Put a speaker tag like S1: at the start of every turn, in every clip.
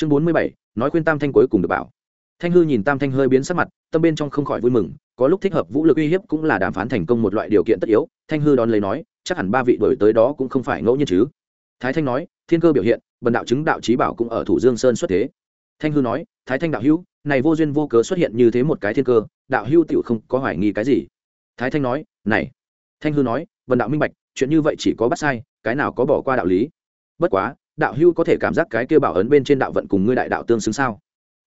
S1: chương bốn mươi bảy, nói khuyên tam thanh cuối cùng được bảo. Thanh hư nhìn tam thanh hơi biến sắc mặt, tâm bên trong không khỏi vui mừng, có lúc thích hợp vũ lực uy hiếp cũng là đàm phán thành công một loại điều kiện tất yếu, thanh hư đón lấy nói, chắc hẳn ba vị đổi tới đó cũng không phải ngẫu nhiên chứ. Thái thanh nói, thiên cơ biểu hiện, bần đạo chứng đạo trí bảo cũng ở thủ dương sơn xuất thế. Thanh hư nói, thái thanh đạo hữu, này vô duyên vô cớ xuất hiện như thế một cái thiên cơ, đạo hữu tựu không có hoài nghi cái gì. Thái thanh nói, này. Thanh hư nói, bần đạo minh bạch, chuyện như vậy chỉ có bắt sai, cái nào có bỏ qua đạo lý. Bất quá đạo Hưu có thể cảm giác cái kia bảo ấn bên trên đạo vận cùng ngươi đại đạo tương xứng sao?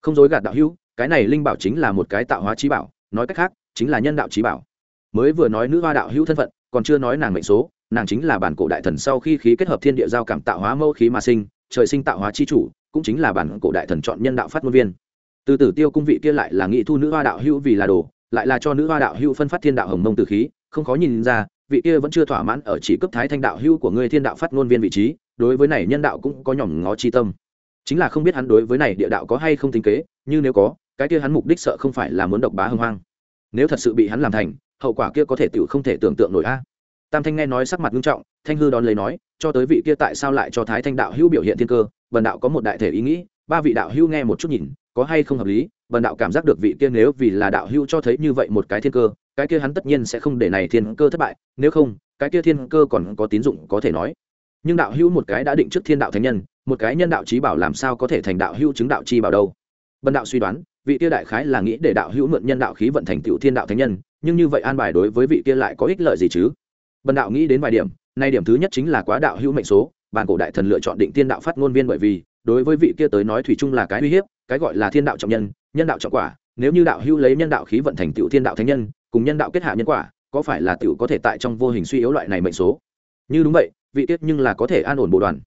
S1: Không dối gạt đạo Hưu, cái này linh bảo chính là một cái tạo hóa trí bảo nói cách khác chính là nhân đạo trí bảo. Mới vừa nói nữ hoa đạo Hưu thân phận còn chưa nói nàng mệnh số nàng chính là bản cổ đại thần sau khi khí kết hợp thiên địa giao cảm tạo hóa mẫu khí mà sinh trời sinh tạo hóa chi chủ cũng chính là bản cổ đại thần chọn nhân đạo phát ngôn viên. Từ tử tiêu cung vị kia lại là nghị thu nữ hoa đạo Hưu vì là đồ lại là cho nữ hoa đạo Hưu phân phát thiên đạo hồng mông tử khí không khó nhìn ra vị kia vẫn chưa thỏa mãn ở chỉ cấp thái thanh đạo Hưu của ngươi thiên đạo phát ngôn viên vị trí đối với này nhân đạo cũng có nhỏm ngó chi tâm. Chính là không biết hắn đối với này địa đạo có hay không tính kế, như nếu có, cái kia hắn mục đích sợ không phải là muốn độc bá hưng hoang. Nếu thật sự bị hắn làm thành, hậu quả kia có thể tiểu không thể tưởng tượng nổi a. Tam thanh nghe nói sắc mặt nghiêm trọng, thanh hư đón lấy nói, cho tới vị kia tại sao lại cho thái thanh đạo hữu biểu hiện thiên cơ bần đạo có một đại thể ý nghĩ, ba vị đạo hữu nghe một chút nhìn, có hay không hợp lý bần đạo cảm giác được vị kia nếu vì là đạo hữu cho thấy như vậy một cái thiên cơ, cái kia hắn tất nhiên sẽ không để này thiên cơ thất bại, nếu không, cái kia thiên cơ còn có tín dụng có thể nói nhưng đạo hữu một cái đã định trước thiên đạo thánh nhân, một cái nhân đạo trí bảo làm sao có thể thành đạo hữu chứng đạo chi bảo đâu? Bần đạo suy đoán, vị kia đại khái là nghĩ để đạo hữu mượn nhân đạo khí vận thành tựu thiên đạo thánh nhân, nhưng như vậy an bài đối với vị kia lại có ích lợi gì chứ? Bần đạo nghĩ đến vài điểm, nay điểm thứ nhất chính là quá đạo hữu mệnh số, bản cổ đại thần lựa chọn định tiên đạo phát ngôn viên bởi vì, đối với vị kia tới nói thủy chung là cái uy hiếp, cái gọi là thiên đạo trọng nhân nhân đạo trọng quả, nếu như đạo hữu lấy nhân đạo khí vận thành tựu thiên đạo thánh nhân, cùng nhân đạo kết hạ nhân quả, có phải là tựu có thể tại trong vô hình suy yếu loại này mệnh số? Như đúng vậy vị tiết nhưng là có thể an ổn bộ đoàn.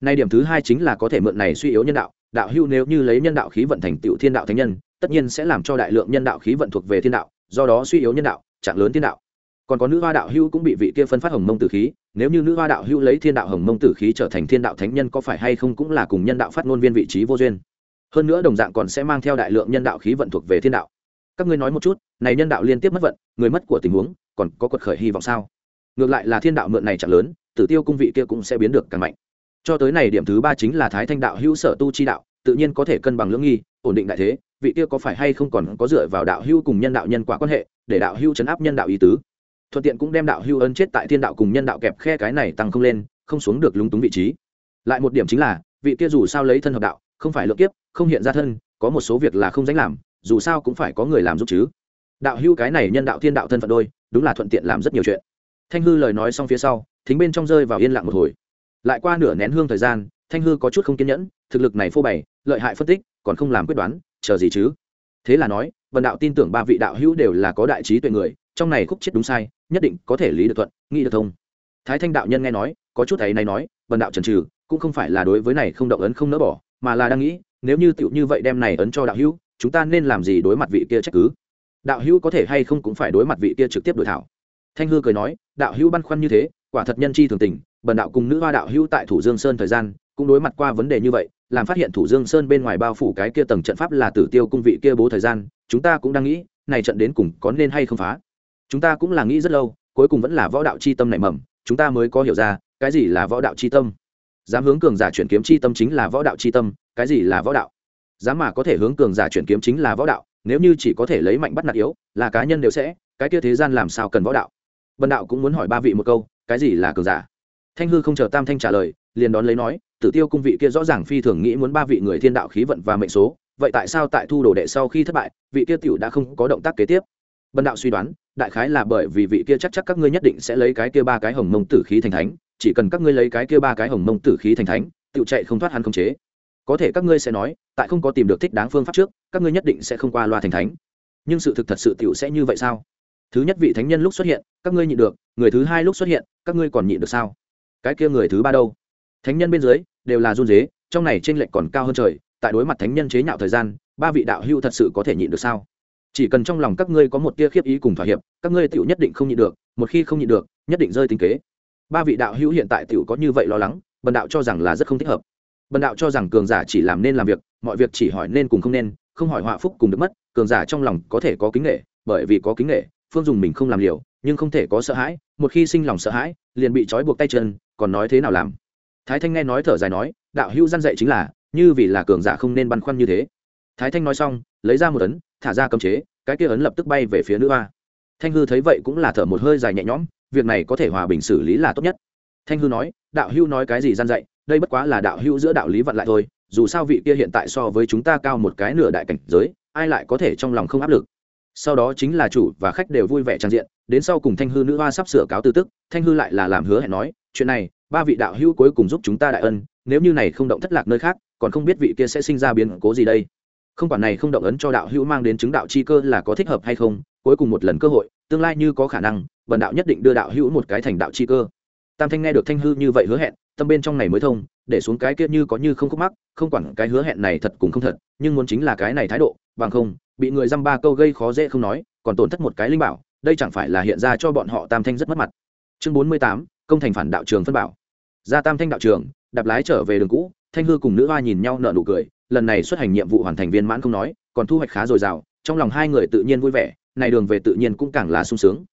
S1: Nay điểm thứ hai chính là có thể mượn này suy yếu nhân đạo đạo hưu nếu như lấy nhân đạo khí vận thành tựu thiên đạo thánh nhân, tất nhiên sẽ làm cho đại lượng nhân đạo khí vận thuộc về thiên đạo, do đó suy yếu nhân đạo trạng lớn thiên đạo. Còn có nữ hoa đạo hưu cũng bị vị kia phân phát hồng mông tử khí, nếu như nữ hoa đạo hưu lấy thiên đạo hồng mông tử khí trở thành thiên đạo thánh nhân có phải hay không cũng là cùng nhân đạo phát ngôn viên vị trí vô duyên. Hơn nữa đồng dạng còn sẽ mang theo đại lượng nhân đạo khí vận thuộc về thiên đạo. Các ngươi nói một chút, này nhân đạo liên tiếp mất vận, người mất của tình huống, còn có quật khởi hy vọng sao? Ngược lại là thiên đạo mượn này chẳng lớn tử tiêu cung vị kia cũng sẽ biến được càng mạnh. Cho tới này điểm thứ ba chính là thái thanh đạo hữu sở tu chi đạo, tự nhiên có thể cân bằng lưỡng nghi, ổn định đại thế, vị kia có phải hay không còn có dựa vào đạo hữu cùng nhân đạo nhân quả quan hệ, để đạo hữu chấn áp nhân đạo ý tứ. Thuận tiện cũng đem đạo hữu ấn chết tại thiên đạo cùng nhân đạo kẹp khe cái này tăng không lên, không xuống được lúng túng vị trí. Lại một điểm chính là, vị kia dù sao lấy thân hợp đạo, không phải lượng kiếp, không hiện ra thân, có một số việc là không dánh làm, dù sao cũng phải có người làm giúp chứ. Đạo hữu cái này nhân đạo thiên đạo thân phận đôi, đúng là thuận tiện làm rất nhiều chuyện. Thanh hư lời nói xong phía sau thính bên trong rơi vào yên lặng một hồi. Lại qua nửa nén hương thời gian, thanh hư có chút không kiên nhẫn, thực lực này phô bày, lợi hại phân tích, còn không làm quyết đoán, chờ gì chứ? Thế là nói vần đạo tin tưởng ba vị đạo hữu đều là có đại trí tuệ người, trong này khúc chết đúng sai, nhất định có thể lý được thuận, nghĩ được thông. Thái thanh đạo nhân nghe nói, có chút ấy này nói vần đạo trần trừ cũng không phải là đối với này không động ấn không nỡ bỏ, mà là đang nghĩ, nếu như tựu như vậy đem này ấn cho đạo hữu, chúng ta nên làm gì đối mặt vị kia trách cứ? Đạo hữu có thể hay không cũng phải đối mặt vị kia trực tiếp đối thảo. Thanh hư cười nói, đạo hữu băn khoăn như thế quả thật nhân chi thường tình, bần đạo cùng nữ hoa đạo hữu tại thủ dương sơn thời gian cũng đối mặt qua vấn đề như vậy, làm phát hiện thủ dương sơn bên ngoài bao phủ cái kia tầng trận pháp là tử tiêu cung vị kia bố thời gian, chúng ta cũng đang nghĩ, này trận đến cùng có nên hay không phá. Chúng ta cũng là nghĩ rất lâu, cuối cùng vẫn là võ đạo c h i tâm nảy mầm, chúng ta mới có hiểu ra, cái gì là võ đạo c h i tâm. Dám hướng cường giả chuyển kiếm c h i tâm chính là võ đạo c h i tâm, cái gì là võ đạo? Dám mà có thể hướng cường giả chuyển kiếm chính là võ đạo, nếu như chỉ có thể lấy mạnh bắt nạt yếu, là cá nhân đều sẽ, cái kia thế gian làm sao cần võ đạo? Bần đạo cũng muốn hỏi ba vị một câu cái gì là cường giả? Thanh hư không chờ tam thanh trả lời, liền đón lấy nói, tử tiêu cung vị kia rõ ràng phi thường nghĩ muốn ba vị người thiên đạo khí vận và mệnh số, vậy tại sao tại thu đồ đệ sau khi thất bại, vị kia tiểu đã không có động tác kế tiếp? Bần đạo suy đoán, đại khái là bởi vì vị kia chắc chắc các ngươi nhất định sẽ lấy cái kia ba cái hồng mông tử khí thành thánh, chỉ cần các ngươi lấy cái kia ba cái hồng mông tử khí thành thánh tự chạy không thoát hắn không chế. Có thể các ngươi sẽ nói, tại không có tìm được thích đáng phương pháp trước, các ngươi nhất định sẽ không qua loa thành thánh. Nhưng sự thực thật sự tiểu sẽ như vậy sao? Thứ nhất vị thánh nhân lúc xuất hiện, các ngươi nhịn được, người thứ hai lúc xuất hiện, các ngươi còn nhịn được sao? Cái kia người thứ ba đâu? Thánh nhân bên dưới, đều là run dế trong này t r ê n lệch còn cao hơn trời, tại đối mặt thánh nhân chế nhạo thời gian, ba vị đạo hưu thật sự có thể nhịn được sao? Chỉ cần trong lòng các ngươi có một tia khiếp ý cùng thỏa hiệp, các ngươi tựu nhất định không nhịn được, một khi không nhịn được, nhất định rơi tình kế. Ba vị đạo hữu hiện tại tựu có như vậy lo lắng, bần đạo cho rằng là rất không thích hợp. Bần đạo cho rằng cường giả chỉ làm nên làm việc, mọi việc chỉ hỏi nên cùng không nên, không hỏi họa phúc cùng được mất, cường giả trong lòng có thể có kính nghệ bởi vì có kính nghệ phương dùng mình không làm liều, nhưng không thể có sợ hãi, một khi sinh lòng sợ hãi, liền bị trói buộc tay chân, còn nói thế nào làm? Thái thanh nghe nói thở dài nói, đạo hữu gian dạy chính là, như vì là cường giả không nên băn khoăn như thế. Thái thanh nói xong, lấy ra một ấn, thả ra cấm chế, cái kia ấn lập tức bay về phía nữ hoa. Thanh hư thấy vậy cũng là thở một hơi dài nhẹ nhõm, việc này có thể hòa bình xử lý là tốt nhất. Thanh hư nói, đạo hưu nói cái gì gian dạy, đây bất quá là đạo hưu giữa đạo lý vận lại thôi, dù sao vị kia hiện tại so với chúng ta cao một cái nửa đại cảnh giới, ai lại có thể trong lòng không áp lực? Sau đó chính là chủ và khách đều vui vẻ trang diện, đến sau cùng thanh hư nữ hoa sắp sửa cáo từ tức, thanh hư lại là làm hứa hẹn nói, chuyện này, ba vị đạo hữu cuối cùng giúp chúng ta đại ân, nếu như này không động thất lạc nơi khác, còn không biết vị kia sẽ sinh ra biến cố gì đây. Không quản này không động ấn cho đạo hữu mang đến chứng đạo chi cơ là có thích hợp hay không, cuối cùng một lần cơ hội, tương lai như có khả năng vần đạo nhất định đưa đạo hữu một cái thành đạo chi cơ. Tam thanh nghe được thanh hư như vậy hứa hẹn, tâm bên trong này mới thông, để xuống cái kia như có như không khúc mắc, không quản cái hứa hẹn này thật cũng không thật, nhưng muốn chính là cái này thái độ, bằng không bị người dăm ba câu gây khó dễ không nói, còn tổn thất một cái linh bảo, đây chẳng phải là hiện ra cho bọn họ tam thanh rất mất mặt. Chương bốn mươi tám, công thành phản đạo trường phân bảo. Ra tam thanh đạo trường, đạp lái trở về đường cũ, thanh hư cùng nữ hoa nhìn nhau nợ nụ cười, lần này xuất hành nhiệm vụ hoàn thành viên mãn không nói, còn thu hoạch khá dồi dào, trong lòng hai người tự nhiên vui vẻ, này đường về tự nhiên cũng càng là sung sướng.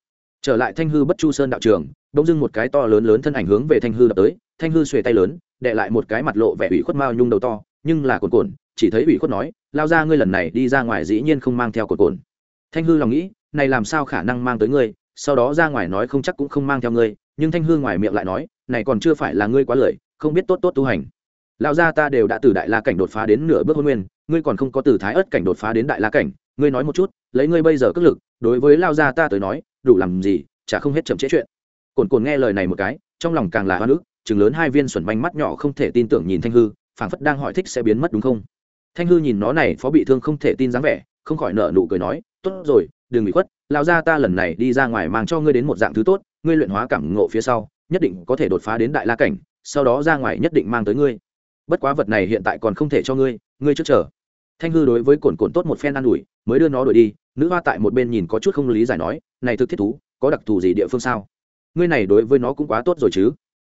S1: Trở lại thanh hư bất chu sơn đạo trường, bỗng dưng một cái to lớn lớn thân ảnh hướng về thanh hư đập tới, thanh hư xuề tay lớn, đệ lại một cái mặt lộ vẻ ủy khuất mao nhung đầu to, nhưng là cồn cồn chỉ thấy ủy khuất nói lao ra ngươi lần này đi ra ngoài dĩ nhiên không mang theo cột cồn. Thanh hư lòng nghĩ, này làm sao khả năng mang tới ngươi, sau đó ra ngoài nói không chắc cũng không mang theo ngươi, nhưng thanh hư ngoài miệng lại nói, này còn chưa phải là ngươi quá lời không biết tốt tốt tu hành. Lão gia ta đều đã từ đại la cảnh đột phá đến nửa bước hôn nguyên, ngươi còn không có từ thái ớt cảnh đột phá đến đại la cảnh, ngươi nói một chút, lấy ngươi bây giờ cất lực, đối với lao gia ta tới nói, đủ làm gì, chả không hết chậm trễ chuyện. Cồn cồn nghe lời này một cái, trong lòng càng là hoa nước chừng lớn hai viên xuẩn manh mắt nhỏ không thể tin tưởng nhìn thanh hư, phảng phất đang hỏi thích sẽ biến mất đúng không? Thanh hư nhìn nó này phó bị thương không thể tin dáng vẻ, không khỏi nợ nụ cười nói, tốt rồi, đừng bị khuất lao ra ta lần này đi ra ngoài mang cho ngươi đến một dạng thứ tốt, ngươi luyện hóa cảm ngộ phía sau, nhất định có thể đột phá đến đại la cảnh, sau đó ra ngoài nhất định mang tới ngươi. Bất quá vật này hiện tại còn không thể cho ngươi ngươi trước chờ. Thanh hư đối với cồn cồn tốt một phen an ủi, mới đưa nó đuổi đi, nữ hoa tại một bên nhìn có chút không lý giải nói, này thực thiết thú, có đặc thù gì địa phương sao? Ngươi này đối với nó cũng quá tốt rồi chứ.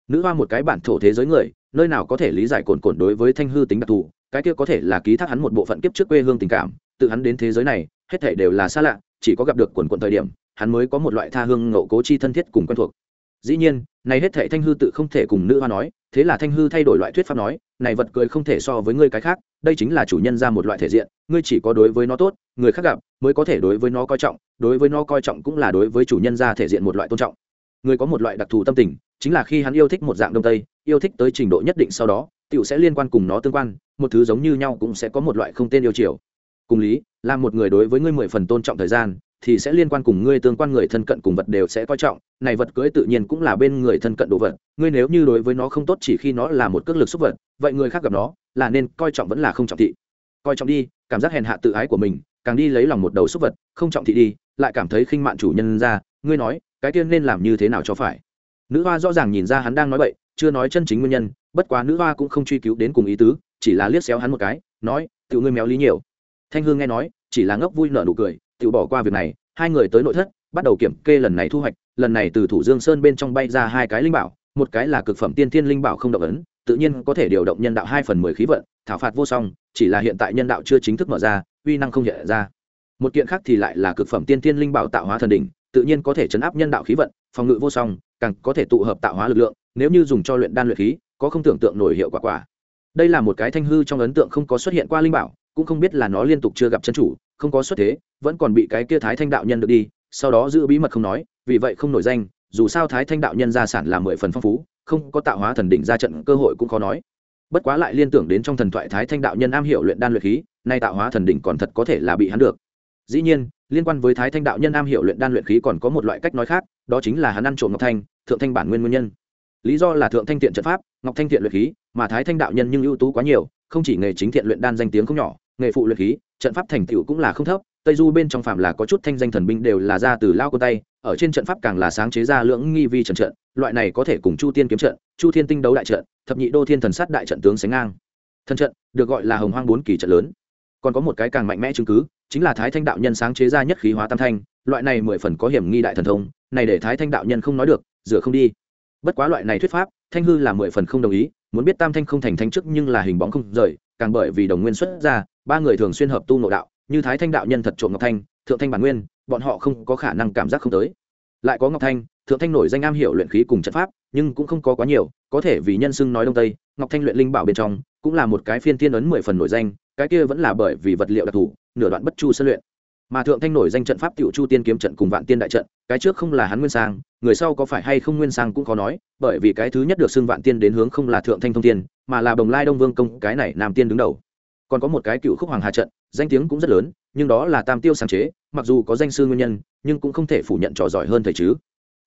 S1: Nữ hoa một cái bản thổ thế giới người, nơi nào có thể lý giải cồn cồn đối với thanh hư tính đặc thù cái kia có thể là ký thác hắn một bộ phận kiếp trước quê hương tình cảm, tự hắn đến thế giới này, hết thể đều là xa lạ, chỉ có gặp được quần quận thời điểm, hắn mới có một loại tha hương ngậu cố chi thân thiết cùng quen thuộc. Dĩ nhiên, này hết thể thanh hư tự không thể cùng nữ hoa nói, thế là thanh hư thay đổi loại thuyết pháp nói, này vật cười không thể so với ngươi cái khác, đây chính là chủ nhân ra một loại thể diện, ngươi chỉ có đối với nó tốt, người khác gặp, mới có thể đối với nó coi trọng, đối với nó coi trọng cũng là đối với chủ nhân ra thể diện một loại tôn trọng. Người có một loại đặc thù tâm tình, chính là khi hắn yêu thích một dạng đông tây, yêu thích tới trình độ nhất định sau đó Tiểu sẽ liên quan cùng nó tương quan, một thứ giống như nhau cũng sẽ có một loại không tên yêu chiều. Cùng lý, là một người đối với ngươi mười phần tôn trọng thời gian, thì sẽ liên quan cùng ngươi tương quan người thân cận cùng vật đều sẽ coi trọng, này vật cưới tự nhiên cũng là bên người thân cận đồ vật, ngươi nếu như đối với nó không tốt chỉ khi nó là một cước lực xúc vật, vậy người khác gặp nó, là nên coi trọng vẫn là không trọng thị. Coi trọng đi, cảm giác hèn hạ tự ái của mình, càng đi lấy lòng một đầu xúc vật, không trọng thị đi, lại cảm thấy khinh mạn chủ nhân ra, ngươi nói, cái tiên nên làm như thế nào cho phải? Nữ hoa rõ ràng nhìn ra hắn đang nói bậy, chưa nói chân chính nguyên nhân bất quá nữ hoa cũng không truy cứu đến cùng ý tứ, chỉ là liếc xéo hắn một cái, nói tự ngươi méo lý nhiều. Thanh hương nghe nói, chỉ là ngốc vui nở nụ cười tự bỏ qua việc này, hai người tới nội thất, bắt đầu kiểm kê lần này thu hoạch, lần này từ thủ dương sơn bên trong bay ra hai cái linh bảo, một cái là cực phẩm tiên thiên linh bảo không động ấn, tự nhiên có thể điều động nhân đạo hai phần mười khí vận, thảo phạt vô song, chỉ là hiện tại nhân đạo chưa chính thức mở ra, uy năng không hiện ra. Một kiện khác thì lại là cực phẩm tiên thiên linh bảo tạo hóa thần đỉnh, tự nhiên có thể chấn áp nhân đạo khí vận, phòng ngự vô song, càng có thể tụ hợp tạo hóa lực lượng, nếu như dùng cho luyện đan luyện khí có không tưởng tượng nổi hiệu quả quả. Đây là một cái thanh hư trong ấn tượng không có xuất hiện qua linh bảo, cũng không biết là nó liên tục chưa gặp chân chủ, không có xuất thế, vẫn còn bị cái kia thái thanh đạo nhân được đi, sau đó giữ bí mật không nói, vì vậy không nổi danh, dù sao thái thanh đạo nhân gia sản là mười phần phong phú, không có tạo hóa thần đỉnh ra trận cơ hội cũng khó nói. Bất quá lại liên tưởng đến trong thần thoại thái thanh đạo nhân am hiểu luyện đan luyện khí, nay tạo hóa thần đỉnh còn thật có thể là bị hắn được. Dĩ nhiên, liên quan với thái thanh đạo nhân am hiểu luyện đan luyện khí còn có một loại cách nói khác, đó chính là hắn ăn trộm ngọc thanh, thượng thanh bản nguyên nguyên nhân. Lý do là thượng thanh tiện trận pháp ngọc thanh thiện luyện khí, mà thái thanh đạo nhân nhưng ưu tú quá nhiều, không chỉ nghề chính thiện luyện đan danh tiếng không nhỏ, nghề phụ luyện khí, trận pháp thành tựu cũng là không thấp, tây du bên trong phạm là có chút thanh danh thần binh đều là ra từ lao cô tay, ở trên trận pháp càng là sáng chế ra lưỡng nghi vi trận trận, loại này có thể cùng chu tiên kiếm trận, chu thiên tinh đấu đại trận, thập nhị đô thiên thần sát đại trận tướng sánh ngang. Thần trận được gọi là hồng hoang bốn kỳ trận lớn. Còn có một cái càng mạnh mẽ chứng cứ, chính là thái thanh đạo nhân sáng chế ra nhất khí hóa tam thanh, loại này mười phần có hiểm nghi đại thần thông, này để thái thanh đạo nhân không nói được, rửa không đi bất quá loại này thuyết pháp, thanh hư là mười phần không đồng ý, muốn biết tam thanh không thành thanh chức nhưng là hình bóng không rời, càng bởi vì đồng nguyên xuất ra, ba người thường xuyên hợp tu nội đạo, như thái thanh đạo nhân thật trộm ngọc thanh, thượng thanh bản nguyên, bọn họ không có khả năng cảm giác không tới. Lại có ngọc thanh, thượng thanh nổi danh am hiểu luyện khí cùng trận pháp, nhưng cũng không có quá nhiều, có thể vì nhân xưng nói đông tây, ngọc thanh luyện linh bảo bên trong, cũng là một cái phiên tiên ấn mười phần nổi danh, cái kia vẫn là bởi vì vật liệu đặc thù, nửa đoạn bất chu sân luyện mà thượng thanh nổi danh trận pháp tiểu chu tiên kiếm trận cùng vạn tiên đại trận, cái trước không là hắn nguyên sang, người sau có phải hay không nguyên sang cũng khó nói, bởi vì cái thứ nhất được xưng vạn tiên đến hướng không là thượng thanh thông tiên, mà là đồng lai đông vương công, cái này nam tiên đứng đầu. Còn có một cái cựu khúc hoàng hà trận, danh tiếng cũng rất lớn, nhưng đó là tam tiêu sáng chế, mặc dù có danh sư nguyên nhân, nhưng cũng không thể phủ nhận trò giỏi hơn thầy chứ.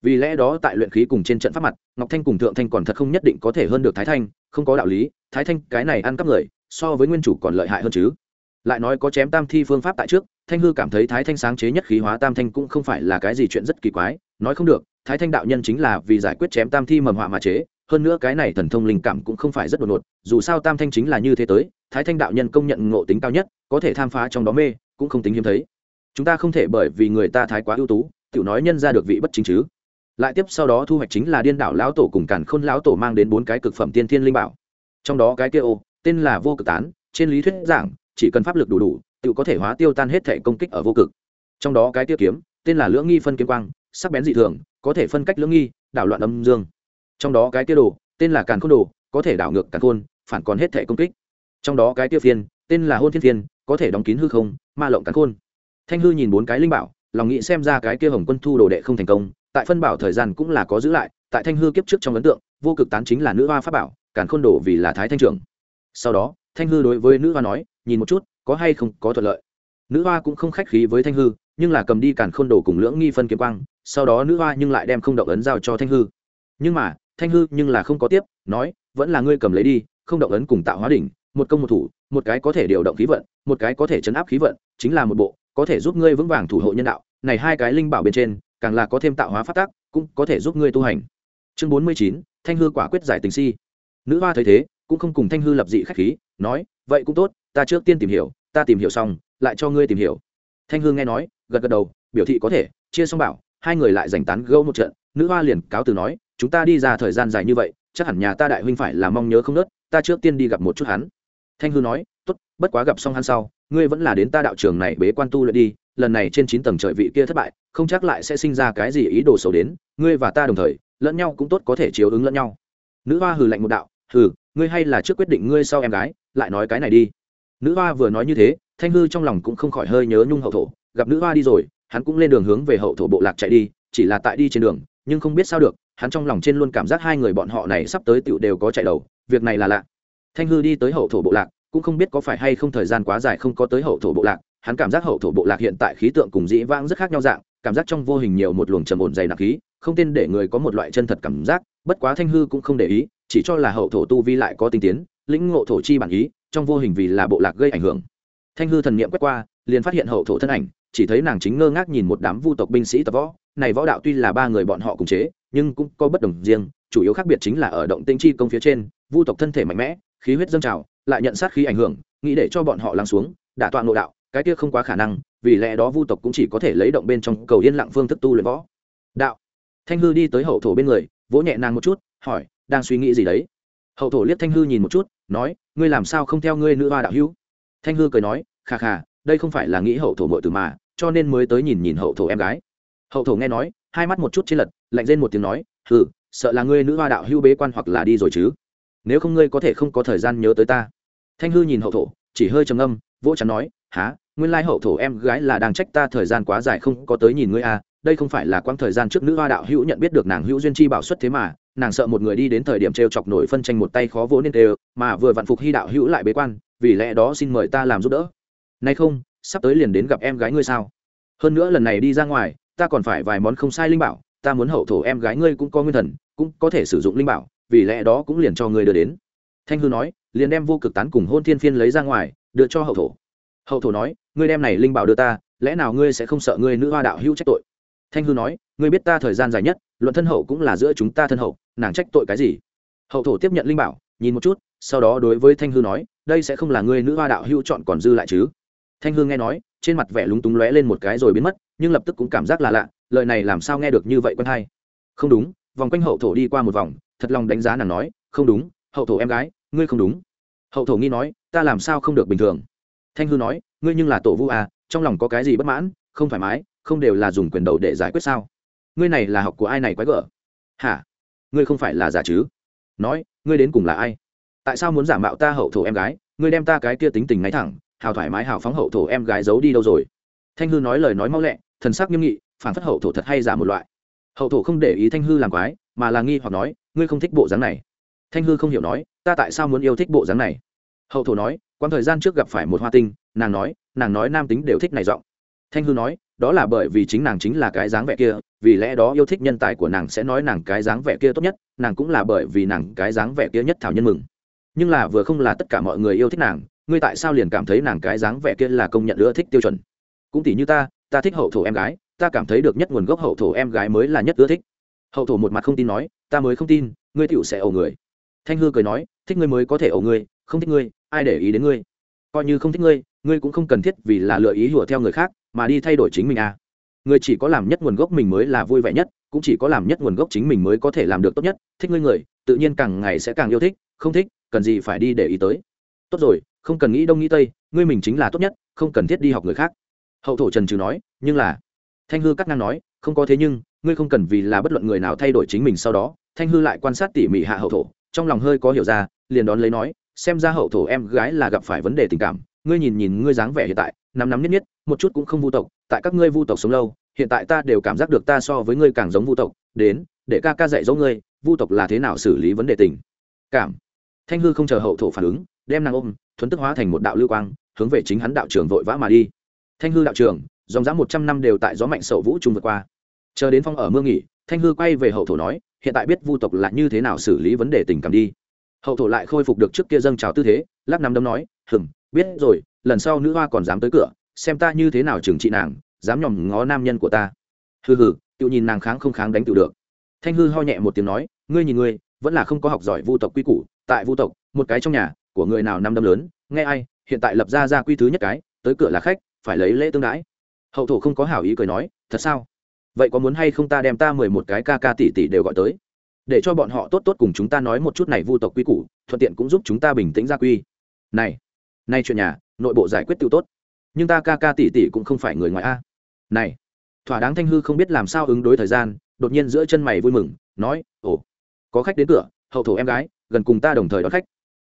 S1: Vì lẽ đó tại luyện khí cùng trên trận pháp mặt, ngọc thanh cùng thượng thanh còn thật không nhất định có thể hơn được thái thanh, không có đạo lý, thái thanh cái này ăn cắp người, so với nguyên chủ còn lợi hại hơn chứ lại nói có chém tam thi phương pháp tại trước, thanh hư cảm thấy thái thanh sáng chế nhất khí hóa tam thanh cũng không phải là cái gì chuyện rất kỳ quái, nói không được, thái thanh đạo nhân chính là vì giải quyết chém tam thi mầm họa mà chế, hơn nữa cái này thần thông linh cảm cũng không phải rất đột ngột, dù sao tam thanh chính là như thế tới, thái thanh đạo nhân công nhận ngộ tính cao nhất, có thể tham phá trong đó mê, cũng không tính hiếm thấy. Chúng ta không thể bởi vì người ta thái quá ưu tú tự nói nhân ra được vị bất chính chứ. Lại tiếp sau đó thu hoạch chính là điên đảo lão tổ cùng càn khôn lão tổ mang đến bốn cái cực phẩm tiên thiên linh bảo. Trong đó cái kia ô, tên là vô cực tán, trên lý thuyết giảng chỉ cần pháp lực đủ đủ tự có thể hóa tiêu tan hết thể công kích ở vô cực. Trong đó cái tiêu kiếm, tên là lưỡng nghi phân kiếm quang, sắc bén dị thường, có thể phân cách lưỡng nghi, đảo loạn âm dương. Trong đó cái tiêu đồ, tên là càn khôn đồ, có thể đảo ngược càn khôn, phản còn hết thể công kích. Trong đó cái tiêu phiên, tên là hôn thiên phiên, có thể đóng kín hư không, ma lộng càn khôn. Thanh hư nhìn bốn cái linh bảo, lòng nghĩ xem ra cái kia hồng quân thu đồ đệ không thành công, tại phân bảo thời gian cũng là có giữ lại, tại thanh hư kiếp trước trong ấn tượng, vô cực tán chính là nữ hoa pháp bảo, càn khôn đồ vì là thái thanh trưởng. Sau đó thanh hư đối với nữ hoa nói, nhìn một chút, có hay không có thuận lợi? Nữ hoa cũng không khách khí với thanh hư, nhưng là cầm đi càn khôn đồ cùng lưỡng nghi phân kiếm quang, sau đó nữ hoa nhưng lại đem không động ấn giao cho thanh hư. Nhưng mà, thanh hư nhưng là không có tiếp, nói, vẫn là ngươi cầm lấy đi, không động ấn cùng tạo hóa đỉnh, một công một thủ, một cái có thể điều động khí vận, một cái có thể chấn áp khí vận, chính là một bộ, có thể giúp ngươi vững vàng thủ hộ nhân đạo. Này hai cái linh bảo bên trên, càng là có thêm tạo hóa phát tác, cũng có thể giúp ngươi tu hành. Chương bốn mươi chín, thanh hư quả quyết giải tình si. Nữ hoa thấy thế, cũng không cùng thanh hư lập dị khách khí nói, vậy cũng tốt, ta trước tiên tìm hiểu, ta tìm hiểu xong, lại cho ngươi tìm hiểu. Thanh Hương nghe nói, gật gật đầu, biểu thị có thể, chia xong bảo, hai người lại giành tán gâu một trận, nữ hoa liền cáo từ nói, chúng ta đi ra thời gian dài như vậy, chắc hẳn nhà ta đại huynh phải là mong nhớ không nớt, ta trước tiên đi gặp một chút hắn. Thanh hư nói, tốt, bất quá gặp xong hắn sau, ngươi vẫn là đến ta đạo trường này bế quan tu luyện đi, lần này trên chín tầng trời vị kia thất bại, không chắc lại sẽ sinh ra cái gì ý đồ xấu đến, ngươi và ta đồng thời, lẫn nhau cũng tốt có thể chiếu ứng lẫn nhau. Nữ hoa hừ lạnh một đạo, hừ, ngươi hay là trước quyết định ngươi sau em gái lại nói cái này đi. Nữ hoa vừa nói như thế, thanh hư trong lòng cũng không khỏi hơi nhớ nhung hậu thổ. Gặp nữ hoa đi rồi, hắn cũng lên đường hướng về hậu thổ bộ lạc chạy đi, chỉ là tại đi trên đường, nhưng không biết sao được, hắn trong lòng trên luôn cảm giác hai người bọn họ này sắp tới tựu đều có chạy đầu, việc này là lạ. Thanh hư đi tới hậu thổ bộ lạc, cũng không biết có phải hay không thời gian quá dài không có tới hậu thổ bộ lạc, hắn cảm giác hậu thổ bộ lạc hiện tại khí tượng cùng dĩ vãng rất khác nhau dạng, cảm giác trong vô hình nhiều một luồng trầm ổn dày nặng khí, không tên để người có một loại chân thật cảm giác, bất quá thanh hư cũng không để ý, chỉ cho là hậu thổ tu vi lại có tinh tiến lĩnh ngộ thổ chi bản ý, trong vô hình vì là bộ lạc gây ảnh hưởng. Thanh hư thần niệm quét qua, liền phát hiện hậu thổ thân ảnh, chỉ thấy nàng chính ngơ ngác nhìn một đám vu tộc binh sĩ tập võ. Này võ đạo tuy là ba người bọn họ cùng chế, nhưng cũng có bất đồng riêng, chủ yếu khác biệt chính là ở động tinh chi công phía trên, vu tộc thân thể mạnh mẽ, khí huyết dâng trào, lại nhận sát khí ảnh hưởng, nghĩ để cho bọn họ lắng xuống, đả tọa nội đạo, cái kia không quá khả năng, vì lẽ đó vu tộc cũng chỉ có thể lấy động bên trong cầu yên lặng phương thức tu luyện võ. Đạo. Thanh hư đi tới hậu thổ bên người, vỗ nhẹ nàng một chút, hỏi, đang suy nghĩ gì đấy? Hậu thổ liếc thanh hư nhìn một chút, nói, ngươi làm sao không theo ngươi nữ hoa đạo hữu? Thanh hư cười nói, khà khà, đây không phải là nghĩ hậu thổ mội từ mà, cho nên mới tới nhìn nhìn hậu thổ em gái. Hậu thổ nghe nói, hai mắt một chút trên lật, lạnh lên một tiếng nói, hừ, sợ là ngươi nữ hoa đạo hữu bế quan hoặc là đi rồi chứ? Nếu không ngươi có thể không có thời gian nhớ tới ta. Thanh hư nhìn hậu thổ, chỉ hơi trầm âm vỗ chắn nói há nguyên lai hậu thổ em gái là đang trách ta thời gian quá dài không có tới nhìn ngươi à đây không phải là quãng thời gian trước nữ hoa đạo hữu nhận biết được nàng hữu duyên chi bảo xuất thế mà nàng sợ một người đi đến thời điểm t r e o chọc nổi phân tranh một tay khó vỗ nên đều, mà vừa vạn phục hy đạo hữu lại bế quan, vì lẽ đó xin mời ta làm giúp đỡ. Nay không, sắp tới liền đến gặp em gái ngươi sao? Hơn nữa lần này đi ra ngoài, ta còn phải vài món không sai linh bảo, ta muốn hậu thổ em gái ngươi cũng có nguyên thần, cũng có thể sử dụng linh bảo, vì lẽ đó cũng liền cho ngươi đưa đến. Thanh hư nói, liền đem vô cực tán cùng hôn thiên phiên lấy ra ngoài, đưa cho hậu thổ. Hậu thổ nói, ngươi đem này linh bảo đưa ta, lẽ nào ngươi sẽ không sợ ngươi nữ hoa đạo hữu trách tội? Thanh hư nói ngươi biết ta thời gian dài nhất, luận thân hậu cũng là giữa chúng ta thân hậu, nàng trách tội cái gì? Hậu thổ tiếp nhận linh bảo, nhìn một chút, sau đó đối với thanh hư nói, đây sẽ không là ngươi nữ hoa đạo hưu chọn còn dư lại chứ? Thanh hư nghe nói, trên mặt vẻ lúng túng lóe lên một cái rồi biến mất, nhưng lập tức cũng cảm giác là lạ, lời này làm sao nghe được như vậy quân hay? Không đúng, vòng quanh hậu thổ đi qua một vòng, thật lòng đánh giá nàng nói, không đúng, hậu thổ em gái, ngươi không đúng. Hậu thổ nghi nói, ta làm sao không được bình thường? Thanh hư nói, ngươi nhưng là tổ vu à trong lòng có cái gì bất mãn, không thoải mái, không đều là dùng quyền đầu để giải quyết sao? Ngươi này là học của ai này quái gở? Hả? Ngươi không phải là giả chứ? Nói, ngươi đến cùng là ai? Tại sao muốn giả mạo ta hậu thổ em gái? Ngươi đem ta cái kia tính tình ngay thẳng, hào thoải mái hào phóng hậu thổ em gái giấu đi đâu rồi? Thanh hư nói lời nói mau lẹ, thần sắc nghiêm nghị phản phất hậu thổ thật hay giả một loại. Hậu thổ không để ý thanh hư làm quái, mà là nghi hoặc nói, ngươi không thích bộ dáng này. Thanh hư không hiểu nói, ta tại sao muốn yêu thích bộ dáng này? Hậu thổ nói quan thời gian trước gặp phải một hoa tinh, nàng nói nàng nói nam tính đều thích này giọng. Thanh hư nói đó là bởi vì chính nàng chính là cái dáng vẻ kia, vì lẽ đó yêu thích nhân tài của nàng sẽ nói nàng cái dáng vẻ kia tốt nhất, nàng cũng là bởi vì nàng cái dáng vẻ kia nhất thảo nhân mừng. Nhưng là vừa không là tất cả mọi người yêu thích nàng, ngươi tại sao liền cảm thấy nàng cái dáng vẻ kia là công nhận ưa thích tiêu chuẩn? Cũng tỷ như ta ta thích hậu thổ em gái, ta cảm thấy được nhất nguồn gốc hậu thổ em gái mới là nhất ưa thích. Hậu thổ một mặt không tin nói, ta mới không tin, ngươi tựu sẽ ẩu người. Thanh hư cười nói, thích ngươi mới có thể ẩu ngươi không thích ngươi, ai để ý đến ngươi? Coi như không thích ngươi ngươi cũng không cần thiết vì là lựa ý hùa theo người khác mà đi thay đổi chính mình à. Người chỉ có làm nhất nguồn gốc mình mới là vui vẻ nhất, cũng chỉ có làm nhất nguồn gốc chính mình mới có thể làm được tốt nhất. Thích ngươi người, tự nhiên càng ngày sẽ càng yêu thích, không thích, cần gì phải đi để ý tới. Tốt rồi, không cần nghĩ đông nghĩ tây, ngươi mình chính là tốt nhất, không cần thiết đi học người khác. Hậu thổ trần trừ nói, nhưng là, thanh hư cắt ngang nói, không có thế nhưng, ngươi không cần vì là bất luận người nào thay đổi chính mình sau đó. Thanh hư lại quan sát tỉ mỉ hạ hậu thổ, trong lòng hơi có hiểu ra, liền đón lấy nói, xem ra hậu thổ em gái là gặp phải vấn đề tình cảm. Ngươi nhìn nhìn ngươi dáng vẻ hiện tại nắm nắm nhất nhất, một chút cũng không vu tộc, tại các ngươi vu tộc sống lâu, hiện tại ta đều cảm giác được ta so với ngươi càng giống vu tộc, đến, để ca ca dạy dỗ ngươi, vu tộc là thế nào xử lý vấn đề tình. Cảm. Thanh hư không chờ hậu thổ phản ứng, đem nàng ôm, thuấn tức hóa thành một đạo lưu quang, hướng về chính hắn đạo trường vội vã mà đi. Thanh hư đạo trường dòng dã một trăm năm đều tại gió mạnh sậu vũ trung vượt qua. Chờ đến phong ở mưa nghỉ, thanh hư quay về hậu thổ nói, hiện tại biết vu tộc là như thế nào xử lý vấn đề tình cảm đi. Hậu thổ lại khôi phục được trước kia dâng trào tư thế, lắc nắm đấm nói hừng biết rồi, lần sau nữ hoa còn dám tới cửa, xem ta như thế nào trừng trị nàng, dám nhòm ngó nam nhân của ta. Hừ hừ, tự nhìn nàng kháng không kháng đánh tự được. Thanh hư ho nhẹ một tiếng nói, ngươi nhìn ngươi, vẫn là không có học giỏi vu tộc quy củ, tại vu tộc, một cái trong nhà, của người nào năm đâm lớn, nghe ai, hiện tại lập ra ra quy thứ nhất cái, tới cửa là khách, phải lấy lễ tương đãi. Hậu thổ không có hảo ý cười nói, thật sao? Vậy có muốn hay không ta đem ta mười một cái ca ca tỷ tỷ đều gọi tới? Để cho bọn họ tốt tốt cùng chúng ta nói một chút này vu tộc quy củ, thuận tiện cũng giúp chúng ta bình tĩnh gia quy. Này nay chuyện nhà, nội bộ giải quyết tự tốt. Nhưng ta ca ca tỷ tỷ cũng không phải người ngoài a. Này, thỏa đáng thanh hư không biết làm sao ứng đối thời gian, đột nhiên giữa chân mày vui mừng, nói, ồ, có khách đến cửa, hậu thổ em gái, gần cùng ta đồng thời đón khách.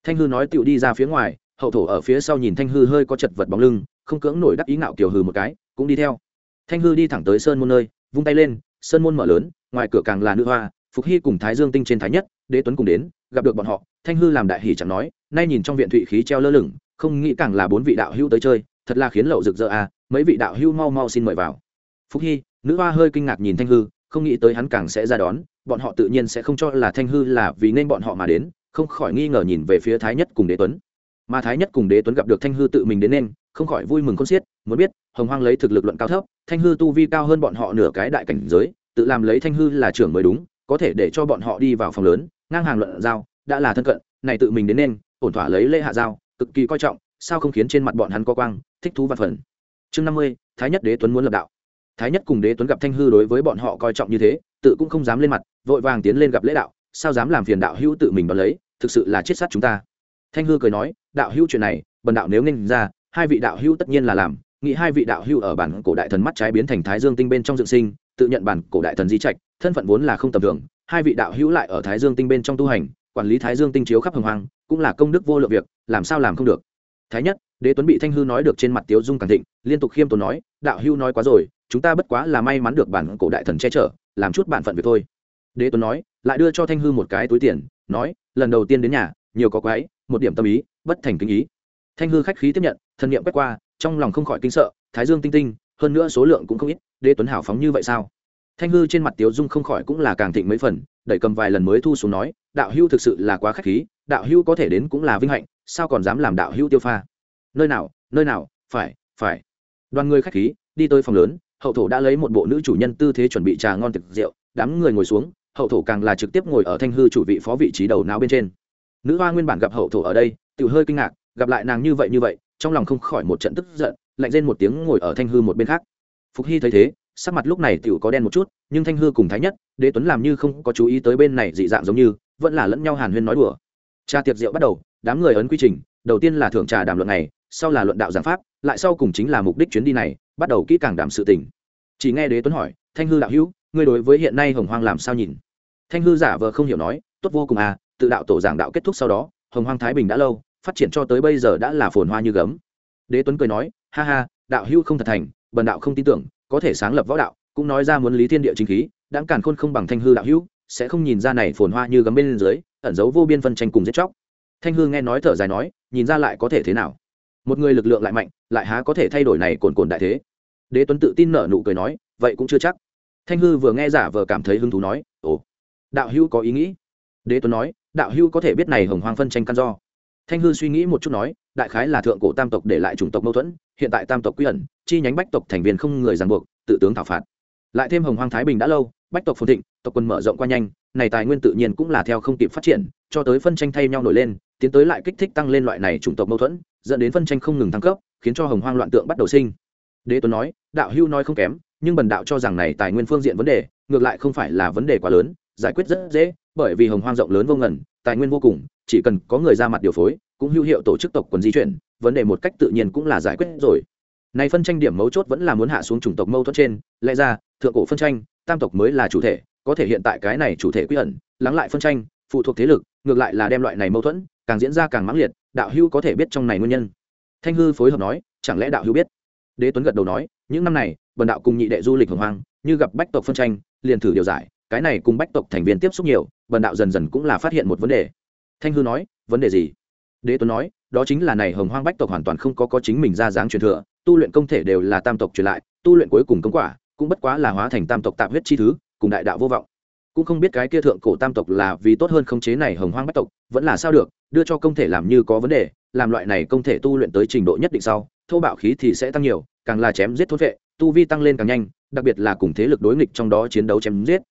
S1: Thanh hư nói tựu đi ra phía ngoài, hậu thổ ở phía sau nhìn thanh hư hơi có chật vật bóng lưng, không cưỡng nổi đắc ý ngạo kiều hừ một cái, cũng đi theo. Thanh hư đi thẳng tới sơn môn nơi, vung tay lên, sơn môn mở lớn, ngoài cửa càng là nữ hoa, phục hy cùng thái dương tinh trên thái nhất, đế tuấn cùng đến, gặp được bọn họ, thanh hư làm đại hỷ chẳng nói, nay nhìn trong viện thụy khí treo lơ lửng không nghĩ càng là bốn vị đạo hữu tới chơi, thật là khiến lậu rực rỡ à mấy vị đạo hữu mau mau xin mời vào. Phúc hy, nữ hoa hơi kinh ngạc nhìn thanh hư, không nghĩ tới hắn càng sẽ ra đón, bọn họ tự nhiên sẽ không cho là thanh hư là vì nên bọn họ mà đến, không khỏi nghi ngờ nhìn về phía thái nhất cùng đế tuấn. Mà thái nhất cùng đế tuấn gặp được thanh hư tự mình đến nên, không khỏi vui mừng con xiết, muốn biết, hồng hoang lấy thực lực luận cao thấp, thanh hư tu vi cao hơn bọn họ nửa cái đại cảnh giới, tự làm lấy thanh hư là trưởng mới đúng, có thể để cho bọn họ đi vào phòng lớn, ngang hàng luận giao, đã là thân cận, này tự mình đến nên, ổn thỏa lấy lễ hạ giao cực kỳ coi trọng, sao không khiến trên mặt bọn hắn có quang, thích thú và phần. Chương năm mươi, thái nhất đế tuấn muốn lập đạo. Thái nhất cùng đế tuấn gặp thanh hư đối với bọn họ coi trọng như thế, tự cũng không dám lên mặt, vội vàng tiến lên gặp lễ đạo, sao dám làm phiền đạo hữu tự mình đón lấy, thực sự là chết sát chúng ta. Thanh hư cười nói, đạo hữu chuyện này, bần đạo nếu nghênh ra, hai vị đạo hữu tất nhiên là làm, nghĩ hai vị đạo hữu ở bản cổ đại thần mắt trái biến thành thái dương tinh bên trong dựng sinh, tự nhận bản cổ đại thần di trạch, thân phận vốn là không tầm thường, hai vị đạo hữu lại ở thái dương tinh bên trong tu hành quản lý thái dương tinh chiếu khắp hồng hoàng cũng là công đức vô lượng việc, làm sao làm không được. Thái nhất, đế tuấn bị thanh hư nói được trên mặt tiếu dung càng thịnh, liên tục khiêm tốn nói, đạo Hưu nói quá rồi, chúng ta bất quá là may mắn được bản cổ đại thần che chở, làm chút bản phận việc thôi. Đế tuấn nói, lại đưa cho thanh hư một cái túi tiền, nói, lần đầu tiên đến nhà, nhiều có quái, một điểm tâm ý, bất thành kinh ý. Thanh hư khách khí tiếp nhận, thân nhiệm quét qua, trong lòng không khỏi kinh sợ, thái dương tinh tinh, hơn nữa số lượng cũng không ít, đế tuấn hảo phóng như vậy sao? Thanh hư trên mặt tiếu dung không khỏi cũng là càng thịnh mấy phần, đẩy cầm vài lần mới thu xuống nói đạo hưu thực sự là quá khách khí, đạo hưu có thể đến cũng là vinh hạnh, sao còn dám làm đạo hưu tiêu pha? Nơi nào nơi nào, phải phải. Đoàn người khách khí, đi tới phòng lớn, hậu thổ đã lấy một bộ nữ chủ nhân tư thế chuẩn bị trà ngon thực rượu, đám người ngồi xuống, hậu thổ càng là trực tiếp ngồi ở thanh hư chủ vị phó vị trí đầu não bên trên. Nữ hoa nguyên bản gặp hậu thổ ở đây tự hơi kinh ngạc, gặp lại nàng như vậy như vậy, trong lòng không khỏi một trận tức giận, lạnh lên một tiếng ngồi ở thanh hư một bên khác. Phục hy thấy thế sắc mặt lúc này tiểu có đen một chút, nhưng thanh hư cùng thái nhất, đế tuấn làm như không có chú ý tới bên này dị dạng giống như, vẫn là lẫn nhau hàn huyên nói đùa. Trà tiệc rượu bắt đầu, đám người ấn quy trình, đầu tiên là thưởng trà đàm luận này sau là luận đạo giảng pháp, lại sau cùng chính là mục đích chuyến đi này, bắt đầu kỹ càng đảm sự tình. Chỉ nghe đế tuấn hỏi, thanh hư đạo hữu, ngươi đối với hiện nay hồng hoang làm sao nhìn? Thanh hư giả vờ không hiểu nói, tốt vô cùng à tự đạo tổ giảng đạo kết thúc sau đó, hồng hoang thái bình đã lâu, phát triển cho tới bây giờ đã là phồn hoa như gấm. Đế tuấn cười nói, ha ha, đạo hữu không thật thành, bần đạo không tin tưởng có thể sáng lập võ đạo, cũng nói ra muốn lý thiên địa chính khí đáng càn khôn không bằng thanh hư đạo hưu sẽ không nhìn ra này phồn hoa như gấm bên dưới, ẩn giấu vô biên phân tranh cùng giết chóc. Thanh hư nghe nói thở dài nói, nhìn ra lại có thể thế nào? Một người lực lượng lại mạnh, lại há có thể thay đổi này cồn cồn đại thế? Đế tuấn tự tin nở nụ cười nói, vậy cũng chưa chắc. Thanh hư vừa nghe giả vờ cảm thấy hứng thú nói, ồ, đạo hưu có ý nghĩ. Đế tuấn nói, đạo hưu có thể biết này hồng hoang phân tranh căn do. Thanh hư suy nghĩ một chút nói đại khái là thượng cổ tam tộc để lại chủng tộc mâu thuẫn, hiện tại tam tộc quy ẩn, chi nhánh bách tộc thành viên không người ràng buộc, tự tướng thảo phạt. Lại thêm hồng hoang thái bình đã lâu, bách tộc phồn thịnh, tộc quân mở rộng qua nhanh, này tài nguyên tự nhiên cũng là theo không kịp phát triển, cho tới phân tranh thay nhau nổi lên, tiến tới lại kích thích tăng lên loại này chủng tộc mâu thuẫn, dẫn đến phân tranh không ngừng thăng cấp, khiến cho hồng hoang loạn tượng bắt đầu sinh. Đế tuấn nói, đạo hưu nói không kém, nhưng bần đạo cho rằng này tài nguyên phương diện vấn đề, ngược lại không phải là vấn đề quá lớn, giải quyết rất dễ, bởi vì hồng hoang rộng lớn vô ngần, tài nguyên vô cùng chỉ cần có người ra mặt điều phối, cũng hữu hiệu tổ chức tộc quần di chuyển, vấn đề một cách tự nhiên cũng là giải quyết rồi. Này phân tranh điểm mấu chốt vẫn là muốn hạ xuống chủng tộc mâu thuẫn trên, lẽ ra, thượng cổ phân tranh, tam tộc mới là chủ thể, có thể hiện tại cái này chủ thể quy ẩn, lắng lại phân tranh, phụ thuộc thế lực, ngược lại là đem loại này mâu thuẫn, càng diễn ra càng mãng liệt, đạo hữu có thể biết trong này nguyên nhân. Thanh hư phối hợp nói, chẳng lẽ đạo hữu biết? Đế tuấn gật đầu nói, những năm này, bần đạo cùng nhị đệ du lịch hồng hoang, như gặp bách tộc phân tranh, liền thử điều giải, cái này cùng bách tộc thành viên tiếp xúc nhiều, bần đạo dần dần cũng là phát hiện một vấn đề thanh hư nói, vấn đề gì? Đế tuấn nói, đó chính là này hồng hoang bách tộc hoàn toàn không có có chính mình ra dáng truyền thừa, tu luyện công thể đều là tam tộc truyền lại, tu luyện cuối cùng công quả cũng bất quá là hóa thành tam tộc tạm huyết chi thứ, cùng đại đạo vô vọng. Cũng không biết cái kia thượng cổ tam tộc là vì tốt hơn khống chế này hồng hoang bách tộc, vẫn là sao được, đưa cho công thể làm như có vấn đề, làm loại này công thể tu luyện tới trình độ nhất định sau, thô bạo khí thì sẽ tăng nhiều, càng là chém giết thốt vệ, tu vi tăng lên càng nhanh, đặc biệt là cùng thế lực đối nghịch trong đó chiến đấu chém giết.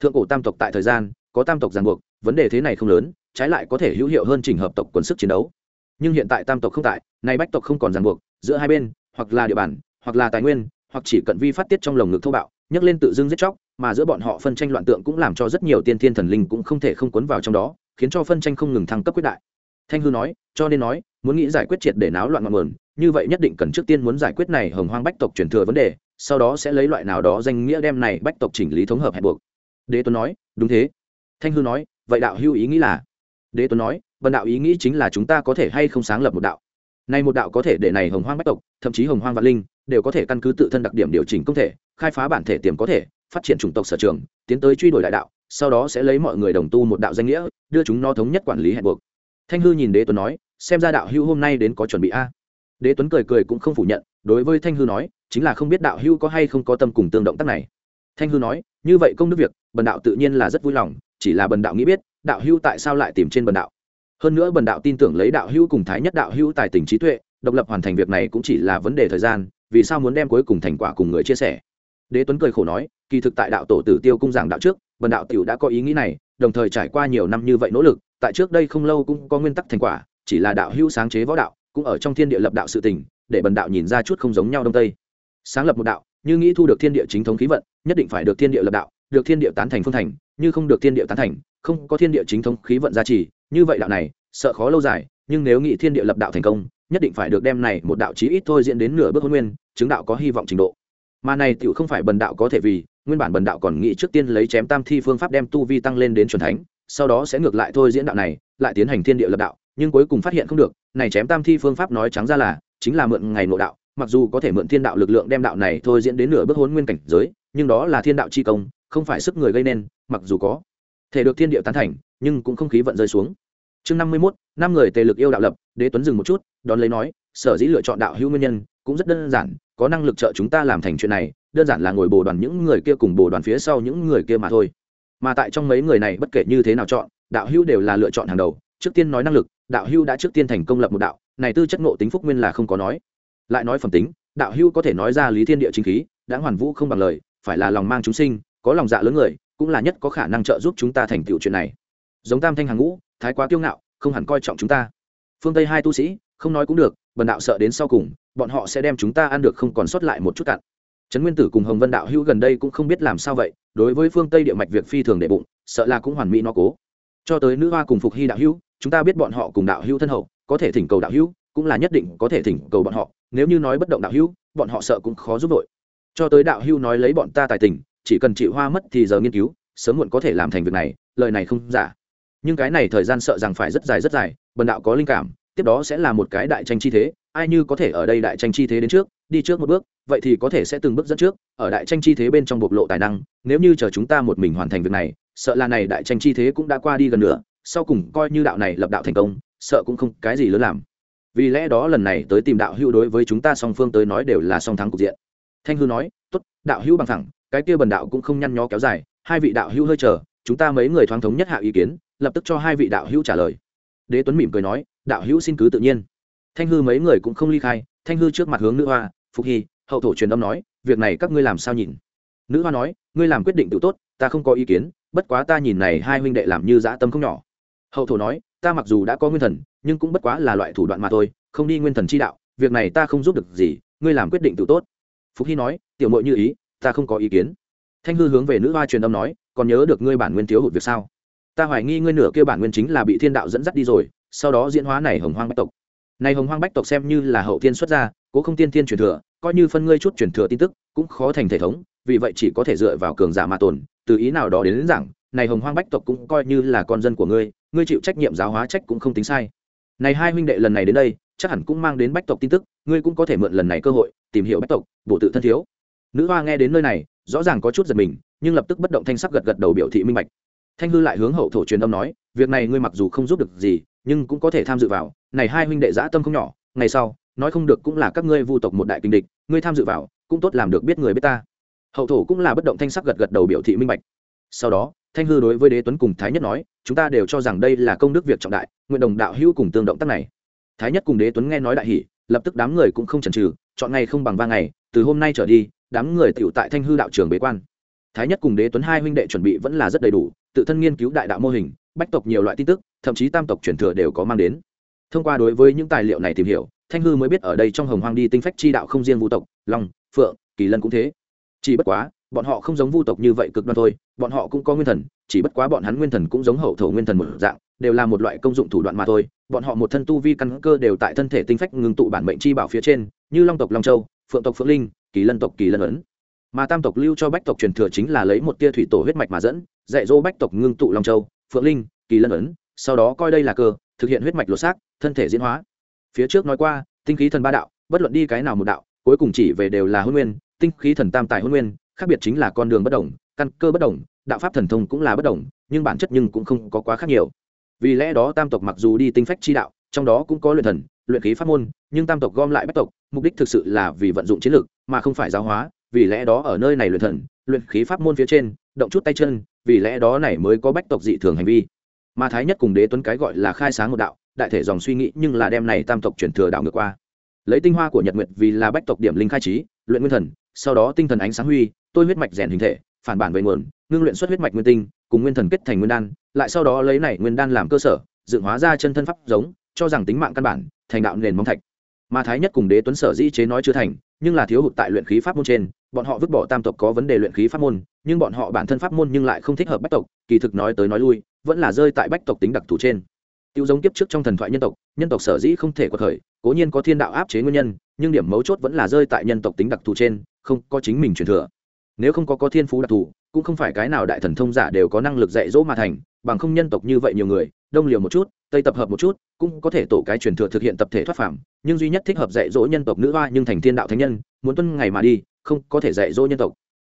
S1: Thượng cổ tam tộc tại thời gian, có tam tộc ràng buộc, vấn đề thế này không lớn trái lại có thể hữu hiệu hơn trình hợp tộc quần sức chiến đấu. Nhưng hiện tại tam tộc không tại, nay bách tộc không còn ràng buộc, giữa hai bên, hoặc là địa bàn, hoặc là tài nguyên, hoặc chỉ cận vi phát tiết trong lồng ngực thô bạo, nhấc lên tự dưng giết chóc, mà giữa bọn họ phân tranh loạn tượng cũng làm cho rất nhiều tiên thiên thần linh cũng không thể không cuốn vào trong đó, khiến cho phân tranh không ngừng thăng cấp quyết đại. Thanh hư nói, cho nên nói, muốn nghĩ giải quyết triệt để náo loạn ngọn nguồn, như vậy nhất định cần trước tiên muốn giải quyết này hồng hoang bách tộc truyền thừa vấn đề, sau đó sẽ lấy loại nào đó danh nghĩa đem này bách tộc chỉnh lý thống hợp hẹp buộc. Đế tuấn nói, đúng thế. Thanh hư nói, vậy đạo hưu ý nghĩ là đế tuấn nói vần đạo ý nghĩ chính là chúng ta có thể hay không sáng lập một đạo. Nay một đạo có thể để này hồng hoang bách tộc, thậm chí hồng hoang vạn linh, đều có thể căn cứ tự thân đặc điểm điều chỉnh công thể, khai phá bản thể tiềm có thể, phát triển chủng tộc sở trường, tiến tới truy đuổi đại đạo, sau đó sẽ lấy mọi người đồng tu một đạo danh nghĩa, đưa chúng nó thống nhất quản lý hẹn buộc. Thanh hư nhìn đế tuấn nói, xem ra đạo hưu hôm nay đến có chuẩn bị a. Đế tuấn cười cười cũng không phủ nhận, đối với thanh hư nói, chính là không biết đạo hưu có hay không có tâm cùng tương động tác này. Thanh hư nói, như vậy công đức việc, bần đạo tự nhiên là rất vui lòng, chỉ là bần đạo nghĩ biết đạo hưu tại sao lại tìm trên bần đạo? Hơn nữa bần đạo tin tưởng lấy đạo hưu cùng thái nhất đạo hưu tài tình trí tuệ, độc lập hoàn thành việc này cũng chỉ là vấn đề thời gian, vì sao muốn đem cuối cùng thành quả cùng người chia sẻ? Đế tuấn cười khổ nói, kỳ thực tại đạo tổ tử tiêu cung giảng đạo trước, bần đạo tiểu đã có ý nghĩ này, đồng thời trải qua nhiều năm như vậy nỗ lực, tại trước đây không lâu cũng có nguyên tắc thành quả, chỉ là đạo hưu sáng chế võ đạo, cũng ở trong thiên địa lập đạo sự tình, để bần đạo nhìn ra chút không giống nhau đông tây. Sáng lập một đạo, như nghĩ thu được thiên địa chính thống khí vận, nhất định phải được thiên địa lập đạo, được thiên địa tán thành phương thành, như không được thiên địa tán thành không có thiên địa chính thống khí vận gia trì, như vậy đạo này, sợ khó lâu dài, nhưng nếu nghị thiên địa lập đạo thành công, nhất định phải được đem này một đạo chí ít thôi diễn đến nửa bước hôn nguyên, chứng đạo có hy vọng trình độ. Mà này tiểu không phải bần đạo có thể vì, nguyên bản bần đạo còn nghĩ trước tiên lấy chém tam thi phương pháp đem tu vi tăng lên đến chuẩn thánh, sau đó sẽ ngược lại thôi diễn đạo này, lại tiến hành thiên địa lập đạo, nhưng cuối cùng phát hiện không được, này chém tam thi phương pháp nói trắng ra là, chính là mượn ngày nội đạo, mặc dù có thể mượn thiên đạo lực lượng đem đạo này thôi diễn đến nửa bước hôn nguyên cảnh giới, nhưng đó là thiên đạo chi công, không phải sức người gây nên, mặc dù có thể được thiên địa tán thành, nhưng cũng không khí vận rơi xuống. Chương năm mươi mốt, năm người tề lực yêu đạo lập, đế tuấn dừng một chút, đón lấy nói, sở dĩ lựa chọn đạo hữu nguyên nhân, cũng rất đơn giản, có năng lực trợ chúng ta làm thành chuyện này, đơn giản là ngồi bồ đoàn những người kia cùng bồ đoàn phía sau những người kia mà thôi. Mà tại trong mấy người này bất kể như thế nào chọn, đạo hữu đều là lựa chọn hàng đầu. Trước tiên nói năng lực, đạo hữu đã trước tiên thành công lập một đạo, này tư chất ngộ tính phúc nguyên là không có nói. Lại nói phẩm tính, đạo hữu có thể nói ra lý thiên địa chính khí, đã hoàn vũ không bằng lời, phải là lòng mang chúng sinh, có lòng dạ lớn người cũng là nhất có khả năng trợ giúp chúng ta thành tựu chuyện này. Giống tam thanh hàng ngũ, thái quá kiêu ngạo, không hẳn coi trọng chúng ta. Phương tây hai tu sĩ, không nói cũng được, bần đạo sợ đến sau cùng, bọn họ sẽ đem chúng ta ăn được không còn sót lại một chút cặn. Trấn nguyên tử cùng hồng vân đạo hữu gần đây cũng không biết làm sao vậy, đối với phương tây địa mạch việc phi thường đệ bụng, sợ là cũng hoàn mỹ nó cố. Cho tới nữ hoa cùng phục hy đạo hữu, chúng ta biết bọn họ cùng đạo hữu thân hậu, có thể thỉnh cầu đạo hữu, cũng là nhất định có thể thỉnh cầu bọn họ, nếu như nói bất động đạo hữu, bọn họ sợ cũng khó giúp đội cho tới đạo hữu nói lấy bọn ta tài tình chỉ cần chị hoa mất thì giờ nghiên cứu, sớm muộn có thể làm thành việc này, lời này không giả. Nhưng cái này thời gian sợ rằng phải rất dài rất dài, bần đạo có linh cảm, tiếp đó sẽ là một cái đại tranh chi thế, ai như có thể ở đây đại tranh chi thế đến trước, đi trước một bước, vậy thì có thể sẽ từng bước dẫn trước, ở đại tranh chi thế bên trong bộc lộ tài năng, nếu như chờ chúng ta một mình hoàn thành việc này, sợ là này đại tranh chi thế cũng đã qua đi gần nữa sau cùng coi như đạo này lập đạo thành công, sợ cũng không cái gì lớn làm. Vì lẽ đó lần này tới tìm đạo hữu đối với chúng ta song phương tới nói đều là song thắng cục diện. Thanh hư nói, tốt, đạo hữu bằng thẳng cái kia bần đạo cũng không nhăn nhó kéo dài, hai vị đạo hữu hơi chờ, chúng ta mấy người thoáng thống nhất hạ ý kiến, lập tức cho hai vị đạo hữu trả lời. Đế tuấn mỉm cười nói, đạo hữu xin cứ tự nhiên. Thanh hư mấy người cũng không ly khai, thanh hư trước mặt hướng nữ hoa, phục hy, hậu thổ truyền âm nói, việc này các ngươi làm sao nhìn? Nữ hoa nói, ngươi làm quyết định tự tốt, ta không có ý kiến, bất quá ta nhìn này hai huynh đệ làm như dã tâm không nhỏ. Hậu thổ nói, ta mặc dù đã có nguyên thần, nhưng cũng bất quá là loại thủ đoạn mà thôi, không đi nguyên thần chi đạo, việc này ta không giúp được gì, ngươi làm quyết định tự tốt. Phúc hy nói, tiểu mội như ý ta không có ý kiến. Thanh hư hướng về nữ hoa truyền âm nói còn nhớ được ngươi bản nguyên thiếu hụt việc sao? Ta hoài nghi ngươi nửa kia bản nguyên chính là bị thiên đạo dẫn dắt đi rồi sau đó diễn hóa này hồng hoang bách tộc. Này hồng hoang bách tộc xem như là hậu thiên xuất gia cố không tiên thiên truyền thừa coi như phân ngươi chút truyền thừa tin tức cũng khó thành thể thống vì vậy chỉ có thể dựa vào cường giả mà tồn từ ý nào đó đến, đến rằng này hồng hoang bách tộc cũng coi như là con dân của ngươi ngươi chịu trách nhiệm giáo hóa trách cũng không tính sai. Này hai huynh đệ lần này đến đây chắc hẳn cũng mang đến bách tộc tin tức ngươi cũng có thể mượn lần này cơ hội tìm hiểu bách tộc bổ tự thân thiếu nữ hoa nghe đến nơi này, rõ ràng có chút giật mình, nhưng lập tức bất động thanh sắc gật gật đầu biểu thị minh bạch. Thanh hư lại hướng hậu thổ truyền âm nói, việc này ngươi mặc dù không giúp được gì, nhưng cũng có thể tham dự vào. Này hai huynh đệ dã tâm không nhỏ, ngày sau, nói không được cũng là các ngươi vu tộc một đại kinh địch, ngươi tham dự vào, cũng tốt làm được biết người biết ta. Hậu thổ cũng là bất động thanh sắc gật gật đầu biểu thị minh bạch. Sau đó, thanh hư đối với đế tuấn cùng thái nhất nói, chúng ta đều cho rằng đây là công đức việc trọng đại, nguyện đồng đạo hữu cùng tương động tác này. Thái nhất cùng đế tuấn nghe nói đại hỷ lập tức đám người cũng không chần trừ chọn ngày không bằng ba ngày, từ hôm nay trở đi đám người tiểu tại thanh hư đạo trường bế quan. Thái nhất cùng đế tuấn hai huynh đệ chuẩn bị vẫn là rất đầy đủ, tự thân nghiên cứu đại đạo mô hình, bách tộc nhiều loại tin tức, thậm chí tam tộc truyền thừa đều có mang đến. Thông qua đối với những tài liệu này tìm hiểu, thanh hư mới biết ở đây trong hồng hoang đi tinh phách chi đạo không riêng vu tộc, long, phượng, kỳ lân cũng thế. Chỉ bất quá, bọn họ không giống vu tộc như vậy cực đoan thôi, bọn họ cũng có nguyên thần, chỉ bất quá bọn hắn nguyên thần cũng giống hậu thổ nguyên thần một dạng, đều là một loại công dụng thủ đoạn mà thôi. Bọn họ một thân tu vi căn cơ đều tại thân thể tinh phách ngưng tụ bản mệnh chi bảo phía trên, như long tộc long châu, phượng tộc phượng linh kỳ lân tộc kỳ lân ấn. Mà tam tộc lưu cho bách tộc truyền thừa chính là lấy một tia thủy tổ huyết mạch mà dẫn, dạy dỗ bách tộc ngưng tụ long châu, phượng linh, kỳ lân ấn, sau đó coi đây là cơ, thực hiện huyết mạch lột xác, thân thể diễn hóa. Phía trước nói qua, tinh khí thần ba đạo, bất luận đi cái nào một đạo, cuối cùng chỉ về đều là hôn nguyên, tinh khí thần tam tài hôn nguyên, khác biệt chính là con đường bất đồng, căn cơ bất đồng, đạo pháp thần thông cũng là bất đồng, nhưng bản chất nhưng cũng không có quá khác nhiều. Vì lẽ đó tam tộc mặc dù đi tinh phách chi đạo, trong đó cũng có luyện thần, luyện khí pháp môn, nhưng tam tộc gom lại bách tộc mục đích thực sự là vì vận dụng chiến lược, mà không phải giáo hóa, vì lẽ đó ở nơi này luyện thần, luyện khí pháp môn phía trên, động chút tay chân, vì lẽ đó này mới có bách tộc dị thường hành vi. Mà thái nhất cùng đế tuấn cái gọi là khai sáng một đạo, đại thể dòng suy nghĩ nhưng là đem này tam tộc chuyển thừa đạo ngược qua. Lấy tinh hoa của nhật nguyệt vì là bách tộc điểm linh khai trí, luyện nguyên thần, sau đó tinh thần ánh sáng huy, tôi huyết mạch rèn hình thể, phản bản về nguồn, ngưng luyện xuất huyết mạch nguyên tinh, cùng nguyên thần kết thành nguyên đan, lại sau đó lấy này nguyên đan làm cơ sở, dựng hóa ra chân thân pháp giống, cho rằng tính mạng căn bản, thành đạo nền móng thạch mà thái nhất cùng đế tuấn sở dĩ chế nói chưa thành, nhưng là thiếu hụt tại luyện khí pháp môn trên, bọn họ vứt bỏ tam tộc có vấn đề luyện khí pháp môn, nhưng bọn họ bản thân pháp môn nhưng lại không thích hợp bách tộc, kỳ thực nói tới nói lui, vẫn là rơi tại bách tộc tính đặc thù trên. Tiêu giống kiếp trước trong thần thoại nhân tộc nhân tộc sở dĩ không thể có thời cố nhiên có thiên đạo áp chế nguyên nhân, nhưng điểm mấu chốt vẫn là rơi tại nhân tộc tính đặc thù trên, không có chính mình truyền thừa. Nếu không có có thiên phú đặc thù, cũng không phải cái nào đại thần thông giả đều có năng lực dạy dỗ mà thành, bằng không nhân tộc như vậy nhiều người, đông liều một chút, tây tập hợp một chút cũng có thể tổ cái truyền thừa thực hiện tập thể thoát phàm, nhưng duy nhất thích hợp dạy dỗ nhân tộc nữ hoa nhưng thành thiên đạo thánh nhân, muốn tuân ngày mà đi, không có thể dạy dỗ nhân tộc.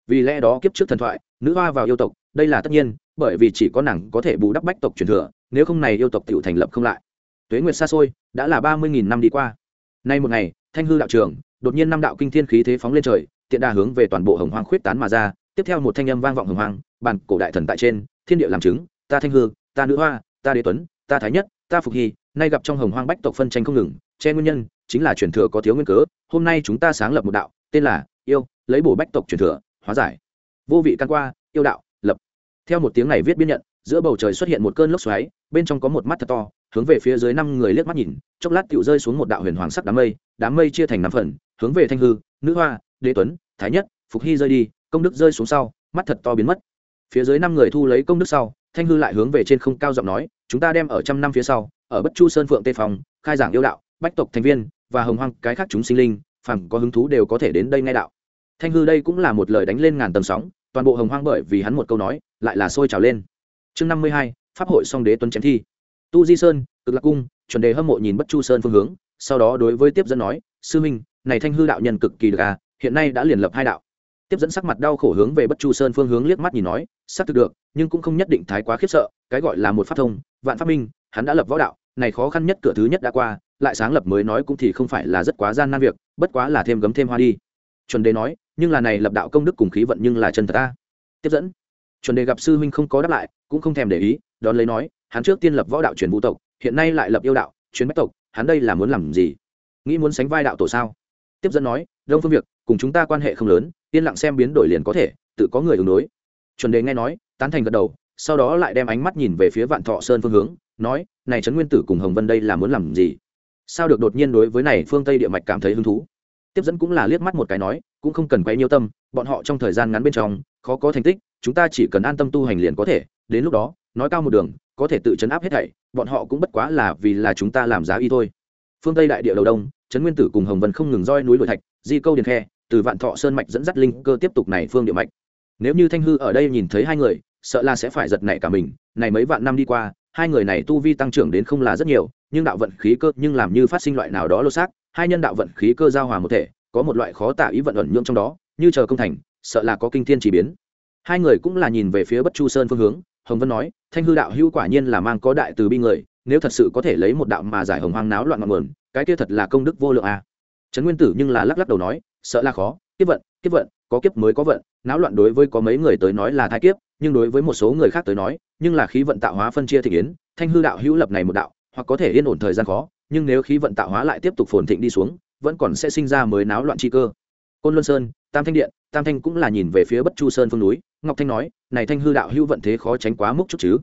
S1: Vì lẽ đó kiếp trước thần thoại, nữ hoa vào yêu tộc, đây là tất nhiên, bởi vì chỉ có nàng có thể bù đắp bách tộc truyền thừa, nếu không này yêu tộc tự thành lập không lại. Tuế nguyệt xa xôi, đã là ba mươi nghìn năm đi qua. Nay một ngày, thanh hư đạo trường đột nhiên năm đạo kinh thiên khí thế phóng lên trời, tiện đà hướng về toàn bộ hồng hoang khuyết tán mà ra, tiếp theo một thanh âm vang vọng hồng hoang, bản cổ đại thần tại trên, thiên địa làm chứng, ta thanh hư, ta nữ hoa, ta đế tuấn, ta thái nhất ta phục hy, nay gặp trong hồng hoang bách tộc phân tranh không ngừng, che nguyên nhân, chính là truyền thừa có thiếu nguyên cớ, hôm nay chúng ta sáng lập một đạo, tên là yêu, lấy bổ bách tộc truyền thừa, hóa giải. Vô vị căn qua, yêu đạo, lập. Theo một tiếng này viết biên nhận, giữa bầu trời xuất hiện một cơn lốc xoáy, bên trong có một mắt thật to, hướng về phía dưới năm người liếc mắt nhìn, chốc lát tựu rơi xuống một đạo huyền hoàng sắc đám mây đám mây chia thành năm phần, hướng về thanh hư, nữ hoa, đế tuấn, thái nhất, phục hy rơi đi, công đức rơi xuống sau, mắt thật to biến mất. Phía dưới năm người thu lấy công đức sau, thanh hư lại hướng về trên không cao giọng nói chúng ta đem ở trăm năm phía sau, ở bất chu sơn phượng tây phòng khai giảng yêu đạo, bách tộc thành viên, và hồng hoang, cái khác chúng sinh linh phẳng có hứng thú đều có thể đến đây ngay đạo. Thanh hư đây cũng là một lời đánh lên ngàn tầng sóng, toàn bộ hồng hoang bởi vì hắn một câu nói, lại là sôi trào lên. Chương năm mươi hai, pháp hội song đế tuấn chém thi. Tu di sơn, cực lạc cung, chuẩn đề hâm mộ nhìn bất chu sơn phương hướng, sau đó đối với tiếp dẫn nói, sư minh, này thanh hư đạo nhân cực kỳ được à hiện nay đã liền lập hai đạo tiếp dẫn sắc mặt đau khổ hướng về bất chu sơn phương hướng liếc mắt nhìn nói, xác thực được, nhưng cũng không nhất định thái quá khiếp sợ, cái gọi là một phát thông, vạn phát minh, hắn đã lập võ đạo, này khó khăn nhất cửa thứ nhất đã qua, lại sáng lập mới nói cũng thì không phải là rất quá gian nan việc, bất quá là thêm gấm thêm hoa đi. Chuẩn đề nói, nhưng là này lập đạo công đức cùng khí vận nhưng là chân thật ta. Tiếp dẫn, chuẩn đề gặp sư huynh không có đáp lại, cũng không thèm để ý, đón lấy nói, hắn trước tiên lập võ đạo truyền vũ tộc, hiện nay lại lập yêu đạo truyền bách tộc, hắn đây là muốn làm gì? Nghĩ muốn sánh vai đạo tổ sao? Tiếp dẫn nói, đông phương việc, cùng chúng ta quan hệ không lớn yên lặng xem biến đổi liền có thể, tự có người ứng đối. Chuẩn đề nghe nói, tán thành gật đầu, sau đó lại đem ánh mắt nhìn về phía vạn thọ sơn phương hướng, nói, này trấn nguyên tử cùng hồng vân đây là muốn làm gì? Sao được đột nhiên đối với này phương tây địa mạch cảm thấy hứng thú? Tiếp dẫn cũng là liếc mắt một cái nói, cũng không cần quay nhiêu tâm, bọn họ trong thời gian ngắn bên trong, khó có thành tích, chúng ta chỉ cần an tâm tu hành liền có thể, đến lúc đó, nói cao một đường, có thể tự chấn áp hết thảy, bọn họ cũng bất quá là vì là chúng ta làm giá y thôi. Phương tây đại địa đầu đông, trấn nguyên tử cùng hồng vân không ngừng roi núi đổi thạch, di câu điền khe từ vạn thọ sơn mạch dẫn dắt linh cơ tiếp tục này phương địa mạch. Nếu như thanh hư ở đây nhìn thấy hai người, sợ là sẽ phải giật nảy cả mình. Này mấy vạn năm đi qua, hai người này tu vi tăng trưởng đến không là rất nhiều, nhưng đạo vận khí cơ nhưng làm như phát sinh loại nào đó lô xác, hai nhân đạo vận khí cơ giao hòa một thể, có một loại khó tả ý vận ẩn nhượng trong đó, như chờ công thành, sợ là có kinh thiên chỉ biến. Hai người cũng là nhìn về phía bất chu sơn phương hướng, hồng vân nói, thanh hư đạo hữu quả nhiên là mang có đại từ bi người, nếu thật sự có thể lấy một đạo mà giải hồng hoang náo loạn ngọn nguồn, cái kia thật là công đức vô lượng a à. trấn nguyên tử nhưng là lắc lắc đầu nói sợ là khó, kiếp vận kiếp vận, có kiếp mới có vận, náo loạn đối với có mấy người tới nói là thái kiếp, nhưng đối với một số người khác tới nói, nhưng là khí vận tạo hóa phân chia thị yến, thanh hư đạo hữu lập này một đạo, hoặc có thể yên ổn thời gian khó, nhưng nếu khí vận tạo hóa lại tiếp tục phồn thịnh đi xuống, vẫn còn sẽ sinh ra mới náo loạn chi cơ. Côn luân sơn, tam thanh điện, tam thanh cũng là nhìn về phía bất chu sơn phương núi, ngọc thanh nói, này thanh hư đạo hữu vận thế khó tránh quá mức chút chứ.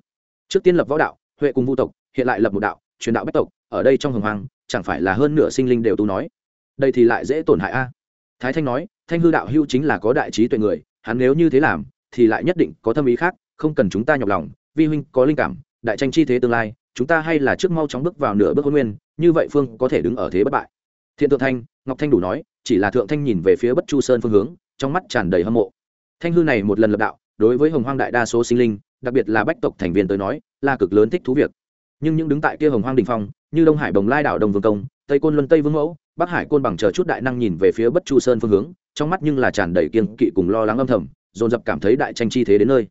S1: Trước tiên lập võ đạo, huệ cùng vu tộc, hiện lại lập một đạo, truyền đạo bách tộc, ở đây trong hồng hoàng chẳng phải là hơn nửa sinh linh đều tu nói. Đây thì lại dễ tổn hại a thái thanh nói, thanh hư đạo hữu chính là có đại trí tuệ người, hắn nếu như thế làm, thì lại nhất định có tâm ý khác, không cần chúng ta nhọc lòng, vi huynh có linh cảm, đại tranh chi thế tương lai, chúng ta hay là trước mau chóng bước vào nửa bước hôn nguyên, như vậy phương có thể đứng ở thế bất bại. Thiện thượng thanh, ngọc thanh đủ nói, chỉ là thượng thanh nhìn về phía bất chu sơn phương hướng, trong mắt tràn đầy hâm mộ. Thanh hư này một lần lập đạo, đối với hồng hoang đại đa số sinh linh, đặc biệt là bách tộc thành viên tới nói, là cực lớn thích thú việc. Nhưng những đứng tại kia hồng hoang đình phong, như đông hải bồng lai đảo đồng vương công, tây côn luân tây vương mẫu bắc hải côn bằng chờ chút đại năng nhìn về phía bất chu sơn phương hướng, trong mắt nhưng là tràn đầy kiên kỵ cùng lo lắng âm thầm, dồn dập cảm thấy đại tranh chi thế đến nơi.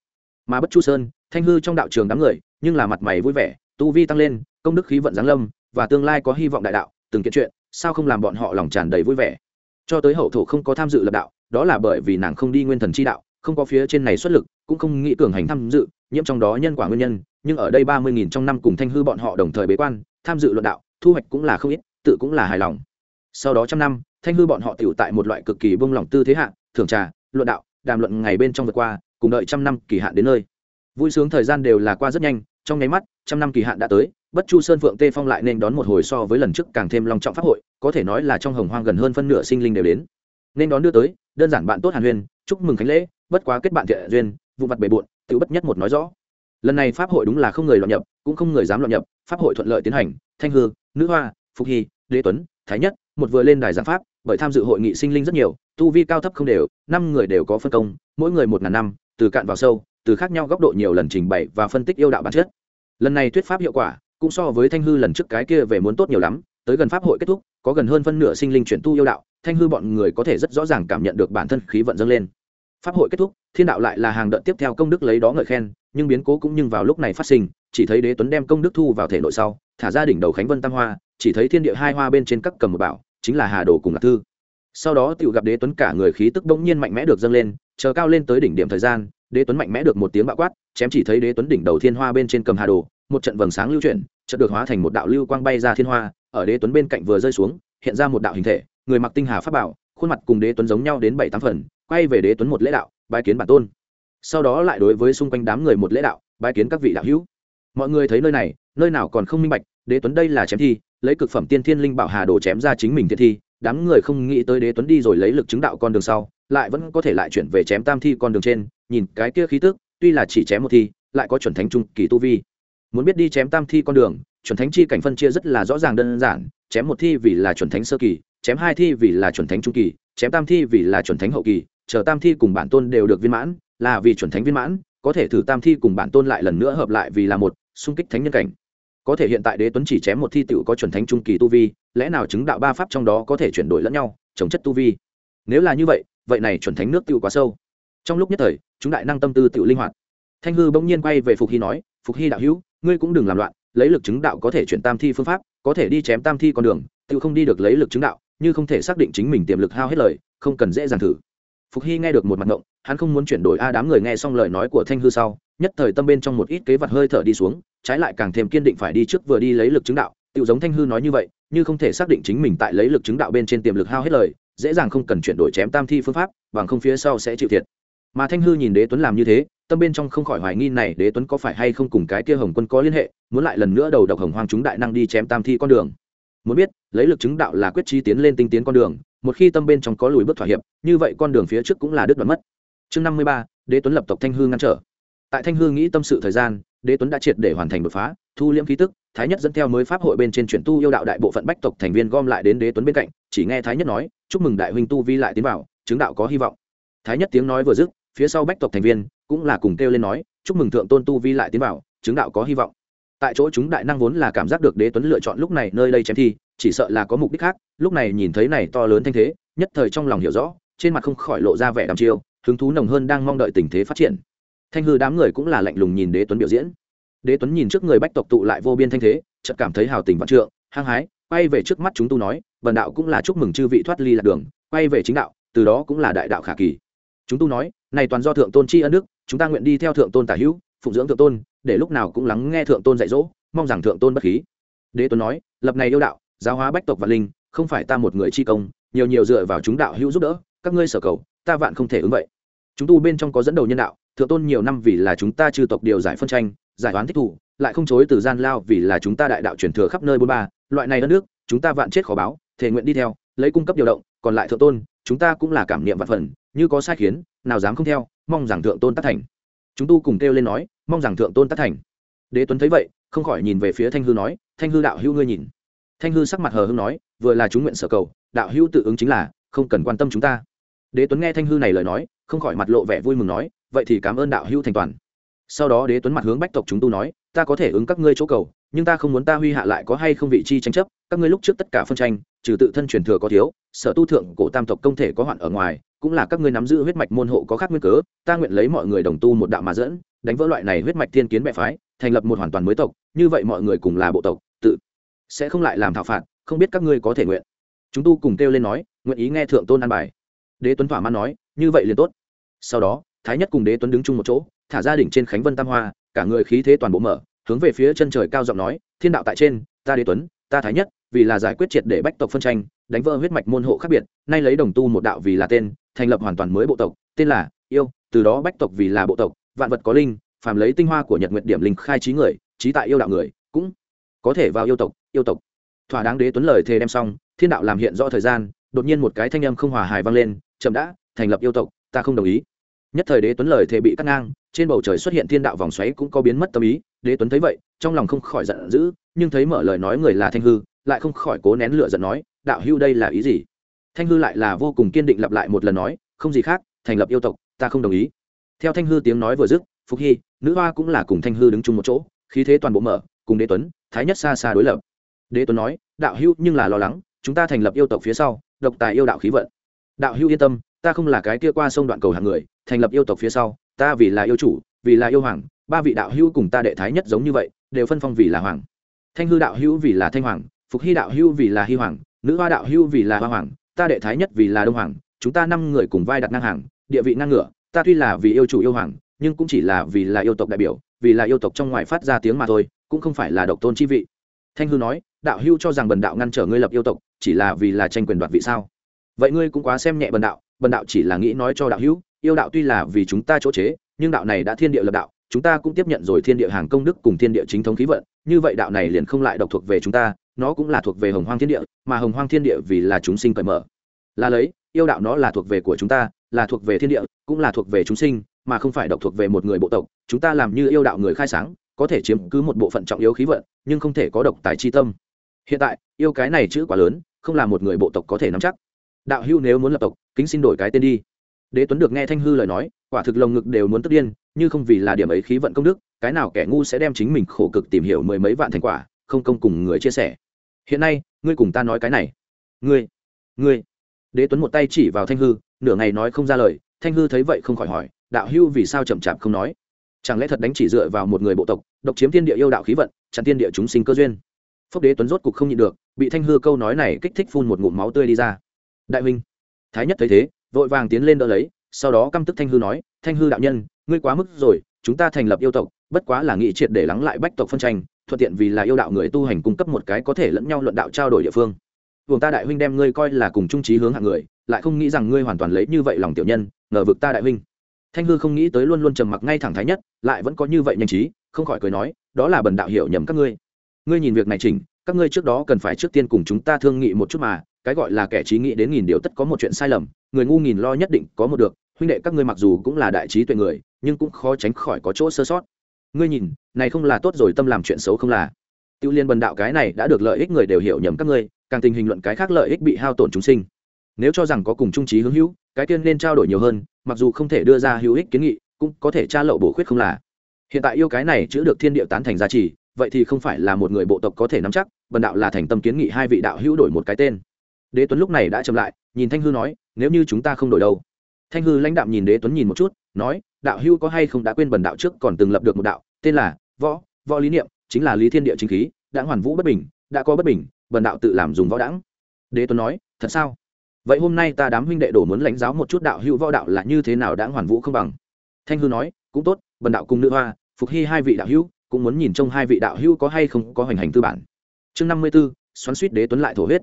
S1: Mà bất chu sơn, thanh hư trong đạo trường đám người, nhưng là mặt mày vui vẻ, tu vi tăng lên, công đức khí vận giáng lâm, và tương lai có hy vọng đại đạo, từng kiện chuyện, sao không làm bọn họ lòng tràn đầy vui vẻ? Cho tới hậu thổ không có tham dự lập đạo, đó là bởi vì nàng không đi nguyên thần chi đạo, không có phía trên này xuất lực, cũng không nghĩ cường hành tham dự, nhiễm trong đó nhân quả nguyên nhân, nhưng ở đây ba mươi nghìn trong năm cùng thanh hư bọn họ đồng thời bế quan, tham dự luận đạo, thu hoạch cũng là không ít, tự cũng là hài lòng sau đó trăm năm, thanh hư bọn họ tiểu tại một loại cực kỳ bông lỏng tư thế hạ, thưởng trà, luận đạo, đàm luận ngày bên trong vượt qua, cùng đợi trăm năm kỳ hạn đến nơi. Vui sướng thời gian đều là qua rất nhanh, trong nháy mắt, trăm năm kỳ hạn đã tới, bất chu sơn phượng tê phong lại nên đón một hồi so với lần trước càng thêm long trọng pháp hội, có thể nói là trong hồng hoang gần hơn phân nửa sinh linh đều đến. Nên đón đưa tới, đơn giản bạn tốt hàn huyên, chúc mừng khánh lễ, bất quá kết bạn thiện duyên, vụ mặt bề bộn tự bất nhất một nói rõ. Lần này pháp hội đúng là không người loạn nhập, cũng không người dám loạn nhập, pháp hội thuận lợi tiến hành, thanh hư, nữ hoa, phục hy, đế tuấn, thái nhất một vừa lên đài giảng pháp, bởi tham dự hội nghị sinh linh rất nhiều, tu vi cao thấp không đều, năm người đều có phân công, mỗi người một ngàn năm, từ cạn vào sâu, từ khác nhau góc độ nhiều lần trình bày và phân tích yêu đạo bản chất. Lần này thuyết pháp hiệu quả, cũng so với thanh hư lần trước cái kia về muốn tốt nhiều lắm, tới gần pháp hội kết thúc, có gần hơn phân nửa sinh linh chuyển tu yêu đạo, thanh hư bọn người có thể rất rõ ràng cảm nhận được bản thân khí vận dâng lên. Pháp hội kết thúc, thiên đạo lại là hàng đợt tiếp theo công đức lấy đó ngợi khen, nhưng biến cố cũng nhưng vào lúc này phát sinh, chỉ thấy đế tuấn đem công đức thu vào thể nội sau, thả ra đỉnh đầu khánh vân tam hoa, chỉ thấy thiên địa hai hoa bên trên các cầm một bảo chính là hà đồ cùng lạc thư. Sau đó tự gặp đế tuấn cả người khí tức bỗng nhiên mạnh mẽ được dâng lên, chờ cao lên tới đỉnh điểm thời gian, đế tuấn mạnh mẽ được một tiếng bạo quát, chém chỉ thấy đế tuấn đỉnh đầu thiên hoa bên trên cầm hà đồ, một trận vầng sáng lưu chuyển, chợt được hóa thành một đạo lưu quang bay ra thiên hoa, ở đế tuấn bên cạnh vừa rơi xuống, hiện ra một đạo hình thể, người mặc tinh hà pháp bảo, khuôn mặt cùng đế tuấn giống nhau đến bảy tám phần, quay về đế tuấn một lễ đạo, bái kiến bản tôn. Sau đó lại đối với xung quanh đám người một lễ đạo, bái kiến các vị đạo hữu. Mọi người thấy nơi này, nơi nào còn không minh bạch, đế tuấn đây là chém thi lấy cực phẩm tiên thiên linh bảo hà đồ chém ra chính mình thiệt thi, đám người không nghĩ tới đế tuấn đi rồi lấy lực chứng đạo con đường sau, lại vẫn có thể lại chuyển về chém tam thi con đường trên, nhìn cái kia khí tức, tuy là chỉ chém một thi, lại có chuẩn thánh trung kỳ tu vi. Muốn biết đi chém tam thi con đường, chuẩn thánh chi cảnh phân chia rất là rõ ràng đơn giản, chém một thi vì là chuẩn thánh sơ kỳ, chém hai thi vì là chuẩn thánh trung kỳ, chém tam thi vì là chuẩn thánh hậu kỳ, chờ tam thi cùng bản tôn đều được viên mãn, là vì chuẩn thánh viên mãn, có thể thử tam thi cùng bản tôn lại lần nữa hợp lại vì là một, xung kích thánh nhân cảnh có thể hiện tại đế tuấn chỉ chém một thi tựu có chuẩn thánh trung kỳ tu vi, lẽ nào chứng đạo ba pháp trong đó có thể chuyển đổi lẫn nhau, chống chất tu vi? Nếu là như vậy vậy này chuẩn thánh nước tựu quá sâu. Trong lúc nhất thời, chúng đại năng tâm tư tựu linh hoạt. Thanh hư bỗng nhiên quay về phục hy nói, phục hy đạo hữu, ngươi cũng đừng làm loạn, lấy lực chứng đạo có thể chuyển tam thi phương pháp, có thể đi chém tam thi con đường tựu không đi được lấy lực chứng đạo, như không thể xác định chính mình tiềm lực hao hết lời, không cần dễ dàng thử phục hy nghe được một mặt ngộng, hắn không muốn chuyển đổi a đám người nghe xong lời nói của thanh hư sau, nhất thời tâm bên trong một ít kế vật hơi thở đi xuống, trái lại càng thêm kiên định phải đi trước vừa đi lấy lực chứng đạo. Tự giống thanh hư nói như vậy, như không thể xác định chính mình tại lấy lực chứng đạo bên trên tiềm lực hao hết lời, dễ dàng không cần chuyển đổi chém tam thi phương pháp, bằng không phía sau sẽ chịu thiệt. Mà thanh hư nhìn đế tuấn làm như thế, tâm bên trong không khỏi hoài nghi này đế tuấn có phải hay không cùng cái kia hồng quân có liên hệ, muốn lại lần nữa đầu độc hồng hoang chúng đại năng đi chém tam thi con đường. Muốn biết, lấy lực chứng đạo là quyết chi tiến lên tinh tiến con đường một khi tâm bên trong có lùi bước thỏa hiệp, như vậy con đường phía trước cũng là đứt đoạn mất. Chương năm mươi ba, đế tuấn lập tộc thanh hư ngăn trở. Tại thanh hư nghĩ tâm sự thời gian, đế tuấn đã triệt để hoàn thành đột phá, thu liễm khí tức, thái nhất dẫn theo mới pháp hội bên trên chuyển tu yêu đạo đại bộ phận bách tộc thành viên gom lại đến đế tuấn bên cạnh, chỉ nghe thái nhất nói, chúc mừng đại huynh tu vi lại tiến vào, chứng đạo có hy vọng. Thái nhất tiếng nói vừa dứt, phía sau bách tộc thành viên cũng là cùng kêu lên nói, chúc mừng thượng tôn tu vi lại tiến vào, chứng đạo có hy vọng. Tại chỗ chúng đại năng vốn là cảm giác được đế tuấn lựa chọn lúc này nơi đây chém thi chỉ sợ là có mục đích khác, lúc này nhìn thấy này to lớn thanh thế, nhất thời trong lòng hiểu rõ, trên mặt không khỏi lộ ra vẻ đăm chiêu, hứng thú nồng hơn đang mong đợi tình thế phát triển. Thanh hư đám người cũng là lạnh lùng nhìn đế tuấn biểu diễn. Đế tuấn nhìn trước người bách tộc tụ lại vô biên thanh thế, chợt cảm thấy hào tình vạn trượng, hăng hái, quay về trước mắt chúng tu nói vần đạo cũng là chúc mừng chư vị thoát ly lạc đường, quay về chính đạo, từ đó cũng là đại đạo khả kỳ. Chúng tu nói, này toàn do thượng tôn tri ân đức, chúng ta nguyện đi theo thượng tôn tả hữu, phụng dưỡng thượng tôn, để lúc nào cũng lắng nghe thượng tôn dạy dỗ, mong rằng thượng tôn bất khí. Đế tuấn nói, lập này yêu đạo giáo hóa bách tộc và linh, không phải ta một người chi công, nhiều nhiều dựa vào chúng đạo hữu giúp đỡ, các ngươi sở cầu, ta vạn không thể ứng vậy. Chúng tu bên trong có dẫn đầu nhân đạo, thượng tôn nhiều năm vì là chúng ta trừ tộc điều giải phân tranh, giải toán thích thủ, lại không chối từ gian lao vì là chúng ta đại đạo truyền thừa khắp nơi bốn ba, loại này đất nước, chúng ta vạn chết khó báo, thể nguyện đi theo, lấy cung cấp điều động, còn lại thượng tôn, chúng ta cũng là cảm niệm vạn phần, như có sai khiến, nào dám không theo, mong rằng thượng tôn tác thành. Chúng tu cùng kêu lên nói, mong rằng thượng tôn tác thành. Đế tuấn thấy vậy, không khỏi nhìn về phía thanh hư nói, thanh hư đạo hữu ngươi nhìn thanh hư sắc mặt hờ hưng nói, vừa là chúng nguyện sở cầu, đạo hữu tự ứng chính là, không cần quan tâm chúng ta. Đế tuấn nghe thanh hư này lời nói, không khỏi mặt lộ vẻ vui mừng nói, vậy thì cảm ơn đạo hữu thành toàn. Sau đó đế tuấn mặt hướng bách tộc chúng tu nói, ta có thể ứng các ngươi chỗ cầu, nhưng ta không muốn ta huy hạ lại có hay không vị chi tranh chấp, các ngươi lúc trước tất cả phân tranh, trừ tự thân truyền thừa có thiếu, sở tu thượng cổ tam tộc công thể có hoạn ở ngoài, cũng là các ngươi nắm giữ huyết mạch môn hộ có khác nguyên cớ, ta nguyện lấy mọi người đồng tu một đạo mà dẫn, đánh vỡ loại này huyết mạch thiên kiến bệ phái, thành lập một hoàn toàn mới tộc, như vậy mọi người cùng là bộ tộc sẽ không lại làm thảo phạt, không biết các ngươi có thể nguyện. Chúng tu cùng kêu lên nói, nguyện ý nghe thượng tôn an bài. Đế tuấn thỏa mãn nói, như vậy liền tốt. Sau đó, thái nhất cùng đế tuấn đứng chung một chỗ, thả ra đỉnh trên khánh vân tam hoa, cả người khí thế toàn bộ mở, hướng về phía chân trời cao giọng nói, thiên đạo tại trên, ta đế tuấn, ta thái nhất, vì là giải quyết triệt để bách tộc phân tranh, đánh vỡ huyết mạch môn hộ khác biệt, nay lấy đồng tu một đạo vì là tên, thành lập hoàn toàn mới bộ tộc, tên là yêu, từ đó bách tộc vì là bộ tộc, vạn vật có linh, phàm lấy tinh hoa của nhật nguyện điểm linh khai trí người, trí tại yêu đạo người, cũng có thể vào yêu tộc yêu tộc. Thỏa đáng đế tuấn lời thề đem xong, thiên đạo làm hiện rõ thời gian, đột nhiên một cái thanh âm không hòa hài vang lên, chậm đã, thành lập yêu tộc, ta không đồng ý. Nhất thời đế tuấn lời thề bị cắt ngang, trên bầu trời xuất hiện thiên đạo vòng xoáy cũng có biến mất tâm ý, đế tuấn thấy vậy, trong lòng không khỏi giận dữ, nhưng thấy mở lời nói người là thanh hư, lại không khỏi cố nén lửa giận nói, đạo hưu đây là ý gì? Thanh hư lại là vô cùng kiên định lặp lại một lần nói, không gì khác, thành lập yêu tộc, ta không đồng ý. Theo thanh hư tiếng nói vừa dứt, phục hy, nữ hoa cũng là cùng thanh hư đứng chung một chỗ, khí thế toàn bộ mở, cùng đế tuấn, thái nhất xa xa đối lập đế tuấn nói, đạo hữu, nhưng là lo lắng, chúng ta thành lập yêu tộc phía sau, độc tài yêu đạo khí vận. Đạo hữu yên tâm, ta không là cái kia qua sông đoạn cầu hàng người, thành lập yêu tộc phía sau, ta vì là yêu chủ, vì là yêu hoàng, ba vị đạo hữu cùng ta đệ thái nhất giống như vậy, đều phân phong vì là hoàng. Thanh hư đạo hữu vì là thanh hoàng, phục hy đạo hữu vì là hy hoàng, nữ hoa đạo hữu vì là hoa hoàng, ta đệ thái nhất vì là đông hoàng, chúng ta năm người cùng vai đặt ngang hàng, địa vị ngang ngửa, ta tuy là vì yêu chủ yêu hoàng, nhưng cũng chỉ là vì là yêu tộc đại biểu, vì là yêu tộc trong ngoài phát ra tiếng mà thôi, cũng không phải là độc tôn chi vị thanh hư nói, đạo hưu cho rằng bần đạo ngăn trở ngươi lập yêu tộc chỉ là vì là tranh quyền đoạt vị sao? Vậy ngươi cũng quá xem nhẹ bần đạo bần đạo chỉ là nghĩ nói cho đạo hữu yêu đạo tuy là vì chúng ta chỗ chế, nhưng đạo này đã thiên địa lập đạo, chúng ta cũng tiếp nhận rồi thiên địa hàng công đức cùng thiên địa chính thống khí vận, như vậy đạo này liền không lại độc thuộc về chúng ta, nó cũng là thuộc về hồng hoang thiên địa, mà hồng hoang thiên địa vì là chúng sinh cởi mở. Là lấy, yêu đạo nó là thuộc về của chúng ta, là thuộc về thiên địa, cũng là thuộc về chúng sinh, mà không phải độc thuộc về một người bộ tộc, chúng ta làm như yêu đạo người khai sáng có thể chiếm cứ một bộ phận trọng yếu khí vận, nhưng không thể có độc tài chi tâm. Hiện tại, yêu cái này chữ quá lớn, không là một người bộ tộc có thể nắm chắc. Đạo hưu nếu muốn lập tộc, kính xin đổi cái tên đi. Đế tuấn được nghe thanh hư lời nói, quả thực lồng ngực đều muốn tức điên như không vì là điểm ấy khí vận công đức, cái nào kẻ ngu sẽ đem chính mình khổ cực tìm hiểu mười mấy vạn thành quả, không công cùng người chia sẻ. Hiện nay, ngươi cùng ta nói cái này. Ngươi ngươi. Đế tuấn một tay chỉ vào thanh hư, nửa ngày nói không ra lời, thanh hư thấy vậy không khỏi hỏi, đạo hưu vì sao chậm chạp không nói? Chẳng lẽ thật đánh chỉ dựa vào một người bộ tộc, độc chiếm thiên địa yêu đạo khí vận, chặn thiên địa chúng sinh cơ duyên? Phúc đế tuấn rốt cục không nhịn được, bị thanh hư câu nói này kích thích phun một ngụm máu tươi đi ra. Đại huynh, thái nhất thấy thế, vội vàng tiến lên đỡ lấy, sau đó căm tức thanh hư nói, thanh hư đạo nhân, ngươi quá mức rồi, chúng ta thành lập yêu tộc, bất quá là nghị triệt để lắng lại bách tộc phân tranh, thuận tiện vì là yêu đạo người tu hành cung cấp một cái có thể lẫn nhau luận đạo trao đổi địa phương. Vùng ta đại huynh đem ngươi coi là cùng trung trí hướng hạng người, lại không nghĩ rằng ngươi hoàn toàn lấy như vậy lòng tiểu nhân, ngờ vực ta đại huynh thanh hư không nghĩ tới luôn luôn trầm mặc ngay thẳng thái nhất, lại vẫn có như vậy nhanh trí, không khỏi cười nói, đó là bần đạo hiểu nhầm các ngươi. Ngươi nhìn việc này chỉnh, các ngươi trước đó cần phải trước tiên cùng chúng ta thương nghị một chút mà, cái gọi là kẻ trí nghĩ đến nghìn điều tất có một chuyện sai lầm, người ngu nghìn lo nhất định có một được, huynh đệ các ngươi mặc dù cũng là đại trí tuệ người, nhưng cũng khó tránh khỏi có chỗ sơ sót. Ngươi nhìn, này không là tốt rồi tâm làm chuyện xấu không là. Tiêu liên bần đạo cái này đã được lợi ích người đều hiểu nhầm các ngươi, càng tình hình luận cái khác lợi ích bị hao tổn chúng sinh. Nếu cho rằng có cùng trung trí hướng hữu, cái tiên nên trao đổi nhiều hơn mặc dù không thể đưa ra hữu ích kiến nghị, cũng có thể tra lậu bổ khuyết không là. Hiện tại yêu cái này chữ được thiên địa tán thành giá trị vậy thì không phải là một người bộ tộc có thể nắm chắc, bần đạo là thành tâm kiến nghị hai vị đạo hữu đổi một cái tên. Đế tuấn lúc này đã chậm lại, nhìn thanh hư nói, nếu như chúng ta không đổi đâu. Thanh hư lãnh đạm nhìn đế tuấn nhìn một chút, nói, đạo hữu có hay không đã quên bần đạo trước còn từng lập được một đạo, tên là võ võ lý niệm, chính là lý thiên địa chính khí, đã hoàn vũ bất bình, đã có bất bình, bần đạo tự làm dùng võ đãng. Đế tuấn nói, thật sao? Vậy hôm nay ta đám huynh đệ đổ muốn lãnh giáo một chút đạo hữu võ đạo là như thế nào đã hoàn vũ không bằng? Thanh hư nói, cũng tốt, bần đạo cùng nữ hoa, phục hy hai vị đạo hữu, cũng muốn nhìn trông hai vị đạo hữu có hay không có hoành hành tư bản. Chương năm mươi b ố xoắn suýt đế tuấn lại thổ huyết.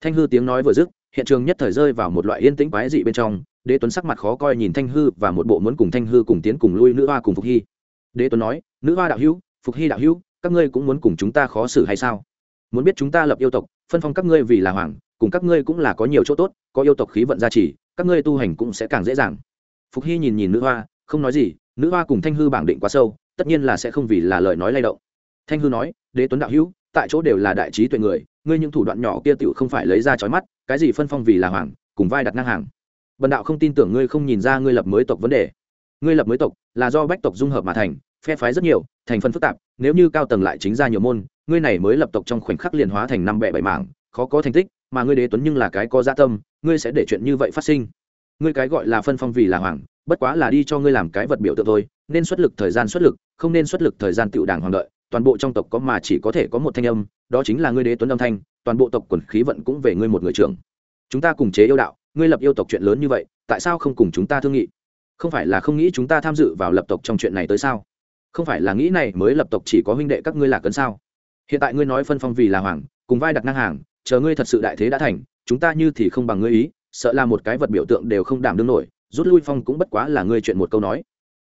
S1: Thanh hư tiếng nói vừa dứt, hiện trường nhất thời rơi vào một loại yên tĩnh quái dị bên trong, đế tuấn sắc mặt khó coi nhìn thanh hư và một bộ muốn cùng thanh hư cùng tiến cùng lui nữ hoa cùng phục hy. Đế tuấn nói, nữ hoa đạo hữu, phục hy đạo hữu, các ngươi cũng muốn cùng chúng ta khó xử hay sao? Muốn biết chúng ta lập yêu tộc, phân phong các ngươi vì là hoàng cùng các ngươi cũng là có nhiều chỗ tốt, có yêu tộc khí vận gia trì, các ngươi tu hành cũng sẽ càng dễ dàng. Phục hy nhìn nhìn nữ hoa, không nói gì, nữ hoa cùng thanh hư bảng định quá sâu, tất nhiên là sẽ không vì là lời nói lay động. Thanh hư nói, đế tuấn đạo hữu, tại chỗ đều là đại trí tuệ người, ngươi những thủ đoạn nhỏ kia tựu không phải lấy ra trói mắt, cái gì phân phong vì là hoàng, cùng vai đặt ngang hàng. Bần đạo không tin tưởng ngươi không nhìn ra ngươi lập mới tộc vấn đề. Ngươi lập mới tộc là do bách tộc dung hợp mà thành, phe phái rất nhiều, thành phần phức tạp, nếu như cao tầng lại chính ra nhiều môn, ngươi này mới lập tộc trong khoảnh khắc liền hóa thành năm bẻ bảy mảng, khó có thành tích mà ngươi đế tuấn nhưng là cái có gia tâm, ngươi sẽ để chuyện như vậy phát sinh. Ngươi cái gọi là phân phong vì là hoàng, bất quá là đi cho ngươi làm cái vật biểu tượng thôi, nên xuất lực thời gian xuất lực, không nên xuất lực thời gian tựu đảng hoàng đợi, toàn bộ trong tộc có mà chỉ có thể có một thanh âm, đó chính là ngươi đế tuấn âm thanh, toàn bộ tộc quần khí vận cũng về ngươi một người trưởng. Chúng ta cùng chế yêu đạo, ngươi lập yêu tộc chuyện lớn như vậy, tại sao không cùng chúng ta thương nghị? Không phải là không nghĩ chúng ta tham dự vào lập tộc trong chuyện này tới sao? Không phải là nghĩ này mới lập tộc chỉ có huynh đệ các ngươi là cấn sao? Hiện tại ngươi nói phân phong vì là hoàng, cùng vai đặt ngang hàng chờ ngươi thật sự đại thế đã thành, chúng ta như thì không bằng ngươi ý, sợ là một cái vật biểu tượng đều không đảm đương nổi, rút lui phong cũng bất quá là ngươi chuyện một câu nói.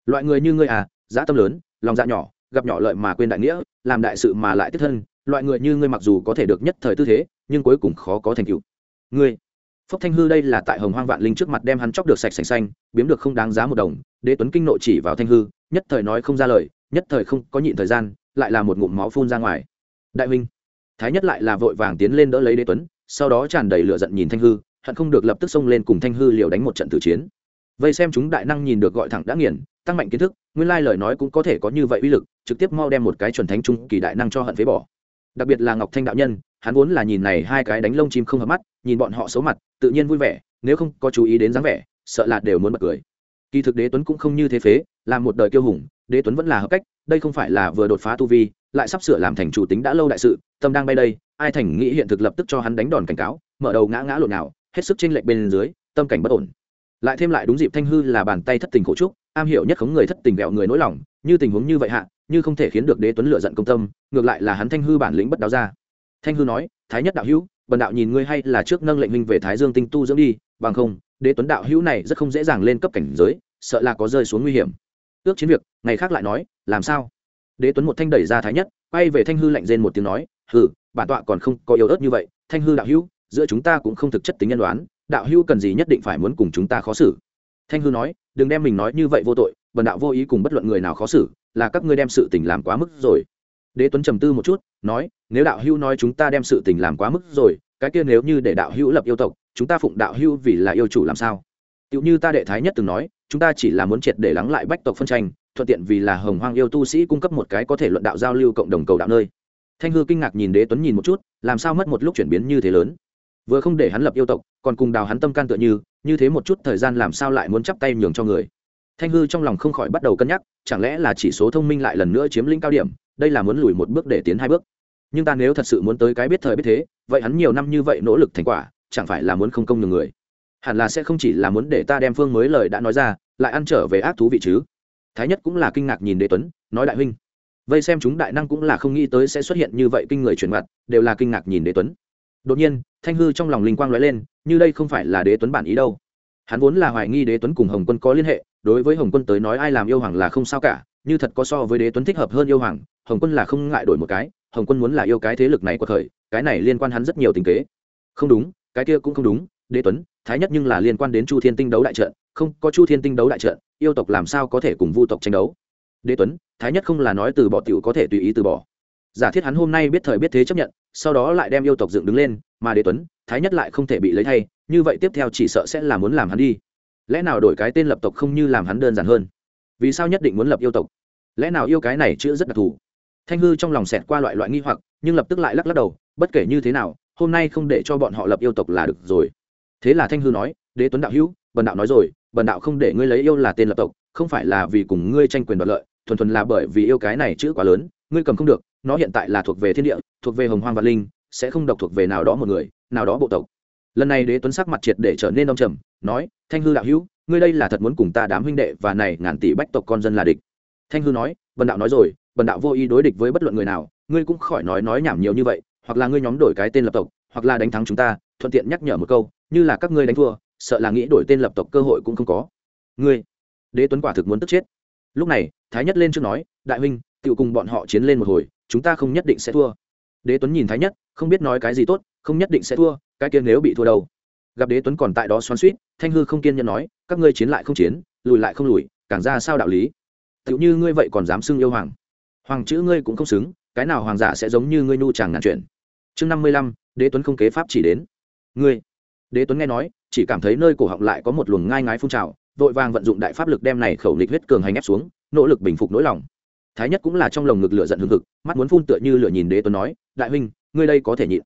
S1: Loại người như ngươi à dã tâm lớn, lòng dạ nhỏ, gặp nhỏ lợi mà quên đại nghĩa, làm đại sự mà lại tiếp thân, loại người như ngươi mặc dù có thể được nhất thời tư thế, nhưng cuối cùng khó có thành tựu. Ngươi phốc thanh hư đây là tại hồng hoang vạn linh trước mặt đem hắn chóc được sạch sành xanh, biếm được không đáng giá một đồng, đế tuấn kinh nội chỉ vào thanh hư, nhất thời nói không ra lời, nhất thời không có nhịn thời gian, lại là một ngụm máu phun ra ngoài. Đại huynh thái nhất lại là vội vàng tiến lên đỡ lấy đế tuấn, sau đó tràn đầy lửa giận nhìn thanh hư, hận không được lập tức xông lên cùng thanh hư liều đánh một trận tử chiến. Vây xem chúng đại năng nhìn được gọi thẳng đã nghiền, tăng mạnh kiến thức, nguyên lai lời nói cũng có thể có như vậy uy lực, trực tiếp mau đem một cái chuẩn thánh trung kỳ đại năng cho hận phế bỏ. Đặc biệt là ngọc thanh đạo nhân, hắn vốn là nhìn này hai cái đánh lông chim không hợp mắt, nhìn bọn họ xấu mặt, tự nhiên vui vẻ, nếu không có chú ý đến dáng vẻ, sợ là đều muốn bật cười. Kỳ thực đế tuấn cũng không như thế phế, là một đời kiêu hùng, đế tuấn vẫn là hợp cách đây không phải là vừa đột phá tu vi, lại sắp sửa làm thành chủ tính đã lâu đại sự, tâm đang bay đây, ai thành nghĩ hiện thực lập tức cho hắn đánh đòn cảnh cáo, mở đầu ngã ngã lộn nào hết sức chênh lệch bên dưới, tâm cảnh bất ổn. Lại thêm lại đúng dịp thanh hư là bàn tay thất tình khổ trúc, am hiểu nhất khống người thất tình vẹo người nỗi lòng, như tình huống như vậy hạ, như không thể khiến được đế tuấn lựa giận công tâm, ngược lại là hắn thanh hư bản lĩnh bất đáo ra. Thanh hư nói, thái nhất đạo hữu, bần đạo nhìn ngươi hay là trước nâng lệnh minh về thái dương tinh tu dưỡng đi, bằng không, đế tuấn đạo hữu này rất không dễ dàng lên cấp cảnh giới, sợ là có rơi xuống nguy hiểm. Ước chiến việc, ngày khác lại nói làm sao? Đế tuấn một thanh đẩy ra thái nhất bay về thanh hư lạnh rên một tiếng nói, hừ, bản tọa còn không có yếu ớt như vậy, thanh hư đạo hữu, giữa chúng ta cũng không thực chất tính nhân đoán, đạo hữu cần gì nhất định phải muốn cùng chúng ta khó xử. Thanh hư nói, đừng đem mình nói như vậy vô tội, bần đạo vô ý cùng bất luận người nào khó xử, là các ngươi đem sự tình làm quá mức rồi. Đế tuấn trầm tư một chút, nói, nếu đạo hữu nói chúng ta đem sự tình làm quá mức rồi, cái kia nếu như để đạo hữu lập yêu tộc, chúng ta phụng đạo hữu vì là yêu chủ làm sao? Tựu như ta đệ thái nhất từng nói, chúng ta chỉ là muốn triệt để lắng lại bách tộc phân tranh thuận tiện vì là hồng hoang yêu tu sĩ cung cấp một cái có thể luận đạo giao lưu cộng đồng cầu đạo nơi. Thanh hư kinh ngạc nhìn đế tuấn nhìn một chút, làm sao mất một lúc chuyển biến như thế lớn? Vừa không để hắn lập yêu tộc, còn cùng đào hắn tâm can tựa như như thế một chút thời gian làm sao lại muốn chắp tay nhường cho người? Thanh hư trong lòng không khỏi bắt đầu cân nhắc, chẳng lẽ là chỉ số thông minh lại lần nữa chiếm lĩnh cao điểm, đây là muốn lùi một bước để tiến hai bước? Nhưng ta nếu thật sự muốn tới cái biết thời biết thế, vậy hắn nhiều năm như vậy nỗ lực thành quả, chẳng phải là muốn không công nhường người? Hẳn là sẽ không chỉ là muốn để ta đem phương mới lời đã nói ra, lại ăn trở về ác thú vị chứ? Thái nhất cũng là kinh ngạc nhìn đế tuấn, nói đại huynh, vây xem chúng đại năng cũng là không nghĩ tới sẽ xuất hiện như vậy kinh người chuyển mặt, đều là kinh ngạc nhìn đế tuấn. Đột nhiên, thanh hư trong lòng linh quang nói lên, như đây không phải là đế tuấn bản ý đâu. Hắn vốn là hoài nghi đế tuấn cùng hồng quân có liên hệ, đối với hồng quân tới nói ai làm yêu hoàng là không sao cả, như thật có so với đế tuấn thích hợp hơn yêu hoàng, hồng quân là không ngại đổi một cái, hồng quân muốn là yêu cái thế lực này của thời cái này liên quan hắn rất nhiều tình kế. Không đúng, cái kia cũng không đúng, đế tuấn thái nhất nhưng là liên quan đến chu thiên tinh đấu đại trận, không, có chu thiên tinh đấu đại trận, yêu tộc làm sao có thể cùng vu tộc tranh đấu? Đế tuấn, thái nhất không là nói từ bỏ t i ể u có thể tùy ý từ bỏ. Giả thiết hắn hôm nay biết thời biết thế chấp nhận, sau đó lại đem yêu tộc dựng đứng lên, mà đế tuấn, thái nhất lại không thể bị lấy thay, như vậy tiếp theo chỉ sợ sẽ là muốn làm hắn đi. Lẽ nào đổi cái tên lập tộc không như làm hắn đơn giản hơn? Vì sao nhất định muốn lập yêu tộc? Lẽ nào yêu cái này chữ rất đặc thù? Thanh hư trong lòng xẹt qua loại loại nghi hoặc, nhưng lập tức lại lắc lắc đầu, bất kể như thế nào, hôm nay không để cho bọn họ lập yêu tộc là được rồi thế là thanh hư nói, đế tuấn đạo hữu, bần đạo nói rồi, bần đạo không để ngươi lấy yêu là tên lập tộc, không phải là vì cùng ngươi tranh quyền đoạt lợi, thuần thuần là bởi vì yêu cái này chữ quá lớn, ngươi cầm không được, nó hiện tại là thuộc về thiên địa, thuộc về hồng hoang và linh, sẽ không độc thuộc về nào đó một người, nào đó bộ tộc. Lần này đế tuấn sắc mặt triệt để trở nên đông trầm, nói, thanh hư đạo hữu, ngươi đây là thật muốn cùng ta đám huynh đệ và này ngàn tỷ bách tộc con dân là địch. Thanh hư nói, bần đạo nói rồi, bần đạo vô ý đối địch với bất luận người nào, ngươi cũng khỏi nói nói nhảm nhiều như vậy, hoặc là ngươi nhóm đổi cái tên lập tộc, hoặc là đánh thắng chúng ta, thuận tiện nhắc nhở một câu như là các ngươi đánh thua, sợ là nghĩ đổi tên lập tộc cơ hội cũng không có. Ngươi, đế tuấn quả thực muốn tức chết. Lúc này, thái nhất lên trước nói, đại huynh tự cùng bọn họ chiến lên một hồi, chúng ta không nhất định sẽ thua. Đế tuấn nhìn thái nhất, không biết nói cái gì tốt, không nhất định sẽ thua, cái kia nếu bị thua đâu. Gặp đế tuấn còn tại đó xoắn suýt thanh hư không kiên nhẫn nói, các ngươi chiến lại không chiến, lùi lại không lùi, càng ra sao đạo lý? Tự như ngươi vậy còn dám xưng yêu hoàng? Hoàng chữ ngươi cũng không xứng, cái nào hoàng giả sẽ giống như ngươi nu chàng ngàn chuyện? Chương năm mươi lăm, đế tuấn không kế pháp chỉ đến. Ngươi đế tuấn nghe nói, chỉ cảm thấy nơi cổ họng lại có một luồng ngai ngái phun trào, vội vàng vận dụng đại pháp lực đem này khẩu nịch huyết cường hành ép xuống, nỗ lực bình phục nỗi lòng. Thái nhất cũng là trong lồng ngực lửa giận hừng hực, mắt muốn phun tựa như lửa nhìn đế tuấn nói, đại huynh, ngươi đây có thể nhịn.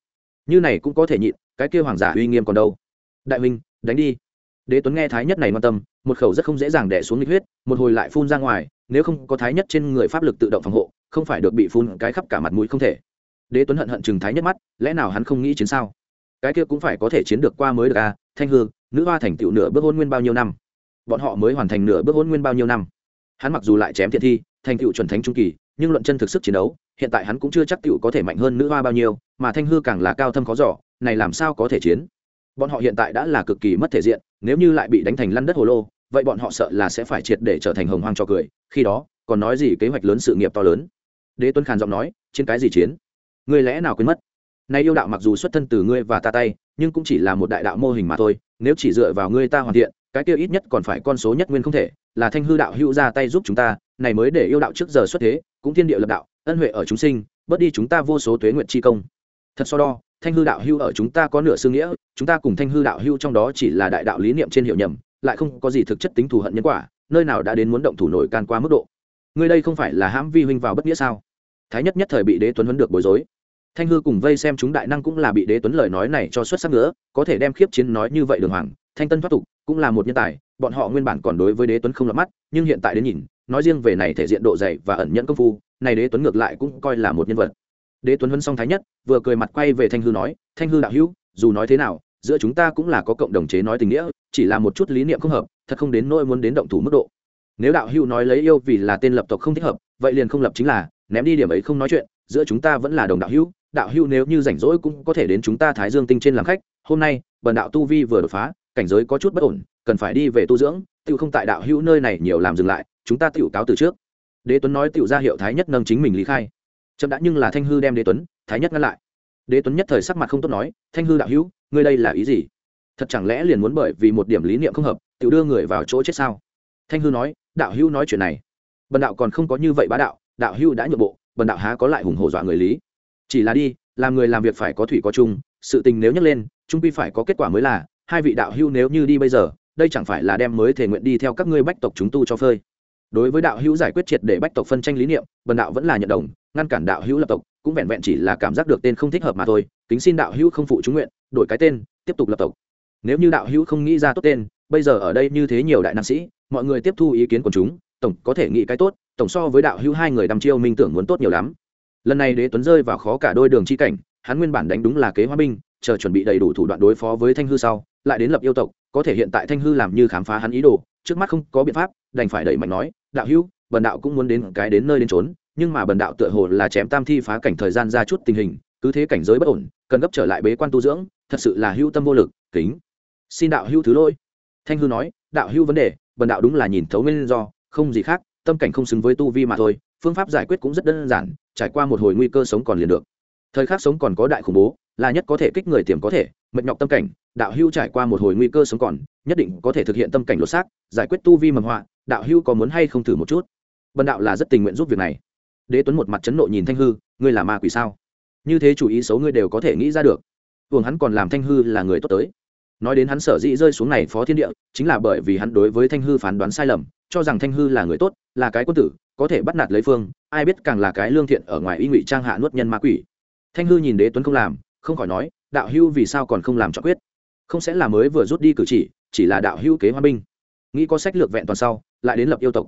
S1: Như này cũng có thể nhịn, cái kia hoàng giả uy nghiêm còn đâu. Đại huynh, đánh đi. Đế tuấn nghe thái nhất này quan tâm, một khẩu rất không dễ dàng đẻ xuống nịch huyết, một hồi lại phun ra ngoài, nếu không có thái nhất trên người pháp lực tự động phòng hộ, không phải được bị phun cái khắp cả mặt mũi không thể. Đế tuấn hận hận chừng thái nhất mắt, lẽ nào hắn không nghĩ chiến sao? Cái kia cũng phải có thể chiến được qua mới được à thanh hương nữ hoa thành tựu nửa bước hôn nguyên bao nhiêu năm? Bọn họ mới hoàn thành nửa bước hôn nguyên bao nhiêu năm? Hắn mặc dù lại chém thiện thi, thành tựu chuẩn thánh trung kỳ, nhưng luận chân thực sức chiến đấu, hiện tại hắn cũng chưa chắc tựu có thể mạnh hơn nữ hoa bao nhiêu, mà thanh hư càng là cao thâm khó giỏ này làm sao có thể chiến? Bọn họ hiện tại đã là cực kỳ mất thể diện, nếu như lại bị đánh thành lăn đất hồ lô, vậy bọn họ sợ là sẽ phải triệt để trở thành hồng hoang cho cười, khi đó, còn nói gì kế hoạch lớn sự nghiệp to lớn? Đế tuấn khàn giọng nói trên cái gì chiến? Người lẽ nào quên mất? Nay yêu đạo mặc dù xuất thân từ ngươi và ta tay, nhưng cũng chỉ là một đại đạo mô hình mà thôi, nếu chỉ dựa vào ngươi ta hoàn thiện, cái kia ít nhất còn phải con số nhất nguyên không thể, là thanh hư đạo hữu ra tay giúp chúng ta, này mới để yêu đạo trước giờ xuất thế, cũng thiên địa lập đạo, ân huệ ở chúng sinh, bớt đi chúng ta vô số tuế nguyện chi công. Thật so đo, thanh hư đạo hưu ở chúng ta có nửa xương nghĩa, chúng ta cùng thanh hư đạo hưu trong đó chỉ là đại đạo lý niệm trên hiệu nhầm, lại không có gì thực chất tính thù hận nhân quả, nơi nào đã đến muốn động thủ nổi can qua mức độ. Ngươi đây không phải là hãm vi huynh vào bất nghĩa sao? Thái nhất nhất thời bị đế tuấn huấn được bối rối thanh hư cùng vây xem chúng đại năng cũng là bị đế tuấn lời nói này cho xuất sắc nữa có thể đem khiếp chiến nói như vậy đường hoàng, thanh tân thoát tục, cũng là một nhân tài, bọn họ nguyên bản còn đối với đế tuấn không lọt mắt, nhưng hiện tại đến nhìn, nói riêng về này thể diện độ dày và ẩn nhẫn công phu, này đế tuấn ngược lại cũng coi là một nhân vật. Đế tuấn huân song thái nhất, vừa cười mặt quay về thanh hư nói, thanh hư đạo hữu, dù nói thế nào, giữa chúng ta cũng là có cộng đồng chế nói tình nghĩa, chỉ là một chút lý niệm không hợp, thật không đến nỗi muốn đến động thủ mức độ. Nếu đạo hữu nói lấy yêu vì là tên lập tộc không thích hợp, vậy liền không lập chính là, ném đi điểm ấy không nói chuyện, giữa chúng ta vẫn là đồng đạo hữu đạo hữu nếu như rảnh rỗi cũng có thể đến chúng ta thái dương tinh trên làm khách, hôm nay, bần đạo tu vi vừa đột phá, cảnh giới có chút bất ổn, cần phải đi về tu dưỡng tự không tại đạo hữu nơi này nhiều làm dừng lại, chúng ta tự cáo từ trước. Đế tuấn nói tự ra hiệu thái nhất nâng chính mình lý khai. Chậm đã nhưng là thanh hư đem đế tuấn, thái nhất ngăn lại. Đế tuấn nhất thời sắc mặt không tốt nói, thanh hư đạo hữu, ngươi đây là ý gì? Thật chẳng lẽ liền muốn bởi vì một điểm lý niệm không hợp tự đưa người vào chỗ chết sao? Thanh hư nói, đạo hữu nói chuyện này. Bần đạo còn không có như vậy bá đạo đạo hữu đã nhượng bộ, bần đạo há có lại hùng hổ dọa người lý chỉ là đi, làm người làm việc phải có thủy có chung, sự tình nếu nhắc lên trung quy phải có kết quả mới là, hai vị đạo hữu nếu như đi bây giờ, đây chẳng phải là đem mới thể nguyện đi theo các ngươi bách tộc chúng tu cho phơi. Đối với đạo hữu giải quyết triệt để bách tộc phân tranh lý niệm, bần đạo vẫn là nhận đồng, ngăn cản đạo hữu lập tộc, cũng vẹn vẹn chỉ là cảm giác được tên không thích hợp mà thôi, kính xin đạo hữu không phụ chúng nguyện, đổi cái tên, tiếp tục lập tộc. Nếu như đạo hữu không nghĩ ra tốt tên, bây giờ ở đây như thế nhiều đại nam sĩ, mọi người tiếp thu ý kiến của chúng, tổng có thể nghĩ cái tốt, tổng so với đạo hữu hai người đăm chiêu minh tưởng muốn tốt nhiều lắm lần này đế tuấn rơi vào khó cả đôi đường chi cảnh, hắn nguyên bản đánh đúng là kế hoa binh, chờ chuẩn bị đầy đủ thủ đoạn đối phó với thanh hư sau, lại đến lập yêu tộc, có thể hiện tại thanh hư làm như khám phá hắn ý đồ, trước mắt không có biện pháp, đành phải đẩy mạnh nói, đạo hữu, bần đạo cũng muốn đến cái đến nơi đến trốn nhưng mà bần đạo tựa hồ là chém tam thi phá cảnh thời gian ra chút tình hình, cứ thế cảnh giới bất ổn, cần gấp trở lại bế quan tu dưỡng, thật sự là hữu tâm vô lực, kính. Xin đạo hữu thứ lỗi. Thanh hư nói, đạo hữu vấn đề, bần đạo đúng là nhìn thấu nguyên do, không gì khác, tâm cảnh không xứng với tu vi mà thôi, phương pháp giải quyết cũng rất đơn giản trải qua một hồi nguy cơ sống còn liền được. Thời khắc sống còn có đại khủng bố, là nhất có thể kích người tiềm có thể, mệt nhọc tâm cảnh, đạo hưu trải qua một hồi nguy cơ sống còn, nhất định có thể thực hiện tâm cảnh lột xác, giải quyết tu vi mầm họa, đạo hưu có muốn hay không thử một chút? Bần đạo là rất tình nguyện giúp việc này. Đế tuấn một mặt chấn nộ nhìn thanh hư, ngươi là ma quỷ sao? Như thế chủ ý xấu ngươi đều có thể nghĩ ra được. Tuồng hắn còn làm thanh hư là người tốt tới. Nói đến hắn sở dĩ rơi xuống này phó thiên địa, chính là bởi vì hắn đối với thanh hư phán đoán sai lầm, cho rằng thanh hư là người tốt, là cái quân tử có thể bắt nạt lấy phương, ai biết càng là cái lương thiện ở ngoài y ngụy trang hạ nuốt nhân ma quỷ. Thanh hư nhìn đế tuấn không làm, không khỏi nói, đạo hưu vì sao còn không làm cho quyết? Không sẽ là mới vừa rút đi cử chỉ chỉ là đạo hưu kế hoa binh. Nghĩ có sách lược vẹn toàn sau, lại đến lập yêu tộc.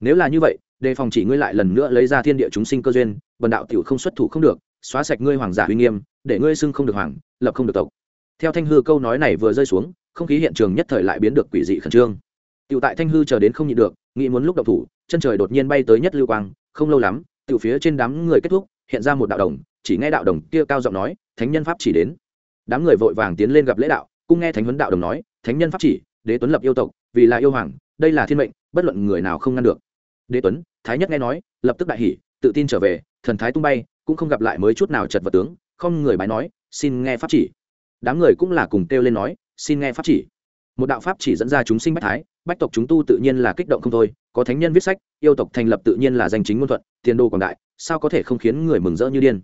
S1: Nếu là như vậy, đề phòng chỉ ngươi lại lần nữa lấy ra thiên địa chúng sinh cơ duyên, bần đạo tiểu không xuất thủ không được, xóa sạch ngươi hoàng giả uy nghiêm, để ngươi xưng không được hoàng, lập không được tộc. Theo thanh hư câu nói này vừa rơi xuống, không khí hiện trường nhất thời lại biến được quỷ dị khẩn trương. Tiểu tại thanh hư chờ đến không nhịn được nghĩ muốn lúc đậu thủ, chân trời đột nhiên bay tới nhất lưu quang, không lâu lắm, từ phía trên đám người kết thúc, hiện ra một đạo đồng, chỉ nghe đạo đồng kia cao giọng nói, thánh nhân pháp chỉ đến. Đám người vội vàng tiến lên gặp lễ đạo cung nghe thánh huấn đạo đồng nói, thánh nhân pháp chỉ, đế tuấn lập yêu tộc, vì là yêu hoàng, đây là thiên mệnh, bất luận người nào không ngăn được. Đế tuấn, thái nhất nghe nói, lập tức đại hỉ, tự tin trở về, thần thái tung bay, cũng không gặp lại mới chút nào chật vật tướng, không người bái nói, xin nghe pháp chỉ. Đám người cũng là cùng kêu lên nói, xin nghe pháp chỉ một đạo pháp chỉ dẫn ra chúng sinh bách thái, bách tộc chúng tu tự nhiên là kích động không thôi, có thánh nhân viết sách, yêu tộc thành lập tự nhiên là danh chính ngôn thuận, tiền đồ quảng đại, sao có thể không khiến người mừng rỡ như điên?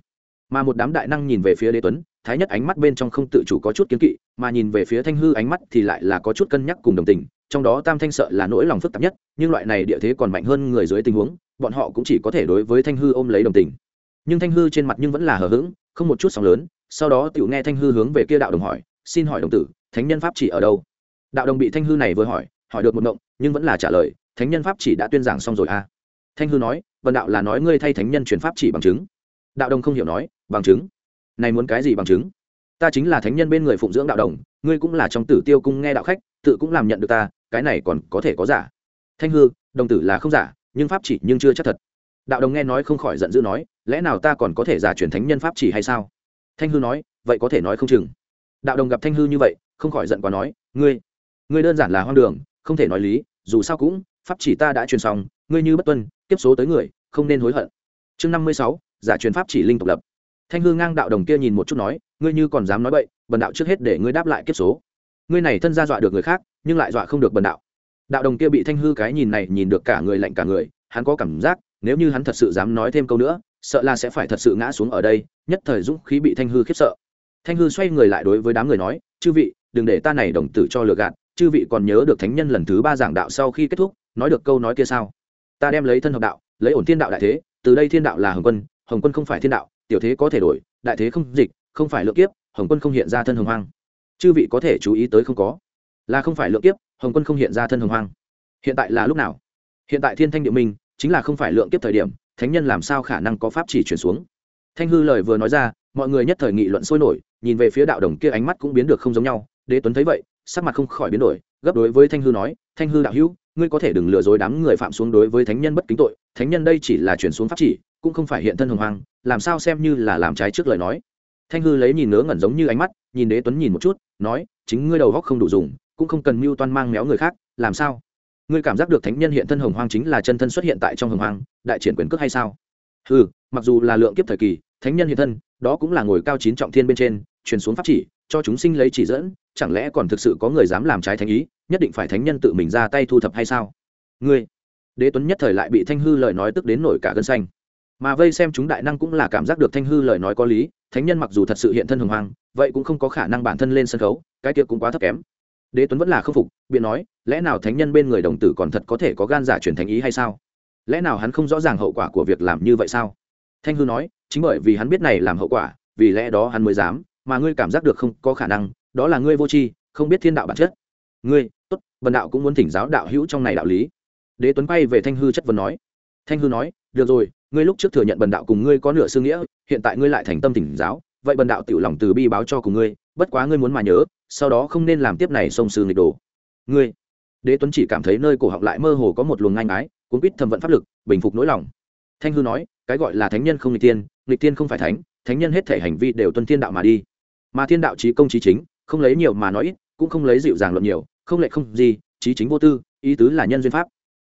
S1: Mà một đám đại năng nhìn về phía đế tuấn, thái nhất ánh mắt bên trong không tự chủ có chút kiến kỵ, mà nhìn về phía thanh hư ánh mắt thì lại là có chút cân nhắc cùng đồng tình, trong đó tam thanh sợ là nỗi lòng phức tạp nhất, nhưng loại này địa thế còn mạnh hơn người dưới tình huống, bọn họ cũng chỉ có thể đối với thanh hư ôm lấy đồng tình. Nhưng thanh hư trên mặt nhưng vẫn là hờ hững, không một chút sóng lớn, sau đó tiểu nghe thanh hư hướng về kia đạo đồng hỏi, xin hỏi đồng tử, thánh nhân pháp chỉ ở đâu? Đạo đồng bị thanh hư này vừa hỏi hỏi được một động nhưng vẫn là trả lời, thánh nhân pháp chỉ đã tuyên giảng xong rồi a à. thanh hư nói vần đạo là nói ngươi thay thánh nhân truyền pháp chỉ bằng chứng. Đạo đồng không hiểu nói, bằng chứng? Này muốn cái gì bằng chứng? Ta chính là thánh nhân bên người phụng dưỡng đạo đồng, ngươi cũng là trong tử tiêu cung nghe đạo khách, tự cũng làm nhận được ta, cái này còn có thể có giả? Thanh hư, đồng tử là không giả, nhưng pháp chỉ nhưng chưa chắc thật. Đạo đồng nghe nói không khỏi giận dữ nói, lẽ nào ta còn có thể giả truyền thánh nhân pháp chỉ hay sao? Thanh hư nói, vậy có thể nói không chừng. Đạo đồng gặp thanh hư như vậy, không khỏi giận quá nói, ngươi ngươi đơn giản là hoang đường, không thể nói lý, dù sao cũng, pháp chỉ ta đã truyền xong, ngươi như bất tuân tiếp số tới người, không nên hối hận. Chương năm mươi sáu, giả truyền pháp chỉ linh tộc lập. Thanh hư ngang đạo đồng kia nhìn một chút nói, ngươi như còn dám nói vậy bần đạo trước hết để ngươi đáp lại kiếp số. Ngươi này thân ra dọa được người khác, nhưng lại dọa không được bần đạo. Đạo đồng kia bị thanh hư cái nhìn này nhìn được cả người lạnh cả người, hắn có cảm giác, nếu như hắn thật sự dám nói thêm câu nữa, sợ là sẽ phải thật sự ngã xuống ở đây, nhất thời dũng khí bị thanh hư khiếp sợ. Thanh hư xoay người lại đối với đám người nói, chư vị, đừng để ta này đồng tử cho lừa gạt chư vị còn nhớ được thánh nhân lần thứ ba giảng đạo sau khi kết thúc, nói được câu nói kia sao? Ta đem lấy thân hợp đạo, lấy ổn thiên đạo đại thế, từ đây thiên đạo là hồng quân hồng quân không phải thiên đạo, tiểu thế có thể đổi, đại thế không dịch, không phải lượng kiếp, hồng quân không hiện ra thân hồng hoang. Chư vị có thể chú ý tới không có? Là không phải lượng kiếp, hồng quân không hiện ra thân hồng hoang. Hiện tại là lúc nào? Hiện tại thiên thanh địa minh, chính là không phải lượng kiếp thời điểm, thánh nhân làm sao khả năng có pháp chỉ chuyển xuống? Thanh hư lời vừa nói ra, mọi người nhất thời nghị luận sôi nổi, nhìn về phía đạo đồng kia ánh mắt cũng biến được không giống nhau, đế tuấn thấy vậy sắc mặt không khỏi biến đổi, gấp đối với thanh hư nói, thanh hư đạo hữu, ngươi có thể đừng lừa dối đám người phạm xuống đối với thánh nhân bất kính tội. Thánh nhân đây chỉ là chuyển xuống pháp chỉ, cũng không phải hiện thân hồng hoang, làm sao xem như là làm trái trước lời nói. Thanh hư lấy nhìn ngớ ngẩn giống như ánh mắt, nhìn đế tuấn nhìn một chút, nói, chính ngươi đầu góc không đủ dùng, cũng không cần mưu toan mang méo người khác, làm sao? Ngươi cảm giác được thánh nhân hiện thân hồng hoang chính là chân thân xuất hiện tại trong hồng hoang, đại triển quyền cước hay sao? Ừ mặc dù là lượng kiếp thời kỳ, thánh nhân hiện thân, đó cũng là ngồi cao chín trọng thiên bên trên truyền xuống pháp chỉ, cho chúng sinh lấy chỉ dẫn chẳng lẽ còn thực sự có người dám làm trái thánh ý, nhất định phải thánh nhân tự mình ra tay thu thập hay sao? Ngươi, đế tuấn nhất thời lại bị thanh hư lời nói tức đến nổi cả gân xanh. Mà vây xem chúng đại năng cũng là cảm giác được thanh hư lời nói có lý, thánh nhân mặc dù thật sự hiện thân hồng hoang, vậy cũng không có khả năng bản thân lên sân khấu, cái tiệc cũng quá thấp kém. Đế tuấn vẫn là khâm phục, biện nói, lẽ nào thánh nhân bên người đồng tử còn thật có thể có gan giả truyền thánh ý hay sao? Lẽ nào hắn không rõ ràng hậu quả của việc làm như vậy sao? Thanh hư nói, chính bởi vì hắn biết này làm hậu quả, vì lẽ đó hắn mới dám, mà ngươi cảm giác được không có khả năng đó là ngươi vô tri, không biết thiên đạo bản chất. Ngươi, tốt vần đạo cũng muốn thỉnh giáo đạo hữu trong này đạo lý. Đế tuấn quay về thanh hư chất vấn nói. Thanh hư nói, được rồi, ngươi lúc trước thừa nhận bần đạo cùng ngươi có nửa xương nghĩa, hiện tại ngươi lại thành tâm thỉnh giáo, vậy bần đạo tiểu lòng từ bi báo cho cùng ngươi, bất quá ngươi muốn mà nhớ, sau đó không nên làm tiếp này sông sư nghịch đồ. Ngươi, đế tuấn chỉ cảm thấy nơi cổ họng lại mơ hồ có một luồng ngang ái, cuốn quýt thầm vận pháp lực, bình phục nỗi lòng. Thanh hư nói, cái gọi là thánh nhân không nghịch tiên nghịch tiên không phải thánh thánh nhân hết thể hành vi đều tuân thiên đạo mà đi. Mà thiên đạo trí công trí chính không lấy nhiều mà nói ít, cũng không lấy dịu dàng luận nhiều, không lệ không gì, trí chính vô tư, ý tứ là nhân duyên pháp.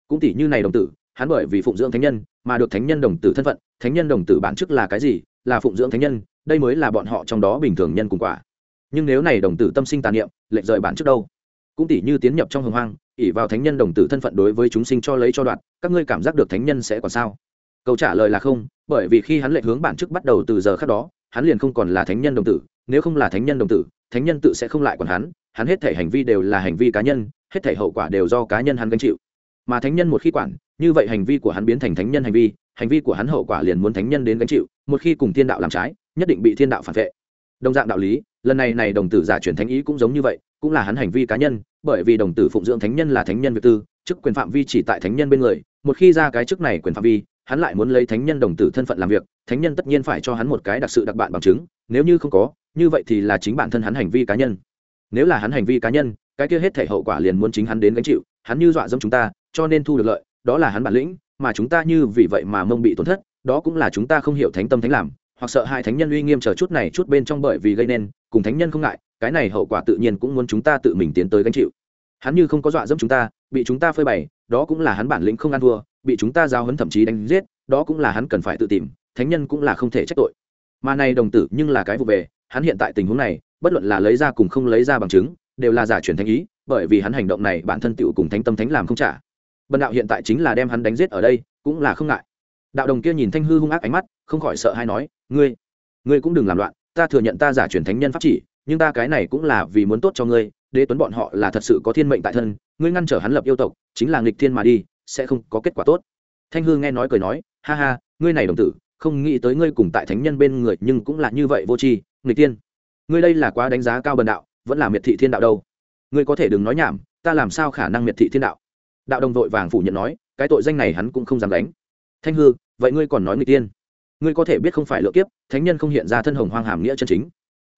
S1: Cũng tỷ như này đồng tử, hắn bởi vì phụng dưỡng thánh nhân, mà được thánh nhân đồng tử thân phận, thánh nhân đồng tử bản chức là cái gì? Là phụng dưỡng thánh nhân, đây mới là bọn họ trong đó bình thường nhân cùng quả. Nhưng nếu này đồng tử tâm sinh tàn niệm, lệch rời bản chức đâu? Cũng tỷ như tiến nhập trong hồng hoang ỉ vào thánh nhân đồng tử thân phận đối với chúng sinh cho lấy cho đoạn, các ngươi cảm giác được thánh nhân sẽ còn sao? Câu trả lời là không, bởi vì khi hắn lệch hướng bản chức bắt đầu từ giờ khác đó, hắn liền không còn là thánh nhân đồng tử, nếu không là thánh nhân đồng tử thánh nhân tự sẽ không lại còn hắn hắn hết thể hành vi đều là hành vi cá nhân, hết thể hậu quả đều do cá nhân hắn gánh chịu. Mà thánh nhân một khi quản, như vậy hành vi của hắn biến thành thánh nhân hành vi hành vi của hắn hậu quả liền muốn thánh nhân đến gánh chịu, một khi cùng thiên đạo làm trái, nhất định bị thiên đạo phản vệ. Đồng dạng đạo lý, lần này này đồng tử giả truyền thánh ý cũng giống như vậy, cũng là hắn hành vi cá nhân, bởi vì đồng tử phụng dưỡng thánh nhân là thánh nhân việc tư, chức quyền phạm vi chỉ tại thánh nhân bên người, một khi ra cái chức này quyền phạm vi, hắn lại muốn lấy thánh nhân đồng tử thân phận làm việc, thánh nhân tất nhiên phải cho hắn một cái đặc sự đặc bạn bằng chứng, nếu như không có như vậy thì là chính bản thân hắn hành vi cá nhân. Nếu là hắn hành vi cá nhân, cái kia hết thể hậu quả liền muốn chính hắn đến gánh chịu, hắn như dọa dẫm chúng ta, cho nên thu được lợi, đó là hắn bản lĩnh, mà chúng ta như vì vậy mà mông bị tổn thất, đó cũng là chúng ta không hiểu thánh tâm thánh làm, hoặc sợ hai thánh nhân uy nghiêm chờ chút này chút bên trong bởi vì gây nên, cùng thánh nhân không ngại, cái này hậu quả tự nhiên cũng muốn chúng ta tự mình tiến tới gánh chịu. Hắn như không có dọa dẫm chúng ta, bị chúng ta phơi bày, đó cũng là hắn bản lĩnh không ăn thua, bị chúng ta giao hấn thậm chí đánh giết, đó cũng là hắn cần phải tự tìm, thánh nhân cũng là không thể trách tội. Mà này đồng tử nhưng là cái vụ về hắn hiện tại tình huống này, bất luận là lấy ra cùng không lấy ra bằng chứng, đều là giả truyền thánh ý, bởi vì hắn hành động này bản thân tựu cùng thánh tâm thánh làm không trả. Bần đạo hiện tại chính là đem hắn đánh giết ở đây, cũng là không ngại. Đạo đồng kia nhìn thanh hư hung ác ánh mắt, không khỏi sợ hay nói, ngươi ngươi cũng đừng làm loạn, ta thừa nhận ta giả truyền thánh nhân pháp chỉ, nhưng ta cái này cũng là vì muốn tốt cho ngươi, đế tuấn bọn họ là thật sự có thiên mệnh tại thân, ngươi ngăn trở hắn lập yêu tộc, chính là nghịch thiên mà đi, sẽ không có kết quả tốt. Thanh hư nghe nói cười nói, ha ha, ngươi này đồng tử, không nghĩ tới ngươi cùng tại thánh nhân bên người, nhưng cũng là như vậy vô tri nghịch tiên ngươi đây là quá đánh giá cao bần đạo, vẫn là miệt thị thiên đạo đâu? Ngươi có thể đừng nói nhảm, ta làm sao khả năng miệt thị thiên đạo? Đạo đồng vội vàng phủ nhận nói, cái tội danh này hắn cũng không dám đánh. Thanh hư, vậy ngươi còn nói người tiên ngươi có thể biết không phải lượng kiếp, thánh nhân không hiện ra thân hồng hoang hàm nghĩa chân chính.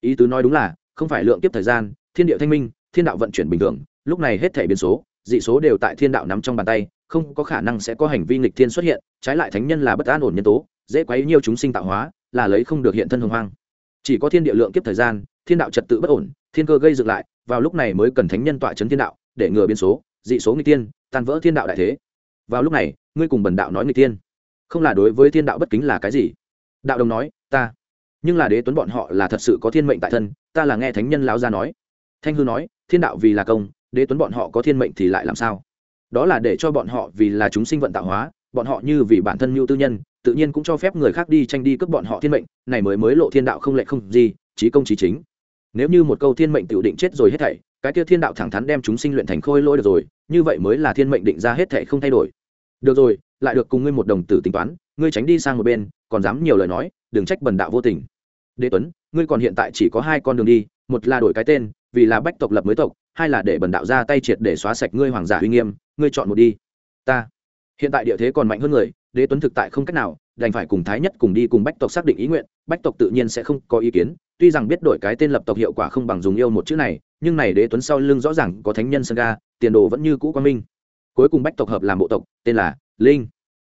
S1: Ý tứ nói đúng là, không phải lượng kiếp thời gian, thiên địa thanh minh, thiên đạo vận chuyển bình thường, lúc này hết thể biến số, dị số đều tại thiên đạo nắm trong bàn tay, không có khả năng sẽ có hành vi nghịch thiên xuất hiện, trái lại thánh nhân là bất an ổn nhân tố, dễ quấy nhiều chúng sinh tạo hóa, là lấy không được hiện thân hồng hoang chỉ có thiên địa lượng kiếp thời gian, thiên đạo trật tự bất ổn, thiên cơ gây dựng lại, vào lúc này mới cần thánh nhân tọa chấn thiên đạo, để ngừa biến số, dị số người tiên, tan vỡ thiên đạo đại thế. Vào lúc này, ngươi cùng bần đạo nói người tiên. Không là đối với thiên đạo bất kính là cái gì? Đạo đồng nói, ta. Nhưng là đế tuấn bọn họ là thật sự có thiên mệnh tại thân, ta là nghe thánh nhân lão gia nói. Thanh hư nói, thiên đạo vì là công, đế tuấn bọn họ có thiên mệnh thì lại làm sao? Đó là để cho bọn họ vì là chúng sinh vận tạo hóa bọn họ như vì bản thân mưu tư nhân, tự nhiên cũng cho phép người khác đi tranh đi cướp bọn họ thiên mệnh, này mới mới lộ thiên đạo không lệ không gì trí công trí chính. Nếu như một câu thiên mệnh tự định chết rồi hết thảy, cái kia thiên đạo thẳng thắn đem chúng sinh luyện thành khôi lỗi được rồi, như vậy mới là thiên mệnh định ra hết thảy không thay đổi. Được rồi, lại được cùng ngươi một đồng tử tính toán, ngươi tránh đi sang một bên, còn dám nhiều lời nói, đừng trách bần đạo vô tình. Đế tuấn, ngươi còn hiện tại chỉ có hai con đường đi, một là đổi cái tên, vì là bách tộc lập mới tộc, hai là để bần đạo ra tay triệt để xóa sạch ngươi hoàng giả uy nghiêm, ngươi chọn một đi. Ta hiện tại địa thế còn mạnh hơn người, đế tuấn thực tại không cách nào, đành phải cùng thái nhất cùng đi cùng bách tộc xác định ý nguyện, bách tộc tự nhiên sẽ không có ý kiến, tuy rằng biết đổi cái tên lập tộc hiệu quả không bằng dùng yêu một chữ này, nhưng này đế tuấn sau lưng rõ ràng có thánh nhân sơn ga, tiền đồ vẫn như cũ quan minh. Cuối cùng bách tộc hợp làm bộ tộc, tên là linh.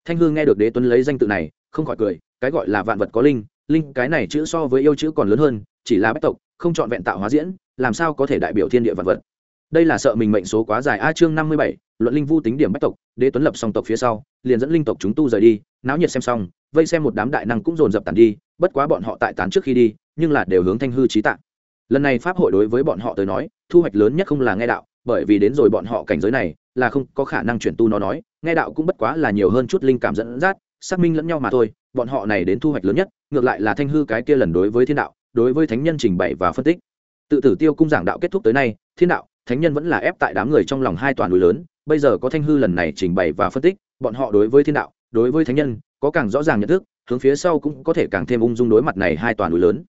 S1: Thanh hương nghe được đế tuấn lấy danh tự này, không khỏi cười, cái gọi là vạn vật có linh linh, cái này chữ so với yêu chữ còn lớn hơn, chỉ là bách tộc, không chọn vẹn tạo hóa diễn, làm sao có thể đại biểu thiên địa vạn vật đây là sợ mình mệnh số quá dài. A chương năm mươi bảy, luận linh vu tính điểm bách tộc, đế tuấn lập song tộc phía sau, liền dẫn linh tộc chúng tu rời đi. Náo nhiệt xem xong, vây xem một đám đại năng cũng dồn dập tàn đi, bất quá bọn họ tại tán trước khi đi, nhưng là đều hướng thanh hư trí tạng lần này pháp hội đối với bọn họ tới nói, thu hoạch lớn nhất không là nghe đạo, bởi vì đến rồi bọn họ cảnh giới này, là không có khả năng chuyển tu nó nói. Nghe đạo cũng bất quá là nhiều hơn chút linh cảm dẫn dắt, xác minh lẫn nhau mà thôi. Bọn họ này đến thu hoạch lớn nhất, ngược lại là thanh hư cái kia lần đối với thiên đạo, đối với thánh nhân trình bày và phân tích. Tự tử tiêu cung giảng đạo kết thúc tới nay, thiên đạo thánh nhân vẫn là ép tại đám người trong lòng hai toàn núi lớn, bây giờ có thanh hư lần này trình bày và phân tích, bọn họ đối với thiên đạo, đối với thánh nhân, có càng rõ ràng nhận thức, hướng phía sau cũng có thể càng thêm ung dung đối mặt này hai toàn núi lớn.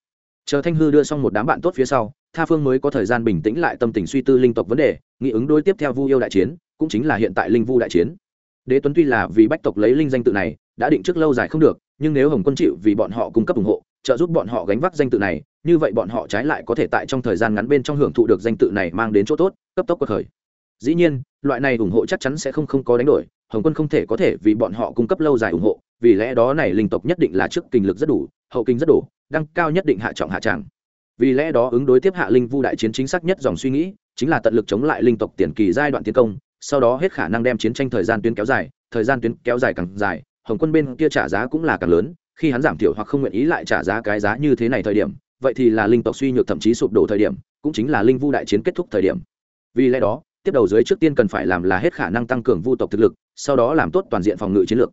S1: Chờ thanh hư đưa xong một đám bạn tốt phía sau, tha phương mới có thời gian bình tĩnh lại tâm tình suy tư linh tộc vấn đề nghị ứng đối tiếp theo vu yêu đại chiến, cũng chính là hiện tại linh vu đại chiến. Đế tuấn tuy là vì bách tộc lấy linh danh tự này, đã định trước lâu dài không được, nhưng nếu hồng quân chịu vì bọn họ cung cấp ủng hộ trợ giúp bọn họ gánh vác danh tự này, như vậy bọn họ trái lại có thể tại trong thời gian ngắn bên trong hưởng thụ được danh tự này mang đến chỗ tốt, cấp tốc cuộc khởi dĩ nhiên, loại này ủng hộ chắc chắn sẽ không không có đánh đổi, hồng quân không thể có thể vì bọn họ cung cấp lâu dài ủng hộ, vì lẽ đó này linh tộc nhất định là trước kinh lực rất đủ, hậu kinh rất đủ, đăng cao nhất định hạ trọng hạ tràng. Vì lẽ đó ứng đối tiếp hạ linh vu đại chiến chính xác nhất dòng suy nghĩ, chính là tận lực chống lại linh tộc tiền kỳ giai đoạn tiến công, sau đó hết khả năng đem chiến tranh thời gian tuyến kéo dài, thời gian tuyến kéo dài càng dài, hồng quân bên kia trả giá cũng là càng lớn khi hắn giảm thiểu hoặc không nguyện ý lại trả giá cái giá như thế này thời điểm, vậy thì là linh tộc suy nhược thậm chí sụp đổ thời điểm, cũng chính là linh vu đại chiến kết thúc thời điểm. Vì lẽ đó, tiếp đầu dưới trước tiên cần phải làm là hết khả năng tăng cường vu tộc thực lực, sau đó làm tốt toàn diện phòng ngự chiến lược.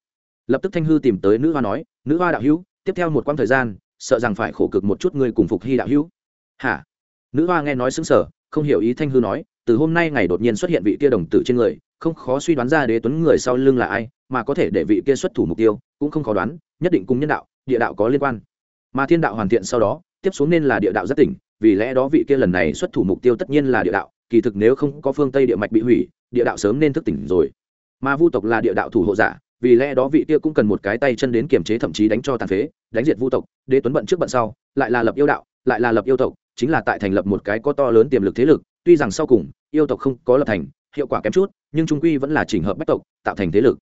S1: Lập tức thanh hư tìm tới nữ hoa nói, nữ hoa đạo hữu, tiếp theo một quãng thời gian, sợ rằng phải khổ cực một chút ngươi cùng phục hy đạo hữu. Hả? Nữ hoa nghe nói xứng sở không hiểu ý thanh hư nói, từ hôm nay ngày đột nhiên xuất hiện vị kia đồng tử trên người không khó suy đoán ra đế tuấn người sau lưng là ai, mà có thể để vị kia xuất thủ mục tiêu, cũng không khó đoán, nhất định cùng nhân đạo, địa đạo có liên quan. Mà thiên đạo hoàn thiện sau đó, tiếp xuống nên là địa đạo rất tỉnh, vì lẽ đó vị kia lần này xuất thủ mục tiêu tất nhiên là địa đạo, kỳ thực nếu không có phương tây địa mạch bị hủy, địa đạo sớm nên thức tỉnh rồi. Mà vu tộc là địa đạo thủ hộ giả, vì lẽ đó vị kia cũng cần một cái tay chân đến kiềm chế thậm chí đánh cho tàn phế, đánh diệt vu tộc, đế tuấn bận trước bận sau, lại là lập yêu đạo, lại là lập yêu tộc, chính là tại thành lập một cái có to lớn tiềm lực thế lực, tuy rằng sau cùng, yêu tộc không có lập thành hiệu quả kém chút, nhưng trung quy vẫn là chỉnh hợp bách tộc, tạo thành thế lực.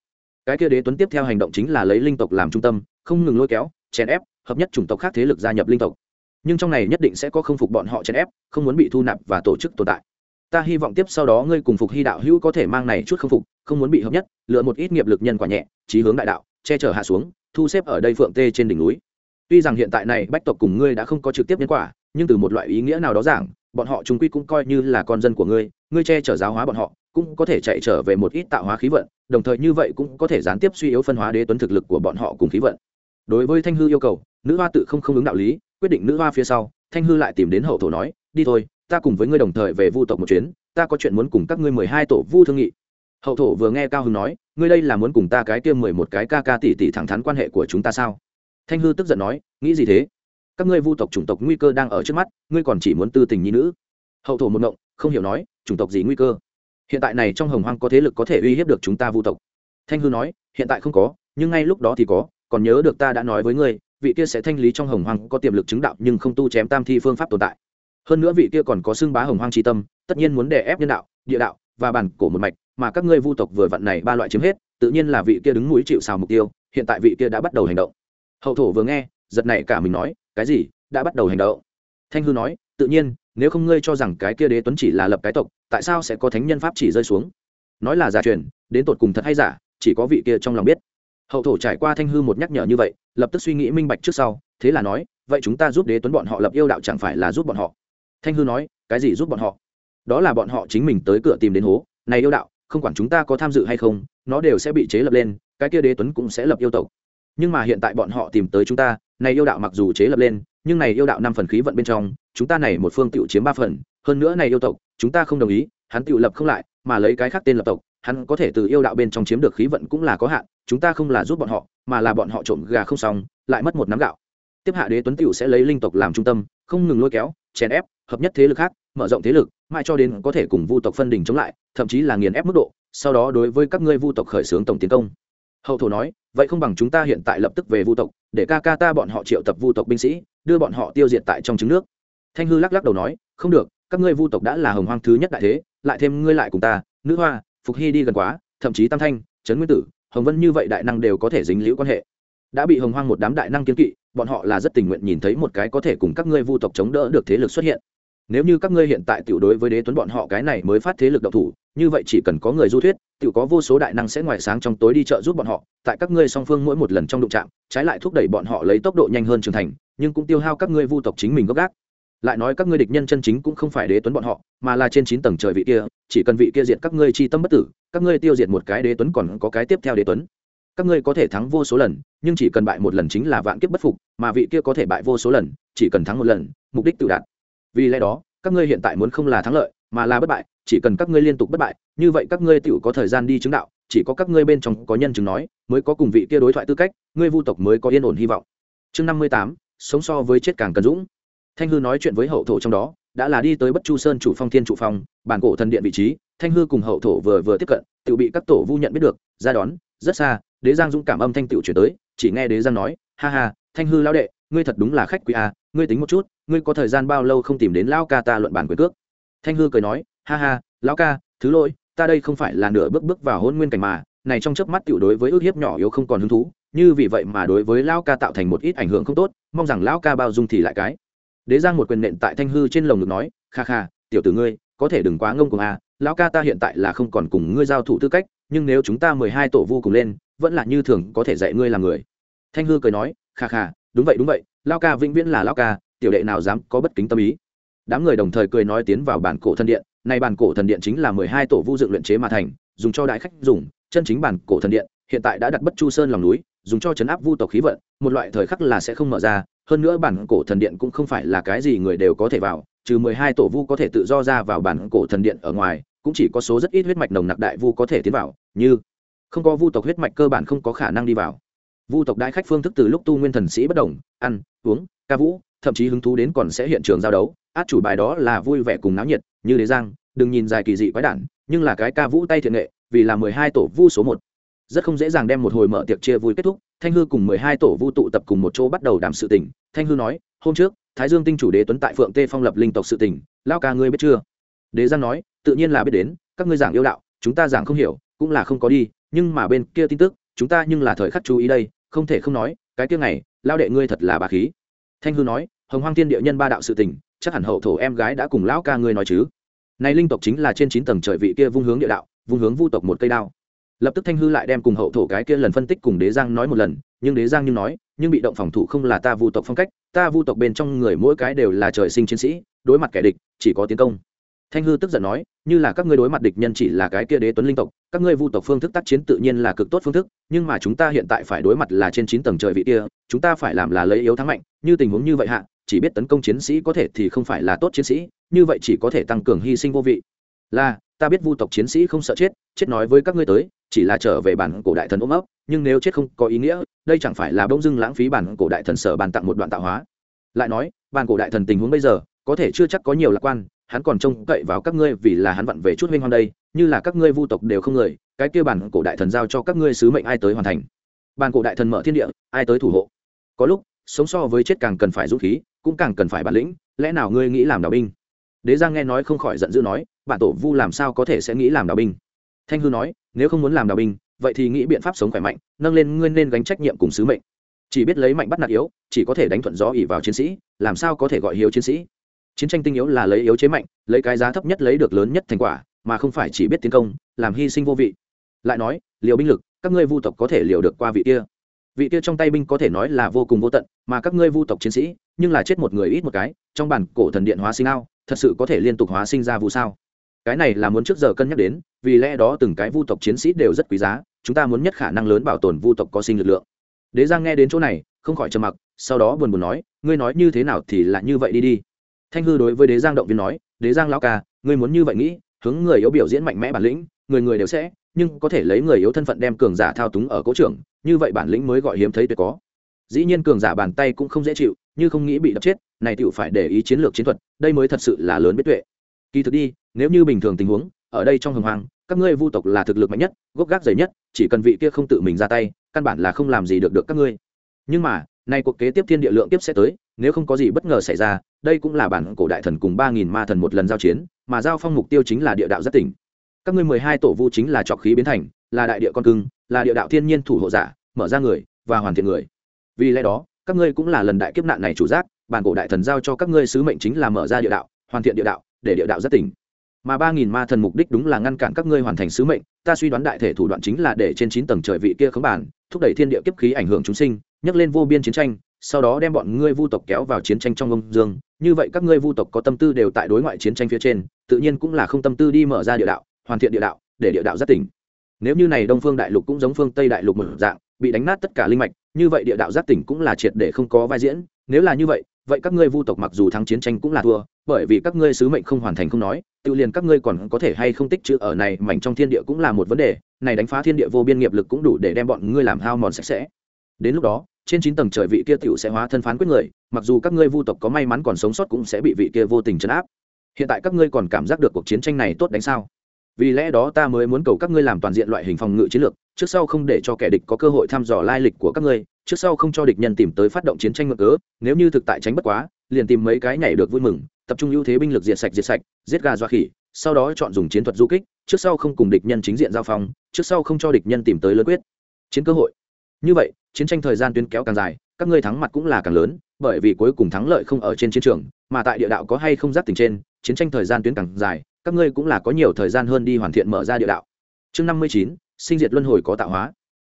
S1: Cái kia đế tuấn tiếp theo hành động chính là lấy linh tộc làm trung tâm, không ngừng lôi kéo, chèn ép, hợp nhất chủng tộc khác thế lực gia nhập linh tộc. Nhưng trong này nhất định sẽ có không phục bọn họ chèn ép, không muốn bị thu nạp và tổ chức tồn tại. Ta hy vọng tiếp sau đó ngươi cùng phục hy đạo hữu có thể mang này chút không phục, không muốn bị hợp nhất, lựa một ít nghiệp lực nhân quả nhẹ trí hướng đại đạo, che chở hạ xuống, thu xếp ở đây phượng tê trên đỉnh núi. Tuy rằng hiện tại này bách tộc cùng ngươi đã không có trực tiếp nhân quả, nhưng từ một loại ý nghĩa nào đó giảng bọn họ chúng quy cũng coi như là con dân của ngươi ngươi che chở giáo hóa bọn họ, cũng có thể chạy trở về một ít tạo hóa khí vận, đồng thời như vậy cũng có thể gián tiếp suy yếu phân hóa đế tuấn thực lực của bọn họ cùng khí vận. Đối với thanh hư yêu cầu, nữ hoa tự không không ứng đạo lý, quyết định nữ hoa phía sau, thanh hư lại tìm đến hậu thổ nói, đi thôi, ta cùng với ngươi đồng thời về vu tộc một chuyến, ta có chuyện muốn cùng các ngươi mười hai tổ vu thương nghị. Hậu thổ vừa nghe cao hưng nói, ngươi đây là muốn cùng ta cái kia mười một cái ca ca tỷ tỷ thẳng thắn quan hệ của chúng ta sao? Thanh hư tức giận nói, nghĩ gì thế? Các ngươi vu tộc chủng tộc nguy cơ đang ở trước mắt, ngươi còn chỉ muốn tư tình nhi nữ. Hậu thổ một ngộng, không hiểu nói, chủng tộc gì nguy cơ? Hiện tại này trong hồng hoang có thế lực có thể uy hiếp được chúng ta vu tộc. Thanh hư nói, hiện tại không có, nhưng ngay lúc đó thì có, còn nhớ được ta đã nói với ngươi, vị kia sẽ thanh lý trong hồng hoang có tiềm lực chứng đạo nhưng không tu chém tam thi phương pháp tồn tại. Hơn nữa vị kia còn có xưng bá hồng hoang tri tâm, tất nhiên muốn đè ép nhân đạo, địa đạo và bản cổ một mạch, mà các ngươi vu tộc vừa vặn này ba loại chiếm hết, tự nhiên là vị kia đứng mũi chịu xào mục tiêu, hiện tại vị kia đã bắt đầu hành động. Hậu thổ vừa nghe, giật này cả mình nói cái gì, đã bắt đầu hành động. Thanh hư nói, tự nhiên, nếu không ngươi cho rằng cái kia đế tuấn chỉ là lập cái tộc, tại sao sẽ có thánh nhân pháp chỉ rơi xuống? Nói là giả truyền, đến tột cùng thật hay giả, chỉ có vị kia trong lòng biết. Hậu thổ trải qua thanh hư một nhắc nhở như vậy, lập tức suy nghĩ minh bạch trước sau, thế là nói, vậy chúng ta giúp đế tuấn bọn họ lập yêu đạo chẳng phải là giúp bọn họ? Thanh hư nói, cái gì giúp bọn họ? Đó là bọn họ chính mình tới cửa tìm đến hố, này yêu đạo, không quản chúng ta có tham dự hay không, nó đều sẽ bị chế lập lên, cái kia đế tuấn cũng sẽ lập yêu tộc nhưng mà hiện tại bọn họ tìm tới chúng ta, này yêu đạo mặc dù chế lập lên, nhưng này yêu đạo năm phần khí vận bên trong, chúng ta này một phương tự chiếm ba phần, hơn nữa này yêu tộc, chúng ta không đồng ý, hắn tự lập không lại, mà lấy cái khác tên lập tộc, hắn có thể từ yêu đạo bên trong chiếm được khí vận cũng là có hạn, chúng ta không là giúp bọn họ, mà là bọn họ trộm gà không xong, lại mất một nắm gạo. Tiếp hạ đế tuấn tiểu sẽ lấy linh tộc làm trung tâm, không ngừng lôi kéo, chèn ép, hợp nhất thế lực khác, mở rộng thế lực, mãi cho đến có thể cùng vu tộc phân đình chống lại, thậm chí là nghiền ép mức độ, sau đó đối với các ngươi vu tộc khởi xướng tổng tiến công hậu thổ nói, vậy không bằng chúng ta hiện tại lập tức về vu tộc, để ca ca ta bọn họ triệu tập vu tộc binh sĩ, đưa bọn họ tiêu diệt tại trong trứng nước. Thanh hư lắc lắc đầu nói, không được, các ngươi vu tộc đã là hồng hoang thứ nhất đại thế, lại thêm ngươi lại cùng ta, nữ hoa, phục hy đi gần quá, thậm chí tam thanh, trấn nguyên tử, hồng vân như vậy đại năng đều có thể dính liễu quan hệ. Đã bị hồng hoang một đám đại năng kiến kỵ, bọn họ là rất tình nguyện nhìn thấy một cái có thể cùng các ngươi vu tộc chống đỡ được thế lực xuất hiện nếu như các ngươi hiện tại tiểu đối với đế tuấn bọn họ cái này mới phát thế lực độc thủ, như vậy chỉ cần có người du thuyết, tiểu có vô số đại năng sẽ ngoài sáng trong tối đi chợ giúp bọn họ. Tại các ngươi song phương mỗi một lần trong đụng trạm trái lại thúc đẩy bọn họ lấy tốc độ nhanh hơn trưởng thành, nhưng cũng tiêu hao các ngươi vu tộc chính mình gốc gác. Lại nói các ngươi địch nhân chân chính cũng không phải đế tuấn bọn họ, mà là trên chín tầng trời vị kia, chỉ cần vị kia diệt các ngươi chi tâm bất tử, các ngươi tiêu diệt một cái đế tuấn còn có cái tiếp theo đế tuấn. Các ngươi có thể thắng vô số lần, nhưng chỉ cần bại một lần chính là vạn kiếp bất phục, mà vị kia có thể bại vô số lần, chỉ cần thắng một lần, mục đích tự đạt vì lẽ đó, các ngươi hiện tại muốn không là thắng lợi, mà là bất bại, chỉ cần các ngươi liên tục bất bại, như vậy các ngươi tự có thời gian đi chứng đạo, chỉ có các ngươi bên trong có nhân chứng nói, mới có cùng vị kia đối thoại tư cách, ngươi vu tộc mới có yên ổn hy vọng. Chương năm mươi tám, sống so với chết càng cần dũng. Thanh hư nói chuyện với hậu thổ trong đó, đã là đi tới bất chu sơn chủ phong thiên chủ phong, bản cổ thần điện vị trí, thanh hư cùng hậu thổ vừa vừa tiếp cận tự bị các tổ vu nhận biết được, ra đón, rất xa, đế giang dũng cảm âm thanh tựu chuyển tới, chỉ nghe đế giang nói, ha ha, thanh hư lao đệ, ngươi thật đúng là khách quý a ngươi tính một chút, ngươi có thời gian bao lâu không tìm đến Lão ca ta luận bản quyền cước? Thanh hư cười nói, ha ha, lão ca, thứ lỗi, ta đây không phải là nửa bước bước vào hôn nguyên cảnh mà, này trong chớp mắt tiểu đối với ước hiếp nhỏ yếu không còn hứng thú, như vì vậy mà đối với lão ca tạo thành một ít ảnh hưởng không tốt, mong rằng lão ca bao dung thì lại cái. Đế giang một quyền nện tại thanh hư trên lồng ngực nói, kha kha, tiểu tử ngươi, có thể đừng quá ngông cuồng a lão ca ta hiện tại là không còn cùng ngươi giao thủ tư cách, nhưng nếu chúng ta mười hai tổ vu cùng lên, vẫn là như thường có thể dạy ngươi làm người. Thanh hư cười nói, kha kha, đúng vậy đúng vậy lão ca vĩnh viễn là lão ca, tiểu đệ nào dám có bất kính tâm ý. Đám người đồng thời cười nói tiến vào bản cổ thần điện này bản cổ thần điện chính là mười hai tổ vu dựng luyện chế mà thành, dùng cho đại khách dùng, chân chính bản cổ thần điện, hiện tại đã đặt bất chu sơn lòng núi, dùng cho chấn áp vu tộc khí vận, một loại thời khắc là sẽ không mở ra, hơn nữa bản cổ thần điện cũng không phải là cái gì người đều có thể vào, trừ mười hai tổ vu có thể tự do ra vào bản cổ thần điện ở ngoài, cũng chỉ có số rất ít huyết mạch nồng nặc đại vu có thể tiến vào, như không có vu tộc huyết mạch cơ bản không có khả năng đi vào vu tộc đại khách phương thức từ lúc tu nguyên thần sĩ bất đồng, ăn, uống, ca vũ, thậm chí hứng thú đến còn sẽ hiện trường giao đấu. Át chủ bài đó là vui vẻ cùng náo nhiệt, như đế giang, đừng nhìn dài kỳ dị quái đản, nhưng là cái ca vũ tay thiện nghệ, vì là mười hai tổ vu số một. Rất không dễ dàng đem một hồi mở tiệc chia vui kết thúc, thanh hư cùng mười hai tổ vu tụ tập cùng một chỗ bắt đầu đàm sự tình. Thanh hư nói, hôm trước, thái dương tinh chủ đế tuấn tại phượng tê phong lập linh tộc sự tình lao ca ngươi biết chưa? Đế giang nói, tự nhiên là biết đến, các ngươi giảng yêu đạo, chúng ta giảng không hiểu, cũng là không có đi, nhưng mà bên kia tin tức, chúng ta nhưng là thời khắc chú ý đây không thể không nói, cái kia này lao đệ ngươi thật là bà khí. Thanh hư nói, hồng hoang thiên địa nhân ba đạo sự tình, chắc hẳn hậu thổ em gái đã cùng lão ca ngươi nói chứ. Này linh tộc chính là trên chín tầng trời vị kia vung hướng địa đạo, vung hướng vu tộc một cây đao. Lập tức thanh hư lại đem cùng hậu thổ cái kia lần phân tích cùng đế giang nói một lần, nhưng đế giang như nói, nhưng bị động phòng thủ không là ta vu tộc phong cách, ta vu tộc bên trong người mỗi cái đều là trời sinh chiến sĩ, đối mặt kẻ địch, chỉ có tiến công thanh hư tức giận nói, như là các ngươi đối mặt địch nhân chỉ là cái kia đế tuấn linh tộc, các ngươi vu tộc phương thức tác chiến tự nhiên là cực tốt phương thức, nhưng mà chúng ta hiện tại phải đối mặt là trên chín tầng trời vị kia, chúng ta phải làm là lấy yếu thắng mạnh, như tình huống như vậy hạ, chỉ biết tấn công chiến sĩ có thể thì không phải là tốt chiến sĩ, như vậy chỉ có thể tăng cường hy sinh vô vị. Là, ta biết vu tộc chiến sĩ không sợ chết chết nói với các ngươi tới, chỉ là trở về bản cổ đại thần ôm ấp, nhưng nếu chết không có ý nghĩa, đây chẳng phải là bông dưng lãng phí bản cổ đại thần sở bàn tặng một đoạn tạo hóa. Lại nói, bản cổ đại thần tình huống bây giờ, có thể chưa chắc có nhiều lạc quan hắn còn trông cậy vào các ngươi vì là hắn vặn về chút huynh hoang đây, như là các ngươi vu tộc đều không người, cái kia bản cổ đại thần giao cho các ngươi sứ mệnh ai tới hoàn thành. Bản cổ đại thần mở thiên địa, ai tới thủ hộ? Có lúc, sống so với chết càng cần phải dũng khí, cũng càng cần phải bản lĩnh, lẽ nào ngươi nghĩ làm đạo binh? Đế giang nghe nói không khỏi giận dữ nói, bản tổ vu làm sao có thể sẽ nghĩ làm đạo binh? Thanh hư nói, nếu không muốn làm đạo binh, vậy thì nghĩ biện pháp sống khỏe mạnh, nâng lên ngươi nên gánh trách nhiệm cùng sứ mệnh. Chỉ biết lấy mạnh bắt nạt yếu, chỉ có thể đánh thuận gió ỉ vào chiến sĩ, làm sao có thể gọi hiếu chiến sĩ? Chiến tranh tinh yếu là lấy yếu chế mạnh, lấy cái giá thấp nhất lấy được lớn nhất thành quả, mà không phải chỉ biết tiến công, làm hy sinh vô vị. Lại nói, liều binh lực, các ngươi vu tộc có thể liều được qua vị kia. Vị kia trong tay binh có thể nói là vô cùng vô tận, mà các ngươi vu tộc chiến sĩ, nhưng là chết một người ít một cái, trong bản cổ thần điện hóa sinh ao, thật sự có thể liên tục hóa sinh ra vụ sao? Cái này là muốn trước giờ cân nhắc đến, vì lẽ đó từng cái vu tộc chiến sĩ đều rất quý giá, chúng ta muốn nhất khả năng lớn bảo tồn vu tộc có sinh lực lượng. Đế giang nghe đến chỗ này, không khỏi trầm mặc, sau đó buồn buồn nói, ngươi nói như thế nào thì là như vậy đi đi thanh hư đối với đế giang động viên nói, đế giang lão ca, ngươi muốn như vậy nghĩ, hướng người yếu biểu diễn mạnh mẽ bản lĩnh, người người đều sẽ, nhưng có thể lấy người yếu thân phận đem cường giả thao túng ở cố trưởng như vậy bản lĩnh mới gọi hiếm thấy tuyệt có. Dĩ nhiên cường giả bàn tay cũng không dễ chịu, như không nghĩ bị đập chết, này tựu phải để ý chiến lược chiến thuật, đây mới thật sự là lớn biết tuệ. Kỳ thực đi, nếu như bình thường tình huống, ở đây trong hồng hoàng các ngươi vu tộc là thực lực mạnh nhất, gốc gác dày nhất, chỉ cần vị kia không tự mình ra tay, căn bản là không làm gì được được các ngươi. Nhưng mà, nay cuộc kế tiếp thiên địa lượng tiếp sẽ tới nếu không có gì bất ngờ xảy ra, đây cũng là bản cổ đại thần cùng ba nghìn ma thần một lần giao chiến, mà giao phong mục tiêu chính là địa đạo rất tỉnh. Các ngươi mười hai tổ vu chính là trọc khí biến thành, là đại địa con cưng, là địa đạo thiên nhiên thủ hộ giả, mở ra người và hoàn thiện người. Vì lẽ đó, các ngươi cũng là lần đại kiếp nạn này chủ giác, bản cổ đại thần giao cho các ngươi sứ mệnh chính là mở ra địa đạo, hoàn thiện địa đạo, để địa đạo rất tỉnh. Mà ba nghìn ma thần mục đích đúng là ngăn cản các ngươi hoàn thành sứ mệnh, ta suy đoán đại thể thủ đoạn chính là để trên chín tầng trời vị kia khống bản, thúc đẩy thiên địa kiếp khí ảnh hưởng chúng sinh, nhấc lên vô biên chiến tranh sau đó đem bọn ngươi vu tộc kéo vào chiến tranh trong ông dương. Như vậy các ngươi vu tộc có tâm tư đều tại đối ngoại chiến tranh phía trên, tự nhiên cũng là không tâm tư đi mở ra địa đạo, hoàn thiện địa đạo, để địa đạo rất tỉnh. Nếu như này đông phương đại lục cũng giống phương tây đại lục một dạng, bị đánh nát tất cả linh mạch, như vậy địa đạo giác tỉnh cũng là triệt để không có vai diễn. Nếu là như vậy vậy các ngươi vu tộc mặc dù thắng chiến tranh cũng là thua, bởi vì các ngươi sứ mệnh không hoàn thành không nói, tự liền các ngươi còn có thể hay không tích chữ ở này mảnh trong thiên địa cũng là một vấn đề, này đánh phá thiên địa vô biên nghiệp lực cũng đủ để đem bọn ngươi làm hao mòn sạch sẽ đến lúc đó, trên chín tầng trời vị kia tiểu sẽ hóa thân phán quyết người, mặc dù các ngươi vu tộc có may mắn còn sống sót cũng sẽ bị vị kia vô tình chấn áp. Hiện tại các ngươi còn cảm giác được cuộc chiến tranh này tốt đánh sao? Vì lẽ đó ta mới muốn cầu các ngươi làm toàn diện loại hình phòng ngự chiến lược, trước sau không để cho kẻ địch có cơ hội thăm dò lai lịch của các ngươi, trước sau không cho địch nhân tìm tới phát động chiến tranh ngược cớ, nếu như thực tại tránh bất quá, liền tìm mấy cái nhảy được vui mừng, tập trung ưu thế binh lực diệt sạch diệt sạch, giết gà doa khỉ, sau đó chọn dùng chiến thuật du kích, trước sau không cùng địch nhân chính diện giao phong, trước sau không cho địch nhân tìm tới lớn quyết. Chiến cơ hội như vậy, chiến tranh thời gian tuyến kéo càng dài, các ngươi thắng mặt cũng là càng lớn, bởi vì cuối cùng thắng lợi không ở trên chiến trường, mà tại địa đạo có hay không giáp tình trên, chiến tranh thời gian tuyến càng dài, các ngươi cũng là có nhiều thời gian hơn đi hoàn thiện mở ra địa đạo. Chương năm mươi chín, sinh diệt luân hồi có tạo hóa.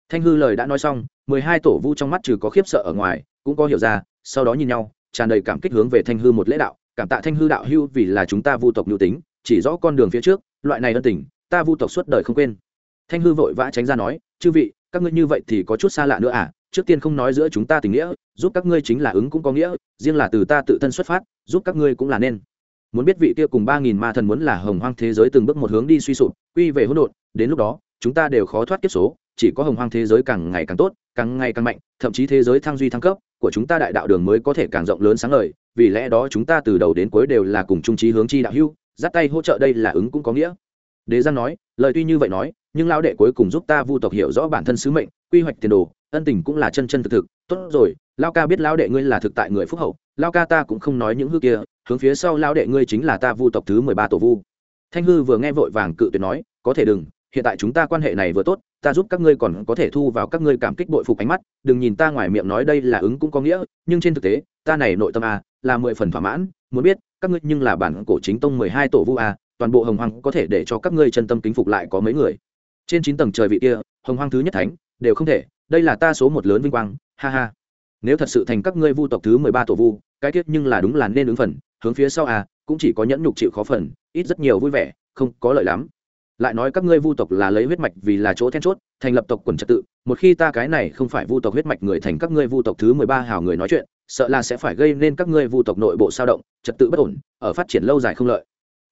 S1: Thanh hư lời đã nói xong, mười hai tổ vu trong mắt trừ có khiếp sợ ở ngoài, cũng có hiểu ra, sau đó nhìn nhau, tràn đầy cảm kích hướng về thanh hư một lễ đạo, cảm tạ thanh hư đạo hưu vì là chúng ta vu tộc nhu tính, chỉ rõ con đường phía trước, loại này ân tình, ta vu tộc suốt đời không quên. Thanh hư vội vã tránh ra nói, chư vị các ngươi như vậy thì có chút xa lạ nữa à? Trước tiên không nói giữa chúng ta tình nghĩa, giúp các ngươi chính là ứng cũng có nghĩa, riêng là từ ta tự thân xuất phát, giúp các ngươi cũng là nên. Muốn biết vị kia cùng ba nghìn ma thần muốn là hồng hoang thế giới từng bước một hướng đi suy sụp, quy về hỗn độn, đến lúc đó, chúng ta đều khó thoát kiếp số, chỉ có hồng hoang thế giới càng ngày càng tốt, càng ngày càng mạnh, thậm chí thế giới thăng duy thăng cấp, của chúng ta đại đạo đường mới có thể càng rộng lớn sáng ngời, vì lẽ đó chúng ta từ đầu đến cuối đều là cùng trung trí hướng chi đạo hưu dắt tay hỗ trợ đây là ứng cũng có nghĩa. Đế giang nói, lời tuy như vậy nói nhưng lão đệ cuối cùng giúp ta vu tộc hiểu rõ bản thân sứ mệnh, quy hoạch tiền đồ, ân tình cũng là chân chân thực thực. Tốt rồi lao ca biết lão đệ ngươi là thực tại người phúc hậu lao ca ta cũng không nói những hư kia, hướng phía sau lao đệ ngươi chính là ta vu tộc thứ mười ba tổ vu. Thanh hư vừa nghe vội vàng cự tuyệt nói, có thể đừng, hiện tại chúng ta quan hệ này vừa tốt, ta giúp các ngươi còn có thể thu vào các ngươi cảm kích bội phục ánh mắt, đừng nhìn ta ngoài miệng nói đây là ứng cũng có nghĩa, nhưng trên thực tế, ta này nội tâm a, là mười phần thỏa mãn, muốn biết, các ngươi nhưng là bản cổ chính tông mười hai tổ vu a, toàn bộ hồng hoàng có thể để cho các ngươi chân tâm kính phục lại có mấy người trên chín tầng trời vị kia, hồng hoang thứ nhất thánh, đều không thể, đây là ta số một lớn vinh quang, ha ha. Nếu thật sự thành các ngươi vu tộc thứ mười ba tổ vu, cái tiết nhưng là đúng là nên ứng phần, hướng phía sau à cũng chỉ có nhẫn nhục chịu khó phần, ít rất nhiều vui vẻ, không có lợi lắm. Lại nói các ngươi vu tộc là lấy huyết mạch vì là chỗ then chốt, thành lập tộc quần trật tự, một khi ta cái này không phải vu tộc huyết mạch người thành các ngươi vu tộc thứ mười ba hào người nói chuyện, sợ là sẽ phải gây nên các ngươi vu tộc nội bộ sao động, trật tự bất ổn, ở phát triển lâu dài không lợi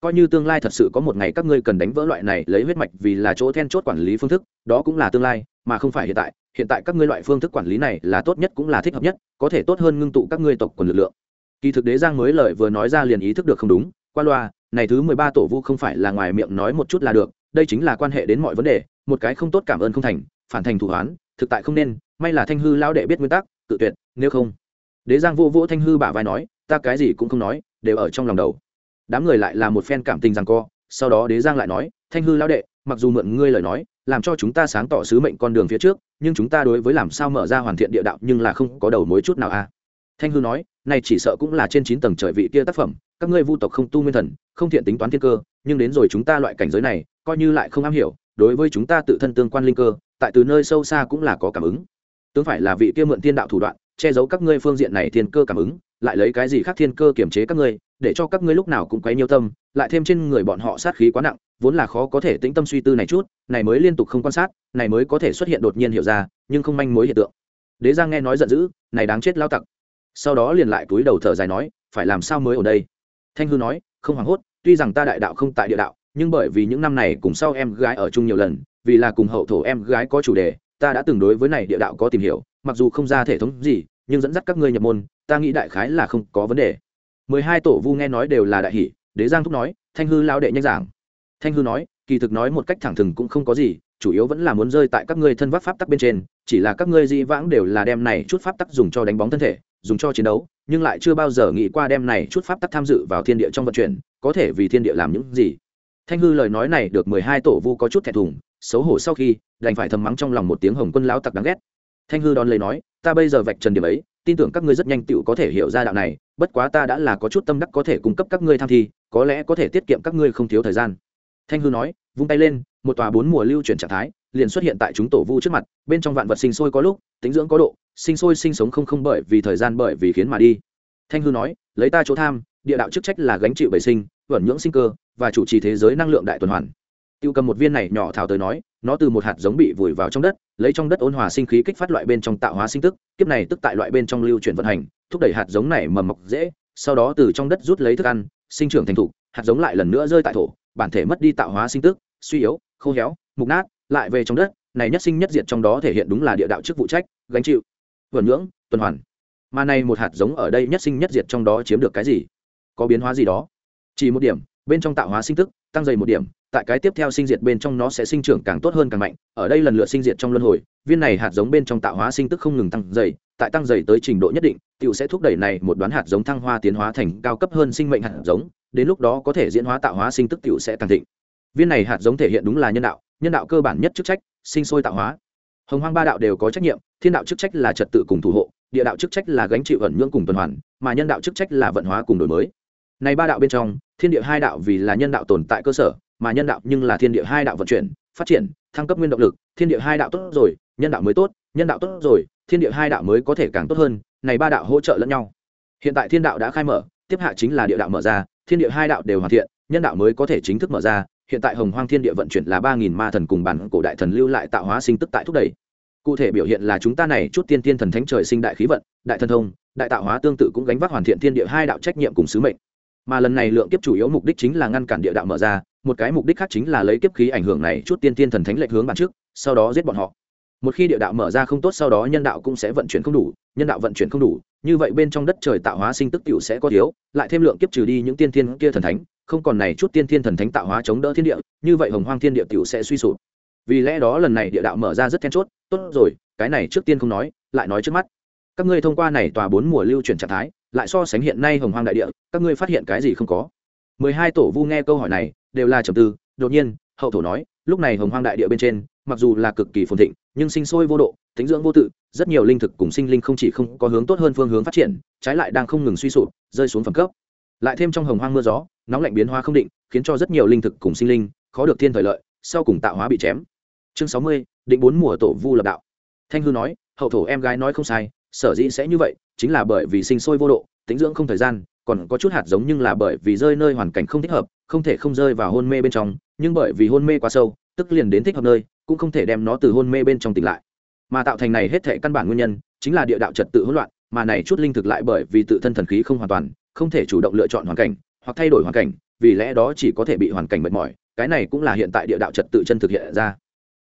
S1: coi như tương lai thật sự có một ngày các ngươi cần đánh vỡ loại này lấy huyết mạch vì là chỗ then chốt quản lý phương thức, đó cũng là tương lai, mà không phải hiện tại. Hiện tại các ngươi loại phương thức quản lý này là tốt nhất cũng là thích hợp nhất, có thể tốt hơn ngưng tụ các ngươi tộc quần lực lượng. Kỳ thực đế giang mới lời vừa nói ra liền ý thức được không đúng, qua loa, này thứ mười ba tổ vu không phải là ngoài miệng nói một chút là được, đây chính là quan hệ đến mọi vấn đề, một cái không tốt cảm ơn không thành, phản thành thủ hoán, thực tại không nên, may là thanh hư lao đệ biết nguyên tắc, tự tuyệt, nếu không. Đế giang vô vỗ thanh hư bả vai nói, ta cái gì cũng không nói, đều ở trong lòng đầu đám người lại là một phen cảm tình rằng co, sau đó đế giang lại nói, thanh hư lao đệ, mặc dù mượn ngươi lời nói, làm cho chúng ta sáng tỏ sứ mệnh con đường phía trước, nhưng chúng ta đối với làm sao mở ra hoàn thiện địa đạo nhưng là không có đầu mối chút nào a à. thanh hư nói, này chỉ sợ cũng là trên chín tầng trời vị kia tác phẩm, các ngươi vu tộc không tu nguyên thần, không thiện tính toán thiên cơ, nhưng đến rồi chúng ta loại cảnh giới này, coi như lại không am hiểu, đối với chúng ta tự thân tương quan linh cơ, tại từ nơi sâu xa cũng là có cảm ứng tướng phải là vị kia mượn thiên đạo thủ đoạn, che giấu các ngươi phương diện này thiên cơ cảm ứng lại lấy cái gì khác thiên cơ kiểm chế các ngươi, để cho các ngươi lúc nào cũng quấy nhiều tâm, lại thêm trên người bọn họ sát khí quá nặng, vốn là khó có thể tĩnh tâm suy tư này chút, này mới liên tục không quan sát, này mới có thể xuất hiện đột nhiên hiểu ra, nhưng không manh mối hiện tượng. Đế giang nghe nói giận dữ, này đáng chết lao tặc. Sau đó liền lại túi đầu thở dài nói, phải làm sao mới ở đây? Thanh hư nói, không hoảng hốt, tuy rằng ta đại đạo không tại địa đạo, nhưng bởi vì những năm này cùng sau em gái ở chung nhiều lần, vì là cùng hậu thổ em gái có chủ đề, ta đã từng đối với này địa đạo có tìm hiểu, mặc dù không ra thể thống gì, nhưng dẫn dắt các ngươi nhập môn ta nghĩ đại khái là không có vấn đề. Mười hai tổ vu nghe nói đều là đại hỷ đế giang thúc nói, thanh hư lao đệ nhanh giảng. Thanh hư nói, kỳ thực nói một cách thẳng thừng cũng không có gì, chủ yếu vẫn là muốn rơi tại các ngươi thân vác pháp tắc bên trên, chỉ là các ngươi di vãng đều là đem này chút pháp tắc dùng cho đánh bóng thân thể, dùng cho chiến đấu, nhưng lại chưa bao giờ nghĩ qua đem này chút pháp tắc tham dự vào thiên địa trong vận chuyển, có thể vì thiên địa làm những gì. Thanh hư lời nói này được mười hai tổ vu có chút thẹn thùng, xấu hổ sau khi, đành phải thầm mắng trong lòng một tiếng hồng quân lão tặc đáng ghét. Thanh hư đón lấy nói, ta bây giờ vạch trần điểm ấy tin tưởng các ngươi rất nhanh tựu có thể hiểu ra đạo này, bất quá ta đã là có chút tâm đắc có thể cung cấp các ngươi tham thi, có lẽ có thể tiết kiệm các ngươi không thiếu thời gian. Thanh hư nói, vung tay lên, một tòa bốn mùa lưu chuyển trạng thái liền xuất hiện tại chúng tổ vu trước mặt, bên trong vạn vật sinh sôi có lúc, tính dưỡng có độ, sinh sôi sinh sống không không bởi vì thời gian bởi vì khiến mà đi. Thanh hư nói, lấy ta chỗ tham, địa đạo chức trách là gánh chịu bày sinh vẩn nhưỡng sinh cơ, và chủ trì thế giới năng lượng đại tuần hoàn. Tiêu cầm một viên này nhỏ thảo tới nói nó từ một hạt giống bị vùi vào trong đất, lấy trong đất ôn hòa sinh khí kích phát loại bên trong tạo hóa sinh tức, kiếp này tức tại loại bên trong lưu chuyển vận hành, thúc đẩy hạt giống này mầm mọc dễ, sau đó từ trong đất rút lấy thức ăn, sinh trưởng thành thục hạt giống lại lần nữa rơi tại thổ, bản thể mất đi tạo hóa sinh tức, suy yếu, khô héo, mục nát, lại về trong đất, này nhất sinh nhất diệt trong đó thể hiện đúng là địa đạo chức vụ trách, gánh chịu vườn ngưỡng, tuần hoàn. Mà này một hạt giống ở đây nhất sinh nhất diệt trong đó chiếm được cái gì? Có biến hóa gì đó? Chỉ một điểm, bên trong tạo hóa sinh tức tăng dày một điểm, tại cái tiếp theo sinh diệt bên trong nó sẽ sinh trưởng càng tốt hơn càng mạnh, ở đây lần lượt sinh diệt trong luân hồi, viên này hạt giống bên trong tạo hóa sinh tức không ngừng tăng dày, tại tăng dày tới trình độ nhất định, tiểu sẽ thúc đẩy này một đoán hạt giống thăng hoa tiến hóa thành cao cấp hơn sinh mệnh hạt giống, đến lúc đó có thể diễn hóa tạo hóa sinh tức tiểu sẽ tăng thịnh. Viên này hạt giống thể hiện đúng là nhân đạo nhân đạo cơ bản nhất chức trách, sinh sôi tạo hóa. Hồng hoang ba đạo đều có trách nhiệm, thiên đạo chức trách là trật tự cùng thủ hộ, địa đạo chức trách là gánh chịu vận nhưỡng cùng tuần hoàn, mà nhân đạo chức trách là vận hóa cùng đổi mới. Này ba đạo bên trong thiên địa hai đạo vì là nhân đạo tồn tại cơ sở, mà nhân đạo nhưng là thiên địa hai đạo vận chuyển, phát triển, thăng cấp nguyên động lực. Thiên địa hai đạo tốt rồi, nhân đạo mới tốt, nhân đạo tốt rồi, thiên địa hai đạo mới có thể càng tốt hơn. Này ba đạo hỗ trợ lẫn nhau. Hiện tại thiên đạo đã khai mở, tiếp hạ chính là địa đạo mở ra, thiên địa hai đạo đều hoàn thiện, nhân đạo mới có thể chính thức mở ra. Hiện tại hồng hoang thiên địa vận chuyển là ba nghìn ma thần cùng bản cổ đại thần lưu lại tạo hóa sinh tức tại thúc đẩy. Cụ thể biểu hiện là chúng ta này chút tiên tiên thần thánh trời sinh đại khí vận, đại thần thông, đại tạo hóa tương tự cũng gánh vác hoàn thiện thiên địa hai đạo trách nhiệm cùng sứ mệnh mà lần này lượng kiếp chủ yếu mục đích chính là ngăn cản địa đạo mở ra, một cái mục đích khác chính là lấy kiếp khí ảnh hưởng này chút tiên tiên thần thánh lệch hướng bản trước, sau đó giết bọn họ. Một khi địa đạo mở ra không tốt sau đó nhân đạo cũng sẽ vận chuyển không đủ, nhân đạo vận chuyển không đủ, như vậy bên trong đất trời tạo hóa sinh tức tiểu sẽ có thiếu, lại thêm lượng kiếp trừ đi những tiên thiên kia thần thánh, không còn này chút tiên thiên thần thánh tạo hóa chống đỡ thiên địa, như vậy hồng hoang thiên địa tiểu sẽ suy sụp. Vì lẽ đó lần này địa đạo mở ra rất then chốt, tốt rồi, cái này trước tiên không nói, lại nói trước mắt. Các ngươi thông qua này tòa bốn mùa lưu chuyển trạng thái lại so sánh hiện nay hồng hoang đại địa, các ngươi phát hiện cái gì không có? Mười hai tổ vu nghe câu hỏi này, đều là trầm tư. Đột nhiên, hậu thổ nói, lúc này hồng hoang đại địa bên trên, mặc dù là cực kỳ phồn thịnh, nhưng sinh sôi vô độ, tính dưỡng vô tự, rất nhiều linh thực cùng sinh linh không chỉ không có hướng tốt hơn phương hướng phát triển, trái lại đang không ngừng suy sụp, rơi xuống phẩm cấp. Lại thêm trong hồng hoang mưa gió, nóng lạnh biến hóa không định, khiến cho rất nhiều linh thực cùng sinh linh khó được thiên thời lợi, sau cùng tạo hóa bị chém. Chương sáu mươi, định bốn mùa tổ vu lập đạo. Thanh hư nói, hậu thổ em gái nói không sai sở dĩ sẽ như vậy, chính là bởi vì sinh sôi vô độ tính dưỡng không thời gian, còn có chút hạt giống nhưng là bởi vì rơi nơi hoàn cảnh không thích hợp, không thể không rơi vào hôn mê bên trong, nhưng bởi vì hôn mê quá sâu, tức liền đến thích hợp nơi, cũng không thể đem nó từ hôn mê bên trong tỉnh lại. Mà tạo thành này hết thể căn bản nguyên nhân, chính là địa đạo trật tự hỗn loạn, mà này chút linh thực lại bởi vì tự thân thần khí không hoàn toàn, không thể chủ động lựa chọn hoàn cảnh, hoặc thay đổi hoàn cảnh, vì lẽ đó chỉ có thể bị hoàn cảnh mệt mỏi, cái này cũng là hiện tại địa đạo trật tự chân thực hiện ra.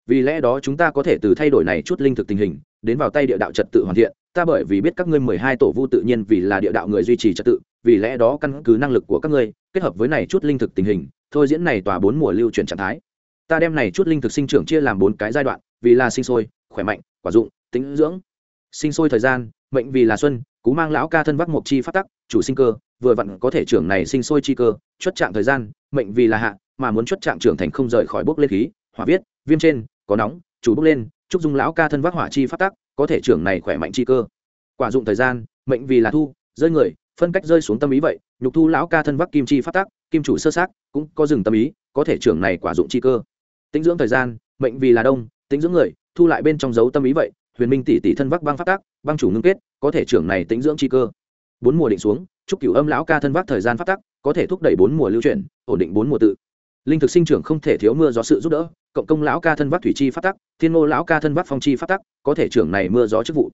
S1: Vì lẽ đó chúng ta có thể từ thay đổi này chút linh thực tình hình, đến vào tay địa đạo trật tự hoàn thiện ta bởi vì biết các ngươi mười hai tổ vu tự nhiên vì là địa đạo người duy trì trật tự, vì lẽ đó căn cứ năng lực của các ngươi, kết hợp với này chút linh thực tình hình, thôi diễn này tòa bốn mùa lưu chuyển trạng thái. Ta đem này chút linh thực sinh trưởng chia làm bốn cái giai đoạn, vì là sinh sôi, khỏe mạnh, quả dụng tính dưỡng. Sinh sôi thời gian, mệnh vì là xuân, cú mang lão ca thân vắc mộc chi phát tắc, chủ sinh cơ, vừa vặn có thể trưởng này sinh sôi chi cơ chuất trạng thời gian, mệnh vì là hạ, mà muốn chuất trạng trưởng thành không rời khỏi bốc lên khí, hỏa viết, viêm trên, có nóng, chủ bốc lên, chúc dung lão ca thân vác hỏa chi phát tắc có thể trưởng này khỏe mạnh chi cơ. Quả dụng thời gian mệnh vì là thu rơi người phân cách rơi xuống tâm ý vậy nhục thu lão ca thân vác kim chi phát tác, kim chủ sơ sát cũng có dừng tâm ý có thể trưởng này quả dụng chi cơ. Tính dưỡng thời gian mệnh vì là đông tính dưỡng người thu lại bên trong dấu tâm ý vậy huyền minh tỷ tỷ thân vác băng phát tác băng chủ ngưng kết có thể trưởng này tính dưỡng chi cơ. Bốn mùa định xuống chúc cửu âm lão ca thân vác thời gian phát tác, có thể thúc đẩy bốn mùa lưu chuyển ổn định bốn mùa tự linh thực sinh trưởng không thể thiếu mưa gió sự giúp đỡ, cộng công lão ca thân vác thủy chi phát tắc, thiên ngô lão ca thân vác phong chi phát tắc, có thể trưởng này mưa gió chức vụ.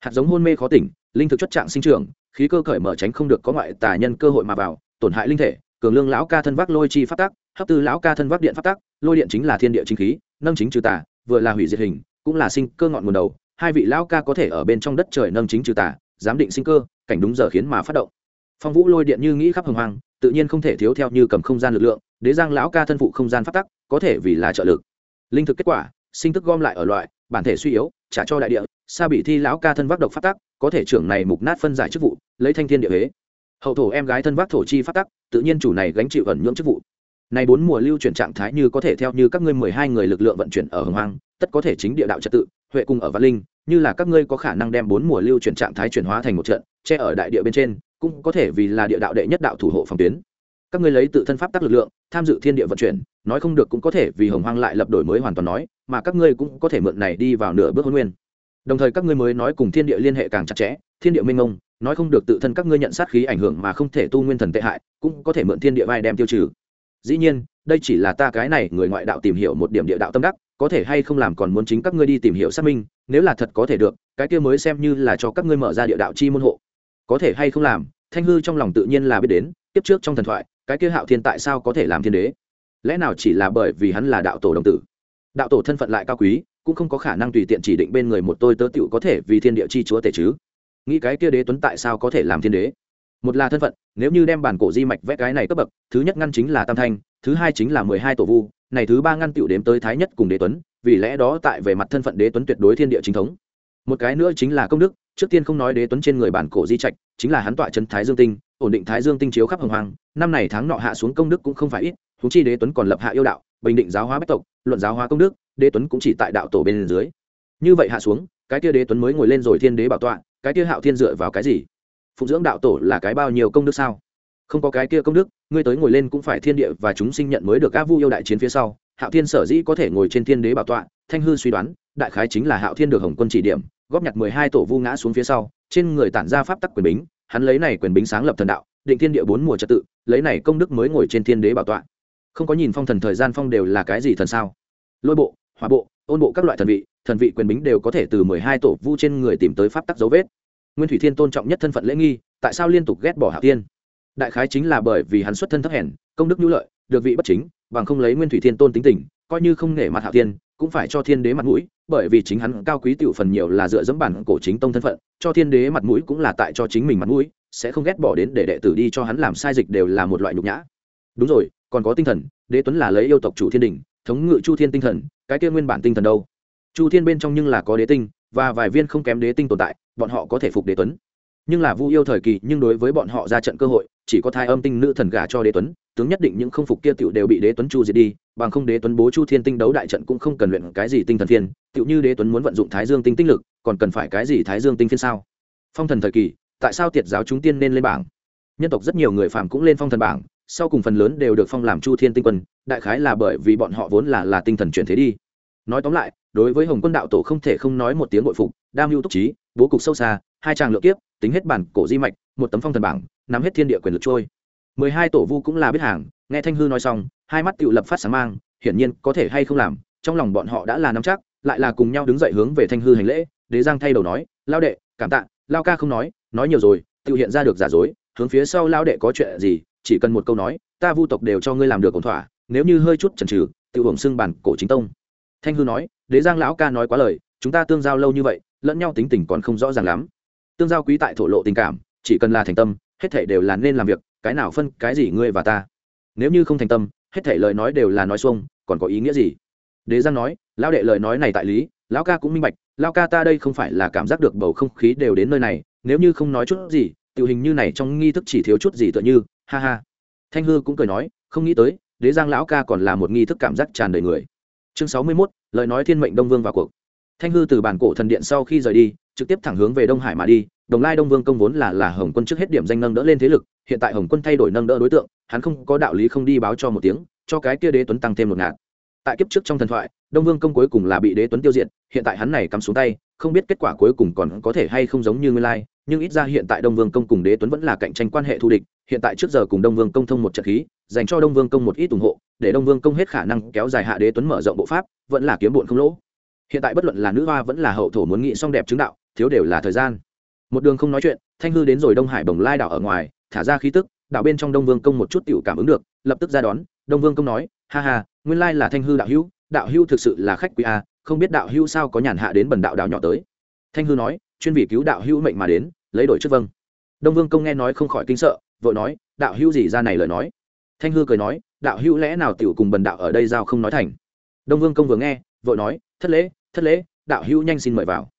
S1: Hạt giống hôn mê khó tỉnh, linh thực chất trạng sinh trưởng, khí cơ cởi mở tránh không được có ngoại tà nhân cơ hội mà vào, tổn hại linh thể, cường lương lão ca thân vác lôi chi phát tắc, hấp tư lão ca thân vác điện phát tắc, lôi điện chính là thiên địa chính khí, nâng chính trừ tà, vừa là hủy diệt hình, cũng là sinh cơ ngọn nguồn đầu, hai vị lão ca có thể ở bên trong đất trời nâng chính trừ tà, giám định sinh cơ, cảnh đúng giờ khiến mà phát động. Phong vũ lôi điện như nghĩ khắp hồng hoàng tự nhiên không thể thiếu theo như cầm không gian lực lượng đế giang lão ca thân phụ không gian phát tắc, có thể vì là trợ lực. Linh thực kết quả, sinh tức gom lại ở loại, bản thể suy yếu, trả cho đại địa sa bị thi lão ca thân vác độc phát tắc, có thể trưởng này mục nát phân giải chức vụ, lấy thanh thiên địa huế. Hậu thổ em gái thân vác thổ chi phát tắc, tự nhiên chủ này gánh chịu ẩn nhưỡng chức vụ. Này bốn mùa lưu chuyển trạng thái như có thể theo như các ngươi mười hai người lực lượng vận chuyển ở hồng hoang, tất có thể chính địa đạo trật tự, huệ cùng ở văn linh, như là các ngươi có khả năng đem bốn mùa lưu chuyển trạng thái chuyển hóa thành một trận, che ở đại địa bên trên, cũng có thể vì là địa đạo đệ nhất đạo thủ hộ phòng tuyến các ngươi lấy tự thân pháp tác lực lượng, tham dự thiên địa vận chuyển, nói không được cũng có thể vì hồng hoang lại lập đổi mới hoàn toàn nói, mà các ngươi cũng có thể mượn này đi vào nửa bước hôn nguyên. Đồng thời các ngươi mới nói cùng thiên địa liên hệ càng chặt chẽ, thiên địa minh ông nói không được tự thân các ngươi nhận sát khí ảnh hưởng mà không thể tu nguyên thần tệ hại, cũng có thể mượn thiên địa vai đem tiêu trừ. Dĩ nhiên, đây chỉ là ta cái này người ngoại đạo tìm hiểu một điểm địa đạo tâm đắc, có thể hay không làm còn muốn chính các ngươi đi tìm hiểu xác minh, nếu là thật có thể được, cái kia mới xem như là cho các ngươi mở ra địa đạo chi môn hộ. Có thể hay không làm, thanh hư trong lòng tự nhiên là biết đến tiếp trước trong thần thoại cái kia hạo thiên tại sao có thể làm thiên đế? Lẽ nào chỉ là bởi vì hắn là đạo tổ đồng tử? Đạo tổ thân phận lại cao quý, cũng không có khả năng tùy tiện chỉ định bên người một tôi tớ tựu có thể vì thiên địa chi chúa tể chứ. Nghĩ cái kia đế tuấn tại sao có thể làm thiên đế? Một là thân phận, nếu như đem bản cổ di mạch vẽ cái này cấp bậc, thứ nhất ngăn chính là tam thanh, thứ hai chính là mười hai tổ vu, này thứ ba ngăn tựu đếm tới thái nhất cùng đế tuấn, vì lẽ đó tại về mặt thân phận đế tuấn tuyệt đối thiên địa chính thống. Một cái nữa chính là công đức, trước tiên không nói đế tuấn trên người bản cổ di trạch, chính là hắn tọa chân thái dương tinh ổn định thái dương tinh chiếu khắp hồng hoàng năm này tháng nọ hạ xuống công đức cũng không phải ít thú chi đế tuấn còn lập hạ yêu đạo, bình định giáo hóa bách tộc, luận giáo hóa công đức, đế tuấn cũng chỉ tại đạo tổ bên dưới. Như vậy hạ xuống, cái kia đế tuấn mới ngồi lên rồi thiên đế bảo tọa, cái kia hạo thiên dựa vào cái gì? Phụng dưỡng đạo tổ là cái bao nhiêu công đức sao? Không có cái kia công đức, ngươi tới ngồi lên cũng phải thiên địa và chúng sinh nhận mới được các vu yêu đại chiến phía sau, hạo thiên sở dĩ có thể ngồi trên thiên đế bảo tọa, thanh hư suy đoán, đại khái chính là hạo thiên được hồng quân chỉ điểm, góp nhặt mười hai tổ vu ngã xuống phía sau, trên người tản ra pháp tắc quyền bính hắn lấy này quyền bính sáng lập thần đạo, định thiên địa bốn mùa trật tự, lấy này công đức mới ngồi trên thiên đế bảo tọa. Không có nhìn phong thần thời gian phong đều là cái gì thần sao? Lôi bộ, hỏa bộ, ôn bộ các loại thần vị thần vị quyền bính đều có thể từ mười hai tổ vu trên người tìm tới pháp tắc dấu vết. Nguyên thủy thiên tôn trọng nhất thân phận lễ nghi, tại sao liên tục ghét bỏ hạ tiên? Đại khái chính là bởi vì hắn xuất thân thấp hèn, công đức nhu lợi, được vị bất chính, bằng không lấy nguyên thủy thiên tôn tính tình, coi như không nể mặt hạ tiên cũng phải cho thiên đế mặt mũi, bởi vì chính hắn cao quý tiểu phần nhiều là dựa dẫm bản cổ chính tông thân phận, cho thiên đế mặt mũi cũng là tại cho chính mình mặt mũi, sẽ không ghét bỏ đến để đệ tử đi cho hắn làm sai dịch đều là một loại nhục nhã. Đúng rồi, còn có tinh thần, đế tuấn là lấy yêu tộc chủ thiên đình, thống ngự chu thiên tinh thần, cái kia nguyên bản tinh thần đâu? Chu thiên bên trong nhưng là có đế tinh, và vài viên không kém đế tinh tồn tại, bọn họ có thể phục đế tuấn. Nhưng là vu yêu thời kỳ, nhưng đối với bọn họ ra trận cơ hội chỉ có thai âm tinh nữ thần gả cho đế tuấn, tướng nhất định những không phục kia tựu đều bị đế tuấn chu diệt đi, bằng không đế tuấn bố chu thiên tinh đấu đại trận cũng không cần luyện cái gì tinh thần phiên tựu như đế tuấn muốn vận dụng thái dương tinh tinh lực, còn cần phải cái gì thái dương tinh phiên sao? Phong thần thời kỳ, tại sao tiệt giáo chúng tiên nên lên bảng? Nhân tộc rất nhiều người phàm cũng lên phong thần bảng, sau cùng phần lớn đều được phong làm chu thiên tinh quân, đại khái là bởi vì bọn họ vốn là là tinh thần chuyển thế đi. Nói tóm lại, đối với hồng quân đạo tổ không thể không nói một tiếng nội phục, đam mưu túc trí, bố cục sâu xa, hai tràng lựa kiếp tính hết bản cổ di mạch, một tấm phong thần bảng, nắm hết thiên địa quyền lực trôi. Mười hai tổ vu cũng là biết hàng, nghe thanh hư nói xong, hai mắt tự lập phát sáng mang, hiển nhiên có thể hay không làm, trong lòng bọn họ đã là nắm chắc, lại là cùng nhau đứng dậy hướng về thanh hư hành lễ, đế giang thay đầu nói lao đệ, cảm tạ lao ca không nói nói nhiều rồi tự hiện ra được giả dối, hướng phía sau lao đệ có chuyện gì, chỉ cần một câu nói, ta vu tộc đều cho ngươi làm được ổn thỏa, nếu như hơi chút chần trừ tự hưởng xưng bản cổ chính tông. Thanh hư nói, đế giang lão ca nói quá lời, chúng ta tương giao lâu như vậy, lẫn nhau tính tình còn không rõ ràng lắm tương giao quý tại thổ lộ tình cảm, chỉ cần là thành tâm, hết thể đều là nên làm việc, cái nào phân cái gì ngươi và ta. Nếu như không thành tâm, hết thể lời nói đều là nói xuông, còn có ý nghĩa gì? Đế giang nói, lão đệ lời nói này tại lý, lão ca cũng minh bạch, lão ca ta đây không phải là cảm giác được bầu không khí đều đến nơi này, nếu như không nói chút gì, tiểu hình như này trong nghi thức chỉ thiếu chút gì tựa như, ha ha. Thanh hư cũng cười nói, không nghĩ tới, đế giang lão ca còn là một nghi thức cảm giác tràn đầy người. Chương sáu mươi mốt, lời nói thiên mệnh đông vương vào cuộc. Thanh hư từ bản cổ thần điện sau khi rời đi trực tiếp thẳng hướng về đông hải mà đi, đồng lai đông vương công vốn là là hồng quân trước hết điểm danh nâng đỡ lên thế lực, hiện tại hồng quân thay đổi nâng đỡ đối tượng, hắn không có đạo lý không đi báo cho một tiếng, cho cái kia đế tuấn tăng thêm một ngạt. Tại kiếp trước trong thần thoại, đông vương công cuối cùng là bị đế tuấn tiêu diệt, hiện tại hắn này cắm xuống tay, không biết kết quả cuối cùng còn có thể hay không giống như nguyên lai, nhưng ít ra hiện tại đông vương công cùng đế tuấn vẫn là cạnh tranh quan hệ thù địch, hiện tại trước giờ cùng đông vương công thông một trận khí, dành cho đông vương công một ít ủng hộ, để đông vương công hết khả năng kéo dài hạ đế tuấn mở rộng bộ pháp, vẫn là kiếm bụn không lỗ. Hiện tại bất luận là nữ hoa vẫn là hậu thổ muốn nghị xong đẹp chứng đạo thiếu đều là thời gian. Một đường không nói chuyện, thanh hư đến rồi đông hải bồng lai đảo ở ngoài, thả ra khí tức, đảo bên trong đông vương công một chút tiểu cảm ứng được, lập tức ra đón, đông vương công nói, ha ha, nguyên lai là thanh hư đạo hữu đạo hữu thực sự là khách quý a không biết đạo hữu sao có nhàn hạ đến bần đạo đảo nhỏ tới. Thanh hư nói, chuyên vì cứu đạo hữu mệnh mà đến, lấy đổi trước vâng. Đông vương công nghe nói không khỏi kinh sợ, vội nói, đạo hữu gì ra này lời nói? Thanh hư cười nói, đạo hữu lẽ nào tiểu cùng bần đạo ở đây giao không nói thành? Đông vương công vừa nghe, vội nói, thất lễ thất lễ, đạo hữu nhanh xin mời vào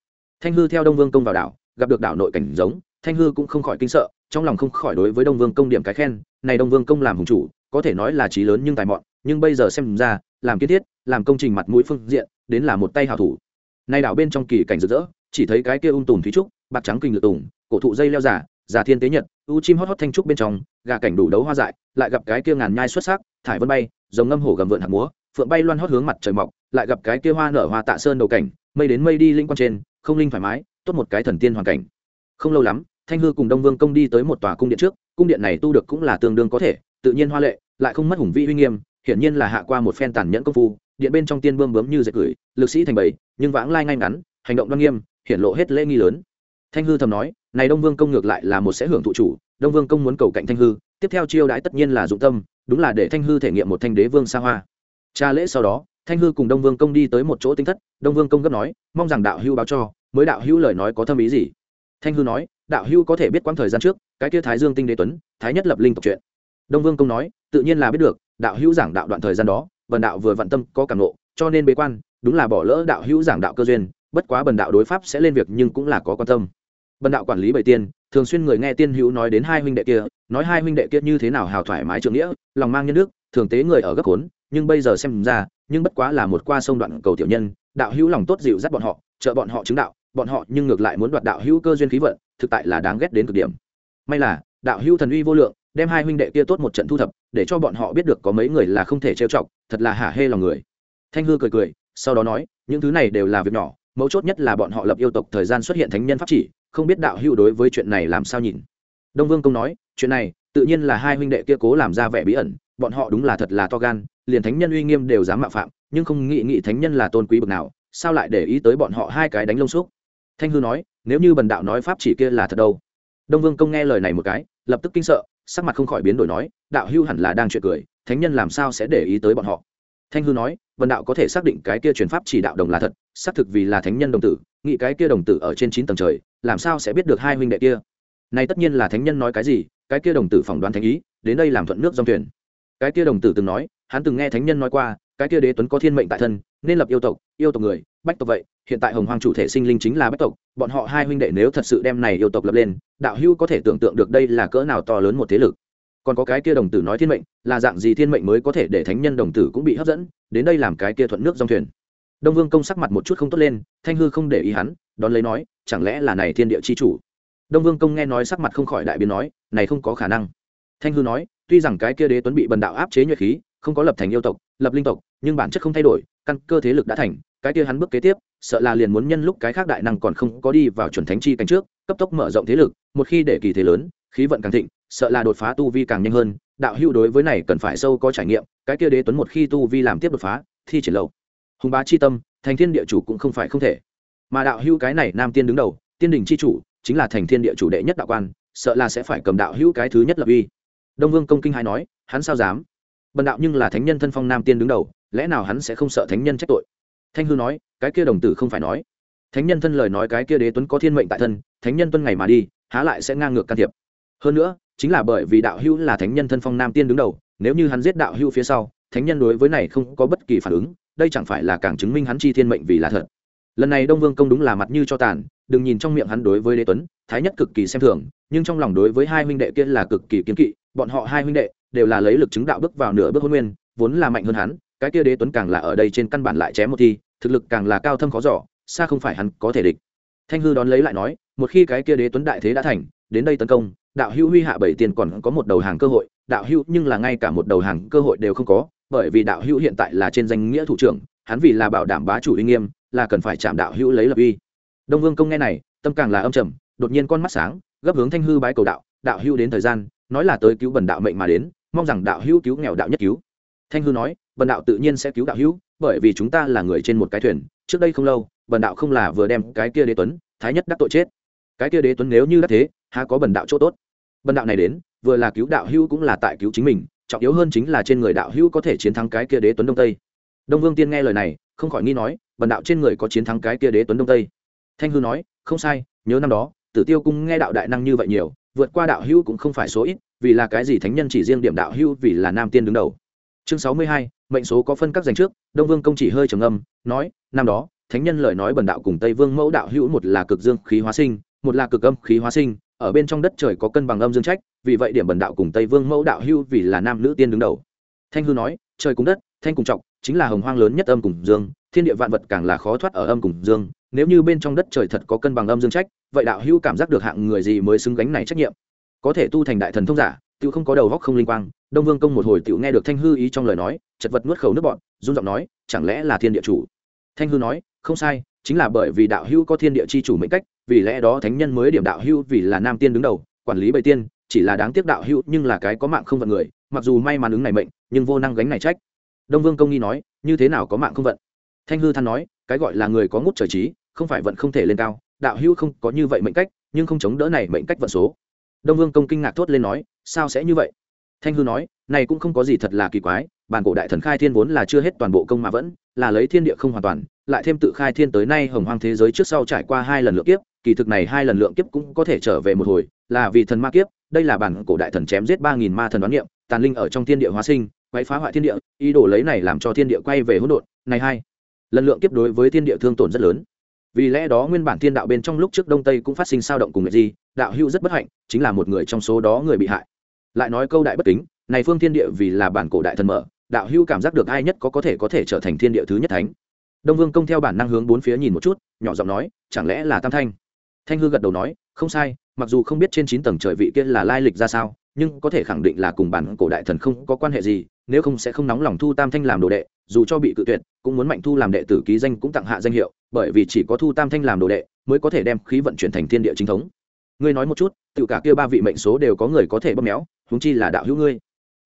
S1: thanh hư theo đông vương công vào đảo, gặp được đảo nội cảnh giống, thanh hư cũng không khỏi kinh sợ, trong lòng không khỏi đối với đông vương công điểm cái khen, này đông vương công làm hùng chủ, có thể nói là trí lớn nhưng tài mọn, nhưng bây giờ xem ra, làm kiến thiết, làm công trình mặt mũi phương diện, đến là một tay hảo thủ. Nay đảo bên trong kỳ cảnh rực rỡ, chỉ thấy cái kia ung tùm thúy trúc, bạc trắng kinh lự tùng, cổ thụ dây leo giả giả thiên tế nhật, u chim hót hót thanh trúc bên trong, gà cảnh đủ đấu hoa dại, lại gặp cái kia ngàn nhai xuất sắc, thải vân bay, giống ngâm hổ gầm vượn hạt múa, phượng bay loan hót hướng mặt trời mọc, lại gặp cái kia hoa nở hoa tạ sơn đầu cảnh, mây đến mây đi linh quan trên không linh thoải mái, tốt một cái thần tiên hoàn cảnh. Không lâu lắm, thanh hư cùng đông vương công đi tới một tòa cung điện trước, cung điện này tu được cũng là tương đương có thể, tự nhiên hoa lệ, lại không mất hùng vĩ uy nghiêm, hiển nhiên là hạ qua một phen tàn nhẫn công phu, điện bên trong tiên bươm bướm như dệt gửi, lực sĩ thành bầy, nhưng vãng lai ngay ngắn, hành động đoan nghiêm hiện lộ hết lễ nghi lớn. Thanh hư thầm nói, này đông vương công ngược lại là một sẽ hưởng thụ chủ, đông vương công muốn cầu cạnh thanh hư, tiếp theo chiêu đãi tất nhiên là dụng tâm, đúng là để thanh hư thể nghiệm một thanh đế vương xa hoa. Cha lễ sau đó thanh hư cùng đông vương công đi tới một chỗ tính thất, đông vương công gấp nói, mong rằng đạo hưu báo cho, mới đạo hưu lời nói có thâm ý gì? Thanh hư nói, đạo hưu có thể biết quãng thời gian trước, cái kia thái dương tinh đế tuấn, thái nhất lập linh tộc chuyện. Đông vương công nói, tự nhiên là biết được, đạo hữu giảng đạo đoạn thời gian đó, bần đạo vừa vận tâm có cảm nộ cho nên bế quan, đúng là bỏ lỡ đạo hữu giảng đạo cơ duyên, bất quá bần đạo đối pháp sẽ lên việc nhưng cũng là có quan tâm. Bần đạo quản lý bảy tiên, thường xuyên người nghe tiên hữu nói đến hai huynh đệ kia, nói hai huynh đệ kia như thế nào hào thoải mái trưởng nghĩa, lòng mang nhân đức thường tế người ở gấp khốn, nhưng bây giờ xem ra nhưng bất quá là một qua sông đoạn cầu tiểu nhân, đạo hữu lòng tốt dịu dắt bọn họ, trợ bọn họ chứng đạo, bọn họ nhưng ngược lại muốn đoạt đạo hữu cơ duyên khí vận, thực tại là đáng ghét đến cực điểm. May là, đạo hữu thần uy vô lượng, đem hai huynh đệ kia tốt một trận thu thập, để cho bọn họ biết được có mấy người là không thể trêu chọc, thật là hả hê lòng người. Thanh hư cười cười, sau đó nói, những thứ này đều là việc nhỏ, mấu chốt nhất là bọn họ lập yêu tộc thời gian xuất hiện thánh nhân pháp chỉ, không biết đạo hữu đối với chuyện này làm sao nhìn. Đông vương công nói, chuyện này, tự nhiên là hai huynh đệ kia cố làm ra vẻ bí ẩn, bọn họ đúng là thật là to gan liền thánh nhân uy nghiêm đều dám mạo phạm, nhưng không nghĩ nghĩ thánh nhân là tôn quý bậc nào, sao lại để ý tới bọn họ hai cái đánh lông xúc? Thanh hư nói, nếu như bần đạo nói pháp chỉ kia là thật đâu? Đông vương công nghe lời này một cái, lập tức kinh sợ, sắc mặt không khỏi biến đổi nói, đạo hưu hẳn là đang chuyện cười, thánh nhân làm sao sẽ để ý tới bọn họ? Thanh hư nói vần đạo có thể xác định cái kia truyền pháp chỉ đạo đồng là thật, xác thực vì là thánh nhân đồng tử nghĩ cái kia đồng tử ở trên chín tầng trời, làm sao sẽ biết được hai huynh đệ kia? Này tất nhiên là thánh nhân nói cái gì, cái kia đồng tử phỏng đoán thánh ý, đến đây làm thuận nước dòng thuyền. Cái kia đồng tử từng nói hắn từng nghe thánh nhân nói qua, cái kia đế tuấn có thiên mệnh tại thân, nên lập yêu tộc yêu tộc người, bách tộc vậy, hiện tại hồng hoàng chủ thể sinh linh chính là bách tộc, bọn họ hai huynh đệ nếu thật sự đem này yêu tộc lập lên, đạo hưu có thể tưởng tượng được đây là cỡ nào to lớn một thế lực. Còn có cái kia đồng tử nói thiên mệnh, là dạng gì thiên mệnh mới có thể để thánh nhân đồng tử cũng bị hấp dẫn, đến đây làm cái kia thuận nước dòng thuyền. Đông vương công sắc mặt một chút không tốt lên, thanh hư không để ý hắn, đón lấy nói, chẳng lẽ là này thiên địa chi chủ? Đông vương công nghe nói sắc mặt không khỏi đại biến nói, này không có khả năng. Thanh hư nói, tuy rằng cái kia đế tuấn bị bần đạo áp chế nhuệ khí không có lập thành yêu tộc, lập linh tộc, nhưng bản chất không thay đổi, căn cơ thế lực đã thành, cái kia hắn bước kế tiếp, sợ là liền muốn nhân lúc cái khác đại năng còn không có đi vào chuẩn thánh chi cánh trước, cấp tốc mở rộng thế lực, một khi để kỳ thế lớn, khí vận càng thịnh, sợ là đột phá tu vi càng nhanh hơn, đạo hữu đối với này cần phải sâu có trải nghiệm, cái kia đế tuấn một khi tu vi làm tiếp đột phá, thi triển lâu. Hùng bá chi tâm, thành thiên địa chủ cũng không phải không thể. Mà đạo hữu cái này nam tiên đứng đầu, tiên đình chi chủ, chính là thành thiên địa chủ đệ nhất đạo quan, sợ là sẽ phải cầm đạo hữu cái thứ nhất lập uy. Đông vương công kinh hai nói, hắn sao dám? Bần đạo nhưng là thánh nhân thân phong nam tiên đứng đầu, lẽ nào hắn sẽ không sợ thánh nhân trách tội? Thanh hư nói, cái kia đồng tử không phải nói. Thánh nhân thân lời nói cái kia đế tuấn có thiên mệnh tại thân, thánh nhân tuân ngày mà đi, há lại sẽ ngang ngược can thiệp. Hơn nữa, chính là bởi vì đạo hữu là thánh nhân thân phong nam tiên đứng đầu, nếu như hắn giết đạo hữu phía sau, thánh nhân đối với này không có bất kỳ phản ứng, đây chẳng phải là càng chứng minh hắn chi thiên mệnh vì là thật. Lần này đông vương công đúng là mặt như cho tàn, đừng nhìn trong miệng hắn đối với đế tuấn, thái nhất cực kỳ xem thường, nhưng trong lòng đối với hai huynh đệ kia là cực kỳ kiếm kỵ bọn họ hai huynh đệ đều là lấy lực chứng đạo bước vào nửa bước hôn nguyên, vốn là mạnh hơn hắn, cái kia đế tuấn càng là ở đây trên căn bản lại chém một thi, thực lực càng là cao thâm khó giỏ xa không phải hắn có thể địch. Thanh hư đón lấy lại nói, một khi cái kia đế tuấn đại thế đã thành, đến đây tấn công, đạo hữu huy hạ bảy tiền còn có một đầu hàng cơ hội, đạo hữu nhưng là ngay cả một đầu hàng cơ hội đều không có, bởi vì đạo hữu hiện tại là trên danh nghĩa thủ trưởng, hắn vì là bảo đảm bá chủ uy nghiêm, là cần phải chạm đạo hữu lấy lập uy. Đông vương công nghe này, tâm càng là âm trầm, đột nhiên con mắt sáng, gấp hướng thanh hư bái cầu đạo đạo hữu đến thời gian nói là tới cứu bần đạo mệnh mà đến, mong rằng đạo hữu cứu nghèo đạo nhất cứu. Thanh hư nói, bần đạo tự nhiên sẽ cứu đạo hữu, bởi vì chúng ta là người trên một cái thuyền, trước đây không lâu, bần đạo không là vừa đem cái kia đế tuấn, thái nhất đắc tội chết. Cái kia đế tuấn nếu như đắc thế, há có bần đạo chỗ tốt? Bần đạo này đến, vừa là cứu đạo hữu cũng là tại cứu chính mình, trọng yếu hơn chính là trên người đạo hữu có thể chiến thắng cái kia đế tuấn đông tây. Đông vương tiên nghe lời này, không khỏi nghi nói, bần đạo trên người có chiến thắng cái kia đế tuấn đông tây? Thanh hư nói, không sai, nhớ năm đó, tử tiêu cung nghe đạo đại năng như vậy nhiều vượt qua đạo hữu cũng không phải số ít, vì là cái gì thánh nhân chỉ riêng điểm đạo hữu vì là nam tiên đứng đầu. Chương sáu mươi hai, mệnh số có phân các dành trước, đông vương công chỉ hơi trầm âm nói, năm đó, thánh nhân lời nói bần đạo cùng tây vương mẫu đạo hữu một là cực dương khí hóa sinh, một là cực âm khí hóa sinh, ở bên trong đất trời có cân bằng âm dương trách, vì vậy điểm bần đạo cùng tây vương mẫu đạo hữu vì là nam nữ tiên đứng đầu. Thanh hư nói, trời cùng đất, thanh cùng trọng, chính là hồng hoang lớn nhất âm cùng dương, thiên địa vạn vật càng là khó thoát ở âm cùng dương, nếu như bên trong đất trời thật có cân bằng âm dương trách vậy đạo hữu cảm giác được hạng người gì mới xứng gánh này trách nhiệm? Có thể tu thành đại thần thông giả tự không có đầu góc không linh quang, đông vương công một hồi tự nghe được thanh hư ý trong lời nói, chật vật nuốt khẩu nước bọn run giọng nói, chẳng lẽ là thiên địa chủ? Thanh hư nói, không sai, chính là bởi vì đạo hữu có thiên địa chi chủ mệnh cách, vì lẽ đó thánh nhân mới điểm đạo hữu vì là nam tiên đứng đầu, quản lý bầy tiên, chỉ là đáng tiếc đạo hữu nhưng là cái có mạng không vận người, mặc dù may mắn ứng này mệnh, nhưng vô năng gánh này trách. Đông vương công nghi nói, như thế nào có mạng không vận? Thanh hư than nói, cái gọi là người có ngút trời trí, không phải vận không thể lên cao đạo hữu không có như vậy mệnh cách, nhưng không chống đỡ này mệnh cách vận số. Đông vương công kinh ngạc thốt lên nói, sao sẽ như vậy? Thanh hư nói, này cũng không có gì thật là kỳ quái, bản cổ đại thần khai thiên vốn là chưa hết toàn bộ công mà vẫn, là lấy thiên địa không hoàn toàn, lại thêm tự khai thiên tới nay hồng hoang thế giới trước sau trải qua hai lần lượng kiếp, kỳ thực này hai lần lượng kiếp cũng có thể trở về một hồi, là vì thần ma kiếp, đây là bản cổ đại thần chém giết ba nghìn ma thần đoán niệm, tàn linh ở trong thiên địa hóa sinh quay phá hoại thiên địa, ý đồ lấy này làm cho thiên địa quay về hỗn độn, này hai, lần lượng kiếp đối với thiên địa thương tổn rất lớn vì lẽ đó nguyên bản thiên đạo bên trong lúc trước đông tây cũng phát sinh sao động cùng người gì đạo hữu rất bất hạnh, chính là một người trong số đó người bị hại. Lại nói câu đại bất kính, này phương thiên địa vì là bản cổ đại thần mở, đạo hữu cảm giác được ai nhất có có thể có thể trở thành thiên địa thứ nhất thánh. Đông vương công theo bản năng hướng bốn phía nhìn một chút, nhỏ giọng nói, chẳng lẽ là tam thanh? Thanh hư gật đầu nói, không sai, mặc dù không biết trên chín tầng trời vị kia là lai lịch ra sao, nhưng có thể khẳng định là cùng bản cổ đại thần không có quan hệ gì nếu không sẽ không nóng lòng thu tam thanh làm đồ đệ, dù cho bị cự tuyệt, cũng muốn mạnh thu làm đệ tử ký danh cũng tặng hạ danh hiệu, bởi vì chỉ có thu tam thanh làm đồ đệ mới có thể đem khí vận chuyển thành thiên địa chính thống. Ngươi nói một chút, tự cả kia ba vị mệnh số đều có người có thể bóp méo húng chi là đạo hữu ngươi.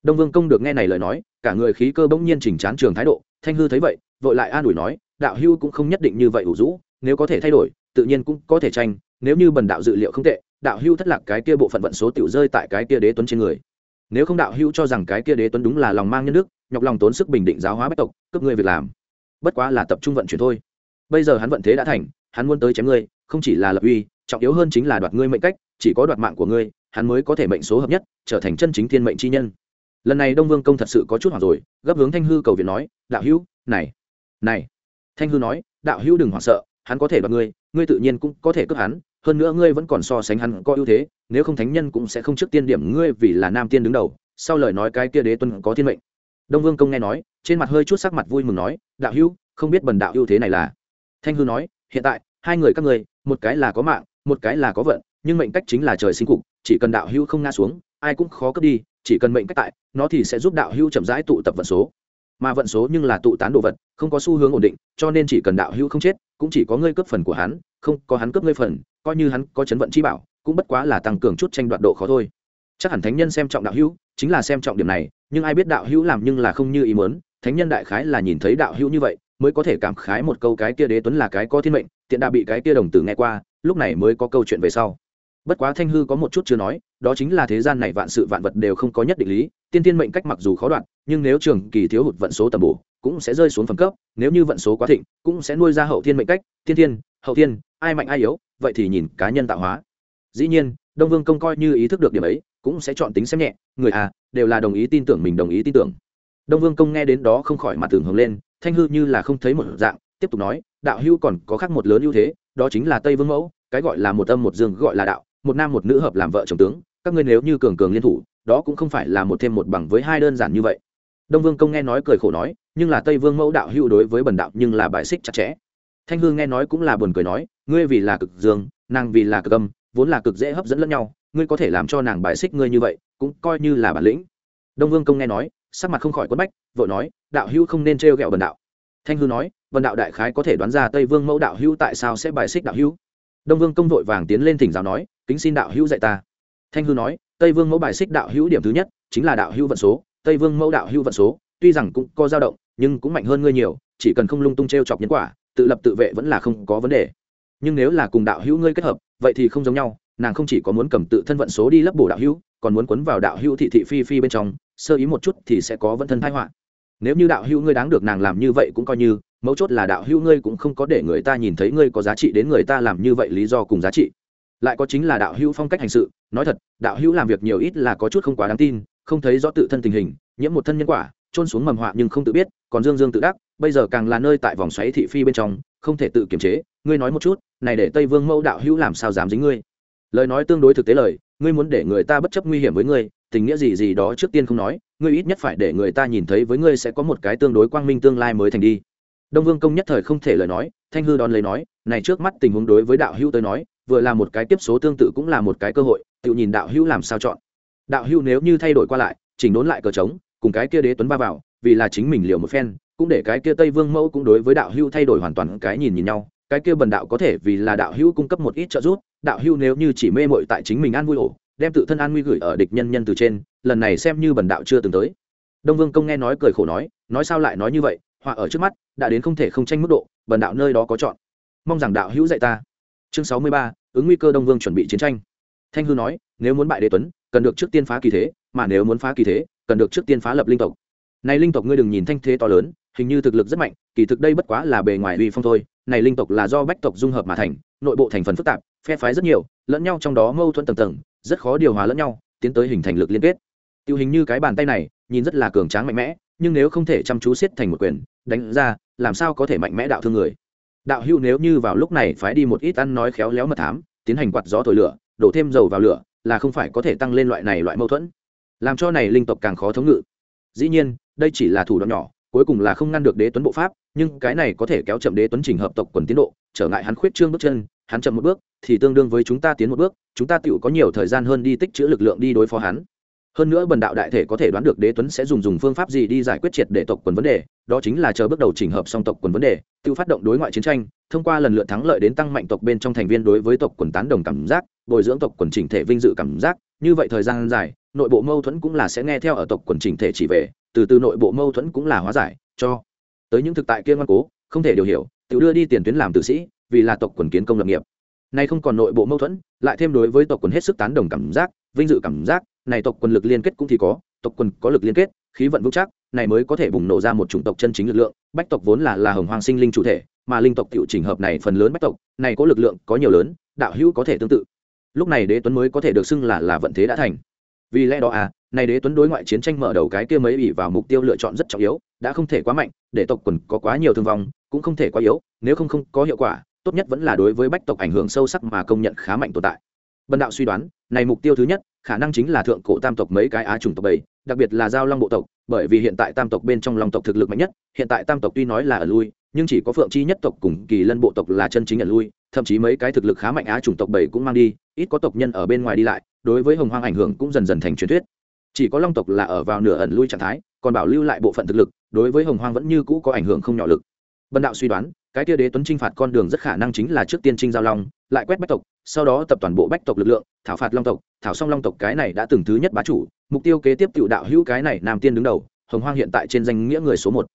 S1: Đông vương công được nghe này lời nói, cả người khí cơ bỗng nhiên chỉnh chán trường thái độ, thanh hư thấy vậy, vội lại an ủi nói, đạo hữu cũng không nhất định như vậy ủ rũ, nếu có thể thay đổi, tự nhiên cũng có thể tranh, nếu như bần đạo dự liệu không tệ, đạo hữu thất lạc cái kia bộ phận vận số tiểu rơi tại cái kia đế tuấn trên người nếu không đạo hữu cho rằng cái kia đế tuấn đúng là lòng mang nhân đức, nhọc lòng tốn sức bình định giáo hóa bách tộc, cướp ngươi việc làm. Bất quá là tập trung vận chuyển thôi. Bây giờ hắn vận thế đã thành, hắn muốn tới chém ngươi, không chỉ là lập uy, trọng yếu hơn chính là đoạt ngươi mệnh cách, chỉ có đoạt mạng của ngươi, hắn mới có thể mệnh số hợp nhất, trở thành chân chính thiên mệnh chi nhân. Lần này đông vương công thật sự có chút hoảng rồi, gấp hướng thanh hư cầu viện nói, đạo hữu, này này. Thanh hư nói, đạo hữu đừng hoảng sợ, hắn có thể đoạt ngươi ngươi tự nhiên cũng có thể cướp hắn hơn nữa ngươi vẫn còn so sánh hắn có ưu thế, nếu không thánh nhân cũng sẽ không trước tiên điểm ngươi vì là nam tiên đứng đầu, sau lời nói cái kia đế tuân có thiên mệnh. Đông vương công nghe nói, trên mặt hơi chút sắc mặt vui mừng nói, đạo hữu, không biết bần đạo ưu thế này là? Thanh hư nói, hiện tại, hai người các ngươi, một cái là có mạng, một cái là có vận, nhưng mệnh cách chính là trời sinh cục, chỉ cần đạo hữu không ngã xuống, ai cũng khó cướp đi, chỉ cần mệnh cách tại, nó thì sẽ giúp đạo hữu chậm rãi tụ tập vận số. Mà vận số nhưng là tụ tán đồ vật, không có xu hướng ổn định, cho nên chỉ cần đạo hữu không chết, cũng chỉ có ngươi cướp phần của hắn, không có hắn cướp ngươi phần coi như hắn có chấn vận chi bảo, cũng bất quá là tăng cường chút tranh đoạt độ khó thôi. Chắc hẳn thánh nhân xem trọng đạo hữu, chính là xem trọng điểm này, nhưng ai biết đạo hữu làm nhưng là không như ý muốn, thánh nhân đại khái là nhìn thấy đạo hữu như vậy, mới có thể cảm khái một câu cái kia đế tuấn là cái có thiên mệnh, tiện đã bị cái kia đồng tử nghe qua, lúc này mới có câu chuyện về sau. Bất quá thanh hư có một chút chưa nói, đó chính là thế gian này vạn sự vạn vật đều không có nhất định lý, tiên tiên mệnh cách mặc dù khó đoạn, nhưng nếu trường kỳ thiếu hụt vận số tầm bổ, cũng sẽ rơi xuống phẩm cấp, nếu như vận số quá thịnh, cũng sẽ nuôi ra hậu thiên mệnh cách tiên tiên hậu thiên, ai mạnh ai yếu vậy thì nhìn cá nhân tạo hóa. Dĩ nhiên, đông vương công coi như ý thức được điểm ấy, cũng sẽ chọn tính xem nhẹ, người à đều là đồng ý tin tưởng mình, đồng ý tin tưởng. Đông vương công nghe đến đó không khỏi mặt tường hướng lên, thanh hư như là không thấy một dạng, tiếp tục nói, đạo hưu còn có khác một lớn ưu thế, đó chính là tây vương mẫu, cái gọi là một âm một dương gọi là đạo, một nam một nữ hợp làm vợ chồng tướng, các ngươi nếu như cường cường liên thủ, đó cũng không phải là một thêm một bằng với hai đơn giản như vậy. Đông vương công nghe nói cười khổ nói, nhưng là tây vương mẫu đạo hưu đối với bần đạo nhưng là bài xích chặt chẽ thanh hương nghe nói cũng là buồn cười nói, ngươi vì là cực dương, nàng vì là cực âm, vốn là cực dễ hấp dẫn lẫn nhau, ngươi có thể làm cho nàng bài xích ngươi như vậy, cũng coi như là bản lĩnh. Đông vương công nghe nói, sắc mặt không khỏi quất bách, vội nói, đạo hữu không nên trêu ghẹo bần đạo. Thanh hư nói, bần đạo đại khái có thể đoán ra tây vương mẫu đạo hữu tại sao sẽ bài xích đạo hữu? Đông vương công vội vàng tiến lên thỉnh giáo nói, kính xin đạo hữu dạy ta. Thanh hư nói, tây vương mẫu bài xích đạo hữu điểm thứ nhất, chính là đạo hữu vận số, tây vương mẫu đạo hữu vận số, tuy rằng cũng có dao động, nhưng cũng mạnh hơn ngươi nhiều, chỉ cần không lung tung t r e o chọc nhân quả tự lập tự vệ vẫn là không có vấn đề. Nhưng nếu là cùng đạo hữu ngươi kết hợp, vậy thì không giống nhau, nàng không chỉ có muốn cầm tự thân vận số đi lấp bổ đạo hữu, còn muốn quấn vào đạo hữu thị thị phi phi bên trong, sơ ý một chút thì sẽ có vẫn thân thái họa. Nếu như đạo hữu ngươi đáng được nàng làm như vậy cũng coi như, mấu chốt là đạo hữu ngươi cũng không có để người ta nhìn thấy ngươi có giá trị đến người ta làm như vậy lý do cùng giá trị. Lại có chính là đạo hữu phong cách hành sự, nói thật, đạo hữu làm việc nhiều ít là có chút không quá đáng tin, không thấy rõ tự thân tình hình, nhiễm một thân nhân quả trôn xuống mầm họa nhưng không tự biết, còn dương dương tự đắc bây giờ càng là nơi tại vòng xoáy thị phi bên trong, không thể tự kiềm chế. Ngươi nói một chút, này để tây vương mẫu đạo hữu làm sao dám dính ngươi? Lời nói tương đối thực tế lời, ngươi muốn để người ta bất chấp nguy hiểm với ngươi, tình nghĩa gì gì đó trước tiên không nói, ngươi ít nhất phải để người ta nhìn thấy với ngươi sẽ có một cái tương đối quang minh tương lai mới thành đi. Đông vương công nhất thời không thể lời nói, thanh hư đón lấy nói, này trước mắt tình huống đối với đạo hữu tới nói, vừa là một cái tiếp số tương tự cũng là một cái cơ hội, tự nhìn đạo hữu làm sao chọn. Đạo hữu nếu như thay đổi qua lại, chỉnh đốn lại cờ trống, cùng cái kia đế tuấn ba vào, vì là chính mình liều một phen cũng để cái kia tây vương mẫu cũng đối với đạo hữu thay đổi hoàn toàn cái nhìn nhìn nhau, cái kia bần đạo có thể vì là đạo hữu cung cấp một ít trợ giúp, đạo hữu nếu như chỉ mê mội tại chính mình an vui ổ, đem tự thân an nguy gửi ở địch nhân nhân từ trên, lần này xem như bần đạo chưa từng tới. Đông vương công nghe nói cười khổ nói nói sao lại nói như vậy, họa ở trước mắt, đã đến không thể không tranh mức độ, bần đạo nơi đó có chọn. Mong rằng đạo hữu dạy ta. Chương sáu mươi ba, ứng nguy cơ đông vương chuẩn bị chiến tranh. Thanh hư nói, nếu muốn bại đế tuấn, cần được trước tiên phá kỳ thế, mà nếu muốn phá kỳ thế, cần được trước tiên phá lập linh tộc. Này linh tộc ngươi đừng nhìn thanh thế to lớn hình như thực lực rất mạnh, kỳ thực đây bất quá là bề ngoài uy phong thôi, này linh tộc là do bách tộc dung hợp mà thành, nội bộ thành phần phức tạp, phe phái rất nhiều, lẫn nhau trong đó mâu thuẫn tầng tầng, rất khó điều hòa lẫn nhau, tiến tới hình thành lực liên kết. Tiêu hình như cái bàn tay này, nhìn rất là cường tráng mạnh mẽ, nhưng nếu không thể chăm chú siết thành một quyền, đánh ra, làm sao có thể mạnh mẽ đạo thương người? Đạo hữu nếu như vào lúc này phái đi một ít ăn nói khéo léo mật thám, tiến hành quạt gió thổi lửa, đổ thêm dầu vào lửa, là không phải có thể tăng lên loại này loại mâu thuẫn. Làm cho này linh tộc càng khó thống ngự. Dĩ nhiên, đây chỉ là thủ đoạn nhỏ cuối cùng là không ngăn được đế tuấn bộ pháp, nhưng cái này có thể kéo chậm đế tuấn trình hợp tộc quần tiến độ, trở ngại hắn khuyết trương bước chân, hắn chậm một bước thì tương đương với chúng ta tiến một bước, chúng ta tựu có nhiều thời gian hơn đi tích chữ lực lượng đi đối phó hắn. Hơn nữa bần đạo đại thể có thể đoán được đế tuấn sẽ dùng dùng phương pháp gì đi giải quyết triệt để tộc quần vấn đề, đó chính là chờ bước đầu trình hợp song tộc quần vấn đề tự phát động đối ngoại chiến tranh, thông qua lần lượt thắng lợi đến tăng mạnh tộc bên trong thành viên đối với tộc quần tán đồng cảm giác, bồi dưỡng tộc quần chỉnh thể vinh dự cảm giác, như vậy thời gian dài, nội bộ mâu thuẫn cũng là sẽ nghe theo ở tộc quần chỉnh thể chỉ về từ từ nội bộ mâu thuẫn cũng là hóa giải, cho tới những thực tại kia ngoan cố, không thể điều hiểu tự đưa đi tiền tuyến làm tử sĩ, vì là tộc quần kiến công lập nghiệp. Nay không còn nội bộ mâu thuẫn, lại thêm đối với tộc quần hết sức tán đồng cảm giác, vinh dự cảm giác, này tộc quần lực liên kết cũng thì có, tộc quần có lực liên kết, khí vận vững chắc, này mới có thể bùng nổ ra một chủng tộc chân chính lực lượng, bách tộc vốn là là hồng hoàng sinh linh chủ thể, mà linh tộc tiểu chỉnh hợp này phần lớn bách tộc, này có lực lượng có nhiều lớn, đạo hữu có thể tương tự. Lúc này đế tuấn mới có thể được xưng là là vận thế đã thành. Vì lẽ đó à này đế tuấn đối ngoại chiến tranh mở đầu cái kia mấy ỷ vào mục tiêu lựa chọn rất trọng yếu, đã không thể quá mạnh, để tộc quần có quá nhiều thương vong, cũng không thể quá yếu, nếu không không có hiệu quả, tốt nhất vẫn là đối với bách tộc ảnh hưởng sâu sắc mà công nhận khá mạnh tồn tại. Bần đạo suy đoán, này mục tiêu thứ nhất, khả năng chính là thượng cổ tam tộc mấy cái á chủng tộc bảy, đặc biệt là giao long bộ tộc, bởi vì hiện tại tam tộc bên trong long tộc thực lực mạnh nhất, hiện tại tam tộc tuy nói là ở lui, nhưng chỉ có phượng chi nhất tộc cùng kỳ lân bộ tộc là chân chính ở lui, thậm chí mấy cái thực lực khá mạnh á chủng tộc bảy cũng mang đi, ít có tộc nhân ở bên ngoài đi lại, đối với hồng hoang ảnh hưởng cũng dần dần thành truyền thuyết chỉ có long tộc là ở vào nửa ẩn lui trạng thái, còn bảo lưu lại bộ phận thực lực, đối với hồng hoang vẫn như cũ có ảnh hưởng không nhỏ lực. Bần đạo suy đoán, cái tia đế tuấn trinh phạt con đường rất khả năng chính là trước tiên trinh giao long, lại quét bách tộc, sau đó tập toàn bộ bách tộc lực lượng, thảo phạt long tộc, thảo xong long tộc cái này đã từng thứ nhất bá chủ, mục tiêu kế tiếp cựu đạo hữu cái này nam tiên đứng đầu, hồng hoang hiện tại trên danh nghĩa người số một.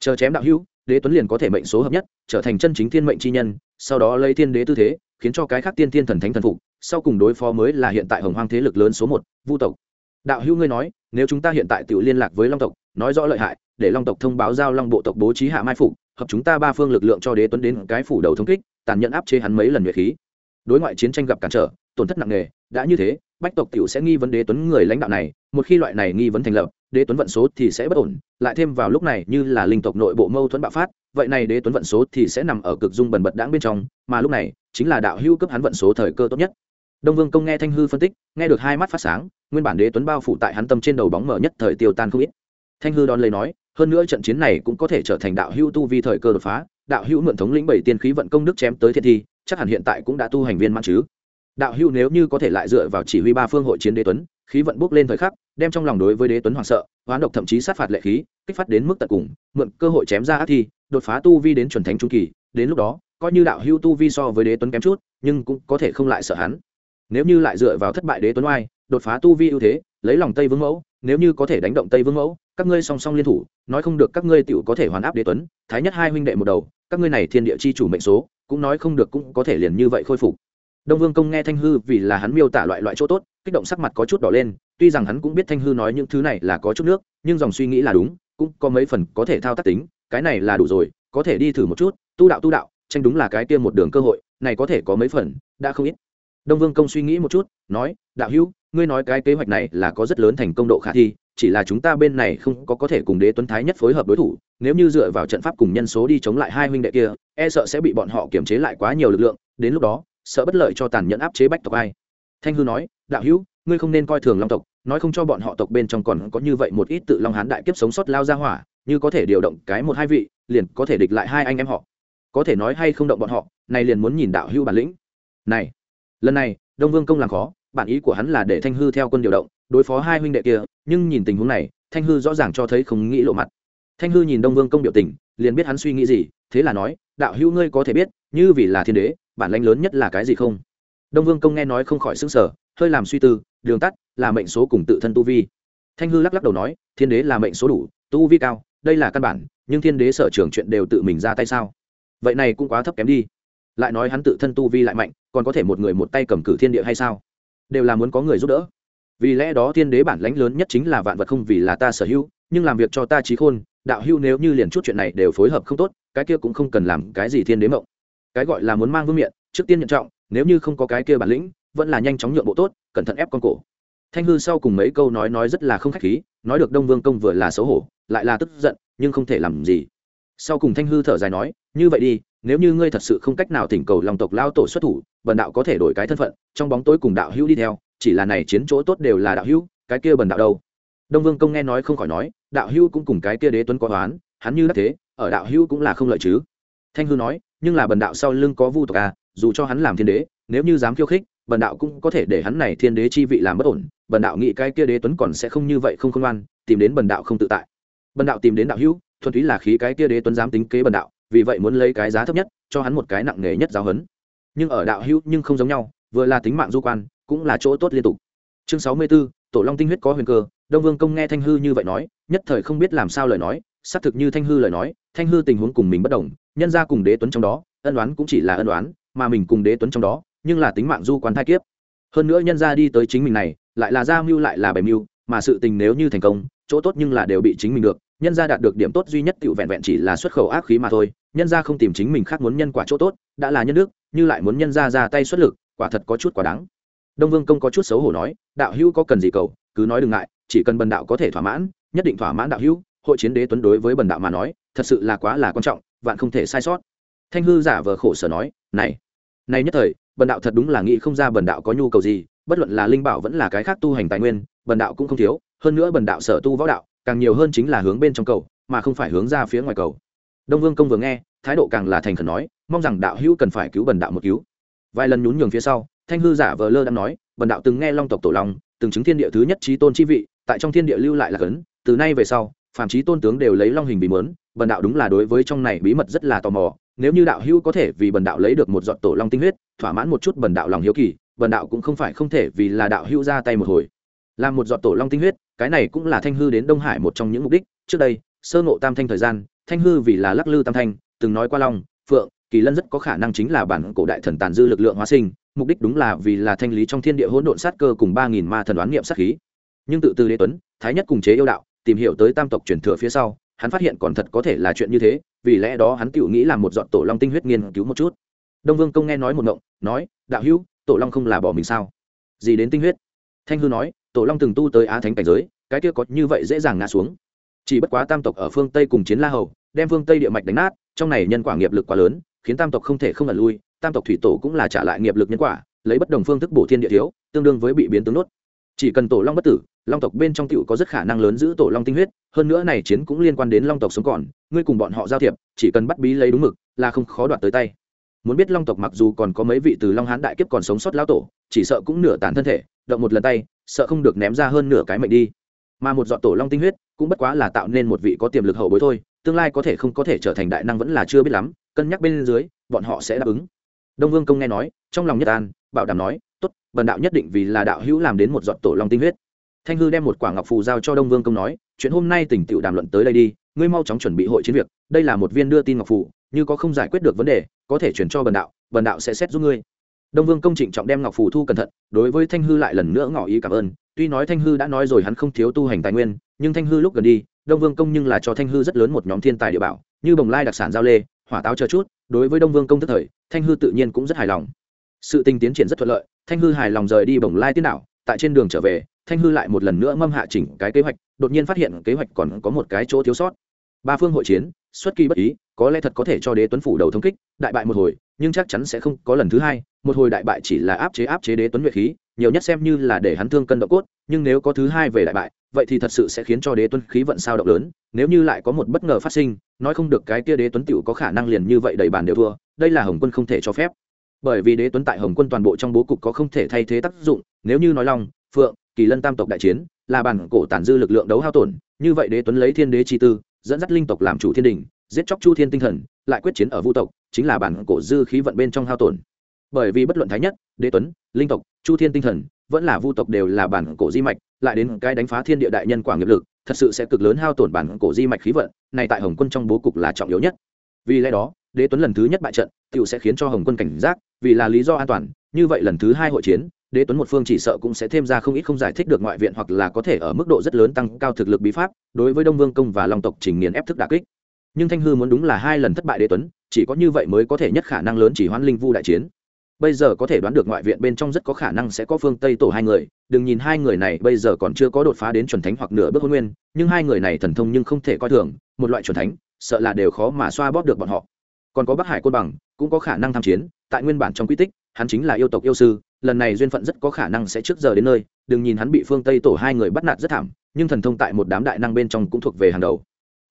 S1: Chờ chém đạo hữu, đế tuấn liền có thể mệnh số hợp nhất, trở thành chân chính thiên mệnh chi nhân, sau đó lấy thiên đế tư thế, khiến cho cái khác tiên thiên thần thánh thần phục, sau cùng đối phó mới là hiện tại hồng hoang thế lực lớn số một, vu tộc đạo hữu ngươi nói, nếu chúng ta hiện tại tự liên lạc với long tộc, nói rõ lợi hại, để long tộc thông báo giao long bộ tộc bố trí hạ mai phục, hợp chúng ta ba phương lực lượng cho đế tuấn đến cái phủ đầu thống kích, tàn nhẫn áp chế hắn mấy lần nhuệ khí. Đối ngoại chiến tranh gặp cản trở, tổn thất nặng nề, đã như thế, bách tộc tiểu sẽ nghi vấn đế tuấn người lãnh đạo này, một khi loại này nghi vấn thành lập, đế tuấn vận số thì sẽ bất ổn, lại thêm vào lúc này như là linh tộc nội bộ mâu thuẫn bạo phát, vậy này đế tuấn vận số thì sẽ nằm ở cực dung bần bật đãng bên trong, mà lúc này chính là đạo hưu cấp hắn vận số thời cơ tốt nhất đông vương công nghe thanh hư phân tích, nghe được hai mắt phát sáng, nguyên bản đế tuấn bao phủ tại hắn tâm trên đầu bóng mở nhất thời tiêu tan không ít. Thanh hư đón lấy nói, hơn nữa trận chiến này cũng có thể trở thành đạo hưu tu vi thời cơ đột phá, đạo hưu mượn thống lĩnh bảy tiên khí vận công đức chém tới thiên thi, chắc hẳn hiện tại cũng đã tu hành viên mãn chứ. Đạo hưu nếu như có thể lại dựa vào chỉ huy ba phương hội chiến đế tuấn, khí vận bốc lên thời khắc, đem trong lòng đối với đế tuấn hoảng sợ, hoán độc thậm chí sát phạt lệ khí, kích phát đến mức tận cùng, mượn cơ hội chém ra ác thi, đột phá tu vi đến chuẩn thánh trung kỳ, đến lúc đó, coi như đạo hưu tu vi so với đế tuấn kém chút, nhưng cũng có thể không lại sợ hắn nếu như lại dựa vào thất bại đế tuấn oai, đột phá tu vi ưu thế, lấy lòng tây vương mẫu, nếu như có thể đánh động tây vương mẫu, các ngươi song song liên thủ, nói không được các ngươi tựu có thể hoàn áp đế tuấn, thái nhất hai huynh đệ một đầu, các ngươi này thiên địa chi chủ mệnh số, cũng nói không được cũng có thể liền như vậy khôi phục. Đông vương công nghe thanh hư vì là hắn miêu tả loại loại chỗ tốt, kích động sắc mặt có chút đỏ lên, tuy rằng hắn cũng biết thanh hư nói những thứ này là có chút nước, nhưng dòng suy nghĩ là đúng, cũng có mấy phần có thể thao tác tính, cái này là đủ rồi, có thể đi thử một chút, tu đạo tu đạo, tranh đúng là cái kia một đường cơ hội, này có thể có mấy phần, đã không ít đông vương công suy nghĩ một chút, nói, đạo hữu, ngươi nói cái kế hoạch này là có rất lớn thành công độ khả thi, chỉ là chúng ta bên này không có có thể cùng đế tuấn thái nhất phối hợp đối thủ, nếu như dựa vào trận pháp cùng nhân số đi chống lại hai huynh đệ kia e sợ sẽ bị bọn họ kiểm chế lại quá nhiều lực lượng, đến lúc đó, sợ bất lợi cho tàn nhẫn áp chế bách tộc ai. Thanh hư nói, đạo hữu, ngươi không nên coi thường long tộc, nói không cho bọn họ tộc bên trong còn có như vậy một ít tự long hán đại kiếp sống sót lao ra hỏa, như có thể điều động cái một hai vị, liền có thể địch lại hai anh em họ. Có thể nói hay không động bọn họ, này liền muốn nhìn đạo hữu bản lĩnh. Này lần này, đông vương công làm khó, bản ý của hắn là để thanh hư theo quân điều động, đối phó hai huynh đệ kia, nhưng nhìn tình huống này, thanh hư rõ ràng cho thấy không nghĩ lộ mặt. Thanh hư nhìn đông vương công biểu tình, liền biết hắn suy nghĩ gì, thế là nói, đạo hữu ngươi có thể biết, như vì là thiên đế, bản lãnh lớn nhất là cái gì không? Đông vương công nghe nói không khỏi xứng sở hơi làm suy tư, đường tắt, là mệnh số cùng tự thân tu vi. Thanh hư lắc lắc đầu nói, thiên đế là mệnh số đủ, tu vi cao, đây là căn bản, nhưng thiên đế sở trường chuyện đều tự mình ra tay sao? Vậy này cũng quá thấp kém đi. Lại nói hắn tự thân tu vi lại mạnh còn có thể một người một tay cầm cử thiên địa hay sao? Đều là muốn có người giúp đỡ. Vì lẽ đó thiên đế bản lãnh lớn nhất chính là vạn vật không vì là ta sở hữu, nhưng làm việc cho ta trí khôn, đạo hữu nếu như liền chút chuyện này đều phối hợp không tốt, cái kia cũng không cần làm cái gì thiên đế mộng. Cái gọi là muốn mang vương miện, trước tiên nhận trọng, nếu như không có cái kia bản lĩnh, vẫn là nhanh chóng nhượng bộ tốt, cẩn thận ép con cổ. Thanh hư sau cùng mấy câu nói nói rất là không khách khí, nói được đông vương công vừa là xấu hổ, lại là tức giận, nhưng không thể làm gì sau cùng thanh hư thở dài nói, như vậy đi, nếu như ngươi thật sự không cách nào thỉnh cầu lòng tộc lao tổ xuất thủ, bần đạo có thể đổi cái thân phận, trong bóng tối cùng đạo hữu đi theo, chỉ là này chiến chỗ tốt đều là đạo hữu, cái kia bần đạo đâu? Đông vương công nghe nói không khỏi nói, đạo hữu cũng cùng cái kia đế tuấn có toán hắn như đắc thế, ở đạo hữu cũng là không lợi chứ. Thanh hư nói, nhưng là bần đạo sau lưng có vu tộc à dù cho hắn làm thiên đế, nếu như dám khiêu khích, bần đạo cũng có thể để hắn này thiên đế chi vị làm bất ổn, bần đạo nghĩ cái kia đế tuấn còn sẽ không như vậy không khôn ngoan, tìm đến bần đạo không tự tại. Bần đạo tìm đến đạo hữu thuần túy là khí cái kia đế tuấn dám tính kế bần đạo vì vậy muốn lấy cái giá thấp nhất cho hắn một cái nặng nề nhất giáo hấn nhưng ở đạo hữu nhưng không giống nhau vừa là tính mạng du quan cũng là chỗ tốt liên tục. Chương sáu mươi 64, tổ long tinh huyết có huyền cơ đông vương công nghe thanh hư như vậy nói nhất thời không biết làm sao lời nói xác thực như thanh hư lời nói thanh hư tình huống cùng mình bất đồng nhân ra cùng đế tuấn trong đó ân đoán cũng chỉ là ân đoán mà mình cùng đế tuấn trong đó nhưng là tính mạng du quan thai kiếp. Hơn nữa nhân ra đi tới chính mình này lại là gia mưu lại là bày mưu mà sự tình nếu như thành công chỗ tốt nhưng là đều bị chính mình được nhân gia đạt được điểm tốt duy nhất tự vẹn vẹn chỉ là xuất khẩu ác khí mà thôi, nhân gia không tìm chính mình khác muốn nhân quả chỗ tốt, đã là nhân đức, như lại muốn nhân gia ra tay xuất lực, quả thật có chút quá đáng. Đông vương công có chút xấu hổ nói, đạo hữu có cần gì cầu, cứ nói đừng ngại, chỉ cần bần đạo có thể thỏa mãn, nhất định thỏa mãn đạo hữu. Hội chiến đế tuấn đối với bần đạo mà nói, thật sự là quá là quan trọng, vạn không thể sai sót. Thanh hư giả vờ khổ sở nói, này này nhất thời, bần đạo thật đúng là nghĩ không ra bần đạo có nhu cầu gì, bất luận là linh bảo vẫn là cái khác tu hành tài nguyên, bần đạo cũng không thiếu, hơn nữa bần đạo sở tu võ đạo càng nhiều hơn chính là hướng bên trong cầu, mà không phải hướng ra phía ngoài cầu. Đông vương công vừa nghe, thái độ càng là thành khẩn nói, mong rằng đạo hữu cần phải cứu bần đạo một cứu. Vài lần nhún nhường phía sau, thanh hư giả vờ lơ đang nói, bần đạo từng nghe long tộc tổ long, từng chứng thiên địa thứ nhất trí tôn chi vị, tại trong thiên địa lưu lại là cấn, từ nay về sau phạm trí tôn tướng đều lấy long hình vì mớn bần đạo đúng là đối với trong này bí mật rất là tò mò, nếu như đạo hữu có thể vì bần đạo lấy được một giọt tổ long tinh huyết, thỏa mãn một chút bần đạo lòng hiếu kỳ, bần đạo cũng không phải không thể vì là đạo hữu ra tay một hồi làm một giọt tổ long tinh huyết, cái này cũng là thanh hư đến đông hải một trong những mục đích. Trước đây, sơ ngộ tam thanh thời gian, thanh hư vì là lắc lư tam thanh, từng nói qua long, phượng, kỳ lân rất có khả năng chính là bản cổ đại thần tàn dư lực lượng hóa sinh, mục đích đúng là vì là thanh lý trong thiên địa hỗn độn sát cơ cùng ba nghìn ma thần đoán nghiệm sát khí. Nhưng tự từ đế tuấn, thái nhất cùng chế yêu đạo, tìm hiểu tới tam tộc truyền thừa phía sau, hắn phát hiện còn thật có thể là chuyện như thế, vì lẽ đó hắn tự nghĩ làm một dọn tổ long tinh huyết nghiên cứu một chút. Đông vương công nghe nói một ngộng, nói, đạo hữu, tổ long không là bỏ mình sao? Gì đến tinh huyết? Thanh hư nói tổ long từng tu tới á thánh cảnh giới, cái kia có như vậy dễ dàng ngã xuống. Chỉ bất quá tam tộc ở phương tây cùng chiến la hầu, đem phương tây địa mạch đánh nát, trong này nhân quả nghiệp lực quá lớn, khiến tam tộc không thể không ẩn lui, tam tộc thủy tổ cũng là trả lại nghiệp lực nhân quả, lấy bất đồng phương thức bổ thiên địa thiếu, tương đương với bị biến tướng nốt. Chỉ cần tổ long bất tử, long tộc bên trong cựu có rất khả năng lớn giữ tổ long tinh huyết, hơn nữa này chiến cũng liên quan đến long tộc sống còn, ngươi cùng bọn họ giao thiệp, chỉ cần bắt bí lấy đúng mực, là không khó đoạt tới tay. Muốn biết long tộc mặc dù còn có mấy vị từ long hán đại kiếp còn sống sót lao tổ, chỉ sợ cũng nửa tàn thân thể động một lần tay, sợ không được ném ra hơn nửa cái mệnh đi. Mà một dọn tổ long tinh huyết cũng bất quá là tạo nên một vị có tiềm lực hậu bối thôi, tương lai có thể không có thể trở thành đại năng vẫn là chưa biết lắm, cân nhắc bên dưới, bọn họ sẽ đáp ứng. Đông vương công nghe nói, trong lòng nhất an, bảo đảm nói, tốt, bần đạo nhất định vì là đạo hữu làm đến một giọt tổ long tinh huyết. Thanh hư đem một quả ngọc phù giao cho đông vương công nói, chuyện hôm nay tỉnh tựu đàm luận tới đây đi, ngươi mau chóng chuẩn bị hội chiến việc, đây là một viên đưa tin ngọc phù, như có không giải quyết được vấn đề, có thể chuyển cho bần đạo bần đạo sẽ xét giúp ngươi đông vương công trịnh trọng đem ngọc phù thu cẩn thận, đối với thanh hư lại lần nữa ngỏ ý cảm ơn. Tuy nói thanh hư đã nói rồi hắn không thiếu tu hành tài nguyên, nhưng thanh hư lúc gần đi, đông vương công nhưng là cho thanh hư rất lớn một nhóm thiên tài địa bảo, như bồng lai đặc sản giao lê, hỏa táo chờ chút, đối với đông vương công tức thời, thanh hư tự nhiên cũng rất hài lòng. Sự tình tiến triển rất thuận lợi, thanh hư hài lòng rời đi bồng lai tiên đảo, tại trên đường trở về, thanh hư lại một lần nữa mâm hạ chỉnh cái kế hoạch, đột nhiên phát hiện kế hoạch còn có một cái chỗ thiếu sót ba phương hội chiến, xuất kỳ bất ý, có lẽ thật có thể cho đế tuấn phủ đầu thống kích, đại bại một hồi, nhưng chắc chắn sẽ không có lần thứ hai, một hồi đại bại chỉ là áp chế áp chế đế tuấn nhuệ khí, nhiều nhất xem như là để hắn thương cân độ cốt, nhưng nếu có thứ hai về đại bại, vậy thì thật sự sẽ khiến cho đế tuấn khí vận sao động lớn, nếu như lại có một bất ngờ phát sinh, nói không được cái kia đế tuấn tựu có khả năng liền như vậy đầy bàn đều thua, đây là hồng quân không thể cho phép. Bởi vì đế tuấn tại hồng quân toàn bộ trong bố cục có không thể thay thế tác dụng, nếu như nói long, phượng, kỳ lân tam tộc đại chiến, là bản cổ tản dư lực lượng đấu hao tổn, như vậy đế tuấn lấy thiên đế chi tư dẫn dắt linh tộc làm chủ thiên đình, giết chóc chu thiên tinh thần, lại quyết chiến ở vu tộc, chính là bản cổ dư khí vận bên trong hao tổn. Bởi vì bất luận thái nhất, đế tuấn, linh tộc, chu thiên tinh thần, vẫn là vu tộc đều là bản cổ di mạch, lại đến cái đánh phá thiên địa đại nhân quả nghiệp lực, thật sự sẽ cực lớn hao tổn bản cổ di mạch khí vận, này tại hồng quân trong bố cục là trọng yếu nhất. Vì lẽ đó, đế tuấn lần thứ nhất bại trận tựu sẽ khiến cho hồng quân cảnh giác, vì là lý do an toàn, như vậy lần thứ hai hội chiến đế tuấn một phương chỉ sợ cũng sẽ thêm ra không ít không giải thích được ngoại viện hoặc là có thể ở mức độ rất lớn tăng cao thực lực bí pháp, đối với đông vương công và long tộc trình nghiền ép thức đà kích. Nhưng thanh hư muốn đúng là hai lần thất bại đế tuấn, chỉ có như vậy mới có thể nhất khả năng lớn chỉ hoãn linh vu đại chiến. Bây giờ có thể đoán được ngoại viện bên trong rất có khả năng sẽ có phương tây tổ hai người, đừng nhìn hai người này bây giờ còn chưa có đột phá đến chuẩn thánh hoặc nửa bước hôn nguyên, nhưng hai người này thần thông nhưng không thể coi thường, một loại chuẩn thánh, sợ là đều khó mà xoa bóp được bọn họ. Còn có bắc hải côn bằng, cũng có khả năng tham chiến, tại nguyên bản trong quy tích, hắn chính là yêu tộc yêu sư lần này duyên phận rất có khả năng sẽ trước giờ đến nơi, đừng nhìn hắn bị phương tây tổ hai người bắt nạt rất thảm, nhưng thần thông tại một đám đại năng bên trong cũng thuộc về hàng đầu.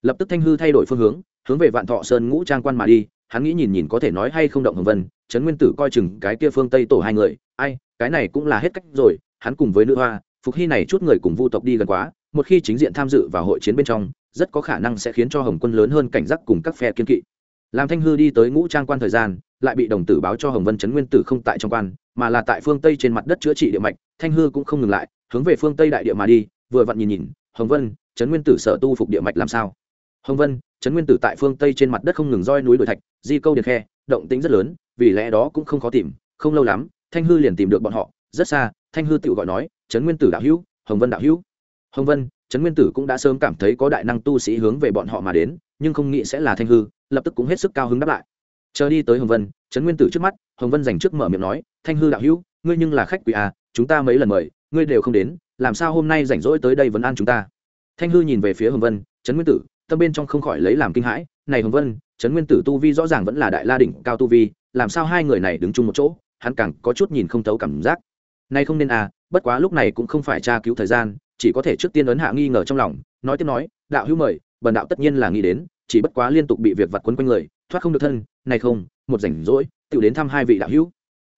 S1: Lập tức thanh hư thay đổi phương hướng hướng về vạn thọ sơn ngũ trang quan mà đi, hắn nghĩ nhìn nhìn có thể nói hay không động hồng vân, trấn nguyên tử coi chừng cái kia phương tây tổ hai người, ai, cái này cũng là hết cách rồi, hắn cùng với nữ hoa, phục hy này chút người cùng vu tộc đi gần quá, một khi chính diện tham dự vào hội chiến bên trong, rất có khả năng sẽ khiến cho hồng quân lớn hơn cảnh giác cùng các phe kiên kỵ. Làm thanh hư đi tới ngũ trang quan thời gian, lại bị đồng tử báo cho hồng vân trấn nguyên tử không tại trong quan mà là tại phương tây trên mặt đất chữa trị địa mạch, thanh hư cũng không ngừng lại, hướng về phương tây đại địa mà đi, vừa vặn nhìn nhìn, hồng vân, trấn nguyên tử sợ tu phục địa mạch làm sao? Hồng vân, trấn nguyên tử tại phương tây trên mặt đất không ngừng roi núi đồi thạch, di câu điện khe, động tính rất lớn, vì lẽ đó cũng không khó tìm, không lâu lắm, thanh hư liền tìm được bọn họ, rất xa, thanh hư tự gọi nói, trấn nguyên tử đạo hữu, hồng vân đạo hữu. Hồng vân, trấn nguyên tử cũng đã sớm cảm thấy có đại năng tu sĩ hướng về bọn họ mà đến, nhưng không nghĩ sẽ là thanh hư, lập tức cũng hết sức cao hứng đáp lại. Chờ đi tới hồng vân, trấn nguyên tử trước mắt hồng vân dành trước mở miệng nói, thanh hư đạo hữu, ngươi nhưng là khách quỷ à chúng ta mấy lần mời, ngươi đều không đến, làm sao hôm nay rảnh rỗi tới đây vẫn ăn chúng ta? Thanh hư nhìn về phía hồng vân, trấn nguyên tử, tâm bên trong không khỏi lấy làm kinh hãi, này hồng vân, trấn nguyên tử tu vi rõ ràng vẫn là đại la đỉnh cao tu vi, làm sao hai người này đứng chung một chỗ, hắn càng có chút nhìn không thấu cảm giác. Nay không nên à bất quá lúc này cũng không phải tra cứu thời gian, chỉ có thể trước tiên ấn hạ nghi ngờ trong lòng, nói tiếp nói, đạo hữu mời, bần đạo tất nhiên là nghĩ đến, chỉ bất quá liên tục bị việc vặt quấn quanh người, thoát không được thân, này không, một rảnh rỗi tự đến thăm hai vị đạo hữu.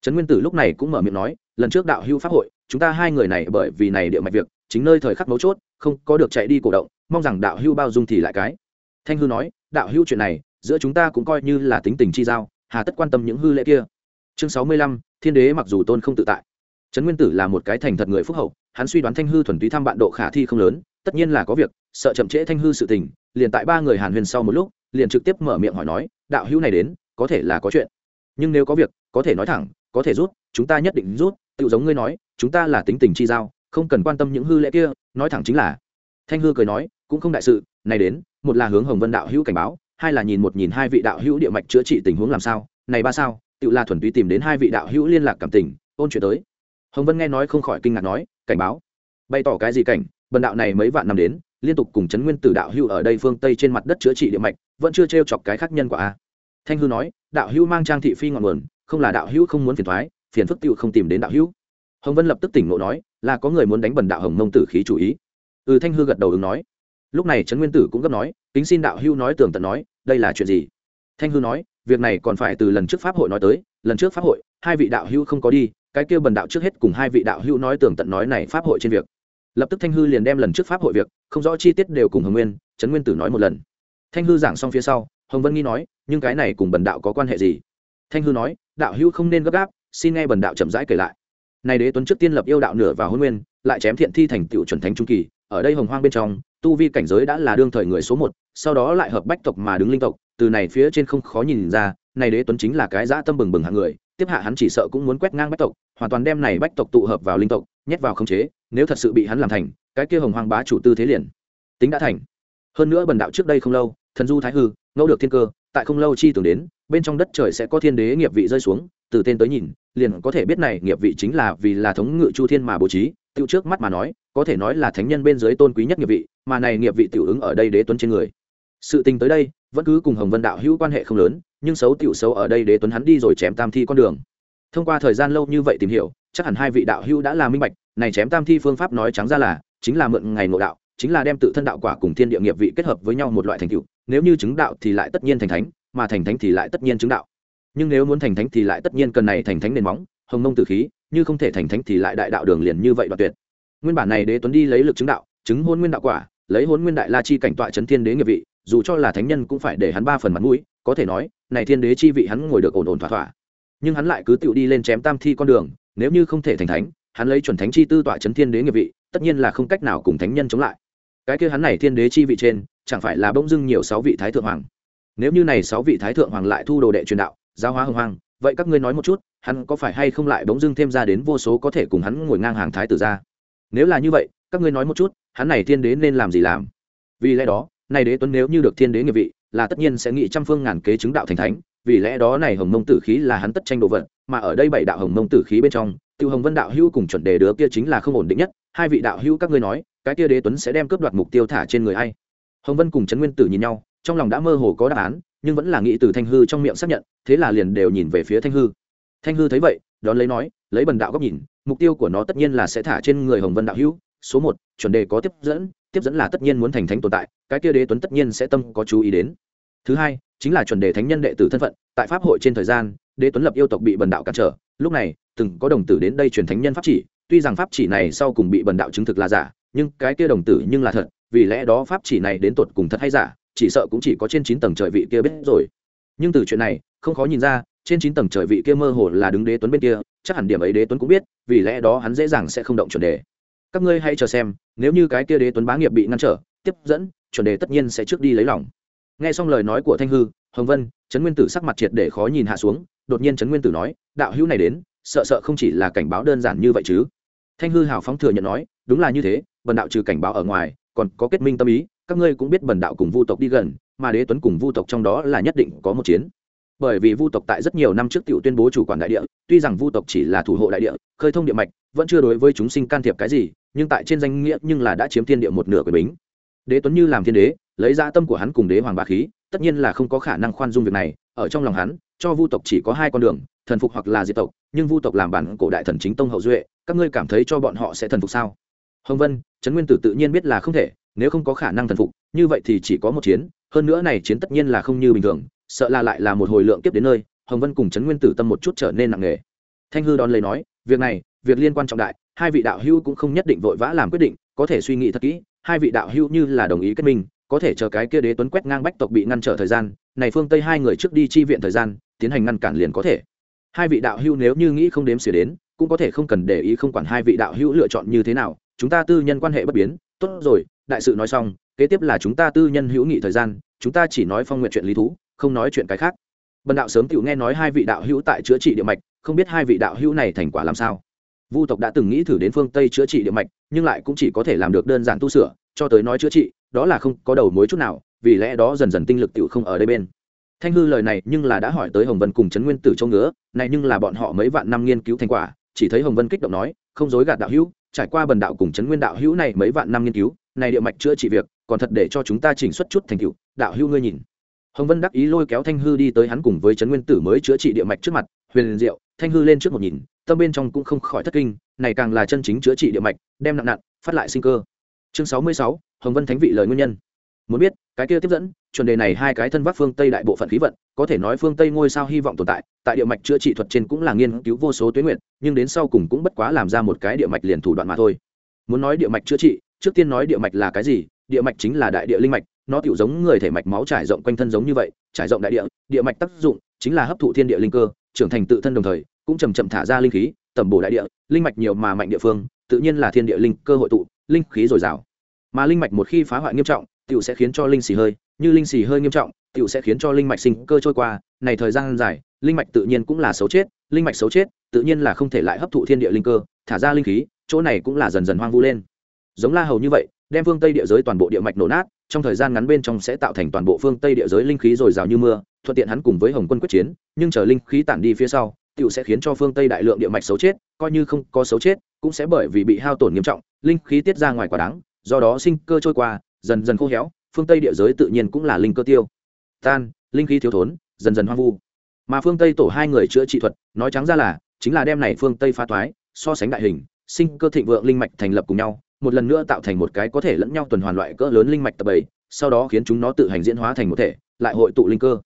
S1: Trấn nguyên tử lúc này cũng mở miệng nói, lần trước đạo hữu pháp hội, chúng ta hai người này bởi vì này địa mạch việc, chính nơi thời khắc mấu chốt, không có được chạy đi cổ động, mong rằng đạo hữu bao dung thì lại cái. Thanh hư nói, đạo hữu chuyện này, giữa chúng ta cũng coi như là tính tình chi giao, hà tất quan tâm những hư lễ kia. Chương sáu mươi lăm, thiên đế mặc dù tôn không tự tại. Trấn nguyên tử là một cái thành thật người phúc hậu, hắn suy đoán thanh hư thuần túy thăm bạn độ khả thi không lớn, tất nhiên là có việc, sợ chậm trễ thanh hư sự tình, liền tại ba người hàn huyền sau một lúc, liền trực tiếp mở miệng hỏi nói, đạo hữu này đến, có thể là có chuyện nhưng nếu có việc, có thể nói thẳng, có thể rút, chúng ta nhất định rút. Tự giống ngươi nói, chúng ta là tính tình chi giao, không cần quan tâm những hư lễ kia, nói thẳng chính là. Thanh hư cười nói, cũng không đại sự, này đến, một là hướng hồng vân đạo hữu cảnh báo, hai là nhìn một nhìn hai vị đạo hữu địa mạch chữa trị tình huống làm sao. Này ba sao tự là thuần túy tìm đến hai vị đạo hữu liên lạc cảm tình, ôn chuyện tới. Hồng vân nghe nói không khỏi kinh ngạc nói, cảnh báo. Bày tỏ cái gì cảnh, bần đạo này mấy vạn năm đến, liên tục cùng chấn nguyên tử đạo hữu ở đây phương tây trên mặt đất chữa trị địa mạch, vẫn chưa t chọc cái khác nhân quả a. Thanh hư nói đạo hữu mang trang thị phi ngọn nguồn, không là đạo hữu không muốn phiền thoái, phiền phức tựu không tìm đến đạo hữu. Hồng vân lập tức tỉnh ngộ nói, là có người muốn đánh bần đạo hồng mông tử khí chủ ý. Ừ thanh hư gật đầu ứng nói. Lúc này trấn nguyên tử cũng gấp nói, kính xin đạo hữu nói tường tận nói, đây là chuyện gì? Thanh hư nói, việc này còn phải từ lần trước pháp hội nói tới, lần trước pháp hội, hai vị đạo hữu không có đi, cái kia bần đạo trước hết cùng hai vị đạo hữu nói tường tận nói này pháp hội trên việc. Lập tức thanh hư liền đem lần trước pháp hội việc, không rõ chi tiết đều cùng hồng nguyên, trấn nguyên tử nói một lần. Thanh hư giảng xong phía sau hồng vân nghi nói, nhưng cái này cùng bần đạo có quan hệ gì? Thanh hư nói, đạo hữu không nên gấp gáp, xin nghe bần đạo chậm rãi kể lại. Này đế tuấn trước tiên lập yêu đạo nửa và hôn nguyên, lại chém thiện thi thành tựu chuẩn thánh trung kỳ, ở đây hồng hoang bên trong, tu vi cảnh giới đã là đương thời người số một, sau đó lại hợp bách tộc mà đứng linh tộc, từ này phía trên không khó nhìn ra này đế tuấn chính là cái dã tâm bừng bừng hạng người, tiếp hạ hắn chỉ sợ cũng muốn quét ngang bách tộc, hoàn toàn đem này bách tộc tụ hợp vào linh tộc, nhét vào khống chế, nếu thật sự bị hắn làm thành, cái kia hồng hoang bá chủ tư thế liền tính đã thành. Hơn nữa bần đạo trước đây không lâu, thần du thái hư ngẫu được thiên cơ, tại không lâu chi tưởng đến, bên trong đất trời sẽ có thiên đế nghiệp vị rơi xuống, từ tên tới nhìn, liền có thể biết này nghiệp vị chính là vì là thống ngự chu thiên mà bố trí tiêu trước mắt mà nói, có thể nói là thánh nhân bên dưới tôn quý nhất nghiệp vị, mà này nghiệp vị tiểu ứng ở đây đế tuấn trên người. Sự tình tới đây, vẫn cứ cùng hồng vân đạo hữu quan hệ không lớn, nhưng xấu tiểu xấu ở đây đế tuấn hắn đi rồi chém tam thi con đường. Thông qua thời gian lâu như vậy tìm hiểu, chắc hẳn hai vị đạo hữu đã là minh bạch, này chém tam thi phương pháp nói trắng ra là, chính là mượn ngày ngộ đạo chính là đem tự thân đạo quả cùng thiên địa nghiệp vị kết hợp với nhau một loại thành tựu, nếu như chứng đạo thì lại tất nhiên thành thánh, mà thành thánh thì lại tất nhiên chứng đạo. Nhưng nếu muốn thành thánh thì lại tất nhiên cần này thành thánh nền móng, hồng mông tử khí, như không thể thành thánh thì lại đại đạo đường liền như vậy đoạt tuyệt. Nguyên bản này đế tuấn đi lấy lực chứng đạo, chứng hôn nguyên đạo quả, lấy hôn nguyên đại la chi cảnh tọa chấn thiên đế nghiệp vị, dù cho là thánh nhân cũng phải để hắn ba phần mặt mũi, có thể nói, này thiên đế chi vị hắn ngồi được ổn ổn thỏa thỏa. Nhưng hắn lại cứ tự đi lên chém tam thi con đường, nếu như không thể thành thánh, hắn lấy chuẩn thánh chi tư tọa chấn thiên đế nghiệp vị, tất nhiên là không cách nào cùng thánh nhân chống lại cái kia hắn này thiên đế chi vị trên, chẳng phải là bỗng dưng nhiều sáu vị thái thượng hoàng? Nếu như này sáu vị thái thượng hoàng lại thu đồ đệ truyền đạo, giáo hóa hồng hoàng vậy các ngươi nói một chút, hắn có phải hay không lại bỗng dưng thêm ra đến vô số có thể cùng hắn ngồi ngang hàng thái tử ra? Nếu là như vậy, các ngươi nói một chút, hắn này thiên đế nên làm gì làm? Vì lẽ đó, này đế tuấn nếu như được thiên đế nghiệp vị, là tất nhiên sẽ nghị trăm phương ngàn kế chứng đạo thành thánh. Vì lẽ đó này hồng mông tử khí là hắn tất tranh đồ vật, mà ở đây bảy đạo hồng mông tử khí bên trong, tiêu hồng vân đạo hữu cùng chuẩn đề đứa kia chính là không ổn định nhất. Hai vị đạo hữu các ngươi nói cái kia đế tuấn sẽ đem cướp đoạt mục tiêu thả trên người ai? Hồng vân cùng trấn nguyên tử nhìn nhau, trong lòng đã mơ hồ có đáp án, nhưng vẫn là nghĩ từ thanh hư trong miệng xác nhận, thế là liền đều nhìn về phía thanh hư. Thanh hư thấy vậy, đón lấy nói, lấy bần đạo góc nhìn, mục tiêu của nó tất nhiên là sẽ thả trên người hồng vân đạo hữu, số một, chuẩn đề có tiếp dẫn tiếp dẫn là tất nhiên muốn thành thánh tồn tại, cái kia đế tuấn tất nhiên sẽ tâm có chú ý đến. Thứ hai, chính là chuẩn đề thánh nhân đệ tử thân phận, tại pháp hội trên thời gian, đế tuấn lập yêu tộc bị bần đạo cản trở, lúc này, từng có đồng tử đến đây truyền thánh nhân pháp chỉ, tuy rằng pháp chỉ này sau cùng bị bần đạo chứng thực là giả nhưng cái kia đồng tử nhưng là thật, vì lẽ đó pháp chỉ này đến tột cùng thật hay giả, chỉ sợ cũng chỉ có trên chín tầng trời vị kia biết rồi. Nhưng từ chuyện này, không khó nhìn ra, trên chín tầng trời vị kia mơ hồ là đứng đế tuấn bên kia, chắc hẳn điểm ấy đế tuấn cũng biết, vì lẽ đó hắn dễ dàng sẽ không động chuẩn đề. Các ngươi hãy chờ xem, nếu như cái kia đế tuấn bá nghiệp bị ngăn trở, tiếp dẫn, chuẩn đề tất nhiên sẽ trước đi lấy lòng. Nghe xong lời nói của thanh hư, hồng vân, trấn nguyên tử sắc mặt triệt để khó nhìn hạ xuống, đột nhiên trấn nguyên tử nói, đạo hữu này đến, sợ sợ không chỉ là cảnh báo đơn giản như vậy chứ thanh hư hào phóng thừa nhận nói, đúng là như thế, bần đạo trừ cảnh báo ở ngoài, còn có kết minh tâm ý, các ngươi cũng biết bần đạo cùng vu tộc đi gần, mà đế tuấn cùng vu tộc trong đó là nhất định có một chiến. Bởi vì vu tộc tại rất nhiều năm trước t tuyên bố chủ quản đại địa, tuy rằng vu tộc chỉ là thủ hộ đại địa, khơi thông địa mạch, vẫn chưa đối với chúng sinh can thiệp cái gì, nhưng tại trên danh nghĩa nhưng là đã chiếm thiên địa một nửa quyền bính. Đế tuấn như làm thiên đế, lấy ra tâm của hắn cùng đế hoàng bá khí, tất nhiên là không có khả năng khoan dung việc này, ở trong lòng hắn, cho vu tộc chỉ có hai con đường, thần phục hoặc là diệt tộc, nhưng vu tộc làm bản cổ đại thần chính tông hậu duệ các ngươi cảm thấy cho bọn họ sẽ thần phục sao? Hồng vân, trấn nguyên tử tự nhiên biết là không thể, nếu không có khả năng thần phục, như vậy thì chỉ có một chiến, hơn nữa này chiến tất nhiên là không như bình thường, sợ là lại là một hồi lượng tiếp đến nơi, hồng vân cùng trấn nguyên tử tâm một chút trở nên nặng nề. Thanh hư đón lấy nói, việc này, việc liên quan trọng đại, hai vị đạo hữu cũng không nhất định vội vã làm quyết định, có thể suy nghĩ thật kỹ, hai vị đạo hữu như là đồng ý kết minh, có thể chờ cái kia đế tuấn quét ngang bách tộc bị ngăn trở thời gian, này phương tây hai người trước đi chi viện thời gian, tiến hành ngăn cản liền có thể. Hai vị đạo hữu nếu như nghĩ không đếm xỉa đến cũng có thể không cần để ý không quản hai vị đạo hữu lựa chọn như thế nào, chúng ta tư nhân quan hệ bất biến, tốt rồi, đại sự nói xong, kế tiếp là chúng ta tư nhân hữu nghị thời gian, chúng ta chỉ nói phong nguyện chuyện lý thú, không nói chuyện cái khác. Bần đạo sớm tự nghe nói hai vị đạo hữu tại chữa trị địa mạch, không biết hai vị đạo hữu này thành quả làm sao. Vu tộc đã từng nghĩ thử đến phương tây chữa trị địa mạch, nhưng lại cũng chỉ có thể làm được đơn giản tu sửa, cho tới nói chữa trị, đó là không có đầu mối chút nào, vì lẽ đó dần dần tinh lực tự không ở đây bên. Thanh hư lời này nhưng là đã hỏi tới hồng vân cùng trấn nguyên tử châu ngứa, này nhưng là bọn họ mấy vạn năm nghiên cứu thành quả chỉ thấy hồng vân kích động nói, không dối gạt đạo hữu, trải qua bần đạo cùng trấn nguyên đạo hữu này mấy vạn năm nghiên cứu, này địa mạch chữa trị việc, còn thật để cho chúng ta chỉnh xuất chút thành tựu, đạo hữu ngươi nhìn. Hồng vân đắc ý lôi kéo thanh hư đi tới hắn cùng với trấn nguyên tử mới chữa trị địa mạch trước mặt, huyền liền diệu, thanh hư lên trước một nhìn, tâm bên trong cũng không khỏi thất kinh, này càng là chân chính chữa trị địa mạch, đem nặng nặng, phát lại sinh cơ. Chương sáu mươi sáu, hồng vân thánh vị lời nguyên nhân muốn biết, cái kia tiếp dẫn, chuẩn đề này hai cái thân vác phương tây đại bộ phận khí vận, có thể nói phương tây ngôi sao hy vọng tồn tại tại địa mạch chữa trị thuật trên cũng là nghiên cứu vô số tuyến nguyện, nhưng đến sau cùng cũng bất quá làm ra một cái địa mạch liền thủ đoạn mà thôi. Muốn nói địa mạch chữa trị, trước tiên nói địa mạch là cái gì, địa mạch chính là đại địa linh mạch, nó tựu giống người thể mạch máu trải rộng quanh thân giống như vậy, trải rộng đại địa địa mạch tác dụng chính là hấp thụ thiên địa linh cơ, trưởng thành tự thân đồng thời, cũng chầm chậm thả ra linh khí, tẩm bổ đại địa, linh mạch nhiều mà mạnh địa phương, tự nhiên là thiên địa linh cơ hội tụ, linh khí dồi dào. Mà linh mạch một khi phá hoại nghiêm trọng Tiểu sẽ khiến cho linh xì hơi, như linh xì hơi nghiêm trọng, Tiểu sẽ khiến cho linh mạch sinh cơ trôi qua. Này thời gian dài, linh mạch tự nhiên cũng là xấu chết, linh mạch xấu chết, tự nhiên là không thể lại hấp thụ thiên địa linh cơ, thả ra linh khí, chỗ này cũng là dần dần hoang vu lên. Giống la hầu như vậy, đem phương tây địa giới toàn bộ địa mạch nổ nát, trong thời gian ngắn bên trong sẽ tạo thành toàn bộ phương tây địa giới linh khí dồi dào như mưa, thuận tiện hắn cùng với hồng quân quyết chiến, nhưng chờ linh khí tản đi phía sau, Tiểu sẽ khiến cho phương tây đại lượng địa mạch xấu chết, coi như không có xấu chết, cũng sẽ bởi vì bị hao tổn nghiêm trọng, linh khí tiết ra ngoài quả đáng, do đó sinh cơ trôi qua dần dần khô héo, phương tây địa giới tự nhiên cũng là linh cơ tiêu. Tan, linh khí thiếu thốn, dần dần hoang vu. Mà phương tây tổ hai người chữa trị thuật, nói trắng ra là, chính là đem này phương tây phá toái so sánh đại hình, sinh cơ thịnh vượng linh mạch thành lập cùng nhau, một lần nữa tạo thành một cái có thể lẫn nhau tuần hoàn loại cỡ lớn linh mạch tập bảy sau đó khiến chúng nó tự hành diễn hóa thành một thể, lại hội tụ linh cơ.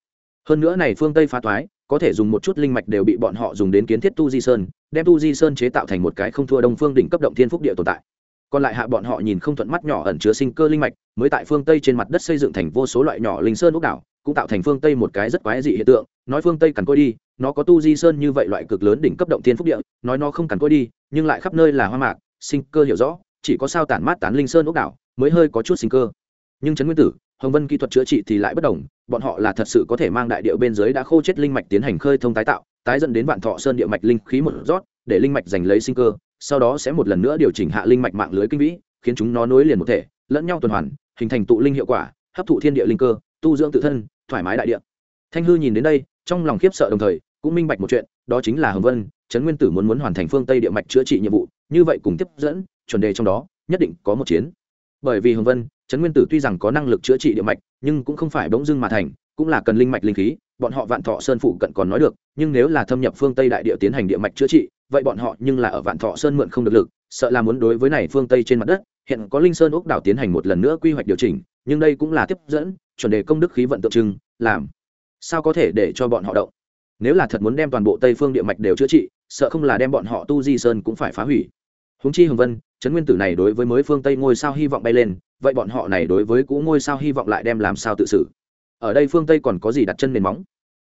S1: Hơn nữa này phương tây phá toái có thể dùng một chút linh mạch đều bị bọn họ dùng đến kiến thiết tu di sơn, đem tu di sơn chế tạo thành một cái không thua đông phương đỉnh cấp động thiên phúc địa tồn tại còn lại hạ bọn họ nhìn không thuận mắt nhỏ ẩn chứa sinh cơ linh mạch, mới tại phương tây trên mặt đất xây dựng thành vô số loại nhỏ linh sơn ốc đảo, cũng tạo thành phương tây một cái rất quái dị hiện tượng, nói phương tây cằn côi đi, nó có tu di sơn như vậy loại cực lớn đỉnh cấp động thiên phúc địa, nói nó không cằn côi đi, nhưng lại khắp nơi là hoa mạc, sinh cơ hiểu rõ, chỉ có sao tản mát tán linh sơn ốc đảo mới hơi có chút sinh cơ. Nhưng trấn nguyên tử, hồng vân kỹ thuật chữa trị thì lại bất đồng, bọn họ là thật sự có thể mang đại điệu bên dưới đã khô chết linh mạch tiến hành khơi thông tái tạo, tái dẫn đến vạn thọ sơn địa mạch linh khí một rót để linh mạch giành lấy sinh cơ, sau đó sẽ một lần nữa điều chỉnh hạ linh mạch mạng lưới kinh vĩ, khiến chúng nó nối liền một thể, lẫn nhau tuần hoàn, hình thành tụ linh hiệu quả, hấp thụ thiên địa linh cơ, tu dưỡng tự thân, thoải mái đại địa. Thanh hư nhìn đến đây, trong lòng khiếp sợ đồng thời, cũng minh bạch một chuyện, đó chính là hồng vân, trấn nguyên tử muốn muốn hoàn thành phương tây địa mạch chữa trị nhiệm vụ, như vậy cùng tiếp dẫn, chuẩn đề trong đó, nhất định có một chiến. Bởi vì hồng vân, trấn nguyên tử tuy rằng có năng lực chữa trị địa mạch, nhưng cũng không phải bỗng dưng mà thành, cũng là cần linh mạch linh khí, bọn họ vạn thọ sơn phụ cận còn nói được, nhưng nếu là thâm nhập phương tây đại địa tiến hành địa mạch chữa trị vậy bọn họ nhưng là ở vạn thọ sơn mượn không được lực, sợ là muốn đối với này phương tây trên mặt đất, hiện có linh sơn ốc đảo tiến hành một lần nữa quy hoạch điều chỉnh, nhưng đây cũng là tiếp dẫn, chuẩn đề công đức khí vận tượng trưng, làm sao có thể để cho bọn họ động? Nếu là thật muốn đem toàn bộ tây phương địa mạch đều chữa trị, sợ không là đem bọn họ tu di sơn cũng phải phá hủy. Húng chi hồng vân, trấn nguyên tử này đối với mới phương tây ngôi sao hy vọng bay lên, vậy bọn họ này đối với cũ ngôi sao hy vọng lại đem làm sao tự xử? Ở đây phương tây còn có gì đặt chân nền móng?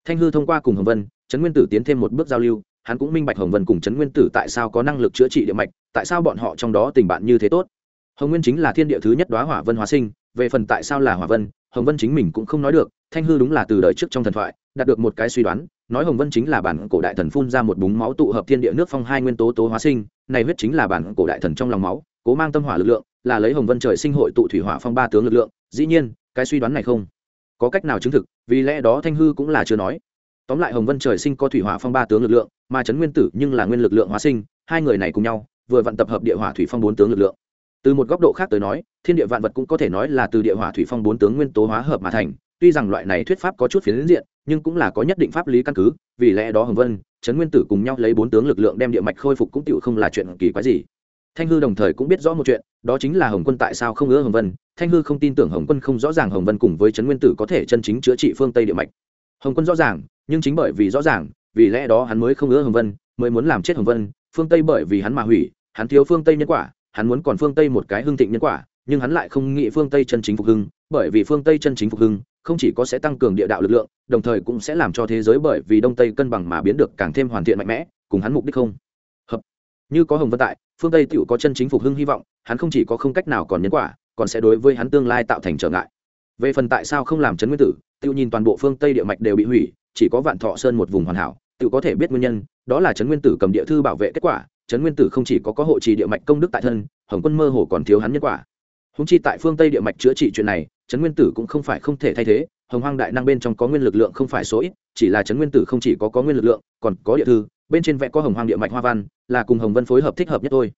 S1: Thanh hư thông qua cùng hồng vân, trấn nguyên tử tiến thêm một bước giao lưu hắn cũng minh bạch hồng vân cùng trấn nguyên tử tại sao có năng lực chữa trị địa mạch, tại sao bọn họ trong đó tình bạn như thế tốt. Hồng nguyên chính là thiên địa thứ nhất đoá hỏa vân hóa sinh, về phần tại sao là hỏa vân, hồng vân chính mình cũng không nói được, thanh hư đúng là từ đời trước trong thần thoại, đạt được một cái suy đoán, nói hồng vân chính là bản cổ đại thần phun ra một búng máu tụ hợp thiên địa nước phong hai nguyên tố tố hóa sinh, này huyết chính là bản cổ đại thần trong lòng máu, cố mang tâm hỏa lực lượng, là lấy hồng vân trời sinh hội tụ thủy hỏa phong ba tướng lực lượng, dĩ nhiên, cái suy đoán này không có cách nào chứng thực, vì lẽ đó thanh hư cũng là chưa nói. Tóm lại hồng vân trời sinh có thủy hỏa phong ba tướng lực lượng mà trấn nguyên tử nhưng là nguyên lực lượng hóa sinh, hai người này cùng nhau, vừa vận tập hợp địa hỏa thủy phong bốn tướng lực lượng. Từ một góc độ khác tới nói, thiên địa vạn vật cũng có thể nói là từ địa hỏa thủy phong bốn tướng nguyên tố hóa hợp mà thành. Tuy rằng loại này thuyết pháp có chút phiến diện, nhưng cũng là có nhất định pháp lý căn cứ, vì lẽ đó hồng vân, trấn nguyên tử cùng nhau lấy bốn tướng lực lượng đem địa mạch khôi phục cũng tựu không là chuyện kỳ quái gì. Thanh hư đồng thời cũng biết rõ một chuyện, đó chính là hồng quân tại sao không ưa hồng vân. Thanh hư không tin tưởng hồng quân không rõ ràng hồng vân cùng với trấn nguyên tử có thể chân chính chữa trị phương tây địa mạch. Hồng quân rõ ràng, nhưng chính bởi vì rõ ràng vì lẽ đó hắn mới không ưa hồng vân, mới muốn làm chết hồng vân, phương tây bởi vì hắn mà hủy, hắn thiếu phương tây nhân quả, hắn muốn còn phương tây một cái hưng thịnh nhân quả, nhưng hắn lại không nghĩ phương tây chân chính phục hưng, bởi vì phương tây chân chính phục hưng không chỉ có sẽ tăng cường địa đạo lực lượng, đồng thời cũng sẽ làm cho thế giới bởi vì đông tây cân bằng mà biến được càng thêm hoàn thiện mạnh mẽ, cùng hắn mục đích không hợp. Như có hồng vân tại, phương tây tựu có chân chính phục hưng hy vọng, hắn không chỉ có không cách nào còn nhân quả, còn sẽ đối với hắn tương lai tạo thành trở ngại. Về phần tại sao không làm chấn nguyên tử tựu nhìn toàn bộ phương tây địa mạch đều bị hủy chỉ có vạn thọ sơn một vùng hoàn hảo, tự có thể biết nguyên nhân, đó là chấn nguyên tử cầm địa thư bảo vệ kết quả chấn nguyên tử không chỉ có có hộ trì địa mạch công đức tại thân, hồng quân mơ hồ còn thiếu hắn nhân quả. Húng chi tại phương tây địa mạch chữa trị chuyện này chấn nguyên tử cũng không phải không thể thay thế, hồng hoang đại năng bên trong có nguyên lực lượng không phải số ít, chỉ là chấn nguyên tử không chỉ có có nguyên lực lượng, còn có địa thư, bên trên vẽ có hồng hoang địa mạch hoa văn, là cùng hồng vân phối hợp thích hợp nhất thôi.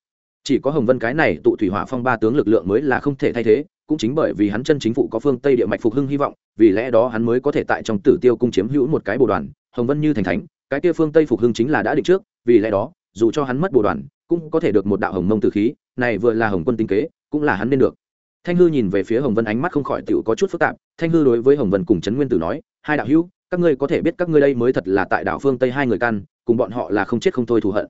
S1: Chỉ có hồng vân cái này tụ thủy hỏa phong ba tướng lực lượng mới là không thể thay thế cũng chính bởi vì hắn chân chính phụ có phương tây địa mạch phục hưng hy vọng, vì lẽ đó hắn mới có thể tại trong tử tiêu cung chiếm hữu một cái bồ đoàn, hồng vân như thành thánh, cái kia phương tây phục hưng chính là đã định trước, vì lẽ đó, dù cho hắn mất bồ đoàn, cũng có thể được một đạo hồng mông tử khí, này vừa là hồng quân tinh kế, cũng là hắn nên được. Thanh hư nhìn về phía hồng vân ánh mắt không khỏi tựu có chút phức tạp, thanh hư đối với hồng vân cùng trấn nguyên tử nói, hai đạo hữu, các ngươi có thể biết các ngươi đây mới thật là tại đảo phương tây hai người căn, cùng bọn họ là không chết không thôi thù hận.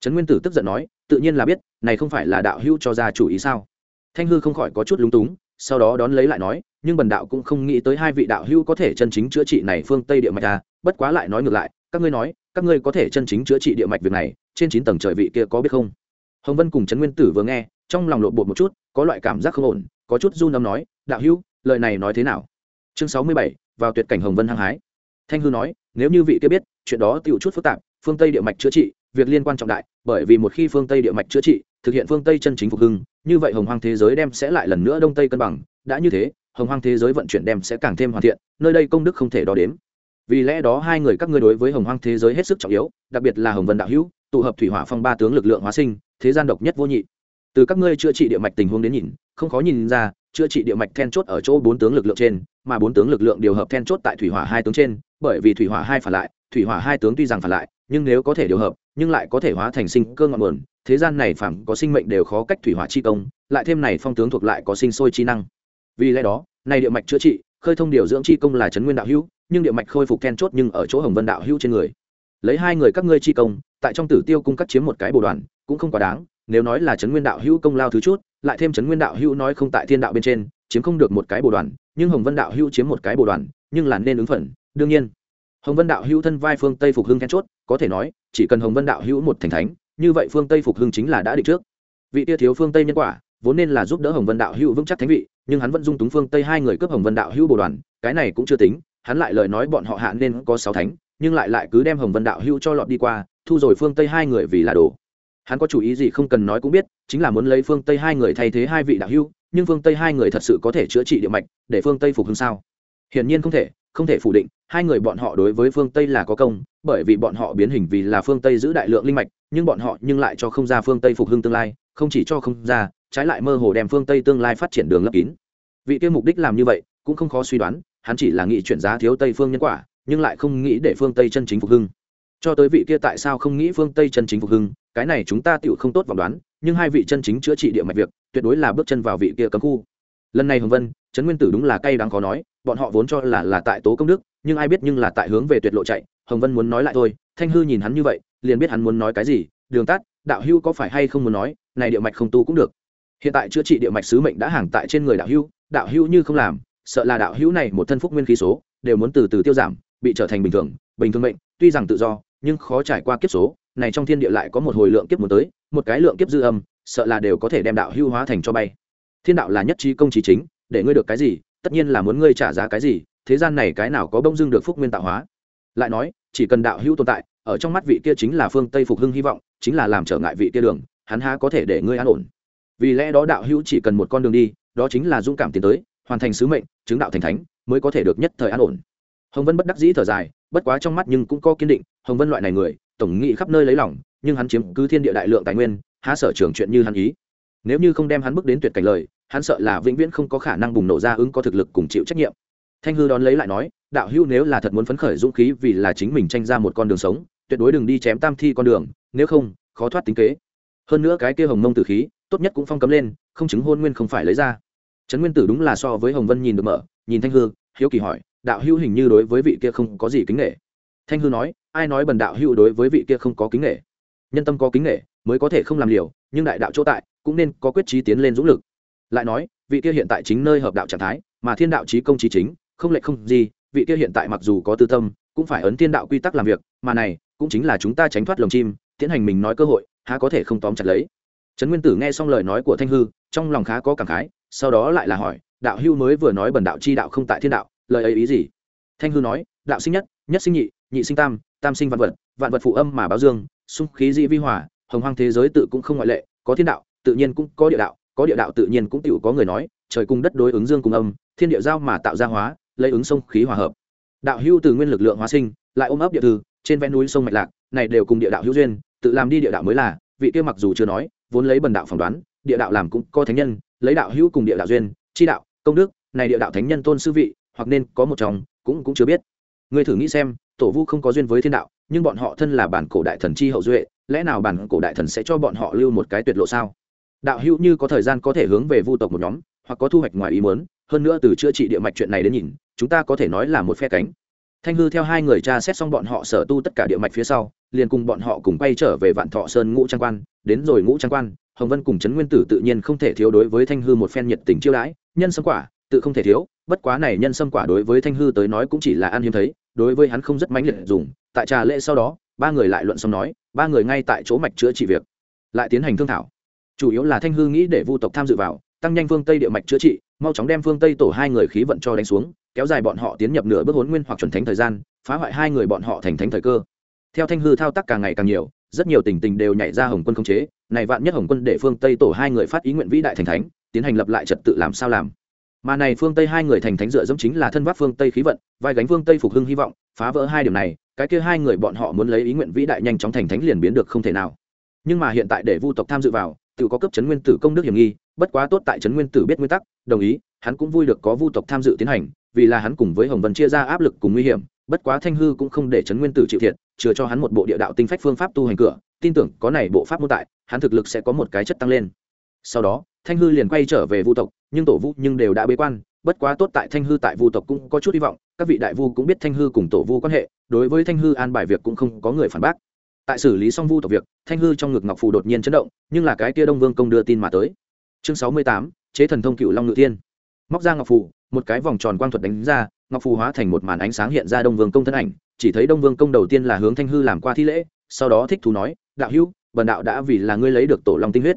S1: Trấn nguyên tử tức giận nói, tự nhiên là biết, này không phải là đạo hữu cho ra chủ ý sao? Thanh hư không khỏi có chút lúng túng sau đó đón lấy lại nói, nhưng bần đạo cũng không nghĩ tới hai vị đạo hữu có thể chân chính chữa trị này phương tây địa mạch à bất quá lại nói ngược lại, các ngươi nói, các ngươi có thể chân chính chữa trị địa mạch việc này, trên chín tầng trời vị kia có biết không? Hồng vân cùng trấn nguyên tử vừa nghe, trong lòng lộn bột một chút, có loại cảm giác không ổn, có chút run âm nói, đạo hữu, lời này nói thế nào? Chương sáu mươi bảy, vào tuyệt cảnh hồng vân hăng hái. Thanh hư nói, nếu như vị kia biết, chuyện đó tựu chút phức tạp, phương tây địa mạch chữa trị, việc liên quan trọng đại, bởi vì một khi phương tây địa mạch chữa trị thực hiện phương tây chân chính phục hưng, như vậy hồng hoang thế giới đem sẽ lại lần nữa đông tây cân bằng. Đã như thế, hồng hoang thế giới vận chuyển đem sẽ càng thêm hoàn thiện, nơi đây công đức không thể đo đếm. Vì lẽ đó hai người các ngươi đối với hồng hoang thế giới hết sức trọng yếu, đặc biệt là hồng vân đạo hữu, tụ hợp thủy hỏa phong ba tướng lực lượng hóa sinh, thế gian độc nhất vô nhị. Từ các ngươi chữa trị địa mạch tình huống đến nhìn, không khó nhìn ra, chữa trị địa mạch then chốt ở chỗ bốn tướng lực lượng trên, mà bốn tướng lực lượng điều hợp then chốt tại thủy hỏa hai tướng trên, bởi vì thủy hỏa hai phản lại, thủy hỏa hai tướng tuy rằng phản lại, nhưng nếu có thể điều hợp, nhưng lại có thể hóa thành sinh cơ ngọn nguồn thế gian này phẳng có sinh mệnh đều khó cách thủy hỏa chi công, lại thêm này phong tướng thuộc lại có sinh sôi chi năng. Vì lẽ đó, này địa mạch chữa trị, khơi thông điều dưỡng chi công là trấn nguyên đạo hữu, nhưng địa mạch khôi phục then chốt nhưng ở chỗ hồng vân đạo hữu trên người. Lấy hai người các ngươi chi công, tại trong tử tiêu cung cắt chiếm một cái bồ đoàn, cũng không quá đáng, nếu nói là trấn nguyên đạo hữu công lao thứ chút, lại thêm trấn nguyên đạo hữu nói không tại thiên đạo bên trên, chiếm không được một cái bồ đoàn, nhưng hồng vân đạo hữu chiếm một cái bồ đoàn, nhưng là nên ứng phận, đương nhiên. Hồng vân đạo hữu thân vai phương tây phục hưng then chốt, có thể nói, chỉ cần hồng vân đạo hữu một thành thánh như vậy phương tây phục hưng chính là đã định trước. Vị tia thiếu phương tây nhân quả, vốn nên là giúp đỡ hồng vân đạo hữu vững chắc thánh vị, nhưng hắn vẫn dung túng phương tây hai người cướp hồng vân đạo hữu bồ đoàn, cái này cũng chưa tính, hắn lại lời nói bọn họ hạ nên có sáu thánh, nhưng lại lại cứ đem hồng vân đạo hữu cho lọt đi qua, thu rồi phương tây hai người vì là đồ. Hắn có chủ ý gì không cần nói cũng biết, chính là muốn lấy phương tây hai người thay thế hai vị đạo hữu, nhưng phương tây hai người thật sự có thể chữa trị địa mạch, để phương tây phục hưng sao? Hiển nhiên không thể không thể phủ định, hai người bọn họ đối với phương tây là có công bởi vì bọn họ biến hình vì là phương tây giữ đại lượng linh mạch, nhưng bọn họ nhưng lại cho không ra phương tây phục hưng tương lai, không chỉ cho không ra, trái lại mơ hồ đem phương tây tương lai phát triển đường lấp kín. Vị kia mục đích làm như vậy, cũng không khó suy đoán, hắn chỉ là nghĩ chuyển giá thiếu tây phương nhân quả, nhưng lại không nghĩ để phương tây chân chính phục hưng. Cho tới vị kia tại sao không nghĩ phương tây chân chính phục hưng, cái này chúng ta tựu không tốt vọng đoán, nhưng hai vị chân chính chữa trị địa mạch việc, tuyệt đối là bước chân vào vị kia cấm khu. Lần này hồng vân, trấn nguyên tử đúng là cay đáng khó nói, bọn họ vốn cho là là tại tố công đức nhưng ai biết nhưng là tại hướng về tuyệt lộ chạy, hồng vân muốn nói lại thôi, thanh hư nhìn hắn như vậy, liền biết hắn muốn nói cái gì, đường tắt đạo hưu có phải hay không muốn nói, này địa mạch không tu cũng được. Hiện tại chữa trị địa mạch sứ mệnh đã hàng tại trên người đạo hưu đạo hưu như không làm, sợ là đạo hưu này một thân phúc nguyên khí số, đều muốn từ từ tiêu giảm, bị trở thành bình thường bình thường mệnh, tuy rằng tự do, nhưng khó trải qua kiếp số, này trong thiên địa lại có một hồi lượng kiếp muốn tới, một cái lượng kiếp dư âm, sợ là đều có thể đem đạo hưu hóa thành cho bay. Thiên đạo là nhất trí công trí chính, để ngươi được cái gì, tất nhiên là muốn ngươi trả giá cái gì thế gian này cái nào có bông dưng được phúc nguyên tạo hóa? Lại nói, chỉ cần đạo hưu tồn tại, ở trong mắt vị kia chính là phương tây phục hưng hy vọng, chính là làm trở ngại vị kia đường, hắn há có thể để ngươi an ổn. Vì lẽ đó đạo hữu chỉ cần một con đường đi, đó chính là dũng cảm tiến tới, hoàn thành sứ mệnh, chứng đạo thành thánh, mới có thể được nhất thời an ổn. Hồng vân bất đắc dĩ thở dài, bất quá trong mắt nhưng cũng có kiên định, hồng vân loại này người, tổng nghị khắp nơi lấy lòng, nhưng hắn chiếm cứ thiên địa đại lượng tài nguyên, há sở trường chuyện như hắn ý. Nếu như không đem hắn bước đến tuyệt cảnh lời, hắn sợ là vĩnh viễn không có khả năng bùng nổ ra ứng có thực lực cùng chịu trách nhiệm thanh hư đón lấy lại nói, đạo hữu nếu là thật muốn phấn khởi dũng khí vì là chính mình tranh ra một con đường sống, tuyệt đối đừng đi chém tam thi con đường, nếu không, khó thoát tính kế. Hơn nữa cái kia hồng mông tử khí, tốt nhất cũng phong cấm lên, không chứng hôn nguyên không phải lấy ra. Trấn nguyên tử đúng là so với hồng vân nhìn được mở, nhìn thanh hư, hiếu kỳ hỏi, đạo hữu hình như đối với vị kia không có gì kính nghệ thanh hư nói, ai nói bần đạo hữu đối với vị kia không có kính nghệ nhân tâm có kính nghệ mới có thể không làm liều, nhưng đại đạo chỗ tại, cũng nên có quyết trí tiến lên dũng lực. Lại nói, vị kia hiện tại chính nơi hợp đạo trạng thái, mà thiên đạo trí công trí chính không lệch không gì, vị kia hiện tại mặc dù có tư tâm, cũng phải ấn thiên đạo quy tắc làm việc, mà này, cũng chính là chúng ta tránh thoát lồng chim, tiến hành mình nói cơ hội, há có thể không tóm chặt lấy. Trấn nguyên tử nghe xong lời nói của thanh hư, trong lòng khá có cảm khái, sau đó lại là hỏi, đạo hưu mới vừa nói bần đạo chi đạo không tại thiên đạo, lời ấy ý gì? Thanh hư nói, đạo sinh nhất nhất sinh nhị nhị sinh tam tam sinh vạn vật vạn vật phụ âm mà báo dương, xung khí dị vi hòa, hồng hoang thế giới tự cũng không ngoại lệ, có thiên đạo, tự nhiên cũng có địa đạo, có địa đạo tự nhiên cũng tự có người nói, trời cung đất đối ứng dương cùng âm, thiên địa giao mà tạo ra hóa lấy ứng sông khí hòa hợp. Đạo hưu từ nguyên lực lượng hóa sinh, lại ôm ấp địa thư, trên ven núi sông mạch lạc, này đều cùng địa đạo hữu duyên, tự làm đi địa đạo mới là, vị kia mặc dù chưa nói, vốn lấy bần đạo phỏng đoán, địa đạo làm cũng có thánh nhân, lấy đạo hữu cùng địa đạo duyên, chi đạo, công đức, này địa đạo thánh nhân tôn sư vị, hoặc nên có một chồng, cũng cũng chưa biết. Ngươi thử nghĩ xem, tổ vu không có duyên với thiên đạo, nhưng bọn họ thân là bản cổ đại thần chi hậu duệ, lẽ nào bản cổ đại thần sẽ cho bọn họ lưu một cái tuyệt lộ sao? Đạo hữu như có thời gian có thể hướng về vu tộc một nhóm, hoặc có thu hoạch ngoài ý muốn, hơn nữa từ chữa trị địa mạch chuyện này đến nhìn chúng ta có thể nói là một phe cánh. Thanh hư theo hai người tra xét xong bọn họ sở tu tất cả địa mạch phía sau, liền cùng bọn họ cùng quay trở về vạn thọ sơn ngũ trang quan. Đến rồi ngũ trang quan, hồng vân cùng trấn nguyên tử tự nhiên không thể thiếu đối với thanh hư một phen nhiệt tình chiêu đãi. Nhân sâm quả, tự không thể thiếu, bất quá này nhân sâm quả đối với thanh hư tới nói cũng chỉ là ăn hiếm thấy, đối với hắn không rất mãnh liệt dùng. Tại trà lễ sau đó, ba người lại luận xong nói, ba người ngay tại chỗ mạch chữa trị việc, lại tiến hành thương thảo. Chủ yếu là thanh hư nghĩ để vu tộc tham dự vào, tăng nhanh phương tây địa mạch chữa trị, mau chóng đem phương tây tổ hai người khí vận cho đánh xuống kéo dài bọn họ tiến nhập nửa bước hốn nguyên hoặc chuẩn thánh thời gian, phá hoại hai người bọn họ thành thánh thời cơ. Theo thanh hư thao tác càng ngày càng nhiều, rất nhiều tình tình đều nhảy ra hồng quân không chế, này vạn nhất hồng quân để phương tây tổ hai người phát ý nguyện vĩ đại thành thánh, tiến hành lập lại trật tự làm sao làm? Mà này phương tây hai người thành thánh dựa dẫm chính là thân vác phương tây khí vận, vai gánh phương tây phục hưng hy vọng, phá vỡ hai điểm này, cái kia hai người bọn họ muốn lấy ý nguyện vĩ đại nhanh chóng thành thánh liền biến được không thể nào. Nhưng mà hiện tại để vu tộc tham dự vào, tự có cấp chấn nguyên tử công đức hiểm nghi, bất quá tốt tại chấn nguyên tử biết nguyên tắc, đồng ý, hắn cũng vui được có vu tộc tham dự tiến hành vì là hắn cùng với hồng vân chia ra áp lực cùng nguy hiểm, bất quá thanh hư cũng không để chấn nguyên tử chịu thiệt, chừa cho hắn một bộ địa đạo tinh phách phương pháp tu hành cửa, tin tưởng có này bộ pháp mô tại, hắn thực lực sẽ có một cái chất tăng lên. Sau đó, thanh hư liền quay trở về vu tộc, nhưng tổ vu nhưng đều đã bế quan, bất quá tốt tại thanh hư tại vu tộc cũng có chút hy vọng, các vị đại vu cũng biết thanh hư cùng tổ vu quan hệ, đối với thanh hư an bài việc cũng không có người phản bác. Tại xử lý xong vu tộc việc, thanh hư trong ngực ngọc phù đột nhiên chấn động, nhưng là cái kia đông vương công đưa tin mà tới. Chương sáu mươi tám, chế thần thông cựu long ngự tiên móc ra ngọc phù, một cái vòng tròn quang thuật đánh ra, ngọc phù hóa thành một màn ánh sáng hiện ra đông vương công thân ảnh. Chỉ thấy đông vương công đầu tiên là hướng thanh hư làm qua thi lễ, sau đó thích thú nói, đạo hữu, bần đạo đã vì là ngươi lấy được tổ long tinh huyết.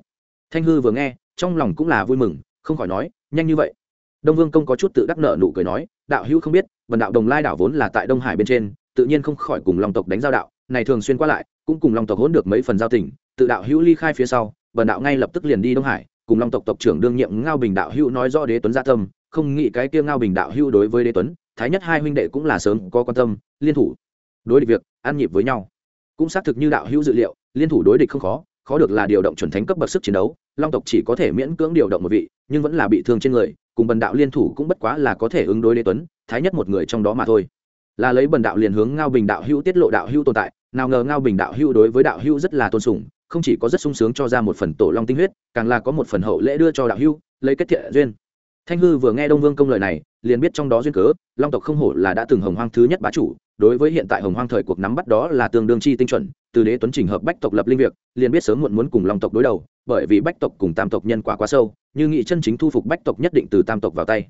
S1: Thanh hư vừa nghe, trong lòng cũng là vui mừng, không khỏi nói, nhanh như vậy. Đông vương công có chút tự đắc nợ nụ cười nói, đạo hữu không biết, bần đạo đồng lai đảo vốn là tại đông hải bên trên, tự nhiên không khỏi cùng long tộc đánh giao đạo, này thường xuyên qua lại, cũng cùng long tộc hỗn được mấy phần giao tình, tự đạo hữu ly khai phía sau, bần đạo ngay lập tức liền đi đông hải cùng long tộc tộc trưởng đương nhiệm ngao bình đạo hữu nói rõ đế tuấn gia tâm, không nghĩ cái kia ngao bình đạo hữu đối với đế tuấn, thái nhất hai huynh đệ cũng là sớm có quan tâm, liên thủ đối địch việc, ăn nhịp với nhau. Cũng xác thực như đạo hữu dự liệu, liên thủ đối địch không khó khó được là điều động chuẩn thánh cấp bậc sức chiến đấu, long tộc chỉ có thể miễn cưỡng điều động một vị, nhưng vẫn là bị thương trên người, cùng bần đạo liên thủ cũng bất quá là có thể ứng đối đế tuấn, thái nhất một người trong đó mà thôi. Là lấy bần đạo liền hướng ngao bình đạo hữu tiết lộ đạo hữu tồn tại, nào ngờ ngao bình đạo hữu đối với đạo hữu rất là tôn sùng không chỉ có rất sung sướng cho ra một phần tổ long tinh huyết, càng là có một phần hậu lễ đưa cho đạo hưu, lấy kết thiện duyên. Thanh hư vừa nghe đông vương công lời này, liền biết trong đó duyên cớ, long tộc không hổ là đã từng hồng hoang thứ nhất bá chủ, đối với hiện tại hồng hoang thời cuộc nắm bắt đó là tương đương chi tinh chuẩn, từ đế tuấn trình hợp bách tộc lập linh việc, liền biết sớm muộn muốn cùng long tộc đối đầu, bởi vì bách tộc cùng tam tộc nhân quả quá sâu, như nghị chân chính thu phục bách tộc nhất định từ tam tộc vào tay.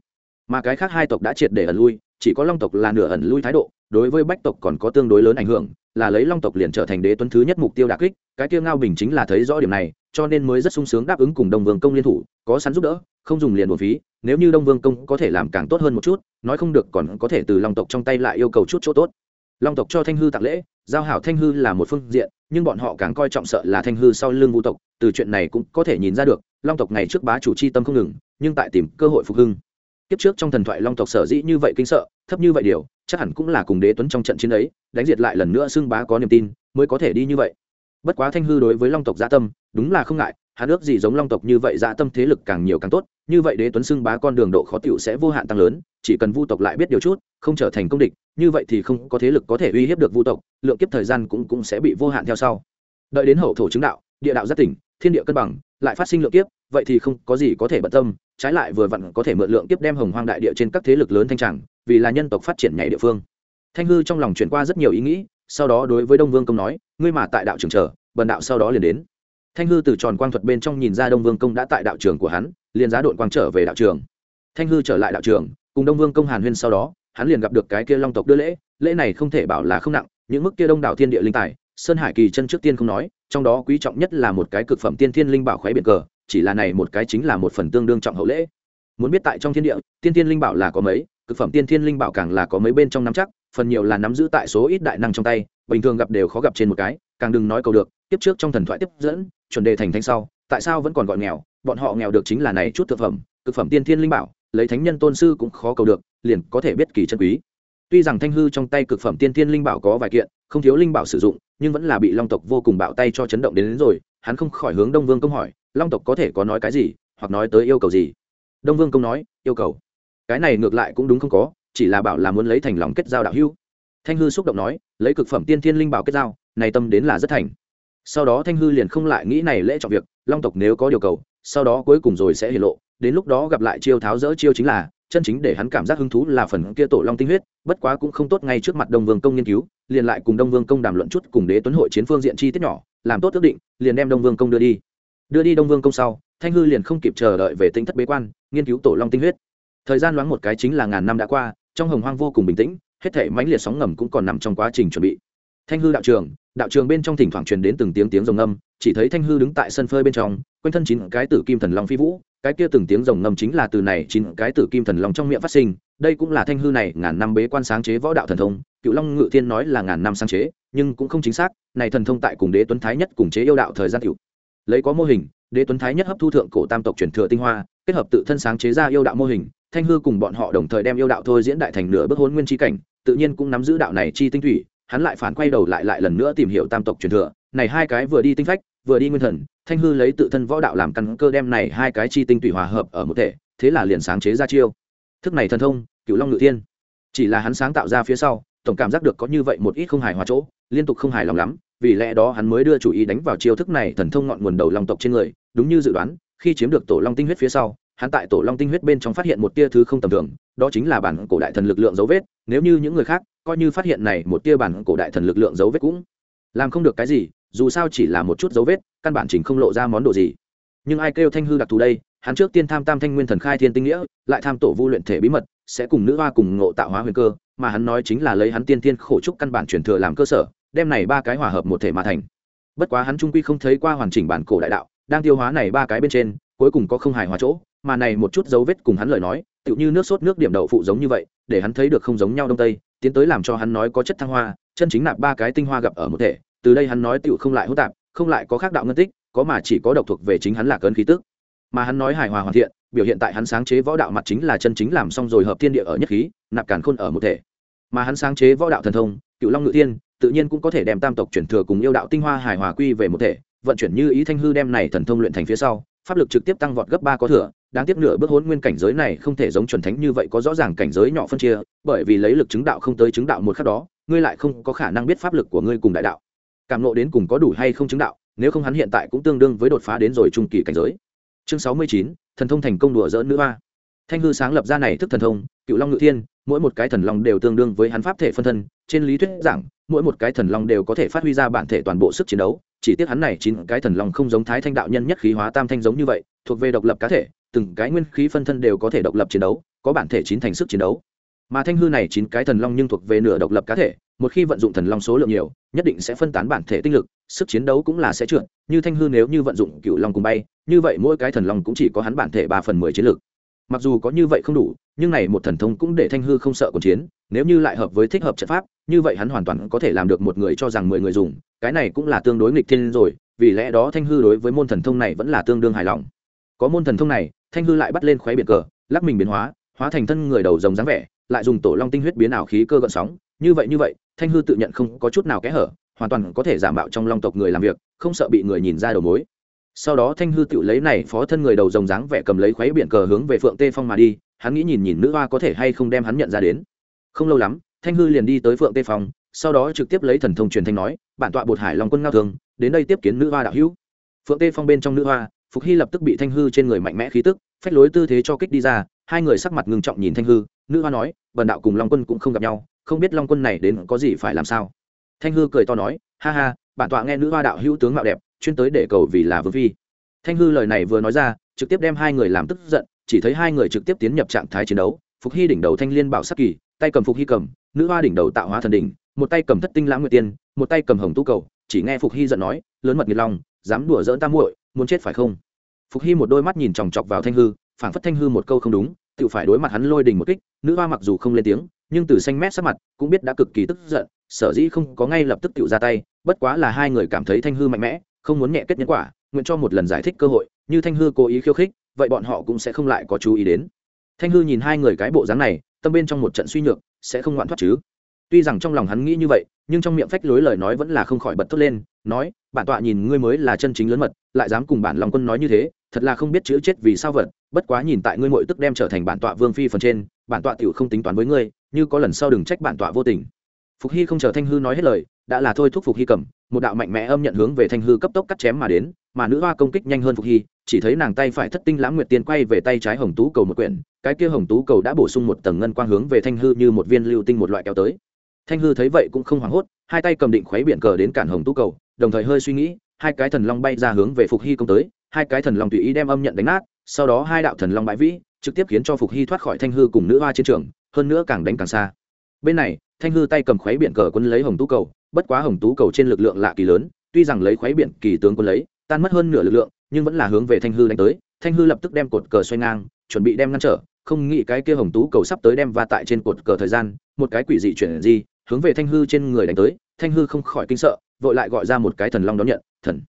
S1: Mà cái khác hai tộc đã triệt để ẩn lui, chỉ có long tộc là nửa ẩn lui thái độ, đối với bách tộc còn có tương đối lớn ảnh hưởng, là lấy long tộc liền trở thành đế tuấn thứ nhất mục tiêu đà kích cái kia ngao bình chính là thấy rõ điểm này, cho nên mới rất sung sướng đáp ứng cùng đông vương công liên thủ, có sẵn giúp đỡ, không dùng liền một phí, nếu như đông vương công có thể làm càng tốt hơn một chút, nói không được còn có thể từ long tộc trong tay lại yêu cầu chút chỗ tốt. Long tộc cho thanh hư tặng lễ, giao hảo thanh hư là một phương diện, nhưng bọn họ càng coi trọng sợ là thanh hư sau lưng vũ tộc, từ chuyện này cũng có thể nhìn ra được, long tộc ngày trước bá chủ c h i tâm không ngừng, nhưng tại tìm cơ hội phục hưng. Kiếp trước trong thần thoại long tộc sở dĩ như vậy kinh sợ, thấp như vậy điều, chắc hẳn cũng là cùng đế tuấn trong trận chiến ấy, đánh diệt lại lần nữa xưng bá có niềm tin, mới có thể đi như vậy bất quá thanh hư đối với long tộc gia tâm, đúng là không ngại, hắn ước gì giống long tộc như vậy gia tâm thế lực càng nhiều càng tốt, như vậy đế tuấn xưng bá con đường độ khó tiểu sẽ vô hạn tăng lớn, chỉ cần vu tộc lại biết điều chút, không trở thành công địch, như vậy thì không có thế lực có thể uy hiếp được vu tộc, lượng kiếp thời gian cũng cũng sẽ bị vô hạn theo sau. Đợi đến hậu thổ chứng đạo, địa đạo giác tỉnh, thiên địa cân bằng, lại phát sinh lượng kiếp, vậy thì không có gì có thể bận tâm, trái lại vừa vặn có thể mượn lượng kiếp đem hồng hoang đại địa trên các thế lực lớn thanh tràng, vì là nhân tộc phát triển nhảy địa phương. Thanh hư trong lòng chuyển qua rất nhiều ý nghĩ sau đó đối với đông vương công nói, ngươi mà tại đạo trường chờ, bần đạo sau đó liền đến. Thanh hư từ tròn quang thuật bên trong nhìn ra đông vương công đã tại đạo trường của hắn, liền giá đội quang trở về đạo trường. Thanh hư trở lại đạo trường, cùng đông vương công hàn huyên sau đó, hắn liền gặp được cái kia long tộc đưa lễ lễ này không thể bảo là không nặng, những mức kia đông đảo thiên địa linh tài, sơn hải kỳ chân trước tiên không nói, trong đó quý trọng nhất là một cái cực phẩm tiên thiên linh bảo khoái biển cờ, chỉ là này một cái chính là một phần tương đương trọng hậu lễ. Muốn biết tại trong thiên địa, tiên thiên linh bảo là có mấy, cực phẩm tiên thiên linh bảo càng là có mấy bên trong nắm chắc phần nhiều là nắm giữ tại số ít đại năng trong tay bình thường gặp đều khó gặp trên một cái càng đừng nói cầu được tiếp trước trong thần thoại tiếp dẫn chuẩn đề thành thanh sau tại sao vẫn còn gọi nghèo bọn họ nghèo được chính là này chút thực phẩm cực phẩm tiên thiên linh bảo lấy thánh nhân tôn sư cũng khó cầu được liền có thể biết kỳ chân quý. Tuy rằng thanh hư trong tay cực phẩm tiên thiên linh bảo có vài kiện không thiếu linh bảo sử dụng nhưng vẫn là bị long tộc vô cùng bạo tay cho chấn động đến, đến rồi hắn không khỏi hướng đông vương công hỏi long tộc có thể có nói cái gì hoặc nói tới yêu cầu gì? Đông vương công nói yêu cầu. Cái này ngược lại cũng đúng không có chỉ là bảo là muốn lấy thành lòng kết giao đạo hữu. Thanh hư xúc động nói, lấy cực phẩm tiên thiên linh bảo kết giao, này tâm đến là rất thành. Sau đó thanh hư liền không lại nghĩ này lễ trọng việc, long tộc nếu có điều cầu, sau đó cuối cùng rồi sẽ hiển lộ, đến lúc đó gặp lại chiêu tháo rỡ chiêu chính là, chân chính để hắn cảm giác hứng thú là phần kia tổ long tinh huyết, bất quá cũng không tốt ngay trước mặt đông vương công nghiên cứu, liền lại cùng đông vương công đàm luận chút cùng đế tuấn hội chiến phương diện chi tiết nhỏ, làm tốt ước định, liền đem đông vương công đưa đi. Đưa đi đông vương công sau, thanh hư liền không kịp chờ đợi về tinh thất bế quan, nghiên cứu tổ long tinh huyết. Thời gian loáng một cái chính là ngàn năm đã qua trong hồng hoang vô cùng bình tĩnh, hết thể mãnh liệt sóng ngầm cũng còn nằm trong quá trình chuẩn bị. Thanh hư đạo trường đạo trường bên trong thỉnh thoảng truyền đến từng tiếng tiếng rồng ngâm, chỉ thấy thanh hư đứng tại sân phơi bên trong, quanh thân chín cái tử kim thần long phi vũ, cái kia từng tiếng rồng ngâm chính là từ này chín cái tử kim thần long trong miệng phát sinh, đây cũng là thanh hư này ngàn năm bế quan sáng chế võ đạo thần thông, cựu long ngự thiên nói là ngàn năm sáng chế, nhưng cũng không chính xác, này thần thông tại cùng đế tuấn thái nhất cùng chế yêu đạo thời gian cựu lấy có mô hình, đế tuấn thái nhất hấp thu thượng cổ tam tộc truyền thừa tinh hoa, kết hợp tự thân sáng chế ra yêu đạo mô hình thanh hư cùng bọn họ đồng thời đem yêu đạo thôi diễn đại thành nửa bước hôn nguyên tri cảnh, tự nhiên cũng nắm giữ đạo này chi tinh thủy, hắn lại phản quay đầu lại lại lần nữa tìm hiểu tam tộc truyền thừa. Này hai cái vừa đi tinh phách, vừa đi nguyên thần, thanh hư lấy tự thân võ đạo làm căn cơ đem này hai cái chi tinh thủy hòa hợp ở một thể, thế là liền sáng chế ra chiêu. Thức này thần thông cựu long ngự thiên. Chỉ là hắn sáng tạo ra phía sau, tổng cảm giác được có như vậy một ít không hài hòa chỗ, liên tục không hài lòng lắm, vì lẽ đó hắn mới đưa chủ ý đánh vào chiêu thức này thần thông ngọn nguồn đầu long tộc trên người, đúng như dự đoán, khi chiếm được tổ long tinh huyết phía sau hắn tại tổ long tinh huyết bên trong phát hiện một tia thứ không tầm thường, đó chính là bản cổ đại thần lực lượng dấu vết, nếu như những người khác coi như phát hiện này một tia bản cổ đại thần lực lượng dấu vết cũng làm không được cái gì, dù sao chỉ là một chút dấu vết, căn bản chỉnh không lộ ra món đồ gì. Nhưng ai kêu thanh hư đặc thù đây? Hắn trước tiên tham tam thanh nguyên thần khai thiên tinh nghĩa, lại tham tổ vu luyện thể bí mật, sẽ cùng nữ hoa cùng ngộ tạo hóa huyền cơ, mà hắn nói chính là lấy hắn tiên tiên khổ trúc căn bản truyền thừa làm cơ sở, đem này ba cái hòa hợp một thể mà thành. Bất quá hắn trung quy không thấy qua hoàn chỉnh bản cổ đại đạo, đang tiêu hóa này ba cái bên trên cuối cùng có không hài hòa chỗ, mà này một chút dấu vết cùng hắn lời nói, tựu như nước sốt nước điểm đậu phụ giống như vậy, để hắn thấy được không giống nhau đông tây, tiến tới làm cho hắn nói có chất thăng hoa, chân chính nạp ba cái tinh hoa gặp ở một thể, từ đây hắn nói tựu không lại hỗn tạp, không lại có khác đạo ngân tích, có mà chỉ có độc thuộc về chính hắn là cơn khí tức. Mà hắn nói hài hòa hoàn thiện, biểu hiện tại hắn sáng chế võ đạo mặt chính là chân chính làm xong rồi hợp thiên địa ở nhất khí, nạp càn khôn ở một thể. Mà hắn sáng chế võ đạo thần thông, cựu long ngự thiên, tự nhiên cũng có thể đem tam tộc chuyển thừa cùng yêu đạo tinh hoa hài hòa quy về một thể, vận chuyển như ý thanh hư đem này thần thông luyện thành phía sau pháp lực trực tiếp tăng vọt gấp ba có thừa, đáng tiếc nửa bước hôn nguyên cảnh giới này không thể giống chuẩn thánh như vậy có rõ ràng cảnh giới nhỏ phân chia, bởi vì lấy lực chứng đạo không tới chứng đạo một khắc đó, ngươi lại không có khả năng biết pháp lực của ngươi cùng đại đạo. Cảm ngộ đến cùng có đủ hay không chứng đạo, nếu không hắn hiện tại cũng tương đương với đột phá đến rồi trung kỳ cảnh giới. Chương sáu mươi chín, thần thông thành công đùa dỡ nữ hoa. Thanh hư sáng lập ra này thức thần thông, cựu long ngự thiên, mỗi một cái thần long đều tương đương với hắn pháp thể phân thân, trên lý thuyết giảng, mỗi một cái thần long đều có thể phát huy ra bản thể toàn bộ sức chiến đấu chỉ tiếc hắn này chín cái thần long không giống thái thanh đạo nhân nhất khí hóa tam thanh giống như vậy, thuộc về độc lập cá thể, từng cái nguyên khí phân thân đều có thể độc lập chiến đấu, có bản thể chín thành sức chiến đấu. Mà thanh hư này chín cái thần long nhưng thuộc về nửa độc lập cá thể, một khi vận dụng thần long số lượng nhiều, nhất định sẽ phân tán bản thể tinh lực, sức chiến đấu cũng là sẽ trượt, như thanh hư nếu như vận dụng cựu long cùng bay, như vậy mỗi cái thần long cũng chỉ có hắn bản thể ba phần mười chiến lực. Mặc dù có như vậy không đủ, nhưng này một thần thông cũng để thanh hư không sợ cuộc chiến, nếu như lại hợp với thích hợp trận pháp như vậy hắn hoàn toàn có thể làm được một người cho rằng mười người dùng, cái này cũng là tương đối nghịch thiên rồi, vì lẽ đó thanh hư đối với môn thần thông này vẫn là tương đương hài lòng. Có môn thần thông này, thanh hư lại bắt lên khoé biển cờ, lắc mình biến hóa hóa thành thân người đầu rồng dáng vẻ, lại dùng tổ long tinh huyết biến ảo khí cơ gợn sóng. Như vậy như vậy, thanh hư tự nhận không có chút nào kẽ hở, hoàn toàn có thể giả mạo trong long tộc người làm việc, không sợ bị người nhìn ra đầu mối. Sau đó thanh hư tự lấy này phó thân người đầu rồng dáng vẻ cầm lấy khoáy biển cờ hướng về phượng tê phong mà đi, hắn nghĩ nhìn nhìn nữ hoa có thể hay không đem hắn nhận ra đến. Không lâu lắm thanh hư liền đi tới phượng tê phong, sau đó trực tiếp lấy thần thông truyền thanh nói, bản tọa bột hải long quân ngao thường, đến đây tiếp kiến nữ hoa đạo hữu. Phượng tê phong bên trong nữ hoa, phục hy lập tức bị thanh hư trên người mạnh mẽ khí tức, phách lối tư thế cho kích đi ra, hai người sắc mặt ngưng trọng nhìn thanh hư, nữ hoa nói, bần đạo cùng long quân cũng không gặp nhau, không biết long quân này đến có gì phải làm sao. Thanh hư cười to nói, ha ha, bản tọa nghe nữ hoa đạo hữu tướng mạo đẹp, chuyên tới để cầu vì là vương phi. Thanh hư lời này vừa nói ra, trực tiếp đem hai người làm tức giận, chỉ thấy hai người trực tiếp tiến nhập trạng thái chiến đấu, phục hy đỉnh đầu thanh liên bảo sắc kỳ tay cầm phục hy cầm, nữ hoa đỉnh đầu tạo hóa thần đỉnh, một tay cầm thất tinh lãng nguyệt tiên, một tay cầm hồng tu cầu, chỉ nghe phục hy giận nói, lớn mật nghiệt long, dám đùa dỡn tam muội, muốn chết phải không? Phục hy một đôi mắt nhìn chòng chọc vào thanh hư, phảng phất thanh hư một câu không đúng, tự phải đối mặt hắn lôi đình một kích, nữ hoa mặc dù không lên tiếng, nhưng từ xanh mét sắc mặt cũng biết đã cực kỳ tức giận, sở dĩ không có ngay lập tức tự ra tay, bất quá là hai người cảm thấy thanh hư mạnh mẽ, không muốn nhẹ kết nhân quả, nguyện cho một lần giải thích cơ hội, như thanh hư cố ý khiêu khích, vậy bọn họ cũng sẽ không lại có chú ý đến. Thanh hư nhìn hai người cái bộ dáng này tâm bên trong một trận suy nhược, sẽ không ngoạn thoát chứ. Tuy rằng trong lòng hắn nghĩ như vậy, nhưng trong miệng phách lối lời nói vẫn là không khỏi bật thốt lên, nói, bản tọa nhìn ngươi mới là chân chính lớn mật, lại dám cùng bản lòng quân nói như thế, thật là không biết chữ chết vì sao vật, bất quá nhìn tại ngươi mội tức đem trở thành bản tọa vương phi phần trên, bản tọa tiểu không tính toán với ngươi, như có lần sau đừng trách bản tọa vô tình. Phục hy không chờ thanh hư nói hết lời, đã là thôi thúc phục hy cầm, một đạo mạnh mẽ âm nhận hướng về thanh hư cấp tốc cắt chém mà đến, mà nữ hoa công kích nhanh hơn phục hy, chỉ thấy nàng tay phải thất tinh lãng nguyệt tiên quay về tay trái hồng tú cầu một quyển cái kia hồng tú cầu đã bổ sung một tầng ngân quang hướng về thanh hư như một viên lưu tinh một loại kéo tới. Thanh hư thấy vậy cũng không hoảng hốt, hai tay cầm định khuấy biển cờ đến cản hồng tú cầu, đồng thời hơi suy nghĩ, hai cái thần long bay ra hướng về phục hy công tới, hai cái thần long tùy ý đem âm nhận đánh nát, sau đó hai đạo thần long bãi vĩ, trực tiếp khiến cho phục hy thoát khỏi thanh hư cùng nữ hoa chiến trường, hơn nữa càng đánh càng xa. Bên này, thanh hư tay cầm khuấy biển cờ quân lấy hồng tú cầu, bất quá hồng tú cầu trên lực lượng lạ kỳ lớn, tuy rằng lấy khuấy biển kỳ tướng quân lấy, tan mất hơn nửa lực lượng, nhưng vẫn là hướng về thanh hư đánh tới, thanh hư lập tức đem cột cờ xoay ngang, chuẩn bị đem ngăn trở không nghĩ cái kia hồng tú cầu sắp tới đem va tại trên cột cờ thời gian, một cái quỷ dị chuyển gì hướng về thanh hư trên người đánh tới. Thanh hư không khỏi kinh sợ, vội lại gọi ra một cái thần long đón nhận, thần.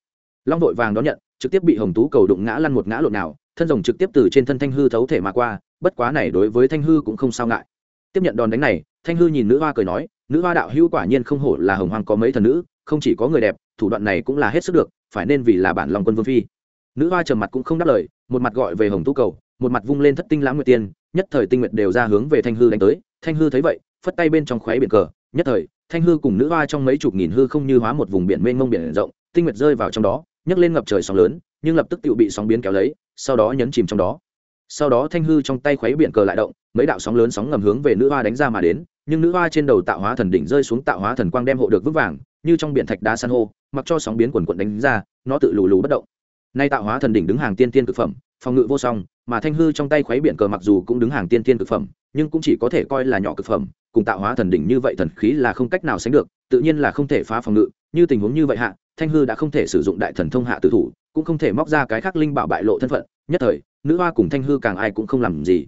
S1: Long vội vàng đón nhận, trực tiếp bị hồng tú cầu đụng ngã lăn một ngã lộn nào, thân rồng trực tiếp từ trên thân thanh hư thấu thể mà qua, bất quá này đối với thanh hư cũng không sao ngại. Tiếp nhận đòn đánh này, thanh hư nhìn nữ hoa cười nói, nữ hoa đạo hữu quả nhiên không hổ là hồng hoàng có mấy thần nữ, không chỉ có người đẹp, thủ đoạn này cũng là hết sức được, phải nên vì là bản lòng quân vương phi. Nữ hoa trầm mặt cũng không đáp lời một mặt gọi về hồng tú cầu, một mặt vung lên thất tinh lãng nguyệt tiên, nhất thời tinh nguyệt đều ra hướng về thanh hư đánh tới. Thanh hư thấy vậy, phất tay bên trong khoáy biển cờ, nhất thời, thanh hư cùng nữ hoa trong mấy chục nghìn hư không như hóa một vùng biển mênh mông biển rộng, tinh nguyệt rơi vào trong đó, nhấc lên ngập trời sóng lớn, nhưng lập tức tự bị sóng biến kéo lấy, sau đó nhấn chìm trong đó. Sau đó thanh hư trong tay khuấy biển cờ lại động, mấy đạo sóng lớn sóng ngầm hướng về nữ hoa đánh ra mà đến, nhưng nữ hoa trên đầu tạo hóa thần đỉnh rơi xuống tạo hóa thần quang đem hộ được vững vàng, như trong biển thạch đá san hô, mặc cho sóng biến quần quận đánh ra, nó tự lù lù bất động nay tạo hóa thần đỉnh đứng hàng tiên tiên cực phẩm, phòng ngự vô song, mà thanh hư trong tay khuấy biển cờ mặc dù cũng đứng hàng tiên tiên cực phẩm, nhưng cũng chỉ có thể coi là nhỏ cực phẩm, cùng tạo hóa thần đỉnh như vậy thần khí là không cách nào sánh được, tự nhiên là không thể phá phòng ngự. Như tình huống như vậy hạ, thanh hư đã không thể sử dụng đại thần thông hạ tử thủ, cũng không thể móc ra cái khác linh bảo bại lộ thân phận. Nhất thời, nữ hoa cùng thanh hư càng ai cũng không làm gì.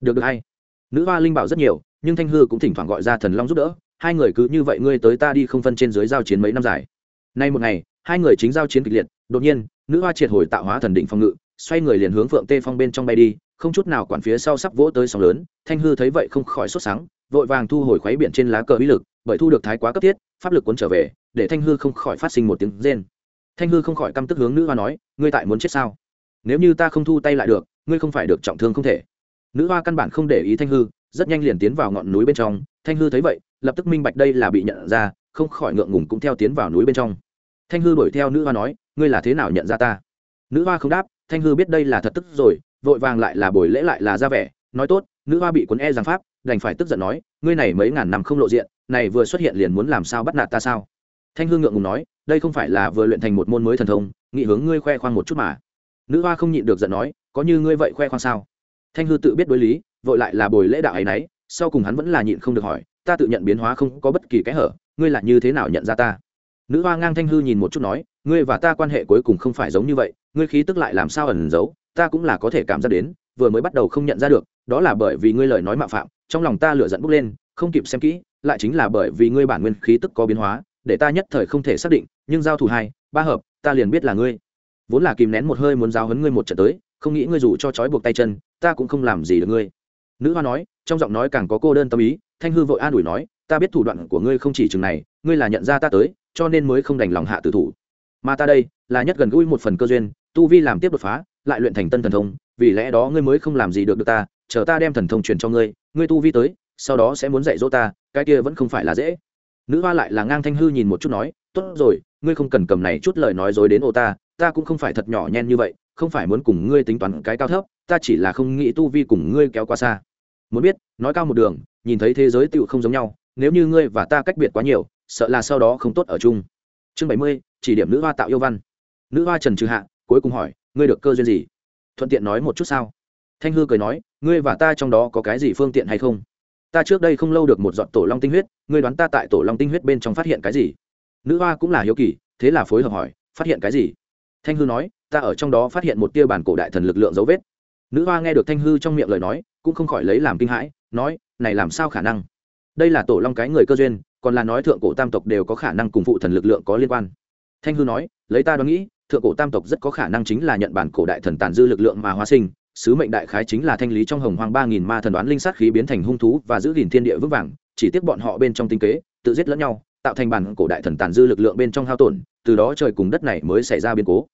S1: Được được, hay. Nữ hoa linh bảo rất nhiều, nhưng thanh hư cũng thỉnh thoảng gọi ra thần long giúp đỡ. Hai người cứ như vậy ngươi tới ta đi không phân trên dưới giao chiến mấy năm dài. Nay một ngày, hai người chính giao chiến kịch liệt đột nhiên, nữ hoa triệt hồi tạo hóa thần định phòng ngự, xoay người liền hướng phượng tê phong bên trong bay đi, không chút nào quản phía sau sắp vỗ tới sóng lớn, thanh hư thấy vậy không khỏi sốt sáng, vội vàng thu hồi khuấy biển trên lá cờ uy lực, bởi thu được thái quá cấp thiết, pháp lực cuốn trở về, để thanh hư không khỏi phát sinh một tiếng rên. Thanh hư không khỏi căm tức hướng nữ hoa nói, ngươi tại muốn chết sao? Nếu như ta không thu tay lại được, ngươi không phải được trọng thương không thể. Nữ hoa căn bản không để ý thanh hư, rất nhanh liền tiến vào ngọn núi bên trong, thanh hư thấy vậy, lập tức minh bạch đây là bị nhận ra, không khỏi ngượng ngùng cũng theo tiến vào núi bên trong thanh hư đuổi theo nữ hoa nói, ngươi là thế nào nhận ra ta? Nữ hoa không đáp, thanh hư biết đây là thật tức rồi, vội vàng lại là buổi lễ lại là ra vẻ, nói tốt, nữ hoa bị cuốn e giang pháp, đành phải tức giận nói, ngươi này mấy ngàn năm không lộ diện, này vừa xuất hiện liền muốn làm sao bắt nạt ta sao? Thanh hư ngượng ngùng nói, đây không phải là vừa luyện thành một môn mới thần thông nghị hướng ngươi khoe khoang một chút mà. Nữ hoa không nhịn được giận nói, có như ngươi vậy khoe khoang sao? Thanh hư tự biết đối lý, vội lại là bồi lễ đạo ấy nấy, sau cùng hắn vẫn là nhịn không được hỏi, ta tự nhận biến hóa không có bất kỳ cái hở, ngươi là như thế nào nhận ra ta? Nữ hoa ngang thanh hư nhìn một chút nói, ngươi và ta quan hệ cuối cùng không phải giống như vậy, ngươi khí tức lại làm sao ẩn giấu, ta cũng là có thể cảm giác đến, vừa mới bắt đầu không nhận ra được, đó là bởi vì ngươi lời nói mạo phạm, trong lòng ta lửa giận bốc lên, không kịp xem kỹ, lại chính là bởi vì ngươi bản nguyên khí tức có biến hóa, để ta nhất thời không thể xác định, nhưng giao thủ hai, ba hợp, ta liền biết là ngươi. Vốn là kìm nén một hơi muốn giao hấn ngươi một trận tới, không nghĩ ngươi dù cho trói buộc tay chân, ta cũng không làm gì được ngươi. Nữ hoa nói, trong giọng nói càng có cô đơn tâm ý, thanh hư vội an ủi nói, ta biết thủ đoạn của ngươi không chỉ chừng này ngươi là nhận ra ta tới, cho nên mới không đành lòng hạ tử thủ. Mà ta đây, là nhất gần gũi một phần cơ duyên, tu vi làm tiếp đột phá, lại luyện thành tân thần thông, vì lẽ đó ngươi mới không làm gì được được ta, chờ ta đem thần thông truyền cho ngươi ngươi tu vi tới, sau đó sẽ muốn dạy dỗ ta, cái kia vẫn không phải là dễ. Nữ hoa lại là ngang thanh hư nhìn một chút nói, tốt rồi, ngươi không cần cầm này chút lời nói dối đến ô ta ta cũng không phải thật nhỏ nhen như vậy, không phải muốn cùng ngươi tính toán cái cao thấp, ta chỉ là không nghĩ tu vi cùng ngươi kéo quá xa. Muốn biết, nói cao một đường, nhìn thấy thế giới tựu không giống nhau, nếu như ngươi và ta cách biệt quá nhiều sợ là sau đó không tốt ở chung. Chương bảy mươi, chỉ điểm nữ hoa tạo yêu văn. Nữ hoa trần trừ hạ, cuối cùng hỏi, ngươi được cơ duyên gì? Thuận tiện nói một chút sao? Thanh hư cười nói, ngươi và ta trong đó có cái gì phương tiện hay không? Ta trước đây không lâu được một giọt tổ long tinh huyết, ngươi đoán ta tại tổ long tinh huyết bên trong phát hiện cái gì? Nữ hoa cũng là hiếu kỳ, thế là phối hợp hỏi, phát hiện cái gì? Thanh hư nói, ta ở trong đó phát hiện một tia bản cổ đại thần lực lượng dấu vết. Nữ hoa nghe được thanh hư trong miệng lời nói, cũng không khỏi lấy làm kinh hãi, nói, này làm sao khả năng? Đây là tổ long cái người cơ duyên còn là nói thượng cổ tam tộc đều có khả năng cùng phụ thần lực lượng có liên quan. Thanh hư nói, lấy ta đoán nghĩ, thượng cổ tam tộc rất có khả năng chính là nhận bản cổ đại thần tàn dư lực lượng mà hóa sinh, sứ mệnh đại khái chính là thanh lý trong hồng hoang ba nghìn ma thần đoán linh sát khí biến thành hung thú và giữ gìn thiên địa vững vàng, chỉ tiếc bọn họ bên trong tinh kế, tự giết lẫn nhau, tạo thành bản cổ đại thần tàn dư lực lượng bên trong hao tổn, từ đó trời cùng đất này mới xảy ra biến cố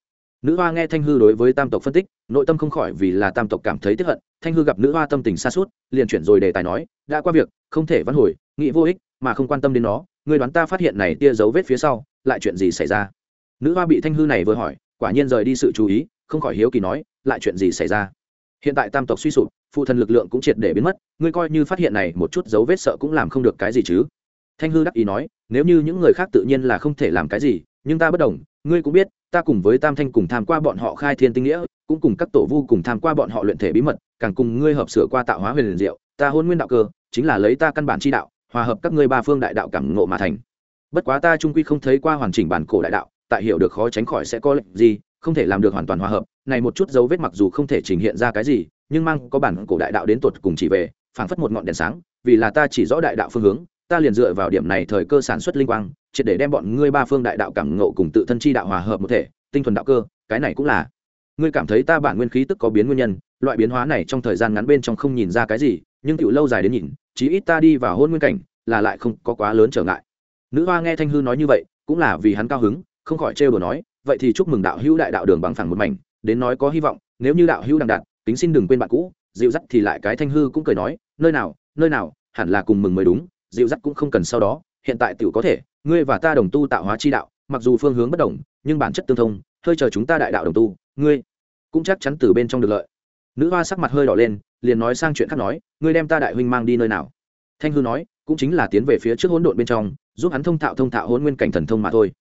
S1: nữ hoa nghe thanh hư đối với tam tộc phân tích, nội tâm không khỏi vì là tam tộc cảm thấy tiếp hận. Thanh hư gặp nữ hoa tâm tình xa suốt, liền chuyển rồi đề tài nói, đã qua việc, không thể vãn hồi, nghĩ vô ích, mà không quan tâm đến nó. Người đoán ta phát hiện này tia dấu vết phía sau, lại chuyện gì xảy ra? Nữ hoa bị thanh hư này vừa hỏi, quả nhiên rời đi sự chú ý, không khỏi hiếu kỳ nói, lại chuyện gì xảy ra? Hiện tại tam tộc suy sụp, phụ thần lực lượng cũng triệt để biến mất, ngươi coi như phát hiện này một chút dấu vết sợ cũng làm không được cái gì chứ. Thanh hư đắc ý nói, nếu như những người khác tự nhiên là không thể làm cái gì, nhưng ta bất đồng, ngươi cũng biết ta cùng với tam thanh cùng tham qua bọn họ khai thiên tinh nghĩa, cũng cùng các tổ vu cùng tham qua bọn họ luyện thể bí mật, càng cùng ngươi hợp sửa qua tạo hóa huyền liền diệu, ta hôn nguyên đạo cơ, chính là lấy ta căn bản chi đạo, hòa hợp các ngươi ba phương đại đạo cảm ngộ mà thành. Bất quá ta trung quy không thấy qua hoàn chỉnh bản cổ đại đạo, tại hiểu được khó tránh khỏi sẽ có lệnh gì, không thể làm được hoàn toàn hòa hợp, này một chút dấu vết mặc dù không thể trình hiện ra cái gì, nhưng mang có bản cổ đại đạo đến tuột cùng chỉ về, phảng phất một ngọn đèn sáng, vì là ta chỉ rõ đại đạo phương hướng ta liền dựa vào điểm này thời cơ sản xuất linh quang, triệt để đem bọn ngươi ba phương đại đạo cảm ngộ cùng tự thân chi đạo hòa hợp một thể, tinh thuần đạo cơ, cái này cũng là. Ngươi cảm thấy ta bản nguyên khí tức có biến nguyên nhân, loại biến hóa này trong thời gian ngắn bên trong không nhìn ra cái gì, nhưng tựu lâu dài đến nhìn, chí ít ta đi vào hôn nguyên cảnh, là lại không có quá lớn trở ngại. Nữ hoa nghe thanh hư nói như vậy, cũng là vì hắn cao hứng, không khỏi trêu đồ nói, vậy thì chúc mừng đạo hữu đại đạo đường bằng phẳng một mảnh, đến nói có hy vọng, nếu như đạo hữu đằng đạt tính xin đừng quên bạn cũ, dịu dắt thì lại cái thanh hư cũng cười nói, nơi nào nơi nào, hẳn là cùng mừng mới đúng dịu dắt cũng không cần sau đó, hiện tại tiểu có thể, ngươi và ta đồng tu tạo hóa chi đạo, mặc dù phương hướng bất đồng, nhưng bản chất tương thông, hơi chờ chúng ta đại đạo đồng tu, ngươi cũng chắc chắn từ bên trong được lợi. Nữ hoa sắc mặt hơi đỏ lên, liền nói sang chuyện khác nói, ngươi đem ta đại huynh mang đi nơi nào? Thanh hư nói, cũng chính là tiến về phía trước hỗn độn bên trong, giúp hắn thông thạo thông thạo hỗn nguyên cảnh thần thông mà thôi.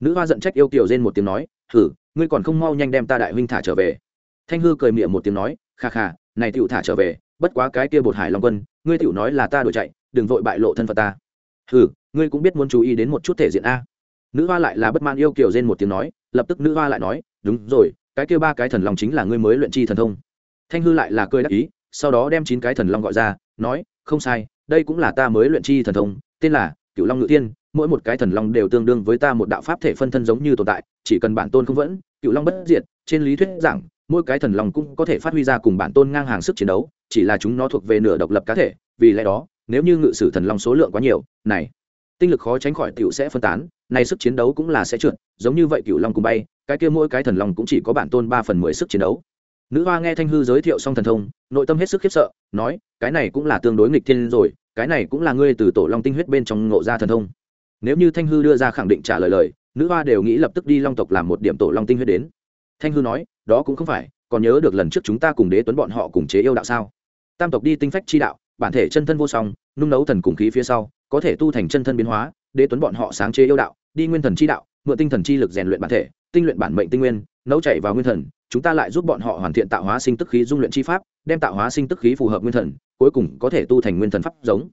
S1: Nữ hoa giận trách yêu kiều rên một tiếng nói thử ngươi còn không mau nhanh đem ta đại huynh thả trở về. Thanh hư cười miệng một tiếng nói, kha kha, này tựu thả trở về, bất quá cái kia bột hải long quân, ngươi tựu nói là ta đuổi chạy đừng vội bại lộ thân phận ta. Ừ ngươi cũng biết muốn chú ý đến một chút thể diện a. Nữ hoa lại là bất mãn yêu kiều rên một tiếng nói, lập tức nữ hoa lại nói, đúng rồi, cái kêu ba cái thần long chính là ngươi mới luyện chi thần thông. Thanh hư lại là cười đắc ý, sau đó đem chín cái thần long gọi ra, nói, không sai, đây cũng là ta mới luyện chi thần thông, tên là cựu long ngự tiên mỗi một cái thần long đều tương đương với ta một đạo pháp thể phân thân giống như tồn tại, chỉ cần bản tôn không vẫn cựu long bất diệt, trên lý thuyết giảng mỗi cái thần long cũng có thể phát huy ra cùng bản tôn ngang hàng sức chiến đấu, chỉ là chúng nó thuộc về nửa độc lập cá thể, vì lẽ đó nếu như ngự sử thần long số lượng quá nhiều, này, tinh lực khó tránh khỏi tiểu sẽ phân tán, này sức chiến đấu cũng là sẽ trượt, giống như vậy cựu long cùng bay, cái kia mỗi cái thần long cũng chỉ có bản tôn ba phần mười sức chiến đấu. Nữ hoa nghe thanh hư giới thiệu xong thần thông, nội tâm hết sức khiếp sợ, nói, cái này cũng là tương đối nghịch thiên rồi, cái này cũng là ngươi từ tổ long tinh huyết bên trong ngộ ra thần thông. Nếu như thanh hư đưa ra khẳng định trả lời lời, nữ hoa đều nghĩ lập tức đi long tộc làm một điểm tổ long tinh huyết đến. Thanh hư nói, đó cũng không phải, còn nhớ được lần trước chúng ta cùng đế tuấn bọn họ cùng chế yêu đạo sao? Tam tộc đi tinh phách chi đạo bản thể chân thân vô song, nung nấu thần cùng khí phía sau, có thể tu thành chân thân biến hóa, đế tuấn bọn họ sáng chế yêu đạo, đi nguyên thần chi đạo, mượn tinh thần chi lực rèn luyện bản thể, tinh luyện bản mệnh tinh nguyên, nấu chảy vào nguyên thần, chúng ta lại giúp bọn họ hoàn thiện tạo hóa sinh tức khí dung luyện chi pháp, đem tạo hóa sinh tức khí phù hợp nguyên thần, cuối cùng có thể tu thành nguyên thần pháp giống.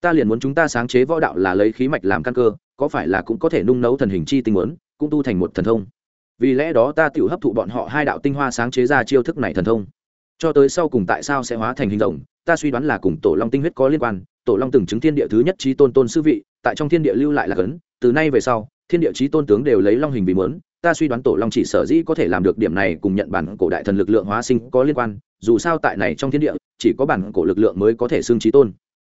S1: Ta liền muốn chúng ta sáng chế võ đạo là lấy khí mạch làm căn cơ, có phải là cũng có thể nung nấu thần hình chi tinh muốn cũng tu thành một thần thông? Vì lẽ đó ta tự hấp thụ bọn họ hai đạo tinh hoa sáng chế ra chiêu thức này thần thông. Cho tới sau cùng tại sao sẽ hóa thành hình rồng ta suy đoán là cùng tổ long tinh huyết có liên quan, tổ long từng chứng thiên địa thứ nhất trí tôn tôn sư vị, tại trong thiên địa lưu lại là cấn từ nay về sau, thiên địa trí tôn tướng đều lấy long hình vì mớn ta suy đoán tổ long chỉ sở dĩ có thể làm được điểm này cùng nhận bản cổ đại thần lực lượng hóa sinh có liên quan, dù sao tại này trong thiên địa, chỉ có bản cổ lực lượng mới có thể xương trí tôn.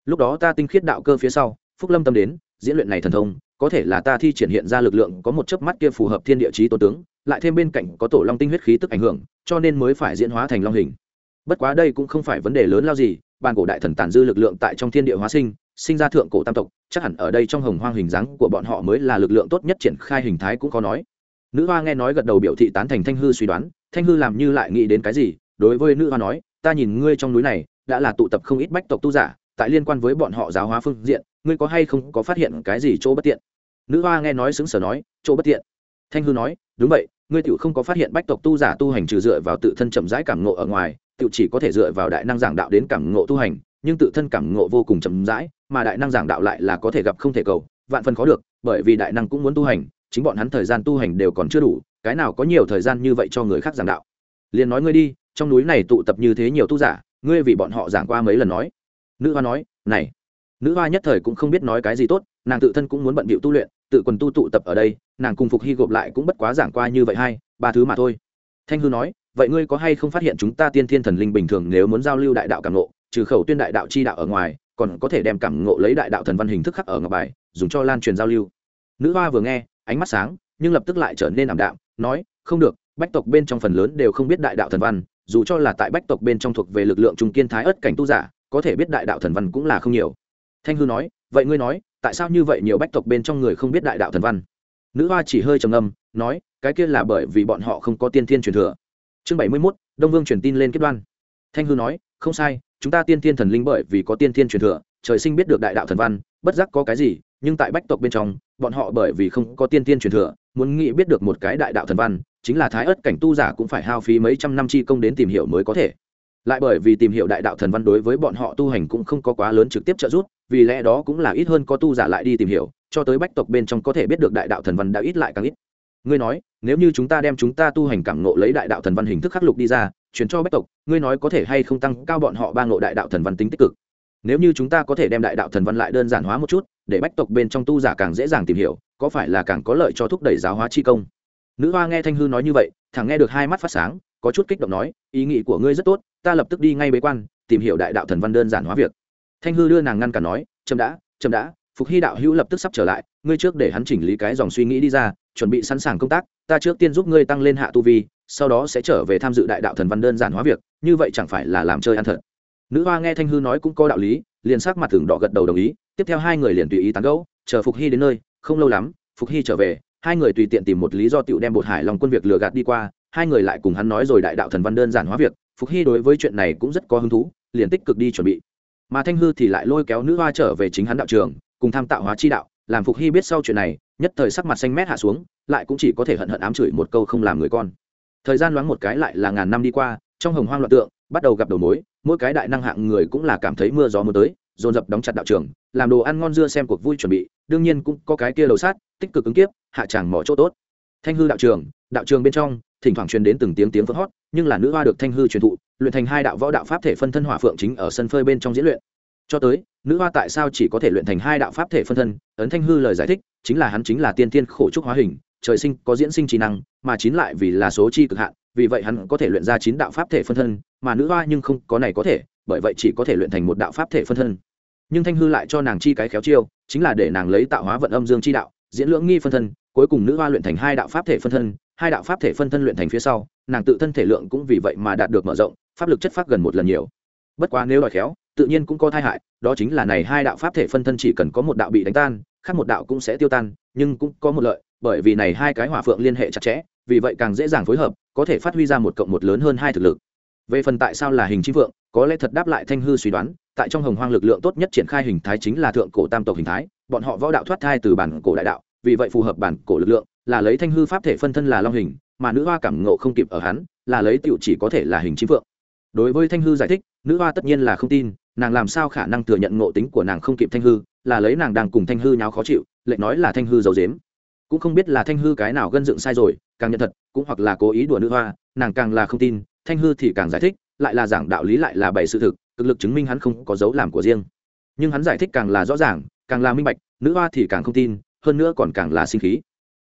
S1: Lúc đó ta tinh khiết đạo cơ phía sau, phúc lâm tâm đến, diễn luyện này thần thông, có thể là ta thi triển hiện ra lực lượng có một chớp mắt kia phù hợp thiên địa trí tôn tướng, lại thêm bên cạnh có tổ long tinh huyết khí tức ảnh hưởng, cho nên mới phải diễn hóa thành long hình bất quá đây cũng không phải vấn đề lớn lao gì, bản cổ đại thần tàn dư lực lượng tại trong thiên địa hóa sinh sinh ra thượng cổ tam tộc, chắc hẳn ở đây trong hồng hoang hình dáng của bọn họ mới là lực lượng tốt nhất triển khai hình thái cũng có nói. Nữ hoa nghe nói gật đầu biểu thị tán thành thanh hư suy đoán, thanh hư làm như lại nghĩ đến cái gì, đối với nữ hoa nói, ta nhìn ngươi trong núi này, đã là tụ tập không ít bách tộc tu giả, tại liên quan với bọn họ giáo hóa phương diện, ngươi có hay không có phát hiện cái gì chỗ bất tiện? Nữ hoa nghe nói xứng sở nói, chỗ bất tiện? Thanh hư nói, đúng vậy, ngươi tiểu không có phát hiện bách tộc tu giả tu hành trừ dựa vào tự thân chậm rãi cảm ngộ ở ngoài tự chỉ có thể dựa vào đại năng giảng đạo đến cảm ngộ tu hành, nhưng tự thân cảm ngộ vô cùng chậm rãi, mà đại năng giảng đạo lại là có thể gặp không thể cầu, vạn phần khó được, bởi vì đại năng cũng muốn tu hành, chính bọn hắn thời gian tu hành đều còn chưa đủ, cái nào có nhiều thời gian như vậy cho người khác giảng đạo. Liền nói ngươi đi, trong núi này tụ tập như thế nhiều tu giả, ngươi vì bọn họ giảng qua mấy lần nói. Nữ hoa nói, này. Nữ hoa nhất thời cũng không biết nói cái gì tốt, nàng tự thân cũng muốn bận bịu tu luyện, tự quần tu tụ tập ở đây, nàng cùng phục hy gộp lại cũng bất quá giảng qua như vậy hai, ba thứ mà thôi. Thanh hư nói vậy ngươi có hay không phát hiện chúng ta tiên thiên thần linh bình thường nếu muốn giao lưu đại đạo cảm ngộ, trừ khẩu tuyên đại đạo chi đạo ở ngoài, còn có thể đem cảm ngộ lấy đại đạo thần văn hình thức khắc ở ngọc bài, dùng cho lan truyền giao lưu. Nữ hoa vừa nghe, ánh mắt sáng, nhưng lập tức lại trở nên ảm đạm, nói, không được, bách tộc bên trong phần lớn đều không biết đại đạo thần văn, dù cho là tại bách tộc bên trong thuộc về lực lượng trung kiên thái ất cảnh tu giả, có thể biết đại đạo thần văn cũng là không nhiều. Thanh hư nói, vậy ngươi nói, tại sao như vậy nhiều bách tộc bên trong người không biết đại đạo thần văn? Nữ hoa chỉ hơi trầm âm nói, cái kia là bởi vì bọn họ không có tiên thiên truyền thừa chương bảy mươi mốt, đông vương truyền tin lên kết đoan. Thanh hư nói, không sai, chúng ta tiên thiên thần linh bởi vì có tiên thiên truyền thừa, trời sinh biết được đại đạo thần văn, bất giác có cái gì, nhưng tại bách tộc bên trong, bọn họ bởi vì không có tiên thiên truyền thừa, muốn nghĩ biết được một cái đại đạo thần văn, chính là thái ớt cảnh tu giả cũng phải hao phí mấy trăm năm chi công đến tìm hiểu mới có thể. Lại bởi vì tìm hiểu đại đạo thần văn đối với bọn họ tu hành cũng không có quá lớn trực tiếp trợ giúp, vì lẽ đó cũng là ít hơn có tu giả lại đi tìm hiểu, cho tới bách tộc bên trong có thể biết được đại đạo thần văn đã ít lại càng ít ngươi nói, nếu như chúng ta đem chúng ta tu hành cảm nộ lấy đại đạo thần văn hình thức khắc lục đi ra chuyển cho bách tộc, ngươi nói có thể hay không tăng cao bọn họ ba ngộ đại đạo thần văn tính tích cực? Nếu như chúng ta có thể đem đại đạo thần văn lại đơn giản hóa một chút, để bách tộc bên trong tu giả càng dễ dàng tìm hiểu, có phải là càng có lợi cho thúc đẩy giáo hóa chi công? Nữ hoa nghe thanh hư nói như vậy thằng nghe được hai mắt phát sáng, có chút kích động nói, ý nghĩ của ngươi rất tốt, ta lập tức đi ngay bế quan, tìm hiểu đại đạo thần văn đơn giản hóa việc. Thanh hư đưa nàng ngăn cản nói, chậm đã chậm đã, phục hy đạo hữu lập tức sắp trở lại, ngươi trước để hắn chỉnh lý cái dòng suy nghĩ đi ra chuẩn bị sẵn sàng công tác, ta trước tiên giúp ngươi tăng lên hạ tu vi, sau đó sẽ trở về tham dự đại đạo thần văn đơn giản hóa việc, như vậy chẳng phải là làm chơi ăn thật. Nữ hoa nghe thanh hư nói cũng có đạo lý, liền sắc mặt thường đỏ gật đầu đồng ý, tiếp theo hai người liền tùy ý tán gẫu, chờ phục hy đến nơi, không lâu lắm, phục hy trở về, hai người tùy tiện tìm một lý do tựu đem bột hải lòng quân việc lừa gạt đi qua, hai người lại cùng hắn nói rồi đại đạo thần văn đơn giản hóa việc, phục hy đối với chuyện này cũng rất có hứng thú, liền tích cực đi chuẩn bị. Mà thanh hư thì lại lôi kéo nữ hoa trở về chính hắn đạo trường, cùng tham tạo hóa chi đạo làm phục hy biết sau chuyện này, nhất thời sắc mặt xanh mét hạ xuống, lại cũng chỉ có thể hận hận ám chửi một câu không làm người con. Thời gian loáng một cái lại là ngàn năm đi qua, trong hồng hoang loạn tượng, bắt đầu gặp đầu mối, mỗi cái đại năng hạng người cũng là cảm thấy mưa gió mưa tới, dồn dập đóng chặt đạo trường, làm đồ ăn ngon dưa xem cuộc vui chuẩn bị, đương nhiên cũng có cái kia đầu sát, tích cực ứng kiếp, hạ tràng mỏ chỗ tốt. Thanh hư đạo trường đạo trường bên trong, thỉnh thoảng truyền đến từng tiếng tiếng vỡ hót nhưng là nữ hoa được thanh hư truyền thụ, luyện thành hai đạo võ đạo pháp thể phân thân hỏa phượng chính ở sân phơi bên trong diễn luyện. Cho tới nữ hoa tại sao chỉ có thể luyện thành hai đạo pháp thể phân thân? Ấn thanh hư lời giải thích, chính là hắn chính là tiên tiên khổ trúc hóa hình, trời sinh có diễn sinh trí năng, mà chín lại vì là số chi cực hạn, vì vậy hắn có thể luyện ra chín đạo pháp thể phân thân, mà nữ hoa nhưng không có này có thể, bởi vậy chỉ có thể luyện thành một đạo pháp thể phân thân. Nhưng thanh hư lại cho nàng chi cái khéo chiêu, chính là để nàng lấy tạo hóa vận âm dương chi đạo, diễn lưỡng nghi phân thân, cuối cùng nữ hoa luyện thành hai đạo pháp thể phân thân, hai đạo pháp thể phân thân luyện thành phía sau, nàng tự thân thể lượng cũng vì vậy mà đạt được mở rộng, pháp lực chất phát gần một lần nhiều. Bất quá nếu đòi khéo tự nhiên cũng có thai hại, đó chính là này hai đạo pháp thể phân thân chỉ cần có một đạo bị đánh tan, khác một đạo cũng sẽ tiêu tan, nhưng cũng có một lợi, bởi vì này hai cái hỏa phượng liên hệ chặt chẽ, vì vậy càng dễ dàng phối hợp, có thể phát huy ra một cộng một lớn hơn hai thực lực. Về phần tại sao là hình chim phượng, có lẽ thật đáp lại thanh hư suy đoán, tại trong hồng hoang lực lượng tốt nhất triển khai hình thái chính là thượng cổ tam tộc hình thái, bọn họ võ đạo thoát thai từ bản cổ đại đạo, vì vậy phù hợp bản cổ lực lượng, là lấy thanh hư pháp thể phân thân là long hình, mà nữ hoa cảm ngộ không kịp ở hắn, là lấy tiểu chỉ có thể là hình chim phượng. Đối với thanh hư giải thích, nữ hoa tất nhiên là không tin nàng làm sao khả năng thừa nhận ngộ tính của nàng không kịp thanh hư, là lấy nàng đang cùng thanh hư nháo khó chịu, lệnh nói là thanh hư giấu dếm cũng không biết là thanh hư cái nào gân dựng sai rồi, càng nhận thật, cũng hoặc là cố ý đùa nữ hoa, nàng càng là không tin, thanh hư thì càng giải thích, lại là giảng đạo lý lại là bày sự thực, cực lực chứng minh hắn không có dấu làm của riêng. Nhưng hắn giải thích càng là rõ ràng, càng là minh bạch, nữ hoa thì càng không tin, hơn nữa còn càng là sinh khí.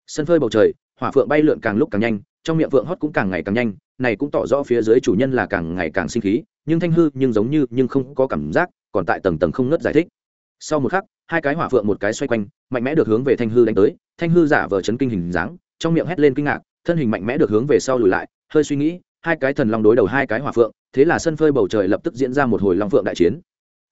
S1: Sân phơi bầu trời, hỏa phượng bay lượn càng lúc càng nhanh, trong miệng phượng hót cũng càng ngày càng nhanh, này cũng tỏ rõ phía dưới chủ nhân là càng ngày càng sinh khí nhưng thanh hư nhưng giống như, nhưng không có cảm giác, còn tại tầng tầng không ngớt giải thích. Sau một khắc, hai cái hỏa phượng một cái xoay quanh, mạnh mẽ được hướng về thanh hư đánh tới, thanh hư giả vờ chấn kinh hình dáng, trong miệng hét lên kinh ngạc, thân hình mạnh mẽ được hướng về sau lùi lại, hơi suy nghĩ, hai cái thần long đối đầu hai cái hỏa phượng, thế là sân phơi bầu trời lập tức diễn ra một hồi long phượng đại chiến.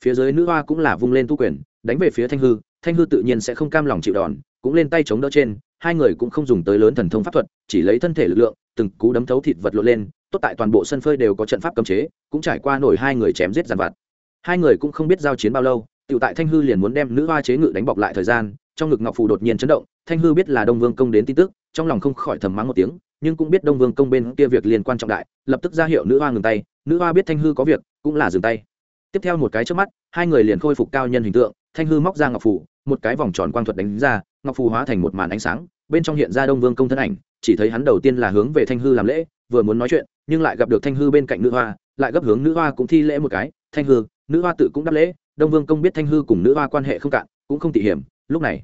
S1: Phía dưới nữ hoa cũng là vung lên tu quyền, đánh về phía thanh hư thanh hư tự nhiên sẽ không cam lòng chịu đòn, cũng lên tay chống đỡ trên, hai người cũng không dùng tới lớn thần thông pháp thuật, chỉ lấy thân thể lực lượng, từng cú đấm thấu thịt vật lộn lên tốt tại toàn bộ sân phơi đều có trận pháp cấm chế, cũng trải qua nổi hai người chém giết giàn vặt. Hai người cũng không biết giao chiến bao lâu tự tại thanh hư liền muốn đem nữ hoa chế ngự đánh bọc lại thời gian, trong ngực ngọc phù đột nhiên chấn động, thanh hư biết là đông vương công đến tin tức, trong lòng không khỏi thầm mắng một tiếng, nhưng cũng biết đông vương công bên kia việc liên quan trọng đại, lập tức ra hiệu nữ hoa ngừng tay, nữ hoa biết thanh hư có việc, cũng là dừng tay. Tiếp theo một cái trước mắt, hai người liền khôi phục cao nhân hình tượng, thanh hư móc ra ngọc phù, một cái vòng tròn quang thuật đánh ra, ngọc phù hóa thành một màn ánh sáng, bên trong hiện ra đông vương công thân ảnh, chỉ thấy hắn đầu tiên là hướng về thanh hư làm lễ vừa muốn nói chuyện, nhưng lại gặp được thanh hư bên cạnh nữ hoa, lại gấp hướng nữ hoa cũng thi lễ một cái, thanh hư, nữ hoa tự cũng đáp lễ, đông vương công biết thanh hư cùng nữ hoa quan hệ không cạn, cũng không tỉ hiểm, lúc này.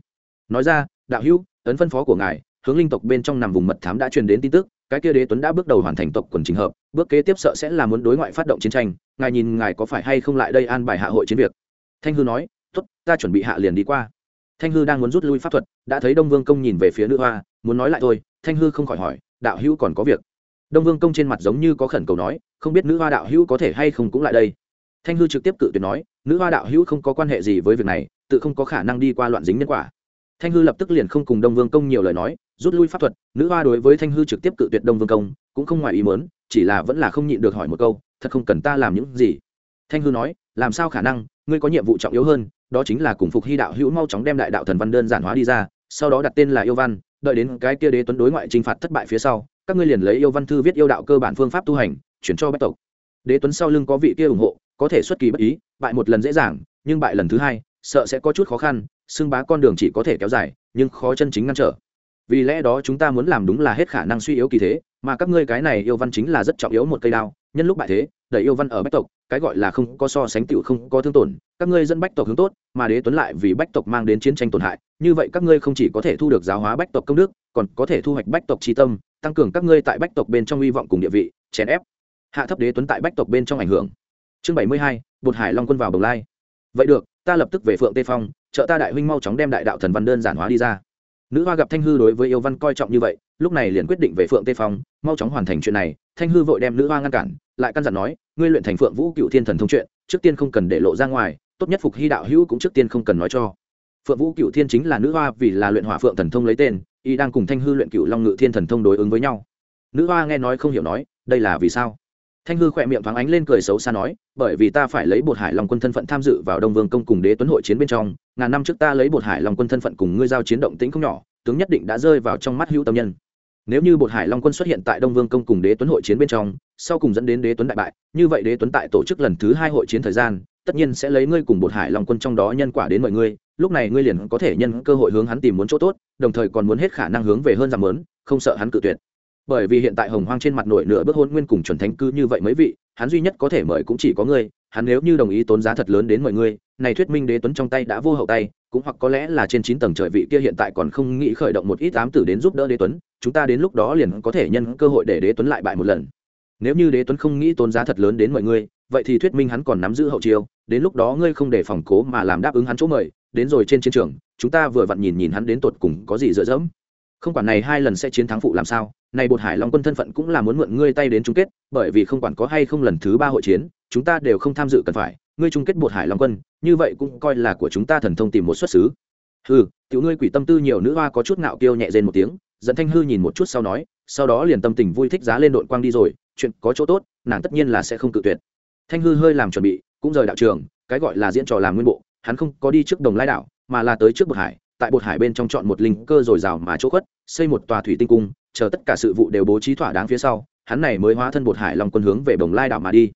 S1: Nói ra, đạo hữu, ấn phân phó của ngài, hướng linh tộc bên trong nằm vùng mật thám đã truyền đến tin tức, cái kia đế tuấn đã bước đầu hoàn thành tộc quần trình hợp, bước kế tiếp sợ sẽ là muốn đối ngoại phát động chiến tranh, ngài nhìn ngài có phải hay không lại đây an bài hạ hội chiến việc? Thanh hư nói, tốt, ta chuẩn bị hạ liền đi qua. Thanh hư đang muốn rút lui pháp thuật, đã thấy đông vương công nhìn về phía nữ hoa, muốn nói lại thôi, thanh hư không khỏi hỏi, đạo hữu còn có việc? Đông vương công trên mặt giống như có khẩn cầu nói, không biết nữ hoa đạo hữu có thể hay không cũng lại đây. Thanh hư trực tiếp cự tuyệt nói, nữ hoa đạo hữu không có quan hệ gì với việc này, tự không có khả năng đi qua loạn dính nhân quả. Thanh hư lập tức liền không cùng đông vương công nhiều lời nói, rút lui pháp thuật, nữ hoa đối với thanh hư trực tiếp cự tuyệt đông vương công, cũng không ngoài ý mớn chỉ là vẫn là không nhịn được hỏi một câu, thật không cần ta làm những gì? Thanh hư nói, làm sao khả năng, ngươi có nhiệm vụ trọng yếu hơn, đó chính là cùng phục hy đạo hữu mau chóng đem đại đạo thần văn đơn giản hóa đi ra, sau đó đặt tên là yêu văn, đợi đến cái kia đế tuấn đối ngoại t r i n h phạt thất bại phía sau các ngươi liền lấy yêu văn thư viết yêu đạo cơ bản phương pháp tu hành, chuyển cho bách tộc. Đế tuấn sau lưng có vị kia ủng hộ, có thể xuất kỳ bất ý, bại một lần dễ dàng, nhưng bại lần thứ hai, sợ sẽ có chút khó khăn, xưng bá con đường chỉ có thể kéo dài, nhưng khó chân chính ngăn trở. Vì lẽ đó chúng ta muốn làm đúng là hết khả năng suy yếu kỳ thế, mà các ngươi cái này yêu văn chính là rất trọng yếu một cây đao, nhân lúc bại thế, đẩy yêu văn ở bách tộc, cái gọi là không có so sánh tiểu không có thương tổn, các ngươi dân bách tộc hướng tốt, mà đế tuấn lại vì bách tộc mang đến chiến tranh tổn hại, như vậy các ngươi không chỉ có thể thu được giáo hóa bách tộc công đức, còn có thể thu hoạch bách tộc tri tâm tăng cường các ngươi tại bách tộc bên trong hy vọng cùng địa vị, chèn ép. Hạ thấp đế tuấn tại bách tộc bên trong ảnh hưởng. Chương bảy mươi hai, bột hải long quân vào bồng lai. Vậy được, ta lập tức về phượng tây phong, trợ ta đại huynh mau chóng đem đại đạo thần văn đơn giản hóa đi ra. Nữ hoa gặp thanh hư đối với yêu văn coi trọng như vậy, lúc này liền quyết định về phượng tây phong, mau chóng hoàn thành chuyện này. Thanh hư vội đem nữ hoa ngăn cản, lại căn dặn nói, ngươi luyện thành phượng vũ cựu thiên thần thông chuyện, trước tiên không cần để lộ ra ngoài, tốt nhất phục hy đạo hữu cũng trước tiên không cần nói cho phượng vũ cựu thiên chính là nữ hoa vì là luyện hỏa phượng thần thông lấy tên, y đang cùng thanh hư luyện cựu long ngự thiên thần thông đối ứng với nhau. Nữ hoa nghe nói không hiểu nói, đây là vì sao? Thanh hư khỏe miệng thoáng ánh lên cười xấu xa nói, bởi vì ta phải lấy bột hải long quân thân phận tham dự vào đông vương công cùng đế tuấn hội chiến bên trong, ngàn năm trước ta lấy bột hải long quân thân phận cùng ngươi giao chiến động tĩnh không nhỏ, tướng nhất định đã rơi vào trong mắt hữu tâm nhân. Nếu như bột hải long quân xuất hiện tại đông vương công cùng đế tuấn hội chiến bên trong, sau cùng dẫn đến đế tuấn đại bại, như vậy đế tuấn tại tổ chức lần thứ hai hội chiến thời gian, tất nhiên sẽ lấy ngươi cùng bột hải long quân trong đó nhân quả đến mọi ngươi lúc này ngươi liền có thể nhân cơ hội hướng hắn tìm muốn chỗ tốt, đồng thời còn muốn hết khả năng hướng về hơn giảm lớn, không sợ hắn cự tuyệt. Bởi vì hiện tại hồng hoang trên mặt nội nửa bước hôn nguyên cùng chuẩn thánh cư như vậy mấy vị, hắn duy nhất có thể mời cũng chỉ có ngươi, hắn nếu như đồng ý tốn giá thật lớn đến mời ngươi, này thuyết minh đế tuấn trong tay đã vô hậu tay, cũng hoặc có lẽ là trên chín tầng trời vị kia hiện tại còn không nghĩ khởi động một ít ám tử đến giúp đỡ đế tuấn, chúng ta đến lúc đó liền có thể nhân cơ hội để đế tuấn lại bại một lần. Nếu như đế tuấn không nghĩ tốn giá thật lớn đến mời ngươi, vậy thì thuyết minh hắn còn nắm giữ hậu chiêu, đến lúc đó ngươi không để phòng cố mà làm đáp ứng hắn chỗ mời đến rồi trên chiến trường, chúng ta vừa vặn nhìn nhìn hắn đến tột cùng có gì dựa dẫm. Không quản này hai lần sẽ chiến thắng phụ làm sao, này bột hải long quân thân phận cũng là muốn mượn ngươi tay đến chung kết, bởi vì không quản có hay không lần thứ ba hội chiến, chúng ta đều không tham dự cần phải, ngươi chung kết bột hải long quân, như vậy cũng coi là của chúng ta thần thông tìm một xuất xứ. Hư tiểu ngươi quỷ tâm tư nhiều nữ hoa có chút ngạo kiêu nhẹ rên một tiếng dẫn thanh hư nhìn một chút sau nói, sau đó liền tâm tình vui thích giá lên đội quang đi rồi, chuyện có chỗ tốt, nàng tất nhiên là sẽ không cự tuyệt. Thanh hư hơi làm chuẩn bị, cũng rời đạo trường, cái gọi là diễn trò làm nguyên bộ hắn không có đi trước đồng lai đảo, mà là tới trước bột hải, tại bột hải bên trong chọn một linh cơ dồi dào mà chỗ khuất, xây một tòa thủy tinh cung, chờ tất cả sự vụ đều bố trí thỏa đáng phía sau, hắn này mới hóa thân bột hải lòng quân hướng về bồng lai đảo mà đi.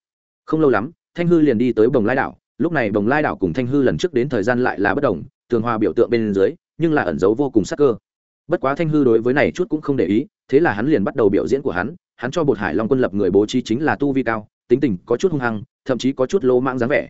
S1: Không lâu lắm, thanh hư liền đi tới bồng lai đảo, lúc này bồng lai đảo cùng thanh hư lần trước đến thời gian lại là bất đồng, tường hòa biểu tượng bên dưới, nhưng là ẩn giấu vô cùng sắc cơ. Bất quá thanh hư đối với này chút cũng không để ý, thế là hắn liền bắt đầu biểu diễn của hắn hắn cho bột hải long quân lập người bố trí chính là tu vi cao, tính tình có chút hung hăng, thậm chí có chút lỗ mạng dáng vẻ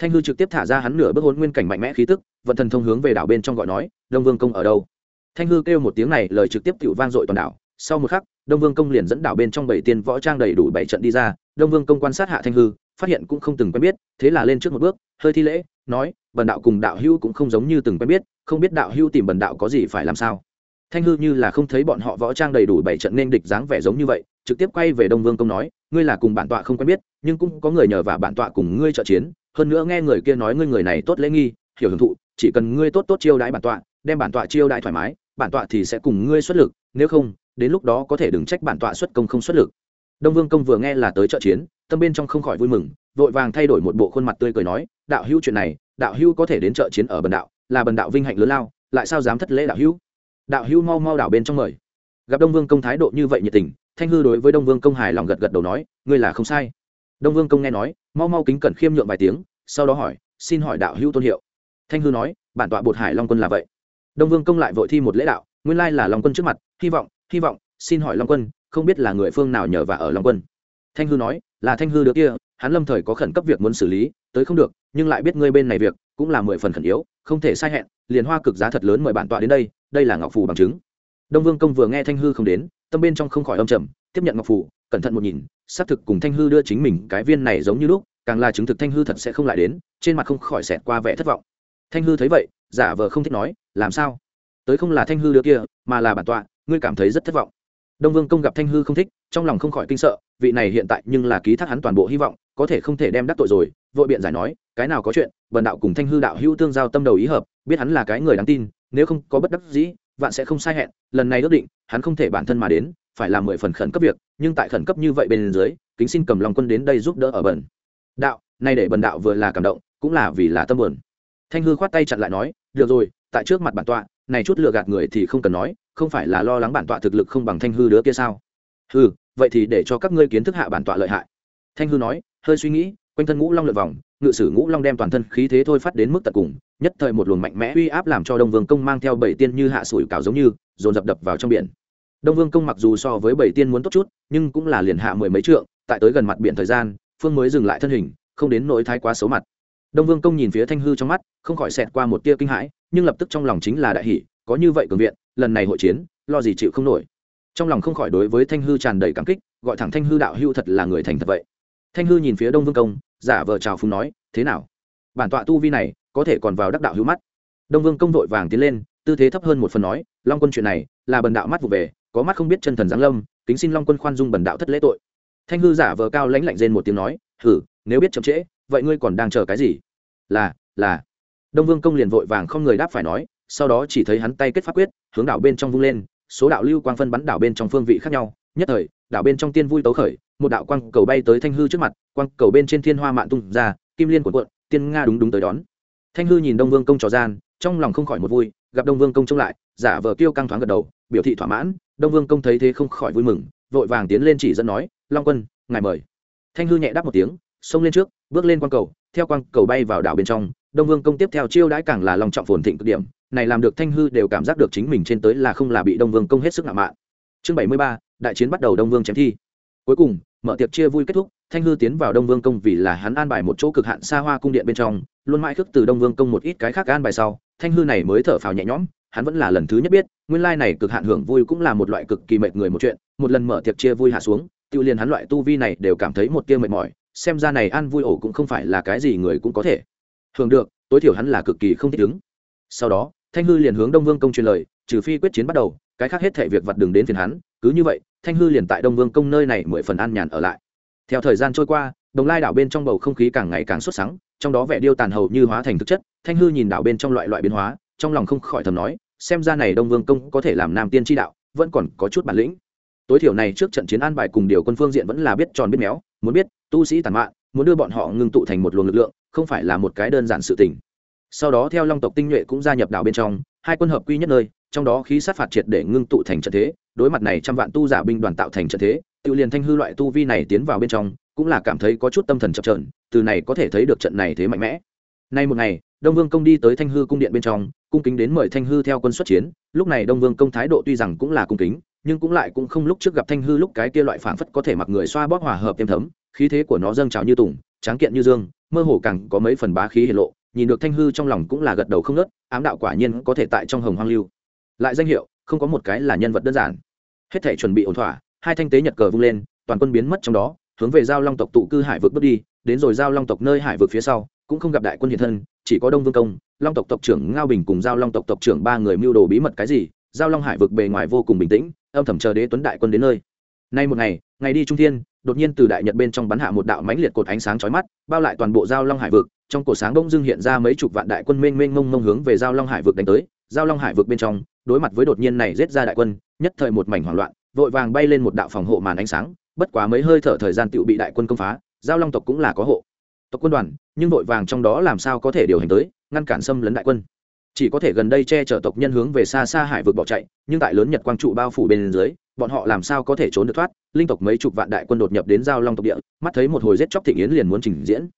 S1: thanh hư trực tiếp thả ra hắn nửa bước hôn nguyên cảnh mạnh mẽ khí tức, vận thần thông hướng về đảo bên trong gọi nói, đông vương công ở đâu? Thanh hư kêu một tiếng này, lời trực tiếp tự vang dội toàn đảo. Sau một khắc, đông vương công liền dẫn đảo bên trong bảy tiên võ trang đầy đủ bảy trận đi ra. Đông vương công quan sát hạ thanh hư, phát hiện cũng không từng quen biết, thế là lên trước một bước, hơi thi lễ, nói, bần đạo cùng đạo hưu cũng không giống như từng quen biết, không biết đạo hưu tìm bần đạo có gì phải làm sao? Thanh hư như là không thấy bọn họ võ trang đầy đủ bảy trận nên địch dáng vẻ giống như vậy, trực tiếp quay về đông vương công nói, ngươi là cùng bản tọa không quen biết, nhưng cũng có người nhờ và bản tọa cùng ngươi trợ chiến hơn nữa nghe người kia nói ngươi người này tốt lễ nghi, hiểu hưởng thụ, chỉ cần ngươi tốt tốt chiêu đãi bản tọa, đem bản tọa chiêu đãi thoải mái, bản tọa thì sẽ cùng ngươi xuất lực, nếu không, đến lúc đó có thể đừng trách bản tọa xuất công không xuất lực. Đông vương công vừa nghe là tới trợ chiến, tâm bên trong không khỏi vui mừng, vội vàng thay đổi một bộ khuôn mặt tươi cười nói, đạo hữu chuyện này, đạo hữu có thể đến trợ chiến ở bần đạo, là bần đạo vinh hạnh lớn lao, lại sao dám thất lễ đạo hữu? Đạo hữu mau mau đảo bên trong mời. Gặp đông vương công thái độ như vậy nhiệt tình, thanh hư đối với đông vương công hài lòng gật gật đầu nói, ngươi là không sai đông vương công nghe nói, mau mau kính cẩn khiêm nhượng vài tiếng, sau đó hỏi, xin hỏi đạo hữu tôn hiệu. Thanh hư nói, bản tọa bột hải long quân là vậy. Đông vương công lại vội thi một lễ đạo, nguyên lai là long quân trước mặt, hy vọng hy vọng, xin hỏi long quân, không biết là người phương nào nhờ và ở long quân? Thanh hư nói, là thanh hư đứa kia, hắn lâm thời có khẩn cấp việc muốn xử lý, tới không được, nhưng lại biết ngươi bên này việc, cũng là mười phần khẩn yếu, không thể sai hẹn, liền hoa cực giá thật lớn mời bản tọa đến đây đây là ngọc phù bằng chứng. Đông vương công vừa nghe thanh hư không đến, tâm bên trong không khỏi âm trầm, tiếp nhận ngọc phù cẩn thận một nhìn, xác thực cùng thanh hư đưa chính mình cái viên này giống như lúc, càng là chứng thực thanh hư thật sẽ không lại đến, trên mặt không khỏi xẹt qua vẻ thất vọng. Thanh hư thấy vậy, giả vờ không thích nói, làm sao? Tới không là thanh hư đứa kia, mà là bản tọa, ngươi cảm thấy rất thất vọng. Đông vương công gặp thanh hư không thích, trong lòng không khỏi kinh sợ, vị này hiện tại nhưng là ký thác hắn toàn bộ hy vọng, có thể không thể đem đắc tội rồi, vội biện giải nói, cái nào có chuyện, bần đạo cùng thanh hư đạo hữu tương giao tâm đầu ý hợp, biết hắn là cái người đáng tin, nếu không có bất đắc dĩ, vạn sẽ không sai hẹn, lần này ước định, hắn không thể bản thân mà đến phải làm mười phần khẩn cấp việc, nhưng tại khẩn cấp như vậy bên dưới, kính xin cầm lòng quân đến đây giúp đỡ ở bẩn đạo, nay để bần đạo vừa là cảm động, cũng là vì là tâm buồn. Thanh hư khoát tay chặn lại nói, được rồi, tại trước mặt bản tọa, này chút lừa gạt người thì không cần nói, không phải là lo lắng bản tọa thực lực không bằng thanh hư đứa kia sao? Hư vậy thì để cho các ngươi kiến thức hạ bản tọa lợi hại. Thanh hư nói, hơi suy nghĩ, quanh thân ngũ long lượt vòng, ngự sử ngũ long đem toàn thân khí thế thôi phát đến mức tận cùng, nhất thời một luồng mạnh mẽ uy áp làm cho đông vương công mang theo bảy tiên như hạ sủi cào giống như, dồn dập đập vào trong biển đông vương công mặc dù so với bảy tiên muốn tốt chút, nhưng cũng là liền hạ mười mấy trượng, tại tới gần mặt biển thời gian, phương mới dừng lại thân hình, không đến nỗi thái quá xấu mặt. Đông vương công nhìn phía thanh hư trong mắt, không khỏi xẹt qua một tia kinh hãi, nhưng lập tức trong lòng chính là đại hỷ có như vậy cường viện, lần này hội chiến, lo gì chịu không nổi. Trong lòng không khỏi đối với thanh hư tràn đầy cảm kích, gọi thẳng thanh hư đạo hưu thật là người thành thật vậy. Thanh hư nhìn phía đông vương công, giả vờ chào phúng nói, thế nào? Bản tọa tu vi này, có thể còn vào đắc đạo hữu mắt? Đông vương công vội vàng tiến lên, tư thế thấp hơn một phần nói, long quân chuyện này, là bần đạo mắt vụ về có mắt không biết chân thần giáng lâm, kính xin long quân khoan dung bần đạo thất lễ tội. Thanh hư giả vờ cao lãnh lạnh rên một tiếng nói hử nếu biết chậm trễ, vậy ngươi còn đang chờ cái gì? Là là. Đông vương công liền vội vàng không người đáp phải nói, sau đó chỉ thấy hắn tay kết pháp quyết, hướng đảo bên trong vung lên, số đạo lưu quang phân bắn đảo bên trong phương vị khác nhau. Nhất thời, đảo bên trong tiên vui tấu khởi, một đạo quang cầu bay tới thanh hư trước mặt, quang cầu bên trên thiên hoa mạn tung ra, kim liên cuộn cuộn, tiên nga đúng đúng tới đón. Thanh hư nhìn đông vương công trò gian, trong lòng không khỏi một vui gặp đông vương công trông lại, giả vờ kêu căng thoáng gật đầu, biểu thị thỏa mãn, đông vương công thấy thế không khỏi vui mừng, vội vàng tiến lên chỉ dẫn nói, long quân, ngài mời. Thanh hư nhẹ đáp một tiếng, xông lên trước, bước lên quang cầu, theo quang cầu bay vào đảo bên trong, đông vương công tiếp theo chiêu đãi càng là lòng trọng phồn thịnh cực điểm, này làm được thanh hư đều cảm giác được chính mình trên tới là không là bị đông vương công hết sức ngạo mạn. Chương bảy mươi ba, đại chiến bắt đầu đông vương chém thi. Cuối cùng, mở tiệc chia vui kết thúc, thanh hư tiến vào đông vương công vì là hắn an bài một chỗ cực hạn xa hoa cung điện bên trong, luôn mãi khước từ đông vương công một ít cái khác an bài sau thanh hư này mới thở phào nhẹ nhõm hắn vẫn là lần thứ nhất biết nguyên lai này cực hạn hưởng vui cũng là một loại cực kỳ mệt người một chuyện một lần mở tiệc chia vui hạ xuống tiêu liền hắn loại tu vi này đều cảm thấy một tia mệt mỏi xem ra này ăn vui ổ cũng không phải là cái gì người cũng có thể. Hưởng được tối thiểu hắn là cực kỳ không thích ứng. Sau đó thanh hư liền hướng đông vương công truyền lời trừ phi quyết chiến bắt đầu cái khác hết thể việc vặt đường đến phiền hắn cứ như vậy thanh hư liền tại đông vương công nơi này mười phần an nhàn ở lại. Theo thời gian trôi qua đồng lai đảo bên trong bầu không khí càng ngày càng xuất sáng, trong đó vẻ điêu tàn hầu như hóa thành thực chất thanh hư nhìn đạo bên trong loại loại biến hóa, trong lòng không khỏi thầm nói, xem ra này đông vương công có thể làm nam tiên tri đạo, vẫn còn có chút bản lĩnh. Tối thiểu này trước trận chiến an bài cùng điều quân phương diện vẫn là biết tròn biết méo, muốn biết, tu sĩ tàn mạn, muốn đưa bọn họ ngưng tụ thành một luồng lực lượng, không phải là một cái đơn giản sự tình. Sau đó theo long tộc tinh nhuệ cũng gia nhập đảo bên trong, hai quân hợp quy nhất nơi, trong đó khí sát phạt triệt để ngưng tụ thành trận thế, đối mặt này trăm vạn tu giả binh đoàn tạo thành trận thế, tự liền thanh hư loại tu vi này tiến vào bên trong, cũng là cảm thấy có chút tâm thần chập trờn từ này có thể thấy được trận này thế mạnh mẽ nay một ngày, đông vương công đi tới thanh hư cung điện bên trong, cung kính đến mời thanh hư theo quân xuất chiến. Lúc này đông vương công thái độ tuy rằng cũng là cung kính, nhưng cũng lại cũng không lúc trước gặp thanh hư lúc cái kia loại phảng phất có thể mặc người xoa bóp hòa hợp thêm thấm, khí thế của nó dâng trào như tùng, tráng kiện như dương, mơ hồ càng có mấy phần bá khí hiển lộ, nhìn được thanh hư trong lòng cũng là gật đầu không nớt ám đạo quả nhiên có thể tại trong hồng hoang lưu. Lại danh hiệu, không có một cái là nhân vật đơn giản. Hết thể chuẩn bị ổn thỏa, hai thanh tế nhật cờ vung lên, toàn quân biến mất trong đó, hướng về giao long tộc tụ cư hải vực bước đi, đến rồi giao long tộc nơi hải vực phía sau cũng không gặp đại quân hiện thân, chỉ có đông vương công, long tộc tộc trưởng ngao bình cùng giao long tộc tộc trưởng ba người mưu đồ bí mật cái gì, giao long hải vực bề ngoài vô cùng bình tĩnh, âm thầm chờ đế tuấn đại quân đến nơi. Nay một ngày ngày đi trung thiên, đột nhiên từ đại nhật bên trong bắn hạ một đạo mãnh liệt cột ánh sáng chói mắt, bao lại toàn bộ giao long hải vực, trong cổ sáng đông dưng hiện ra mấy chục vạn đại quân mênh mênh mông mông hướng về giao long hải vực đánh tới. Giao long hải vực bên trong, đối mặt với đột nhiên này giết ra đại quân, nhất thời một mảnh hoảng loạn, vội vàng bay lên một đạo phòng hộ màn ánh sáng, bất quá mấy hơi thở thời gian tựu bị đại quân công phá, giao long tộc cũng là có hộ tộc quân đoàn, nhưng vội vàng trong đó làm sao có thể điều hành tới, ngăn cản xâm lấn đại quân. Chỉ có thể gần đây che chở tộc nhân hướng về xa xa hải vực bỏ chạy, nhưng tại lớn nhật quang trụ bao phủ bên dưới, bọn họ làm sao có thể trốn được thoát? Linh tộc mấy chục vạn đại quân đột nhập đến giao long tộc địa, mắt thấy một hồi giết chóc thịnh yến liền muốn trình diễn.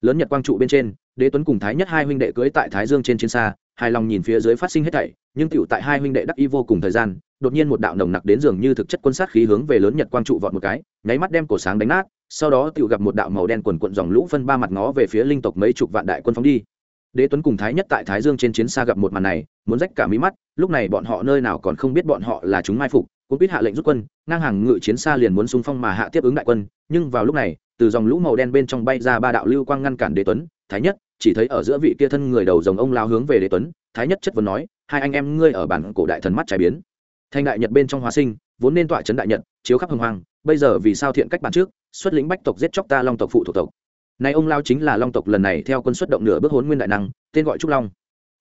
S1: Lớn nhật quang trụ bên trên, đế tuấn cùng thái nhất hai huynh đệ cưới tại thái dương trên chiến xa hài lòng nhìn phía dưới phát sinh hết thảy, nhưng tựu tại hai huynh đệ đắc y vô cùng thời gian, đột nhiên một đạo nồng nặc đến dường như thực chất quân sát khí hướng về lớn nhật quang trụ vọt một cái, nháy mắt đem cổ sáng đánh nát, sau đó tựu gặp một đạo màu đen quần quận dòng lũ phân ba mặt ngó về phía linh tộc mấy chục vạn đại quân phóng đi. Đế tuấn cùng thái nhất tại thái dương trên chiến xa gặp một màn này, muốn rách cả mí mắt, lúc này bọn họ nơi nào còn không biết bọn họ là chúng mai phục cũng biết hạ lệnh rút quân, ngang hàng ngự chiến xa liền muốn xung phong mà hạ tiếp ứng đại quân, nhưng vào lúc này, từ dòng lũ màu đen bên trong bay ra ba đạo lưu quang ngăn cản đế tuấn, thái nhất chỉ thấy ở giữa vị kia thân người đầu rồng ông lao hướng về đế tuấn, thái nhất chất vấn nói, hai anh em ngươi ở bản cổ đại thần mắt trái biến. Thanh đại nhật bên trong hóa sinh, vốn nên tọa trấn đại nhật, chiếu khắp hồng hoàng bây giờ vì sao thiện cách bản trước, xuất lĩnh bách tộc giết chóc ta long tộc phụ thuộc tộc. Nay ông lao chính là long tộc lần này theo quân xuất động nửa bước hốn nguyên đại năng, tên gọi trúc long.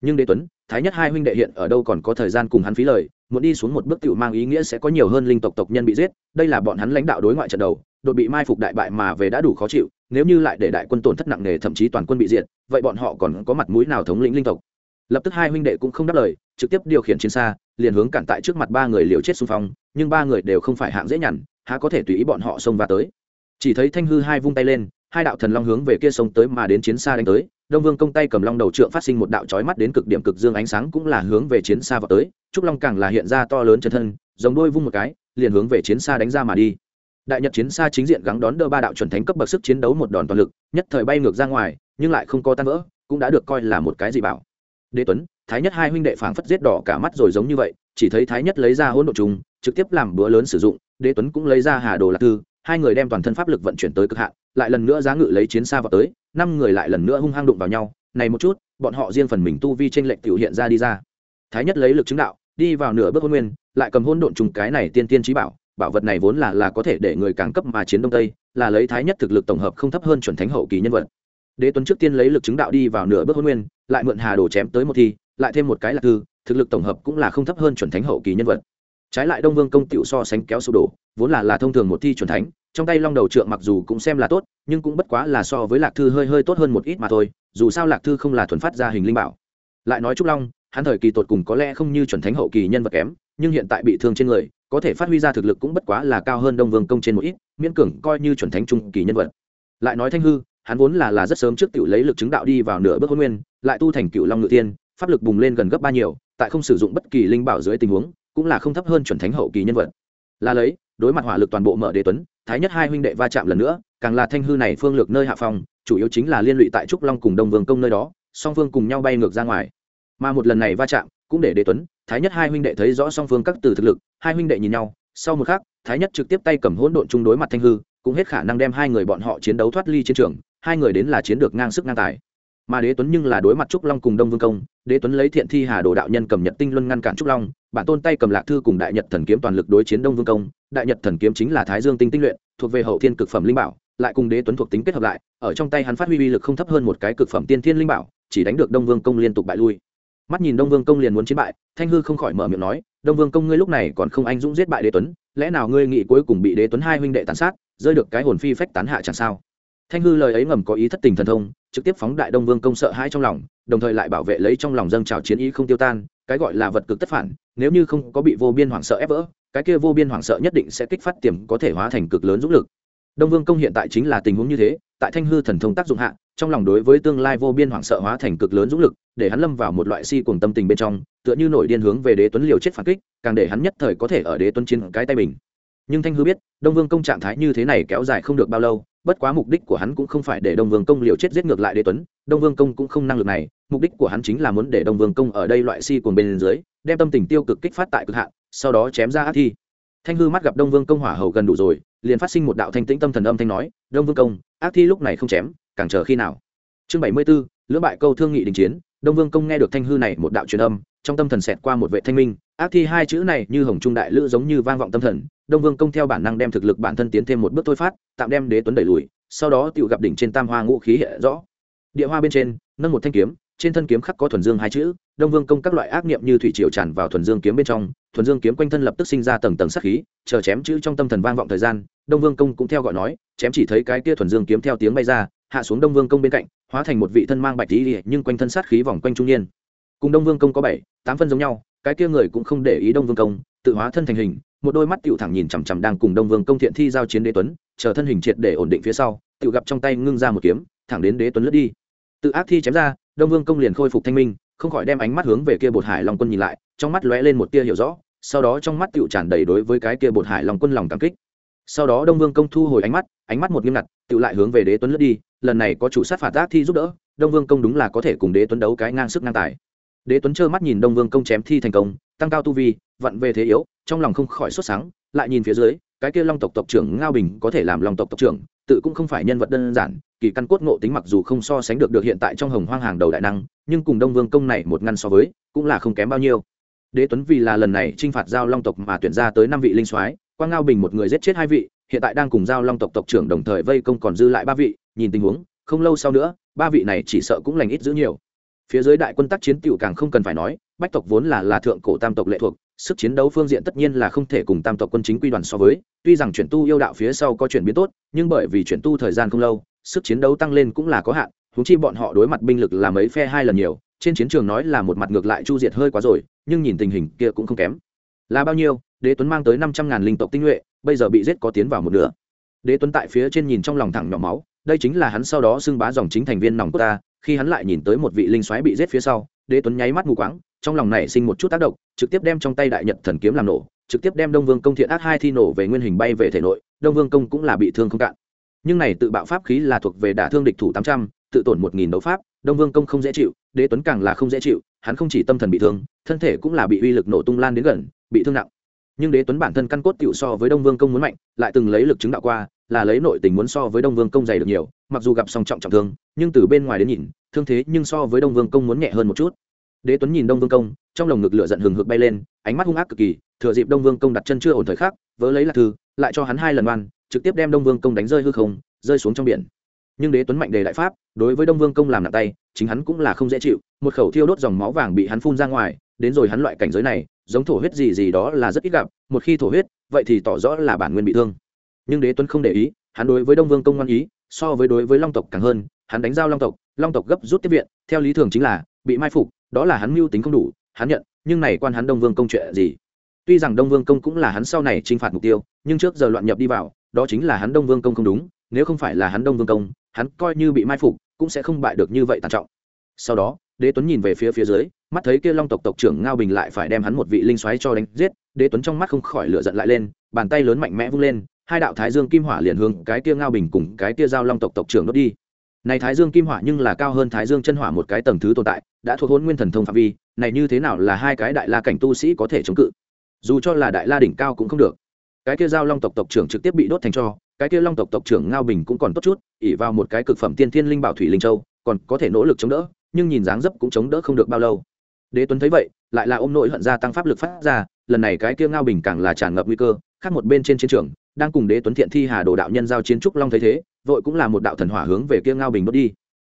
S1: Nhưng đế tuấn, thái nhất hai huynh đệ hiện ở đâu còn có thời gian cùng hắn phí lời, muốn đi xuống một bước tiểu mang ý nghĩa sẽ có nhiều hơn linh tộc tộc nhân bị giết, đây là bọn hắn lãnh đạo đối ngoại trận đầu, đột bị mai phục đại bại mà về đã đủ khó chịu nếu như lại để đại quân tổn thất nặng nề, thậm chí toàn quân bị diệt, vậy bọn họ còn có mặt mũi nào thống lĩnh linh tộc? Lập tức hai huynh đệ cũng không đáp lời, trực tiếp điều khiển chiến xa, liền hướng cản tại trước mặt ba người liều chết xung phong, nhưng ba người đều không phải hạng dễ nhằn, há có thể tùy ý bọn họ xông vào tới. Chỉ thấy thanh hư hai vung tay lên, hai đạo thần long hướng về kia sông tới mà đến chiến xa đánh tới, đông vương công tay cầm long đầu trượng phát sinh một đạo chói mắt đến cực điểm cực dương ánh sáng cũng là hướng về chiến xa vào tới, trúc long càng là hiện ra to lớn chân thân, giống đôi vung một cái, liền hướng về chiến xa đánh ra mà đi đại nhật chiến xa chính diện gắng đón đỡ ba đạo chuẩn thánh cấp bậc sức chiến đấu một đòn toàn lực, nhất thời bay ngược ra ngoài, nhưng lại không có tan vỡ, cũng đã được coi là một cái gì bảo. Đế tuấn, thái nhất hai huynh đệ phảng phất giết đỏ cả mắt rồi giống như vậy, chỉ thấy thái nhất lấy ra hỗn độ trùng, trực tiếp làm bữa lớn sử dụng, đế tuấn cũng lấy ra hà đồ lạc tư hai người đem toàn thân pháp lực vận chuyển tới cực hạn, lại lần nữa giá ngự lấy chiến xa vào tới, năm người lại lần nữa hung hăng đụng vào nhau, này một chút, bọn họ riêng phần mình tu vi trên lệnh tiểu hiện ra đi ra. Thái nhất lấy lực chứng đạo, đi vào nửa bước hôn nguyên, lại cầm hôn độn trùng cái này tiên tiên trí bảo bảo vật này vốn là là có thể để người càng cấp mà chiến đông tây là lấy thái nhất thực lực tổng hợp không thấp hơn chuẩn thánh hậu kỳ nhân vật. Đế tuấn trước tiên lấy lực chứng đạo đi vào nửa bước hôn nguyên lại mượn hà đồ chém tới một thi lại thêm một cái lạc thư, thực lực tổng hợp cũng là không thấp hơn chuẩn thánh hậu kỳ nhân vật. Trái lại đông vương công tựu so sánh kéo sụp đổ vốn là là thông thường một thi chuẩn thánh trong tay long đầu trượng mặc dù cũng xem là tốt nhưng cũng bất quá là so với lạc thư hơi hơi tốt hơn một ít mà thôi dù sao lạc thư không là thuần phát ra hình linh bảo. Lại nói trúc long hắn thời kỳ tột cùng có lẽ không như chuẩn thánh hậu kỳ nhân vật kém nhưng hiện tại bị thương trên người, có thể phát huy ra thực lực cũng bất quá là cao hơn đông vương công trên một ít, miễn cường coi như chuẩn thánh trung kỳ nhân vật. Lại nói thanh hư, hắn vốn là là rất sớm trước tiểu lấy lực chứng đạo đi vào nửa bước hôn nguyên, lại tu thành cựu long ngự tiên, pháp lực bùng lên gần gấp ba nhiều, tại không sử dụng bất kỳ linh bảo dưới tình huống, cũng là không thấp hơn chuẩn thánh hậu kỳ nhân vật. Là lấy, đối mặt hỏa lực toàn bộ mở đế tuấn, thái nhất hai huynh đệ va chạm lần nữa, càng là thanh hư này phương lược nơi hạ phong chủ yếu chính là liên lụy tại trúc long cùng đông vương công nơi đó, song phương cùng nhau bay ngược ra ngoài. Mà một lần này va chạm, cũng để đế tuấn thái nhất hai huynh đệ thấy rõ song phương các từ thực lực, hai huynh đệ nhìn nhau, sau một khắc, thái nhất trực tiếp tay cầm hỗn độn chung đối mặt thanh hư, cũng hết khả năng đem hai người bọn họ chiến đấu thoát ly chiến trường, hai người đến là chiến được ngang sức ngang tài. Mà đế tuấn nhưng là đối mặt trúc long cùng đông vương công, đế tuấn lấy thiện thi hà đồ đạo nhân cầm nhật tinh luân ngăn cản trúc long, bản tôn tay cầm lạc thư cùng đại nhật thần kiếm toàn lực đối chiến đông vương công, đại nhật thần kiếm chính là thái dương tinh tinh luyện, thuộc về hậu thiên cực phẩm linh bảo, lại cùng đế tuấn thuộc tính kết hợp lại, ở trong tay hắn phát huy uy lực không thấp hơn một cái cực phẩm tiên thiên linh bảo, chỉ đánh được đông vương công liên tục bại lui mắt nhìn đông vương công liền muốn chiến bại, thanh hư không khỏi mở miệng nói, đông vương công ngươi lúc này còn không anh dũng giết bại đế tuấn, lẽ nào ngươi nghĩ cuối cùng bị đế tuấn hai huynh đệ tàn sát, rơi được cái hồn phi phách tán hạ chẳng sao? Thanh hư lời ấy ngầm có ý thất tình thần thông, trực tiếp phóng đại đông vương công sợ hãi trong lòng, đồng thời lại bảo vệ lấy trong lòng dâng trào chiến ý không tiêu tan, cái gọi là vật cực tất phản, nếu như không có bị vô biên hoảng sợ ép vỡ, cái kia vô biên hoảng sợ nhất định sẽ kích phát tiềm có thể hóa thành cực lớn dũng lực. Đông vương công hiện tại chính là tình huống như thế, tại thanh hư thần thông tác dụng hạ, trong lòng đối với tương lai vô biên hoảng sợ hóa thành cực lớn dũng lực để hắn lâm vào một loại si cuồng tâm tình bên trong, tựa như nổi điên hướng về đế tuấn liều chết phản kích, càng để hắn nhất thời có thể ở đế tuấn chiến cái tay mình. Nhưng thanh hư biết, đông vương công trạng thái như thế này kéo dài không được bao lâu, bất quá mục đích của hắn cũng không phải để đông vương công liều chết giết ngược lại đế tuấn, đông vương công cũng không năng lực này, mục đích của hắn chính là muốn để đông vương công ở đây loại si cuồng bên dưới, đem tâm tình tiêu cực kích phát tại cực hạn, sau đó chém ra ác thi. Thanh hư mắt gặp đông vương công hỏa hầu gần đủ rồi, liền phát sinh một đạo thanh tĩnh tâm thần âm thanh nói, đông vương công, ác thi lúc này không chém, càng chờ khi nào? Chương bảy mươi b ố lưỡng bại câu thương nghị đình chiến đông vương công nghe được thanh hư này một đạo truyền âm, trong tâm thần xẹt qua một vệ thanh minh. Ác thi hai chữ này như hồng trung đại lữ giống như vang vọng tâm thần. Đông vương công theo bản năng đem thực lực bản thân tiến thêm một bước thôi phát, tạm đem đế tuấn đẩy lùi, sau đó tự gặp đỉnh trên tam hoa ngũ khí hệ rõ. Địa hoa bên trên, nâng một thanh kiếm, trên thân kiếm khắc có thuần dương hai chữ. Đông vương công các loại ác niệm như thủy triều tràn vào thuần dương kiếm bên trong, thuần dương kiếm quanh thân lập tức sinh ra tầng tầng sát khí, chờ chém chữ trong tâm thần vang vọng thời gian, đông vương công cũng theo gọi nói, chém chỉ thấy cái kia thuần dương kiếm theo tiếng bay ra, hạ xuống đông vương công bên cạnh hóa thành một vị thân mang bạch tí nhưng quanh thân sát khí vòng quanh trung niên. Cùng đông vương công có bảy, tám phân giống nhau, cái kia người cũng không để ý đông vương công, tự hóa thân thành hình, một đôi mắt tiểu thẳng nhìn chằm chằm đang cùng đông vương công thiện thi giao chiến đế tuấn, chờ thân hình triệt để ổn định phía sau, Tiểu gặp trong tay ngưng ra một kiếm, thẳng đến đế tuấn lướt đi. Tự ác thi chém ra, đông vương công liền khôi phục thanh minh, không khỏi đem ánh mắt hướng về kia bột hải long quân nhìn lại, trong mắt lóe lên một tia hiểu rõ, sau đó trong mắt Tiểu tràn đầy đối với cái kia bột hải long quân lòng cảm kích. Sau đó đông vương công thu hồi ánh mắt ánh mắt một nghiêm ngặt tự lại hướng về đế tuấn lướt đi lần này có chủ sát phạt tác thi giúp đỡ, đông vương công đúng là có thể cùng đế tuấn đấu cái ngang sức ngang tài. Đế tuấn trơ mắt nhìn đông vương công chém thi thành công, tăng cao tu vi, vặn về thế yếu, trong lòng không khỏi xuất sáng, lại nhìn phía dưới, cái kia long tộc tộc trưởng ngao bình có thể làm long tộc tộc trưởng, tự cũng không phải nhân vật đơn giản, kỳ căn cốt ngộ tính mặc dù không so sánh được được hiện tại trong hồng hoang hàng đầu đại năng, nhưng cùng đông vương công này một ngăn so với, cũng là không kém bao nhiêu. Đế tuấn vì là lần này t r i n h phạt giao long tộc mà tuyển ra tới năm vị linh soái quang ngao bình một người giết chết hai vị hiện tại đang cùng giao long tộc tộc trưởng đồng thời vây công còn dư lại ba vị, nhìn tình huống, không lâu sau nữa, ba vị này chỉ sợ cũng lành ít giữ nhiều. Phía dưới đại quân tác chiến tiểu càng không cần phải nói, bách tộc vốn là là thượng cổ tam tộc lệ thuộc, sức chiến đấu phương diện tất nhiên là không thể cùng tam tộc quân chính quy đoàn so với, tuy rằng chuyển tu yêu đạo phía sau có chuyển biến tốt, nhưng bởi vì chuyển tu thời gian không lâu, sức chiến đấu tăng lên cũng là có hạn húng chi bọn họ đối mặt binh lực là mấy phe hai lần nhiều, trên chiến trường nói là một mặt ngược lại chu diệt hơi quá rồi, nhưng nhìn tình hình kia cũng không kém. Là bao nhiêu? Đế tuấn mang tới năm trăm ngàn linh tộc tinh nhuệ bây giờ bị giết có tiến vào một nửa. Đế tuấn tại phía trên nhìn trong lòng thẳng nhỏ máu, đây chính là hắn sau đó xưng bá dòng chính thành viên nòng của ta, khi hắn lại nhìn tới một vị linh xoáy bị giết phía sau, đế tuấn nháy mắt mù quáng, trong lòng này sinh một chút tác động, trực tiếp đem trong tay đại nhật thần kiếm làm nổ, trực tiếp đem đông vương công thiện ác hai thi nổ về nguyên hình bay về thể nội, đông vương công cũng là bị thương không cạn. Nhưng này tự bạo pháp khí là thuộc về đả thương địch thủ tám trăm, tự tổn một nghìn đấu pháp, đông vương công không dễ chịu, đế tuấn càng là không dễ chịu, hắn không chỉ tâm thần bị thương, thân thể cũng là bị uy lực nổ tung lan đến gần, bị thương nặng nhưng đế tuấn bản thân căn cốt tựu so với đông vương công muốn mạnh, lại từng lấy lực chứng đạo qua, là lấy nội tình muốn so với đông vương công dày được nhiều, mặc dù gặp song trọng trọng thương, nhưng từ bên ngoài đến nhìn, thương thế nhưng so với đông vương công muốn nhẹ hơn một chút. Đế tuấn nhìn đông vương công, trong lồng ngực lửa giận hừng hực bay lên, ánh mắt hung ác cực kỳ, thừa dịp đông vương công đặt chân chưa ổn thời khắc, vớ lấy lạc thư, lại cho hắn hai lần oan, trực tiếp đem đông vương công đánh rơi hư không, rơi xuống trong biển nhưng đế tuấn mạnh đề đại pháp, đối với đông vương công làm nặng tay, chính hắn cũng là không dễ chịu, một khẩu thiêu đốt dòng máu vàng bị hắn phun ra ngoài, đến rồi hắn loại cảnh giới này, giống thổ huyết gì gì đó là rất ít gặp, một khi thổ huyết, vậy thì tỏ rõ là bản nguyên bị thương. Nhưng đế tuấn không để ý, hắn đối với đông vương công ngoan ý, so với đối với long tộc càng hơn, hắn đánh giao long tộc long tộc gấp rút tiếp viện, theo lý thường chính là, bị mai phục, đó là hắn mưu tính không đủ, hắn nhận, nhưng này quan hắn đông vương công chuyện gì? Tuy rằng đông vương công cũng là hắn sau này t r i n h phạt mục tiêu, nhưng trước giờ loạn nhập đi vào, đó chính là hắn đông vương công không đúng, nếu không phải là hắn đông vương công hắn coi như bị mai phục, cũng sẽ không bại được như vậy tàn trọng. Sau đó, đế tuấn nhìn về phía phía dưới, mắt thấy kia long tộc tộc trưởng ngao bình lại phải đem hắn một vị linh xoáy cho đánh giết, đế tuấn trong mắt không khỏi lửa giận lại lên, bàn tay lớn mạnh mẽ vung lên, hai đạo thái dương kim hỏa liền hướng cái kia ngao bình cùng cái kia giao long tộc tộc trưởng đốt đi. Này thái dương kim hỏa nhưng là cao hơn thái dương chân hỏa một cái tầng thứ tồn tại, đã thuộc hôn nguyên thần thông phạm vi, này như thế nào là hai cái đại la cảnh tu sĩ có thể chống cự? Dù cho là đại la đỉnh cao cũng không được. Cái kia giao long tộc tộc trưởng trực tiếp bị đốt thành cho cái kia long tộc tộc trưởng ngao bình cũng còn tốt chút ỉ vào một cái cực phẩm tiên thiên linh bảo thủy linh châu, còn có thể nỗ lực chống đỡ, nhưng nhìn dáng dấp cũng chống đỡ không được bao lâu. Đế tuấn thấy vậy, lại là ôm nội hận gia tăng pháp lực phát ra, lần này cái kia ngao bình càng là tràn ngập nguy cơ, khác một bên trên chiến trường, đang cùng đế tuấn thiện thi hà đồ đạo nhân giao chiến trúc long thấy thế, vội cũng là một đạo thần hỏa hướng về kia ngao bình đốt đi.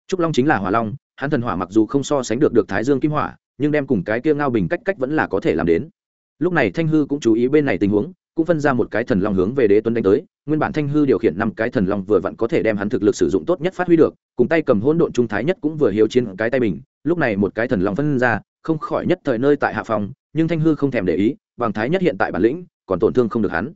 S1: Trúc long chính là hỏa long, hắn thần hỏa mặc dù không so sánh được được thái dương kim hỏa, nhưng đem cùng cái kia ngao bình cách cách vẫn là có thể làm đến. Lúc này thanh hư cũng chú ý bên này tình huống cũng phân ra một cái thần long hướng về đế tuấn đánh tới, nguyên bản thanh hư điều khiển năm cái thần long vừa vặn có thể đem hắn thực lực sử dụng tốt nhất phát huy được, cùng tay cầm hỗn độn trung thái nhất cũng vừa hiếu chiến cái tay mình, lúc này một cái thần long phân ra, không khỏi nhất thời nơi tại hạ phòng nhưng thanh hư không thèm để ý bằng thái nhất hiện tại bản lĩnh, còn tổn thương không được hắn.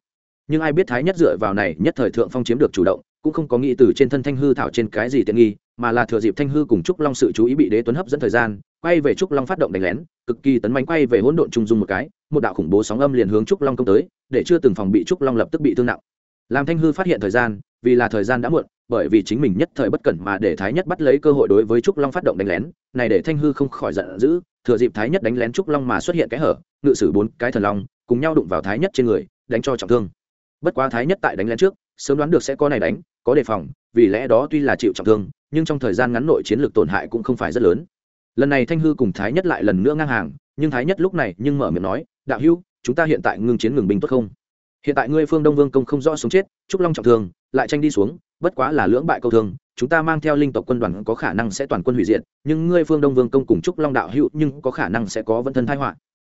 S1: Nhưng ai biết thái nhất dựa vào này nhất thời thượng phong chiếm được chủ động cũng không có nghĩ từ trên thân thanh hư thảo trên cái gì tiện nghi, mà là thừa dịp thanh hư cùng trúc long sự chú ý bị đế tuấn hấp dẫn thời gian, quay về trúc long phát động đánh lén, cực kỳ tấn bánh quay về hỗn độn trung dung một cái, một đạo khủng bố sóng âm liền hướng trúc long công tới, để chưa từng phòng bị trúc long lập tức bị thương nặng. Làm thanh hư phát hiện thời gian, vì là thời gian đã muộn, bởi vì chính mình nhất thời bất cẩn mà để thái nhất bắt lấy cơ hội đối với trúc long phát động đánh lén, này để thanh hư không khỏi giận dữ, thừa dịp thái nhất đánh lén trúc long mà xuất hiện cái hở, ngự sử bốn cái thần long, cùng nhau đụng vào thái nhất trên người, đánh cho trọng thương. Bất quá thái nhất tại đánh lén trước, sớm đoán được sẽ có này đánh có đề phòng, vì lẽ đó tuy là chịu trọng thương, nhưng trong thời gian ngắn nội chiến lược tổn hại cũng không phải rất lớn. Lần này thanh hư cùng thái nhất lại lần nữa ngang hàng, nhưng thái nhất lúc này nhưng mở miệng nói, đạo hữu, chúng ta hiện tại ngưng chiến ngừng binh tốt không? Hiện tại ngươi phương đông vương công không rõ sống chết, trúc long trọng thương, lại tranh đi xuống, bất quá là lưỡng bại câu thương, chúng ta mang theo linh tộc quân đoàn có khả năng sẽ toàn quân hủy diệt, nhưng ngươi phương đông vương công cùng trúc long đạo hữu nhưng có khả năng sẽ có vân thân thái họa.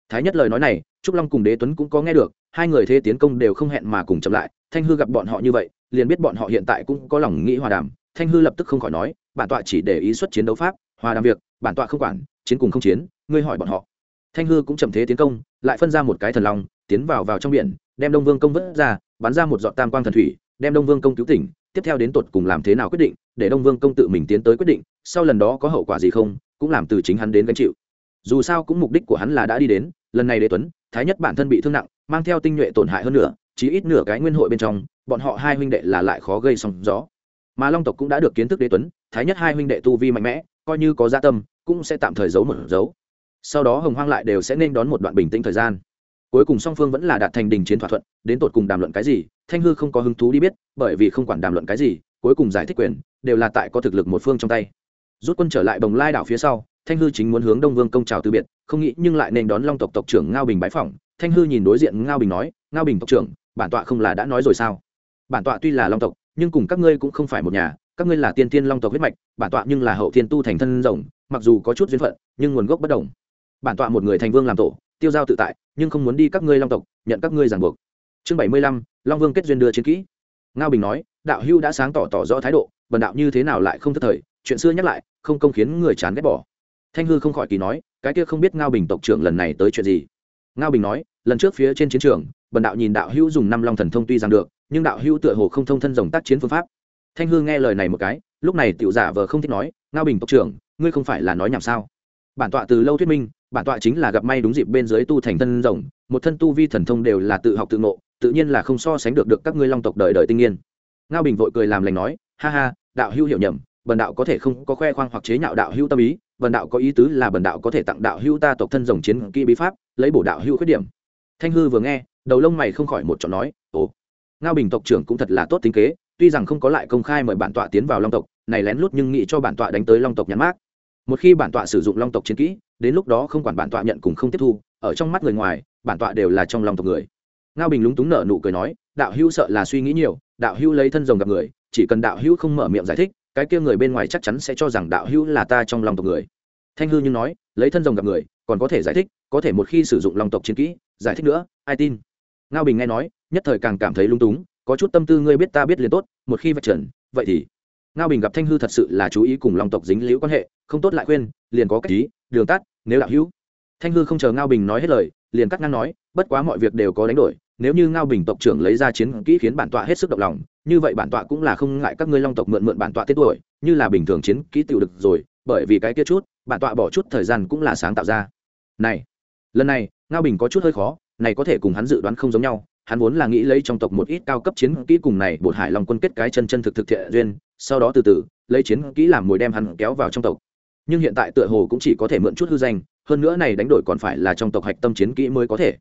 S1: Thái nhất lời nói này, trúc long cùng đế tuấn cũng có nghe được, hai người thế tiến công đều không hẹn mà cùng chậm lại, thanh hư gặp bọn họ như vậy liền biết bọn họ hiện tại cũng có lòng nghĩ hòa đàm. Thanh hư lập tức không khỏi nói, bản tọa chỉ để ý xuất chiến đấu pháp, hòa đàm việc, bản tọa không quản, chiến cùng không chiến, ngươi hỏi bọn họ. Thanh hư cũng chậm thế tiến công, lại phân ra một cái thần long, tiến vào vào trong biển, đem đông vương công vớt ra, bắn ra một dọn tam quang thần thủy, đem đông vương công cứu tỉnh, tiếp theo đến tột cùng làm thế nào quyết định, để đông vương công tự mình tiến tới quyết định, sau lần đó có hậu quả gì không, cũng làm từ chính hắn đến gánh chịu. Dù sao cũng mục đích của hắn là đã đi đến, lần này đế tuấn, thái nhất bản thân bị thương nặng, mang theo tinh nhuệ tổn hại hơn nữa chí ít nửa cái nguyên hội bên trong, bọn họ hai huynh đệ là lại khó gây sóng gió. Mà long tộc cũng đã được kiến thức đế tuấn, thái nhất hai huynh đệ tu vi mạnh mẽ, coi như có gia tâm, cũng sẽ tạm thời giấu một dấu. Sau đó hồng hoang lại đều sẽ nên đón một đoạn bình tĩnh thời gian. Cuối cùng song phương vẫn là đạt thành đình chiến thỏa thuận, đến tột cùng đàm luận cái gì, thanh hư không có hứng thú đi biết, bởi vì không quản đàm luận cái gì, cuối cùng giải thích quyền, đều là tại có thực lực một phương trong tay. Rút quân trở lại bồng lai đảo phía sau, thanh hư chính muốn hướng đông vương công trào từ biệt, không nghĩ nhưng lại nên đón long tộc tộc trưởng ngao bình bái phỏng. Thanh hư nhìn đối diện ngao bình nói, ngao bình tộc trưởng bản tọa không là đã nói rồi sao? Bản tọa tuy là long tộc, nhưng cùng các ngươi cũng không phải một nhà, các ngươi là tiên tiên long tộc huyết mạch, bản tọa nhưng là hậu thiên tu thành thân rồng, mặc dù có chút duyên phận, nhưng nguồn gốc bất đồng. Bản tọa một người thành vương làm tổ, tiêu giao tự tại, nhưng không muốn đi các ngươi long tộc, nhận các ngươi ràng buộc. Chương bảy mươi lăm, long vương kết duyên đưa chiến kỹ. Ngao bình nói, đạo hưu đã sáng tỏ tỏ rõ thái độ, bần đạo như thế nào lại không thất thời, chuyện xưa nhắc lại, không công khiến người chán ghét bỏ. Thanh hư không khỏi kỳ nói, cái kia không biết ngao bình tộc trưởng lần này tới chuyện gì? Ngao bình nói, lần trước phía trên chiến trường bần đạo nhìn đạo hữu dùng năm long thần thông tuy rằng được, nhưng đạo hữu tựa hồ không thông thân rồng tác chiến phương pháp. Thanh hư nghe lời này một cái, lúc này tiểu giả vờ không thích nói, ngao bình tộc trưởng, ngươi không phải là nói nhảm sao? Bản tọa từ lâu thuyết minh, bản tọa chính là gặp may đúng dịp bên dưới tu thành thân rồng, một thân tu vi thần thông đều là tự học tự ngộ, tự nhiên là không so sánh được được các ngươi long tộc đời đời tinh niên ngao bình vội cười làm lành nói, ha ha, đạo hữu hiểu nhầm, bần đạo có thể không có khoe khoang hoặc chế nhạo đạo hữu tâm ý, bần đạo có ý tứ là bần đạo có thể tặng đạo hữu ta tộc thân rồng chiến kỹ bí pháp, lấy bổ đạo hữu khuyết điểm. Thanh hư vừa nghe đầu lông mày không khỏi một chọn nói, ồ, ngao bình tộc trưởng cũng thật là tốt tính kế, tuy rằng không có lại công khai mời bản tọa tiến vào long tộc, này lén lút nhưng nghĩ cho bản tọa đánh tới long tộc nhắn mát một khi bản tọa sử dụng long tộc chiến kỹ, đến lúc đó không quản bản tọa nhận cùng không tiếp thu, ở trong mắt người ngoài, bản tọa đều là trong long tộc người. Ngao bình lúng túng nở nụ cười nói, đạo hữu sợ là suy nghĩ nhiều, đạo hữu lấy thân rồng gặp người, chỉ cần đạo hữu không mở miệng giải thích, cái kia người bên ngoài chắc chắn sẽ cho rằng đạo hữu là ta trong long tộc người. Thanh hư nhưng nói, lấy thân rồng gặp người, còn có thể giải thích, có thể một khi sử dụng long tộc chiến kỹ, giải thích nữa, ai tin? Ngao bình nghe nói, nhất thời càng cảm thấy lung túng, có chút tâm tư ngươi biết ta biết liền tốt, một khi vạch trần, vậy thì. Ngao bình gặp thanh hư thật sự là chú ý cùng long tộc dính liễu quan hệ, không tốt lại khuyên, liền có cách ý, đường tắt, nếu đạo hữu. Thanh hư không chờ ngao bình nói hết lời, liền cắt ngang nói, bất quá mọi việc đều có đánh đổi, nếu như ngao bình tộc trưởng lấy ra chiến kỹ khiến bản tọa hết sức động lòng, như vậy bản tọa cũng là không ngại các ngươi long tộc mượn mượn bản tọa tên tuổi, như là bình thường chiến kỹ tiểu được rồi, bởi vì cái kia chút, bản tọa bỏ chút thời gian cũng là sáng tạo ra. Này, lần này, ngao bình có chút hơi khó này có thể cùng hắn dự đoán không giống nhau, hắn vốn là nghĩ lấy trong tộc một ít cao cấp chiến kỹ cùng này bột hải long quân kết cái chân chân thực thực thiện duyên, sau đó từ từ, lấy chiến kỹ làm mồi đem hắn kéo vào trong tộc. Nhưng hiện tại tựa hồ cũng chỉ có thể mượn chút hư danh, hơn nữa này đánh đổi còn phải là trong tộc hạch tâm chiến kỹ mới có thể.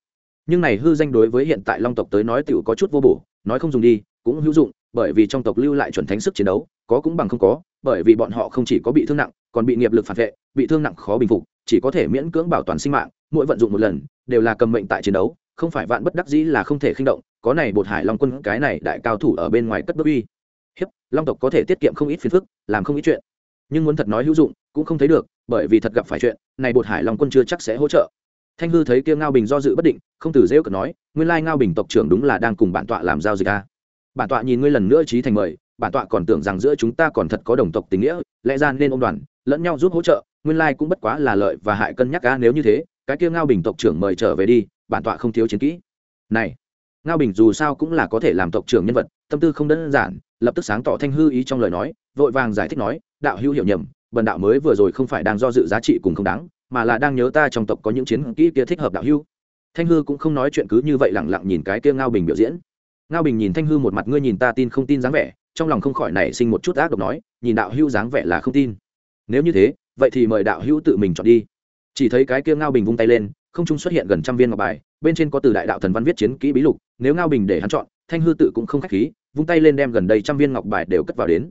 S1: Nhưng này hư danh đối với hiện tại long tộc tới nói tựu có chút vô bổ, nói không dùng đi, cũng hữu dụng, bởi vì trong tộc lưu lại chuẩn thánh sức chiến đấu, có cũng bằng không có bởi vì bọn họ không chỉ có bị thương nặng, còn bị nghiệp lực phản vệ, bị thương nặng khó bình phục, chỉ có thể miễn cưỡng bảo toàn sinh mạng, mỗi vận dụng một lần, đều là cầm mệnh tại chiến đấu, không phải vạn bất đắc dĩ là không thể khinh động, có này bột hải long quân, cái này đại cao thủ ở bên ngoài cất bước uy. Hiếp, long tộc có thể tiết kiệm không ít phiền phức, làm không ít chuyện. Nhưng muốn thật nói hữu dụng, cũng không thấy được, bởi vì thật gặp phải chuyện, này bột hải long quân chưa chắc sẽ hỗ trợ. Thanh hư thấy kia ngao bình do dự bất định, không từ rêu cợt nói, nguyên lai ngao bình tộc trưởng đúng là đang cùng bản tọa làm giao dịch a bản tọa nhìn ngươi lần nữa trí thành mời bản tọa còn tưởng rằng giữa chúng ta còn thật có đồng tộc tình nghĩa, lẽ ra nên ôm đoàn, lẫn nhau giúp hỗ trợ, nguyên lai cũng bất quá là lợi và hại cân nhắc a nếu như thế, cái kia ngao bình tộc trưởng mời trở về đi, bản tọa không thiếu chiến kỹ. Này, ngao bình dù sao cũng là có thể làm tộc trưởng nhân vật, tâm tư không đơn giản, lập tức sáng tỏ thanh hư ý trong lời nói, vội vàng giải thích nói, đạo hữu hiểu nhầm, bần đạo mới vừa rồi không phải đang do dự giá trị cùng không đáng, mà là đang nhớ ta trong tộc có những chiến kỹ kia thích hợp đạo hữu. Thanh hư cũng không nói chuyện cứ như vậy lẳng lặng nhìn cái kia ngao bình biểu diễn. Ngao bình nhìn thanh hư một mặt, ngươi nhìn ta tin không tin dáng vẻ trong lòng không khỏi nảy sinh một chút ác độc nói, nhìn đạo hữu dáng vẻ là không tin. Nếu như thế, vậy thì mời đạo hữu tự mình chọn đi. Chỉ thấy cái kia ngao bình vung tay lên, không trung xuất hiện gần trăm viên ngọc bài, bên trên có từ đại đạo thần văn viết chiến kỹ bí lục, nếu ngao bình để hắn chọn, thanh hư tự cũng không khách khí, vung tay lên đem gần đây trăm viên ngọc bài đều cất vào đến.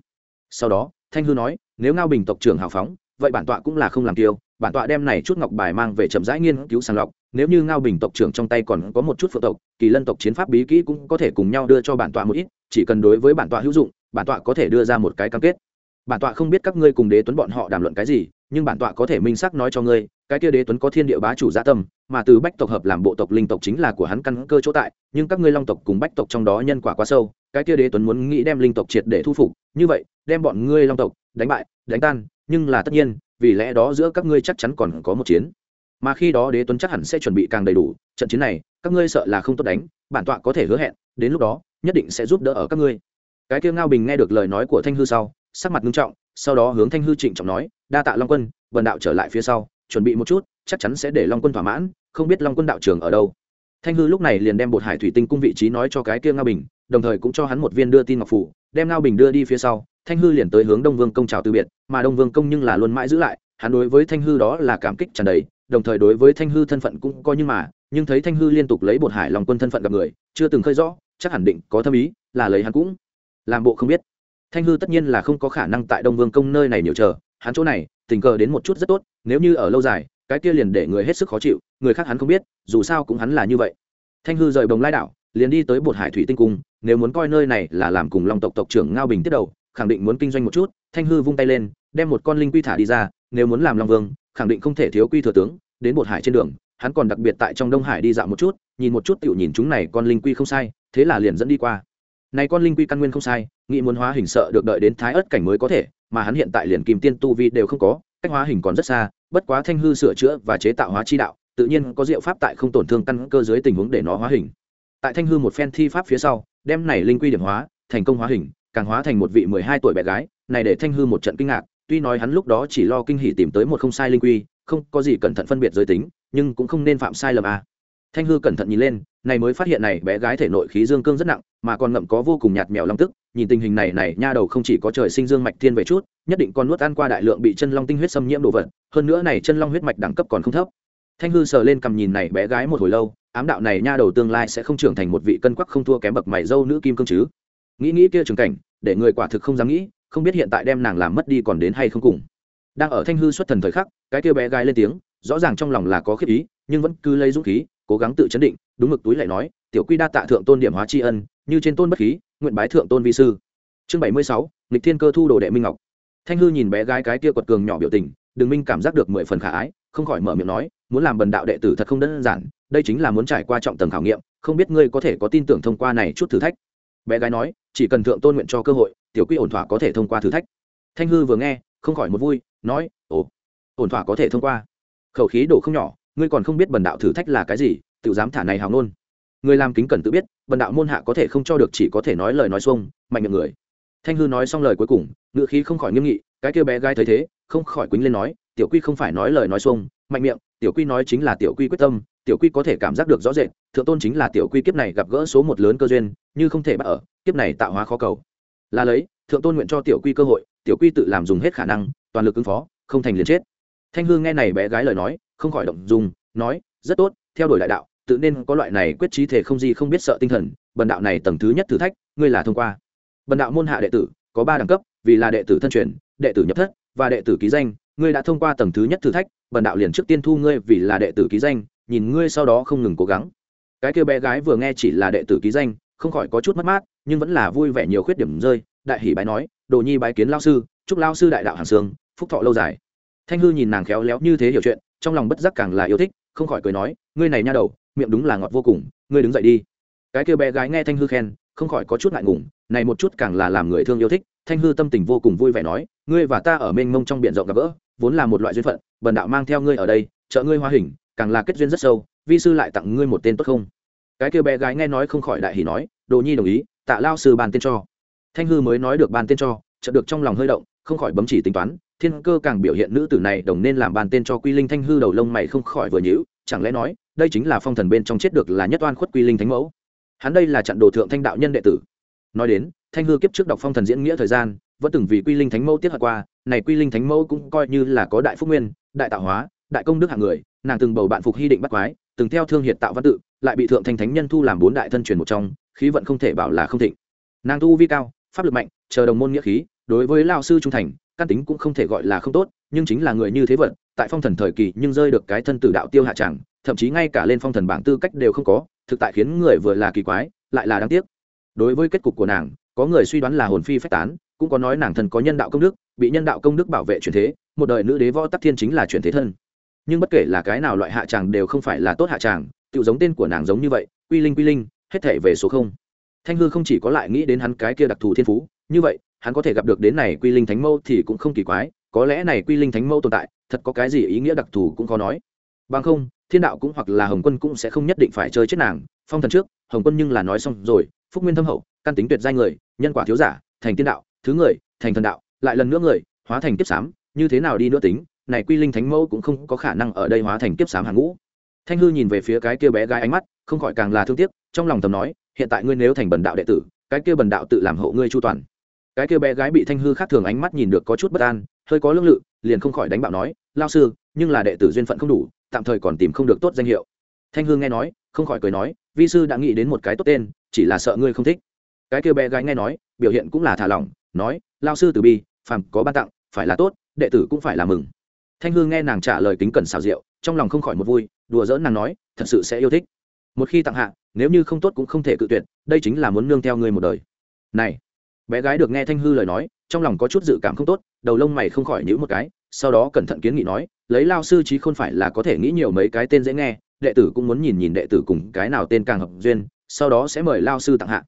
S1: Sau đó, thanh hư nói, nếu ngao bình tộc trưởng hào phóng, vậy bản tọa cũng là không làm tiêu bản tọa đem này chút ngọc bài mang về chậm rãi nghiên cứu sàng lọc, nếu như ngao bình tộc trưởng trong tay còn có một chút phượng tộc, kỳ lân tộc chiến pháp bí kỹ cũng có thể cùng nhau đưa cho bản tọa một ít, chỉ cần đối với bản tọa hữu dụng, bản tọa có thể đưa ra một cái cam kết. Bản tọa không biết các ngươi cùng đế tuấn bọn họ đàm luận cái gì, nhưng bản tọa có thể minh xác nói cho ngươi, cái kia đế tuấn có thiên địa bá chủ gia tâm, mà từ bách tộc hợp làm bộ tộc linh tộc chính là của hắn căn cơ chỗ tại, nhưng các ngươi long tộc cùng bách tộc trong đó nhân quả quá sâu, cái kia đế tuấn muốn nghĩ đem linh tộc triệt để thu phục, như vậy, đem bọn ngươi long tộc đánh bại, đánh tan, nhưng là tất nhiên vì lẽ đó giữa các ngươi chắc chắn còn có một chiến. Mà khi đó đế tuấn chắc hẳn sẽ chuẩn bị càng đầy đủ, trận chiến này, các ngươi sợ là không tốt đánh, bản tọa có thể hứa hẹn, đến lúc đó, nhất định sẽ giúp đỡ ở các ngươi. Cái kia ngao bình nghe được lời nói của thanh hư sau, sắc mặt nghiêm trọng, sau đó hướng thanh hư trịnh trọng nói, đa tạ long quân vần đạo trở lại phía sau, chuẩn bị một chút, chắc chắn sẽ để long quân thỏa mãn, không biết long quân đạo trường ở đâu. Thanh hư lúc này liền đem bột hải thủy tinh cung vị trí nói cho cái kia ngao bình, đồng thời cũng cho hắn một viên đưa tin ngọc phủ đem ngao bình đưa đi phía sau, thanh hư liền tới hướng đông vương công chào từ biệt, mà đông vương công nhưng là luôn mãi giữ lại, hắn đối với thanh hư đó là cảm kích tràn đầy, đồng thời đối với thanh hư thân phận cũng coi như mà, nhưng thấy thanh hư liên tục lấy bột hải lòng quân thân phận gặp người, chưa từng khơi rõ, chắc hẳn định có thâm ý, là lấy hắn cũng làm bộ không biết. Thanh hư tất nhiên là không có khả năng tại đông vương công nơi này nhiều chờ, hắn chỗ này, tình cờ đến một chút rất tốt, nếu như ở lâu dài, cái kia liền để người hết sức khó chịu, người khác hắn không biết, dù sao cũng hắn là như vậy. Thanh hư rời bồng lai đảo liền đi tới bột hải thủy tinh cung, nếu muốn coi nơi này là làm cùng long tộc tộc trưởng ngao bình tiếp đầu, khẳng định muốn kinh doanh một chút, thanh hư vung tay lên, đem một con linh quy thả đi ra, nếu muốn làm long vương, khẳng định không thể thiếu quy thừa tướng, đến bột hải trên đường, hắn còn đặc biệt tại trong đông hải đi dạo một chút, nhìn một chút tiểu nhìn chúng này con linh quy không sai, thế là liền dẫn đi qua. Này con linh quy căn nguyên không sai, nghĩ muốn hóa hình sợ được đợi đến thái ớt cảnh mới có thể, mà hắn hiện tại liền kìm tiên tu vi đều không có, cách hóa hình còn rất xa, bất quá thanh hư sửa chữa và chế tạo hóa chi đạo, tự nhiên có diệu pháp tại không tổn thương căn cơ dưới tình huống để nó hóa hình tại thanh hư một phen thi pháp phía sau, đem này linh quy điểm hóa, thành công hóa hình, càng hóa thành một vị mười hai tuổi bé gái, này để thanh hư một trận kinh ngạc, tuy nói hắn lúc đó chỉ lo kinh hỉ tìm tới một không sai linh quy, không có gì cẩn thận phân biệt giới tính, nhưng cũng không nên phạm sai lầm à. thanh hư cẩn thận nhìn lên, này mới phát hiện này bé gái thể nội khí dương cương rất nặng, mà còn ngậm có vô cùng nhạt mèo long tức, nhìn tình hình này này, nha đầu không chỉ có trời sinh dương mạch thiên về chút, nhất định còn nuốt ăn qua đại lượng bị chân long tinh huyết xâm nhiễm đồ vật, hơn nữa này chân long huyết mạch đẳng cấp còn không thấp thanh hư sờ lên cầm nhìn này bé gái một hồi lâu ám đạo này nha đầu tương lai sẽ không trưởng thành một vị cân quắc không thua kém bậc mày dâu nữ kim cương chứ. Nghĩ nghĩ kia trường cảnh, để người quả thực không dám nghĩ, không biết hiện tại đem nàng làm mất đi còn đến hay không cùng. Đang ở thanh hư xuất thần thời khắc, cái kia bé gái lên tiếng, rõ ràng trong lòng là có khiếp ý, nhưng vẫn cứ lấy dũng khí, cố gắng tự chấn định, đúng mực túi lại nói, tiểu quy đa tạ thượng tôn điểm hóa tri ân, như trên tôn bất khí, nguyện bái thượng tôn vi sư. Chương bảy mươi sáu lịch thiên cơ thu đồ đệ minh ngọc. Thanh hư nhìn bé gái cái kia quật cường nhỏ biểu tình đừng minh cảm giác được mười phần khả ái, không khỏi mở miệng nói, muốn làm bần đạo đệ tử thật không đơn giản đây chính là muốn trải qua trọng tầng khảo nghiệm, không biết ngươi có thể có tin tưởng thông qua này chút thử thách. Bé gái nói, chỉ cần thượng tôn nguyện cho cơ hội, tiểu quy ổn thỏa có thể thông qua thử thách. Thanh hư vừa nghe, không khỏi một vui, nói, ồ, ổn thỏa có thể thông qua. Khẩu khí đổ không nhỏ, ngươi còn không biết bần đạo thử thách là cái gì tự dám thả này hào ngôn. Người làm kính cần tự biết, bần đạo môn hạ có thể không cho được chỉ có thể nói lời nói xuông, mạnh miệng người. Thanh hư nói xong lời cuối cùng ngựa khí không khỏi nghiêm nghị, cái kêu bé gái thấy thế, không khỏi quýnh lên nói, tiểu quy không phải nói lời nói xuông, mạnh miệng, tiểu quy nói chính là tiểu quy quyết tâm tiểu quy có thể cảm giác được rõ rệt, thượng tôn chính là tiểu quy kiếp này gặp gỡ số một lớn cơ duyên, như không thể bắt ở, kiếp này tạo hóa khó cầu. Là lấy, thượng tôn nguyện cho tiểu quy cơ hội, tiểu quy tự làm dùng hết khả năng, toàn lực ứng phó, không thành liền chết. Thanh hương nghe này bé gái lời nói, không khỏi động dùng nói, rất tốt, theo đuổi đại đạo, tự nên có loại này quyết trí thể không gì không biết sợ tinh thần, bần đạo này tầng thứ nhất thử thách, ngươi là thông qua. Bần đạo môn hạ đệ tử, có ba đẳng cấp, vì là đệ tử thân truyền, đệ tử nhập thất, và đệ tử ký danh, ngươi đã thông qua tầng thứ nhất thử thách, bần đạo liền trước tiên thu ngươi vì là đệ tử ký danh nhìn ngươi sau đó không ngừng cố gắng. Cái kia bé gái vừa nghe chỉ là đệ tử ký danh, không khỏi có chút mất mát, nhưng vẫn là vui vẻ nhiều khuyết điểm rơi. Đại hỷ bái nói, đồ nhi bái kiến lao sư, chúc lao sư đại đạo hàng sương, phúc thọ lâu dài. Thanh hư nhìn nàng khéo léo như thế hiểu chuyện, trong lòng bất giác càng là yêu thích, không khỏi cười nói, ngươi này nha đầu, miệng đúng là ngọt vô cùng, ngươi đứng dậy đi. Cái kia bé gái nghe thanh hư khen, không khỏi có chút ngại ngùng, này một chút càng là làm người thương yêu thích. Thanh hư tâm tình vô cùng vui vẻ nói, ngươi và ta ở mênh mông trong biển rộng gặp gỡ, vốn là một loại duyên phận, bần đạo mang theo ngươi ở đây, trợ ngươi hóa hình càng là kết duyên rất sâu, vi sư lại tặng ngươi một tên tốt không? Cái kêu bé gái nghe nói không khỏi đại hỉ nói, đồ nhi đồng ý, tạ lao sư bàn tên cho. Thanh hư mới nói được bàn tên cho, chợt được trong lòng hơi động, không khỏi bấm chỉ tính toán, thiên cơ càng biểu hiện nữ tử này đồng nên làm bàn tên cho quy linh thanh hư đầu lông mày không khỏi vừa nhữ chẳng lẽ nói, đây chính là phong thần bên trong chết được là nhất oan khuất quy linh thánh mẫu? Hắn đây là trận đồ thượng thanh đạo nhân đệ tử. Nói đến, thanh hư kiếp trước đọc phong thần diễn nghĩa thời gian, vẫn từng vì quy linh thánh mẫu tiết hận qua, này quy linh thánh mẫu cũng coi như là có đại phúc nguyên, đại tạo hóa, đại công đức hạng người nàng từng bầu bạn phục hy định bắt quái, từng theo thương hiệt tạo văn tự, lại bị thượng thanh thánh nhân thu làm bốn đại thân truyền một trong, khí vận không thể bảo là không thịnh. Nàng tu vi cao, pháp lực mạnh, chờ đồng môn nghĩa khí, đối với lao sư trung thành, căn tính cũng không thể gọi là không tốt, nhưng chính là người như thế vận, tại phong thần thời kỳ nhưng rơi được cái thân tử đạo tiêu hạ tràng thậm chí ngay cả lên phong thần bảng tư cách đều không có, thực tại khiến người vừa là kỳ quái, lại là đáng tiếc. Đối với kết cục của nàng, có người suy đoán là hồn phi phách tán, cũng có nói nàng thần có nhân đạo công đức, bị nhân đạo công đức bảo vệ truyền thế, một đời nữ đế võ tắc thiên chính là truyền thế thân nhưng bất kể là cái nào loại hạ tràng đều không phải là tốt hạ tràng tự giống tên của nàng giống như vậy, quy linh quy linh, hết thể về số không. Thanh hư không chỉ có lại nghĩ đến hắn cái kia đặc thù thiên phú, như vậy, hắn có thể gặp được đến này quy linh thánh mâu thì cũng không kỳ quái, có lẽ này quy linh thánh mâu tồn tại, thật có cái gì ý nghĩa đặc thù cũng khó nói. Bằng không, thiên đạo cũng hoặc là hồng quân cũng sẽ không nhất định phải chơi chết nàng, phong thần trước, hồng quân nhưng là nói xong rồi, phúc nguyên thâm hậu, căn tính tuyệt danh người, nhân quả thiếu giả, thành tiên đạo, thứ người, thành thần đạo, lại lần nữa người, hóa thành kiếp sám như thế nào đi nữa tính này quy linh thánh mẫu cũng không có khả năng ở đây hóa thành kiếp sám hàng ngũ. Thanh hư nhìn về phía cái kia bé gái ánh mắt, không khỏi càng là thương tiếc, trong lòng thầm nói, hiện tại ngươi nếu thành bần đạo đệ tử, cái kia bần đạo tự làm hộ ngươi chu toàn. Cái kia bé gái bị thanh hư khác thường ánh mắt nhìn được có chút bất an, hơi có lương lự, liền không khỏi đánh bạo nói lao sư, nhưng là đệ tử duyên phận không đủ, tạm thời còn tìm không được tốt danh hiệu. Thanh hư nghe nói, không khỏi cười nói, vi sư đã nghĩ đến một cái tốt tên, chỉ là sợ ngươi không thích. Cái kia bé gái nghe nói, biểu hiện cũng là thả lỏng, nói lao sư từ bi, phàm có ban tặng, phải là tốt, đệ tử cũng phải là mừng thanh hư nghe nàng trả lời kính cẩn xào rượu trong lòng không khỏi một vui, đùa dỡn nàng nói, thật sự sẽ yêu thích. Một khi tặng hạ, nếu như không tốt cũng không thể cự tuyệt, đây chính là muốn nương theo ngươi một đời. Này. Bé gái được nghe thanh hư lời nói, trong lòng có chút dự cảm không tốt, đầu lông mày không khỏi nhữ một cái, sau đó cẩn thận kiến nghị nói, lấy lao sư trí không phải là có thể nghĩ nhiều mấy cái tên dễ nghe, đệ tử cũng muốn nhìn nhìn đệ tử cùng cái nào tên càng hợp duyên, sau đó sẽ mời lao sư tặng hạ.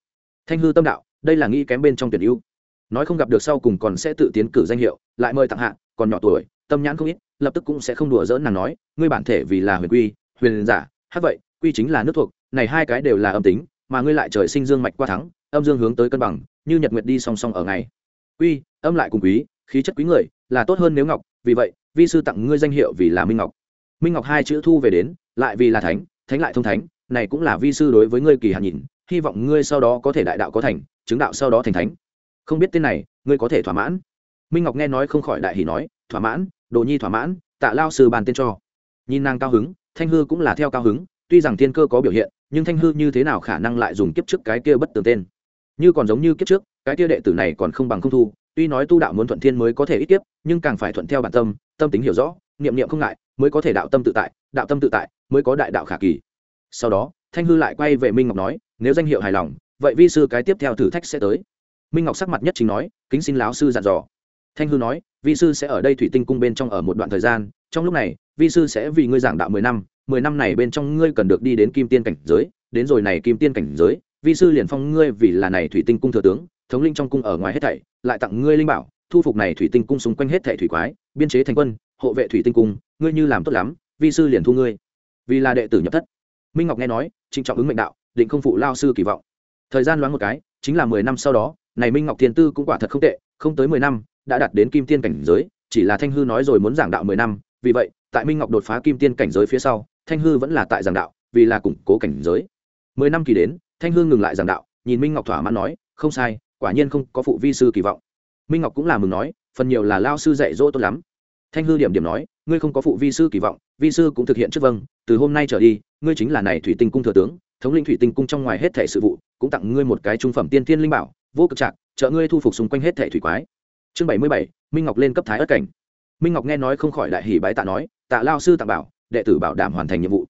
S1: Thanh hư tâm đạo, đây là nghĩ kém bên trong tuyển ưu. Nói không gặp được sau cùng còn sẽ tự tiến cử danh hiệu, lại mời tặng hạ còn nhỏ tuổi, tâm nhãn không ít, lập tức cũng sẽ không đùa dỡn nàng nói, ngươi bản thể vì là huyền quy, huyền giả, hát vậy, quy chính là nước thuộc, này hai cái đều là âm tính, mà ngươi lại trời sinh dương mạch qua thắng, âm dương hướng tới cân bằng, như nhật nguyệt đi song song ở ngày. Quy, âm lại cùng quý, khí chất quý người, là tốt hơn nếu ngọc, vì vậy, vi sư tặng ngươi danh hiệu vì là minh ngọc. Minh ngọc hai chữ thu về đến, lại vì là thánh thánh lại thông thánh, này cũng là vi sư đối với ngươi kỳ hạn nhìn, hy vọng ngươi sau đó có thể đại đạo có thành, chứng đạo sau đó thành thánh. Không biết tên này, ngươi có thể thỏa mãn? Minh ngọc nghe nói không khỏi đại hỷ nói, thỏa mãn, đồ nhi thỏa mãn, tạ lao sư bàn tên cho. Nhìn nàng cao hứng, thanh hư cũng là theo cao hứng, tuy rằng thiên cơ có biểu hiện, nhưng thanh hư như thế nào khả năng lại dùng kiếp trước cái kia bất tường tên? Như còn giống như kiếp trước, cái kia đệ tử này còn không bằng không thu, tuy nói tu đạo muốn thuận thiên mới có thể ít kiếp, nhưng càng phải thuận theo bản tâm tâm tính hiểu rõ, niệm niệm không ngại, mới có thể đạo tâm tự tại, đạo tâm tự tại, mới có đại đạo khả kỳ. Sau đó, thanh hư lại quay về minh ngọc nói, nếu danh hiệu hài lòng, vậy vi sư cái tiếp theo thử thách sẽ tới. Minh ngọc sắc mặt nhất chính nói, kính xin láo sư dặn dò thanh hư nói, vi sư sẽ ở đây thủy tinh cung bên trong ở một đoạn thời gian, trong lúc này, vi sư sẽ vì ngươi giảng đạo mười năm mười năm này bên trong ngươi cần được đi đến kim tiên cảnh giới, đến rồi này kim tiên cảnh giới, vi sư liền phong ngươi vì là này thủy tinh cung thừa tướng, thống linh trong cung ở ngoài hết thảy, lại tặng ngươi linh bảo, thu phục này thủy tinh cung xung quanh hết thảy thủy quái, biên chế thành quân, hộ vệ thủy tinh cung, ngươi như làm tốt lắm, vi sư liền thu ngươi. Vì là đệ tử nhập thất. Minh ngọc nghe nói, trịnh trọng ứng mệnh đạo, định không phụ lao sư kỳ vọng. Thời gian loáng một cái, chính là mười năm sau đó, này minh ngọc thiên tư cũng quả thật không tệ, không tới mười năm đã đạt đến kim tiên cảnh giới, chỉ là thanh hư nói rồi muốn giảng đạo mười năm, vì vậy, tại minh ngọc đột phá kim tiên cảnh giới phía sau, thanh hư vẫn là tại giảng đạo, vì là củng cố cảnh giới. Mười năm kỳ đến, thanh hư ngừng lại giảng đạo, nhìn minh ngọc thỏa mãn nói, không sai, quả nhiên không có phụ vi sư kỳ vọng. Minh ngọc cũng là mừng nói, phần nhiều là lao sư dạy dỗ tốt lắm. Thanh hư điểm điểm nói, ngươi không có phụ vi sư kỳ vọng, vi sư cũng thực hiện trước vâng từ hôm nay trở đi, ngươi chính là này thủy tinh cung thừa tướng, thống linh thủy tinh cung trong ngoài hết thẻ sự vụ, cũng tặng ngươi một cái trung phẩm tiên tiên linh bảo, vô cực trạc, trợ ngươi thu phục xung quanh hết thẻ thủy quái chương bảy mươi bảy, minh ngọc lên cấp thái ất cảnh. Minh ngọc nghe nói không khỏi đại hỉ bái tạ nói, tạ lao sư Tạ bảo, đệ tử bảo đảm hoàn thành nhiệm vụ.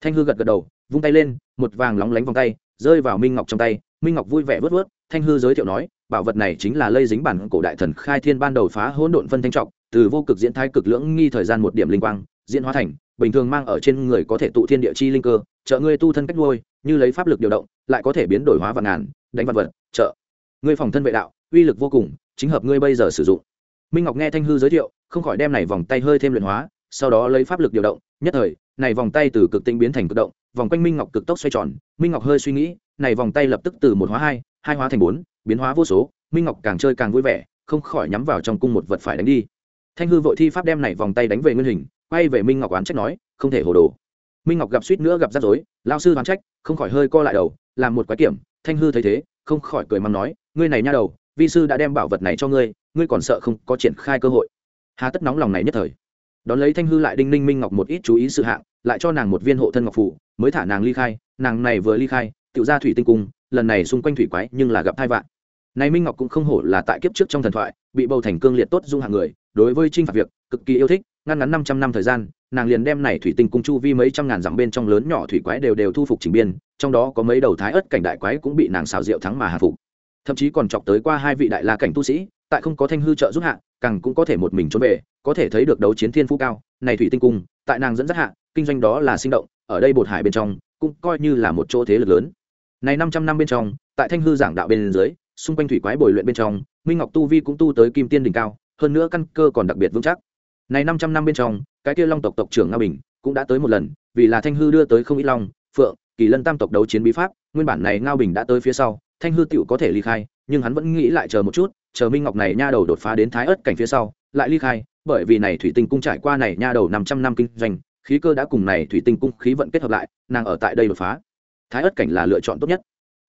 S1: Thanh hư gật gật đầu, vung tay lên, một vàng lóng lánh vòng tay, rơi vào minh ngọc trong tay. Minh ngọc vui vẻ vớt vớt, thanh hư giới thiệu nói, bảo vật này chính là lây dính bản cổ đại thần khai thiên ban đầu phá hỗn độn phân thanh trọng, từ vô cực diễn thái cực lưỡng nghi thời gian một điểm linh quang, diễn hóa thành, bình thường mang ở trên người có thể tụ thiên địa chi linh cơ, trợ ngươi tu thân cách nuôi, như lấy pháp lực điều động, lại có thể biến đổi hóa vạn ngàn, đánh vật vật, trợ ngươi phòng thân vệ đạo, uy lực vô cùng, chính hợp ngươi bây giờ sử dụng. Minh ngọc nghe thanh hư giới thiệu, không khỏi đem này vòng tay hơi thêm luyện hóa, sau đó lấy pháp lực điều động, nhất thời, này vòng tay từ cực tinh biến thành cực động, vòng quanh minh ngọc cực tốc xoay tròn, minh ngọc hơi suy nghĩ, này vòng tay lập tức từ một hóa hai hai hóa thành bốn, biến hóa vô số, minh ngọc càng chơi càng vui vẻ, không khỏi nhắm vào trong cung một vật phải đánh đi. Thanh hư vội thi pháp đem này vòng tay đánh về nguyên hình, quay về minh ngọc oán trách nói, không thể hồ đồ. Minh ngọc gặp suýt nữa gặp rắc rối lao sư oán trách, không khỏi hơi co lại đầu, làm một quái kiểm, thanh hư thấy thế, không khỏi cười mắng nói ngươi này nha đầu, vi sư đã đem bảo vật này cho ngươi ngươi còn sợ không có triển khai cơ hội. Hà tất nóng lòng này nhất thời. Đón lấy thanh hư lại đinh ninh minh ngọc một ít chú ý sự hạng, lại cho nàng một viên hộ thân ngọc phủ, mới thả nàng ly khai, nàng này vừa ly khai tự ra thủy tinh cung, lần này xung quanh thủy quái nhưng là gặp hai vạn. Này minh ngọc cũng không hổ là tại kiếp trước trong thần thoại, bị bầu thành cương liệt tốt dung hạng người, đối với trinh phạt việc, cực kỳ yêu thích, ngăn ngắn năm trăm năm thời gian, nàng liền đem này thủy tinh cung chu vi mấy trăm ngàn dặm bên trong lớn nhỏ thủy quái đều đều thu phục trình biên, trong đó có mấy đầu thái ớt cảnh đại quái cũng bị nàng xào rượu thắng mà hạ phục thậm chí còn chọc tới qua hai vị đại la cảnh tu sĩ, tại không có thanh hư trợ giúp hạ, càng cũng có thể một mình trốn về, có thể thấy được đấu chiến thiên phú cao. Này thủy tinh cung, tại nàng dẫn dắt hạ, kinh doanh đó là sinh động, ở đây bột hải bên trong, cũng coi như là một chỗ thế lực lớn. Này năm trăm năm bên trong, tại thanh hư giảng đạo bên dưới, xung quanh thủy quái bồi luyện bên trong, minh ngọc tu vi cũng tu tới kim tiên đỉnh cao, hơn nữa căn cơ còn đặc biệt vững chắc. Này năm trăm năm bên trong, cái kia long tộc tộc trưởng nga bình cũng đã tới một lần, vì là thanh hư đưa tới không ít long, phượng, kỳ lân tam tộc đấu chiến bí pháp, nguyên bản này ngao bình đã tới phía sau thanh hư tựu có thể ly khai, nhưng hắn vẫn nghĩ lại chờ một chút, chờ minh ngọc này nha đầu đột phá đến thái ớt cảnh phía sau, lại ly khai, bởi vì này thủy tinh cung trải qua này nha đầu năm trăm năm kinh doanh, khí cơ đã cùng này thủy tinh cung khí vận kết hợp lại, nàng ở tại đây đột phá. Thái ớt cảnh là lựa chọn tốt nhất.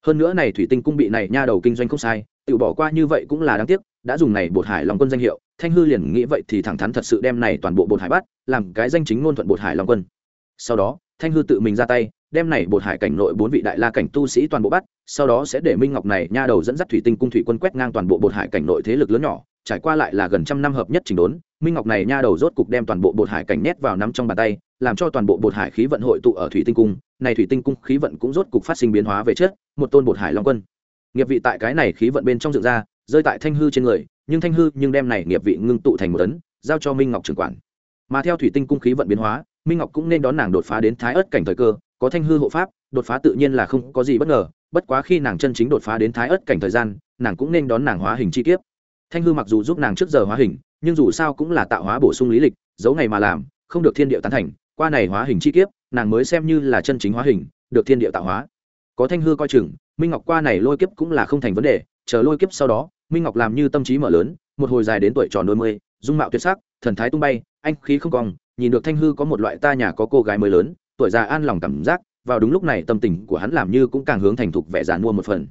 S1: Hơn nữa này thủy tinh cung bị này nha đầu kinh doanh không sai tự bỏ qua như vậy cũng là đáng tiếc, đã dùng này bột hải long quân danh hiệu, thanh hư liền nghĩ vậy thì thẳng thắn thật sự đem này toàn bộ bột hải bắt, làm cái danh chính ngôn thuận bột hải long quân. Sau đó, thanh hư tự mình ra tay đem này bột hải cảnh nội bốn vị đại la cảnh tu sĩ toàn bộ bắt, sau đó sẽ để minh ngọc này nha đầu dẫn dắt thủy tinh cung thủy quân quét ngang toàn bộ bột hải cảnh nội thế lực lớn nhỏ, trải qua lại là gần trăm năm hợp nhất chỉnh đốn, minh ngọc này nha đầu rốt cục đem toàn bộ bột hải cảnh nét vào nắm trong bàn tay, làm cho toàn bộ bột hải khí vận hội tụ ở thủy tinh cung, này thủy tinh cung khí vận cũng rốt cục phát sinh biến hóa về trước, một tôn bột hải long quân. Nghiệp vị tại cái này khí vận bên trong dựng ra, rơi tại thanh hư trên người, nhưng thanh hư nhưng đem này nghiệp vị ngưng tụ thành một tấn giao cho minh ngọc trưởng quản. Mà theo thủy tinh cung khí vận biến hóa, minh ngọc cũng nên đón nàng đột phá đến thái ớt cảnh thời cơ có thanh hư hộ pháp, đột phá tự nhiên là không có gì bất ngờ, bất quá khi nàng chân chính đột phá đến thái ớt cảnh thời gian, nàng cũng nên đón nàng hóa hình chi kiếp. Thanh hư mặc dù giúp nàng trước giờ hóa hình, nhưng dù sao cũng là tạo hóa bổ sung lý lịch, giấu ngày mà làm, không được thiên địa tán thành, qua này hóa hình chi kiếp, nàng mới xem như là chân chính hóa hình, được thiên địa tạo hóa. Có thanh hư coi chừng, minh ngọc qua này lôi kiếp cũng là không thành vấn đề, chờ lôi kiếp sau đó, minh ngọc làm như tâm trí mở lớn, một hồi dài đến tuổi tròn đôi mươi, dung mạo tuyệt sắc, thần thái tung bay, anh khí không còn nhìn được thanh hư có một loại ta nhà có cô gái mới lớn tuổi già an lòng cảm giác, vào đúng lúc này tâm tình của hắn làm như cũng càng hướng thành thục vẻ giàn mua một phần.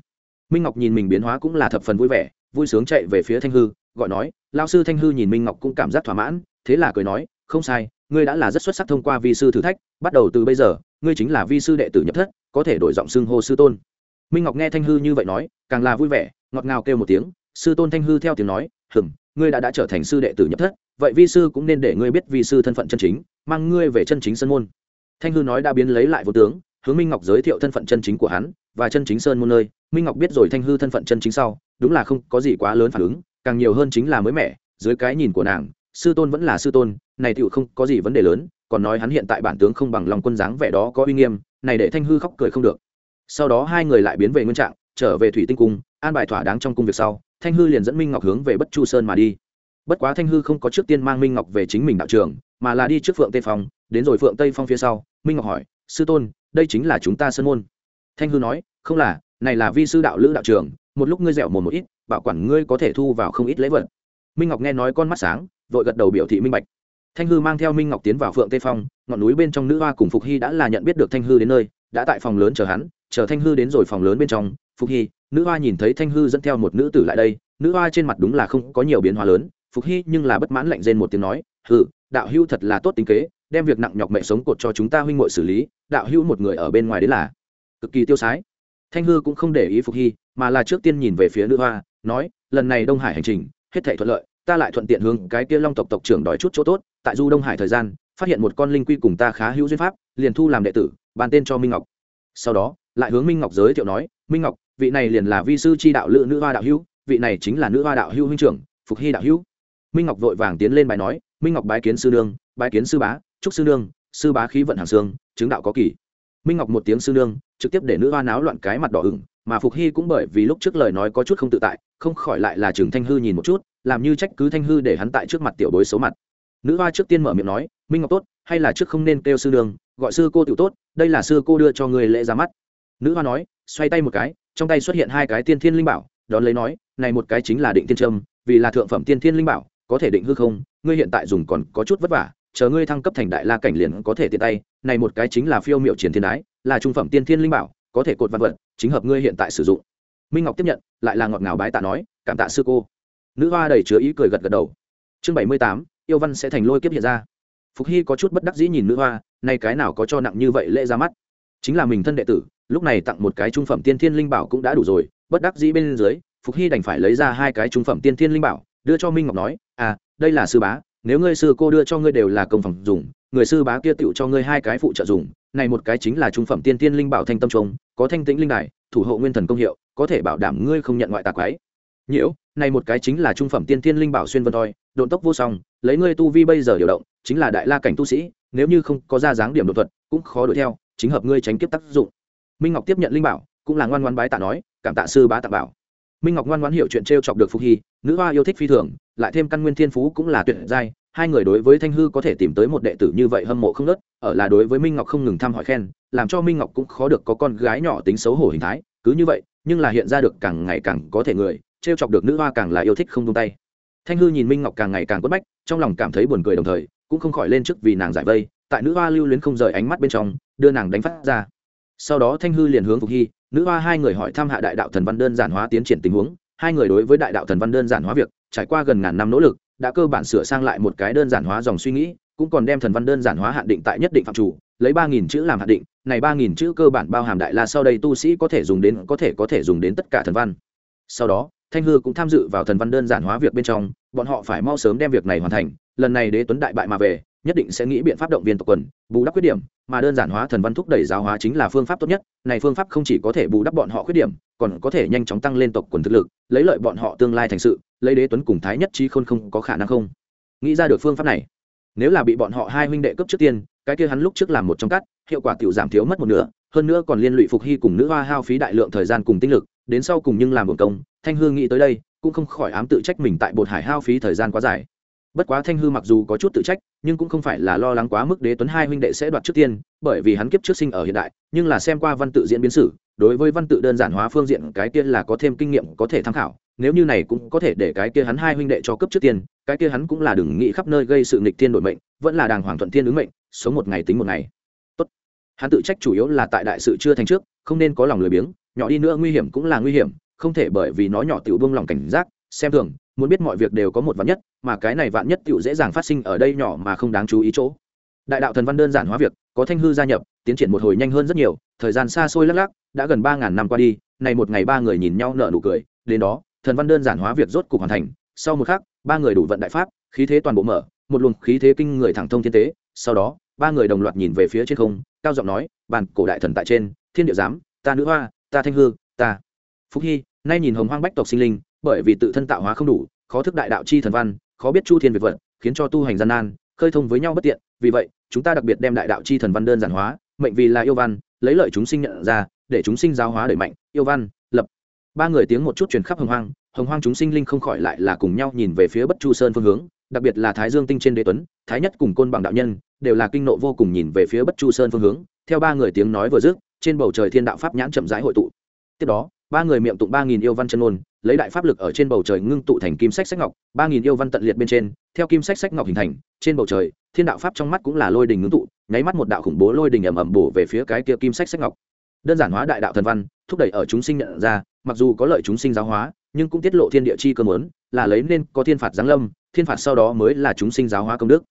S1: Minh ngọc nhìn mình biến hóa cũng là thập phần vui vẻ, vui sướng chạy về phía thanh hư, gọi nói lao sư thanh hư nhìn minh ngọc cũng cảm giác thỏa mãn, thế là cười nói, không sai, ngươi đã là rất xuất sắc thông qua vi sư thử thách, bắt đầu từ bây giờ, ngươi chính là vi sư đệ tử nhập thất, có thể đổi giọng xưng hô sư tôn. Minh ngọc nghe thanh hư như vậy nói, càng là vui vẻ, ngọt ngào kêu một tiếng, sư tôn thanh hư theo tiếng nói, hừm, ngươi đã đã trở thành sư đệ tử nhập thất, vậy vi sư cũng nên để ngươi biết vi sư thân phận chân chính, mang ngươi về chân chính sân môn thanh hư nói đã biến lấy lại vô tướng, hướng minh ngọc giới thiệu thân phận chân chính của hắn và chân chính sơn môn nơi. Minh ngọc biết rồi thanh hư thân phận chân chính sau, đúng là không có gì quá lớn phản ứng, càng nhiều hơn chính là mới mẻ. Dưới cái nhìn của nàng, sư tôn vẫn là sư tôn, này tựu không có gì vấn đề lớn, còn nói hắn hiện tại bản tướng không bằng lòng quân dáng vẻ đó có uy nghiêm, này để thanh hư khóc cười không được. Sau đó hai người lại biến về nguyên trạng, trở về thủy tinh cung, an bài thỏa đáng trong công việc sau, thanh hư liền dẫn minh ngọc hướng về bất chu sơn mà đi. Bất quá thanh hư không có trước tiên mang minh ngọc về chính mình đạo trường, mà là đi trước phượng tây phong, đến rồi phượng tây phong phía sau minh ngọc hỏi, sư tôn, đây chính là chúng ta sơn môn. Thanh hư nói, không là, này là vi sư đạo lữ đạo trường, một lúc ngươi dẻo mồm một ít, bảo quản ngươi có thể thu vào không ít lễ vật. Minh ngọc nghe nói con mắt sáng, vội gật đầu biểu thị minh bạch. Thanh hư mang theo minh ngọc tiến vào phượng tây phong, ngọn núi bên trong nữ hoa cùng phục hy đã là nhận biết được thanh hư đến nơi, đã tại phòng lớn chờ hắn, chờ thanh hư đến rồi phòng lớn bên trong, phục hy, nữ hoa nhìn thấy thanh hư dẫn theo một nữ tử lại đây, nữ hoa trên mặt đúng là không có nhiều biến hóa lớn, phục hy nhưng là bất mãn lạnh rên một tiếng nói, hừ đạo hưu thật là tốt tính kế, đem việc nặng nhọc mẹ sống cột cho chúng ta huynh muội xử lý, đạo hưu một người ở bên ngoài đấy là cực kỳ tiêu sái. Thanh hư cũng không để ý phục hy, mà là trước tiên nhìn về phía nữ hoa, nói, lần này đông hải hành trình, hết thể thuận lợi, ta lại thuận tiện hướng cái kia long tộc tộc trưởng đòi chút chỗ tốt, tại du đông hải thời gian, phát hiện một con linh quy cùng ta khá hữu duyên pháp, liền thu làm đệ tử bàn tên cho minh ngọc. Sau đó, lại hướng minh ngọc giới thiệu nói, minh ngọc, vị này liền là vi sư tri đạo lự nữ hoa đạo hữu, vị này chính là nữ hoa đạo hữu huynh trưởng, phục hy đạo hữu. Minh ngọc vội vàng tiến lên bài nói minh ngọc bái kiến sư nương, bái kiến sư bá trúc sư nương, sư bá khí vận hàng xương, chứng đạo có kỳ. Minh ngọc một tiếng sư nương, trực tiếp để nữ hoa náo loạn cái mặt đỏ ửng, mà phục hy cũng bởi vì lúc trước lời nói có chút không tự tại, không khỏi lại là trường thanh hư nhìn một chút, làm như trách cứ thanh hư để hắn tại trước mặt tiểu bối xấu mặt. Nữ hoa trước tiên mở miệng nói, minh ngọc tốt, hay là trước không nên kêu sư nương, gọi sư cô tiểu tốt, đây là sư cô đưa cho người lễ ra mắt. Nữ hoa nói, xoay tay một cái, trong tay xuất hiện hai cái tiên thiên linh bảo, đón lấy nói, này một cái chính là định tiên trâm, vì là thượng phẩm tiên thiên linh bảo, có thể định hư không? Ngươi hiện tại dùng còn có chút vất vả, chờ ngươi thăng cấp thành đại la cảnh liền có thể tiện tay, này một cái chính là phiêu miệu triển thiên đái, là trung phẩm tiên thiên linh bảo, có thể cột văn vật, chính hợp ngươi hiện tại sử dụng. Minh ngọc tiếp nhận, lại là ngọt ngào bái tạ nói, cảm tạ sư cô. Nữ hoa đầy chứa ý cười gật gật đầu. Chương bảy mươi tám, yêu văn sẽ thành lôi kiếp hiện ra. Phục hy có chút bất đắc dĩ nhìn nữ hoa nay cái nào có cho nặng như vậy lễ ra mắt? Chính là mình thân đệ tử, lúc này tặng một cái trung phẩm tiên thiên linh bảo cũng đã đủ rồi, bất đắc dĩ bên dưới, phục hy đành phải lấy ra hai cái trung phẩm tiên thiên linh bảo, đưa cho minh ngọc nói à đây là sư bá, nếu ngươi sư cô đưa cho ngươi đều là công phẩm dùng, người sư bá kia tựu cho ngươi hai cái phụ trợ dùng, này một cái chính là trung phẩm tiên tiên linh bảo thanh tâm trống có thanh tĩnh linh đài, thủ hộ nguyên thần công hiệu, có thể bảo đảm ngươi không nhận ngoại tà quái. Nhiễu, này một cái chính là trung phẩm tiên tiên linh bảo xuyên vân thôi độn tốc vô song, lấy ngươi tu vi bây giờ điều động, chính là đại la cảnh tu sĩ, nếu như không có ra dáng điểm đột thuật, cũng khó đuổi theo, chính hợp ngươi tránh kiếp tác dụng. Minh ngọc tiếp nhận linh bảo, cũng là ngoan ngoan bái tạ nói, cảm tạ sư bá tạ bảo minh ngọc ngoan ngoãn hiểu chuyện t chọc được phục hy, nữ hoa yêu thích phi thường, lại thêm căn nguyên thiên phú cũng là tuyệt giai, hai người đối với thanh hư có thể tìm tới một đệ tử như vậy hâm mộ không nớt, ở là đối với minh ngọc không ngừng thăm hỏi khen, làm cho minh ngọc cũng khó được có con gái nhỏ tính xấu hổ hình thái, cứ như vậy, nhưng là hiện ra được càng ngày càng có thể người t r e o chọc được nữ hoa càng là yêu thích không tung tay. Thanh hư nhìn minh ngọc càng ngày càng quất bách, trong lòng cảm thấy buồn cười đồng thời, cũng không khỏi lên trước vì nàng giải vây, tại nữ hoa lưu luyến không rời ánh mắt bên trong, đưa nàng đánh phát ra. Sau đó thanh hư liền hướng phục hy nữ hoa hai người hỏi thăm hạ đại đạo thần văn đơn giản hóa tiến triển tình huống, hai người đối với đại đạo thần văn đơn giản hóa việc, trải qua gần ngàn năm nỗ lực, đã cơ bản sửa sang lại một cái đơn giản hóa dòng suy nghĩ, cũng còn đem thần văn đơn giản hóa hạn định tại nhất định phạm chủ, lấy ba nghìn chữ làm hạn định, này ba nghìn chữ cơ bản bao hàm đại la sau đây tu sĩ có thể dùng đến, có thể có thể dùng đến tất cả thần văn. Sau đó, thanh hư cũng tham dự vào thần văn đơn giản hóa việc bên trong, bọn họ phải mau sớm đem việc này hoàn thành, lần này đế tuấn đại bại mà về nhất định sẽ nghĩ biện pháp động viên tộc quần, bù đắp khuyết điểm, mà đơn giản hóa thần văn thúc đẩy giáo hóa chính là phương pháp tốt nhất. Này phương pháp không chỉ có thể bù đắp bọn họ khuyết điểm, còn có thể nhanh chóng tăng lên tộc quần thực lực, lấy lợi bọn họ tương lai thành sự, lấy đế tuấn cùng thái nhất trí khôn không có khả năng không. Nghĩ ra được phương pháp này, nếu là bị bọn họ hai huynh đệ cấp trước tiên, cái kia hắn lúc trước làm một trong cắt hiệu quả tiểu giảm thiếu mất một nửa, hơn nữa còn liên lụy phục hy cùng nữ hoa hao phí đại lượng thời gian cùng tinh lực, đến sau cùng nhưng làm một công, thanh Hương nghĩ tới đây, cũng không khỏi ám tự trách mình tại bột hải hao phí thời gian quá dài bất quá thanh hư mặc dù có chút tự trách, nhưng cũng không phải là lo lắng quá mức đế tuấn hai huynh đệ sẽ đoạt trước tiên, bởi vì hắn kiếp trước sinh ở hiện đại, nhưng là xem qua văn tự diễn biến sử, đối với văn tự đơn giản hóa phương diện, cái kia là có thêm kinh nghiệm, có thể tham khảo, nếu như này cũng có thể để cái kia hắn hai huynh đệ cho cấp trước tiên, cái kia hắn cũng là đừng nghĩ khắp nơi gây sự nghịch thiên đổi mệnh, vẫn là đàng hoàng thuận thiên ứng mệnh, sống một ngày tính một ngày. Tốt. Hắn tự trách chủ yếu là tại đại sự chưa thành trước, không nên có lòng lười biếng, nhỏ đi nữa nguy hiểm cũng là nguy hiểm, không thể bởi vì nó nhỏ tiểu buông lòng cảnh giác, xem thường muốn biết mọi việc đều có một vạn nhất, mà cái này vạn nhất tựu dễ dàng phát sinh ở đây nhỏ mà không đáng chú ý chỗ. Đại đạo thần văn đơn giản hóa việc, có thanh hư gia nhập, tiến triển một hồi nhanh hơn rất nhiều, thời gian xa xôi lắc lắc, đã gần ba ngàn năm qua đi, này một ngày ba người nhìn nhau nở nụ cười, đến đó, thần văn đơn giản hóa việc rốt cục hoàn thành, sau một khắc, ba người đủ vận đại pháp, khí thế toàn bộ mở, một luồng khí thế kinh người thẳng thông thiên tế, sau đó, ba người đồng loạt nhìn về phía trên không, cao giọng nói bàn cổ đại thần tại trên, thiên địa giám, ta nữ hoa, ta thanh hư, ta. Phúc hy, nay nhìn hồng hoang bách tộc sinh linh bởi vì tự thân tạo hóa không đủ, khó thức đại đạo chi thần văn, khó biết chu thiên việt vật, khiến cho tu hành gian nan, khơi thông với nhau bất tiện. Vì vậy, chúng ta đặc biệt đem đại đạo chi thần văn đơn giản hóa, mệnh vì là yêu văn, lấy lợi chúng sinh nhận ra, để chúng sinh giáo hóa đẩy mạnh, yêu văn, lập. Ba người tiếng một chút truyền khắp hồng hoang hồng hoang chúng sinh linh không khỏi lại là cùng nhau nhìn về phía bất chu sơn phương hướng, đặc biệt là thái dương tinh trên đế tuấn, thái nhất cùng côn bằng đạo nhân, đều là kinh nộ vô cùng nhìn về phía bất chu sơn phương hướng, theo ba người tiếng nói vừa dứt, trên bầu trời thiên đạo pháp nhãn chậm rãi hội tụ. Tiếp đó ba người miệng tụng ba nghìn yêu văn chân ôn lấy đại pháp lực ở trên bầu trời ngưng tụ thành kim sách sách ngọc, ba nghìn yêu văn tận liệt bên trên, theo kim sách sách ngọc hình thành, trên bầu trời, thiên đạo pháp trong mắt cũng là lôi đình ngưng tụ, nháy mắt một đạo khủng bố lôi đình ầm ầm bổ về phía cái kia kim sách sách ngọc. Đơn giản hóa đại đạo thần văn, thúc đẩy ở chúng sinh nhận ra, mặc dù có lợi chúng sinh giáo hóa, nhưng cũng tiết lộ thiên địa chi cơ muốn, là lấy nên có thiên phạt giáng lâm, thiên phạt sau đó mới là chúng sinh giáo hóa công đức.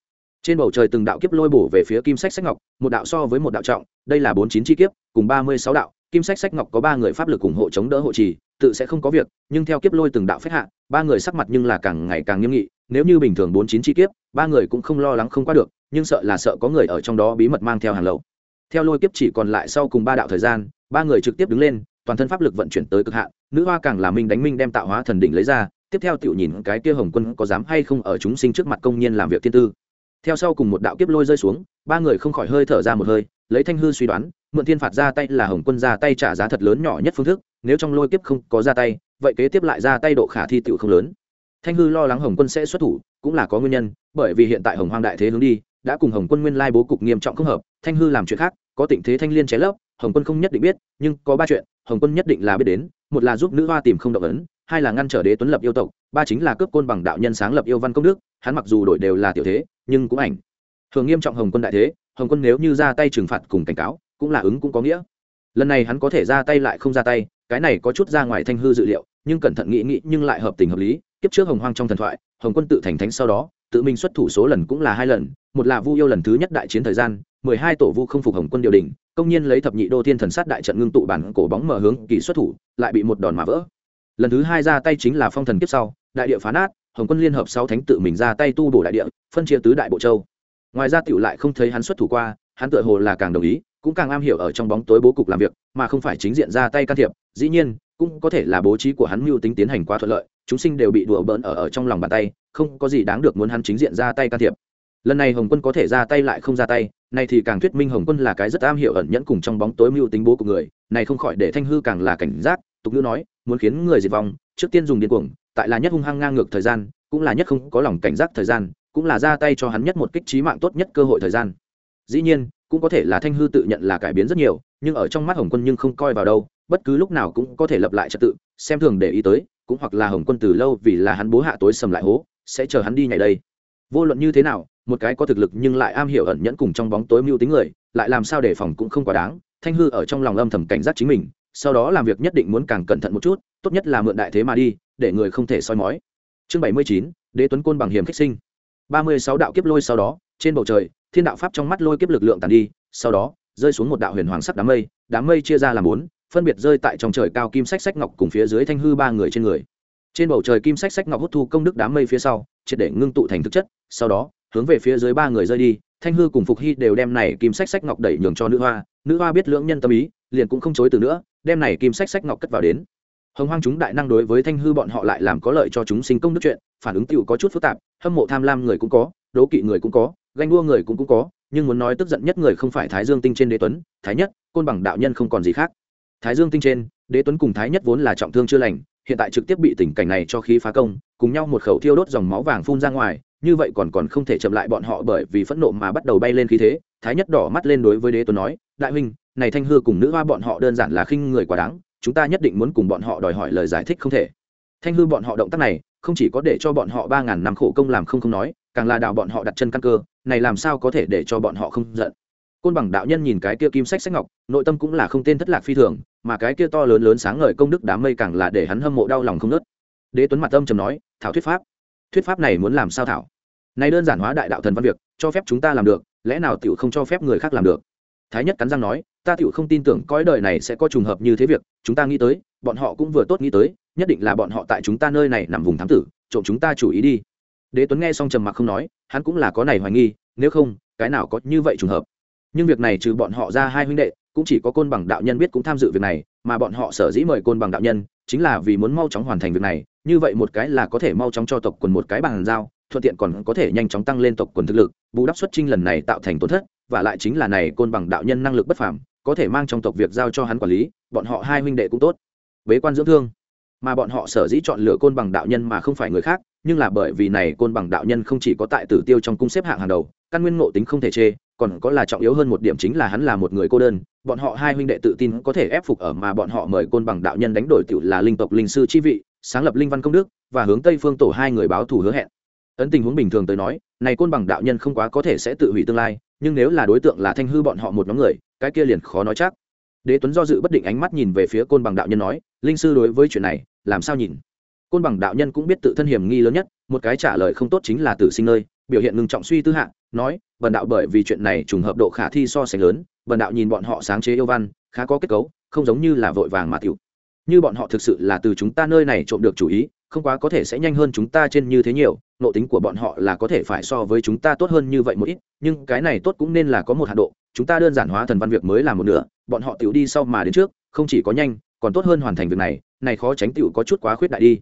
S1: Trên bầu trời từng đạo kiếp lôi bổ về phía kim sách sách ngọc, một đạo so với một đạo trọng, đây là bốn chín chi kiếp, cùng ba mươi sáu đạo kim sách sách ngọc có ba người pháp lực ủng hộ chống đỡ hộ trì, tự sẽ không có việc, nhưng theo kiếp lôi từng đạo phách hạ, ba người sắc mặt nhưng là càng ngày càng nghiêm nghị. Nếu như bình thường bốn chín chi kiếp, ba người cũng không lo lắng không qua được, nhưng sợ là sợ có người ở trong đó bí mật mang theo hàng lậu. Theo lôi kiếp chỉ còn lại sau cùng ba đạo thời gian, ba người trực tiếp đứng lên, toàn thân pháp lực vận chuyển tới cực hạn, nữ hoa càng là minh đánh minh đem tạo hóa thần đỉnh lấy ra, tiếp theo tiểu nhìn cái kia hồng quân có dám hay không ở chúng sinh trước mặt công nhân làm việc thiên tư. Theo sau cùng một đạo kiếp lôi rơi xuống, ba người không khỏi hơi thở ra một hơi, lấy thanh hư suy đoán mượn thiên phạt ra tay là hồng quân ra tay trả giá thật lớn nhỏ nhất phương thức, nếu trong lôi kiếp không có ra tay, vậy kế tiếp lại ra tay độ khả thi tựu không lớn. Thanh hư lo lắng hồng quân sẽ xuất thủ, cũng là có nguyên nhân, bởi vì hiện tại hồng hoang đại thế hướng đi, đã cùng hồng quân nguyên lai bố cục nghiêm trọng không hợp, thanh hư làm chuyện khác, có tình thế thanh liên chế lấp, hồng quân không nhất định biết, nhưng có ba chuyện, hồng quân nhất định là biết đến, một là giúp nữ hoa tìm không động ấn, hai là ngăn trở đế tuấn lập yêu tộc, ba chính là cướp côn bằng đạo nhân sáng lập yêu văn công đức, hắn mặc dù đổi đều là tiểu thế, nhưng cũng ảnh thường nghiêm trọng hồng quân đại thế, hồng quân nếu như ra tay trừng phạt cùng cảnh cáo cũng là ứng cũng có nghĩa. Lần này hắn có thể ra tay lại không ra tay, cái này có chút ra ngoài thanh hư dự liệu, nhưng cẩn thận nghĩ nghĩ nhưng lại hợp tình hợp lý, kiếp trước hồng hoang trong thần thoại, hồng quân tự thành thánh sau đó, tự mình xuất thủ số lần cũng là hai lần, một là vu yêu lần thứ nhất đại chiến thời gian, mười hai tổ vu không phục hồng quân điều đình, công nhiên lấy thập nhị đô thiên thần sát đại trận ngưng tụ bản cổ bóng mở hướng kỳ xuất thủ, lại bị một đòn mà vỡ. Lần thứ hai ra tay chính là phong thần kiếp sau, đại địa phá nát, hồng quân liên hợp sáu thánh tự mình ra tay tu bổ đại địa, phân chia tứ đại bộ châu. Ngoài ra tiểu lại không thấy hắn xuất thủ qua hắn tựa hồ là càng đồng ý, cũng càng am hiểu ở trong bóng tối bố cục làm việc, mà không phải chính diện ra tay can thiệp. Dĩ nhiên, cũng có thể là bố trí của hắn mưu tính tiến hành quá thuận lợi, chúng sinh đều bị đùa bỡn ở ở trong lòng bàn tay, không có gì đáng được muốn hắn chính diện ra tay can thiệp. Lần này hồng quân có thể ra tay lại không ra tay này thì càng thuyết minh hồng quân là cái rất am hiểu ẩn nhẫn cùng trong bóng tối mưu tính bố của người, này không khỏi để thanh hư càng là cảnh giác, tục ngữ nói, muốn khiến người diệt vong, trước tiên dùng điên cuồng, tại là nhất hung hăng ngang ngược thời gian, cũng là nhất không có lòng cảnh giác thời gian, cũng là ra tay cho hắn nhất một kích trí mạng tốt nhất cơ hội thời gian dĩ nhiên, cũng có thể là thanh hư tự nhận là cải biến rất nhiều, nhưng ở trong mắt hồng quân nhưng không coi vào đâu, bất cứ lúc nào cũng có thể lập lại trật tự, xem thường để ý tới, cũng hoặc là hồng quân từ lâu vì là hắn bố hạ tối sầm lại hố, sẽ chờ hắn đi nhảy đây. Vô luận như thế nào, một cái có thực lực nhưng lại am hiểu ẩn nhẫn cùng trong bóng tối mưu tính người, lại làm sao để phòng cũng không quá đáng, thanh hư ở trong lòng âm thầm cảnh giác chính mình, sau đó làm việc nhất định muốn càng cẩn thận một chút, tốt nhất là mượn đại thế mà đi, để người không thể soi mói. Chương bảy mươi chín, đế tuấn côn bằng hiểm khích sinh. ba mươi sáu đạo kiếp lôi sau đó, trên bầu trời thiên đạo pháp trong mắt lôi kiếp lực lượng tàn đi, sau đó, rơi xuống một đạo huyền hoàng sắc đám mây đám mây chia ra làm bốn, phân biệt rơi tại trong trời cao kim sách sách ngọc cùng phía dưới thanh hư ba người trên người. Trên bầu trời kim sách sách ngọc hút thu công đức đám mây phía sau, triệt để ngưng tụ thành thực chất, sau đó, hướng về phía dưới ba người rơi đi, thanh hư cùng phục hy đều đem này kim sách sách ngọc đẩy nhường cho nữ hoa nữ hoa biết lưỡng nhân tâm ý, liền cũng không chối từ nữa, đem này kim sách sách ngọc cất vào đến. Hồng hoang chúng đại năng đối với thanh hư bọn họ lại làm có lợi cho chúng sinh công đức chuyện, phản ứng tựu có chút phức tạp, hâm mộ tham lam người cũng có, đố kỵ người cũng có ganh đua người cũng cũng có, nhưng muốn nói tức giận nhất người không phải thái dương tinh trên đế tuấn, thái nhất, côn bằng đạo nhân không còn gì khác. Thái dương tinh trên, đế tuấn cùng thái nhất vốn là trọng thương chưa lành, hiện tại trực tiếp bị tình cảnh này cho khí phá công, cùng nhau một khẩu thiêu đốt dòng máu vàng phun ra ngoài, như vậy còn còn không thể chậm lại bọn họ bởi vì phẫn nộ mà bắt đầu bay lên khí thế, thái nhất đỏ mắt lên đối với đế tuấn nói, đại huynh, này thanh hư cùng nữ hoa bọn họ đơn giản là khinh người quá đáng, chúng ta nhất định muốn cùng bọn họ đòi hỏi lời giải thích không thể. Thanh hư bọn họ động tác này, không chỉ có để cho bọn họ ba ngàn năm khổ công làm không không nói càng là đạo bọn họ đặt chân căn cơ, này làm sao có thể để cho bọn họ không giận? Côn bằng đạo nhân nhìn cái kia kim sách sách ngọc, nội tâm cũng là không tên thất lạc phi thường, mà cái kia to lớn lớn sáng ngời công đức đám mây càng là để hắn hâm mộ đau lòng không nớt đế tuấn mặt tâm trầm nói, thảo thuyết pháp. Thuyết pháp này muốn làm sao thảo? Này đơn giản hóa đại đạo thần văn việc, cho phép chúng ta làm được, lẽ nào tiểu không cho phép người khác làm được? Thái nhất cắn răng nói, ta tiểu không tin tưởng cõi đời này sẽ có trùng hợp như thế việc, chúng ta nghĩ tới, bọn họ cũng vừa tốt nghĩ tới, nhất định là bọn họ tại chúng ta nơi này nằm vùng thám tử, trộm chúng ta chủ ý đi đế tuấn nghe xong trầm mặc không nói, hắn cũng là có này hoài nghi, nếu không, cái nào có như vậy trùng hợp. Nhưng việc này trừ bọn họ ra hai huynh đệ, cũng chỉ có côn bằng đạo nhân biết cũng tham dự việc này, mà bọn họ sở dĩ mời côn bằng đạo nhân, chính là vì muốn mau chóng hoàn thành việc này, như vậy một cái là có thể mau chóng cho tộc quần một cái bàn giao, thuận tiện còn có thể nhanh chóng tăng lên tộc quần thực lực, bù đắp xuất trinh lần này tạo thành tổn thất, và lại chính là này côn bằng đạo nhân năng lực bất phàm, có thể mang trong tộc việc giao cho hắn quản lý, bọn họ hai huynh đệ cũng tốt. Bế quan dưỡng thương mà bọn họ sở dĩ chọn lựa côn bằng đạo nhân mà không phải người khác, nhưng là bởi vì này côn bằng đạo nhân không chỉ có tại tử tiêu trong cung xếp hạng hàng đầu, căn nguyên ngộ tính không thể chê, còn có là trọng yếu hơn một điểm chính là hắn là một người cô đơn, bọn họ hai huynh đệ tự tin có thể ép phục ở mà bọn họ mời côn bằng đạo nhân đánh đổi tiểu là linh tộc linh sư chi vị, sáng lập linh văn công đức, và hướng tây phương tổ hai người báo thù hứa hẹn. Ấn tình huống bình thường tới nói, này côn bằng đạo nhân không quá có thể sẽ tự hủy tương lai, nhưng nếu là đối tượng là thanh hư bọn họ một nhóm người, cái kia liền khó nói chắc đế tuấn do dự bất định ánh mắt nhìn về phía côn bằng đạo nhân nói, linh sư đối với chuyện này, làm sao nhìn? Côn bằng đạo nhân cũng biết tự thân hiểm nghi lớn nhất, một cái trả lời không tốt chính là tử sinh nơi, biểu hiện ngừng trọng suy tư hạ, nói, bần đạo bởi vì chuyện này trùng hợp độ khả thi so sánh lớn, bần đạo nhìn bọn họ sáng chế yêu văn, khá có kết cấu, không giống như là vội vàng mà tiểu. Như bọn họ thực sự là từ chúng ta nơi này trộm được chủ ý không quá có thể sẽ nhanh hơn chúng ta trên như thế nhiều nộ tính của bọn họ là có thể phải so với chúng ta tốt hơn như vậy một ít, nhưng cái này tốt cũng nên là có một hạ độ, chúng ta đơn giản hóa thần văn việc mới là một nửa, bọn họ tiểu đi sau mà đến trước, không chỉ có nhanh, còn tốt hơn hoàn thành việc này này khó tránh tiểu có chút quá khuyết đại đi.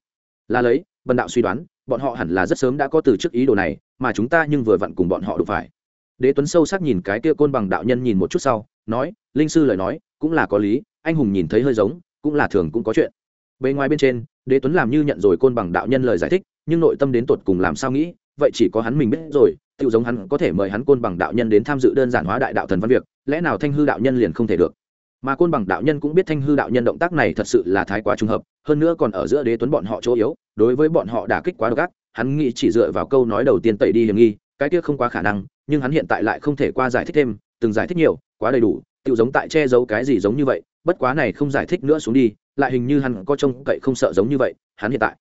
S1: Là lấy, bần đạo suy đoán, bọn họ hẳn là rất sớm đã có từ trước ý đồ này, mà chúng ta nhưng vừa vặn cùng bọn họ đụng phải. Đế tuấn sâu sắc nhìn cái kia côn bằng đạo nhân nhìn một chút sau, nói, linh sư lời nói, cũng là có lý, anh hùng nhìn thấy hơi giống, cũng là thường cũng có chuyện. Bề ngoài bên trên đế tuấn làm như nhận rồi côn bằng đạo nhân lời giải thích, nhưng nội tâm đến tột cùng làm sao nghĩ, vậy chỉ có hắn mình biết rồi tự giống hắn có thể mời hắn côn bằng đạo nhân đến tham dự đơn giản hóa đại đạo thần văn việc, lẽ nào thanh hư đạo nhân liền không thể được? Mà côn bằng đạo nhân cũng biết thanh hư đạo nhân động tác này thật sự là thái quá trùng hợp, hơn nữa còn ở giữa đế tuấn bọn họ chỗ yếu, đối với bọn họ đả kích quá độc ác, hắn nghĩ chỉ dựa vào câu nói đầu tiên tẩy đi hiểm nghi, cái kia không quá khả năng, nhưng hắn hiện tại lại không thể qua giải thích thêm, từng giải thích nhiều, quá đầy đủ tự giống tại che giấu cái gì giống như vậy bất quá này không giải thích nữa xuống đi, lại hình như hắn có trông cậy không sợ giống như vậy, hắn hiện tại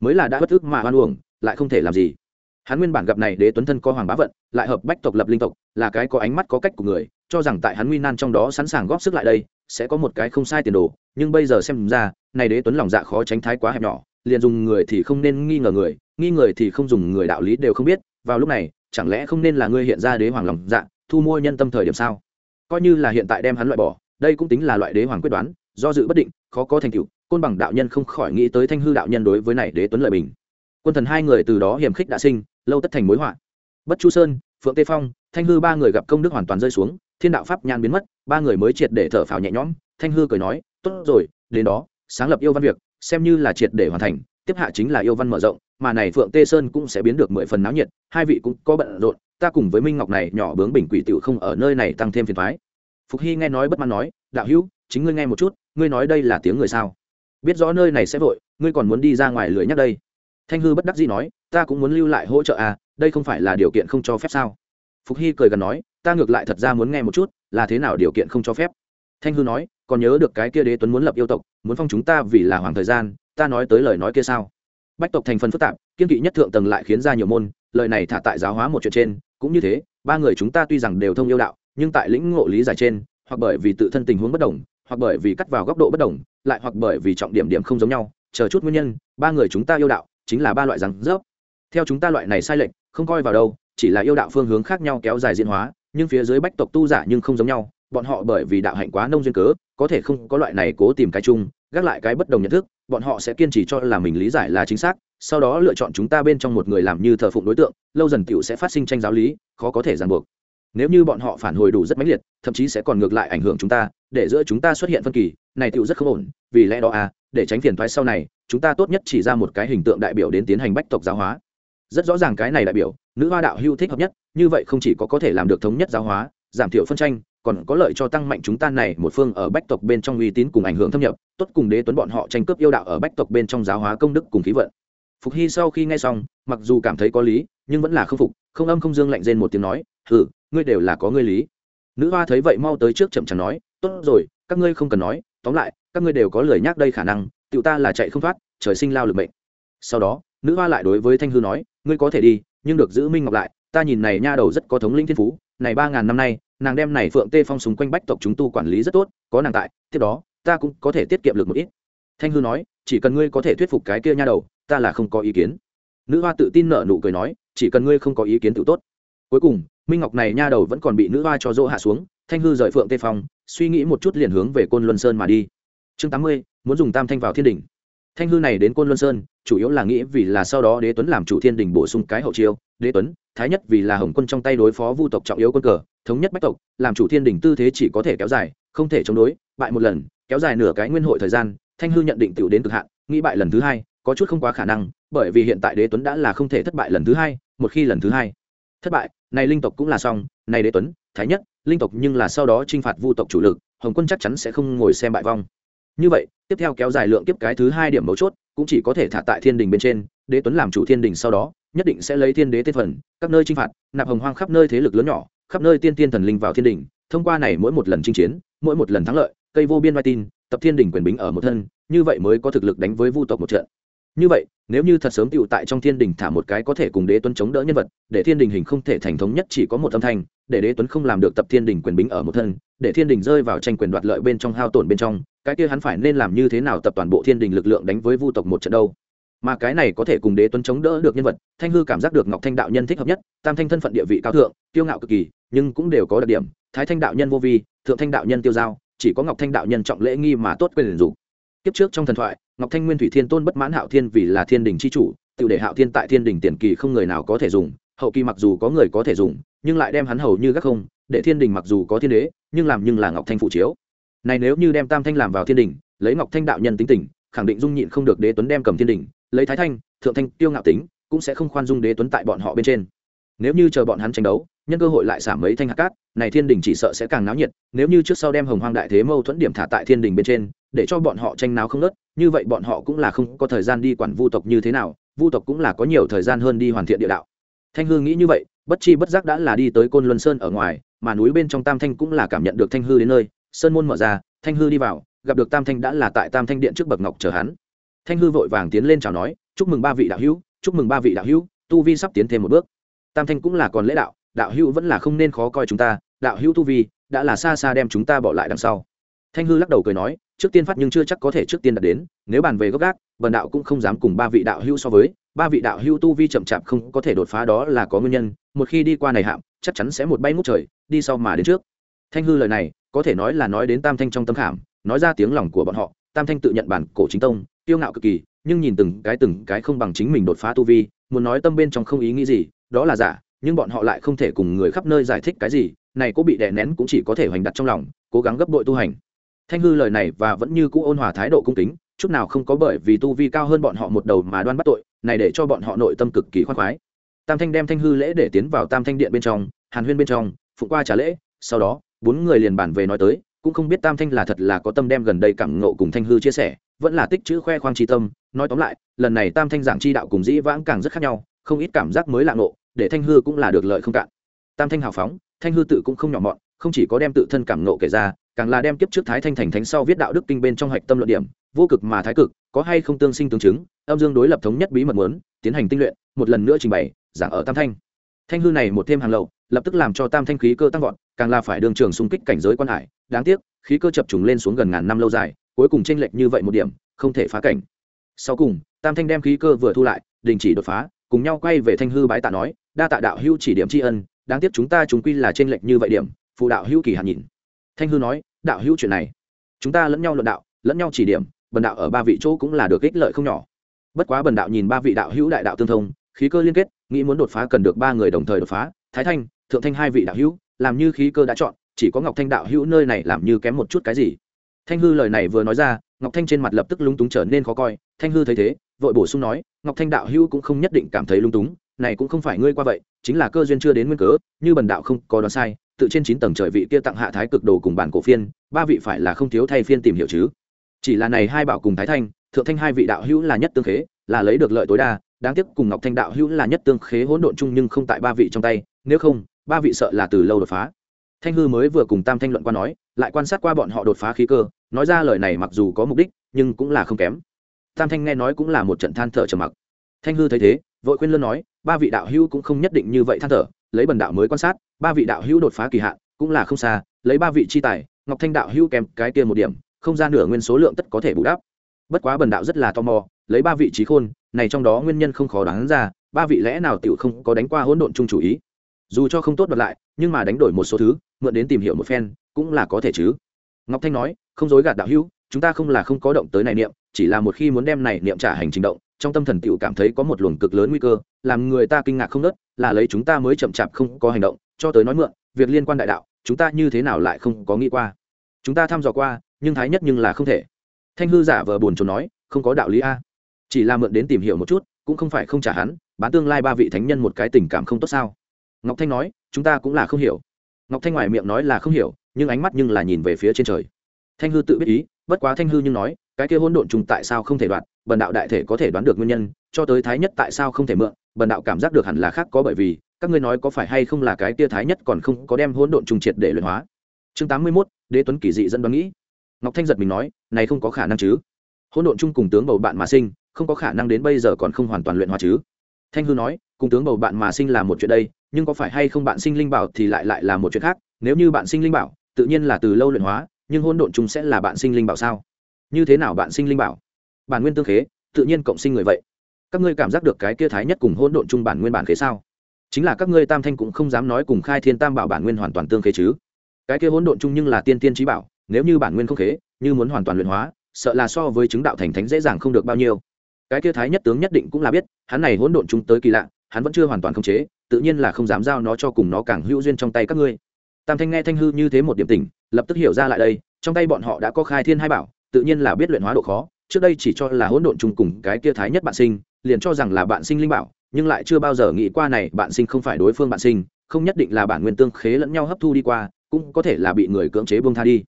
S1: mới là đã bất ức mà hoan uổng, lại không thể làm gì. Hắn nguyên bản gặp này đế tuấn thân có hoàng bá vận, lại hợp bách tộc lập linh tộc, là cái có ánh mắt có cách của người, cho rằng tại hắn nguy nan trong đó sẵn sàng góp sức lại đây, sẽ có một cái không sai tiền đồ, nhưng bây giờ xem ra, này đế tuấn lòng dạ khó tránh thái quá hẹp nhỏ, liền dùng người thì không nên nghi ngờ người, nghi người thì không dùng người đạo lý đều không biết, vào lúc này, chẳng lẽ không nên là ngươi hiện ra đế hoàng lòng dạ thu mua nhân tâm thời điểm sao? Coi như là hiện tại đem hắn loại bỏ đây cũng tính là loại đế hoàng quyết đoán, do dự bất định, khó có thành tựu, côn bằng đạo nhân không khỏi nghĩ tới thanh hư đạo nhân đối với này đế tuấn lợi bình. Quân thần hai người từ đó hiểm khích đã sinh, lâu tất thành mối họa. Bất chu sơn, phượng tê phong, thanh hư ba người gặp công đức hoàn toàn rơi xuống, thiên đạo pháp nhan biến mất, ba người mới triệt để thở phào nhẹ nhõm, thanh hư cười nói, tốt rồi, đến đó, sáng lập yêu văn việc, xem như là triệt để hoàn thành, tiếp hạ chính là yêu văn mở rộng, mà này phượng tê sơn cũng sẽ biến được mười phần náo nhiệt, hai vị cũng có bận rộn, ta cùng với minh ngọc này nhỏ bướng bình quỷ tiểu không ở nơi này tăng thêm phiền thoái phục hy nghe nói bất mãn nói, đạo hữu, chính ngươi nghe một chút, ngươi nói đây là tiếng người sao? Biết rõ nơi này sẽ vội, ngươi còn muốn đi ra ngoài lưới nhắc đây. Thanh hư bất đắc dĩ nói, ta cũng muốn lưu lại hỗ trợ à đây không phải là điều kiện không cho phép sao? Phục hy cười gần nói, ta ngược lại thật ra muốn nghe một chút, là thế nào điều kiện không cho phép? Thanh hư nói, còn nhớ được cái kia đế tuấn muốn lập yêu tộc, muốn phong chúng ta vì là hoàng thời gian, ta nói tới lời nói kia sao? Bách tộc thành phần phức tạp, kiên kỵ nhất thượng tầng lại khiến ra nhiều môn, lời này thả tại giáo hóa một chuyện trên, cũng như thế, ba người chúng ta tuy rằng đều thông yêu đạo nhưng tại lĩnh ngộ lý giải trên, hoặc bởi vì tự thân tình huống bất đồng, hoặc bởi vì cắt vào góc độ bất đồng, lại hoặc bởi vì trọng điểm điểm không giống nhau, chờ chút nguyên nhân, ba người chúng ta yêu đạo chính là ba loại rắn rớp. Theo chúng ta loại này sai lệch, không coi vào đâu, chỉ là yêu đạo phương hướng khác nhau kéo dài diễn hóa, nhưng phía dưới bách tộc tu giả nhưng không giống nhau, bọn họ bởi vì đạo hạnh quá nông duyên cớ, có thể không có loại này cố tìm cái chung, gác lại cái bất đồng nhận thức, bọn họ sẽ kiên trì cho là mình lý giải là chính xác, sau đó lựa chọn chúng ta bên trong một người làm như thờ phụng đối tượng, lâu dần t sẽ phát sinh tranh giáo lý, khó có thể ràng buộc nếu như bọn họ phản hồi đủ rất mãnh liệt, thậm chí sẽ còn ngược lại ảnh hưởng chúng ta, để giữa chúng ta xuất hiện phân kỳ, này tựu rất không ổn, vì lẽ đó à để tránh phiền thoái sau này, chúng ta tốt nhất chỉ ra một cái hình tượng đại biểu đến tiến hành bách tộc giáo hóa. Rất rõ ràng cái này đại biểu, nữ hoa đạo hưu thích hợp nhất, như vậy không chỉ có có thể làm được thống nhất giáo hóa, giảm thiểu phân tranh, còn có lợi cho tăng mạnh chúng ta này một phương ở bách tộc bên trong uy tín cùng ảnh hưởng thâm nhập, tốt cùng đế tuấn bọn họ tranh cướp yêu đạo ở bách tộc bên trong giáo hóa công đức cùng khí vận. Phục hy sau khi nghe xong, mặc dù cảm thấy có lý, nhưng vẫn là không phục, không âm không dương lạnh rên một tiếng nói ừ ngươi đều là có ngươi lý. Nữ hoa thấy vậy mau tới trước chậm chẳng nói, tốt rồi, các ngươi không cần nói, tóm lại, các ngươi đều có lời nhắc đây khả năng tựu ta là chạy không thoát, trời sinh lao lực mệnh. Sau đó, nữ hoa lại đối với thanh hư nói, ngươi có thể đi, nhưng được giữ minh ngọc lại, ta nhìn này nha đầu rất có thống linh thiên phú, này ba ngàn năm nay, nàng đem này phượng tê phong súng quanh bách tộc chúng tu quản lý rất tốt, có nàng tại, tiếp đó, ta cũng có thể tiết kiệm được một ít. Thanh hư nói, chỉ cần ngươi có thể thuyết phục cái kia nha đầu, ta là không có ý kiến. Nữ hoa tự tin nở nụ cười nói, chỉ cần ngươi không có ý kiến tự tốt. Cuối cùng minh ngọc này nha đầu vẫn còn bị nữ hoa cho dỗ hạ xuống, thanh hư rời phượng tê phong, suy nghĩ một chút liền hướng về côn luân sơn mà đi. Chương tám mươi, muốn dùng tam thanh vào thiên đình thanh hư này đến côn luân sơn, chủ yếu là nghĩ vì là sau đó đế tuấn làm chủ thiên đình bổ sung cái hậu chiêu. Đế tuấn, thái nhất vì là hồng quân trong tay đối phó vu tộc trọng yếu quân cờ, thống nhất bách tộc, làm chủ thiên đình tư thế chỉ có thể kéo dài, không thể chống đối, bại một lần, kéo dài nửa cái nguyên hội thời gian, thanh hư nhận định tiểu đến cực hạn, nghĩ bại lần thứ hai, có chút không quá khả năng, bởi vì hiện tại đế tuấn đã là không thể thất bại lần thứ hai, một khi lần thứ hai thất bại, này linh tộc cũng là xong, này đế tuấn, thái nhất, linh tộc nhưng là sau đó t r i n h phạt vu tộc chủ lực, hồng quân chắc chắn sẽ không ngồi xem bại vong. Như vậy, tiếp theo kéo dài lượng kiếp cái thứ hai điểm mấu chốt, cũng chỉ có thể thả tại thiên đình bên trên, đế tuấn làm chủ thiên đình sau đó, nhất định sẽ lấy thiên đế tên phần, các nơi t r i n h phạt, nạp hồng hoang khắp nơi thế lực lớn nhỏ, khắp nơi tiên tiên thần linh vào thiên đình, thông qua này mỗi một lần chinh chiến, mỗi một lần thắng lợi, cây vô biên vai tin, tập thiên đình quyền bính ở một thân, như vậy mới có thực lực đánh với vu tộc một trận như vậy, nếu như thật sớm tựu tại trong thiên đình thả một cái có thể cùng đế tuấn chống đỡ nhân vật, để thiên đình hình không thể thành thống nhất chỉ có một âm thanh, để đế tuấn không làm được tập thiên đình quyền bính ở một thân, để thiên đình rơi vào tranh quyền đoạt lợi bên trong hao tổn bên trong, cái kia hắn phải nên làm như thế nào tập toàn bộ thiên đình lực lượng đánh với vu tộc một trận đâu? Mà cái này có thể cùng đế tuấn chống đỡ được nhân vật, thanh hư cảm giác được ngọc thanh đạo nhân thích hợp nhất, tam thanh thân phận địa vị cao thượng tiêu ngạo cực kỳ, nhưng cũng đều có đặc điểm, thái thanh đạo nhân vô vi, thượng thanh đạo nhân tiêu giao, chỉ có ngọc thanh đạo nhân trọng lễ nghi mà tốt quyền dục kiếp trước trong thần thoại, ngọc thanh nguyên thủy thiên tôn bất mãn hạo thiên vì là thiên đình c h i chủ, tự để hạo thiên tại thiên đình tiền kỳ không người nào có thể dùng, hậu kỳ mặc dù có người có thể dùng, nhưng lại đem hắn hầu như gác không, để thiên đình mặc dù có thiên đế, nhưng làm nhưng là ngọc thanh phụ chiếu. Này nếu như đem tam thanh làm vào thiên đình, lấy ngọc thanh đạo nhân tính tình, khẳng định dung nhịn không được đế tuấn đem cầm thiên đình, lấy thái thanh, thượng thanh, tiêu ngạo tính, cũng sẽ không khoan dung đế tuấn tại bọn họ bên trên. Nếu như chờ bọn hắn tranh đấu nhân cơ hội lại xả mấy thanh hạt cát, này thiên đình chỉ sợ sẽ càng náo nhiệt, nếu như trước sau đem hồng hoang đại thế mâu thuẫn điểm thả tại thiên đình bên trên, để cho bọn họ tranh náo không nớt như vậy bọn họ cũng là không có thời gian đi quản vu tộc như thế nào, vu tộc cũng là có nhiều thời gian hơn đi hoàn thiện địa đạo. Thanh hư nghĩ như vậy, bất chi bất giác đã là đi tới côn luân sơn ở ngoài, mà núi bên trong tam thanh cũng là cảm nhận được thanh hư đến nơi, sơn môn mở ra, thanh hư đi vào, gặp được tam thanh đã là tại tam thanh điện trước bậc ngọc chờ hắn. Thanh hư vội vàng tiến lên chào nói, chúc mừng ba vị đạo hữu, chúc mừng ba vị đạo hữu, tu vi sắp tiến thêm một bước. Tam thanh cũng là còn lễ đạo đạo hữu vẫn là không nên khó coi chúng ta, đạo hữu tu vi đã là xa xa đem chúng ta bỏ lại đằng sau. Thanh hư lắc đầu cười nói, trước tiên phát nhưng chưa chắc có thể trước tiên đạt đến, nếu bàn về gốc gác vần đạo cũng không dám cùng ba vị đạo hữu so với, ba vị đạo hữu tu vi chậm chạp không có thể đột phá đó là có nguyên nhân, một khi đi qua này hạm, chắc chắn sẽ một bay ngút trời, đi sau mà đến trước. Thanh hư lời này, có thể nói là nói đến tam thanh trong tâm khảm, nói ra tiếng lòng của bọn họ, tam thanh tự nhận bản cổ chính tông tiêu ngạo cực kỳ, nhưng nhìn từng cái từng cái không bằng chính mình đột phá tu vi, muốn nói tâm bên trong không ý nghĩ gì, đó là giả nhưng bọn họ lại không thể cùng người khắp nơi giải thích cái gì, này có bị đè nén cũng chỉ có thể hoành đặt trong lòng, cố gắng gấp bội tu hành. Thanh hư lời này và vẫn như cũ ôn hòa thái độ cung kính, chút nào không có bởi vì tu vi cao hơn bọn họ một đầu mà đoan bắt tội, này để cho bọn họ nội tâm cực kỳ khoan khoái. Tam thanh đem thanh hư lễ để tiến vào tam thanh điện bên trong, hàn huyên bên trong, phụng qua trả lễ, sau đó, bốn người liền bản về nói tới, cũng không biết tam thanh là thật là có tâm đem gần đây cảm ngộ cùng thanh hư chia sẻ, vẫn là tích chữ khoe khoang tri tâm, nói tóm lại, lần này tam thanh giảng chi đạo cùng dĩ vãng càng rất khác nhau, không ít cảm giác mới lạ ngộ để thanh hư cũng là được lợi không cạn. Tam thanh hào phóng, thanh hư tự cũng không nhỏ mọn, không chỉ có đem tự thân cảm nộ kể ra, càng là đem kiếp trước thái thanh thành thánh sau viết đạo đức kinh bên trong hạch tâm luận điểm, vô cực mà thái cực, có hay không tương sinh tương chứng, âm dương đối lập thống nhất bí mật muốn, tiến hành tinh luyện, một lần nữa trình bày, giảng ở tam thanh. Thanh hư này một thêm hàng lậu, lập tức làm cho tam thanh khí cơ tăng vọt, càng là phải đường trường xung kích cảnh giới quan hải, đáng tiếc, khí cơ chập trùng lên xuống gần ngàn năm lâu dài, cuối cùng tranh lệch như vậy một điểm, không thể phá cảnh. Sau cùng, tam thanh đem khí cơ vừa thu lại, đình chỉ đột phá cùng nhau quay về thanh hư bái tạ nói, đa tạ đạo hữu chỉ điểm tri ân, đáng tiếc chúng ta chúng quy là t r ê n lệch như vậy điểm, phụ đạo hữu kỳ hạn nhìn thanh hư nói, đạo hữu chuyện này, chúng ta lẫn nhau luận đạo, lẫn nhau chỉ điểm, bần đạo ở ba vị chỗ cũng là được ích lợi không nhỏ. Bất quá bần đạo nhìn ba vị đạo hữu đại đạo tương thông, khí cơ liên kết, nghĩ muốn đột phá cần được ba người đồng thời đột phá, thái thanh, thượng thanh hai vị đạo hữu, làm như khí cơ đã chọn, chỉ có ngọc thanh đạo hữu nơi này làm như kém một chút cái gì. Thanh hư lời này vừa nói ra ngọc thanh trên mặt lập tức lúng túng trở nên khó coi, thanh hư thấy thế, vội bổ sung nói, ngọc thanh đạo hữu cũng không nhất định cảm thấy lung túng, này cũng không phải ngươi qua vậy, chính là cơ duyên chưa đến nguyên cớ, như bần đạo không có đoán sai, tự trên chín tầng trời vị kia tặng hạ thái cực đồ cùng bản cổ phiên, ba vị phải là không thiếu thay phiên tìm hiểu chứ. Chỉ là này hai bảo cùng thái thanh, thượng thanh hai vị đạo hữu là nhất tương khế, là lấy được lợi tối đa, đáng tiếc cùng ngọc thanh đạo hữu là nhất tương khế hỗn độn chung nhưng không tại ba vị trong tay, nếu không, ba vị sợ là từ lâu đột phá. Thanh hư mới vừa cùng tam thanh luận qua nói, lại quan sát qua bọn họ đột phá khí cơ nói ra lời này mặc dù có mục đích, nhưng cũng là không kém. Tam thanh nghe nói cũng là một trận than thở trầm mặc. Thanh hư thấy thế, vội khuyên lân nói, ba vị đạo hữu cũng không nhất định như vậy than thở, lấy bần đạo mới quan sát, ba vị đạo hữu đột phá kỳ hạn, cũng là không xa, lấy ba vị chi tài, ngọc thanh đạo hữu kèm cái kia một điểm, không ra nửa nguyên số lượng tất có thể bù đắp. Bất quá bần đạo rất là tò mò, lấy ba vị trí khôn, này trong đó nguyên nhân không khó đoán ra, ba vị lẽ nào tiểu không có đánh qua hỗn độn chung chủ ý. Dù cho không tốt đoạt lại, nhưng mà đánh đổi một số thứ, mượn đến tìm hiểu một phen, cũng là có thể chứ. Ngọc thanh nói không dối gạt đạo hữu, chúng ta không là không có động tới này niệm, chỉ là một khi muốn đem này niệm trả hành trình động, trong tâm thần tiểu cảm thấy có một luồng cực lớn nguy cơ, làm người ta kinh ngạc không nớt, là lấy chúng ta mới chậm chạp không có hành động, cho tới nói mượn, việc liên quan đại đạo, chúng ta như thế nào lại không có nghĩ qua. Chúng ta thăm dò qua, nhưng thái nhất nhưng là không thể. Thanh hư giả vờ buồn chồn nói, không có đạo lý a. Chỉ là mượn đến tìm hiểu một chút, cũng không phải không trả hắn, bán tương lai ba vị thánh nhân một cái tình cảm không tốt sao? Ngọc thanh nói, chúng ta cũng là không hiểu. Ngọc thanh ngoài miệng nói là không hiểu, nhưng ánh mắt nhưng là nhìn về phía trên trời thanh hư tự biết ý bất quá thanh hư nhưng nói cái kia hỗn độn trùng tại sao không thể đoạt bần đạo đại thể có thể đoán được nguyên nhân cho tới thái nhất tại sao không thể mượn bần đạo cảm giác được hẳn là khác có bởi vì các ngươi nói có phải hay không là cái kia thái nhất còn không có đem hỗn độn trùng triệt để luyện hóa. Chương tám mươi 81, đế tuấn kỳ dị dẫn đoán nghĩ. Ngọc thanh giật mình nói này không có khả năng chứ. Hỗn độn chung cùng tướng bầu bạn mà sinh không có khả năng đến bây giờ còn không hoàn toàn luyện hóa chứ. Thanh hư nói cùng tướng bầu bạn mà sinh là một chuyện đây nhưng có phải hay không bạn sinh linh bảo thì lại lại là một chuyện khác nếu như bạn sinh linh bảo tự nhiên là từ lâu luyện hóa nhưng hôn độn chúng sẽ là bạn sinh linh bảo sao? Như thế nào bạn sinh linh bảo? Bản nguyên tương khế, tự nhiên cộng sinh người vậy. Các ngươi cảm giác được cái kia thái nhất cùng hôn độn chung bản nguyên bản khế sao? Chính là các ngươi tam thanh cũng không dám nói cùng khai thiên tam bảo bản nguyên hoàn toàn tương khế chứ. Cái kia hỗn độn chung nhưng là tiên tiên trí bảo, nếu như bản nguyên không khế, như muốn hoàn toàn luyện hóa, sợ là so với chứng đạo thành thánh dễ dàng không được bao nhiêu. Cái kia thái nhất tướng nhất định cũng là biết, hắn này hỗn độn chung tới kỳ lạ, hắn vẫn chưa hoàn toàn khống chế, tự nhiên là không dám giao nó cho cùng nó càng hữu duyên trong tay các ngươi tam thanh nghe thanh hư như thế một điểm tỉnh, lập tức hiểu ra lại đây trong tay bọn họ đã có khai thiên hai bảo tự nhiên là biết luyện hóa độ khó trước đây chỉ cho là hỗn độn chung cùng cái kia thái nhất bạn sinh liền cho rằng là bạn sinh linh bảo nhưng lại chưa bao giờ nghĩ qua này bạn sinh không phải đối phương bạn sinh không nhất định là bản nguyên tương khế lẫn nhau hấp thu đi qua cũng có thể là bị người cưỡng chế buông tha đi.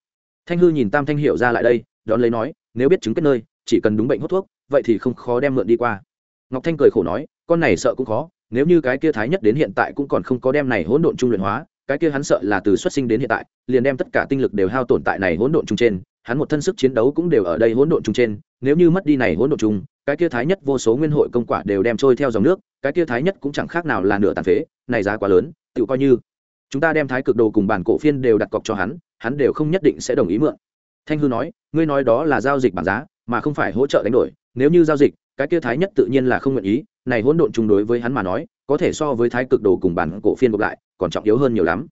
S1: Thanh hư nhìn tam thanh hiểu ra lại đây đón lấy nói nếu biết chứng kết nơi chỉ cần đúng bệnh hút thuốc vậy thì không khó đem mượn đi qua. Ngọc thanh cười khổ nói con này sợ cũng khó nếu như cái kia thái nhất đến hiện tại cũng còn không có đem này hỗn độn trung luyện hóa cái kia hắn sợ là từ xuất sinh đến hiện tại, liền đem tất cả tinh lực đều hao tổn tại này hỗn độn trung trên, hắn một thân sức chiến đấu cũng đều ở đây hỗn độn trung trên, nếu như mất đi này hỗn độn trung cái kia thái nhất vô số nguyên hội công quả đều đem trôi theo dòng nước, cái kia thái nhất cũng chẳng khác nào là nửa tàn phế, này giá quá lớn, tự coi như chúng ta đem thái cực đồ cùng bản cổ phiên đều đặt cọc cho hắn hắn đều không nhất định sẽ đồng ý mượn. Thanh hư nói, ngươi nói đó là giao dịch bảng giá, mà không phải hỗ trợ đánh đổi, nếu như giao dịch, cái kia thái nhất tự nhiên là không nguyện ý, này hỗn độn chung đối với hắn mà nói có thể so với thái cực đồ cùng bản cổ phiên ngược lại, còn trọng yếu hơn nhiều lắm.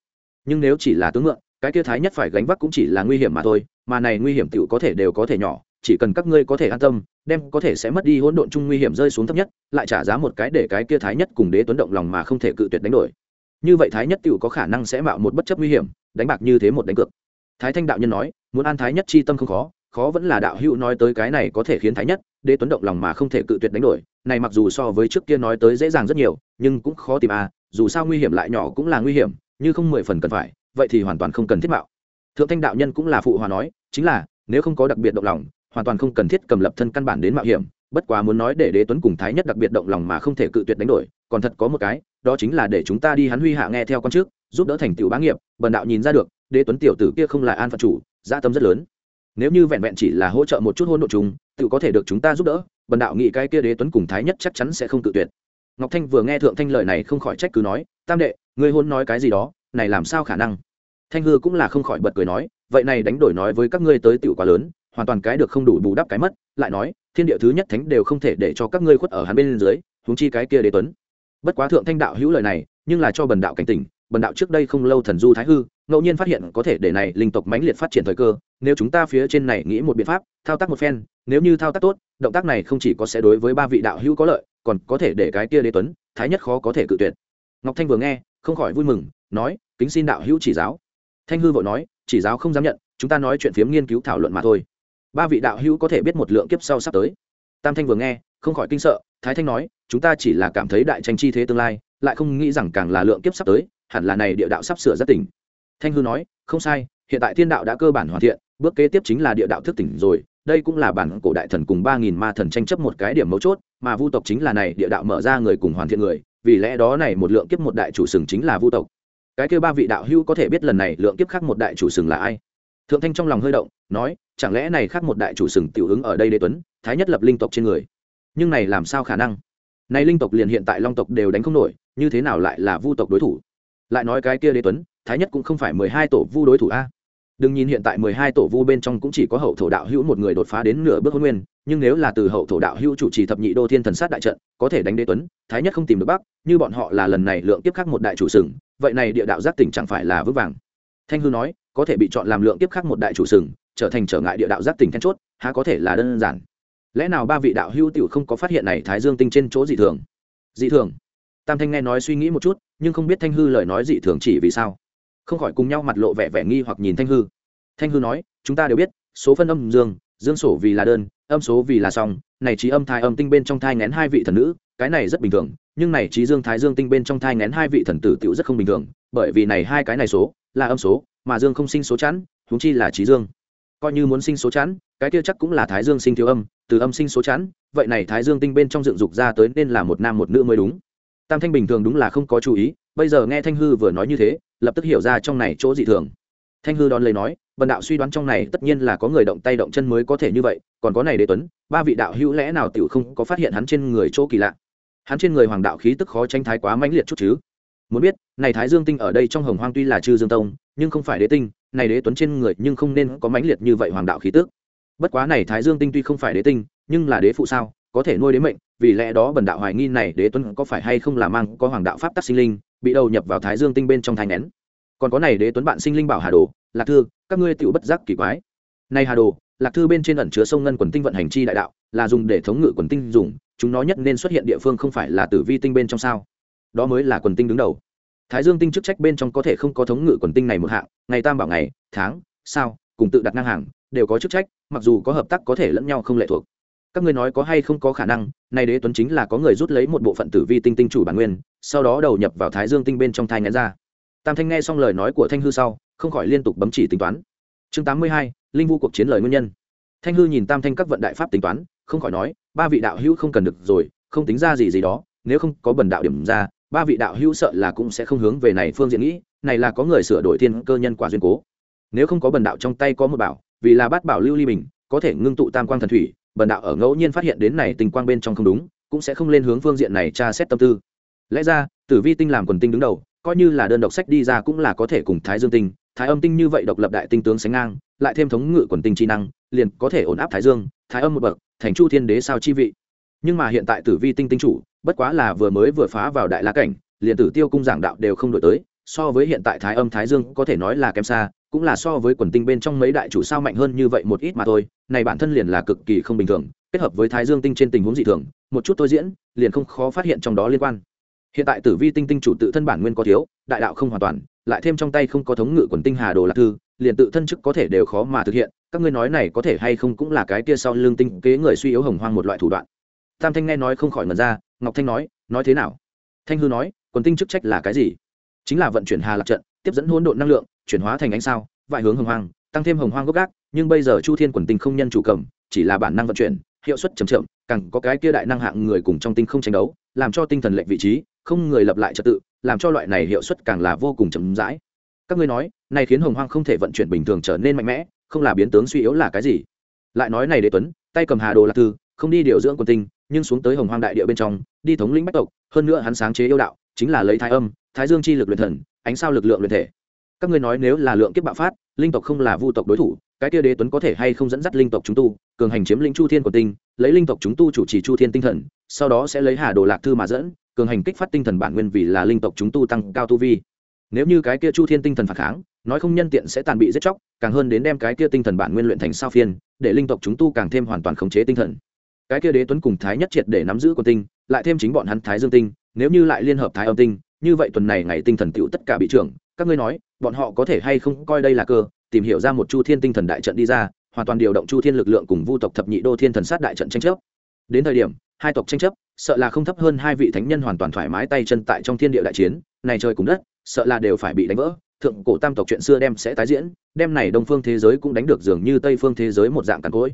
S1: Nhưng nếu chỉ là tướng mượn, cái kia thái nhất phải gánh vác cũng chỉ là nguy hiểm mà thôi, mà này nguy hiểm tựu có thể đều có thể nhỏ, chỉ cần các ngươi có thể an tâm, đem có thể sẽ mất đi hỗn độn chung nguy hiểm rơi xuống thấp nhất, lại trả giá một cái để cái kia thái nhất cùng đế tuấn động lòng mà không thể cự tuyệt đánh đổi. Như vậy thái nhất tựu có khả năng sẽ mạo một bất chấp nguy hiểm, đánh bạc như thế một đánh cược. Thái thanh đạo nhân nói, muốn an thái nhất chi tâm không khó khó vẫn là đạo hữu nói tới cái này có thể khiến thái nhất, đế tuấn động lòng mà không thể cự tuyệt đánh đổi, này mặc dù so với trước kia nói tới dễ dàng rất nhiều, nhưng cũng khó tìm à dù sao nguy hiểm lại nhỏ cũng là nguy hiểm, như không mười phần cần phải, vậy thì hoàn toàn không cần thiết mạo. Thượng thanh đạo nhân cũng là phụ hòa nói, chính là, nếu không có đặc biệt động lòng, hoàn toàn không cần thiết cầm lập thân căn bản đến mạo hiểm, bất quá muốn nói để đế tuấn cùng thái nhất đặc biệt động lòng mà không thể cự tuyệt đánh đổi, còn thật có một cái, đó chính là để chúng ta đi hắn huy hạ nghe theo con trước, giúp đỡ thành tựu bá nghiệp, bần đạo nhìn ra được, đế tuấn tiểu tử kia không là an phận chủ gia tâm rất lớn nếu như vẹn vẹn chỉ là hỗ trợ một chút hôn nội chúng tự có thể được chúng ta giúp đỡ, bần đạo nghĩ cái kia đế tuấn cùng thái nhất chắc chắn sẽ không tự tuyệt. Ngọc thanh vừa nghe thượng thanh lời này không khỏi trách cứ nói, tam đệ, ngươi hôn nói cái gì đó, này làm sao khả năng? Thanh hư cũng là không khỏi bật cười nói, vậy này đánh đổi nói với các ngươi tới tiểu quá lớn, hoàn toàn cái được không đủ bù đắp cái mất. Lại nói, thiên địa thứ nhất thánh đều không thể để cho các ngươi khuất ở hắn bên dưới, huống chi cái kia đế tuấn. Bất quá thượng thanh đạo hữu lời này, nhưng là cho bần đạo cảnh tỉnh bần đạo trước đây không lâu thần du thái hư, ngẫu nhiên phát hiện có thể để này linh tộc mãnh liệt phát triển thời cơ, nếu chúng ta phía trên này nghĩ một biện pháp, thao tác một phen, nếu như thao tác tốt, động tác này không chỉ có sẽ đối với ba vị đạo hữu có lợi, còn có thể để cái kia đế tuấn, thái nhất khó có thể cự tuyệt. Ngọc thanh vừa nghe, không khỏi vui mừng, nói, kính xin đạo hữu chỉ giáo. Thanh hư vội nói, chỉ giáo không dám nhận, chúng ta nói chuyện phiếm nghiên cứu thảo luận mà thôi. Ba vị đạo hữu có thể biết một lượng kiếp sau sắp tới. Tam thanh vừa nghe, không khỏi kinh sợ, thái thanh nói, chúng ta chỉ là cảm thấy đại tranh chi thế tương lai, lại không nghĩ rằng càng là lượng kiếp sắp tới hẳn là này địa đạo sắp sửa rất tỉnh. Thanh hư nói, không sai, hiện tại thiên đạo đã cơ bản hoàn thiện, bước kế tiếp chính là địa đạo thức tỉnh rồi, đây cũng là bản cổ đại thần cùng ba nghìn ma thần tranh chấp một cái điểm mấu chốt, mà vu tộc chính là này địa đạo mở ra người cùng hoàn thiện người, vì lẽ đó này một lượng kiếp một đại chủ sừng chính là vu tộc. Cái kêu ba vị đạo hưu có thể biết lần này lượng kiếp khác một đại chủ sừng là ai? Thượng thanh trong lòng hơi động, nói, chẳng lẽ này khác một đại chủ sừng tiểu ứng ở đây đế tuấn, thái nhất lập linh tộc trên người? Nhưng này làm sao khả năng? Này linh tộc liền hiện tại long tộc đều đánh không nổi, như thế nào lại là vu tộc đối thủ? Lại nói cái kia đế tuấn, thái nhất cũng không phải mười hai tổ vu đối thủ a. Đừng nhìn hiện tại mười hai tổ vu bên trong cũng chỉ có hậu thổ đạo hữu một người đột phá đến nửa bước hôn nguyên, nhưng nếu là từ hậu thổ đạo hữu chủ trì thập nhị đô thiên thần sát đại trận, có thể đánh đế tuấn, thái nhất không tìm được bắc, như bọn họ là lần này lượng tiếp khắc một đại chủ sừng, vậy này địa đạo giác tỉnh chẳng phải là vững vàng. Thanh hư nói, có thể bị chọn làm lượng tiếp khắc một đại chủ sừng, trở thành trở ngại địa đạo giác tỉnh then chốt, há có thể là đơn giản. Lẽ nào ba vị đạo hữu tiểu không có phát hiện này thái dương tinh trên chỗ dị thường? Dị thường tam thanh nghe nói suy nghĩ một chút, nhưng không biết thanh hư lời nói dị thường chỉ vì sao. Không khỏi cùng nhau mặt lộ vẻ vẻ nghi hoặc nhìn thanh hư. Thanh hư nói, chúng ta đều biết, số phân âm dương dương sổ vì là đơn, âm số vì là song, này trí âm thai âm tinh bên trong thai ngén hai vị thần nữ, cái này rất bình thường, nhưng này trí dương thái dương tinh bên trong thai ngén hai vị thần tử tiểu rất không bình thường, bởi vì này hai cái này số là âm số, mà dương không sinh số chẵn thúng chi là trí dương. Coi như muốn sinh số chẵn, cái kia chắc cũng là thái dương sinh thiếu âm, từ âm sinh số chẵn, vậy này thái dương tinh bên trong dựng dục ra tới nên là một nam một nữ mới đúng tam thanh bình thường đúng là không có chú ý, bây giờ nghe thanh hư vừa nói như thế, lập tức hiểu ra trong này chỗ dị thường. Thanh hư đón lấy nói vần đạo suy đoán trong này tất nhiên là có người động tay động chân mới có thể như vậy, còn có này đế tuấn, ba vị đạo hữu lẽ nào tiểu không có phát hiện hắn trên người chỗ kỳ lạ? Hắn trên người hoàng đạo khí tức khó tranh thái quá mãnh liệt chút chứ? Muốn biết, này thái dương tinh ở đây trong hồng hoang tuy là chư dương tông, nhưng không phải đế tinh, này đế tuấn trên người nhưng không nên có mãnh liệt như vậy hoàng đạo khí tức. Bất quá này thái dương tinh tuy không phải đế tinh, nhưng là đế phụ sao? Có thể nuôi đến mệnh, vì lẽ đó bần đạo hoài nghi này đế tuấn có phải hay không là mang có hoàng đạo pháp tắc sinh linh, bị đầu nhập vào thái dương tinh bên trong thai nén. Còn có này đế tuấn bạn sinh linh bảo hà đồ, lạc thư, các ngươi tựu bất giác kỳ quái. Này hà đồ, lạc thư bên trên ẩn chứa sông ngân quần tinh vận hành chi đại đạo, là dùng để thống ngự quần tinh dùng, chúng nó nhất nên xuất hiện địa phương không phải là tử vi tinh bên trong sao? Đó mới là quần tinh đứng đầu. Thái dương tinh chức trách bên trong có thể không có thống ngự quần tinh này một hạng, ngày tam bảo ngày, tháng, sao, cùng tự đặt ngang hàng, đều có chức trách, mặc dù có hợp tác có thể lẫn nhau không lệ thuộc các ngươi nói có hay không có khả năng, nay đế tuấn chính là có người rút lấy một bộ phận tử vi tinh tinh chủ bản nguyên, sau đó đầu nhập vào thái dương tinh bên trong thai ngén ra. Tam thanh nghe xong lời nói của thanh hư sau, không khỏi liên tục bấm chỉ tính toán. Chương tám mươi hai, linh vu cuộc chiến lời nguyên nhân. Thanh hư nhìn tam thanh các vận đại pháp tính toán, không khỏi nói, ba vị đạo hữu không cần được rồi, không tính ra gì gì đó, nếu không có bần đạo điểm ra, ba vị đạo hữu sợ là cũng sẽ không hướng về này phương diện nghĩ, này là có người sửa đổi thiên cơ nhân quả duyên cố. Nếu không có bần đạo trong tay có một bảo, vì là bát bảo lưu ly mình có thể ngưng tụ tam quang thần thủy bần đạo ở ngẫu nhiên phát hiện đến này tình quang bên trong không đúng, cũng sẽ không lên hướng phương diện này tra xét tâm tư. Lẽ ra, tử vi tinh làm quần tinh đứng đầu, coi như là đơn độc sách đi ra cũng là có thể cùng thái dương tinh, thái âm tinh như vậy độc lập đại tinh tướng sánh ngang, lại thêm thống ngự quần tinh chi năng, liền có thể ổn áp thái dương, thái âm một bậc, thành chu thiên đế sao chi vị. Nhưng mà hiện tại tử vi tinh tinh chủ, bất quá là vừa mới vừa phá vào đại la cảnh, liền tử tiêu cung giảng đạo đều không đổi tới, so với hiện tại thái âm thái dương có thể nói là kém xa cũng là so với quần tinh bên trong mấy đại chủ sao mạnh hơn như vậy một ít mà thôi, này bản thân liền là cực kỳ không bình thường, kết hợp với thái dương tinh trên tình huống dị thường, một chút tôi diễn, liền không khó phát hiện trong đó liên quan. Hiện tại tử vi tinh tinh chủ tự thân bản nguyên có thiếu, đại đạo không hoàn toàn, lại thêm trong tay không có thống ngự quần tinh hà đồ lạc thư, liền tự thân chức có thể đều khó mà thực hiện, các ngươi nói này có thể hay không cũng là cái kia sau lương tinh kế người suy yếu hồng hoang một loại thủ đoạn. Tam thanh nghe nói không khỏi ngần ra, ngọc thanh nói nói thế nào? Thanh hư nói, quần tinh chức trách là cái gì? Chính là vận chuyển hà lạc trận tiếp dẫn hỗn độn năng lượng, chuyển hóa thành ánh sao, vại hướng hồng hoang, tăng thêm hồng hoang gốc gác, nhưng bây giờ chu thiên quần tinh không nhân chủ cầm, chỉ là bản năng vận chuyển, hiệu suất chậm chậm, càng có cái kia đại năng hạng người cùng trong tinh không tranh đấu, làm cho tinh thần lệnh vị trí, không người lập lại trật tự, làm cho loại này hiệu suất càng là vô cùng chậm rãi. Các ngươi nói, này khiến hồng hoang không thể vận chuyển bình thường trở nên mạnh mẽ, không là biến tướng suy yếu là cái gì? Lại nói này đế tuấn, tay cầm hà đồ lạc thư, không đi điều dưỡng quần tinh, nhưng xuống tới hồng hoang đại địa bên trong, đi thống lĩnh bách tộc, hơn nữa hắn sáng chế yêu đạo, chính là lấy thái âm, thái dương chi lực luyện thần ánh sao lực lượng luyện thể. Các ngươi nói nếu là lượng kiếp bạo phát, linh tộc không là vu tộc đối thủ, cái kia đế tuấn có thể hay không dẫn dắt linh tộc chúng tu, cường hành chiếm lĩnh chu thiên của tinh, lấy linh tộc chúng tu chủ trì chu thiên tinh thần, sau đó sẽ lấy hà đồ lạc thư mà dẫn, cường hành kích phát tinh thần bản nguyên vì là linh tộc chúng tu tăng cao tu vi. Nếu như cái kia chu thiên tinh thần phản kháng, nói không nhân tiện sẽ tàn bị giết chóc, càng hơn đến đem cái kia tinh thần bản nguyên luyện thành sao phiên, để linh tộc chúng tu càng thêm hoàn toàn khống chế tinh thần. Cái kia đế tuấn cùng thái nhất triệt để nắm giữ quân tinh, lại thêm chính bọn hắn thái dương tinh, nếu như lại liên hợp thái âm tinh như vậy tuần này ngày tinh thần tựu tất cả bị trưởng, các ngươi nói, bọn họ có thể hay không coi đây là cơ, tìm hiểu ra một chu thiên tinh thần đại trận đi ra, hoàn toàn điều động chu thiên lực lượng cùng vu tộc thập nhị đô thiên thần sát đại trận tranh chấp. Đến thời điểm, hai tộc tranh chấp, sợ là không thấp hơn hai vị thánh nhân hoàn toàn thoải mái tay chân tại trong thiên địa đại chiến, này trời cùng đất, sợ là đều phải bị đánh vỡ. Thượng cổ tam tộc chuyện xưa đem sẽ tái diễn, đem này đông phương thế giới cũng đánh được dường như tây phương thế giới một dạng càn cối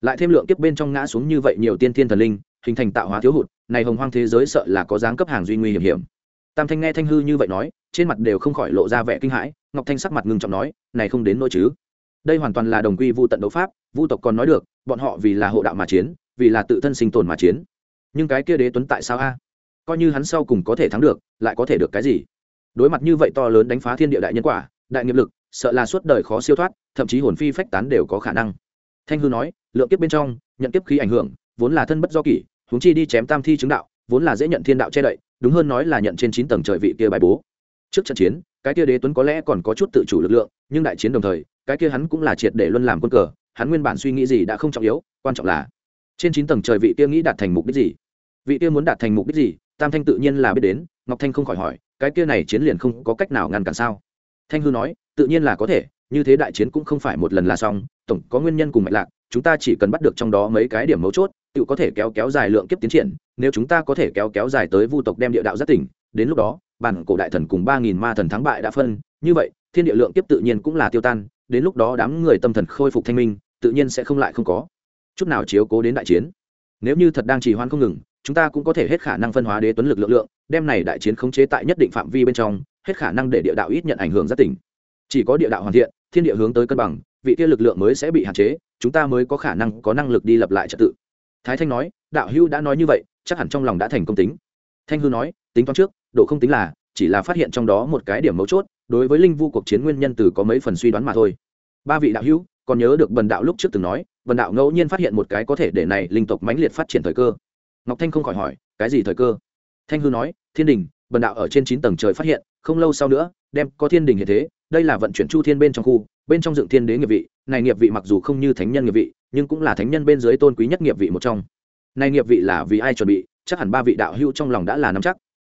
S1: lại thêm lượng kiếp bên trong ngã xuống như vậy nhiều tiên thiên thần linh, hình thành tạo hóa thiếu hụt, này hồng hoang thế giới sợ là có dáng cấp hàng duy nguy hiểm hiểm tam thanh nghe thanh hư như vậy nói, trên mặt đều không khỏi lộ ra vẻ kinh hãi, ngọc thanh sắc mặt ngưng trọng nói, này không đến nỗi chứ? Đây hoàn toàn là đồng quy vu tận đấu pháp, vu tộc còn nói được, bọn họ vì là hộ đạo mà chiến, vì là tự thân sinh tồn mà chiến. Nhưng cái kia đế tuấn tại sao a? Coi như hắn sau cùng có thể thắng được, lại có thể được cái gì? Đối mặt như vậy to lớn đánh phá thiên địa đại nhân quả, đại nghiệp lực, sợ là suốt đời khó siêu thoát, thậm chí hồn phi phách tán đều có khả năng. Thanh hư nói, lượng kiếp bên trong, nhận kiếp khí ảnh hưởng, vốn là thân bất do kỷ, huống chi đi chém tam thi chứng đạo, vốn là dễ nhận thiên đạo che đậy đúng hơn nói là nhận trên chín tầng trời vị kia bài bố. Trước trận chiến, cái kia đế tuấn có lẽ còn có chút tự chủ lực lượng, nhưng đại chiến đồng thời, cái kia hắn cũng là triệt để luân làm quân cờ, hắn nguyên bản suy nghĩ gì đã không trọng yếu, quan trọng là trên chín tầng trời vị kia nghĩ đạt thành mục đích gì. Vị kia muốn đạt thành mục đích gì, tam thanh tự nhiên là biết đến, ngọc thanh không khỏi hỏi, cái kia này chiến liền không có cách nào ngăn cản sao? Thanh hư nói, tự nhiên là có thể, như thế đại chiến cũng không phải một lần là xong, tổng có nguyên nhân cùng mạch lạc, chúng ta chỉ cần bắt được trong đó mấy cái điểm mấu chốt tự có thể kéo kéo dài lượng kiếp tiến triển, nếu chúng ta có thể kéo kéo dài tới vu tộc đem địa đạo rất tỉnh, đến lúc đó, bản cổ đại thần cùng ba nghìn ma thần thắng bại đã phân, như vậy, thiên địa lượng kiếp tự nhiên cũng là tiêu tan, đến lúc đó đám người tâm thần khôi phục thanh minh, tự nhiên sẽ không lại không có chút nào chiếu cố đến đại chiến. Nếu như thật đang trì hoãn không ngừng, chúng ta cũng có thể hết khả năng phân hóa đế tuấn lực lượng lượng, đem này đại chiến khống chế tại nhất định phạm vi bên trong, hết khả năng để địa đạo ít nhận ảnh hưởng rất tỉnh. Chỉ có địa đạo hoàn thiện, thiên địa hướng tới cân bằng, vị kia lực lượng mới sẽ bị hạn chế, chúng ta mới có khả năng có năng lực đi lập lại trật tự thái thanh nói, đạo hữu đã nói như vậy, chắc hẳn trong lòng đã thành công tính. Thanh hư nói, tính toán trước, độ không tính là, chỉ là phát hiện trong đó một cái điểm mấu chốt, đối với linh vu cuộc chiến nguyên nhân từ có mấy phần suy đoán mà thôi. Ba vị đạo hữu, còn nhớ được bần đạo lúc trước từng nói, bần đạo ngẫu nhiên phát hiện một cái có thể để này linh tộc mãnh liệt phát triển thời cơ. Ngọc thanh không khỏi hỏi, cái gì thời cơ? Thanh hư nói, thiên đình, bần đạo ở trên chín tầng trời phát hiện, không lâu sau nữa, đem có thiên đình hiện thế, đây là vận chuyển chu thiên bên trong khu, bên trong dựng thiên đế nghiệp vị, này nghiệp vị mặc dù không như thánh nhân nghiệp vị nhưng cũng là thánh nhân bên dưới tôn quý nhất nghiệp vị một trong. Này nghiệp vị là vì ai chuẩn bị, chắc hẳn ba vị đạo hữu trong lòng đã là nắm chắc.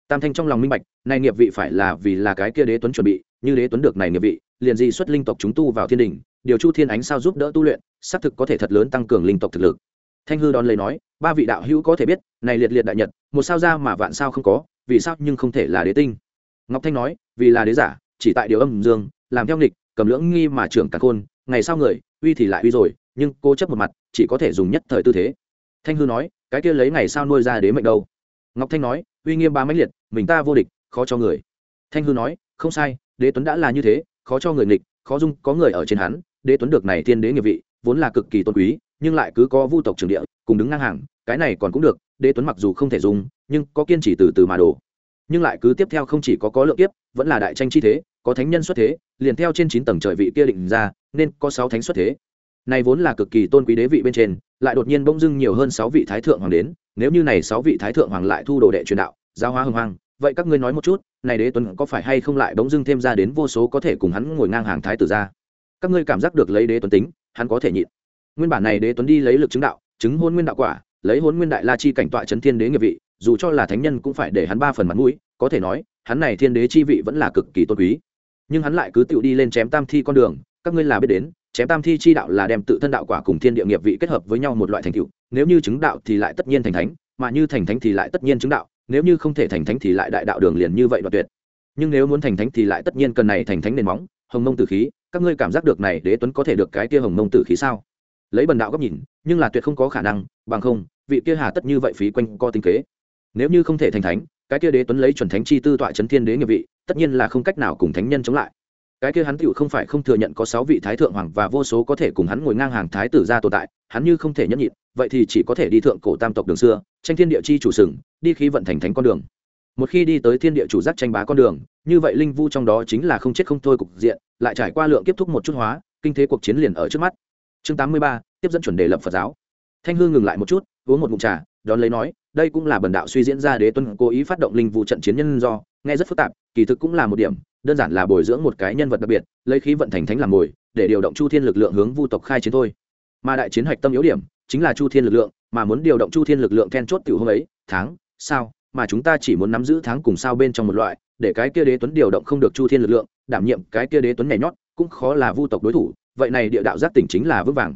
S1: Tam thanh trong lòng minh bạch này nghiệp vị phải là vì là cái kia đế tuấn chuẩn bị, như đế tuấn được này nghiệp vị, liền di xuất linh tộc chúng tu vào thiên đình, điều chu thiên ánh sao giúp đỡ tu luyện, xác thực có thể thật lớn tăng cường linh tộc thực lực. Thanh hư đón lấy nói, ba vị đạo hữu có thể biết, này liệt liệt đại nhật, một sao ra mà vạn sao không có, vì sao nhưng không thể là đế tinh. Ngọc thanh nói, vì là đế giả, chỉ tại điều âm dương, làm theo nghịch, cầm lưỡng nghi mà trưởng cả khôn, ngày sau người, uy thì lại uy rồi nhưng cô chấp một mặt, chỉ có thể dùng nhất thời tư thế. Thanh hư nói, cái kia lấy ngày sao nuôi ra đế mệnh đâu? Ngọc thanh nói, uy nghiêm ba mãnh liệt, mình ta vô địch, khó cho người. Thanh hư nói, không sai, đế tuấn đã là như thế, khó cho người nghịch, khó dung có người ở trên hắn, đế tuấn được này thiên đế nghiệp vị, vốn là cực kỳ tôn quý, nhưng lại cứ có vu tộc trường địa, cùng đứng ngang hàng, cái này còn cũng được, đế tuấn mặc dù không thể dùng, nhưng có kiên trì từ từ mà đổ. Nhưng lại cứ tiếp theo không chỉ có có lượng kiếp, vẫn là đại tranh chi thế, có thánh nhân xuất thế, liền theo trên chín tầng trời vị kia định ra, nên có sáu thánh xuất thế này vốn là cực kỳ tôn quý đế vị bên trên, lại đột nhiên bỗng dưng nhiều hơn sáu vị thái thượng hoàng đến, nếu như này sáu vị thái thượng hoàng lại thu đồ đệ truyền đạo, giáo hóa hưng hoang, vậy các ngươi nói một chút, này đế tuấn có phải hay không lại bỗng dưng thêm ra đến vô số có thể cùng hắn ngồi ngang hàng thái tử ra? Các ngươi cảm giác được lấy đế tuấn tính, hắn có thể nhịn. Nguyên bản này đế tuấn đi lấy lực chứng đạo, chứng hôn nguyên đạo quả, lấy hôn nguyên đại la chi cảnh tọa chấn thiên đế nghiệp vị, dù cho là thánh nhân cũng phải để hắn ba phần mặt mũi, có thể nói, hắn này thiên đế chi vị vẫn là cực kỳ tôn quý. Nhưng hắn lại cứ tự đi lên chém tam thi con đường, các ngươi là biết đến chém tam thi chi đạo là đem tự thân đạo quả cùng thiên địa nghiệp vị kết hợp với nhau một loại thành tựu, nếu như chứng đạo thì lại tất nhiên thành thánh, mà như thành thánh thì lại tất nhiên chứng đạo, nếu như không thể thành thánh thì lại đại đạo đường liền như vậy đoạt tuyệt. Nhưng nếu muốn thành thánh thì lại tất nhiên cần này thành thánh nền móng, hồng mông tử khí, các ngươi cảm giác được này đế tuấn có thể được cái kia hồng mông tử khí sao? Lấy bần đạo góc nhìn, nhưng là tuyệt không có khả năng, bằng không, vị kia hà tất như vậy phí quanh co tinh kế. Nếu như không thể thành thánh, cái kia đế tuấn lấy chuẩn thánh chi tư tọa chấn thiên đế nghiệp vị, tất nhiên là không cách nào cùng thánh nhân chống lại cái kia hắn tựu không phải không thừa nhận có sáu vị thái thượng hoàng và vô số có thể cùng hắn ngồi ngang hàng thái tử gia tồn tại, hắn như không thể nhẫn nhịn, vậy thì chỉ có thể đi thượng cổ tam tộc đường xưa, tranh thiên địa chi chủ sừng, đi khí vận thành thánh con đường. Một khi đi tới thiên địa chủ giác tranh bá con đường, như vậy linh vu trong đó chính là không chết không thôi cục diện, lại trải qua lượng kiếp thúc một chút hóa, kinh thế cuộc chiến liền ở trước mắt. Chương tám mươi ba, tiếp dẫn chuẩn đề lập phật giáo. Thanh hương ngừng lại một chút, uống một ngụm trà, đón lấy nói, đây cũng là bần đạo suy diễn ra đế tuân cố ý phát động linh vụ trận chiến nhân do, nghe rất phức tạp, kỳ thực cũng là một điểm đơn giản là bồi dưỡng một cái nhân vật đặc biệt, lấy khí vận thành thánh làm mồi, để điều động chu thiên lực lượng hướng vu tộc khai chiến thôi. Mà đại chiến hạch tâm yếu điểm, chính là chu thiên lực lượng, mà muốn điều động chu thiên lực lượng then chốt tiểu hôm ấy, tháng, sao, mà chúng ta chỉ muốn nắm giữ tháng cùng sao bên trong một loại, để cái kia đế tuấn điều động không được chu thiên lực lượng, đảm nhiệm cái kia đế tuấn nhảy nhót, cũng khó là vu tộc đối thủ, vậy này địa đạo giác tỉnh chính là vững vàng.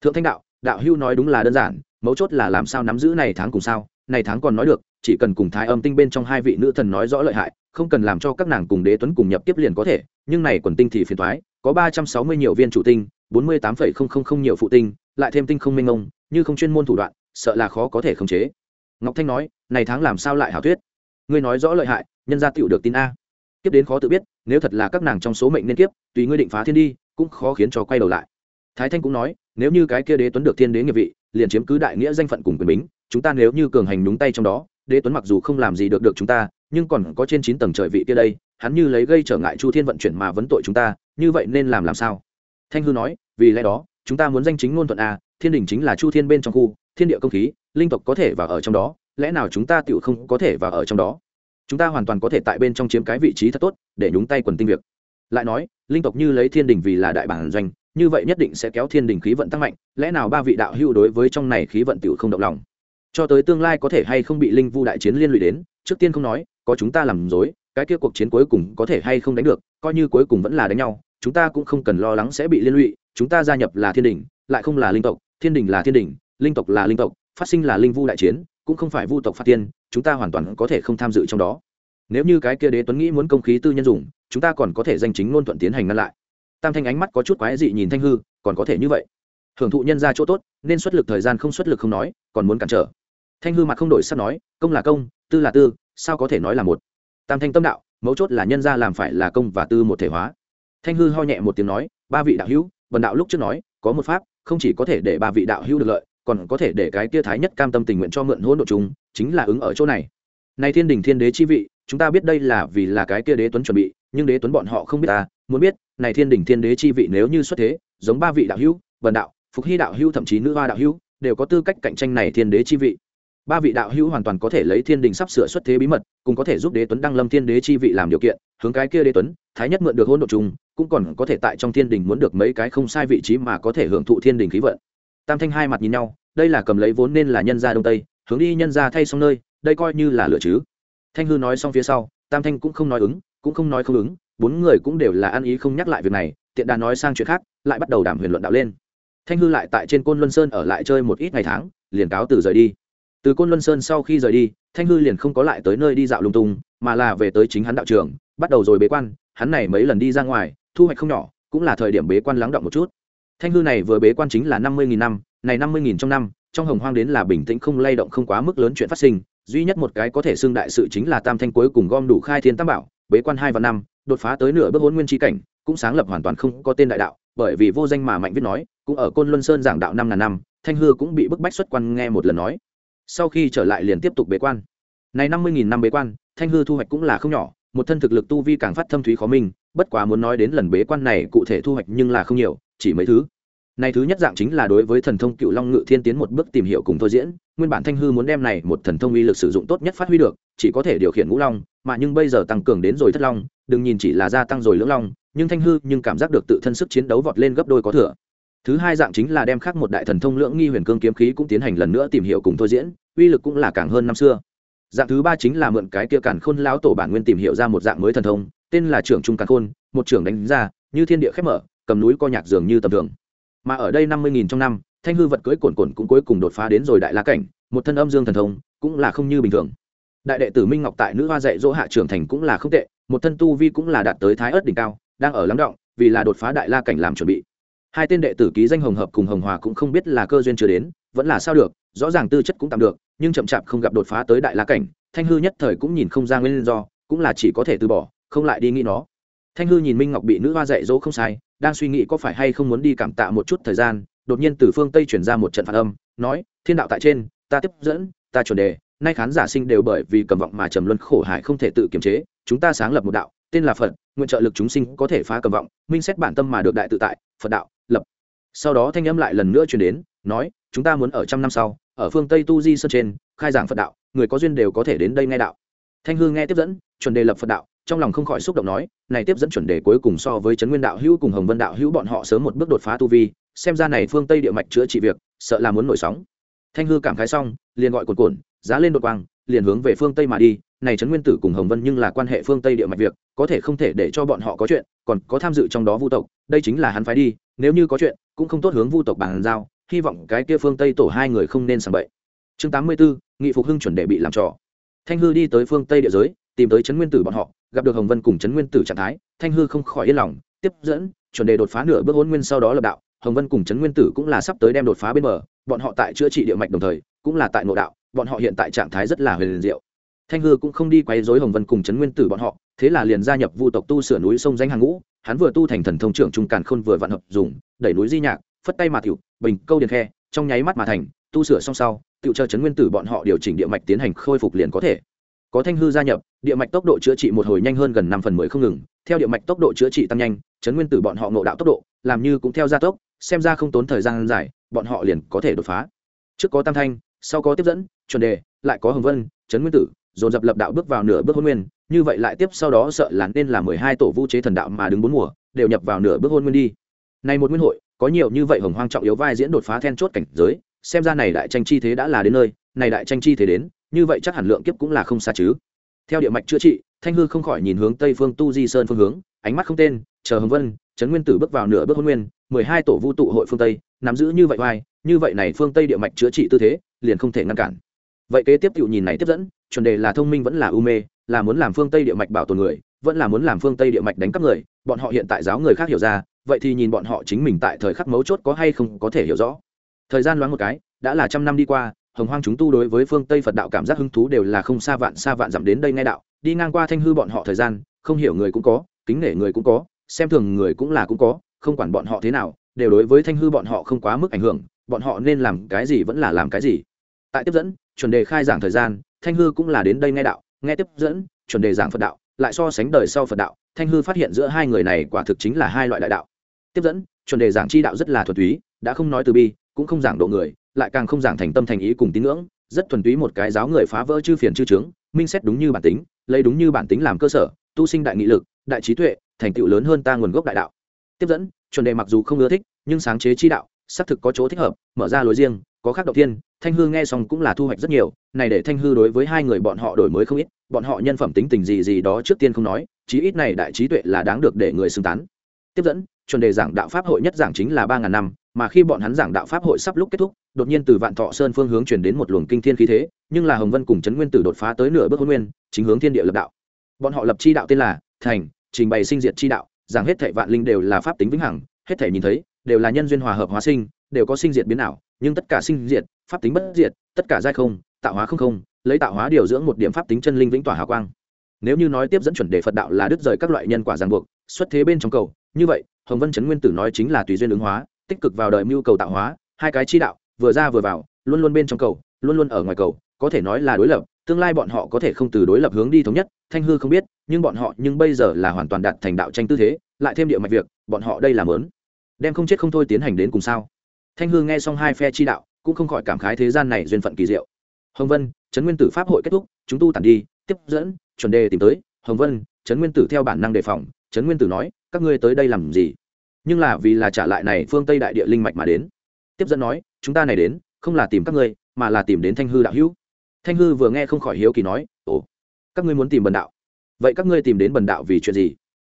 S1: Thượng thanh đạo đạo hưu nói đúng là đơn giản, mấu chốt là làm sao nắm giữ này tháng cùng sao, này tháng còn nói được chỉ cần cùng thái âm tinh bên trong hai vị nữ thần nói rõ lợi hại, không cần làm cho các nàng cùng đế tuấn cùng nhập tiếp liền có thể, nhưng này quần tinh thì phiền thoái có ba trăm sáu mươi nhiều viên chủ tinh, bốn mươi tám phẩy không không không nhiều phụ tinh, lại thêm tinh không minh ông như không chuyên môn thủ đoạn, sợ là khó có thể khống chế. Ngọc thanh nói, này tháng làm sao lại hảo thuyết? Ngươi nói rõ lợi hại, nhân gia tựu được tin a. Kiếp đến khó tự biết, nếu thật là các nàng trong số mệnh nên kiếp, tùy ngươi định phá thiên đi, cũng khó khiến cho quay đầu lại. Thái thanh cũng nói, nếu như cái kia đế tuấn được thiên đế nghiệp vị, liền chiếm cứ đại nghĩa danh phận cùng quyền bính, chúng ta nếu như cường hành nhúng tay trong đó đế tuấn mặc dù không làm gì được được chúng ta, nhưng còn có trên chín tầng trời vị kia đây, hắn như lấy gây trở ngại chu thiên vận chuyển mà vấn tội chúng ta, như vậy nên làm làm sao? Thanh hư nói, vì lẽ đó, chúng ta muốn danh chính ngôn thuận a thiên đình chính là chu thiên bên trong khu, thiên địa công khí, linh tộc có thể vào ở trong đó, lẽ nào chúng ta tựu không có thể vào ở trong đó? Chúng ta hoàn toàn có thể tại bên trong chiếm cái vị trí thật tốt, để nhúng tay quần tinh việc. Lại nói, linh tộc như lấy thiên đình vì là đại bản doanh, như vậy nhất định sẽ kéo thiên đình khí vận tăng mạnh, lẽ nào ba vị đạo hữu đối với trong này khí vận tiểu không động lòng? Cho tới tương lai có thể hay không bị linh vu đại chiến liên lụy đến, trước tiên không nói, có chúng ta làm dối cái kia cuộc chiến cuối cùng có thể hay không đánh được, coi như cuối cùng vẫn là đánh nhau, chúng ta cũng không cần lo lắng sẽ bị liên lụy, chúng ta gia nhập là thiên đình, lại không là linh tộc, thiên đình là thiên đình, linh tộc là linh tộc, phát sinh là linh vu đại chiến, cũng không phải vu tộc phát tiên, chúng ta hoàn toàn có thể không tham dự trong đó. Nếu như cái kia đế tuấn nghĩ muốn công khí tư nhân dùng, chúng ta còn có thể danh chính ngôn thuận tiến hành ngăn lại. Tam thanh ánh mắt có chút quái dị nhìn thanh hư, còn có thể như vậy. Hưởng thụ nhân ra chỗ tốt, nên xuất lực thời gian không xuất lực không nói, còn muốn cản trở thanh hư mặt không đổi sắp nói, công là công, tư là tư, sao có thể nói là một? Tam thanh tâm đạo, mấu chốt là nhân ra làm phải là công và tư một thể hóa. Thanh hư ho nhẹ một tiếng nói, ba vị đạo hữu vần đạo lúc trước nói, có một pháp, không chỉ có thể để ba vị đạo hữu được lợi, còn có thể để cái kia thái nhất cam tâm tình nguyện cho mượn hỗn độ chúng, chính là ứng ở chỗ này. Này thiên đình thiên đế chi vị, chúng ta biết đây là vì là cái kia đế tuấn chuẩn bị, nhưng đế tuấn bọn họ không biết ta, muốn biết, này thiên đình thiên đế chi vị nếu như xuất thế, giống ba vị đạo hữu vần đạo, phục hy đạo hữu, thậm chí nữ hoa đạo hữu, đều có tư cách cạnh tranh này thiên đế chi vị ba vị đạo hữu hoàn toàn có thể lấy thiên đình sắp sửa xuất thế bí mật cũng có thể giúp đế tuấn đăng lâm thiên đế chi vị làm điều kiện, hướng cái kia đế tuấn, thái nhất mượn được hỗn độ chung cũng còn có thể tại trong thiên đình muốn được mấy cái không sai vị trí mà có thể hưởng thụ thiên đình khí vận. Tam thanh hai mặt nhìn nhau, đây là cầm lấy vốn nên là nhân gia đông tây, hướng đi nhân gia thay xong nơi, đây coi như là lựa chứ. Thanh hư nói xong phía sau, tam thanh cũng không nói ứng, cũng không nói không ứng, bốn người cũng đều là ăn ý không nhắc lại việc này, tiện đà nói sang chuyện khác, lại bắt đầu đảm huyền luận đạo lên. Thanh hư lại tại trên côn luân sơn ở lại chơi một ít ngày tháng, liền cáo từ rời đi từ côn luân sơn sau khi rời đi, thanh hư liền không có lại tới nơi đi dạo lung tung, mà là về tới chính hắn đạo trường, bắt đầu rồi bế quan, hắn này mấy lần đi ra ngoài, thu hoạch không nhỏ, cũng là thời điểm bế quan lắng động một chút. Thanh hư này vừa bế quan chính là năm mươi nghìn năm, này năm mươi nghìn trong năm, trong hồng hoang đến là bình tĩnh không lay động không quá mức lớn chuyện phát sinh, duy nhất một cái có thể xưng đại sự chính là tam thanh cuối cùng gom đủ khai thiên tam bảo, bế quan hai và năm, đột phá tới nửa bước hôn nguyên tri cảnh, cũng sáng lập hoàn toàn không có tên đại đạo, bởi vì vô danh mà mạnh viết nói, cũng ở côn luân sơn giảng đạo năm ngàn năm, thanh hư cũng bị bức bách xuất quan nghe một lần nói sau khi trở lại liền tiếp tục bế quan. Này năm mươi nghìn năm bế quan, thanh hư thu hoạch cũng là không nhỏ, một thân thực lực tu vi càng phát thâm thúy khó minh, bất quá muốn nói đến lần bế quan này cụ thể thu hoạch nhưng là không nhiều, chỉ mấy thứ. Này thứ nhất dạng chính là đối với thần thông cựu long ngự thiên tiến một bước tìm hiểu cùng thôi diễn, nguyên bản thanh hư muốn đem này một thần thông uy lực sử dụng tốt nhất phát huy được, chỉ có thể điều khiển ngũ long, mà nhưng bây giờ tăng cường đến rồi thất long, đừng nhìn chỉ là gia tăng rồi lưỡng long, nhưng thanh hư nhưng cảm giác được tự thân sức chiến đấu vọt lên gấp đôi có thừa thứ hai dạng chính là đem khắc một đại thần thông lưỡng nghi huyền cương kiếm khí cũng tiến hành lần nữa tìm hiểu cùng thôi diễn, uy lực cũng là càng hơn năm xưa. Dạng thứ ba chính là mượn cái kia cản khôn lão tổ bản nguyên tìm hiểu ra một dạng mới thần thông, tên là trưởng trung càn khôn, một trưởng đánh ra, như thiên địa khép mở, cầm núi co nhạc dường như tầm thường. Mà ở đây năm mươi nghìn trong năm, thanh hư vật cưỡi cồn cồn cũng cuối cùng đột phá đến rồi đại la cảnh, một thân âm dương thần thông, cũng là không như bình thường. Đại đệ tử minh ngọc tại nữ hoa dạy dỗ hạ trưởng thành cũng là không tệ, một thân tu vi cũng là đạt tới thái ớt đỉnh cao, đang ở lắng động, vì là đột phá đại la cảnh làm chuẩn bị hai tên đệ tử ký danh hồng hợp cùng hồng hòa cũng không biết là cơ duyên chưa đến, vẫn là sao được, rõ ràng tư chất cũng tạm được, nhưng chậm chạp không gặp đột phá tới đại la cảnh, thanh hư nhất thời cũng nhìn không ra nguyên do, cũng là chỉ có thể từ bỏ, không lại đi nghĩ nó. Thanh hư nhìn minh ngọc bị nữ hoa dạy dỗ không sai, đang suy nghĩ có phải hay không muốn đi cảm tạ một chút thời gian, đột nhiên từ phương tây chuyển ra một trận phản âm, nói, thiên đạo tại trên, ta tiếp dẫn, ta chuẩn đề, nay khán giả sinh đều bởi vì cầm vọng mà trầm luân khổ hại không thể tự kiềm chế, chúng ta sáng lập một đạo tên là phật, nguyện trợ lực chúng sinh có thể phá cầm vọng, minh xét bản tâm mà được đại tự tại, phật đạo, lập. Sau đó thanh âm lại lần nữa truyền đến, nói, chúng ta muốn ở trăm năm sau, ở phương tây tu di sơn trên, khai giảng phật đạo, người có duyên đều có thể đến đây nghe đạo. Thanh hư nghe tiếp dẫn, chuẩn đề lập phật đạo, trong lòng không khỏi xúc động nói, này tiếp dẫn chuẩn đề cuối cùng so với trấn nguyên đạo hữu cùng hồng vân đạo hữu bọn họ sớm một bước đột phá tu vi, xem ra này phương tây địa mạch chữa trị việc, sợ là muốn nổi sóng. Thanh hư cảm khái xong, liền gọi cồn cồn giá lên đột quang, liền hướng về phương tây mà đi này trấn nguyên tử cùng hồng vân nhưng là quan hệ phương tây địa mạch việc có thể không thể để cho bọn họ có chuyện còn có tham dự trong đó vu tộc đây chính là hắn phái đi nếu như có chuyện cũng không tốt hướng vu tộc bàn giao hy vọng cái kia phương tây tổ hai người không nên sàng bậy. Chương tám mươi 84, nghị phục hưng chuẩn đệ bị làm trò. Thanh hư đi tới phương tây địa giới tìm tới trấn nguyên tử bọn họ gặp được hồng vân cùng trấn nguyên tử trạng thái thanh hư không khỏi yên lòng tiếp dẫn chuẩn đề đột phá nửa bước hôn nguyên sau đó lập đạo hồng vân cùng trấn nguyên tử cũng là sắp tới đem đột phá bên bờ bọn họ tại chữa trị địa mạch đồng thời cũng là tại nội đạo bọn họ hiện tại trạng thái rất là huyền diệu thanh hư cũng không đi quấy rối hồng vân cùng trấn nguyên tử bọn họ, thế là liền gia nhập vu tộc tu sửa núi sông danh hàng ngũ, hắn vừa tu thành thần thông trưởng trung càn khôn vừa vạn hợp dùng, đẩy núi di nhạc, phất tay mà tiểu, bình câu điền khe, trong nháy mắt mà thành, tu sửa xong sau, tiểu chờ trấn nguyên tử bọn họ điều chỉnh địa mạch tiến hành khôi phục liền có thể. Có thanh hư gia nhập, địa mạch tốc độ chữa trị một hồi nhanh hơn gần năm phần mười không ngừng, theo địa mạch tốc độ chữa trị tăng nhanh, trấn nguyên tử bọn họ ngộ đạo tốc độ, làm như cũng theo gia tốc, xem ra không tốn thời gian dài, bọn họ liền có thể đột phá. Trước có tam thanh, sau có tiếp dẫn, chuẩn đề, lại có hồng vân, trấn nguyên tử dồn dập lập đạo bước vào nửa bước hôn nguyên, như vậy lại tiếp sau đó sợ là nên là mười hai tổ vũ chế thần đạo mà đứng bốn mùa, đều nhập vào nửa bước hôn nguyên đi. Này một nguyên hội, có nhiều như vậy hồng hoang trọng yếu vai diễn đột phá then chốt cảnh giới, xem ra này đại tranh chi thế đã là đến nơi, này đại tranh chi thế đến, như vậy chắc hẳn lượng kiếp cũng là không xa chứ. Theo địa mạch chữa trị, thanh hư không khỏi nhìn hướng tây phương tu di sơn phương hướng, ánh mắt không tên, chờ hồng vân, trấn nguyên tử bước vào nửa bước hôn nguyên, mười hai tổ vũ tụ hội phương tây, nắm giữ như vậy vai, như vậy này phương tây địa mạch chữa trị tư thế, liền không thể ngăn cản. Vậy kế tiếp tự nhìn này tiếp dẫn chuẩn đề là thông minh vẫn là u mê, là muốn làm phương tây địa mạch bảo tồn người, vẫn là muốn làm phương tây địa mạch đánh cắp người, bọn họ hiện tại giáo người khác hiểu ra, vậy thì nhìn bọn họ chính mình tại thời khắc mấu chốt có hay không có thể hiểu rõ. Thời gian loáng một cái, đã là trăm năm đi qua, hồng hoang chúng tu đối với phương tây phật đạo cảm giác hứng thú đều là không xa vạn xa vạn dặm đến đây ngay đạo, đi ngang qua thanh hư bọn họ thời gian, không hiểu người cũng có, kính nể người cũng có, xem thường người cũng là cũng có, không quản bọn họ thế nào, đều đối với thanh hư bọn họ không quá mức ảnh hưởng, bọn họ nên làm cái gì vẫn là làm cái gì. Tại tiếp dẫn, chuẩn đề khai giảng thời gian thanh hư cũng là đến đây nghe đạo, nghe tiếp dẫn, chuẩn đề giảng phật đạo, lại so sánh đời sau phật đạo, thanh hư phát hiện giữa hai người này quả thực chính là hai loại đại đạo. Tiếp dẫn, chuẩn đề giảng chi đạo rất là thuần túy, đã không nói từ bi, cũng không giảng độ người, lại càng không giảng thành tâm thành ý cùng tín ngưỡng, rất thuần túy một cái giáo người phá vỡ chư phiền chư trướng minh xét đúng như bản tính, lấy đúng như bản tính làm cơ sở, tu sinh đại nghị lực, đại trí tuệ, thành tựu lớn hơn ta nguồn gốc đại đạo. Tiếp dẫn, chuẩn đề mặc dù không ưa thích, nhưng sáng chế chi đạo, xác thực có chỗ thích hợp, mở ra lối riêng có khác đầu tiên thanh hư nghe xong cũng là thu hoạch rất nhiều, này để thanh hư đối với hai người bọn họ đổi mới không ít, bọn họ nhân phẩm tính tình gì gì đó trước tiên không nói, chí ít này đại trí tuệ là đáng được để người xưng tán. Tiếp dẫn, chuẩn đề giảng đạo pháp hội nhất giảng chính là ba ngàn năm, mà khi bọn hắn giảng đạo pháp hội sắp lúc kết thúc, đột nhiên từ vạn thọ sơn phương hướng chuyển đến một luồng kinh thiên khí thế, nhưng là hồng vân cùng trấn nguyên tử đột phá tới nửa bước hôn nguyên, chính hướng thiên địa lập đạo. Bọn họ lập chi đạo tên là thành, trình bày sinh diệt chi đạo, giảng hết thảy vạn linh đều là pháp tính vĩnh hằng, hết thảy nhìn thấy, đều là nhân duyên hòa hợp hóa sinh, đều có sinh diệt biến ảo nhưng tất cả sinh diệt, pháp tính bất diệt, tất cả giai không, tạo hóa không không, lấy tạo hóa điều dưỡng một điểm pháp tính chân linh vĩnh tỏa hào quang. Nếu như nói tiếp dẫn chuẩn đề phật đạo là đứt rời các loại nhân quả ràng buộc, xuất thế bên trong cầu, như vậy, hồng vân chấn nguyên tử nói chính là tùy duyên ứng hóa, tích cực vào đời mưu cầu tạo hóa, hai cái chi đạo, vừa ra vừa vào, luôn luôn bên trong cầu, luôn luôn ở ngoài cầu, có thể nói là đối lập, tương lai bọn họ có thể không từ đối lập hướng đi thống nhất, thanh hư không biết, nhưng bọn họ nhưng bây giờ là hoàn toàn đạt thành đạo tranh tư thế, lại thêm địa mạch việc, bọn họ đây là lớn đem không chết không thôi tiến hành đến cùng sao? Thanh hư nghe xong hai phe chi đạo, cũng không khỏi cảm khái thế gian này duyên phận kỳ diệu. Hồng vân, trấn nguyên tử pháp hội kết thúc, chúng tu tản đi, tiếp dẫn, chuẩn đề tìm tới. Hồng vân, trấn nguyên tử theo bản năng đề phòng. Trấn nguyên tử nói, các ngươi tới đây làm gì? Nhưng là vì là trả lại này phương tây đại địa linh mạch mà đến. Tiếp dẫn nói, chúng ta này đến, không là tìm các ngươi, mà là tìm đến thanh hư đạo hữu. Thanh hư vừa nghe không khỏi hiếu kỳ nói, ồ, các ngươi muốn tìm bần đạo? Vậy các ngươi tìm đến bần đạo vì chuyện gì?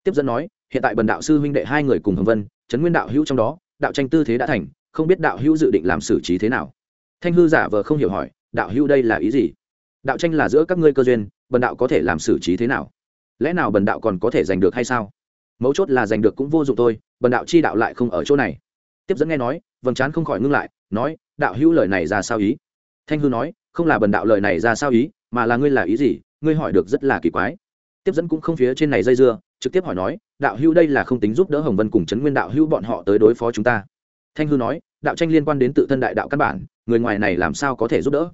S1: Tiếp dẫn nói, hiện tại bần đạo sư huynh đệ hai người cùng hồng vân, trấn nguyên đạo hữu trong đó, đạo tranh tư thế đã thành không biết đạo hữu dự định làm xử trí thế nào. Thanh hư giả vờ không hiểu hỏi, đạo hữu đây là ý gì? Đạo tranh là giữa các ngươi cơ duyên, bần đạo có thể làm xử trí thế nào? Lẽ nào bần đạo còn có thể giành được hay sao? Mấu chốt là giành được cũng vô dụng thôi, bần đạo chi đạo lại không ở chỗ này. Tiếp dẫn nghe nói, vầng trán không khỏi ngưng lại, nói, đạo hữu lời này ra sao ý? Thanh hư nói, không là bần đạo lời này ra sao ý, mà là ngươi là ý gì? Ngươi hỏi được rất là kỳ quái. Tiếp dẫn cũng không phía trên này dây dưa, trực tiếp hỏi nói, đạo hữu đây là không tính giúp đỡ hồng vân cùng trấn nguyên đạo hữu bọn họ tới đối phó chúng ta thanh hư nói, đạo tranh liên quan đến tự thân đại đạo căn bản, người ngoài này làm sao có thể giúp đỡ?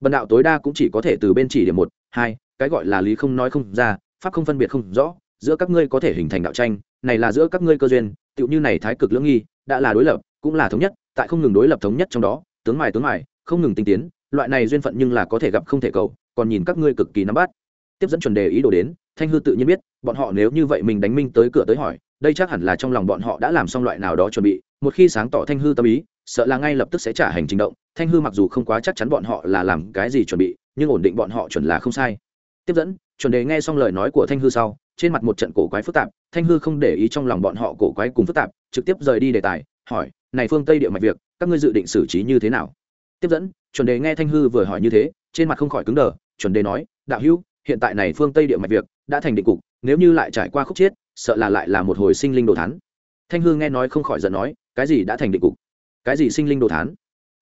S1: Bần đạo tối đa cũng chỉ có thể từ bên chỉ điểm một, hai, cái gọi là lý không nói không ra, pháp không phân biệt không rõ, giữa các ngươi có thể hình thành đạo tranh, này là giữa các ngươi cơ duyên, tựu như này thái cực lưỡng nghi, đã là đối lập, cũng là thống nhất, tại không ngừng đối lập thống nhất trong đó, tướng mài tướng mài, không ngừng tinh tiến, loại này duyên phận nhưng là có thể gặp không thể cầu, còn nhìn các ngươi cực kỳ nắm bắt. Tiếp dẫn chuẩn đề ý đồ đến, thanh hư tự nhiên biết, bọn họ nếu như vậy mình đánh minh tới cửa tới hỏi đây chắc hẳn là trong lòng bọn họ đã làm xong loại nào đó chuẩn bị, một khi sáng tỏ thanh hư tâm ý, sợ là ngay lập tức sẽ trả hành trình động. Thanh hư mặc dù không quá chắc chắn bọn họ là làm cái gì chuẩn bị, nhưng ổn định bọn họ chuẩn là không sai. Tiếp dẫn, chuẩn đề nghe xong lời nói của thanh hư sau, trên mặt một trận cổ quái phức tạp, thanh hư không để ý trong lòng bọn họ cổ quái cùng phức tạp, trực tiếp rời đi đề tài, hỏi, này phương tây địa mạch việc, các ngươi dự định xử trí như thế nào? Tiếp dẫn, chuẩn đề nghe thanh hư vừa hỏi như thế, trên mặt không khỏi cứng đờ, chuẩn đề nói, đạo hữu, hiện tại này phương tây địa mạch việc đã thành định cục, nếu như lại trải qua khúc chiết sợ là lại là một hồi sinh linh đồ thán. Thanh hư nghe nói không khỏi giận nói, cái gì đã thành định cục? Cái gì sinh linh đồ thán?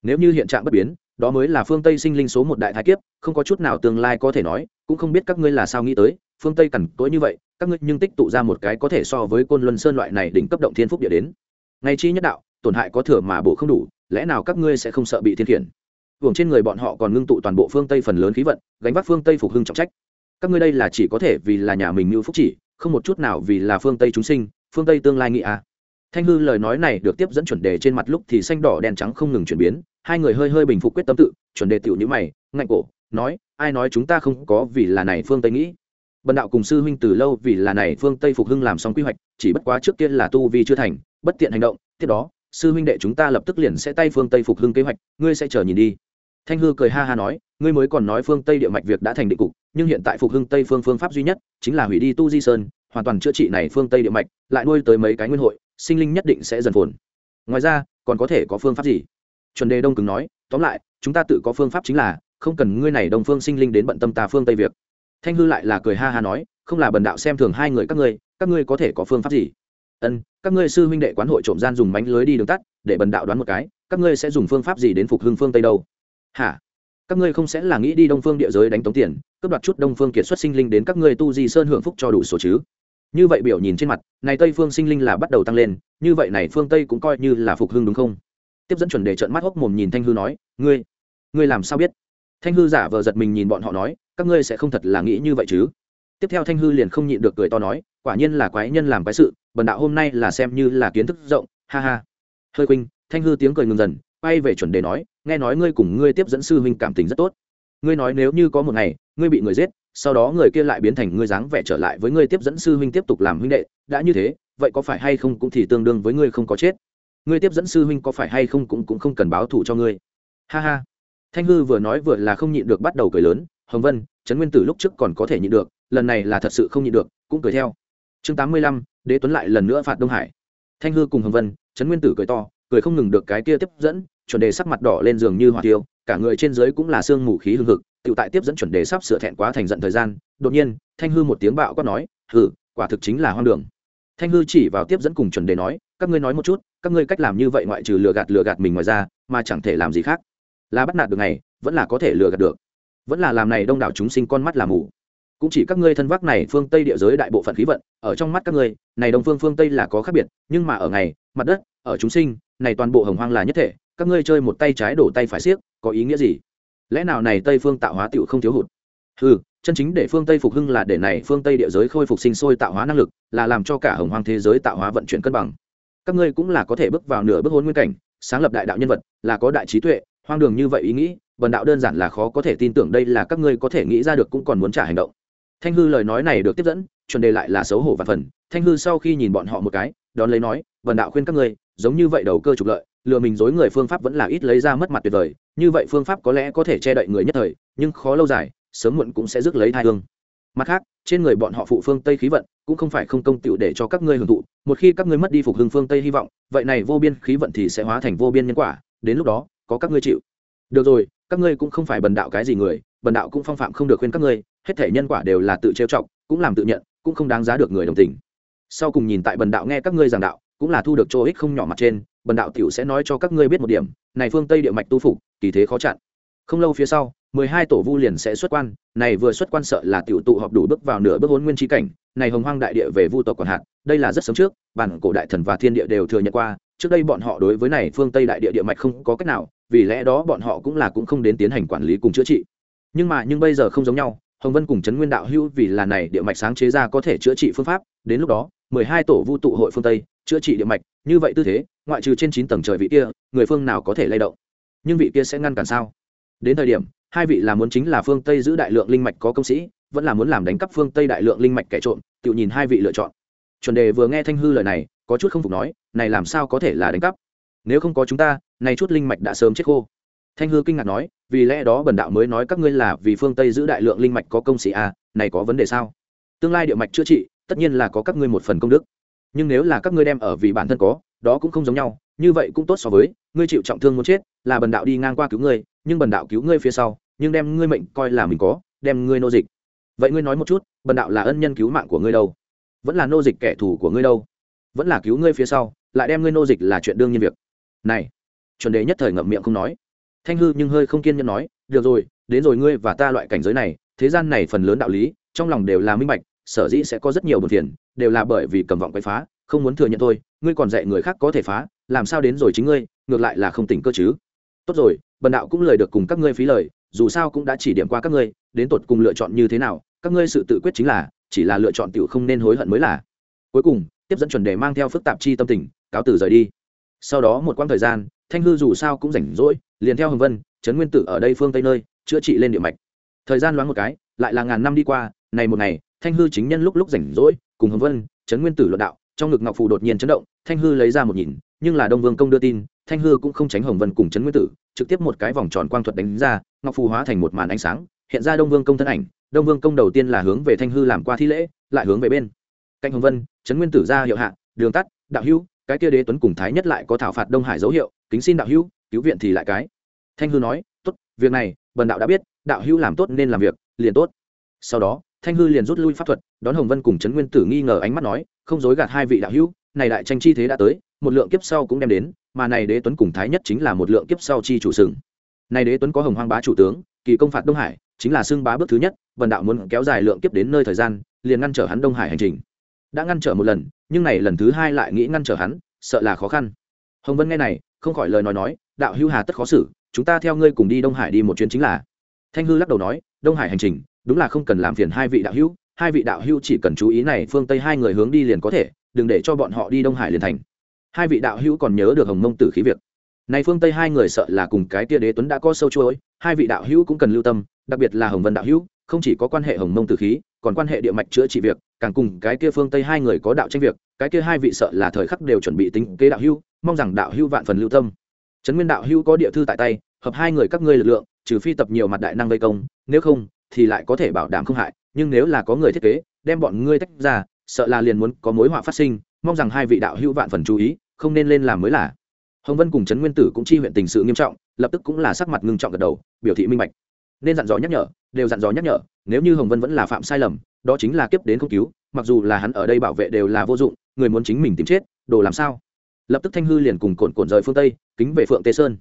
S1: Nếu như hiện trạng bất biến, đó mới là phương tây sinh linh số một đại thái kiếp, không có chút nào tương lai có thể nói, cũng không biết các ngươi là sao nghĩ tới, phương tây cằn cỗi như vậy, các ngươi nhưng tích tụ ra một cái có thể so với côn luân sơn loại này đỉnh cấp động thiên phúc địa đến. Ngay chi nhất đạo, tổn hại có thừa mà bộ không đủ, lẽ nào các ngươi sẽ không sợ bị thiên khiển? Vùng trên người bọn họ còn ngưng tụ toàn bộ phương tây phần lớn khí vận, gánh vác phương tây phục hưng trọng trách. Các ngươi đây là chỉ có thể vì là nhà mình như phúc chỉ không một chút nào vì là phương tây chúng sinh, phương tây tương lai nghị à. thanh hư lời nói này được tiếp dẫn chuẩn đề trên mặt lúc thì xanh đỏ đen trắng không ngừng chuyển biến, hai người hơi hơi bình phục quyết tâm tự, chuẩn đề tiểu nhữ mày, ngạnh cổ, nói, ai nói chúng ta không có vì là này phương tây nghĩ bần đạo cùng sư huynh từ lâu vì là này phương tây phục hưng làm xong quy hoạch, chỉ bất quá trước kia là tu vi chưa thành, bất tiện hành động, tiếp đó, sư huynh đệ chúng ta lập tức liền sẽ tay phương tây phục hưng kế hoạch, ngươi sẽ chờ nhìn đi thanh hư cười ha ha nói ngươi mới còn nói phương tây địa mạch việc đã thành định cục, nhưng hiện tại phục hưng tây phương phương pháp duy nhất chính là hủy đi tu di sơn, hoàn toàn chữa trị này phương tây địa mạch, lại nuôi tới mấy cái nguyên hội, sinh linh nhất định sẽ dần phồn. Ngoài ra, còn có thể có phương pháp gì? Chuẩn đề đông cứng nói, tóm lại, chúng ta tự có phương pháp chính là, không cần ngươi này đồng phương sinh linh đến bận tâm ta phương tây việc. Thanh hư lại là cười ha ha nói, không là bần đạo xem thường hai người các ngươi các ngươi có thể có phương pháp gì? Ân, các ngươi sư huynh đệ quán hội trộm gian dùng bánh lưới đi đường tắt, để bần đạo đoán một cái, các ngươi sẽ dùng phương pháp gì đến phục hưng phương tây đâu? Hả? Các ngươi không sẽ là nghĩ đi đông phương địa giới đánh tống tiền, cướp đoạt chút đông phương kiệt xuất sinh linh đến các ngươi tu di sơn hưởng phúc cho đủ số chứ. Như vậy biểu nhìn trên mặt, này tây phương sinh linh là bắt đầu tăng lên, như vậy này phương tây cũng coi như là phục hưng đúng không? Tiếp dẫn chuẩn đề trợn mắt hốc mồm nhìn thanh hư nói, ngươi ngươi làm sao biết? Thanh hư giả vờ giật mình nhìn bọn họ nói, các ngươi sẽ không thật là nghĩ như vậy chứ? Tiếp theo thanh hư liền không nhịn được cười to nói, quả nhiên là quái nhân làm quái sự, bần đạo hôm nay là xem như là kiến thức rộng, ha ha. Hơi quỳnh thanh hư tiếng cười ngừng dần, quay về chuẩn đề nói nghe nói ngươi cùng ngươi tiếp dẫn sư huynh cảm tình rất tốt. Ngươi nói nếu như có một ngày, ngươi bị người giết, sau đó người kia lại biến thành ngươi dáng vẻ trở lại với ngươi tiếp dẫn sư huynh tiếp tục làm huynh đệ, đã như thế, vậy có phải hay không cũng thì tương đương với ngươi không có chết? Ngươi tiếp dẫn sư huynh có phải hay không cũng cũng không cần báo thù cho ngươi? Ha ha. Thanh hư vừa nói vừa là không nhịn được bắt đầu cười lớn, hồng vân, trấn nguyên tử lúc trước còn có thể nhịn được, lần này là thật sự không nhịn được, cũng cười theo. Chương tám mươi lăm, đế tuấn lại lần nữa phạt đông hải. Thanh hư cùng hồng vân, trấn nguyên tử cười to, cười không ngừng được cái kia tiếp dẫn chuẩn đề sắc mặt đỏ lên giường như hỏa tiêu cả người trên dưới cũng là xương mù khí hương hực tự tại tiếp dẫn chuẩn đề sắp sửa thẹn quá thành giận thời gian đột nhiên thanh hư một tiếng bạo quát nói hừ, quả thực chính là hoang đường. Thanh hư chỉ vào tiếp dẫn cùng chuẩn đề nói các ngươi nói một chút các ngươi cách làm như vậy ngoại trừ lừa gạt lừa gạt mình ngoài ra mà chẳng thể làm gì khác. Là bắt nạt được này vẫn là có thể lừa gạt được. Vẫn là làm này đông đảo chúng sinh con mắt làm mù. Cũng chỉ các ngươi thân vác này phương tây địa giới đại bộ phận khí vận ở trong mắt các ngươi này đông phương phương tây là có khác biệt nhưng mà ở ngày mặt đất ở chúng sinh này toàn bộ hồng hoang là nhất thể các ngươi chơi một tay trái đổ tay phải siếc có ý nghĩa gì? Lẽ nào này tây phương tạo hóa tựu không thiếu hụt? Ừ chân chính để phương tây phục hưng là để này phương tây địa giới khôi phục sinh sôi tạo hóa năng lực, là làm cho cả hồng hoang thế giới tạo hóa vận chuyển cân bằng. Các ngươi cũng là có thể bước vào nửa bước hôn nguyên cảnh, sáng lập đại đạo nhân vật, là có đại trí tuệ, hoang đường như vậy ý nghĩ vần đạo đơn giản là khó có thể tin tưởng đây là các ngươi có thể nghĩ ra được cũng còn muốn trả hành động. Thanh hư lời nói này được tiếp dẫn, chuẩn đề lại là xấu hổ và phần. Thanh hư sau khi nhìn bọn họ một cái, đón lấy nói vần đạo khuyên các ngươi, giống như vậy đầu cơ trục lợi lừa mình dối người phương pháp vẫn là ít lấy ra mất mặt tuyệt vời, như vậy phương pháp có lẽ có thể che đậy người nhất thời, nhưng khó lâu dài, sớm muộn cũng sẽ rước lấy thai hương. Mặt khác, trên người bọn họ phụ phương tây khí vận, cũng không phải không công tựu để cho các ngươi hưởng thụ, một khi các ngươi mất đi phục hưng phương tây hy vọng, vậy này vô biên khí vận thì sẽ hóa thành vô biên nhân quả, đến lúc đó, có các ngươi chịu. Được rồi, các ngươi cũng không phải bần đạo cái gì người, bần đạo cũng phong phạm không được khuyên các ngươi, hết thể nhân quả đều là tự trêu chọc, cũng làm tự nhận, cũng không đáng giá được người đồng tình. Sau cùng nhìn tại bần đạo nghe các ngươi giảng đạo, cũng là thu được chỗ ích không nhỏ mặt trên bần đạo tiểu sẽ nói cho các ngươi biết một điểm, này phương tây địa mạch tu phục, kỳ thế khó chặn. Không lâu phía sau, mười hai tổ vu liền sẽ xuất quan, này vừa xuất quan sợ là tiểu tụ họp đủ bước vào nửa bước hôn nguyên trí cảnh, này hồng hoang đại địa về vu tộc còn hạn đây là rất sớm trước, bản cổ đại thần và thiên địa đều thừa nhận qua, trước đây bọn họ đối với này phương tây đại địa địa mạch không có cách nào, vì lẽ đó bọn họ cũng là cũng không đến tiến hành quản lý cùng chữa trị. Nhưng mà, nhưng bây giờ không giống nhau, hồng vân cùng trấn nguyên đạo hữu vì là này địa mạch sáng chế ra có thể chữa trị phương pháp, đến lúc đó, mười hai tổ vu tụ hội phương tây, chữa trị địa mạch như vậy tư thế ngoại trừ trên chín tầng trời vị kia người phương nào có thể lay động? Nhưng vị kia sẽ ngăn cản sao? Đến thời điểm hai vị là muốn chính là phương tây giữ đại lượng linh mạch có công sĩ vẫn là muốn làm đánh cắp phương tây đại lượng linh mạch kẻ trộm tự nhìn hai vị lựa chọn. Chuẩn đề vừa nghe thanh hư lời này có chút không phục nói này làm sao có thể là đánh cắp? Nếu không có chúng ta này chút linh mạch đã sớm chết khô. Thanh hư kinh ngạc nói vì lẽ đó bần đạo mới nói các ngươi là vì phương tây giữ đại lượng linh mạch có công sĩ à, này có vấn đề sao? Tương lai địa mạch chữa trị tất nhiên là có các ngươi một phần công đức nhưng nếu là các ngươi đem ở vì bản thân có, đó cũng không giống nhau, như vậy cũng tốt so với, ngươi chịu trọng thương muốn chết, là bần đạo đi ngang qua cứu ngươi, nhưng bần đạo cứu ngươi phía sau, nhưng đem ngươi mệnh coi là mình có, đem ngươi nô dịch. Vậy ngươi nói một chút, bần đạo là ân nhân cứu mạng của ngươi đâu? Vẫn là nô dịch kẻ thù của ngươi đâu? Vẫn là cứu ngươi phía sau, lại đem ngươi nô dịch là chuyện đương nhiên việc. Này, chuẩn đề nhất thời ngậm miệng không nói. Thanh hư nhưng hơi không kiên nhẫn nói, được rồi, đến rồi ngươi và ta loại cảnh giới này, thế gian này phần lớn đạo lý, trong lòng đều là minh bạch sở dĩ sẽ có rất nhiều buồn phiền, đều là bởi vì cầm vọng quấy phá, không muốn thừa nhận thôi, ngươi còn dạy người khác có thể phá, làm sao đến rồi chính ngươi, ngược lại là không tỉnh cơ chứ. Tốt rồi, bần đạo cũng lời được cùng các ngươi phí lời, dù sao cũng đã chỉ điểm qua các ngươi, đến tột cùng lựa chọn như thế nào, các ngươi sự tự quyết chính là, chỉ là lựa chọn tiểu không nên hối hận mới là. Cuối cùng, tiếp dẫn chuẩn đề mang theo phức tạp chi tâm tình, cáo từ rời đi. Sau đó một quãng thời gian, thanh hư dù sao cũng rảnh rỗi, liền theo hồng vân, trấn nguyên tử ở đây phương tây nơi, chữa trị lên địa mạch. Thời gian loáng một cái, lại là ngàn năm đi qua, này một ngày thanh hư chính nhân lúc lúc rảnh rỗi, cùng hồng vân, trấn nguyên tử luận đạo, trong ngực ngọc phù đột nhiên chấn động, thanh hư lấy ra một nhìn, nhưng là đông vương công đưa tin, thanh hư cũng không tránh hồng vân cùng trấn nguyên tử, trực tiếp một cái vòng tròn quang thuật đánh ra, ngọc phù hóa thành một màn ánh sáng, hiện ra đông vương công thân ảnh, đông vương công đầu tiên là hướng về thanh hư làm qua thi lễ, lại hướng về bên cạnh hồng vân, trấn nguyên tử ra hiệu hạ, đường tắt, đạo hữu, cái kia đế tuấn cùng thái nhất lại có thảo phạt đông hải dấu hiệu, kính xin đạo hữu, cứu viện thì lại cái. Thanh hư nói, tốt, việc này, bần đạo đã biết, đạo hữu làm tốt nên làm việc, liền tốt. Sau đó thanh hư liền rút lui pháp thuật, đón hồng vân cùng trấn nguyên tử nghi ngờ ánh mắt nói, không dối gạt hai vị đạo hữu, này đại tranh chi thế đã tới, một lượng kiếp sau cũng đem đến, mà này đế tuấn cùng thái nhất chính là một lượng kiếp sau chi chủ sừng. Này đế tuấn có hồng hoang bá chủ tướng, kỳ công phạt đông hải, chính là xưng bá bước thứ nhất, vần đạo muốn kéo dài lượng kiếp đến nơi thời gian, liền ngăn trở hắn đông hải hành trình. Đã ngăn trở một lần, nhưng này lần thứ hai lại nghĩ ngăn trở hắn, sợ là khó khăn. Hồng vân nghe này, không khỏi lời nói nói, đạo hưu hà tất khó xử, chúng ta theo ngươi cùng đi đông hải đi một chuyến chính là. Thanh hư lắc đầu nói, đông hải hành trình đúng là không cần làm phiền hai vị đạo hữu, hai vị đạo hữu chỉ cần chú ý này, phương tây hai người hướng đi liền có thể, đừng để cho bọn họ đi đông hải liền thành. Hai vị đạo hữu còn nhớ được hồng mông tử khí việc. Này phương tây hai người sợ là cùng cái tia đế tuấn đã có sâu chuỗi, hai vị đạo hữu cũng cần lưu tâm, đặc biệt là hồng vân đạo hữu, không chỉ có quan hệ hồng mông tử khí, còn quan hệ địa mạch chữa trị việc, càng cùng cái kia phương tây hai người có đạo tranh việc, cái kia hai vị sợ là thời khắc đều chuẩn bị tính kế đạo hữu, mong rằng đạo hữu vạn phần lưu tâm. Trấn nguyên đạo hữu có địa thư tại tay, hợp hai người các ngươi lực lượng, trừ phi tập nhiều mặt đại năng vây công, nếu không thì lại có thể bảo đảm không hại, nhưng nếu là có người thiết kế, đem bọn ngươi tách ra, sợ là liền muốn có mối họa phát sinh, mong rằng hai vị đạo hữu vạn phần chú ý, không nên lên làm mới là. Hồng vân cùng trấn nguyên tử cũng chi huyện tình sự nghiêm trọng, lập tức cũng là sắc mặt ngưng trọng gật đầu, biểu thị minh bạch. Nên dặn dò nhắc nhở, đều dặn dò nhắc nhở, nếu như hồng vân vẫn là phạm sai lầm, đó chính là kiếp đến không cứu, mặc dù là hắn ở đây bảo vệ đều là vô dụng, người muốn chính mình tìm chết, đồ làm sao? Lập tức thanh hư liền cùng cồn cồn rời phương tây, kính về phượng tê sơn.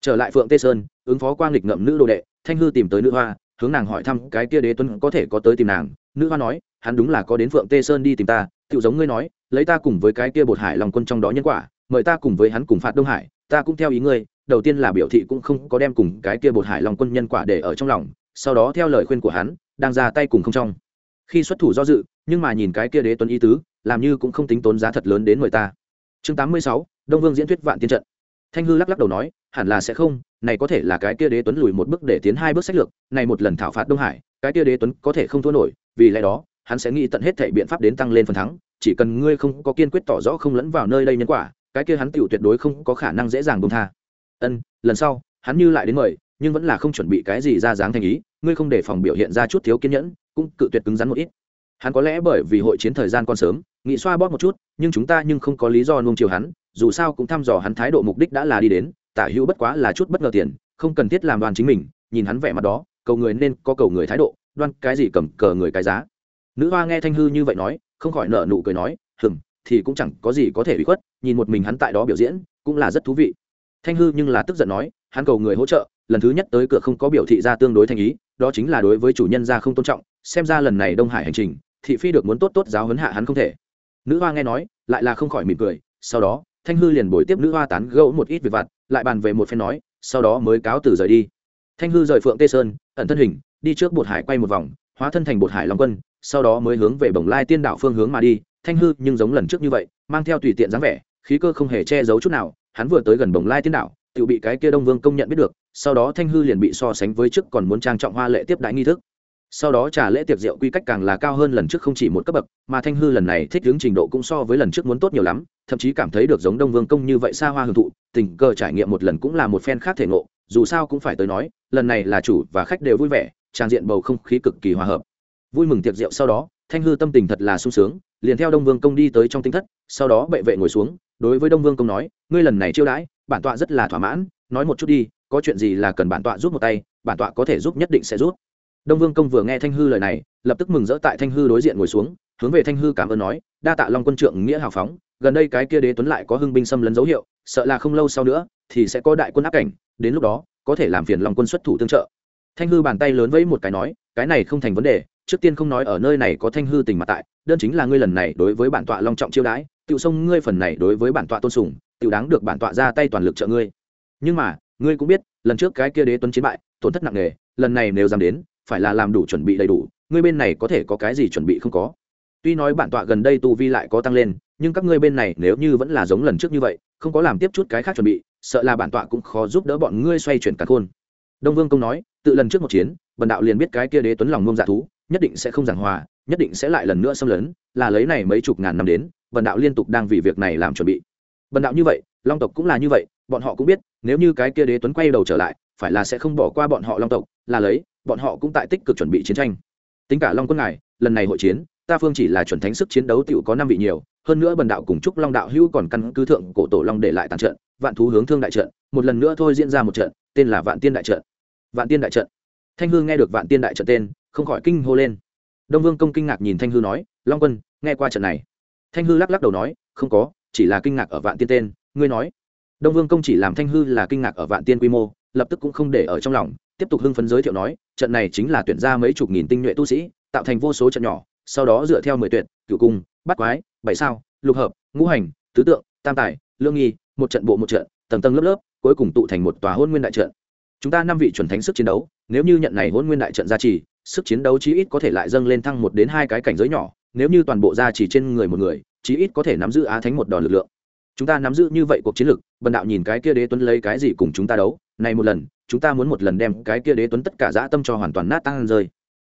S1: Trở lại phượng tê sơn, ứng phó quang lịch ngậm nữ đồ đệ, thanh hư tìm tới nữ hoa hướng nàng hỏi thăm cái kia đế tuấn có thể có tới tìm nàng. Nữ hoa nói, hắn đúng là có đến phượng tê sơn đi tìm ta tự giống ngươi nói, lấy ta cùng với cái kia bột hải lòng quân trong đó nhân quả, mời ta cùng với hắn cùng phạt đông hải, ta cũng theo ý ngươi, đầu tiên là biểu thị cũng không có đem cùng cái kia bột hải lòng quân nhân quả để ở trong lòng, sau đó theo lời khuyên của hắn, đang ra tay cùng không trong. Khi xuất thủ do dự, nhưng mà nhìn cái kia đế tuấn ý tứ, làm như cũng không tính tốn giá thật lớn đến người ta. Chương tám mươi sáu, đông vương diễn thuyết vạn tiên trận. Thanh hư lắc lắc đầu nói, hẳn là sẽ không này có thể là cái kia đế tuấn lùi một bước để tiến hai bước sách lược, này một lần thảo phạt đông hải, cái kia đế tuấn có thể không thua nổi, vì lẽ đó, hắn sẽ nghĩ tận hết thể biện pháp đến tăng lên phần thắng, chỉ cần ngươi không có kiên quyết tỏ rõ không lẫn vào nơi đây nhân quả, cái kia hắn tựu tuyệt đối không có khả năng dễ dàng buông tha. Ân, lần sau, hắn như lại đến mời, nhưng vẫn là không chuẩn bị cái gì ra dáng thành ý, ngươi không để phòng biểu hiện ra chút thiếu kiên nhẫn, cũng cự tuyệt cứng rắn một ít. Hắn có lẽ bởi vì hội chiến thời gian còn sớm, nghĩ xoa bóp một chút, nhưng chúng ta nhưng không có lý do nuông chiều hắn, dù sao cũng thăm dò hắn thái độ mục đích đã là đi đến tả hữu bất quá là chút bất ngờ tiền, không cần thiết làm đoàn chính mình, nhìn hắn vẻ mặt đó, cầu người nên có cầu người thái độ, đoan cái gì cầm cờ người cái giá. Nữ hoa nghe thanh hư như vậy nói, không khỏi nợ nụ cười nói hừng thì cũng chẳng có gì có thể bị khuất, nhìn một mình hắn tại đó biểu diễn, cũng là rất thú vị. Thanh hư nhưng là tức giận nói, hắn cầu người hỗ trợ, lần thứ nhất tới cửa không có biểu thị ra tương đối thanh ý, đó chính là đối với chủ nhân gia không tôn trọng, xem ra lần này đông hải hành trình, thị phi được muốn tốt tốt giáo huấn hạ hắn không thể. Nữ hoa nghe nói, lại là không khỏi mỉm cười, sau đó thanh hư liền bồi tiếp nữ hoa tán gẫu một ít việc vặt, lại bàn về một phen nói, sau đó mới cáo từ rời đi. Thanh hư rời phượng tê sơn, ẩn thân hình, đi trước bột hải quay một vòng, hóa thân thành bột hải long quân, sau đó mới hướng về bồng lai tiên đạo phương hướng mà đi. Thanh hư nhưng giống lần trước như vậy, mang theo tùy tiện dáng vẻ, khí cơ không hề che giấu chút nào, hắn vừa tới gần bồng lai tiên đạo tự bị cái kia đông vương công nhận biết được, sau đó thanh hư liền bị so sánh với trước còn muốn trang trọng hoa lệ tiếp đại nghi thức sau đó trả lễ tiệc rượu quy cách càng là cao hơn lần trước không chỉ một cấp bậc, mà thanh hư lần này thích hướng trình độ cũng so với lần trước muốn tốt nhiều lắm, thậm chí cảm thấy được giống đông vương công như vậy xa hoa hưởng thụ, tình cờ trải nghiệm một lần cũng là một phen khác thể ngộ, dù sao cũng phải tới nói, lần này là chủ và khách đều vui vẻ trang diện bầu không khí cực kỳ hòa hợp. Vui mừng tiệc rượu sau đó, thanh hư tâm tình thật là sung sướng, liền theo đông vương công đi tới trong tinh thất, sau đó bệ vệ ngồi xuống, đối với đông vương công nói, ngươi lần này chiêu đãi, bản tọa rất là thỏa mãn, nói một chút đi, có chuyện gì là cần bản tọa giúp một tay, bản tọa có thể giúp nhất định sẽ giúp đông vương công vừa nghe thanh hư lời này, lập tức mừng rỡ tại thanh hư đối diện ngồi xuống, hướng về thanh hư cảm ơn nói, đa tạ long quân trượng nghĩa hào phóng, gần đây cái kia đế tuấn lại có hưng binh xâm lấn dấu hiệu, sợ là không lâu sau nữa thì sẽ có đại quân áp cảnh, đến lúc đó, có thể làm phiền long quân xuất thủ tương trợ. Thanh hư bàn tay lớn với một cái nói, cái này không thành vấn đề, trước tiên không nói ở nơi này có thanh hư tình mà tại, đơn chính là ngươi lần này đối với bản tọa long trọng chiêu đãi tự Sông ngươi phần này đối với bản tọa tôn sùng tự đáng được bản tọa ra tay toàn lực trợ ngươi. Nhưng mà, ngươi cũng biết, lần trước cái kia đế tuấn chiến bại, tổn thất nặng nề, lần này nếu dám đến phải là làm đủ chuẩn bị đầy đủ, ngươi bên này có thể có cái gì chuẩn bị không có. Tuy nói bản tọa gần đây tu vi lại có tăng lên, nhưng các ngươi bên này nếu như vẫn là giống lần trước như vậy, không có làm tiếp chút cái khác chuẩn bị, sợ là bản tọa cũng khó giúp đỡ bọn ngươi xoay chuyển cả khôn. Đông vương công nói, tự lần trước một chiến bần đạo liền biết cái kia đế tuấn lòng ngông dạ thú, nhất định sẽ không giảng hòa, nhất định sẽ lại lần nữa xâm lấn, là lấy này mấy chục ngàn năm đến bần đạo liên tục đang vì việc này làm chuẩn bị. Bần đạo như vậy, long tộc cũng là như vậy, bọn họ cũng biết, nếu như cái kia đế tuấn quay đầu trở lại, phải là sẽ không bỏ qua bọn họ long tộc, là lấy bọn họ cũng tại tích cực chuẩn bị chiến tranh. Tính cả long quân ngài, lần này hội chiến, ta phương chỉ là chuẩn thánh sức chiến đấu tựu có năm vị nhiều, hơn nữa bần đạo cùng chúc long đạo hữu còn căn cứ thượng cổ tổ long để lại tàn trận, vạn thú hướng thương đại trận, một lần nữa thôi diễn ra một trận, tên là vạn tiên đại trận. Vạn tiên đại trận. Thanh hương nghe được vạn tiên đại trận tên, không khỏi kinh hô lên. Đông vương công kinh ngạc nhìn thanh hư nói, long quân, nghe qua trận này? Thanh hư lắc lắc đầu nói, không có, chỉ là kinh ngạc ở vạn tiên tên, ngươi nói. Đông vương công chỉ làm thanh hư là kinh ngạc ở vạn tiên quy mô lập tức cũng không để ở trong lòng, tiếp tục hưng phấn giới thiệu nói, trận này chính là tuyển ra mấy chục nghìn tinh nhuệ tu sĩ, tạo thành vô số trận nhỏ, sau đó dựa theo mười tuyệt cựu cung bắt quái, bảy sao, lục hợp, ngũ hành, tứ tượng, tam tài, lương nghi, một trận bộ một trận, tầng tầng lớp lớp, cuối cùng tụ thành một tòa hôn nguyên đại trận. Chúng ta năm vị chuẩn thánh sức chiến đấu, nếu như nhận này hôn nguyên đại trận gia trì sức chiến đấu chí ít có thể lại dâng lên thăng một đến hai cái cảnh giới nhỏ, nếu như toàn bộ gia trì trên người một người, chí ít có thể nắm giữ á thánh một đòn lực lượng. Chúng ta nắm giữ như vậy cuộc chiến lực, bần đạo nhìn cái kia đế tuấn lấy cái gì cùng chúng ta đấu? Này một lần, chúng ta muốn một lần đem cái kia đế tuấn tất cả dã tâm cho hoàn toàn nát tan rơi.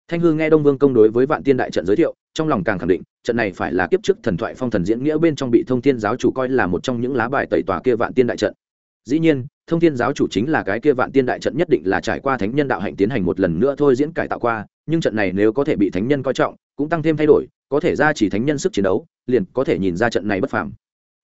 S1: Thanh hư nghe đông vương công đối với vạn tiên đại trận giới thiệu, trong lòng càng khẳng định, trận này phải là kiếp trước thần thoại phong thần diễn nghĩa bên trong bị thông thiên giáo chủ coi là một trong những lá bài tẩy tòa kia vạn tiên đại trận. Dĩ nhiên, thông thiên giáo chủ chính là cái kia vạn tiên đại trận nhất định là trải qua thánh nhân đạo hạnh tiến hành một lần nữa thôi diễn cải tạo qua, nhưng trận này nếu có thể bị thánh nhân coi trọng, cũng tăng thêm thay đổi, có thể ra chỉ thánh nhân sức chiến đấu, liền có thể nhìn ra trận này bất phàm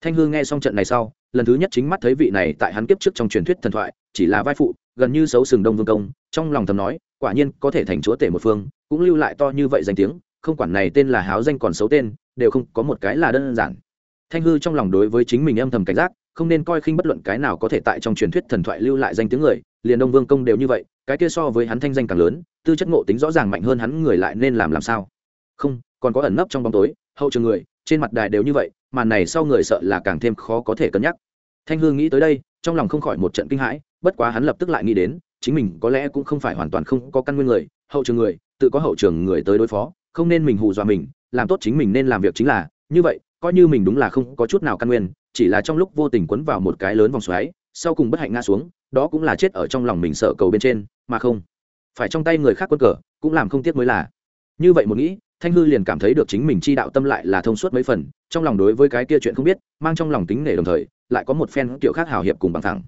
S1: thanh hư nghe xong trận này sau, lần thứ nhất chính mắt thấy vị này tại hắn kiếp trước trong truyền thuyết thần thoại, chỉ là vai phụ, gần như xấu sừng đông vương công, trong lòng thầm nói, quả nhiên có thể thành chúa tể một phương, cũng lưu lại to như vậy danh tiếng, không quản này tên là háo danh còn xấu tên, đều không có một cái là đơn giản. Thanh hư trong lòng đối với chính mình âm thầm cảnh giác, không nên coi khinh bất luận cái nào có thể tại trong truyền thuyết thần thoại lưu lại danh tiếng người, liền đông vương công đều như vậy, cái kia so với hắn thanh danh càng lớn, tư chất ngộ tính rõ ràng mạnh hơn hắn người lại nên làm làm sao? Không, còn có ẩn nấp trong bóng tối, hậu trường người, trên mặt đài đều như vậy màn này sau người sợ là càng thêm khó có thể cân nhắc. Thanh hương nghĩ tới đây, trong lòng không khỏi một trận kinh hãi, bất quá hắn lập tức lại nghĩ đến, chính mình có lẽ cũng không phải hoàn toàn không có căn nguyên người, hậu trường người, tự có hậu trường người tới đối phó, không nên mình hù dọa mình, làm tốt chính mình nên làm việc chính là, như vậy, coi như mình đúng là không có chút nào căn nguyên, chỉ là trong lúc vô tình quấn vào một cái lớn vòng xoáy, sau cùng bất hạnh ngã xuống, đó cũng là chết ở trong lòng mình sợ cầu bên trên, mà không, phải trong tay người khác quân cờ, cũng làm không tiếc mới là. Như vậy một nghĩ thanh hư liền cảm thấy được chính mình chi đạo tâm lại là thông suốt mấy phần, trong lòng đối với cái kia chuyện không biết, mang trong lòng tính nể đồng thời, lại có một phen kiểu khác hào hiệp cùng bằng thẳng.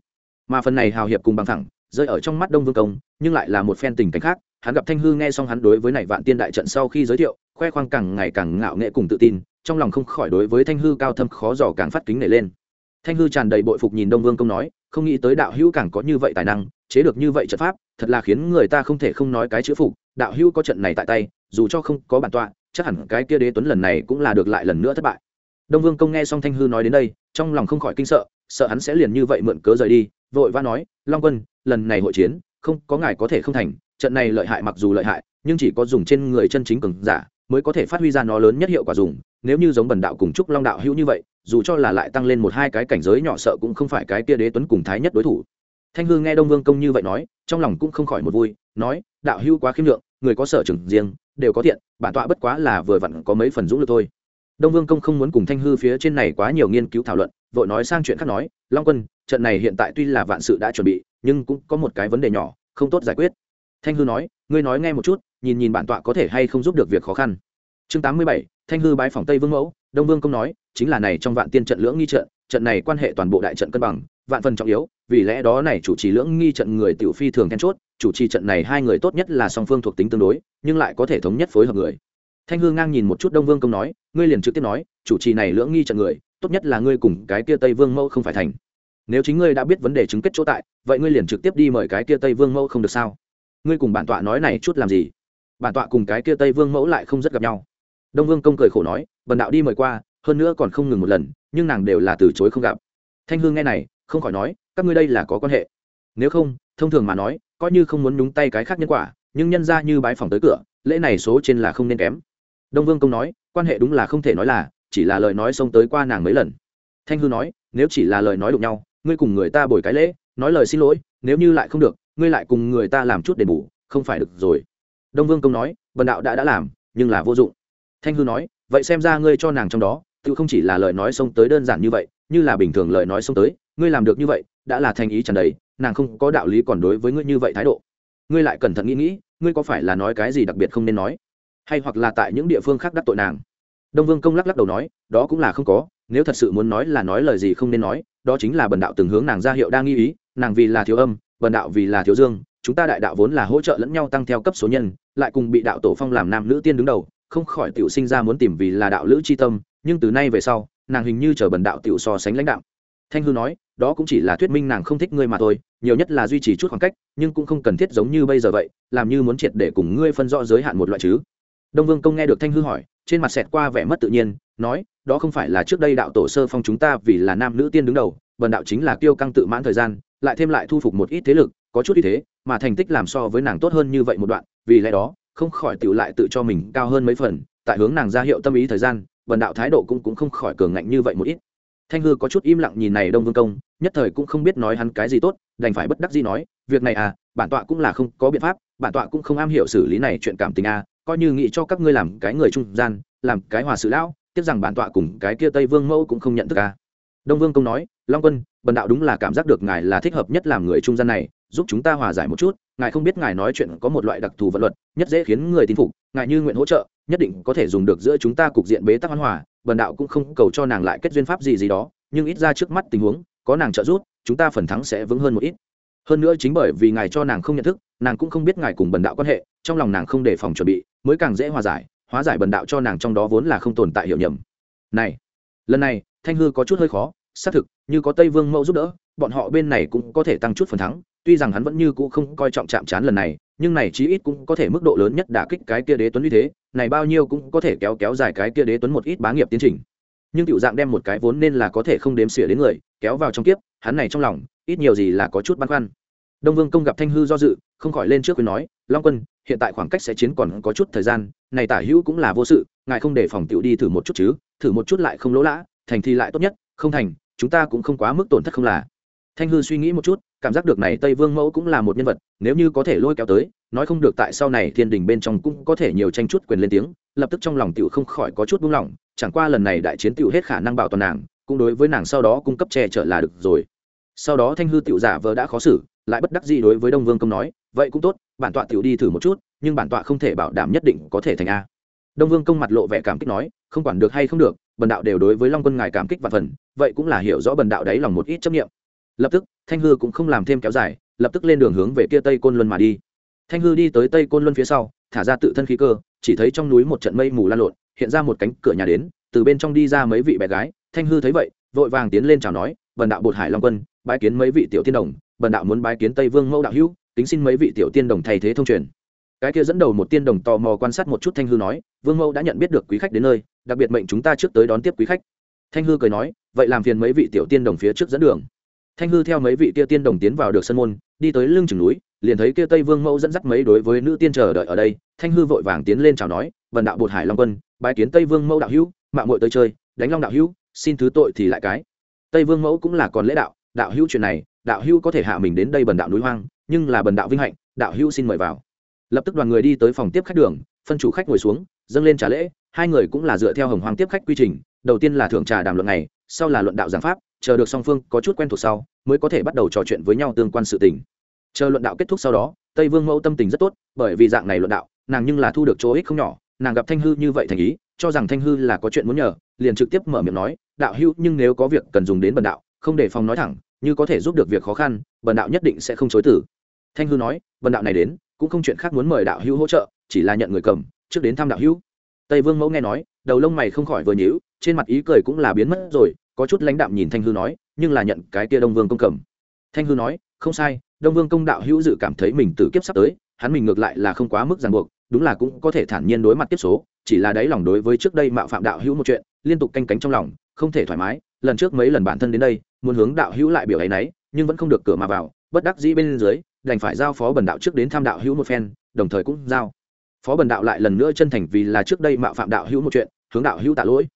S1: Mà phần này hào hiệp cùng bằng thẳng, rơi ở trong mắt đông vương công, nhưng lại là một phen tình cảnh khác, hắn gặp thanh hư nghe xong hắn đối với này vạn tiên đại trận sau khi giới thiệu, khoe khoang càng ngày càng ngạo nghệ cùng tự tin, trong lòng không khỏi đối với thanh hư cao thâm khó dò càng phát kính nể lên. Thanh hư tràn đầy bội phục nhìn đông vương công nói, không nghĩ tới đạo hữu càng có như vậy tài năng, chế được như vậy trận pháp, thật là khiến người ta không thể không nói cái chữ phục, đạo hữu có trận này tại tay dù cho không có bản tọa, chắc hẳn cái kia đế tuấn lần này cũng là được lại lần nữa thất bại. Đông vương công nghe xong thanh hư nói đến đây, trong lòng không khỏi kinh sợ sợ hắn sẽ liền như vậy mượn cớ rời đi, vội vã nói, long quân, lần này hội chiến, không có ngài có thể không thành, trận này lợi hại mặc dù lợi hại, nhưng chỉ có dùng trên người chân chính cường giả mới có thể phát huy ra nó lớn nhất hiệu quả dùng. Nếu như giống bần đạo cùng trúc long đạo hữu như vậy, dù cho là lại tăng lên một hai cái cảnh giới nhỏ sợ cũng không phải cái kia đế tuấn cùng thái nhất đối thủ. Thanh hư nghe đông vương công như vậy nói, trong lòng cũng không khỏi một vui, nói, đạo hữu quá khiêm lượng người có sở trường riêng, đều có thiện bản tọa bất quá là vừa vặn có mấy phần dũng lực thôi. Đông vương công không muốn cùng thanh hư phía trên này quá nhiều nghiên cứu thảo luận, vội nói sang chuyện khác nói, long quân, trận này hiện tại tuy là vạn sự đã chuẩn bị, nhưng cũng có một cái vấn đề nhỏ, không tốt giải quyết. Thanh hư nói, ngươi nói nghe một chút, nhìn nhìn bản tọa có thể hay không giúp được việc khó khăn. Chương tám mươi bảy, thanh hư bái phòng tây vương mẫu, đông vương công nói, chính là này trong vạn tiên trận lưỡng nghi trận trận này quan hệ toàn bộ đại trận cân bằng, vạn phần trọng yếu, vì lẽ đó này chủ trì lưỡng nghi trận người tiểu phi thường then chốt chủ trì trận này hai người tốt nhất là song phương thuộc tính tương đối, nhưng lại có thể thống nhất phối hợp người. Thanh Hương ngang nhìn một chút đông vương công nói, ngươi liền trực tiếp nói, chủ trì này lưỡng nghi trận người, tốt nhất là ngươi cùng cái kia tây vương mẫu không phải thành. Nếu chính ngươi đã biết vấn đề chứng kết chỗ tại, vậy ngươi liền trực tiếp đi mời cái kia tây vương mẫu không được sao? Ngươi cùng bản tọa nói này chút làm gì? Bản tọa cùng cái kia tây vương mẫu lại không rất gặp nhau. Đông vương công cười khổ nói, bần đạo đi mời qua, hơn nữa còn không ngừng một lần, nhưng nàng đều là từ chối không gặp. Thanh hương nghe này, không khỏi nói, các ngươi đây là có quan hệ. Nếu không thông thường mà nói, coi như không muốn nhúng tay cái khác nhân quả, nhưng nhân ra như bái phòng tới cửa, lễ này số trên là không nên kém. Đông vương công nói, quan hệ đúng là không thể nói là, chỉ là lời nói xông tới qua nàng mấy lần. Thanh hư nói, nếu chỉ là lời nói đụng nhau, ngươi cùng người ta bồi cái lễ, nói lời xin lỗi, nếu như lại không được, ngươi lại cùng người ta làm chút đền bù, không phải được rồi. Đông vương công nói, bần đạo đã đã làm, nhưng là vô dụng. Thanh hư nói, vậy xem ra ngươi cho nàng trong đó, tự không chỉ là lời nói xông tới đơn giản như vậy, như là bình thường lời nói xông tới, ngươi làm được như vậy, đã là thành ý tràn đầy nàng không có đạo lý còn đối với ngươi như vậy thái độ. Ngươi lại cẩn thận nghĩ nghĩ, ngươi có phải là nói cái gì đặc biệt không nên nói? Hay hoặc là tại những địa phương khác đắc tội nàng? Đông vương công lắc lắc đầu nói, đó cũng là không có, nếu thật sự muốn nói là nói lời gì không nên nói, đó chính là bần đạo từng hướng nàng ra hiệu đang nghi ý, nàng vì là thiếu âm, bần đạo vì là thiếu dương, chúng ta đại đạo vốn là hỗ trợ lẫn nhau tăng theo cấp số nhân, lại cùng bị đạo tổ phong làm nam nữ tiên đứng đầu, không khỏi tiểu sinh ra muốn tìm vì là đạo lữ chi tâm, nhưng từ nay về sau, nàng hình như chờ bần đạo tiểu so sánh lãnh đạo. Thanh hư nói đó cũng chỉ là thuyết minh nàng không thích ngươi mà thôi, nhiều nhất là duy trì chút khoảng cách, nhưng cũng không cần thiết giống như bây giờ vậy, làm như muốn triệt để cùng ngươi phân rõ giới hạn một loại chứ. Đông vương công nghe được thanh hư hỏi, trên mặt xẹt qua vẻ mất tự nhiên, nói, đó không phải là trước đây đạo tổ sơ phong chúng ta vì là nam nữ tiên đứng đầu, bần đạo chính là kiêu căng tự mãn thời gian, lại thêm lại thu phục một ít thế lực, có chút như thế, mà thành tích làm so với nàng tốt hơn như vậy một đoạn, vì lẽ đó, không khỏi tự lại tự cho mình cao hơn mấy phần, tại hướng nàng ra hiệu tâm ý thời gian, bần đạo thái độ cũng cũng không khỏi cường ngạnh như vậy một ít thanh hư có chút im lặng nhìn này đông vương công, nhất thời cũng không biết nói hắn cái gì tốt, đành phải bất đắc gì nói, việc này à bản tọa cũng là không có biện pháp, bản tọa cũng không am hiểu xử lý này chuyện cảm tình à coi như nghĩ cho các ngươi làm cái người trung gian, làm cái hòa sự lão, tiếc rằng bản tọa cùng cái kia tây vương mẫu cũng không nhận thức à. Đông vương công nói, long quân, bần đạo đúng là cảm giác được ngài là thích hợp nhất làm người trung gian này, giúp chúng ta hòa giải một chút, ngài không biết ngài nói chuyện có một loại đặc thù vận luật, nhất dễ khiến người tin phục, ngài như nguyện hỗ trợ, nhất định có thể dùng được giữa chúng ta cục diện bế tắc văn hòa bần đạo cũng không cầu cho nàng lại kết duyên pháp gì gì đó, nhưng ít ra trước mắt tình huống, có nàng trợ giúp, chúng ta phần thắng sẽ vững hơn một ít. Hơn nữa chính bởi vì ngài cho nàng không nhận thức, nàng cũng không biết ngài cùng bần đạo quan hệ, trong lòng nàng không đề phòng chuẩn bị, mới càng dễ hòa giải, hóa giải bần đạo cho nàng trong đó vốn là không tồn tại hiểu nhầm. Này, lần này, thanh hư có chút hơi khó, xác thực, như có tây vương mẫu giúp đỡ, bọn họ bên này cũng có thể tăng chút phần thắng, tuy rằng hắn vẫn như cũ không coi trọng chạm trán lần này nhưng này chí ít cũng có thể mức độ lớn nhất đả kích cái kia đế tuấn như thế, này bao nhiêu cũng có thể kéo kéo dài cái kia đế tuấn một ít bá nghiệp tiến trình. Nhưng tiểu dạng đem một cái vốn nên là có thể không đếm xỉa đến người, kéo vào trong kiếp, hắn này trong lòng, ít nhiều gì là có chút băn khoăn. Đông vương công gặp thanh hư do dự, không khỏi lên trước khuyên nói, long quân, hiện tại khoảng cách sẽ chiến còn có chút thời gian, này tả hữu cũng là vô sự, ngài không để phòng tiểu đi thử một chút chứ, thử một chút lại không lỗ lã, thành thì lại tốt nhất, không thành, chúng ta cũng không quá mức tổn thất không là thanh hư suy nghĩ một chút, cảm giác được này tây vương mẫu cũng là một nhân vật, nếu như có thể lôi kéo tới, nói không được tại sau này thiên đình bên trong cũng có thể nhiều tranh chút quyền lên tiếng, lập tức trong lòng tiểu không khỏi có chút buông lỏng, chẳng qua lần này đại chiến tiểu hết khả năng bảo toàn nàng, cũng đối với nàng sau đó cung cấp che chở là được rồi. Sau đó thanh hư tiểu giả vờ đã khó xử, lại bất đắc dĩ đối với đông vương công nói, vậy cũng tốt, bản tọa tiểu đi thử một chút, nhưng bản tọa không thể bảo đảm nhất định có thể thành a. Đông vương công mặt lộ vẻ cảm kích nói, không quản được hay không được, bần đạo đều đối với long quân ngài cảm kích và phần, vậy cũng là hiểu rõ bần đạo đấy lòng một ít chấp nghiệm lập tức, thanh hư cũng không làm thêm kéo dài, lập tức lên đường hướng về kia tây côn luân mà đi. Thanh hư đi tới tây côn luân phía sau, thả ra tự thân khí cơ, chỉ thấy trong núi một trận mây mù lan lộn, hiện ra một cánh cửa nhà đến, từ bên trong đi ra mấy vị bé gái. Thanh hư thấy vậy, vội vàng tiến lên chào nói, bần đạo bột hải long quân, bái kiến mấy vị tiểu tiên đồng, bần đạo muốn bái kiến tây vương mẫu đạo hữu tính xin mấy vị tiểu tiên đồng thay thế thông truyền. Cái kia dẫn đầu một tiên đồng tò mò quan sát một chút thanh hư nói, vương mẫu đã nhận biết được quý khách đến nơi, đặc biệt mệnh chúng ta trước tới đón tiếp quý khách. Thanh hư cười nói, vậy làm phiền mấy vị tiểu tiên đồng phía trước dẫn đường thanh hư theo mấy vị kia tiên đồng tiến vào được sân môn, đi tới lưng chừng núi, liền thấy kia tây vương mẫu dẫn dắt mấy đối với nữ tiên chờ đợi ở đây. Thanh hư vội vàng tiến lên chào nói vần đạo bột hải long quân, bái kiến tây vương mẫu đạo hữu mạng mội tới chơi, đánh long đạo hữu, xin thứ tội thì lại cái. Tây vương mẫu cũng là còn lễ đạo đạo hữu chuyện này, đạo hữu có thể hạ mình đến đây bần đạo núi hoang, nhưng là bần đạo vinh hạnh, đạo hữu xin mời vào. Lập tức đoàn người đi tới phòng tiếp khách đường, phân chủ khách ngồi xuống, dâng lên trả lễ, hai người cũng là dựa theo hồng hoàng tiếp khách quy trình, đầu tiên là thưởng trà đàm luận này sau là luận đạo giảng pháp chờ được song phương có chút quen thuộc sau, mới có thể bắt đầu trò chuyện với nhau tương quan sự tình. Chờ luận đạo kết thúc sau đó, tây vương mẫu tâm tình rất tốt, bởi vì dạng này luận đạo, nàng nhưng là thu được chỗ ích không nhỏ, nàng gặp thanh hư như vậy thành ý, cho rằng thanh hư là có chuyện muốn nhờ, liền trực tiếp mở miệng nói, đạo hữu, nhưng nếu có việc cần dùng đến bần đạo, không để phòng nói thẳng, như có thể giúp được việc khó khăn, bần đạo nhất định sẽ không chối tử thanh hư nói, bần đạo này đến, cũng không chuyện khác muốn mời đạo hữu hỗ trợ, chỉ là nhận người cầm, trước đến thăm đạo hữu. Tây vương mẫu nghe nói, đầu lông mày không khỏi vừa nhíu, trên mặt ý cười cũng là biến mất rồi có chút lãnh đạm nhìn thanh hư nói, nhưng là nhận cái kia đông vương công cầm. Thanh hư nói, không sai, đông vương công đạo hữu dự cảm thấy mình tử kiếp sắp tới, hắn mình ngược lại là không quá mức ràng buộc, đúng là cũng có thể thản nhiên đối mặt tiếp số, chỉ là đáy lòng đối với trước đây mạo phạm đạo hữu một chuyện, liên tục canh cánh trong lòng, không thể thoải mái, lần trước mấy lần bản thân đến đây, muốn hướng đạo hữu lại biểu ấy nấy, nhưng vẫn không được cửa mà vào, bất đắc dĩ bên dưới, đành phải giao phó bần đạo trước đến thăm đạo hữu một phen, đồng thời cũng giao. Phó bần đạo lại lần nữa chân thành vì là trước đây mạo phạm đạo hữu một chuyện, hướng đạo hữu tạ lỗi.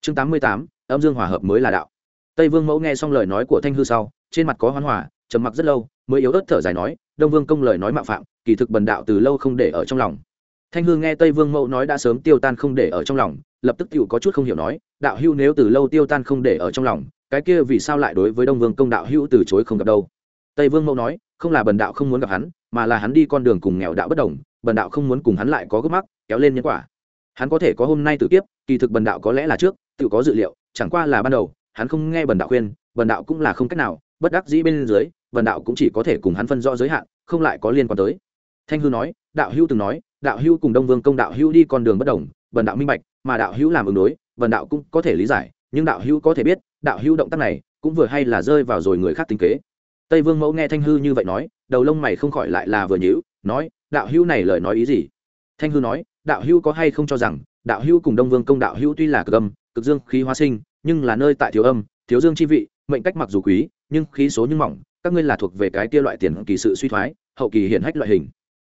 S1: Chương tám mươi tám âm dương hòa hợp mới là đạo. Tây vương mẫu nghe xong lời nói của thanh hư sau, trên mặt có hoán hòa, trầm mặc rất lâu, mới yếu ớt thở dài nói, đông vương công lời nói mạo phạm, kỳ thực bần đạo từ lâu không để ở trong lòng. Thanh hư nghe tây vương mẫu nói đã sớm tiêu tan không để ở trong lòng, lập tức tự có chút không hiểu nói, đạo hữu nếu từ lâu tiêu tan không để ở trong lòng, cái kia vì sao lại đối với đông vương công đạo hữu từ chối không gặp đâu? Tây vương mẫu nói, không là bần đạo không muốn gặp hắn, mà là hắn đi con đường cùng nghèo đạo bất đồng, bần đạo không muốn cùng hắn lại có gấp mắc, kéo lên nhân quả. Hắn có thể có hôm nay tử tiếp kỳ thực bần đạo có lẽ là trước tự có dự liệu chẳng qua là ban đầu hắn không nghe bần đạo khuyên bần đạo cũng là không cách nào bất đắc dĩ bên dưới bần đạo cũng chỉ có thể cùng hắn phân rõ giới hạn không lại có liên quan tới thanh hư nói đạo Hưu từng nói đạo Hưu cùng đông vương công đạo Hưu đi con đường bất đồng bần đạo minh bạch mà đạo Hưu làm ứng đối bần đạo cũng có thể lý giải nhưng đạo Hưu có thể biết đạo Hưu động tác này cũng vừa hay là rơi vào rồi người khác tính kế tây vương mẫu nghe thanh hư như vậy nói đầu lông mày không khỏi lại là vừa nhữ nói đạo Hưu này lời nói ý gì thanh hư nói đạo Hưu có hay không cho rằng đạo Hưu cùng đông vương công đạo Hưu tuy là cực âm cực dương khí hóa sinh, nhưng là nơi tại thiếu âm, thiếu dương chi vị, mệnh cách mặc dù quý, nhưng khí số như mỏng, các ngươi là thuộc về cái kia loại tiền kỳ sự suy thoái, hậu kỳ hiển hách loại hình.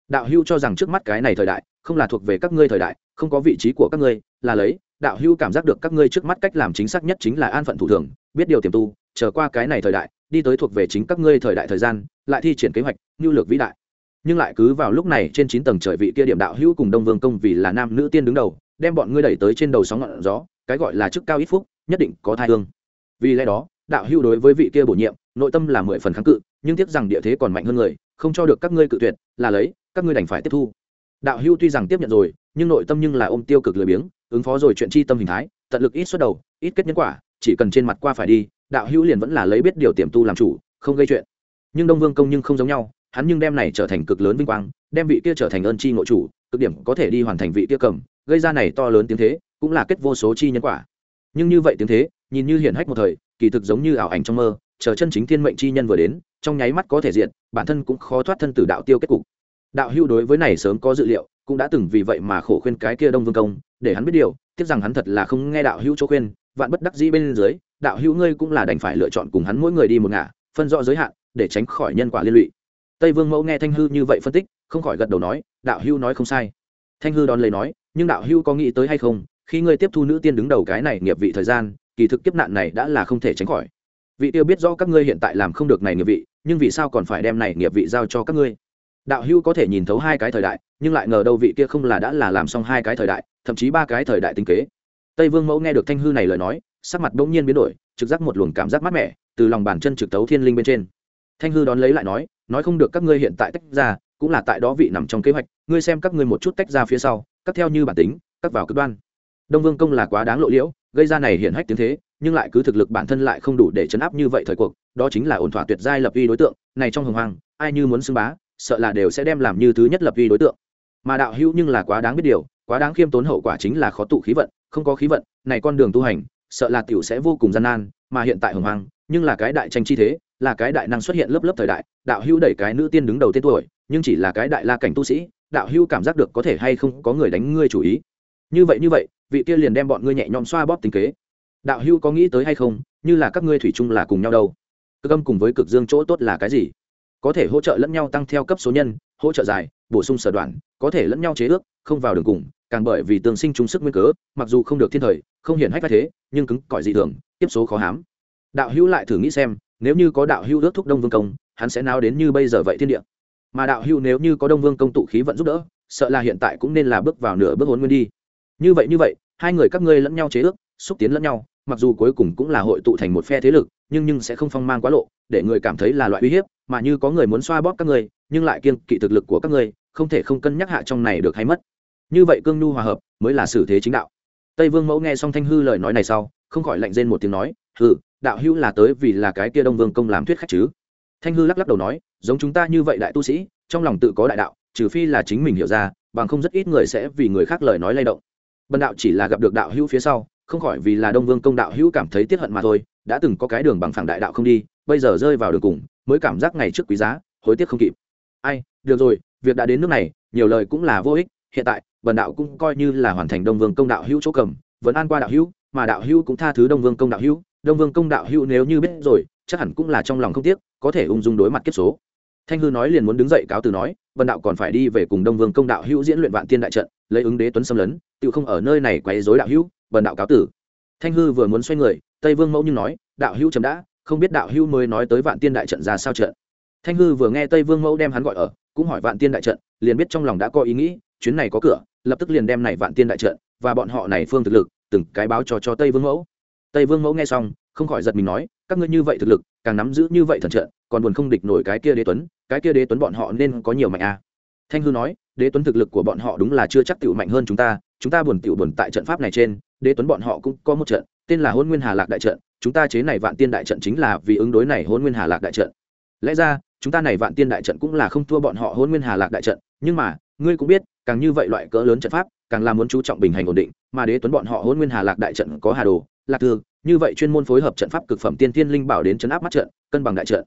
S1: Đạo Hưu cho rằng trước mắt cái này thời đại, không là thuộc về các ngươi thời đại, không có vị trí của các ngươi, là lấy, đạo Hưu cảm giác được các ngươi trước mắt cách làm chính xác nhất chính là an phận thủ thường, biết điều tiềm tu trở qua cái này thời đại, đi tới thuộc về chính các ngươi thời đại thời gian, lại thi triển kế hoạch, nhu lược vĩ đại. Nhưng lại cứ vào lúc này trên chín tầng trời vị kia điểm đạo hữu cùng đông vương công vì là nam nữ tiên đứng đầu đem bọn ngươi đẩy tới trên đầu sóng ngọn gió, cái gọi là chức cao ít phúc, nhất định có thai hương. Vì lẽ đó, đạo hưu đối với vị kia bổ nhiệm, nội tâm là mười phần kháng cự, nhưng tiếc rằng địa thế còn mạnh hơn người, không cho được các ngươi cự tuyệt, là lấy, các ngươi đành phải tiếp thu. Đạo hưu tuy rằng tiếp nhận rồi, nhưng nội tâm nhưng là ôm tiêu cực lười biếng, ứng phó rồi chuyện chi tâm hình thái, tận lực ít xuất đầu, ít kết nhân quả, chỉ cần trên mặt qua phải đi, đạo hưu liền vẫn là lấy biết điều tiềm tu làm chủ, không gây chuyện. Nhưng đông vương công nhưng không giống nhau, hắn nhưng đem này trở thành cực lớn vinh quang, đem vị kia trở thành ơn chi ngộ chủ, cực điểm có thể đi hoàn thành vị kia cầm gây ra này to lớn tiếng thế, cũng là kết vô số chi nhân quả. Nhưng như vậy tiếng thế, nhìn như hiển hách một thời, kỳ thực giống như ảo ảnh trong mơ, chờ chân chính thiên mệnh chi nhân vừa đến, trong nháy mắt có thể diện, bản thân cũng khó thoát thân từ đạo tiêu kết cục. Đạo hưu đối với này sớm có dự liệu, cũng đã từng vì vậy mà khổ khuyên cái kia đông vương công, để hắn biết điều, tiếc rằng hắn thật là không nghe đạo hưu chỗ khuyên, vạn bất đắc dĩ bên dưới, đạo hữu ngươi cũng là đành phải lựa chọn cùng hắn mỗi người đi một ngả, phân rõ giới hạn, để tránh khỏi nhân quả liên lụy. Tây vương mẫu nghe thanh hư như vậy phân tích, không khỏi gật đầu nói, đạo hữu nói không sai. Thanh hư đón lời nói nhưng đạo hữu có nghĩ tới hay không, khi ngươi tiếp thu nữ tiên đứng đầu cái này nghiệp vị thời gian, kỳ thực kiếp nạn này đã là không thể tránh khỏi. Vị tiêu biết rõ các ngươi hiện tại làm không được này nghiệp vị, nhưng vì sao còn phải đem này nghiệp vị giao cho các ngươi? Đạo hữu có thể nhìn thấu hai cái thời đại, nhưng lại ngờ đâu vị kia không là đã là làm xong hai cái thời đại, thậm chí ba cái thời đại tinh kế. Tây vương mẫu nghe được thanh hư này lời nói, sắc mặt bỗng nhiên biến đổi, trực giác một luồng cảm giác mát mẻ, từ lòng bàn chân trực tấu thiên linh bên trên. Thanh hư đón lấy lại nói nói không được các ngươi hiện tại tách ra, cũng là tại đó vị nằm trong kế hoạch, ngươi xem các ngươi một chút tách ra phía sau các theo như bản tính các vào cực đoan. Đông vương công là quá đáng lộ liễu, gây ra này hiện hách tiếng thế, nhưng lại cứ thực lực bản thân lại không đủ để chấn áp như vậy thời cuộc, đó chính là ổn thỏa tuyệt giai lập vi đối tượng, này trong hồng hoàng ai như muốn xưng bá, sợ là đều sẽ đem làm như thứ nhất lập vi đối tượng. Mà đạo hữu nhưng là quá đáng biết điều, quá đáng khiêm tốn hậu quả chính là khó tụ khí vận, không có khí vận, này con đường tu hành, sợ là tiểu sẽ vô cùng gian nan, mà hiện tại hồng hoàng nhưng là cái đại tranh chi thế, là cái đại năng xuất hiện lớp lớp thời đại, đạo hữu đẩy cái nữ tiên đứng đầu tên tuổi, nhưng chỉ là cái đại la cảnh tu sĩ đạo Hưu cảm giác được có thể hay không có người đánh ngươi chủ ý. Như vậy như vậy, vị kia liền đem bọn ngươi nhẹ nhõm xoa bóp tính kế. Đạo Hưu có nghĩ tới hay không, như là các ngươi thủy chung là cùng nhau đâu? Cực âm cùng với cực dương chỗ tốt là cái gì? Có thể hỗ trợ lẫn nhau tăng theo cấp số nhân, hỗ trợ dài bổ sung sở đoạn, có thể lẫn nhau chế ước, không vào đường cùng, càng bởi vì tương sinh chúng sức nguyên cớ, mặc dù không được thiên thời, không hiển hách thế, nhưng cứng cỏi dị thường, tiếp số khó hám. Đạo hữu lại thử nghĩ xem, nếu như có đạo hữu ước thúc đông vương công, hắn sẽ nào đến như bây giờ vậy thiên địa? Mà đạo hữu nếu như có đông vương công tụ khí vận giúp đỡ, sợ là hiện tại cũng nên là bước vào nửa bước hôn nguyên đi. Như vậy như vậy, hai người các ngươi lẫn nhau chế ước, xúc tiến lẫn nhau, mặc dù cuối cùng cũng là hội tụ thành một phe thế lực, nhưng nhưng sẽ không phong mang quá lộ, để người cảm thấy là loại uy hiếp, mà như có người muốn xoa bóp các ngươi, nhưng lại kiên kỵ thực lực của các ngươi, không thể không cân nhắc hạ trong này được hay mất. Như vậy cương nhu hòa hợp, mới là xử thế chính đạo. Tây vương mẫu nghe xong thanh hư lời nói này sau, không khỏi lạnh rên một tiếng nói, hừ, đạo hữu là tới vì là cái kia đông vương công làm thuyết khách chứ? Thanh hư lắc lắc đầu nói, giống chúng ta như vậy đại tu sĩ, trong lòng tự có đại đạo, trừ phi là chính mình hiểu ra, bằng không rất ít người sẽ vì người khác lời nói lay động. Bần đạo chỉ là gặp được đạo hữu phía sau, không khỏi vì là đông vương công đạo hữu cảm thấy tiết hận mà thôi, đã từng có cái đường bằng phẳng đại đạo không đi, bây giờ rơi vào đường cùng, mới cảm giác ngày trước quý giá, hối tiếc không kịp. Ai, được rồi, việc đã đến nước này, nhiều lời cũng là vô ích, hiện tại, bần đạo cũng coi như là hoàn thành đông vương công đạo hữu chỗ cầm, vẫn an qua đạo hữu, mà đạo hữu cũng tha thứ đông vương công đạo hữu. Đông vương công đạo hữu nếu như biết rồi chắc hẳn cũng là trong lòng không tiếc, có thể ung dung đối mặt kiếp số. Thanh hư nói liền muốn đứng dậy cáo từ nói, vân đạo còn phải đi về cùng đông vương công đạo hữu diễn luyện vạn tiên đại trận, lấy ứng đế tuấn xâm lấn, tự không ở nơi này quấy dối đạo hữu, vân đạo cáo tử thanh hư vừa muốn xoay người, tây vương mẫu nhưng nói, đạo hữu chấm đã, không biết đạo hữu mới nói tới vạn tiên đại trận ra sao trận. Thanh hư vừa nghe tây vương mẫu đem hắn gọi ở, cũng hỏi vạn tiên đại trận, liền biết trong lòng đã có ý nghĩ, chuyến này có cửa, lập tức liền đem này vạn tiên đại trận và bọn họ này phương thực lực, từng cái báo cho cho tây vương mẫu. Tây vương mẫu nghe xong, không khỏi giật mình nói các ngươi như vậy thực lực, càng nắm giữ như vậy thần trận, còn buồn không địch nổi cái kia đế tuấn, cái kia đế tuấn bọn họ nên có nhiều mạnh a à. thanh hư nói, đế tuấn thực lực của bọn họ đúng là chưa chắc tiểu mạnh hơn chúng ta chúng ta buồn tiểu buồn tại trận pháp này trên, đế tuấn bọn họ cũng có một trận, tên là hôn nguyên hà lạc đại trận, chúng ta chế này vạn tiên đại trận chính là vì ứng đối này hôn nguyên hà lạc đại trận lẽ ra, chúng ta này vạn tiên đại trận cũng là không thua bọn họ hôn nguyên hà lạc đại trận, nhưng mà, ngươi cũng biết, càng như vậy loại cỡ lớn trận pháp, càng là muốn chú trọng bình hành ổn định, mà đế tuấn bọn họ hôn nguyên hà lạc đại trận có hà đồ lạc thư, như vậy chuyên môn phối hợp trận pháp cực phẩm tiên tiên linh bảo đến chấn áp mắt trận, cân bằng đại trận.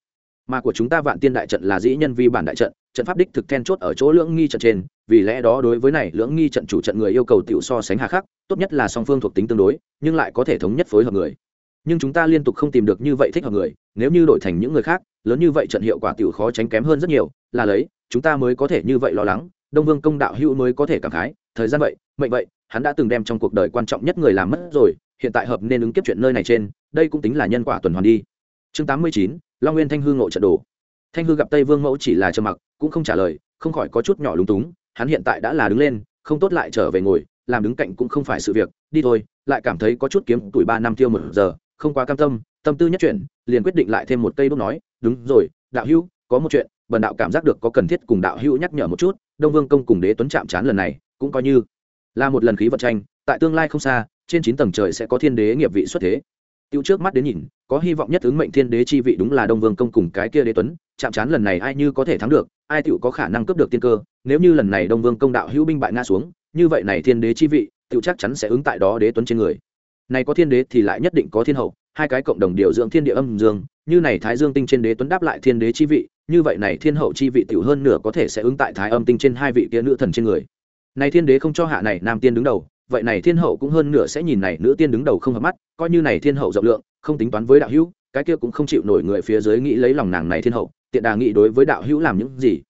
S1: Mà của chúng ta vạn tiên đại trận là dĩ nhân vi bản đại trận trận pháp đích thực then chốt ở chỗ lưỡng nghi trận trên, vì lẽ đó đối với này, lưỡng nghi trận chủ trận người yêu cầu tiểu so sánh hà khắc, tốt nhất là song phương thuộc tính tương đối, nhưng lại có thể thống nhất phối hợp người. Nhưng chúng ta liên tục không tìm được như vậy thích hợp người, nếu như đổi thành những người khác, lớn như vậy trận hiệu quả tiểu khó tránh kém hơn rất nhiều, là lấy, chúng ta mới có thể như vậy lo lắng, đông vương công đạo hữu mới có thể cảm khái thời gian vậy, mệnh vậy, hắn đã từng đem trong cuộc đời quan trọng nhất người làm mất rồi, hiện tại hợp nên ứng kiếp chuyện nơi này trên, đây cũng tính là nhân quả tuần hoàn đi. Chương tám mươi chín, long nguyên thanh hư ngộ trận đồ. Thanh hư gặp tây vương mẫu chỉ là trơ mặc, cũng không trả lời, không khỏi có chút nhỏ lúng túng, hắn hiện tại đã là đứng lên, không tốt lại trở về ngồi, làm đứng cạnh cũng không phải sự việc, đi thôi, lại cảm thấy có chút kiếm tuổi ba năm tiêu một giờ, không quá cam tâm tâm tư nhất chuyển, liền quyết định lại thêm một cây đúc nói, đúng rồi, đạo hữu, có một chuyện, bần đạo cảm giác được có cần thiết cùng đạo hữu nhắc nhở một chút, đông vương công cùng đế tuấn chạm trán lần này cũng coi như là một lần khí vận tranh, tại tương lai không xa, trên chín tầng trời sẽ có thiên đế nghiệp vị xuất thế. Tiêu trước mắt đến nhìn, có hy vọng nhất ứng mệnh thiên đế chi vị đúng là đông vương công cùng cái kia đế tuấn, chạm trán lần này ai như có thể thắng được, ai tựu có khả năng cướp được tiên cơ, nếu như lần này đông vương công đạo hữu binh bại nga xuống, như vậy này thiên đế chi vị, tựu chắc chắn sẽ ứng tại đó đế tuấn trên người. Này có thiên đế thì lại nhất định có thiên hậu, hai cái cộng đồng điều dưỡng thiên địa âm dương, như này thái dương tinh trên đế tuấn đáp lại thiên đế chi vị, như vậy này thiên hậu chi vị tiểu hơn nửa có thể sẽ ứng tại thái âm tinh trên hai vị kia nữ thần trên người này thiên đế không cho hạ này nam tiên đứng đầu, vậy này thiên hậu cũng hơn nửa sẽ nhìn này nữ tiên đứng đầu không hợp mắt, coi như này thiên hậu rộng lượng, không tính toán với đạo hữu, cái kia cũng không chịu nổi người phía dưới nghĩ lấy lòng nàng này thiên hậu, tiện đà nghĩ đối với đạo hữu làm những gì.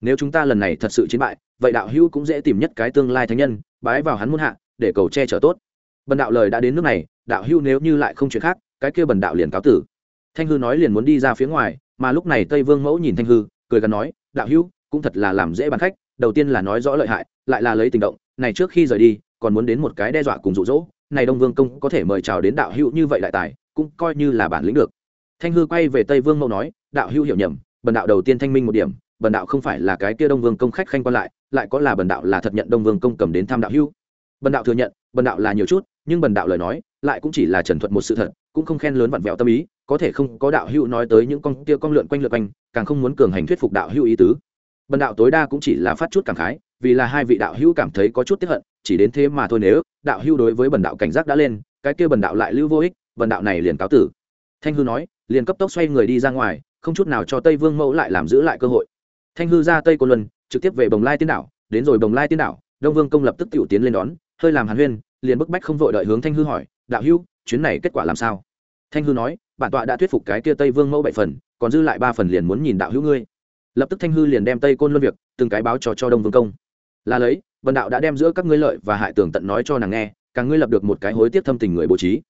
S1: Nếu chúng ta lần này thật sự chiến bại, vậy đạo hữu cũng dễ tìm nhất cái tương lai thánh nhân, bái vào hắn muôn hạ, để cầu che chở tốt. Bần đạo lời đã đến nước này, đạo hữu nếu như lại không chuyện khác, cái kia bần đạo liền cáo tử. Thanh hư nói liền muốn đi ra phía ngoài, mà lúc này tây vương mẫu nhìn thanh hư, cười gần nói, đạo hữu, cũng thật là làm dễ bàn khách đầu tiên là nói rõ lợi hại, lại là lấy tình động, này trước khi rời đi, còn muốn đến một cái đe dọa cùng rụ rỗ này đông vương công có thể mời chào đến đạo hữu như vậy đại tài, cũng coi như là bản lĩnh được. Thanh hư quay về tây vương mẫu nói, đạo hữu hiểu nhầm, bần đạo đầu tiên thanh minh một điểm, bần đạo không phải là cái kia đông vương công khách khanh quan lại lại có là bần đạo là thật nhận đông vương công cầm đến thăm đạo hữu. Bần đạo thừa nhận, bần đạo là nhiều chút, nhưng bần đạo lời nói, lại cũng chỉ là trần thuật một sự thật, cũng không khen lớn vặn vẹo tâm ý, có thể không có đạo hữu nói tới những con kia con lượn quanh lượn quanh, càng không muốn cường hành thuyết phục đạo hữu ý tứ bần đạo tối đa cũng chỉ là phát chút cảm khái, vì là hai vị đạo hữu cảm thấy có chút tiếp hận, chỉ đến thế mà thôi nếu, đạo hữu đối với bần đạo cảnh giác đã lên, cái kia bần đạo lại lưu vô ích, bần đạo này liền cáo tử. Thanh hư nói, liền cấp tốc xoay người đi ra ngoài, không chút nào cho tây vương mẫu lại làm giữ lại cơ hội. Thanh hư ra tây cô luân, trực tiếp về bồng lai tiên đảo, đến rồi bồng lai tiên đảo, đông vương công lập tức tiểu tiến lên đón, hơi làm hàn huyên, liền bức bách không vội đợi hướng thanh hư hỏi, đạo hữu, chuyến này kết quả làm sao? Thanh hư nói, bản tọa đã thuyết phục cái kia tây vương mẫu bảy phần, còn dư lại ba phần liền muốn nhìn đạo hữu ngươi lập tức thanh hư liền đem tây côn luân việc từng cái báo cho cho đông vương công là lấy vần đạo đã đem giữa các ngươi lợi và hại tường tận nói cho nàng nghe càng ngươi lập được một cái hối tiếc thâm tình người bố trí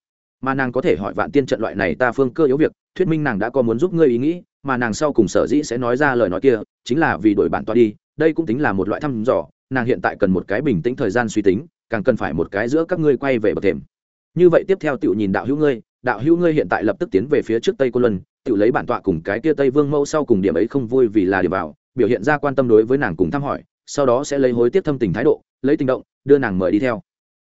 S1: mà nàng có thể hỏi vạn tiên trận loại này ta phương cơ yếu việc thuyết minh nàng đã có muốn giúp ngươi ý nghĩ mà nàng sau cùng sở dĩ sẽ nói ra lời nói kia chính là vì đổi bản toa đi đây cũng tính là một loại thăm dò nàng hiện tại cần một cái bình tĩnh thời gian suy tính càng cần phải một cái giữa các ngươi quay về bậc thềm như vậy tiếp theo tựu nhìn đạo hữu ngươi đạo hữu ngươi hiện tại lập tức tiến về phía trước tây cô luân tiểu lấy bản tọa cùng cái kia tây vương mẫu sau cùng điểm ấy không vui vì là điểm vào, biểu hiện ra quan tâm đối với nàng cùng thăm hỏi, sau đó sẽ lấy hối tiếc thâm tình thái độ, lấy tình động, đưa nàng mời đi theo.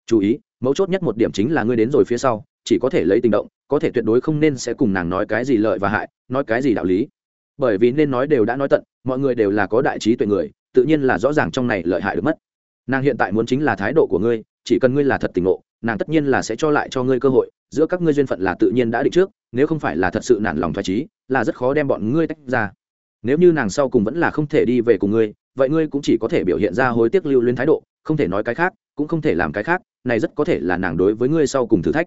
S1: Chú ý, mấu chốt nhất một điểm chính là ngươi đến rồi phía sau, chỉ có thể lấy tình động, có thể tuyệt đối không nên sẽ cùng nàng nói cái gì lợi và hại, nói cái gì đạo lý. Bởi vì nên nói đều đã nói tận, mọi người đều là có đại trí tuệ người, tự nhiên là rõ ràng trong này lợi hại được mất. Nàng hiện tại muốn chính là thái độ của ngươi, chỉ cần ngươi là thật tình ngộ, nàng tất nhiên là sẽ cho lại cho ngươi cơ hội, giữa các ngươi duyên phận là tự nhiên đã định trước nếu không phải là thật sự nản lòng thoải trí là rất khó đem bọn ngươi tách ra. Nếu như nàng sau cùng vẫn là không thể đi về cùng ngươi, vậy ngươi cũng chỉ có thể biểu hiện ra hối tiếc lưu luyến thái độ, không thể nói cái khác, cũng không thể làm cái khác, này rất có thể là nàng đối với ngươi sau cùng thử thách.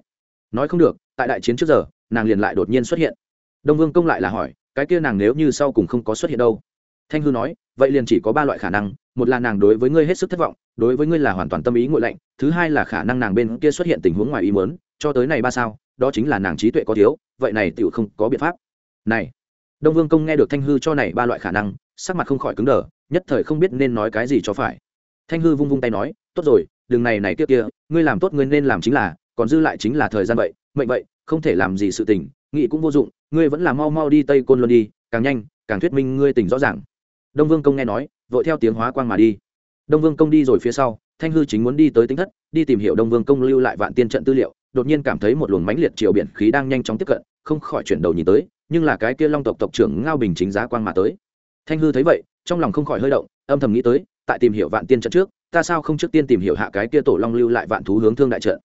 S1: Nói không được, tại đại chiến trước giờ, nàng liền lại đột nhiên xuất hiện. Đông vương công lại là hỏi, cái kia nàng nếu như sau cùng không có xuất hiện đâu? Thanh hư nói, vậy liền chỉ có ba loại khả năng, một là nàng đối với ngươi hết sức thất vọng, đối với ngươi là hoàn toàn tâm ý ngội lạnh, thứ hai là khả năng nàng bên kia xuất hiện tình huống ngoài ý muốn, cho tới này ba sao đó chính là nàng trí tuệ có thiếu, vậy này tựu không có biện pháp. Này, đông vương công nghe được thanh hư cho này ba loại khả năng, sắc mặt không khỏi cứng đờ, nhất thời không biết nên nói cái gì cho phải. Thanh hư vung vung tay nói, tốt rồi đường này này kia kia, ngươi làm tốt ngươi nên làm chính là, còn dư lại chính là thời gian vậy, mệnh vậy, không thể làm gì sự tình nghị cũng vô dụng, ngươi vẫn là mau mau đi tây côn luân đi, càng nhanh, càng thuyết minh ngươi tỉnh rõ ràng. Đông vương công nghe nói, vội theo tiếng hóa quang mà đi. Đông vương công đi rồi phía sau, thanh hư chính muốn đi tới tính thất, đi tìm hiểu đông vương công lưu lại vạn tiên trận tư liệu đột nhiên cảm thấy một luồng mãnh liệt chiều biển khí đang nhanh chóng tiếp cận, không khỏi chuyển đầu nhìn tới, nhưng là cái kia long tộc tộc trưởng ngao bình chính giá quang mà tới. Thanh hư thấy vậy, trong lòng không khỏi hơi động, âm thầm nghĩ tới, tại tìm hiểu vạn tiên trận trước, ta sao không trước tiên tìm hiểu hạ cái kia tổ long lưu lại vạn thú hướng thương đại trận?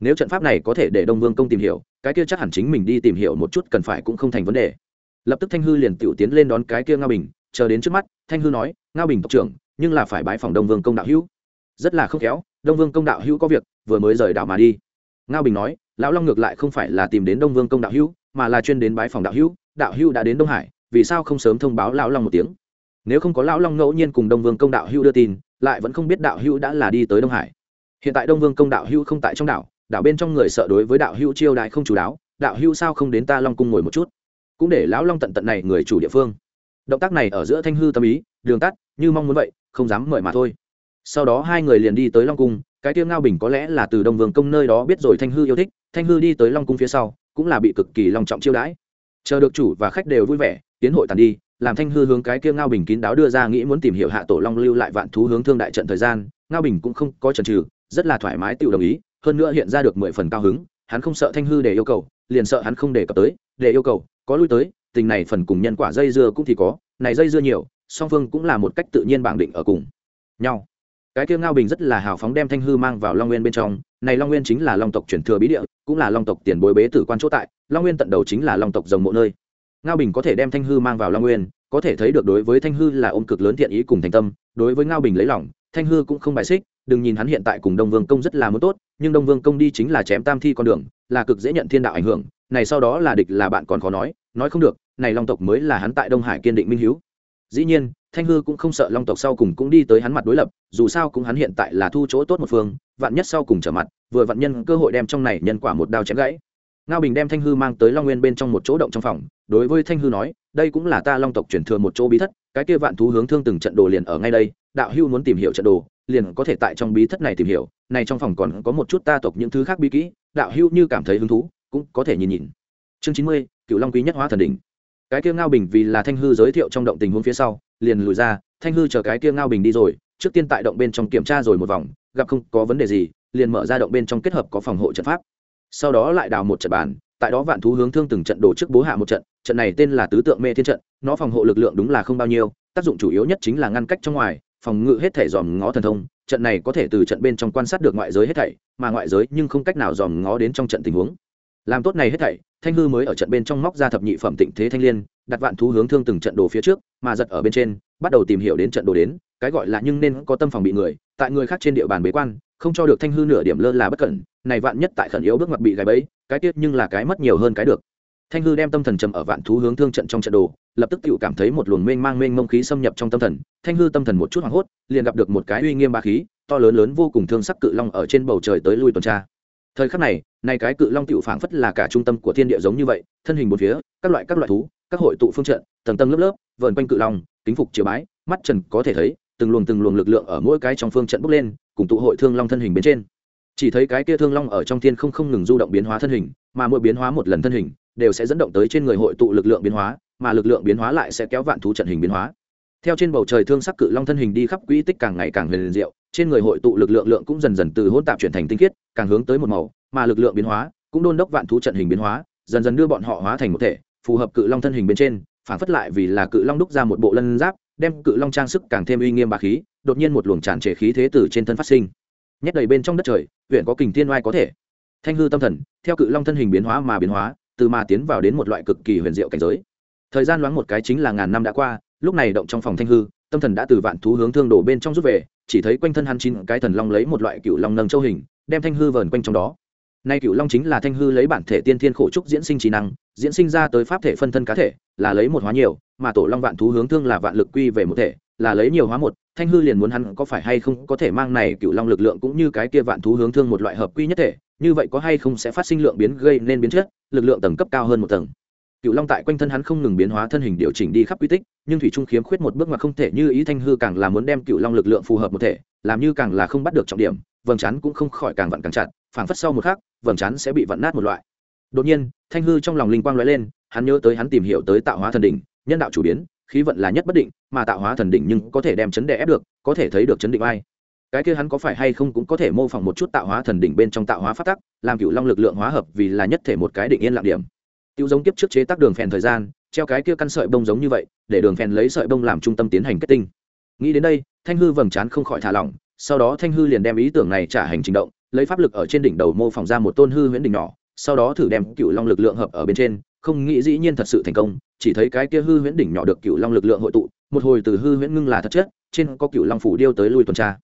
S1: Nếu trận pháp này có thể để đông vương công tìm hiểu, cái kia chắc hẳn chính mình đi tìm hiểu một chút cần phải cũng không thành vấn đề. Lập tức thanh hư liền tiểu tiến lên đón cái kia ngao bình, chờ đến trước mắt, thanh hư nói, ngao bình tộc trưởng, nhưng là phải bái phòng đông vương công đạo hữu. Rất là không khéo, đông vương công đạo hữu có việc, vừa mới rời đảo mà đi ngao bình nói, lão long ngược lại không phải là tìm đến đông vương công đạo hữu, mà là chuyên đến bái phòng đạo hữu đạo hữu đã đến đông hải, vì sao không sớm thông báo lão long một tiếng? Nếu không có lão long ngẫu nhiên cùng đông vương công đạo hữu đưa tin, lại vẫn không biết đạo hữu đã là đi tới đông hải. Hiện tại đông vương công đạo hữu không tại trong đảo đảo bên trong người sợ đối với đạo hữu chiêu đại không chú đáo, đạo hữu sao không đến ta long cung ngồi một chút? Cũng để lão long tận tận này người chủ địa phương. Động tác này ở giữa thanh hư tâm ý, đường tắt, như mong muốn vậy, không dám mời mà thôi. Sau đó hai người liền đi tới long cung cái tiêu ngao bình có lẽ là từ đông vương công nơi đó biết rồi thanh hư yêu thích, thanh hư đi tới long cung phía sau, cũng là bị cực kỳ long trọng chiêu đãi. Chờ được chủ và khách đều vui vẻ, tiến hội tàn đi, làm thanh hư hướng cái kia ngao bình kín đáo đưa ra nghĩ muốn tìm hiểu hạ tổ long lưu lại vạn thú hướng thương đại trận thời gian, ngao bình cũng không có chần trừ rất là thoải mái tự đồng ý, hơn nữa hiện ra được mười phần cao hứng, hắn không sợ thanh hư để yêu cầu, liền sợ hắn không đề cập tới, để yêu cầu, có lui tới, tình này phần cùng nhân quả dây dưa cũng thì có, này dây dưa nhiều, song phương cũng là một cách tự nhiên bảng định ở cùng nhau cái kia ngao bình rất là hào phóng đem thanh hư mang vào long nguyên bên trong. Này long nguyên chính là long tộc truyền thừa bí địa, cũng là long tộc tiền bối bế tử quan chỗ tại. Long nguyên tận đầu chính là long tộc rồng mộ nơi. Ngao bình có thể đem thanh hư mang vào long nguyên, có thể thấy được đối với thanh hư là ôm cực lớn thiện ý cùng thành tâm. Đối với ngao bình lấy lòng, thanh hư cũng không bài xích, đừng nhìn hắn hiện tại cùng đông vương công rất là muốn tốt, nhưng đông vương công đi chính là chém tam thi con đường, là cực dễ nhận thiên đạo ảnh hưởng. Này sau đó là địch là bạn còn khó nói nói không được, này long tộc mới là hắn tại đông hải kiên định minh hiếu dĩ nhiên, thanh hư cũng không sợ long tộc sau cùng cũng đi tới hắn mặt đối lập, dù sao cũng hắn hiện tại là thu chỗ tốt một phương, vạn nhất sau cùng trở mặt, vừa vạn nhân cơ hội đem trong này nhân quả một đao chém gãy. Ngao bình đem thanh hư mang tới long nguyên bên trong một chỗ động trong phòng, đối với thanh hư nói, đây cũng là ta long tộc chuyển thừa một chỗ bí thất, cái kia vạn thú hướng thương từng trận đồ liền ở ngay đây, đạo hưu muốn tìm hiểu trận đồ, liền có thể tại trong bí thất này tìm hiểu, này trong phòng còn có một chút ta tộc những thứ khác bí kỹ, đạo hưu như cảm thấy hứng thú, cũng có thể nhìn nhìn. Chương chín mươi cựu long quý nhất hóa thần đỉnh cái kia ngao bình vì là thanh hư giới thiệu trong động tình huống phía sau, liền lùi ra, thanh hư chờ cái kia ngao bình đi rồi, trước tiên tại động bên trong kiểm tra rồi một vòng, gặp không có vấn đề gì, liền mở ra động bên trong kết hợp có phòng hộ trận pháp. Sau đó lại đào một trận bàn, tại đó vạn thú hướng thương từng trận đổ trước bố hạ một trận trận này tên là tứ tượng mê thiên trận, nó phòng hộ lực lượng đúng là không bao nhiêu, tác dụng chủ yếu nhất chính là ngăn cách trong ngoài, phòng ngự hết thể dòm ngó thần thông, trận này có thể từ trận bên trong quan sát được ngoại giới hết thảy, mà ngoại giới nhưng không cách nào dòm ngó đến trong trận tình huống làm tốt này hết thảy, thanh hư mới ở trận bên trong móc ra thập nhị phẩm tịnh thế thanh liên, đặt vạn thú hướng thương từng trận đồ phía trước, mà giật ở bên trên, bắt đầu tìm hiểu đến trận đồ đến, cái gọi là nhưng nên có tâm phòng bị người, tại người khác trên địa bàn bế quan, không cho được thanh hư nửa điểm lơ là bất cẩn, này vạn nhất tại khẩn yếu bước mặt bị gài bẫy, cái tiết nhưng là cái mất nhiều hơn cái được. Thanh hư đem tâm thần trầm ở vạn thú hướng thương trận trong trận đồ, lập tức tự cảm thấy một luồng mênh mang mênh mông khí xâm nhập trong tâm thần, thanh hư tâm thần một chút hoảng hốt, liền gặp được một cái uy nghiêm ba khí, to lớn lớn vô cùng thương sắc cự long ở trên bầu trời tới lui tuần tra thời khắc này này cái cự long tiểu phảng phất là cả trung tâm của thiên địa giống như vậy, thân hình một phía, các loại các loại thú, các hội tụ phương trận, tầng tầng lớp lớp, vờn quanh cự long, kính phục chiều bái, mắt trần có thể thấy, từng luồng từng luồng lực lượng ở mỗi cái trong phương trận bốc lên, cùng tụ hội thương long thân hình bên trên. Chỉ thấy cái kia thương long ở trong thiên không không ngừng du động biến hóa thân hình, mà mỗi biến hóa một lần thân hình, đều sẽ dẫn động tới trên người hội tụ lực lượng biến hóa, mà lực lượng biến hóa lại sẽ kéo vạn thú trận hình biến hóa. Theo trên bầu trời thương sắc cự long thân hình đi khắp quỹ tích càng ngày càng huyền diệu, trên người hội tụ lực lượng lượng cũng dần dần từ hỗn tạp chuyển thành tinh khiết càng hướng tới một màu, mà lực lượng biến hóa cũng đôn đốc vạn thú trận hình biến hóa, dần dần đưa bọn họ hóa thành một thể, phù hợp cự long thân hình bên trên, phản phất lại vì là cự long đúc ra một bộ lân giáp, đem cự long trang sức càng thêm uy nghiêm bà khí, đột nhiên một luồng tràn trề khí thế từ trên thân phát sinh. Nhét đầy bên trong đất trời, huyện có kình thiên oai có thể. Thanh hư tâm thần, theo cự long thân hình biến hóa mà biến hóa, từ mà tiến vào đến một loại cực kỳ huyền diệu cảnh giới. Thời gian loáng một cái chính là ngàn năm đã qua, lúc này động trong phòng thanh hư, tâm thần đã từ vạn thú hướng thương đổ bên trong rút về, chỉ thấy quanh thân hắn chín cái thần long lấy một loại cựu long nâng châu hình đem thanh hư vờn quanh trong đó. Nay cựu long chính là thanh hư lấy bản thể tiên thiên khổ trúc diễn sinh trí năng, diễn sinh ra tới pháp thể phân thân cá thể, là lấy một hóa nhiều, mà tổ long vạn thú hướng thương là vạn lực quy về một thể, là lấy nhiều hóa một, thanh hư liền muốn hắn có phải hay không có thể mang này cựu long lực lượng cũng như cái kia vạn thú hướng thương một loại hợp quy nhất thể, như vậy có hay không sẽ phát sinh lượng biến gây nên biến chất, lực lượng tầng cấp cao hơn một tầng. Cựu long tại quanh thân hắn không ngừng biến hóa thân hình điều chỉnh đi khắp quy tích, nhưng thủy trung khiếm khuyết một bước mà không thể như ý thanh hư càng là muốn đem cựu long lực lượng phù hợp một thể, làm như càng là không bắt được trọng điểm vầng trán cũng không khỏi càng vặn càng chặt, phảng phất sau một khắc, vầng trán sẽ bị vặn nát một loại. Đột nhiên, thanh hư trong lòng linh quang lóe lên, hắn nhớ tới hắn tìm hiểu tới tạo hóa thần đỉnh, nhân đạo chủ biến, khí vận là nhất bất định, mà tạo hóa thần đỉnh nhưng có thể đem chấn đè ép được, có thể thấy được chấn định ai. Cái kia hắn có phải hay không cũng có thể mô phỏng một chút tạo hóa thần đỉnh bên trong tạo hóa phát tắc, làm cựu long lực lượng hóa hợp vì là nhất thể một cái định yên lặng điểm. Tiêu giống tiếp trước chế tác đường phèn thời gian, treo cái kia căn sợi bông giống như vậy, để đường phèn lấy sợi bông làm trung tâm tiến hành kết tinh. Nghĩ đến đây, thanh hư vầng trán không khỏi thả lỏng sau đó thanh hư liền đem ý tưởng này trả hành trình động, lấy pháp lực ở trên đỉnh đầu mô phỏng ra một tôn hư huyễn đỉnh nhỏ, sau đó thử đem cựu long lực lượng hợp ở bên trên, không nghĩ dĩ nhiên thật sự thành công, chỉ thấy cái kia hư huyễn đỉnh nhỏ được cựu long lực lượng hội tụ, một hồi từ hư huyễn ngưng là thật chất, trên có cựu long phủ điêu tới lui tuần tra.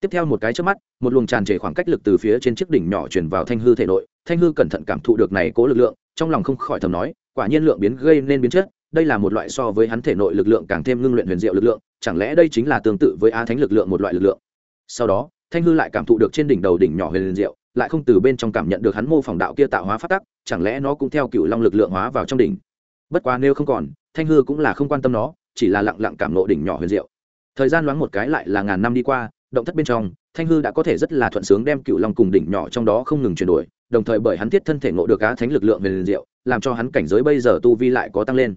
S1: Tiếp theo một cái trước mắt, một luồng tràn trề khoảng cách lực từ phía trên chiếc đỉnh nhỏ chuyển vào thanh hư thể nội, thanh hư cẩn thận cảm thụ được này cố lực lượng, trong lòng không khỏi thầm nói, quả nhiên lượng biến gây nên biến chất, đây là một loại so với hắn thể nội lực lượng càng thêm ngưng luyện huyền diệu lực lượng, chẳng lẽ đây chính là tương tự với a thánh lực lượng một loại lực lượng? Sau đó, thanh hư lại cảm thụ được trên đỉnh đầu đỉnh nhỏ huyền diệu, lại không từ bên trong cảm nhận được hắn mô phỏng đạo kia tạo hóa phát tắc, chẳng lẽ nó cũng theo cựu long lực lượng hóa vào trong đỉnh? Bất quá nếu không còn, thanh hư cũng là không quan tâm nó, chỉ là lặng lặng cảm nộ đỉnh nhỏ huyền diệu. Thời gian loáng một cái lại là ngàn năm đi qua, động thất bên trong, thanh hư đã có thể rất là thuận sướng đem cựu long cùng đỉnh nhỏ trong đó không ngừng chuyển đổi, đồng thời bởi hắn thiết thân thể ngộ được cá thánh lực lượng huyền diệu, làm cho hắn cảnh giới bây giờ tu vi lại có tăng lên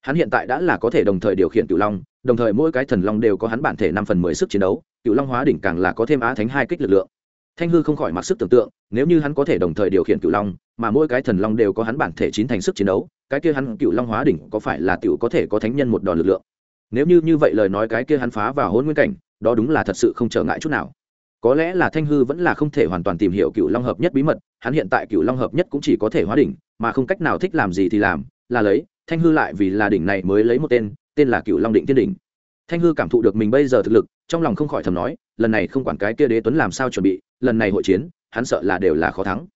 S1: hắn hiện tại đã là có thể đồng thời điều khiển cựu long, đồng thời mỗi cái thần long đều có hắn bản thể năm phần mười sức chiến đấu cựu long hóa đỉnh càng là có thêm á thánh hai kích lực lượng. Thanh hư không khỏi mặc sức tưởng tượng, nếu như hắn có thể đồng thời điều khiển cựu long, mà mỗi cái thần long đều có hắn bản thể chín thành sức chiến đấu, cái kia hắn cựu long hóa đỉnh có phải là cựu có thể có thánh nhân một đòn lực lượng? Nếu như như vậy lời nói cái kia hắn phá vào hôn nguyên cảnh, đó đúng là thật sự không trở ngại chút nào. Có lẽ là thanh hư vẫn là không thể hoàn toàn tìm hiểu cựu long hợp nhất bí mật, hắn hiện tại cựu long hợp nhất cũng chỉ có thể hóa đỉnh, mà không cách nào thích làm gì thì làm, là lấy thanh hư lại vì là đỉnh này mới lấy một tên tên là cựu long định tiên đỉnh. Thanh hư cảm thụ được mình bây giờ thực lực, trong lòng không khỏi thầm nói, lần này không quản cái kia đế tuấn làm sao chuẩn bị, lần này hội chiến, hắn sợ là đều là khó thắng.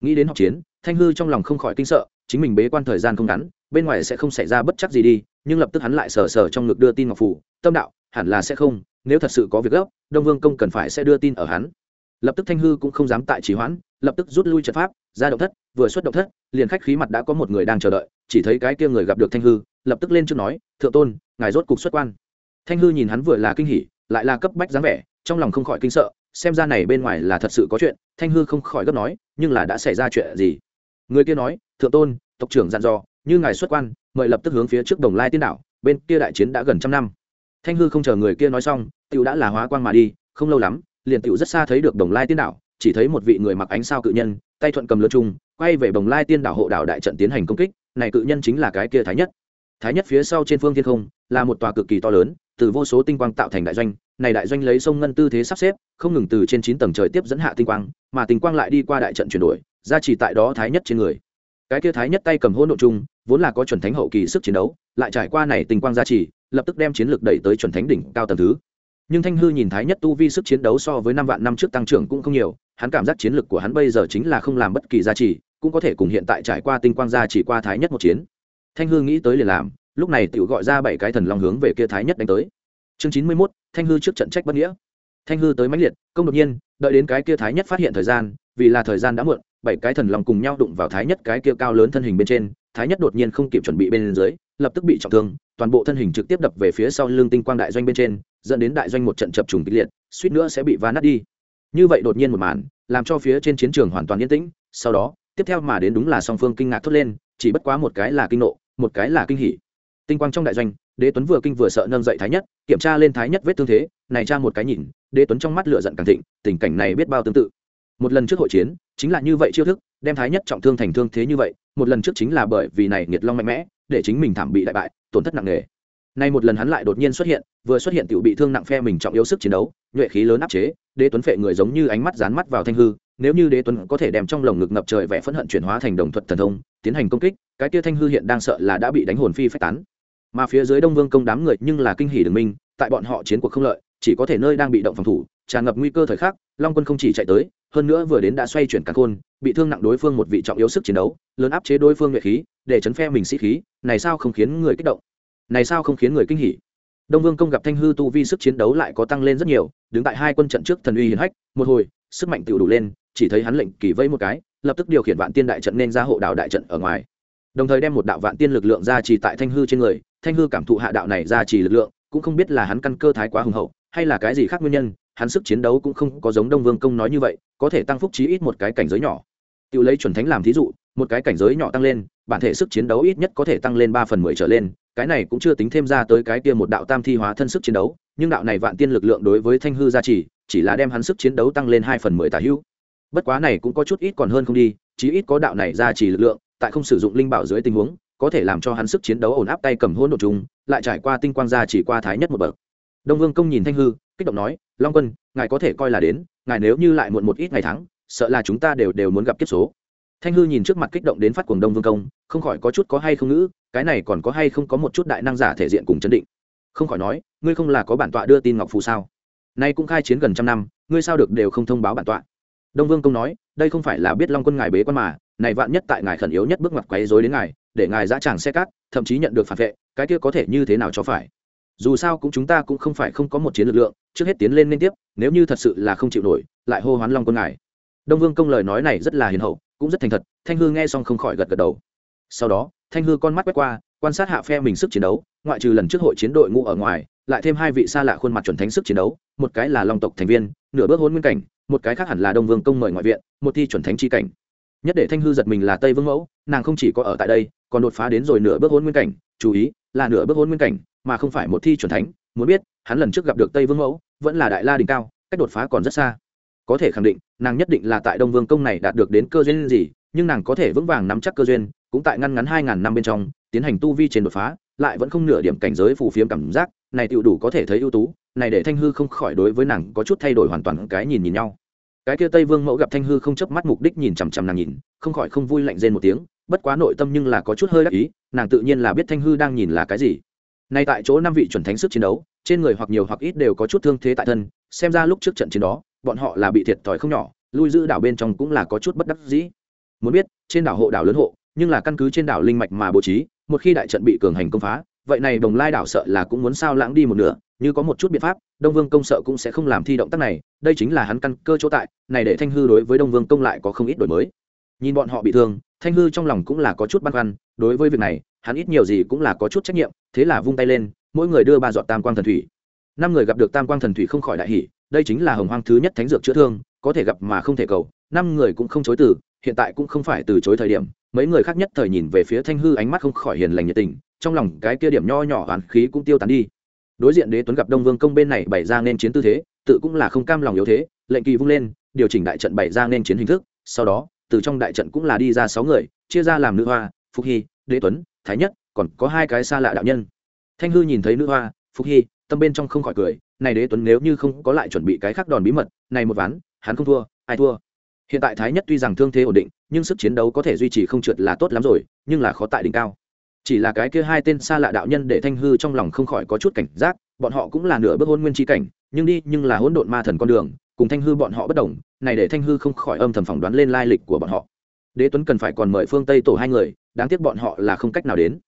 S1: Nghĩ đến học chiến, thanh hư trong lòng không khỏi kinh sợ, chính mình bế quan thời gian không ngắn, bên ngoài sẽ không xảy ra bất chắc gì đi, nhưng lập tức hắn lại sờ sờ trong ngực đưa tin ngọc phủ, tâm đạo, hẳn là sẽ không, nếu thật sự có việc gấp, đông vương công cần phải sẽ đưa tin ở hắn. Lập tức thanh hư cũng không dám tại trì hoãn lập tức rút lui trận pháp, ra động thất, vừa xuất động thất, liền khách khí mặt đã có một người đang chờ đợi, chỉ thấy cái kia người gặp được thanh hư, lập tức lên trước nói, thượng tôn, ngài rốt cục xuất quan. Thanh hư nhìn hắn vừa là kinh hỉ, lại là cấp bách dáng vẻ, trong lòng không khỏi kinh sợ, xem ra này bên ngoài là thật sự có chuyện, thanh hư không khỏi gấp nói, nhưng là đã xảy ra chuyện gì? Người kia nói, thượng tôn, tộc trưởng dặn dò, như ngài xuất quan, mời lập tức hướng phía trước đồng lai tiên đảo, bên kia đại chiến đã gần trăm năm. Thanh hư không chờ người kia nói xong tựu đã là hóa quan mà đi, không lâu lắm, liền tựu rất xa thấy được đồng lai tiên đảo chỉ thấy một vị người mặc ánh sao cự nhân, tay thuận cầm lơ chung quay về đồng lai tiên đảo hộ đảo đại trận tiến hành công kích. Này cự nhân chính là cái kia thái nhất. Thái nhất phía sau trên phương thiên không, là một tòa cực kỳ to lớn, từ vô số tinh quang tạo thành đại doanh. Này đại doanh lấy sông ngân tư thế sắp xếp, không ngừng từ trên chín tầng trời tiếp dẫn hạ tinh quang, mà tinh quang lại đi qua đại trận chuyển đổi ra chỉ tại đó thái nhất trên người. Cái kia thái nhất tay cầm hỗn độ chung vốn là có chuẩn thánh hậu kỳ sức chiến đấu, lại trải qua này tinh quang gia trì, lập tức đem chiến lược đẩy tới chuẩn thánh đỉnh cao tầng thứ nhưng thanh hư nhìn thái nhất tu vi sức chiến đấu so với năm vạn năm trước tăng trưởng cũng không nhiều, hắn cảm giác chiến lược của hắn bây giờ chính là không làm bất kỳ gia trì, cũng có thể cùng hiện tại trải qua tinh quang gia chỉ qua thái nhất một chiến. Thanh hư nghĩ tới liền làm, lúc này tự gọi ra bảy cái thần long hướng về kia thái nhất đánh tới. Chương chín mươi mốt, thanh hư trước trận trách bất nghĩa. Thanh hư tới mãnh liệt, công đột nhiên, đợi đến cái kia thái nhất phát hiện thời gian, vì là thời gian đã muộn, bảy cái thần long cùng nhau đụng vào thái nhất cái kia cao lớn thân hình bên trên, thái nhất đột nhiên không kịp chuẩn bị bên dưới, lập tức bị trọng thương, toàn bộ thân hình trực tiếp đập về phía sau lưng tinh quang đại doanh bên trên dẫn đến đại doanh một trận chập trùng kịch liệt, suýt nữa sẽ bị va nát đi. Như vậy đột nhiên một màn, làm cho phía trên chiến trường hoàn toàn yên tĩnh. Sau đó, tiếp theo mà đến đúng là song phương kinh ngạc thốt lên, chỉ bất quá một cái là kinh nộ, một cái là kinh hỉ. Tinh quang trong đại doanh, đế tuấn vừa kinh vừa sợ nâng dậy thái nhất, kiểm tra lên thái nhất vết thương thế, này tra một cái nhìn, đế tuấn trong mắt lửa giận càng thịnh, tình cảnh này biết bao tương tự. Một lần trước hội chiến, chính là như vậy chiêu thức, đem thái nhất trọng thương thành thương thế như vậy, một lần trước chính là bởi vì này nghiệt long mạnh mẽ, để chính mình thảm bị đại bại, tổn thất nặng nề nay một lần hắn lại đột nhiên xuất hiện, vừa xuất hiện tiểu bị thương nặng phe mình trọng yếu sức chiến đấu, nhuệ khí lớn áp chế, đế tuấn phệ người giống như ánh mắt dán mắt vào thanh hư, nếu như đế tuấn có thể đem trong lồng ngực ngập trời vẻ phẫn hận chuyển hóa thành đồng thuật thần thông, tiến hành công kích, cái kia thanh hư hiện đang sợ là đã bị đánh hồn phi phách tán. Mà phía dưới đông vương công đám người nhưng là kinh hỉ đường minh, tại bọn họ chiến cuộc không lợi, chỉ có thể nơi đang bị động phòng thủ, tràn ngập nguy cơ thời khắc, long quân không chỉ chạy tới, hơn nữa vừa đến đã xoay chuyển cả khôn, bị thương nặng đối phương một vị trọng yếu sức chiến đấu, lớn áp chế đối phương nhuệ khí, để chấn phe mình sĩ khí, này sao không khiến người kích động? Này sao không khiến người kinh hỉ? Đông vương công gặp thanh hư tu vi sức chiến đấu lại có tăng lên rất nhiều, đứng tại hai quân trận trước thần uy hiển hách, một hồi, sức mạnh tự đủ lên, chỉ thấy hắn lệnh kỳ vây một cái, lập tức điều khiển vạn tiên đại trận nên ra hộ đạo đại trận ở ngoài. Đồng thời đem một đạo vạn tiên lực lượng ra trì tại thanh hư trên người, thanh hư cảm thụ hạ đạo này ra trì lực lượng, cũng không biết là hắn căn cơ thái quá hùng hậu, hay là cái gì khác nguyên nhân, hắn sức chiến đấu cũng không có giống đông vương công nói như vậy, có thể tăng phúc chí ít một cái cảnh giới nhỏ. Tự lấy chuẩn thánh làm thí dụ, một cái cảnh giới nhỏ tăng lên, bản thể sức chiến đấu ít nhất có thể tăng lên ba phần mười trở lên cái này cũng chưa tính thêm ra tới cái kia một đạo tam thi hóa thân sức chiến đấu, nhưng đạo này vạn tiên lực lượng đối với thanh hư gia trì, chỉ là đem hắn sức chiến đấu tăng lên hai phần mười tả hữu. Bất quá này cũng có chút ít còn hơn không đi, chí ít có đạo này gia trì lực lượng, tại không sử dụng linh bảo dưới tình huống, có thể làm cho hắn sức chiến đấu ổn áp tay cầm hỗn độ chúng lại trải qua tinh quang gia chỉ qua thái nhất một bậc. Đông vương công nhìn thanh hư, kích động nói, long quân, ngài có thể coi là đến, ngài nếu như lại muộn một ít ngày tháng, sợ là chúng ta đều đều muốn gặp kiếp số. Thanh hư nhìn trước mặt kích động đến phát cuồng đông vương công, không khỏi có chút có hay không ngữ cái này còn có hay không có một chút đại năng giả thể diện cùng chấn định? Không khỏi nói, ngươi không là có bản tọa đưa tin ngọc phù sao? Nay cũng khai chiến gần trăm năm, ngươi sao được đều không thông báo bản tọa? Đông vương công nói, đây không phải là biết long quân ngài bế quan mà, này vạn nhất tại ngài khẩn yếu nhất bước mặt quấy rối đến ngài, để ngài dã tràng xe cát, thậm chí nhận được phản vệ, cái kia có thể như thế nào cho phải? Dù sao cũng chúng ta cũng không phải không có một chiến lực lượng, trước hết tiến lên liên tiếp, nếu như thật sự là không chịu nổi, lại hô hoán long quân ngài. Đông vương công lời nói này rất là hiền hậu, cũng rất thành thật, thanh hư nghe xong không khỏi gật gật đầu. Sau đó thanh hư con mắt quét qua, quan sát hạ phe mình sức chiến đấu, ngoại trừ lần trước hội chiến đội ngũ ở ngoài, lại thêm hai vị xa lạ khuôn mặt chuẩn thánh sức chiến đấu, một cái là long tộc thành viên, nửa bước hôn nguyên cảnh, một cái khác hẳn là đông vương công mời ngoại viện, một thi chuẩn thánh chi cảnh. Nhất để thanh hư giật mình là tây vương mẫu, nàng không chỉ có ở tại đây, còn đột phá đến rồi nửa bước hôn nguyên cảnh, chú ý, là nửa bước hôn nguyên cảnh, mà không phải một thi chuẩn thánh. Muốn biết, hắn lần trước gặp được tây vương mẫu, vẫn là đại la đỉnh cao, cách đột phá còn rất xa có thể khẳng định, nàng nhất định là tại đông vương công này đạt được đến cơ duyên gì, nhưng nàng có thể vững vàng nắm chắc cơ duyên, cũng tại ngăn ngắn hai ngàn năm bên trong, tiến hành tu vi trên đột phá, lại vẫn không nửa điểm cảnh giới phù phiếm cảm giác, này tựu đủ có thể thấy ưu tú, này để thanh hư không khỏi đối với nàng có chút thay đổi hoàn toàn cái nhìn nhìn nhau. Cái kia tây vương mẫu gặp thanh hư không chớp mắt mục đích nhìn chằm chằm nàng nhìn, không khỏi không vui lạnh rên một tiếng, bất quá nội tâm nhưng là có chút hơi đắc ý, nàng tự nhiên là biết thanh hư đang nhìn là cái gì. Nay tại chỗ năm vị chuẩn thánh sức chiến đấu, trên người hoặc nhiều hoặc ít đều có chút thương thế tại thân, xem ra lúc trước trận chiến đó bọn họ là bị thiệt thòi không nhỏ, lui giữ đảo bên trong cũng là có chút bất đắc dĩ. Muốn biết, trên đảo hộ đảo lớn hộ, nhưng là căn cứ trên đảo linh mạch mà bố trí, một khi đại trận bị cường hành công phá, vậy này đồng lai đảo sợ là cũng muốn sao lãng đi một nửa, như có một chút biện pháp, đông vương công sợ cũng sẽ không làm thi động tác này, đây chính là hắn căn cơ chỗ tại, này để thanh hư đối với đông vương công lại có không ít đổi mới. Nhìn bọn họ bị thương, thanh hư trong lòng cũng là có chút băn khoăn, đối với việc này, hắn ít nhiều gì cũng là có chút trách nhiệm, thế là vung tay lên, mỗi người đưa ba giọt tam quang thần thủy. Năm người gặp được tam quang thần thủy không khỏi đại hỷ đây chính là hồng hoang thứ nhất thánh dược chữa thương, có thể gặp mà không thể cầu, năm người cũng không chối từ, hiện tại cũng không phải từ chối thời điểm. Mấy người khác nhất thời nhìn về phía thanh hư ánh mắt không khỏi hiền lành nhiệt tình, trong lòng cái kia điểm nho nhỏ oán khí cũng tiêu tán đi. Đối diện đế tuấn gặp đông vương công bên này bày ra nên chiến tư thế, tự cũng là không cam lòng yếu thế, lệnh kỳ vung lên, điều chỉnh đại trận bày ra nên chiến hình thức, sau đó, từ trong đại trận cũng là đi ra sáu người, chia ra làm nữ hoa phúc hy, đế tuấn, thái nhất, còn có hai cái xa lạ đạo nhân. Thanh hư nhìn thấy nữ hoa phúc hy tâm bên trong không khỏi cười, này đế tuấn nếu như không có lại chuẩn bị cái khác đòn bí mật, này một ván, hắn không thua, ai thua? Hiện tại thái nhất tuy rằng thương thế ổn định, nhưng sức chiến đấu có thể duy trì không trượt là tốt lắm rồi, nhưng là khó tại đỉnh cao. Chỉ là cái kia hai tên xa lạ đạo nhân để thanh hư trong lòng không khỏi có chút cảnh giác, bọn họ cũng là nửa bước hôn nguyên tri cảnh, nhưng đi, nhưng là hỗn độn ma thần con đường, cùng thanh hư bọn họ bất đồng, này để thanh hư không khỏi âm thầm phỏng đoán lên lai lịch của bọn họ. Đế tuấn cần phải còn mời phương tây tổ hai người, đáng tiếc bọn họ là không cách nào đến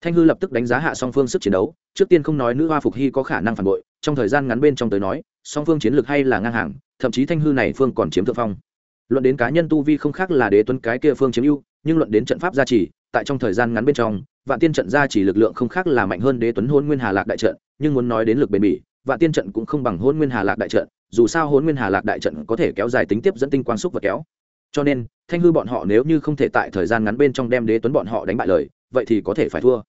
S1: thanh hư lập tức đánh giá hạ song phương sức chiến đấu, trước tiên không nói nữ hoa phục hy có khả năng phản bội, trong thời gian ngắn bên trong tới nói, song phương chiến lược hay là ngang hàng, thậm chí thanh hư này phương còn chiếm thượng phong. Luận đến cá nhân tu vi không khác là đế tuấn cái kia phương chiếm ưu, nhưng luận đến trận pháp gia trì, tại trong thời gian ngắn bên trong, vạn tiên trận gia trì lực lượng không khác là mạnh hơn đế tuấn hôn nguyên hà lạc đại trận, nhưng muốn nói đến lực bền bỉ, vạn tiên trận cũng không bằng hôn nguyên hà lạc đại trận, dù sao hôn nguyên hà lạc đại trận có thể kéo dài tính tiếp dẫn tinh quang xúc và kéo. Cho nên, thanh hư bọn họ nếu như không thể tại thời gian ngắn bên trong đem đế tuấn bọn họ đánh bại lời vậy thì có thể phải thua.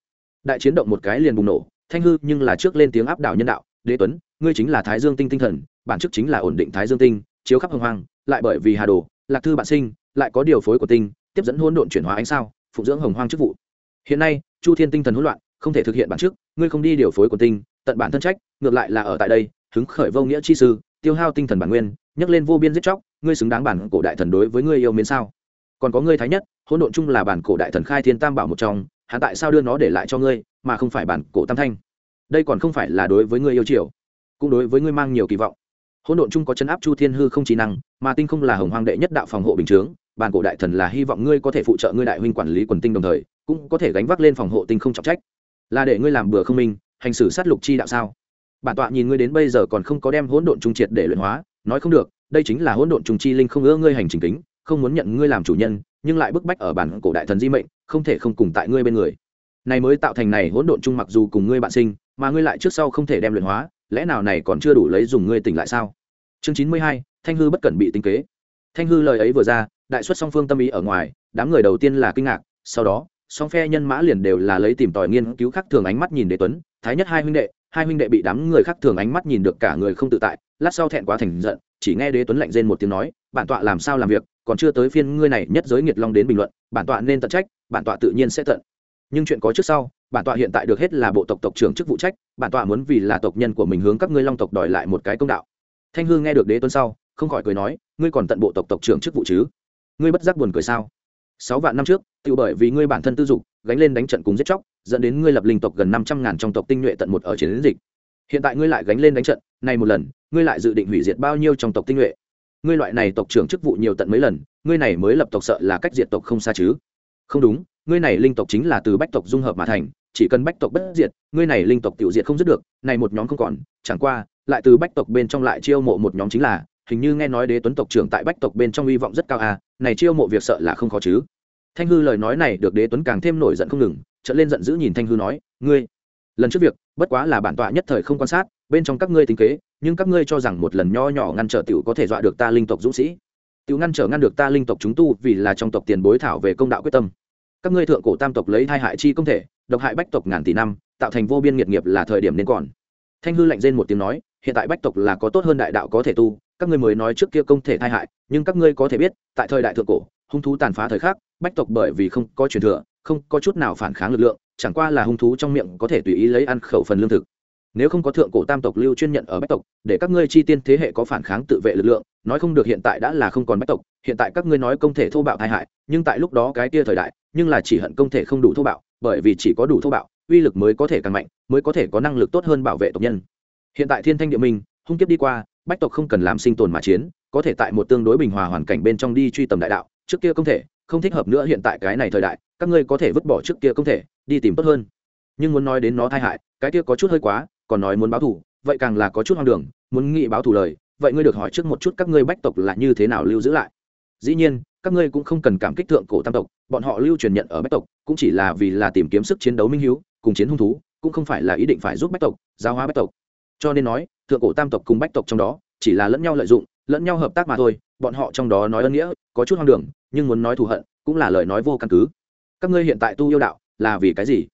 S1: Đại chiến động một cái liền bùng nổ, thanh hư nhưng là trước lên tiếng áp đảo nhân đạo, đế tuấn, ngươi chính là thái dương tinh tinh thần, bản chức chính là ổn định thái dương tinh, chiếu khắp hồng hoang, lại bởi vì hà đồ, lạc thư bạn sinh, lại có điều phối của tinh, tiếp dẫn hỗn độn chuyển hóa ánh sao, phụng dưỡng hồng hoang chức vụ. Hiện nay, chu thiên tinh thần hỗn loạn, không thể thực hiện bản chức, ngươi không đi điều phối của tinh, tận bản thân trách, ngược lại là ở tại đây, hứng khởi vô nghĩa chi sư, tiêu hao tinh thần bản nguyên nhắc lên vô biên giết chóc, ngươi xứng đáng bản cổ đại thần đối với ngươi yêu mến sao? Còn có ngươi thái nhất, hỗn độn chung là bản cổ đại thần khai thiên tam bảo một trong hắn tại sao đưa nó để lại cho ngươi, mà không phải bản cổ tam thanh? Đây còn không phải là đối với ngươi yêu chiều, cũng đối với ngươi mang nhiều kỳ vọng. Hỗn độn chung có chấn áp chu thiên hư không trí năng, mà tinh không là hồng hoàng đệ nhất đạo phòng hộ bình chướng, bản cổ đại thần là hy vọng ngươi có thể phụ trợ ngươi đại huynh quản lý quần tinh đồng thời, cũng có thể gánh vác lên phòng hộ tinh không trọng trách. Là để ngươi làm bừa không minh, hành xử sát lục chi đạo sao? Bản tọa nhìn ngươi đến bây giờ còn không có đem hỗn độn trung triệt để luyện hóa, nói không được, đây chính là hỗn độn trung chi linh không ưa ngươi hành trình tính không muốn nhận ngươi làm chủ nhân, nhưng lại bức bách ở bản cổ đại thần di mệnh không thể không cùng tại ngươi bên người. Này mới tạo thành này hỗn độn chung mặc dù cùng ngươi bạn sinh, mà ngươi lại trước sau không thể đem luyện hóa, lẽ nào này còn chưa đủ lấy dùng ngươi tỉnh lại sao? Chương chín mươi hai, thanh hư bất cẩn bị tính kế. Thanh hư lời ấy vừa ra, đại xuất song phương tâm ý ở ngoài, đám người đầu tiên là kinh ngạc, sau đó, song phe nhân mã liền đều là lấy tìm tòi nghiên cứu khác thường ánh mắt nhìn đế tuấn, thái nhất hai huynh đệ, hai huynh đệ bị đám người khác thường ánh mắt nhìn được cả người không tự tại, lát sau thẹn quá thành giận, chỉ nghe đế tuấn lạnh rên một tiếng nói bản tọa làm sao làm việc, còn chưa tới phiên ngươi này nhất giới nghiệt long đến bình luận, bản tọa nên tận trách, bản tọa tự nhiên sẽ tận. Nhưng chuyện có trước sau, bản tọa hiện tại được hết là bộ tộc tộc trưởng chức vụ trách, bản tọa muốn vì là tộc nhân của mình hướng các ngươi long tộc đòi lại một cái công đạo. Thanh hương nghe được đế tuân sau, không khỏi cười nói, ngươi còn tận bộ tộc tộc trưởng chức vụ chứ? Ngươi bất giác buồn cười sao? Sáu vạn năm trước tự bởi vì ngươi bản thân tư dục, gánh lên đánh trận cùng giết chóc, dẫn đến ngươi lập linh tộc gần năm trăm ngàn trong tộc tinh nhuệ tận một ở chiến dịch. Hiện tại ngươi lại gánh lên đánh trận, nay một lần, ngươi lại dự định hủy diệt bao nhiêu trong tộc tinh nhuệ? Ngươi loại này tộc trưởng chức vụ nhiều tận mấy lần, ngươi này mới lập tộc sợ là cách diệt tộc không xa chứ? Không đúng, ngươi này linh tộc chính là từ bách tộc dung hợp mà thành, chỉ cần bách tộc bất diệt, ngươi này linh tộc tiểu diệt không dứt được, này một nhóm không còn, chẳng qua, lại từ bách tộc bên trong lại chiêu mộ một nhóm chính là, hình như nghe nói đế tuấn tộc trưởng tại bách tộc bên trong hy vọng rất cao à này chiêu mộ việc sợ là không khó chứ. Thanh hư lời nói này được đế tuấn càng thêm nổi giận không ngừng trở lên giận dữ nhìn thanh hư nói, ngươi, lần trước việc, bất quá là bản tọa nhất thời không quan sát, bên trong các ngươi tính kế nhưng các ngươi cho rằng một lần nho nhỏ ngăn trở tiểu có thể dọa được ta linh tộc dũng sĩ. Tiểu ngăn trở ngăn được ta linh tộc chúng tu vì là trong tộc tiền bối thảo về công đạo quyết tâm. Các ngươi thượng cổ tam tộc lấy hai hại chi công thể, độc hại bách tộc ngàn tỷ năm, tạo thành vô biên nghiệt nghiệp là thời điểm nên còn. Thanh hư lạnh rên một tiếng nói, hiện tại bách tộc là có tốt hơn đại đạo có thể tu, các ngươi mới nói trước kia công thể thai hại, nhưng các ngươi có thể biết, tại thời đại thượng cổ, hung thú tàn phá thời khắc, bách tộc bởi vì không có truyền thừa, không có chút nào phản kháng lực lượng, chẳng qua là hung thú trong miệng có thể tùy ý lấy ăn khẩu phần lương thực nếu không có thượng cổ tam tộc lưu chuyên nhận ở bách tộc, để các ngươi chi tiên thế hệ có phản kháng tự vệ lực lượng, nói không được hiện tại đã là không còn bách tộc, hiện tại các ngươi nói công thể thô bạo tai hại, nhưng tại lúc đó cái kia thời đại, nhưng là chỉ hận công thể không đủ thô bạo, bởi vì chỉ có đủ thô bạo, uy lực mới có thể càng mạnh, mới có thể có năng lực tốt hơn bảo vệ tộc nhân. Hiện tại thiên thanh địa minh, hung kiếp đi qua, bách tộc không cần làm sinh tồn mà chiến, có thể tại một tương đối bình hòa hoàn cảnh bên trong đi truy tầm đại đạo, trước kia công thể không thích hợp nữa hiện tại cái này thời đại, các ngươi có thể vứt bỏ trước kia công thể, đi tìm tốt hơn. Nhưng muốn nói đến nó tai hại, cái kia có chút hơi quá còn nói muốn báo thù, vậy càng là có chút hoang đường, muốn nghị báo thù lời, vậy ngươi được hỏi trước một chút các ngươi bách tộc là như thế nào lưu giữ lại. Dĩ nhiên, các ngươi cũng không cần cảm kích thượng cổ tam tộc, bọn họ lưu truyền nhận ở bách tộc, cũng chỉ là vì là tìm kiếm sức chiến đấu minh hiếu, cùng chiến hung thú, cũng không phải là ý định phải giúp bách tộc giáo hóa bách tộc. Cho nên nói, thượng cổ tam tộc cùng bách tộc trong đó, chỉ là lẫn nhau lợi dụng, lẫn nhau hợp tác mà thôi, bọn họ trong đó nói ân nghĩa, có chút hoang đường, nhưng muốn nói thù hận, cũng là lời nói vô căn cứ. Các ngươi hiện tại tu yêu đạo, là vì cái gì?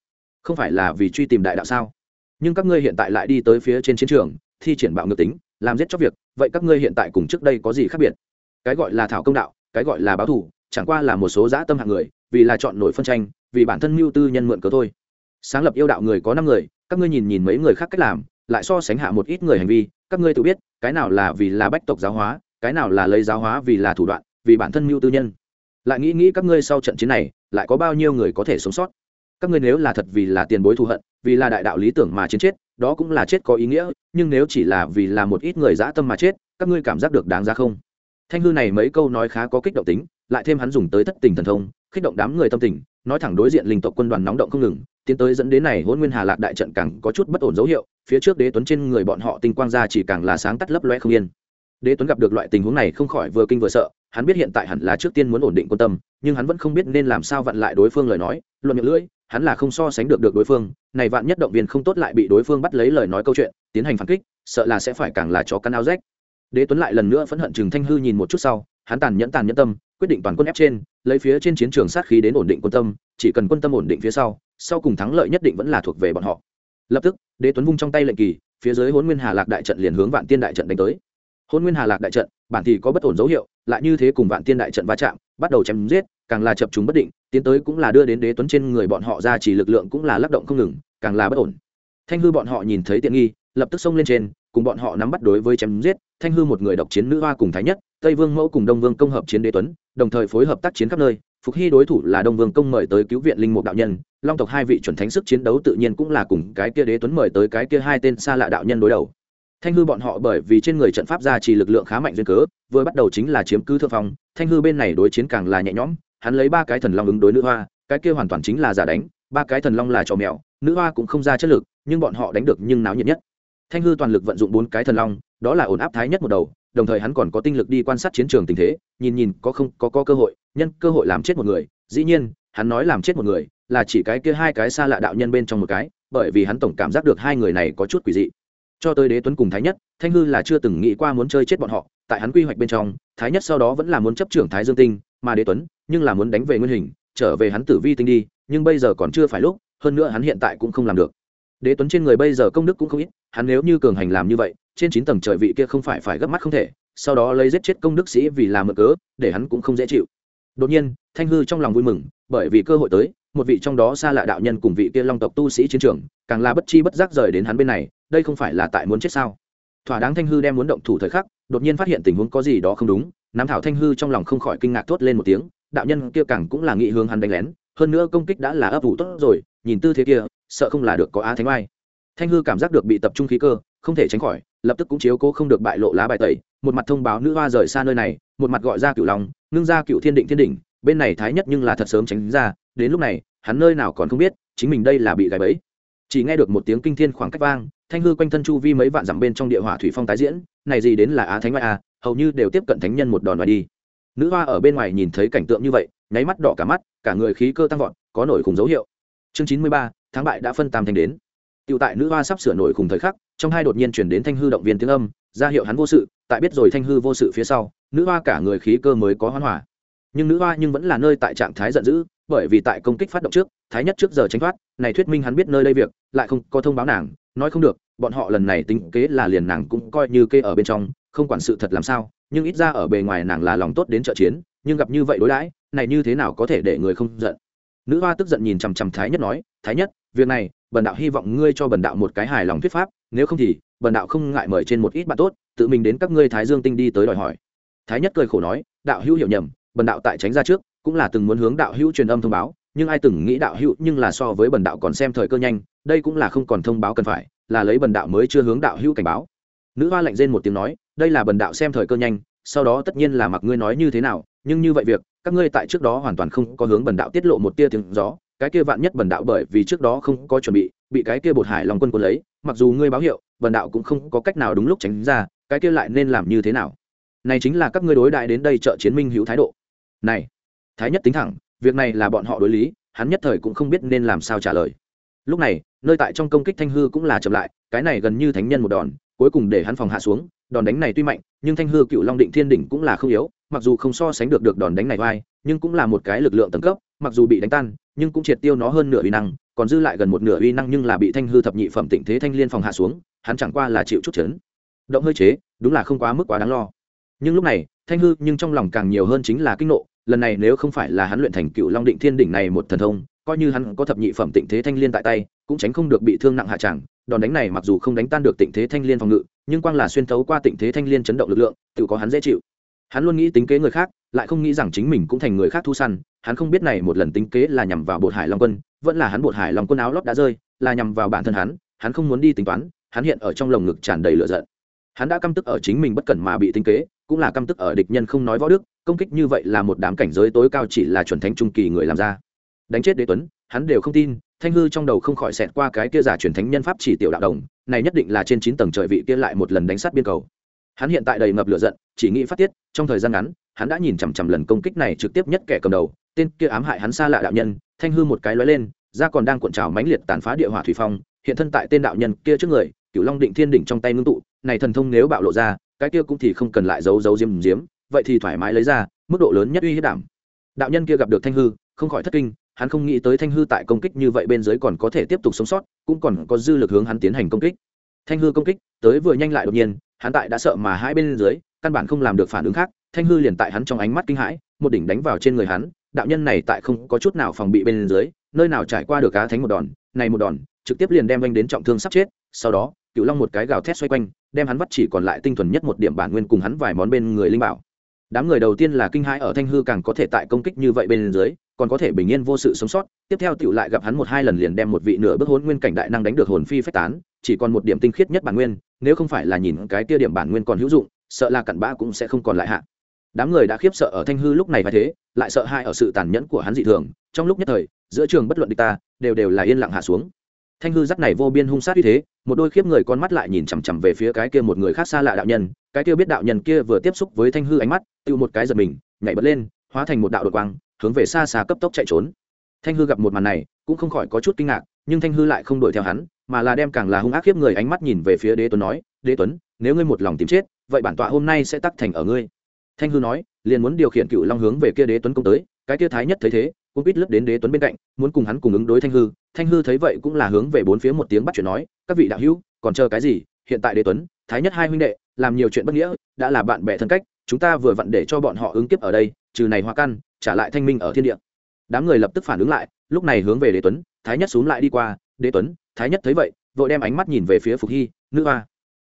S1: Không phải là vì truy tìm đại đạo sao? Nhưng các ngươi hiện tại lại đi tới phía trên chiến trường, thi triển bạo ngược tính, làm giết cho việc, vậy các ngươi hiện tại cùng trước đây có gì khác biệt? Cái gọi là thảo công đạo, cái gọi là báo thù, chẳng qua là một số dã tâm hạng người, vì là chọn nổi phân tranh, vì bản thân mưu tư nhân mượn cớ thôi. Sáng lập yêu đạo người có năm người, các ngươi nhìn nhìn mấy người khác cách làm, lại so sánh hạ một ít người hành vi, các ngươi tự biết, cái nào là vì là bách tộc giáo hóa, cái nào là lấy giáo hóa vì là thủ đoạn, vì bản thân mưu tư nhân. Lại nghĩ nghĩ các ngươi sau trận chiến này, lại có bao nhiêu người có thể sống sót? Các ngươi nếu là thật vì là tiền bối thù hận, vì là đại đạo lý tưởng mà chiến chết, đó cũng là chết có ý nghĩa, nhưng nếu chỉ là vì là một ít người dã tâm mà chết, các ngươi cảm giác được đáng ra không? Thanh hư này mấy câu nói khá có kích động tính, lại thêm hắn dùng tới thất tình thần thông, kích động đám người tâm tình, nói thẳng đối diện linh tộc quân đoàn nóng động không ngừng, tiến tới dẫn đến này hôn nguyên hà lạc đại trận càng có chút bất ổn dấu hiệu, phía trước đế tuấn trên người bọn họ tinh quang ra chỉ càng là sáng tắt lấp loe không yên. Đế tuấn gặp được loại tình huống này không khỏi vừa kinh vừa sợ, hắn biết hiện tại hẳn là trước tiên muốn ổn định quân tâm, nhưng hắn vẫn không biết nên làm sao vặn lại đối phương lời nói, luận miệng lưỡi hắn là không so sánh được được đối phương, này vạn nhất động viên không tốt lại bị đối phương bắt lấy lời nói câu chuyện, tiến hành phản kích, sợ là sẽ phải càng là chó căn áo rách. Đế tuấn lại lần nữa phẫn hận chừng thanh hư nhìn một chút sau, hắn tàn nhẫn tàn nhẫn tâm, quyết định toàn quân ép trên, lấy phía trên chiến trường sát khí đến ổn định quân tâm, chỉ cần quân tâm ổn định phía sau sau cùng thắng lợi nhất định vẫn là thuộc về bọn họ. Lập tức, đế tuấn vung trong tay lệnh kỳ, phía dưới hôn nguyên hà lạc đại trận liền hướng vạn tiên đại trận đánh tới. Hôn nguyên hà lạc đại trận, bản thì có bất ổn dấu hiệu, lại như thế cùng vạn tiên đại trận va chạm bắt đầu chém giết, càng là chập chúng bất định, tiến tới cũng là đưa đến đế tuấn trên người bọn họ ra chỉ lực lượng cũng là lắc động không ngừng, càng là bất ổn. Thanh hư bọn họ nhìn thấy tiện nghi, lập tức xông lên trên, cùng bọn họ nắm bắt đối với chém giết, thanh hư một người độc chiến nữ hoa cùng thái nhất, tây vương mẫu cùng đông vương công hợp chiến đế tuấn, đồng thời phối hợp tác chiến khắp nơi, phục hy đối thủ là đông vương công mời tới cứu viện linh mục đạo nhân, long tộc hai vị chuẩn thánh sức chiến đấu tự nhiên cũng là cùng cái kia đế tuấn mời tới cái kia hai tên xa lạ đạo nhân đối đầu thanh hư bọn họ bởi vì trên người trận pháp ra chỉ lực lượng khá mạnh duyên cớ vừa bắt đầu chính là chiếm cứ thượng phong thanh hư bên này đối chiến càng là nhẹ nhõm hắn lấy ba cái thần long ứng đối nữ hoa cái kia hoàn toàn chính là giả đánh ba cái thần long là trò mèo nữ hoa cũng không ra chất lực nhưng bọn họ đánh được nhưng náo nhiệt nhất. Thanh hư toàn lực vận dụng bốn cái thần long đó là ổn áp thái nhất một đầu đồng thời hắn còn có tinh lực đi quan sát chiến trường tình thế nhìn nhìn có không có, có cơ hội nhân cơ hội làm chết một người dĩ nhiên hắn nói làm chết một người là chỉ cái kia hai cái xa lạ đạo nhân bên trong một cái bởi vì hắn tổng cảm giác được hai người này có chút quỷ dị cho tới đế tuấn cùng thái nhất, thanh hư là chưa từng nghĩ qua muốn chơi chết bọn họ, tại hắn quy hoạch bên trong, thái nhất sau đó vẫn là muốn chấp trưởng thái dương tinh, mà đế tuấn, nhưng là muốn đánh về nguyên hình, trở về hắn tử vi tinh đi, nhưng bây giờ còn chưa phải lúc, hơn nữa hắn hiện tại cũng không làm được. Đế tuấn trên người bây giờ công đức cũng không ít, hắn nếu như cường hành làm như vậy, trên chín tầng trời vị kia không phải phải gấp mắt không thể, sau đó lấy giết chết công đức sĩ vì làm mực cớ, để hắn cũng không dễ chịu. Đột nhiên, thanh hư trong lòng vui mừng, bởi vì cơ hội tới, một vị trong đó xa lạ đạo nhân cùng vị kia long tộc tu sĩ chiến trường, càng là bất chi bất giác rời đến hắn bên này đây không phải là tại muốn chết sao? Thỏa đáng thanh hư đem muốn động thủ thời khắc, đột nhiên phát hiện tình huống có gì đó không đúng, nam thảo thanh hư trong lòng không khỏi kinh ngạc thốt lên một tiếng, đạo nhân kia càng cũng là nghị hướng hắn đánh lén, hơn nữa công kích đã là ấp ủ tốt rồi, nhìn tư thế kia, sợ không là được có á thánh mai thanh hư cảm giác được bị tập trung khí cơ, không thể tránh khỏi, lập tức cũng chiếu cố không được bại lộ lá bài tẩy, một mặt thông báo nữ hoa rời xa nơi này, một mặt gọi ra cựu lòng ngưng ra cựu thiên định thiên đỉnh, bên này thái nhất nhưng là thật sớm tránh ra, đến lúc này, hắn nơi nào còn không biết, chính mình đây là bị gãy bẫy. Chỉ nghe được một tiếng kinh thiên khoảng cách vang thanh hư quanh thân chu vi mấy vạn dặm bên trong địa hỏa thủy phong tái diễn này gì đến là á thánh ngoại a hầu như đều tiếp cận thánh nhân một đòn và đi. Nữ hoa ở bên ngoài nhìn thấy cảnh tượng như vậy nháy mắt đỏ cả mắt cả người khí cơ tăng vọt có nổi khủng dấu hiệu. Chương chín mươi ba tháng bại đã phân tam thành đến. Tiểu tại nữ hoa sắp sửa nổi khủng thời khắc, trong hai đột nhiên chuyển đến thanh hư động viên tiếng âm, ra hiệu hắn vô sự, tại biết rồi thanh hư vô sự phía sau, nữ hoa cả người khí cơ mới có hoán hỏa. Nhưng nữ hoa nhưng vẫn là nơi tại trạng thái giận dữ, bởi vì tại công kích phát động trước, thái nhất trước giờ tránh thoát, này thuyết minh hắn biết nơi đây việc, lại không có thông báo nàng, nói không được, bọn họ lần này tính kế là liền nàng cũng coi như kê ở bên trong, không quản sự thật làm sao, nhưng ít ra ở bề ngoài nàng là lòng tốt đến trợ chiến, nhưng gặp như vậy đối đãi, này như thế nào có thể để người không giận. Nữ hoa tức giận nhìn chằm chằm thái nhất nói, thái nhất, việc này, bần đạo hy vọng ngươi cho bần đạo một cái hài lòng thuyết pháp nếu không thì bần đạo không ngại mời trên một ít bạn tốt tự mình đến các ngươi thái dương tinh đi tới đòi hỏi thái nhất cười khổ nói đạo hữu hiểu nhầm bần đạo tại tránh ra trước cũng là từng muốn hướng đạo hữu truyền âm thông báo nhưng ai từng nghĩ đạo hữu nhưng là so với bần đạo còn xem thời cơ nhanh đây cũng là không còn thông báo cần phải, là lấy bần đạo mới chưa hướng đạo hữu cảnh báo. Nữ hoa lạnh rên một tiếng nói, đây là bần đạo xem thời cơ nhanh, sau đó tất nhiên là mặc ngươi nói như thế nào, nhưng như vậy việc, các ngươi tại trước đó hoàn toàn không có hướng bần đạo tiết lộ một tia tiếng gió, cái kia vạn nhất bần đạo bởi vì trước đó không có chuẩn bị bị cái kia bột hải lòng quân quân lấy, mặc dù ngươi báo hiệu, bần đạo cũng không có cách nào đúng lúc tránh ra, cái kia lại nên làm như thế nào? Này chính là các ngươi đối đại đến đây trợ chiến minh hữu thái độ. Này, thái nhất tính thẳng, việc này là bọn họ đối lý, hắn nhất thời cũng không biết nên làm sao trả lời. Lúc này nơi tại trong công kích thanh hư cũng là chậm lại, cái này gần như thánh nhân một đòn, cuối cùng để hắn phòng hạ xuống, đòn đánh này tuy mạnh, nhưng thanh hư cựu long định thiên đỉnh cũng là không yếu, mặc dù không so sánh được được đòn đánh này vai nhưng cũng là một cái lực lượng tầng cấp, mặc dù bị đánh tan, nhưng cũng triệt tiêu nó hơn nửa uy năng, còn dư lại gần một nửa uy năng nhưng là bị thanh hư thập nhị phẩm tịnh thế thanh liên phòng hạ xuống, hắn chẳng qua là chịu chút chấn. Động hơi chế, đúng là không quá mức quá đáng lo. Nhưng lúc này, thanh hư nhưng trong lòng càng nhiều hơn chính là kinh nộ, lần này nếu không phải là hắn luyện thành cựu long định thiên đỉnh này một thần thông, coi như hắn có thập nhị phẩm tịnh thế thanh liên tại tay cũng tránh không được bị thương nặng hạ tràng. Đòn đánh này mặc dù không đánh tan được tịnh thế thanh liên phòng ngự, nhưng quang là xuyên thấu qua tịnh thế thanh liên chấn động lực lượng, tự có hắn dễ chịu. Hắn luôn nghĩ tính kế người khác, lại không nghĩ rằng chính mình cũng thành người khác thu săn. Hắn không biết này một lần tính kế là nhằm vào bột hải long quân, vẫn là hắn bột hải long quân áo lót đã rơi, là nhằm vào bản thân hắn. Hắn không muốn đi tính toán, hắn hiện ở trong lồng ngực tràn đầy lửa giận. Hắn đã căm tức ở chính mình bất cẩn mà bị tính kế, cũng là căm tức ở địch nhân không nói võ đức, công kích như vậy là một đám cảnh giới tối cao chỉ là chuẩn thánh trung kỳ người làm ra. Đánh chết đế tuấn hắn đều không tin, thanh hư trong đầu không khỏi xẹt qua cái kia giả truyền thánh nhân pháp chỉ tiểu đạo đồng, này nhất định là trên chín tầng trời vị kia lại một lần đánh sát biên cầu. Hắn hiện tại đầy ngập lửa giận, chỉ nghĩ phát tiết, trong thời gian ngắn, hắn đã nhìn chằm chằm lần công kích này trực tiếp nhất kẻ cầm đầu, tên kia ám hại hắn xa lạ đạo nhân, thanh hư một cái lóe lên ra còn đang cuộn trào mãnh liệt tàn phá địa hỏa thủy phong, hiện thân tại tên đạo nhân kia trước người, cửu long định thiên đỉnh trong tay ngưng tụ, này thần thông nếu bạo lộ ra, cái kia cũng thì không cần lại giấu giấu diếm diếm, vậy thì thoải mái lấy ra, mức độ lớn nhất uy hiếp đảm. Đạo nhân kia gặp được thanh hư, không khỏi thất kinh hắn không nghĩ tới thanh hư tại công kích như vậy bên dưới còn có thể tiếp tục sống sót, cũng còn có dư lực hướng hắn tiến hành công kích. Thanh hư công kích tới vừa nhanh lại đột nhiên, hắn tại đã sợ mà hai bên dưới, căn bản không làm được phản ứng khác, thanh hư liền tại hắn trong ánh mắt kinh hãi, một đỉnh đánh vào trên người hắn, đạo nhân này tại không có chút nào phòng bị bên dưới, nơi nào trải qua được cá thánh một đòn, này một đòn, trực tiếp liền đem anh đến trọng thương sắp chết, sau đó cựu long một cái gào thét xoay quanh, đem hắn vắt chỉ còn lại tinh thuần nhất một điểm bản nguyên cùng hắn vài món bên người linh bảo. Đám người đầu tiên là kinh hãi ở thanh hư càng có thể tại công kích như vậy bên dưới còn có thể bình yên vô sự sống sót. Tiếp theo tựu lại gặp hắn một hai lần liền đem một vị nửa bước hôn nguyên cảnh đại năng đánh được hồn phi phách tán, chỉ còn một điểm tinh khiết nhất bản nguyên, nếu không phải là nhìn cái tia điểm bản nguyên còn hữu dụng, sợ là cặn bã cũng sẽ không còn lại hạ. Đám người đã khiếp sợ ở thanh hư lúc này và thế, lại sợ hai ở sự tàn nhẫn của hắn dị thường, trong lúc nhất thời, giữa trường bất luận địch ta, đều đều là yên lặng hạ xuống. Thanh hư giắt này vô biên hung sát như thế, một đôi khiếp người con mắt lại nhìn chằm chằm về phía cái kia một người khác xa lạ đạo nhân, cái kia biết đạo nhân kia vừa tiếp xúc với thanh hư ánh mắt tự một cái giật mình, nhảy bật lên, hóa thành một đạo đột quang hướng về xa xa cấp tốc chạy trốn. Thanh hư gặp một màn này, cũng không khỏi có chút kinh ngạc, nhưng thanh hư lại không đuổi theo hắn, mà là đem càng là hung ác khiếp người ánh mắt nhìn về phía đế tuấn nói, đế tuấn, nếu ngươi một lòng tìm chết, vậy bản tọa hôm nay sẽ tắc thành ở ngươi. Thanh hư nói, liền muốn điều khiển cựu long hướng về kia đế tuấn công tới, cái kia thái nhất thấy thế, cũng ít lướt đến đế tuấn bên cạnh, muốn cùng hắn cùng ứng đối thanh hư. Thanh hư thấy vậy cũng là hướng về bốn phía một tiếng bắt chuyện nói, các vị đạo hữu, còn chờ cái gì? Hiện tại đế tuấn, thái nhất hai huynh đệ, làm nhiều chuyện bất nghĩa, đã là bạn bè thân cách chúng ta vừa vặn để cho bọn họ ứng kiếp ở đây, trừ này hoa căn, trả lại thanh minh ở thiên địa. Đám người lập tức phản ứng lại, lúc này hướng về đế tuấn, thái nhất xuống lại đi qua, đế tuấn, thái nhất thấy vậy, vội đem ánh mắt nhìn về phía phục hy, nữ hoa.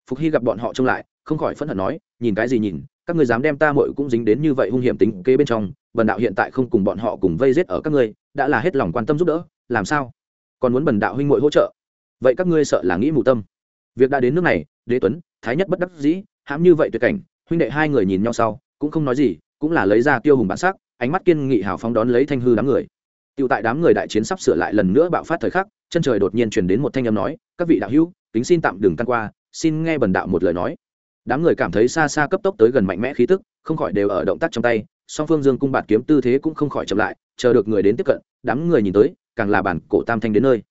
S1: Phục hy gặp bọn họ trông lại, không khỏi phẫn hận nói, nhìn cái gì nhìn, các ngươi dám đem ta mội cũng dính đến như vậy hung hiểm tính kế bên trong, bần đạo hiện tại không cùng bọn họ cùng vây giết ở các ngươi, đã là hết lòng quan tâm giúp đỡ, làm sao? Còn muốn bần đạo huynh muội hỗ trợ? Vậy các ngươi sợ là nghĩ mù tâm. Việc đã đến nước này, đế tuấn, thái nhất bất đắc dĩ, hãm như vậy tuyệt cảnh huynh đệ hai người nhìn nhau sau cũng không nói gì cũng là lấy ra tiêu hùng bản sắc ánh mắt kiên nghị hào phóng đón lấy thanh hư đám người Tiêu tại đám người đại chiến sắp sửa lại lần nữa bạo phát thời khắc, chân trời đột nhiên truyền đến một thanh âm nói, "Các vị đạo hữu, kính xin tạm đừng căn qua, xin nghe bần đạo một lời nói." Đám người cảm thấy xa xa cấp tốc tới gần mạnh mẽ khí tức, không khỏi đều ở động tác trong tay, song phương dương cung bạt kiếm tư thế cũng không khỏi chậm lại, chờ được người đến tiếp cận, đám người nhìn tới, càng là bản cổ Tam Thanh đến nơi.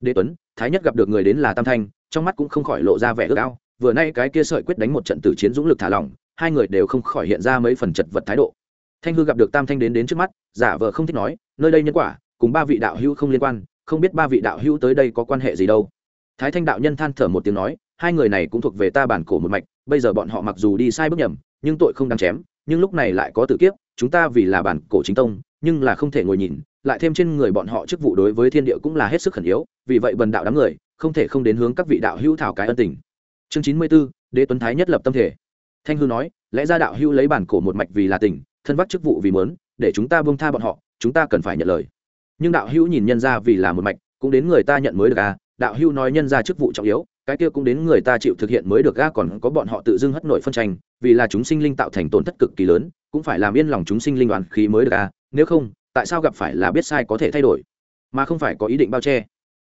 S1: Đế Tuấn, Thái Nhất gặp được người đến là Tam Thanh, trong mắt cũng không khỏi lộ ra vẻ ước ao, vừa nay cái kia sợi quyết đánh một trận tử chiến dũng lực thả lỏng, hai người đều không khỏi hiện ra mấy phần chật vật thái độ. Thanh hư gặp được Tam Thanh đến đến trước mắt, giả vờ không thích nói, nơi đây nhân quả, cùng ba vị đạo hữu không liên quan không biết ba vị đạo hữu tới đây có quan hệ gì đâu. Thái thanh đạo nhân than thở một tiếng nói hai người này cũng thuộc về ta bản cổ một mạch bây giờ bọn họ mặc dù đi sai bước nhầm nhưng tội không đáng chém nhưng lúc này lại có tự kiếp chúng ta vì là bản cổ chính tông nhưng là không thể ngồi nhìn lại thêm trên người bọn họ chức vụ đối với thiên địa cũng là hết sức khẩn yếu vì vậy bần đạo đám người không thể không đến hướng các vị đạo hữu thảo cái ân tình. Chương chín mươi 94, đế tuấn thái nhất lập tâm thể thanh hư nói, lẽ ra đạo Hưu lấy bản cổ một mạch vì là tình, thân vác chức vụ vì mớn để chúng ta buông tha bọn họ, chúng ta cần phải nhận lời. Nhưng đạo Hưu nhìn nhân ra vì là một mạch, cũng đến người ta nhận mới được à? Đạo Hưu nói nhân ra chức vụ trọng yếu, cái kia cũng đến người ta chịu thực hiện mới được ga còn có bọn họ tự dưng hất nội phân tranh, vì là chúng sinh linh tạo thành tổn thất cực kỳ lớn, cũng phải làm yên lòng chúng sinh linh đoàn khí mới được à? Nếu không, tại sao gặp phải là biết sai có thể thay đổi? Mà không phải có ý định bao che.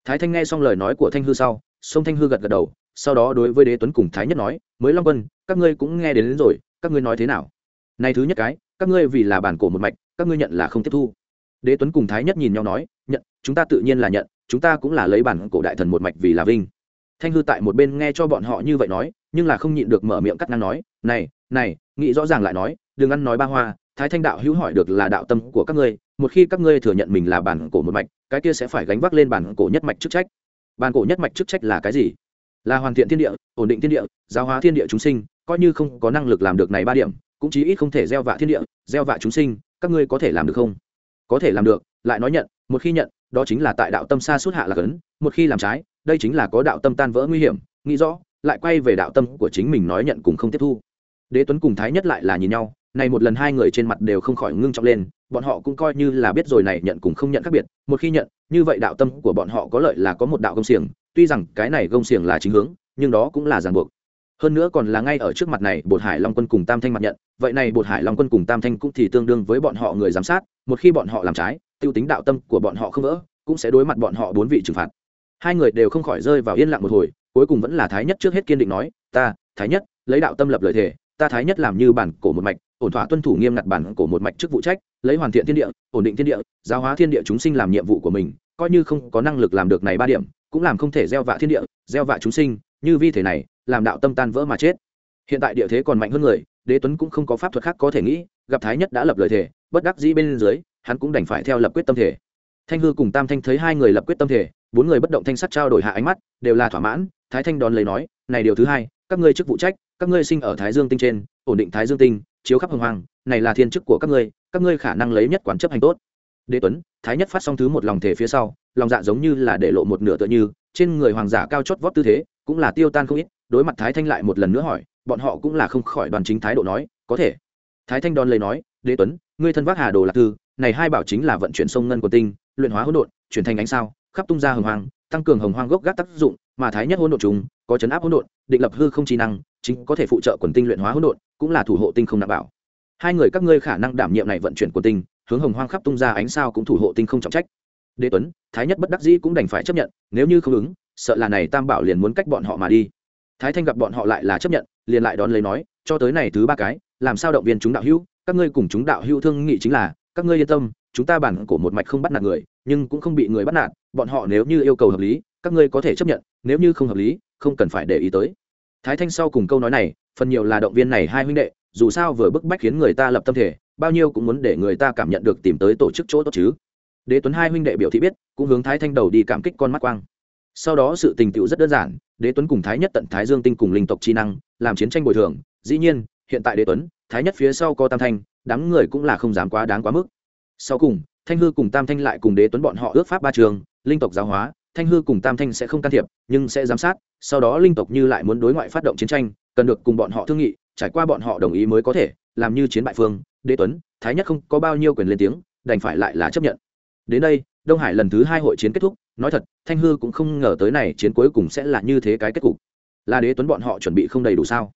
S1: Thái thanh nghe xong lời nói của thanh hư sau sông thanh hư gật gật đầu sau đó đối với đế tuấn cùng thái nhất nói mới long quân các ngươi cũng nghe đến, đến rồi các ngươi nói thế nào? Này thứ nhất cái các ngươi vì là bản cổ một mạch các ngươi nhận là không tiếp thu. Đế tuấn cùng thái nhất nhìn nhau nói nhận chúng ta tự nhiên là nhận chúng ta cũng là lấy bản cổ đại thần một mạch vì là vinh. Thanh hư tại một bên nghe cho bọn họ như vậy nói nhưng là không nhịn được mở miệng cắt ngang nói này này nghĩ rõ ràng lại nói đừng ăn nói ba hoa thái thanh đạo hữu hỏi được là đạo tâm của các ngươi một khi các ngươi thừa nhận mình là bản cổ một mạch cái kia sẽ phải gánh vác lên bản cổ nhất mạch chức trách. Bản cổ nhất mạch chức trách là cái gì? Là hoàn thiện thiên địa, ổn định thiên địa, giáo hóa thiên địa chúng sinh, coi như không có năng lực làm được này ba điểm, cũng chí ít không thể gieo vạ thiên địa, gieo vạ chúng sinh, các ngươi có thể làm được không? Có thể làm được, lại nói nhận, một khi nhận, đó chính là tại đạo tâm xa suốt hạ là cấn một khi làm trái, đây chính là có đạo tâm tan vỡ nguy hiểm, nghĩ rõ, lại quay về đạo tâm của chính mình nói nhận cùng không tiếp thu. Đế tuấn cùng thái nhất lại là nhìn nhau, này một lần hai người trên mặt đều không khỏi ngưng trọng lên, bọn họ cũng coi như là biết rồi này nhận cùng không nhận khác biệt, một khi nhận, như vậy đạo tâm của bọn họ có lợi là có một đạo công xiềng tuy rằng cái này gông xiềng là chính hướng, nhưng đó cũng là ràng buộc. Hơn nữa còn là ngay ở trước mặt này, bột hải long quân cùng tam thanh mặt nhận. Vậy này bột hải long quân cùng tam thanh cũng thì tương đương với bọn họ người giám sát, một khi bọn họ làm trái, tiêu tính đạo tâm của bọn họ không vỡ, cũng sẽ đối mặt bọn họ bốn vị trừng phạt. Hai người đều không khỏi rơi vào yên lặng một hồi, cuối cùng vẫn là thái nhất trước hết kiên định nói, ta, thái nhất, lấy đạo tâm lập lời thề, ta thái nhất làm như bản cổ một mạch, ổn thỏa tuân thủ nghiêm ngặt bản cổ một mạch chức vụ trách, lấy hoàn thiện thiên địa, ổn định thiên địa, giáo hóa thiên địa chúng sinh làm nhiệm vụ của mình, coi như không có năng lực làm được này ba điểm cũng làm không thể gieo vạ thiên địa, gieo vạ chúng sinh, như vi thể này, làm đạo tâm tan vỡ mà chết. Hiện tại địa thế còn mạnh hơn người, đế tuấn cũng không có pháp thuật khác có thể nghĩ, gặp thái nhất đã lập lời thề, bất đắc dĩ bên dưới, hắn cũng đành phải theo lập quyết tâm thể. Thanh hư cùng tam thanh thấy hai người lập quyết tâm thể, bốn người bất động thanh sắt trao đổi hạ ánh mắt, đều là thỏa mãn, thái thanh đón lấy nói, này điều thứ hai, các ngươi chức vụ trách, các ngươi sinh ở thái dương tinh trên, ổn định thái dương tinh, chiếu khắp hồng hoàng này là thiên chức của các ngươi các ngươi khả năng lấy nhất quán chấp hành tốt đế tuấn, thái nhất phát xong thứ một lòng thể phía sau, lòng dạ giống như là để lộ một nửa tựa như, trên người hoàng giả cao chót vót tư thế, cũng là tiêu tan không ít, đối mặt thái thanh lại một lần nữa hỏi, bọn họ cũng là không khỏi đoàn chính thái độ nói, có thể. Thái thanh đón lấy nói, đế tuấn, ngươi thân vác hà đồ lạc thư này hai bảo chính là vận chuyển sông ngân của tinh, luyện hóa hỗn độn, chuyển thành ánh sao, khắp tung ra hồng hoang, tăng cường hồng hoang gốc gác tác dụng, mà thái nhất hỗn độn chúng, có chấn áp hỗn độn, định lập hư không trí năng, chính có thể phụ trợ quần tinh luyện hóa hỗn độn, cũng là thủ hộ tinh không đảm bảo. Hai người các ngươi khả năng đảm nhiệm này vận chuyển quần tinh hướng hồng hoang khắp tung ra ánh sao cũng thủ hộ tinh không trọng trách. Đế tuấn, thái nhất bất đắc dĩ cũng đành phải chấp nhận, nếu như không ứng, sợ là này tam bảo liền muốn cách bọn họ mà đi. Thái thanh gặp bọn họ lại là chấp nhận, liền lại đón lấy nói, cho tới này thứ ba cái, làm sao động viên chúng đạo hữu, các ngươi cùng chúng đạo hữu thương nghị chính là, các ngươi yên tâm, chúng ta bản cổ một mạch không bắt nạt người, nhưng cũng không bị người bắt nạt, bọn họ nếu như yêu cầu hợp lý, các ngươi có thể chấp nhận, nếu như không hợp lý, không cần phải để ý tới. Thái thanh sau cùng câu nói này, phần nhiều là động viên này hai huynh đệ, dù sao vừa bức bách khiến người ta lập tâm thể bao nhiêu cũng muốn để người ta cảm nhận được tìm tới tổ chức chỗ tốt chứ. Đế tuấn hai huynh đệ biểu thị biết, cũng hướng thái thanh đầu đi cảm kích con mắt quang. Sau đó sự tình tựu rất đơn giản, đế tuấn cùng thái nhất tận thái dương tinh cùng linh tộc chi năng, làm chiến tranh bồi thường. Dĩ nhiên, hiện tại đế tuấn, thái nhất phía sau có tam thanh, đám người cũng là không dám quá đáng quá mức. Sau cùng, thanh hư cùng tam thanh lại cùng đế tuấn bọn họ ước pháp ba trường, linh tộc giáo hóa, thanh hư cùng tam thanh sẽ không can thiệp, nhưng sẽ giám sát, sau đó linh tộc như lại muốn đối ngoại phát động chiến tranh, cần được cùng bọn họ thương nghị, trải qua bọn họ đồng ý mới có thể, làm như chiến bại phương đế tuấn, thái nhất không có bao nhiêu quyền lên tiếng, đành phải lại là chấp nhận. Đến đây, đông hải lần thứ hai hội chiến kết thúc, nói thật, thanh hư cũng không ngờ tới này chiến cuối cùng sẽ là như thế cái kết cục. Là đế tuấn bọn họ chuẩn bị không đầy đủ sao?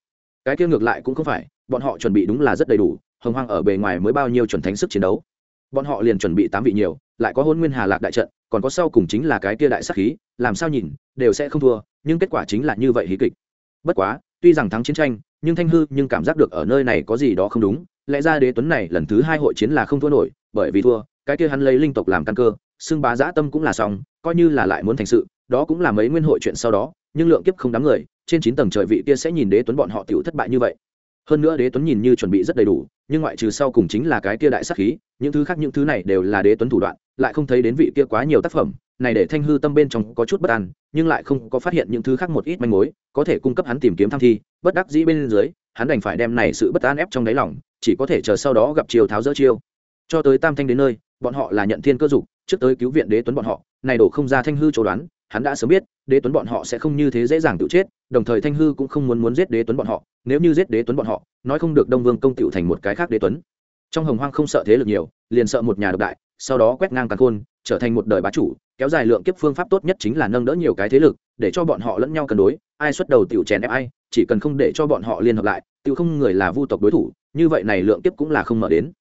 S1: Cái kia ngược lại cũng không phải, bọn họ chuẩn bị đúng là rất đầy đủ, hồng hoang ở bề ngoài mới bao nhiêu chuẩn thánh sức chiến đấu. Bọn họ liền chuẩn bị tám vị nhiều, lại có hôn nguyên hà lạc đại trận, còn có sau cùng chính là cái kia đại sắc khí, làm sao nhìn, đều sẽ không thua, nhưng kết quả chính là như vậy hí kịch. Bất quá, tuy rằng thắng chiến tranh, nhưng thanh hư nhưng cảm giác được ở nơi này có gì đó không đúng lẽ ra đế tuấn này lần thứ hai hội chiến là không thua nổi, bởi vì thua, cái kia hắn lấy linh tộc làm căn cơ, xưng bá giã tâm cũng là xong, coi như là lại muốn thành sự, đó cũng là mấy nguyên hội chuyện sau đó, nhưng lượng kiếp không đám người, trên chín tầng trời vị kia sẽ nhìn đế tuấn bọn họ tiểu thất bại như vậy. Hơn nữa đế tuấn nhìn như chuẩn bị rất đầy đủ, nhưng ngoại trừ sau cùng chính là cái kia đại sắc khí, những thứ khác những thứ này đều là đế tuấn thủ đoạn, lại không thấy đến vị kia quá nhiều tác phẩm, này để thanh hư tâm bên trong có chút bất an, nhưng lại không có phát hiện những thứ khác một ít manh mối, có thể cung cấp hắn tìm kiếm tham thi, bất đắc dĩ bên dưới, hắn đành phải đem này sự bất an ép trong đáy lòng chỉ có thể chờ sau đó gặp chiều tháo dỡ chiêu. Cho tới tam thanh đến nơi, bọn họ là nhận thiên cơ dục, trước tới cứu viện đế tuấn bọn họ, này đổ không ra thanh hư chỗ đoán, hắn đã sớm biết, đế tuấn bọn họ sẽ không như thế dễ dàng tự chết, đồng thời thanh hư cũng không muốn muốn giết đế tuấn bọn họ, nếu như giết đế tuấn bọn họ, nói không được đông vương công tựu thành một cái khác đế tuấn. Trong hồng hoang không sợ thế lực nhiều, liền sợ một nhà độc đại, sau đó quét ngang càng khôn trở thành một đời bá chủ, kéo dài lượng kiếp phương pháp tốt nhất chính là nâng đỡ nhiều cái thế lực, để cho bọn họ lẫn nhau cân đối, ai xuất đầu tiểu chèn ép ai, chỉ cần không để cho bọn họ liên hợp lại tự không người là vu tộc đối thủ, như vậy này lượng kiếp cũng là không mở đến.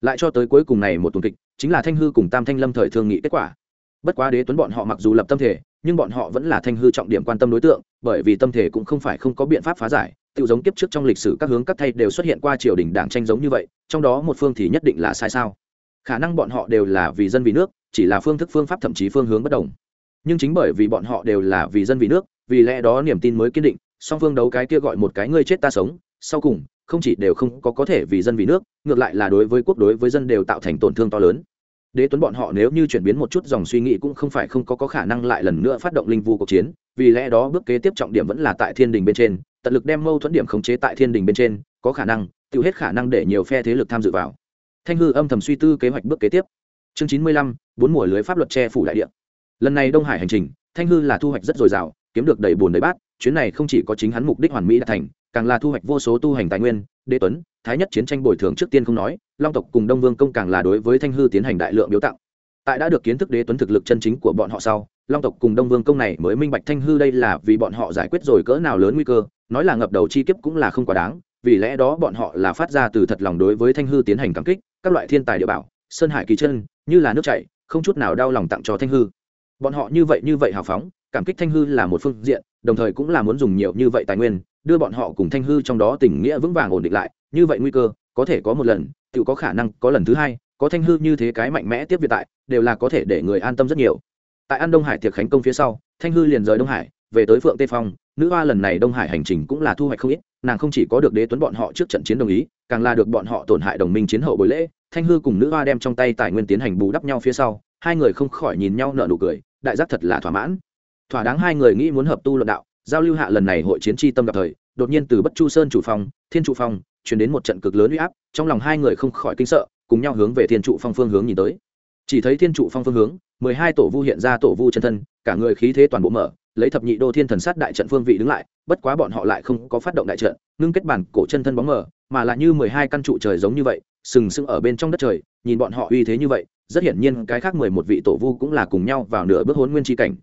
S1: Lại cho tới cuối cùng này một tuần kịch, chính là thanh hư cùng tam thanh lâm thời thương nghị kết quả. Bất quá đế tuấn bọn họ mặc dù lập tâm thể, nhưng bọn họ vẫn là thanh hư trọng điểm quan tâm đối tượng, bởi vì tâm thể cũng không phải không có biện pháp phá giải tự giống kiếp trước trong lịch sử các hướng các thay đều xuất hiện qua triều đình đảng tranh giống như vậy, trong đó một phương thì nhất định là sai sao? Khả năng bọn họ đều là vì dân vì nước, chỉ là phương thức phương pháp thậm chí phương hướng bất đồng. Nhưng chính bởi vì bọn họ đều là vì dân vì nước, vì lẽ đó niềm tin mới kiên định, song phương đấu cái kia gọi một cái ngươi chết ta sống sau cùng không chỉ đều không có có thể vì dân vì nước ngược lại là đối với quốc đối với dân đều tạo thành tổn thương to lớn. Đế tuấn bọn họ nếu như chuyển biến một chút dòng suy nghĩ cũng không phải không có, có khả năng lại lần nữa phát động linh vu cuộc chiến vì lẽ đó bước kế tiếp trọng điểm vẫn là tại thiên đình bên trên tận lực đem mâu thuẫn điểm khống chế tại thiên đình bên trên có khả năng tiêu hết khả năng để nhiều phe thế lực tham dự vào. Thanh hư âm thầm suy tư kế hoạch bước kế tiếp. Chương chín mươi lăm bốn mùa lưới pháp luật che phủ đại địa. Lần này đông hải hành trình thanh hư là thu hoạch rất dồi dào kiếm được đầy bùn đầy bát chuyến này không chỉ có chính hắn mục đích hoàn mỹ đã thành càng là thu hoạch vô số tu hành tài nguyên, đế tuấn, thái nhất chiến tranh bồi thường trước tiên không nói, long tộc cùng đông vương công càng là đối với thanh hư tiến hành đại lượng biếu tặng. Tại đã được kiến thức đế tuấn thực lực chân chính của bọn họ sau, long tộc cùng đông vương công này mới minh bạch thanh hư đây là vì bọn họ giải quyết rồi cỡ nào lớn nguy cơ, nói là ngập đầu chi kiếp cũng là không quá đáng, vì lẽ đó bọn họ là phát ra từ thật lòng đối với thanh hư tiến hành cảm kích, các loại thiên tài địa bảo, sơn hải kỳ chân, như là nước chảy, không chút nào đau lòng tặng cho thanh hư. Bọn họ như vậy như vậy hào phóng, cảm kích thanh hư là một phương diện, đồng thời cũng là muốn dùng nhiều như vậy tài nguyên đưa bọn họ cùng thanh hư trong đó tình nghĩa vững vàng ổn định lại, như vậy nguy cơ, có thể có một lần, tự có khả năng có lần thứ hai, có thanh hư như thế cái mạnh mẽ tiếp việt tại, đều là có thể để người an tâm rất nhiều. Tại an đông hải tiệc khánh công phía sau, thanh hư liền rời đông hải, về tới phượng tây phong, nữ hoa lần này đông hải hành trình cũng là thu hoạch không ít, nàng không chỉ có được đế tuấn bọn họ trước trận chiến đồng ý, càng là được bọn họ tổn hại đồng minh chiến hậu buổi lễ, thanh hư cùng nữ hoa đem trong tay tài nguyên tiến hành bù đắp nhau phía sau, hai người không khỏi nhìn nhau nợ nụ cười, đại giác thật là thỏa mãn. Thỏa đáng hai người nghĩ muốn hợp tu luận đạo giao lưu hạ lần này hội chiến tri tâm gặp thời, đột nhiên từ bất chu sơn chủ phong thiên trụ phong chuyển đến một trận cực lớn uy áp, trong lòng hai người không khỏi kinh sợ, cùng nhau hướng về thiên trụ phong phương hướng nhìn tới. Chỉ thấy thiên trụ phong phương hướng, mười hai tổ vu hiện ra tổ vu chân thân, cả người khí thế toàn bộ mở, lấy thập nhị đô thiên thần sát đại trận phương vị đứng lại, bất quá bọn họ lại không có phát động đại trận, ngưng kết bản cổ chân thân bóng mở, mà là như mười hai căn trụ trời giống như vậy, sừng sững ở bên trong đất trời, nhìn bọn họ uy thế như vậy, rất hiển nhiên cái khác mười một vị tổ vu cũng là cùng nhau vào nửa bước hốn nguyên tri cảnh.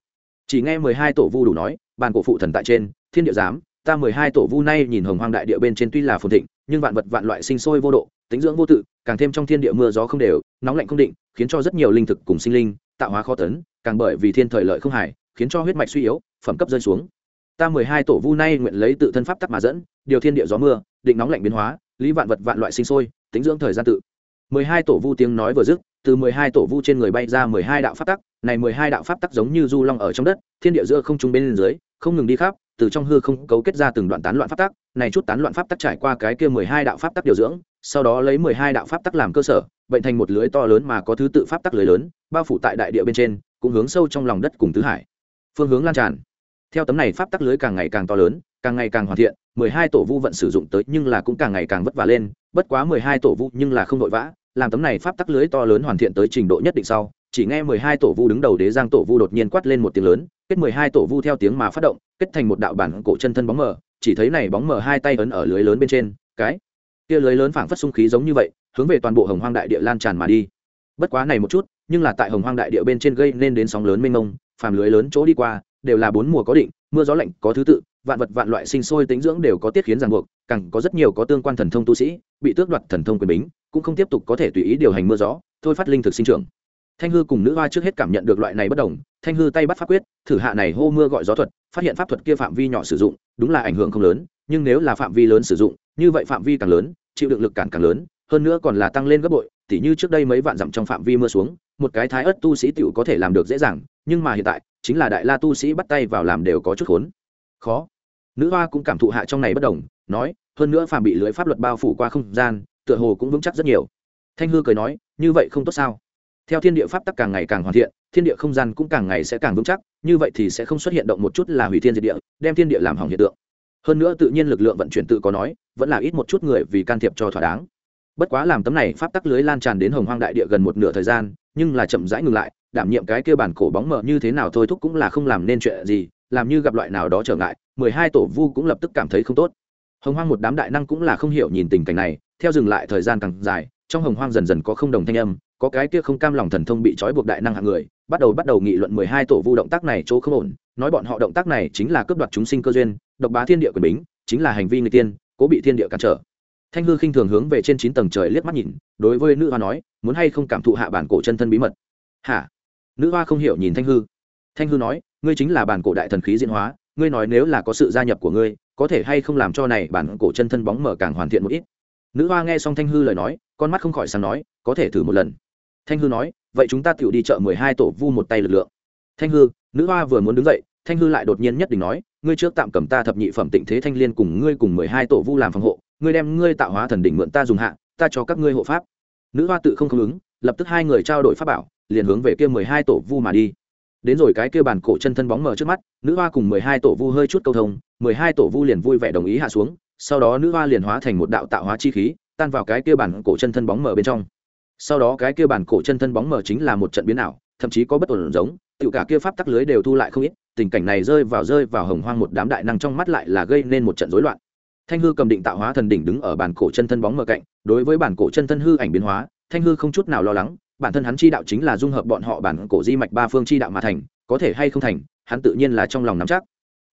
S1: Chỉ nghe mười hai tổ vu đủ nói bàn cổ phụ thần tại trên thiên địa giám ta mười hai tổ vu nay nhìn hồng hoang đại địa bên trên tuy là phồn thịnh nhưng vạn vật vạn loại sinh sôi vô độ tính dưỡng vô tự càng thêm trong thiên địa mưa gió không đều nóng lạnh không định khiến cho rất nhiều linh thực cùng sinh linh tạo hóa khó tấn càng bởi vì thiên thời lợi không hài, khiến cho huyết mạch suy yếu phẩm cấp rơi xuống. Ta mười hai tổ vu nay nguyện lấy tự thân pháp tắc mà dẫn điều thiên địa gió mưa định nóng lạnh biến hóa lý vạn vật vạn loại sinh sôi tính dưỡng thời gian tự. Mười hai tổ vu tiếng nói vừa dứt từ mười hai tổ vu trên người bay ra mười hai đạo pháp tắc này mười hai đạo pháp tắc giống như du long ở trong đất thiên địa giữa không trung bên dưới không ngừng đi khắp, từ trong hư không cấu kết ra từng đoạn tán loạn pháp tắc, này chút tán loạn pháp tắc trải qua cái kia mười hai đạo pháp tắc điều dưỡng, sau đó lấy mười hai đạo pháp tắc làm cơ sở, bệnh thành một lưới to lớn mà có thứ tự pháp tắc lưới lớn, bao phủ tại đại địa bên trên, cũng hướng sâu trong lòng đất cùng tứ hải. Phương hướng lan tràn. Theo tấm này pháp tắc lưới càng ngày càng to lớn, càng ngày càng hoàn thiện, mười hai tổ vu vận sử dụng tới nhưng là cũng càng ngày càng vất vả lên, bất quá mười hai tổ vu nhưng là không vội vã, làm tấm này pháp tắc lưới to lớn hoàn thiện tới trình độ nhất định sau chỉ nghe mười hai tổ vu đứng đầu đế giang tổ vu đột nhiên quát lên một tiếng lớn, kết mười hai tổ vu theo tiếng mà phát động, kết thành một đạo bản cổ chân thân bóng mờ, chỉ thấy này bóng mờ hai tay ấn ở lưới lớn bên trên, cái kia lưới lớn phảng phất xung khí giống như vậy, hướng về toàn bộ hồng hoang đại địa lan tràn mà đi. Bất quá này một chút, nhưng là tại hồng hoang đại địa bên trên gây nên đến sóng lớn mênh mông, phàm lưới lớn chỗ đi qua, đều là bốn mùa có định, mưa gió lạnh, có thứ tự, vạn vật vạn loại sinh sôi tính dưỡng đều có tiết khiến ràng buộc, càng có rất nhiều có tương quan thần thông tu sĩ bị tước đoạt thần thông quyền bính, cũng không tiếp tục có thể tùy ý điều hành mưa gió, thôi phát linh thực sinh trưởng thanh hư cùng nữ hoa trước hết cảm nhận được loại này bất đồng, thanh hư tay bắt pháp quyết, thử hạ này hô mưa gọi gió thuật, phát hiện pháp thuật kia phạm vi nhỏ sử dụng, đúng là ảnh hưởng không lớn, nhưng nếu là phạm vi lớn sử dụng, như vậy phạm vi càng lớn, chịu đựng lực cản càng lớn, hơn nữa còn là tăng lên gấp bội, tỉ như trước đây mấy vạn dặm trong phạm vi mưa xuống, một cái thái ớt tu sĩ tiểu có thể làm được dễ dàng, nhưng mà hiện tại, chính là đại la tu sĩ bắt tay vào làm đều có chút khốn. Khó. Nữ hoa cũng cảm thụ hạ trong này bất đồng, nói, hơn nữa phạm bị lưới pháp luật bao phủ qua không gian, tựa hồ cũng vững chắc rất nhiều. Thanh hư cười nói, như vậy không tốt sao? Theo thiên địa pháp tắc càng ngày càng hoàn thiện, thiên địa không gian cũng càng ngày sẽ càng vững chắc, như vậy thì sẽ không xuất hiện động một chút là hủy thiên diệt địa, đem thiên địa làm hỏng hiện tượng. Hơn nữa tự nhiên lực lượng vận chuyển tự có nói, vẫn là ít một chút người vì can thiệp cho thỏa đáng. Bất quá làm tấm này pháp tắc lưới lan tràn đến hồng hoang đại địa gần một nửa thời gian, nhưng là chậm rãi ngừng lại, đảm nhiệm cái kia bản cổ bóng mờ như thế nào thôi thúc cũng là không làm nên chuyện gì, làm như gặp loại nào đó trở ngại, mười hai tổ vu cũng lập tức cảm thấy không tốt. Hồng hoang một đám đại năng cũng là không hiểu nhìn tình cảnh này, theo dừng lại thời gian càng dài, trong hồng hoang dần dần có không đồng thanh âm có cái kia không cam lòng thần thông bị trói buộc đại năng hạng người, bắt đầu bắt đầu nghị luận mười hai tổ vu động tác này chỗ không ổn, nói bọn họ động tác này chính là cướp đoạt chúng sinh cơ duyên, độc bá thiên địa quyền bính, chính là hành vi người tiên, cố bị thiên địa cản trở. Thanh hư khinh thường hướng về trên chín tầng trời liếc mắt nhìn, đối với nữ hoa nói, muốn hay không cảm thụ hạ bản cổ chân thân bí mật? Hả? Nữ hoa không hiểu nhìn thanh hư. Thanh hư nói, ngươi chính là bản cổ đại thần khí diễn hóa, ngươi nói nếu là có sự gia nhập của ngươi, có thể hay không làm cho này bản cổ chân thân bóng mở càng hoàn thiện một ít? Nữ hoa nghe xong thanh hư lời nói, con mắt không khỏi sáng nói, có thể thử một lần thanh hư nói, vậy chúng ta tự đi chợ mười hai tổ vu một tay lực lượng. Thanh hư, nữ hoa vừa muốn đứng dậy, thanh hư lại đột nhiên nhất định nói, ngươi trước tạm cầm ta thập nhị phẩm tịnh thế thanh liên cùng ngươi cùng mười hai tổ vu làm phòng hộ, ngươi đem ngươi tạo hóa thần đỉnh mượn ta dùng hạ, ta cho các ngươi hộ pháp. Nữ hoa tự không không ứng, lập tức hai người trao đổi pháp bảo, liền hướng về kia mười hai tổ vu mà đi. Đến rồi cái kia bàn cổ chân thân bóng mờ trước mắt, nữ hoa cùng mười hai tổ vu hơi chút câu thông, mười hai tổ vu liền vui vẻ đồng ý hạ xuống, sau đó nữ hoa liền hóa thành một đạo tạo hóa chi khí, tan vào cái kia bàn cổ chân thân bóng mờ bên trong sau đó cái kia bản cổ chân thân bóng mờ chính là một trận biến ảo, thậm chí có bất ổn giống tự cả kia pháp tắc lưới đều thu lại không ít, tình cảnh này rơi vào rơi vào hồng hoang một đám đại năng trong mắt lại là gây nên một trận rối loạn. Thanh hư cầm định tạo hóa thần đỉnh đứng ở bản cổ chân thân bóng mờ cạnh, đối với bản cổ chân thân hư ảnh biến hóa, thanh hư không chút nào lo lắng, bản thân hắn chi đạo chính là dung hợp bọn họ bản cổ di mạch ba phương chi đạo mà thành, có thể hay không thành, hắn tự nhiên là trong lòng nắm chắc.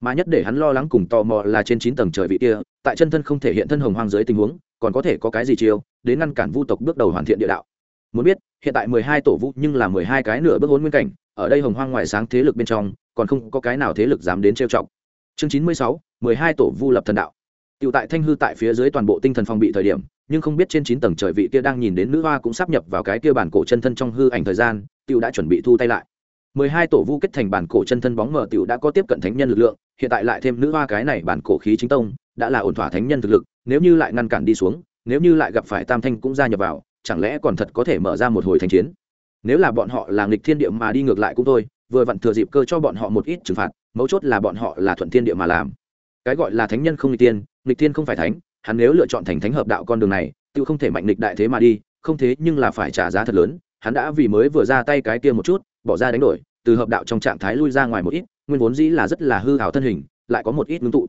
S1: Mà nhất để hắn lo lắng cùng tò mò là trên chín tầng trời vị kia, tại chân thân không thể hiện thân hồng hoang dưới tình huống, còn có thể có cái gì chiêu, đến ngăn cản vu tộc bước đầu hoàn thiện địa đạo muốn biết hiện tại mười hai tổ vu nhưng là mười hai cái nửa bước hôn nguyên cảnh ở đây hồng hoang ngoài sáng thế lực bên trong còn không có cái nào thế lực dám đến trêu chọc chương chín mươi sáu mười hai tổ vu lập thần đạo Tiểu tại Thanh hư tại phía dưới toàn bộ tinh thần phong bị thời điểm, nhưng không biết trên chín tầng trời vị kia đang nhìn đến nữ hoa cũng sắp nhập vào cái kia bản cổ chân thân trong hư ảnh thời gian, tiểu đã chuẩn bị thu tay lại. mười hai tổ vu kết thành bản cổ chân thân bóng mờ tiểu đã có tiếp cận thánh nhân lực lượng, hiện tại lại thêm nữ hoa cái này bản cổ khí chính tông, đã là ổn thỏa thánh nhân thực lực, nếu như lại ngăn cản đi xuống, nếu như lại gặp phải Tam Thanh cũng gia nhập vào, chẳng lẽ còn thật có thể mở ra một hồi thành chiến. Nếu là bọn họ là nghịch thiên địa mà đi ngược lại cũng thôi, vừa vặn thừa dịp cơ cho bọn họ một ít trừng phạt, mấu chốt là bọn họ là thuận thiên địa mà làm. Cái gọi là thánh nhân không nghịch tiên, nghịch tiên không phải thánh, hắn nếu lựa chọn thành thánh hợp đạo con đường này, tự không thể mạnh nghịch đại thế mà đi, không thế nhưng là phải trả giá thật lớn, hắn đã vì mới vừa ra tay cái kia một chút, bỏ ra đánh đổi, từ hợp đạo trong trạng thái lui ra ngoài một ít, nguyên vốn dĩ là rất là hư hào thân hình, lại có một ít ngưng tụ.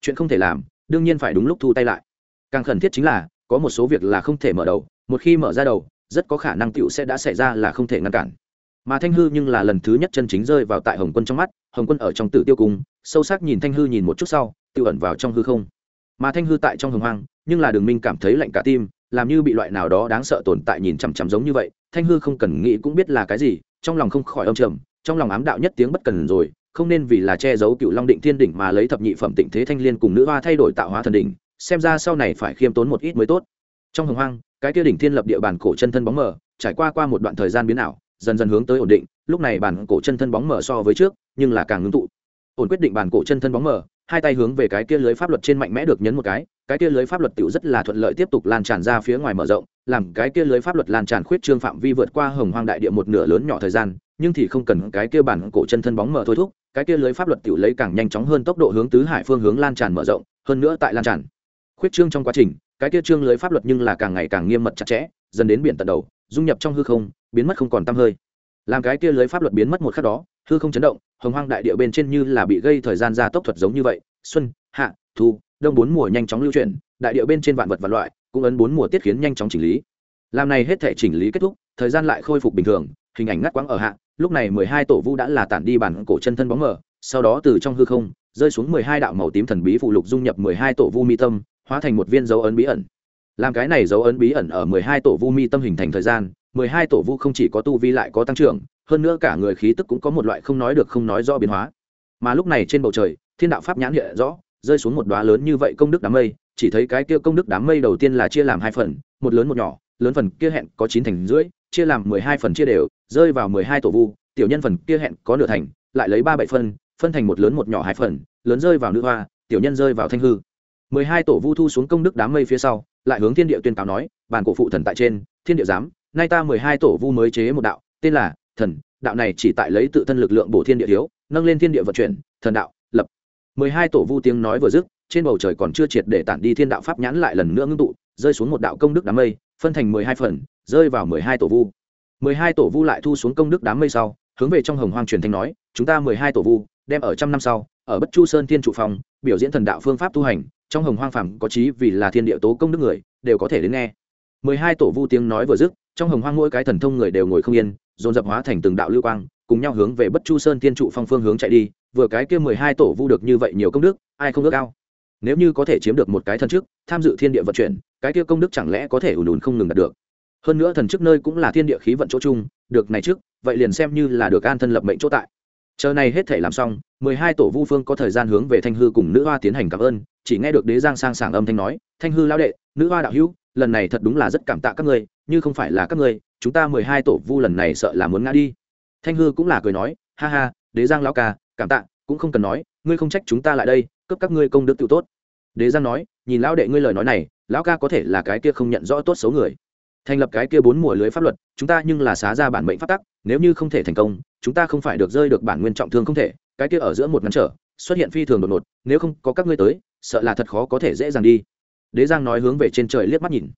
S1: Chuyện không thể làm, đương nhiên phải đúng lúc thu tay lại. Càng khẩn thiết chính là, có một số việc là không thể mở đầu, một khi mở ra đầu, rất có khả năng tiểu sẽ đã xảy ra là không thể ngăn cản. Mà Thanh hư nhưng là lần thứ nhất chân chính rơi vào tại Hồng Quân trong mắt, Hồng Quân ở trong Tử Tiêu cung, sâu sắc nhìn Thanh hư nhìn một chút sau, tiêu ẩn vào trong hư không mà thanh hư tại trong hồng hoang nhưng là đường minh cảm thấy lạnh cả tim làm như bị loại nào đó đáng sợ tồn tại nhìn chằm chằm giống như vậy thanh hư không cần nghĩ cũng biết là cái gì trong lòng không khỏi âm trầm trong lòng ám đạo nhất tiếng bất cần rồi không nên vì là che giấu cựu long định thiên đỉnh mà lấy thập nhị phẩm tịnh thế thanh liên cùng nữ hoa thay đổi tạo hóa thần đỉnh xem ra sau này phải khiêm tốn một ít mới tốt trong hồng hoang cái kia đỉnh thiên lập địa bàn cổ chân thân bóng mờ, trải qua qua một đoạn thời gian biến ảo, dần dần hướng tới ổn định, lúc này bàn cổ chân thân bóng mờ so với trước, nhưng là càng ngưng tụ. Ổn quyết định bàn cổ chân thân bóng mờ, hai tay hướng về cái kia lưới pháp luật trên mạnh mẽ được nhấn một cái cái kia lưới pháp luật tựu rất là thuận lợi tiếp tục lan tràn ra phía ngoài mở rộng, làm cái kia lưới pháp luật lan tràn khuyết trương phạm vi vượt qua hồng hoang đại địa một nửa lớn nhỏ thời gian, nhưng thì không cần cái kia bản cổ chân thân bóng mở thôi thúc, cái kia lưới pháp luật tựu lấy càng nhanh chóng hơn tốc độ hướng tứ hải phương hướng lan tràn mở rộng, hơn nữa tại lan tràn. Khuyết trương trong quá trình cái kia trương lưới pháp luật nhưng là càng ngày càng nghiêm mật chặt chẽ, dần đến biển tận đầu, dung nhập trong hư không, biến mất không còn tăm hơi. Làm cái kia lưới pháp luật biến mất một khắc đó, hư không chấn động, hồng hoang đại địa bên trên như là bị gây thời gian ra tốc thuật giống như vậy, xuân, hạ, thu, đông bốn mùa nhanh chóng lưu chuyển, đại địa bên trên vạn vật và loại, cũng ấn bốn mùa tiết khiến nhanh chóng chỉnh lý. Làm này hết thể chỉnh lý kết thúc, thời gian lại khôi phục bình thường, hình ảnh ngắt quãng ở hạ, lúc này mười hai tổ vu đã là tản đi bản cổ chân thân bóng mờ, sau đó từ trong hư không, rơi xuống mười hai đạo màu tím thần bí phụ lục dung nhập mười hai tổ vu mi tâm hóa thành một viên dấu ấn bí ẩn. Làm cái này dấu ấn bí ẩn ở mười hai tổ vu mi tâm hình thành thời gian, mười hai tổ vu không chỉ có tu vi lại có tăng trưởng, hơn nữa cả người khí tức cũng có một loại không nói được không nói rõ biến hóa. Mà lúc này trên bầu trời, thiên đạo pháp nhãn hiện rõ, rơi xuống một đoá lớn như vậy công đức đám mây, chỉ thấy cái kia công đức đám mây đầu tiên là chia làm hai phần, một lớn một nhỏ, lớn phần kia hẹn có chín thành rưỡi, chia làm mười hai phần chia đều, rơi vào mười hai tổ vu, tiểu nhân phần kia hẹn có nửa thành, lại lấy ba bảy phân phân thành một lớn một nhỏ hai phần, lớn rơi vào nữ hoa, tiểu nhân rơi vào thanh hư mười hai tổ vu thu xuống công đức đám mây phía sau, lại hướng thiên địa tuyên cáo nói bàn cổ phụ thần tại trên, thiên địa giám, nay ta mười hai tổ vu mới chế một đạo, tên là thần, đạo này chỉ tại lấy tự thân lực lượng bổ thiên địa thiếu, nâng lên thiên địa vận chuyển, thần đạo, lập. Mười hai tổ vu tiếng nói vừa dứt, trên bầu trời còn chưa triệt để tản đi thiên đạo pháp nhãn lại lần nữa ngưng tụ, rơi xuống một đạo công đức đám mây, phân thành mười hai phần, rơi vào mười hai tổ vu. Mười hai tổ vu lại thu xuống công đức đám mây sau, hướng về trong hồng hoang truyền thanh nói, chúng ta mười hai tổ vu, đem ở trăm năm sau, ở bất chu sơn thiên trụ phòng, biểu diễn thần đạo phương pháp tu hành trong hồng hoang phàm có trí vì là thiên địa tố công đức người, đều có thể đến nghe. Mười hai tổ vu tiếng nói vừa dứt, trong hồng hoang mỗi cái thần thông người đều ngồi không yên, dồn dập hóa thành từng đạo lưu quang, cùng nhau hướng về bất chu sơn tiên trụ phong phương hướng chạy đi, vừa cái kia mười hai tổ vu được như vậy nhiều công đức, ai không ước ao? Nếu như có thể chiếm được một cái thần chức, tham dự thiên địa vận chuyển, cái kia công đức chẳng lẽ có thể ùn ùn không ngừng đạt được? Hơn nữa thần chức nơi cũng là thiên địa khí vận chỗ chung, được này trước, vậy liền xem như là được an thân lập mệnh chỗ tại chờ này hết thể làm xong, mười hai tổ vu phương có thời gian hướng về thanh hư cùng nữ hoa tiến hành cảm ơn, chỉ nghe được đế giang sang sảng âm thanh nói, thanh hư lao đệ, nữ hoa đạo hữu, lần này thật đúng là rất cảm tạ các ngươi, như không phải là các ngươi, chúng ta mười hai tổ vu lần này sợ là muốn ngã đi. Thanh hư cũng là cười nói, ha ha, đế giang lao ca, cảm tạ, cũng không cần nói, ngươi không trách chúng ta lại đây cấp các ngươi công đức tự tốt. Đế giang nói, nhìn lão đệ ngươi lời nói này, lão ca có thể là cái kia không nhận rõ tốt xấu người. Thành lập cái kia bốn mùa lưới pháp luật, chúng ta nhưng là xá ra bản mệnh pháp tắc, nếu như không thể thành công chúng ta không phải được rơi được bản nguyên trọng thương không thể, cái kia ở giữa một ngăn trở, xuất hiện phi thường đột ngột, nếu không có các ngươi tới, sợ là thật khó có thể dễ dàng đi. Đế giang nói hướng về trên trời liếc mắt nhìn.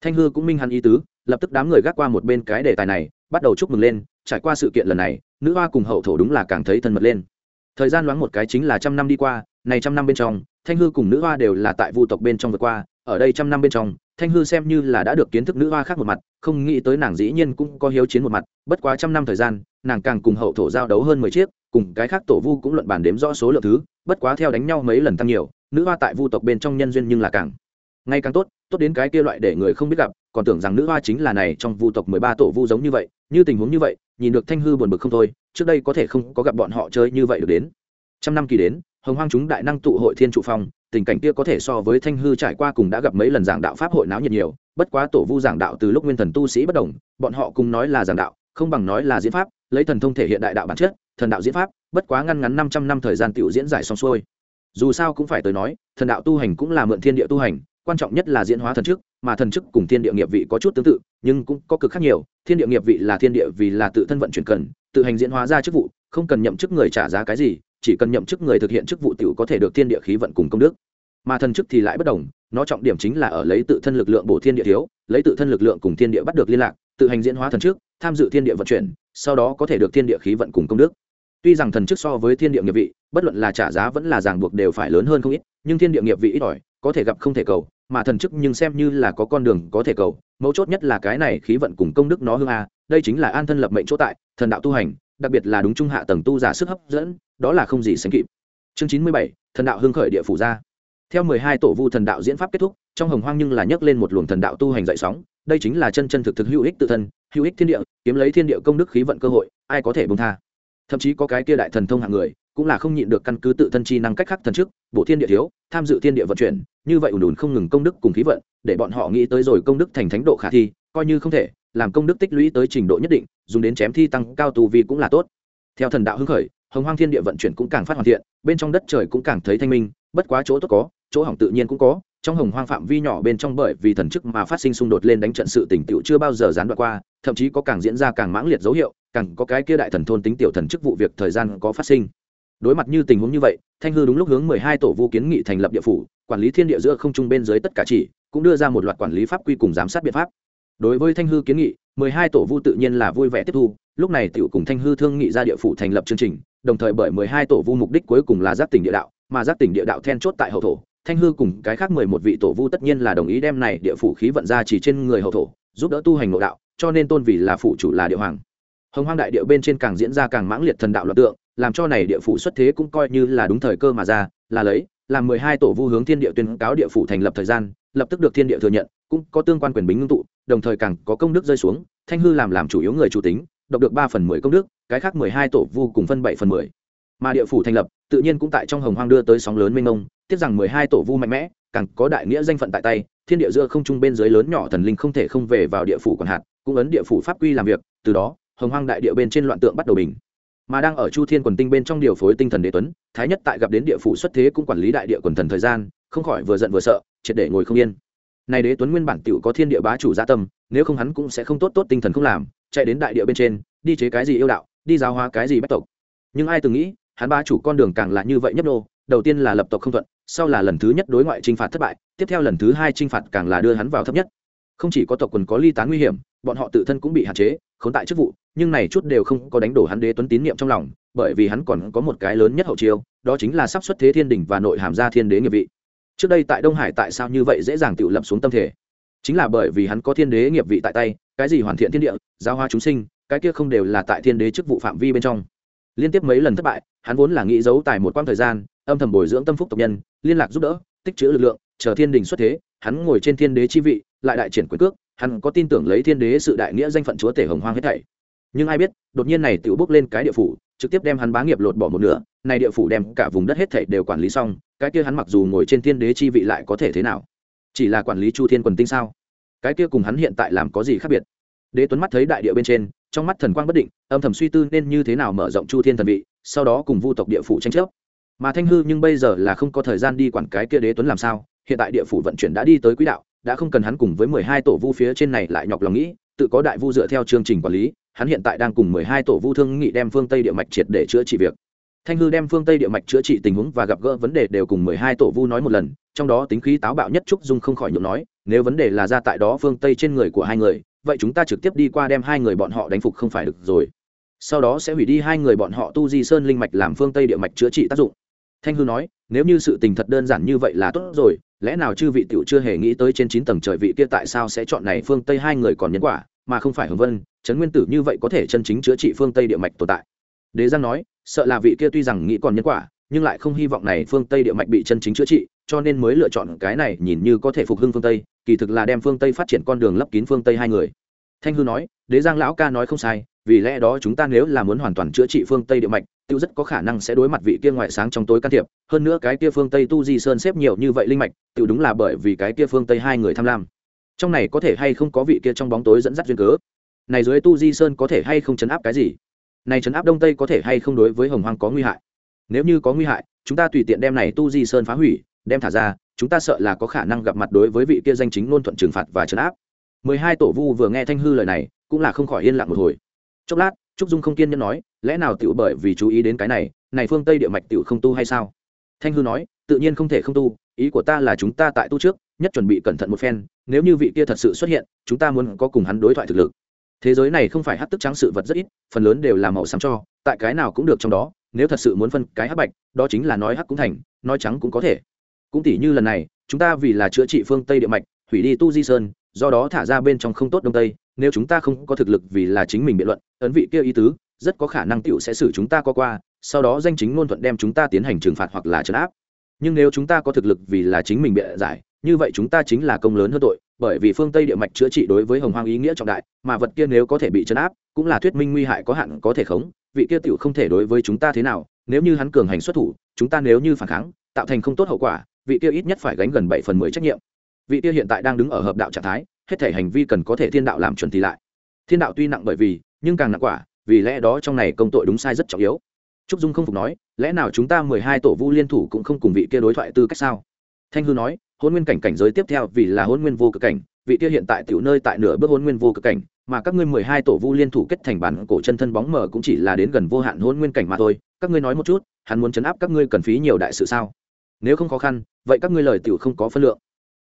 S1: Thanh hư cũng minh hắn ý tứ, lập tức đám người gác qua một bên cái đề tài này, bắt đầu chúc mừng lên, trải qua sự kiện lần này, nữ hoa cùng hậu thổ đúng là càng thấy thân mật lên. Thời gian loáng một cái chính là trăm năm đi qua, này trăm năm bên trong, thanh hư cùng nữ hoa đều là tại vu tộc bên trong vượt qua, ở đây trăm năm bên trong, thanh hư xem như là đã được kiến thức nữ hoa khác một mặt không nghĩ tới nàng dĩ nhiên cũng có hiếu chiến một mặt, bất quá trăm năm thời gian, nàng càng cùng hậu thổ giao đấu hơn mười chiếc, cùng cái khác tổ vu cũng luận bàn đếm rõ số lượng thứ, bất quá theo đánh nhau mấy lần tăng nhiều, nữ hoa tại vu tộc bên trong nhân duyên nhưng là càng ngày càng tốt tốt đến cái kia loại để người không biết gặp, còn tưởng rằng nữ hoa chính là này trong vu tộc mười ba tổ vu giống như vậy, như tình huống như vậy, nhìn được thanh hư buồn bực không thôi, trước đây có thể không có gặp bọn họ chơi như vậy được đến. Trăm năm kỳ đến, hồng hoang chúng đại năng tụ hội thiên trụ phong, tình cảnh kia có thể so với thanh hư trải qua cùng đã gặp mấy lần giảng đạo pháp hội náo nhiệt nhiều bất quá tổ vu giảng đạo từ lúc nguyên thần tu sĩ bất đồng, bọn họ cùng nói là giảng đạo, không bằng nói là diễn pháp, lấy thần thông thể hiện đại đạo bản chất, thần đạo diễn pháp, bất quá ngăn ngắn năm trăm năm thời gian tiểu diễn giải xong xuôi. Dù sao cũng phải tới nói, thần đạo tu hành cũng là mượn thiên địa tu hành, quan trọng nhất là diễn hóa thần chức, mà thần chức cùng thiên địa nghiệp vị có chút tương tự, nhưng cũng có cực khác nhiều. Thiên địa nghiệp vị là thiên địa vì là tự thân vận chuyển cần, tự hành diễn hóa ra chức vụ, không cần nhậm chức người trả giá cái gì, chỉ cần nhậm chức người thực hiện chức vụ tiểu có thể được thiên địa khí vận cùng công đức. Mà thần chức thì lại bất đồng nó trọng điểm chính là ở lấy tự thân lực lượng bổ thiên địa thiếu lấy tự thân lực lượng cùng thiên địa bắt được liên lạc tự hành diễn hóa thần trước, tham dự thiên địa vận chuyển sau đó có thể được thiên địa khí vận cùng công đức. Tuy rằng thần chức so với thiên địa nghiệp vị bất luận là trả giá vẫn là ràng buộc đều phải lớn hơn không ít nhưng thiên địa nghiệp vị ít ỏi có thể gặp không thể cầu mà thần chức nhưng xem như là có con đường có thể cầu mấu chốt nhất là cái này khí vận cùng công đức nó hương a đây chính là an thân lập mệnh chỗ tại thần đạo tu hành đặc biệt là đúng trung hạ tầng tu giả sức hấp dẫn đó là không gì sánh kịp. Chương chín mươi bảy thần đạo hưng khởi địa phủ ra theo mười hai tổ vu thần đạo diễn pháp kết thúc, trong hồng hoang nhưng là nhấc lên một luồng thần đạo tu hành dậy sóng, đây chính là chân chân thực thực hữu ích tự thân, hữu ích thiên địa, kiếm lấy thiên địa công đức khí vận cơ hội, ai có thể bông tha. Thậm chí có cái kia đại thần thông hạng người, cũng là không nhịn được căn cứ tự thân chi năng cách khắc thần trước bộ thiên địa thiếu, tham dự thiên địa vận chuyển, như vậy ùn ùn không ngừng công đức cùng khí vận, để bọn họ nghĩ tới rồi công đức thành thánh độ khả thi, coi như không thể, làm công đức tích lũy tới trình độ nhất định, dùng đến chém thi tăng cao tu vi cũng là tốt. Theo thần đạo hưng khởi, hồng hoang thiên địa vận chuyển cũng càng phát hoàn thiện, bên trong đất trời cũng càng thấy thanh minh, bất quá chỗ tốt có chỗ hỏng tự nhiên cũng có, trong hồng hoang phạm vi nhỏ bên trong bởi vì thần chức mà phát sinh xung đột lên đánh trận sự tỉnh tiểu chưa bao giờ gián đoạn qua, thậm chí có càng diễn ra càng mãng liệt dấu hiệu, càng có cái kia đại thần thôn tính tiểu thần chức vụ việc thời gian có phát sinh. Đối mặt như tình huống như vậy, thanh hư đúng lúc hướng mười hai tổ vu kiến nghị thành lập địa phủ, quản lý thiên địa giữa không trung bên dưới tất cả chỉ, cũng đưa ra một loạt quản lý pháp quy cùng giám sát biện pháp. Đối với thanh hư kiến nghị, mười hai tổ vu tự nhiên là vui vẻ tiếp thu, lúc này tiểu cùng thanh hư thương nghị ra địa phủ thành lập chương trình, đồng thời bởi mười hai tổ vu mục đích cuối cùng là giáp tỉnh địa đạo, mà giáp tỉnh địa đạo then chốt tại hậu thổ thanh hư cùng cái khác mười một vị tổ vu tất nhiên là đồng ý đem này địa phủ khí vận ra chỉ trên người hậu thổ, giúp đỡ tu hành nội đạo, cho nên tôn vì là phụ chủ là địa hoàng. Hồng hoang đại địa bên trên càng diễn ra càng mãng liệt thần đạo loạt tượng, làm cho này địa phủ xuất thế cũng coi như là đúng thời cơ mà ra, là lấy, làm mười hai tổ vu hướng thiên địa tuyên cáo địa phủ thành lập thời gian, lập tức được thiên địa thừa nhận, cũng có tương quan quyền bính ngưng tụ, đồng thời càng có công đức rơi xuống, thanh hư làm làm chủ yếu người chủ tính, độc được ba phần mười công đức, cái khác mười hai tổ vu cùng phân bảy phần mười mà địa phủ thành lập, tự nhiên cũng tại trong hồng hoang đưa tới sóng lớn mênh mông, tiếc rằng mười hai tổ vu mạnh mẽ, càng có đại nghĩa danh phận tại tay, thiên địa giữa không trung bên dưới lớn nhỏ thần linh không thể không về vào địa phủ còn hạt, cũng ấn địa phủ pháp quy làm việc, từ đó, hồng hoang đại địa bên trên loạn tượng bắt đầu bình. Mà đang ở chu thiên quần tinh bên trong điều phối tinh thần đế tuấn, thái nhất tại gặp đến địa phủ xuất thế cũng quản lý đại địa quần thần thời gian, không khỏi vừa giận vừa sợ, triệt để ngồi không yên. Này đế tuấn nguyên bản tựu có thiên địa bá chủ gia tâm, nếu không hắn cũng sẽ không tốt tốt tinh thần không làm, chạy đến đại địa bên trên, đi chế cái gì yêu đạo, đi giáo hóa cái gì bách tộc. Nhưng ai từng nghĩ hắn ba chủ con đường càng là như vậy nhấp nô, đầu tiên là lập tộc không thuận, sau là lần thứ nhất đối ngoại t r i n h phạt thất bại, tiếp theo lần thứ hai t r i n h phạt càng là đưa hắn vào thấp nhất. Không chỉ có tộc quần có ly tán nguy hiểm, bọn họ tự thân cũng bị hạn chế, khốn tại chức vụ, nhưng này chút đều không có đánh đổ hắn đế tuấn tín niệm trong lòng, bởi vì hắn còn có một cái lớn nhất hậu chiêu, đó chính là sắp xuất thế thiên đình và nội hàm gia thiên đế nghiệp vị. Trước đây tại đông hải tại sao như vậy dễ dàng tự lập xuống tâm thể? Chính là bởi vì hắn có thiên đế nghiệp vị tại tay, cái gì hoàn thiện thiên địa, giáo hoa chúng sinh, cái kia không đều là tại thiên đế chức vụ phạm vi bên trong liên tiếp mấy lần thất bại, hắn vốn là nghĩ giấu tài một quãng thời gian, âm thầm bồi dưỡng tâm phúc tộc nhân, liên lạc giúp đỡ, tích trữ lực lượng, chờ thiên đình xuất thế, hắn ngồi trên thiên đế chi vị, lại đại triển quyền cước, hắn có tin tưởng lấy thiên đế sự đại nghĩa danh phận chúa tể hồng hoang hết thảy. Nhưng ai biết, đột nhiên này tự bước lên cái địa phủ, trực tiếp đem hắn bá nghiệp lột bỏ một nửa, này địa phủ đem cả vùng đất hết thảy đều quản lý xong, cái kia hắn mặc dù ngồi trên thiên đế chi vị lại có thể thế nào? Chỉ là quản lý chu thiên quần tinh sao? Cái kia cùng hắn hiện tại làm có gì khác biệt? Đế tuấn mắt thấy đại địa bên trên trong mắt thần quang bất định, âm thầm suy tư nên như thế nào mở rộng chu thiên thần vị, sau đó cùng vu tộc địa phủ tranh chấp. Mà thanh hư nhưng bây giờ là không có thời gian đi quản cái kia đế tuấn làm sao, hiện tại địa phủ vận chuyển đã đi tới quỹ đạo, đã không cần hắn cùng với mười hai tổ vu phía trên này lại nhọc lòng nghĩ, tự có đại vu dựa theo chương trình quản lý, hắn hiện tại đang cùng mười hai tổ vu thương nghị đem phương tây địa mạch triệt để chữa trị việc. Thanh hư đem phương tây địa mạch chữa trị tình huống và gặp gỡ vấn đề đều cùng mười hai tổ vu nói một lần, trong đó tính khí táo bạo nhất trúc dung không khỏi nhượng nói, nếu vấn đề là ra tại đó phương tây trên người của hai người vậy chúng ta trực tiếp đi qua đem hai người bọn họ đánh phục không phải được rồi. Sau đó sẽ hủy đi hai người bọn họ tu di sơn linh mạch làm phương tây địa mạch chữa trị tác dụng. Thanh hư nói, nếu như sự tình thật đơn giản như vậy là tốt rồi, lẽ nào chư vị tiểu chưa hề nghĩ tới trên chín tầng trời vị kia tại sao sẽ chọn này phương tây hai người còn nhân quả, mà không phải hồng vân, trấn nguyên tử như vậy có thể chân chính chữa trị phương tây địa mạch tồn tại. Đế giang nói, sợ là vị kia tuy rằng nghĩ còn nhân quả, nhưng lại không hy vọng này phương tây địa mạch bị chân chính chữa trị, cho nên mới lựa chọn cái này nhìn như có thể phục hưng phương tây kỳ thực là đem phương tây phát triển con đường lấp kín phương tây hai người. Thanh hư nói, đế giang lão ca nói không sai, vì lẽ đó chúng ta nếu là muốn hoàn toàn chữa trị phương tây địa mạch, tiêu rất có khả năng sẽ đối mặt vị kia ngoại sáng trong tối can thiệp. Hơn nữa cái kia phương tây tu di sơn xếp nhiều như vậy linh mạch, tiêu đúng là bởi vì cái kia phương tây hai người tham lam. Trong này có thể hay không có vị kia trong bóng tối dẫn dắt duyên cớ? Này dưới tu di sơn có thể hay không chấn áp cái gì? Này chấn áp đông tây có thể hay không đối với hồng hoang có nguy hại? Nếu như có nguy hại, chúng ta tùy tiện đem này tu di sơn phá hủy, đem thả ra chúng ta sợ là có khả năng gặp mặt đối với vị kia danh chính ngôn thuận trừng phạt và trấn áp. Mười hai tổ vu vừa nghe thanh hư lời này, cũng là không khỏi yên lặng một hồi. Chốc lát, trúc dung không kiên nhẫn nói, lẽ nào tiểu bởi vì chú ý đến cái này này phương tây địa mạch tiểu không tu hay sao? Thanh hư nói, tự nhiên không thể không tu, ý của ta là chúng ta tại tu trước, nhất chuẩn bị cẩn thận một phen, nếu như vị kia thật sự xuất hiện, chúng ta muốn có cùng hắn đối thoại thực lực. Thế giới này không phải hát tức trắng sự vật rất ít, phần lớn đều là màu xám cho, tại cái nào cũng được trong đó, nếu thật sự muốn phân cái hắc bạch, đó chính là nói hắc cũng thành, nói trắng cũng có thể cũng tỉ như lần này, chúng ta vì là chữa trị phương tây địa mạch, hủy đi tu di sơn, do đó thả ra bên trong không tốt đông tây, nếu chúng ta không có thực lực vì là chính mình biện luận, ấn vị kia ý tứ, rất có khả năng tựu sẽ xử chúng ta có qua, sau đó danh chính ngôn thuận đem chúng ta tiến hành trừng phạt hoặc là trấn áp. Nhưng nếu chúng ta có thực lực vì là chính mình biện giải, như vậy chúng ta chính là công lớn hơn tội, bởi vì phương tây địa mạch chữa trị đối với hồng hoang ý nghĩa trọng đại, mà vật kia nếu có thể bị chấn áp, cũng là thuyết minh nguy hại có hạn có thể khống, vị kia tựu không thể đối với chúng ta thế nào, nếu như hắn cường hành xuất thủ, chúng ta nếu như phản kháng, tạo thành không tốt hậu quả vị kia ít nhất phải gánh gần bảy phần mười trách nhiệm. Vị kia hiện tại đang đứng ở hợp đạo trạng thái, hết thể hành vi cần có thể thiên đạo làm chuẩn thì lại. Thiên đạo tuy nặng bởi vì, nhưng càng nặng quả, vì lẽ đó trong này công tội đúng sai rất trọng yếu. Trúc dung không phục nói, lẽ nào chúng ta mười hai tổ vu liên thủ cũng không cùng vị kia đối thoại tư cách sao? Thanh hư nói, hôn nguyên cảnh cảnh giới tiếp theo vì là hôn nguyên vô cực cảnh, vị kia hiện tại tiểu nơi tại nửa bước hôn nguyên vô cực cảnh, mà các ngươi mười hai tổ vu liên thủ kết thành bản cổ chân thân bóng mờ cũng chỉ là đến gần vô hạn hôn nguyên cảnh mà thôi. Các ngươi nói một chút, hắn muốn chấn áp các ngươi cần phí nhiều đại sự sao? Nếu không khó khăn vậy các ngươi lời tiểu không có phân lượng.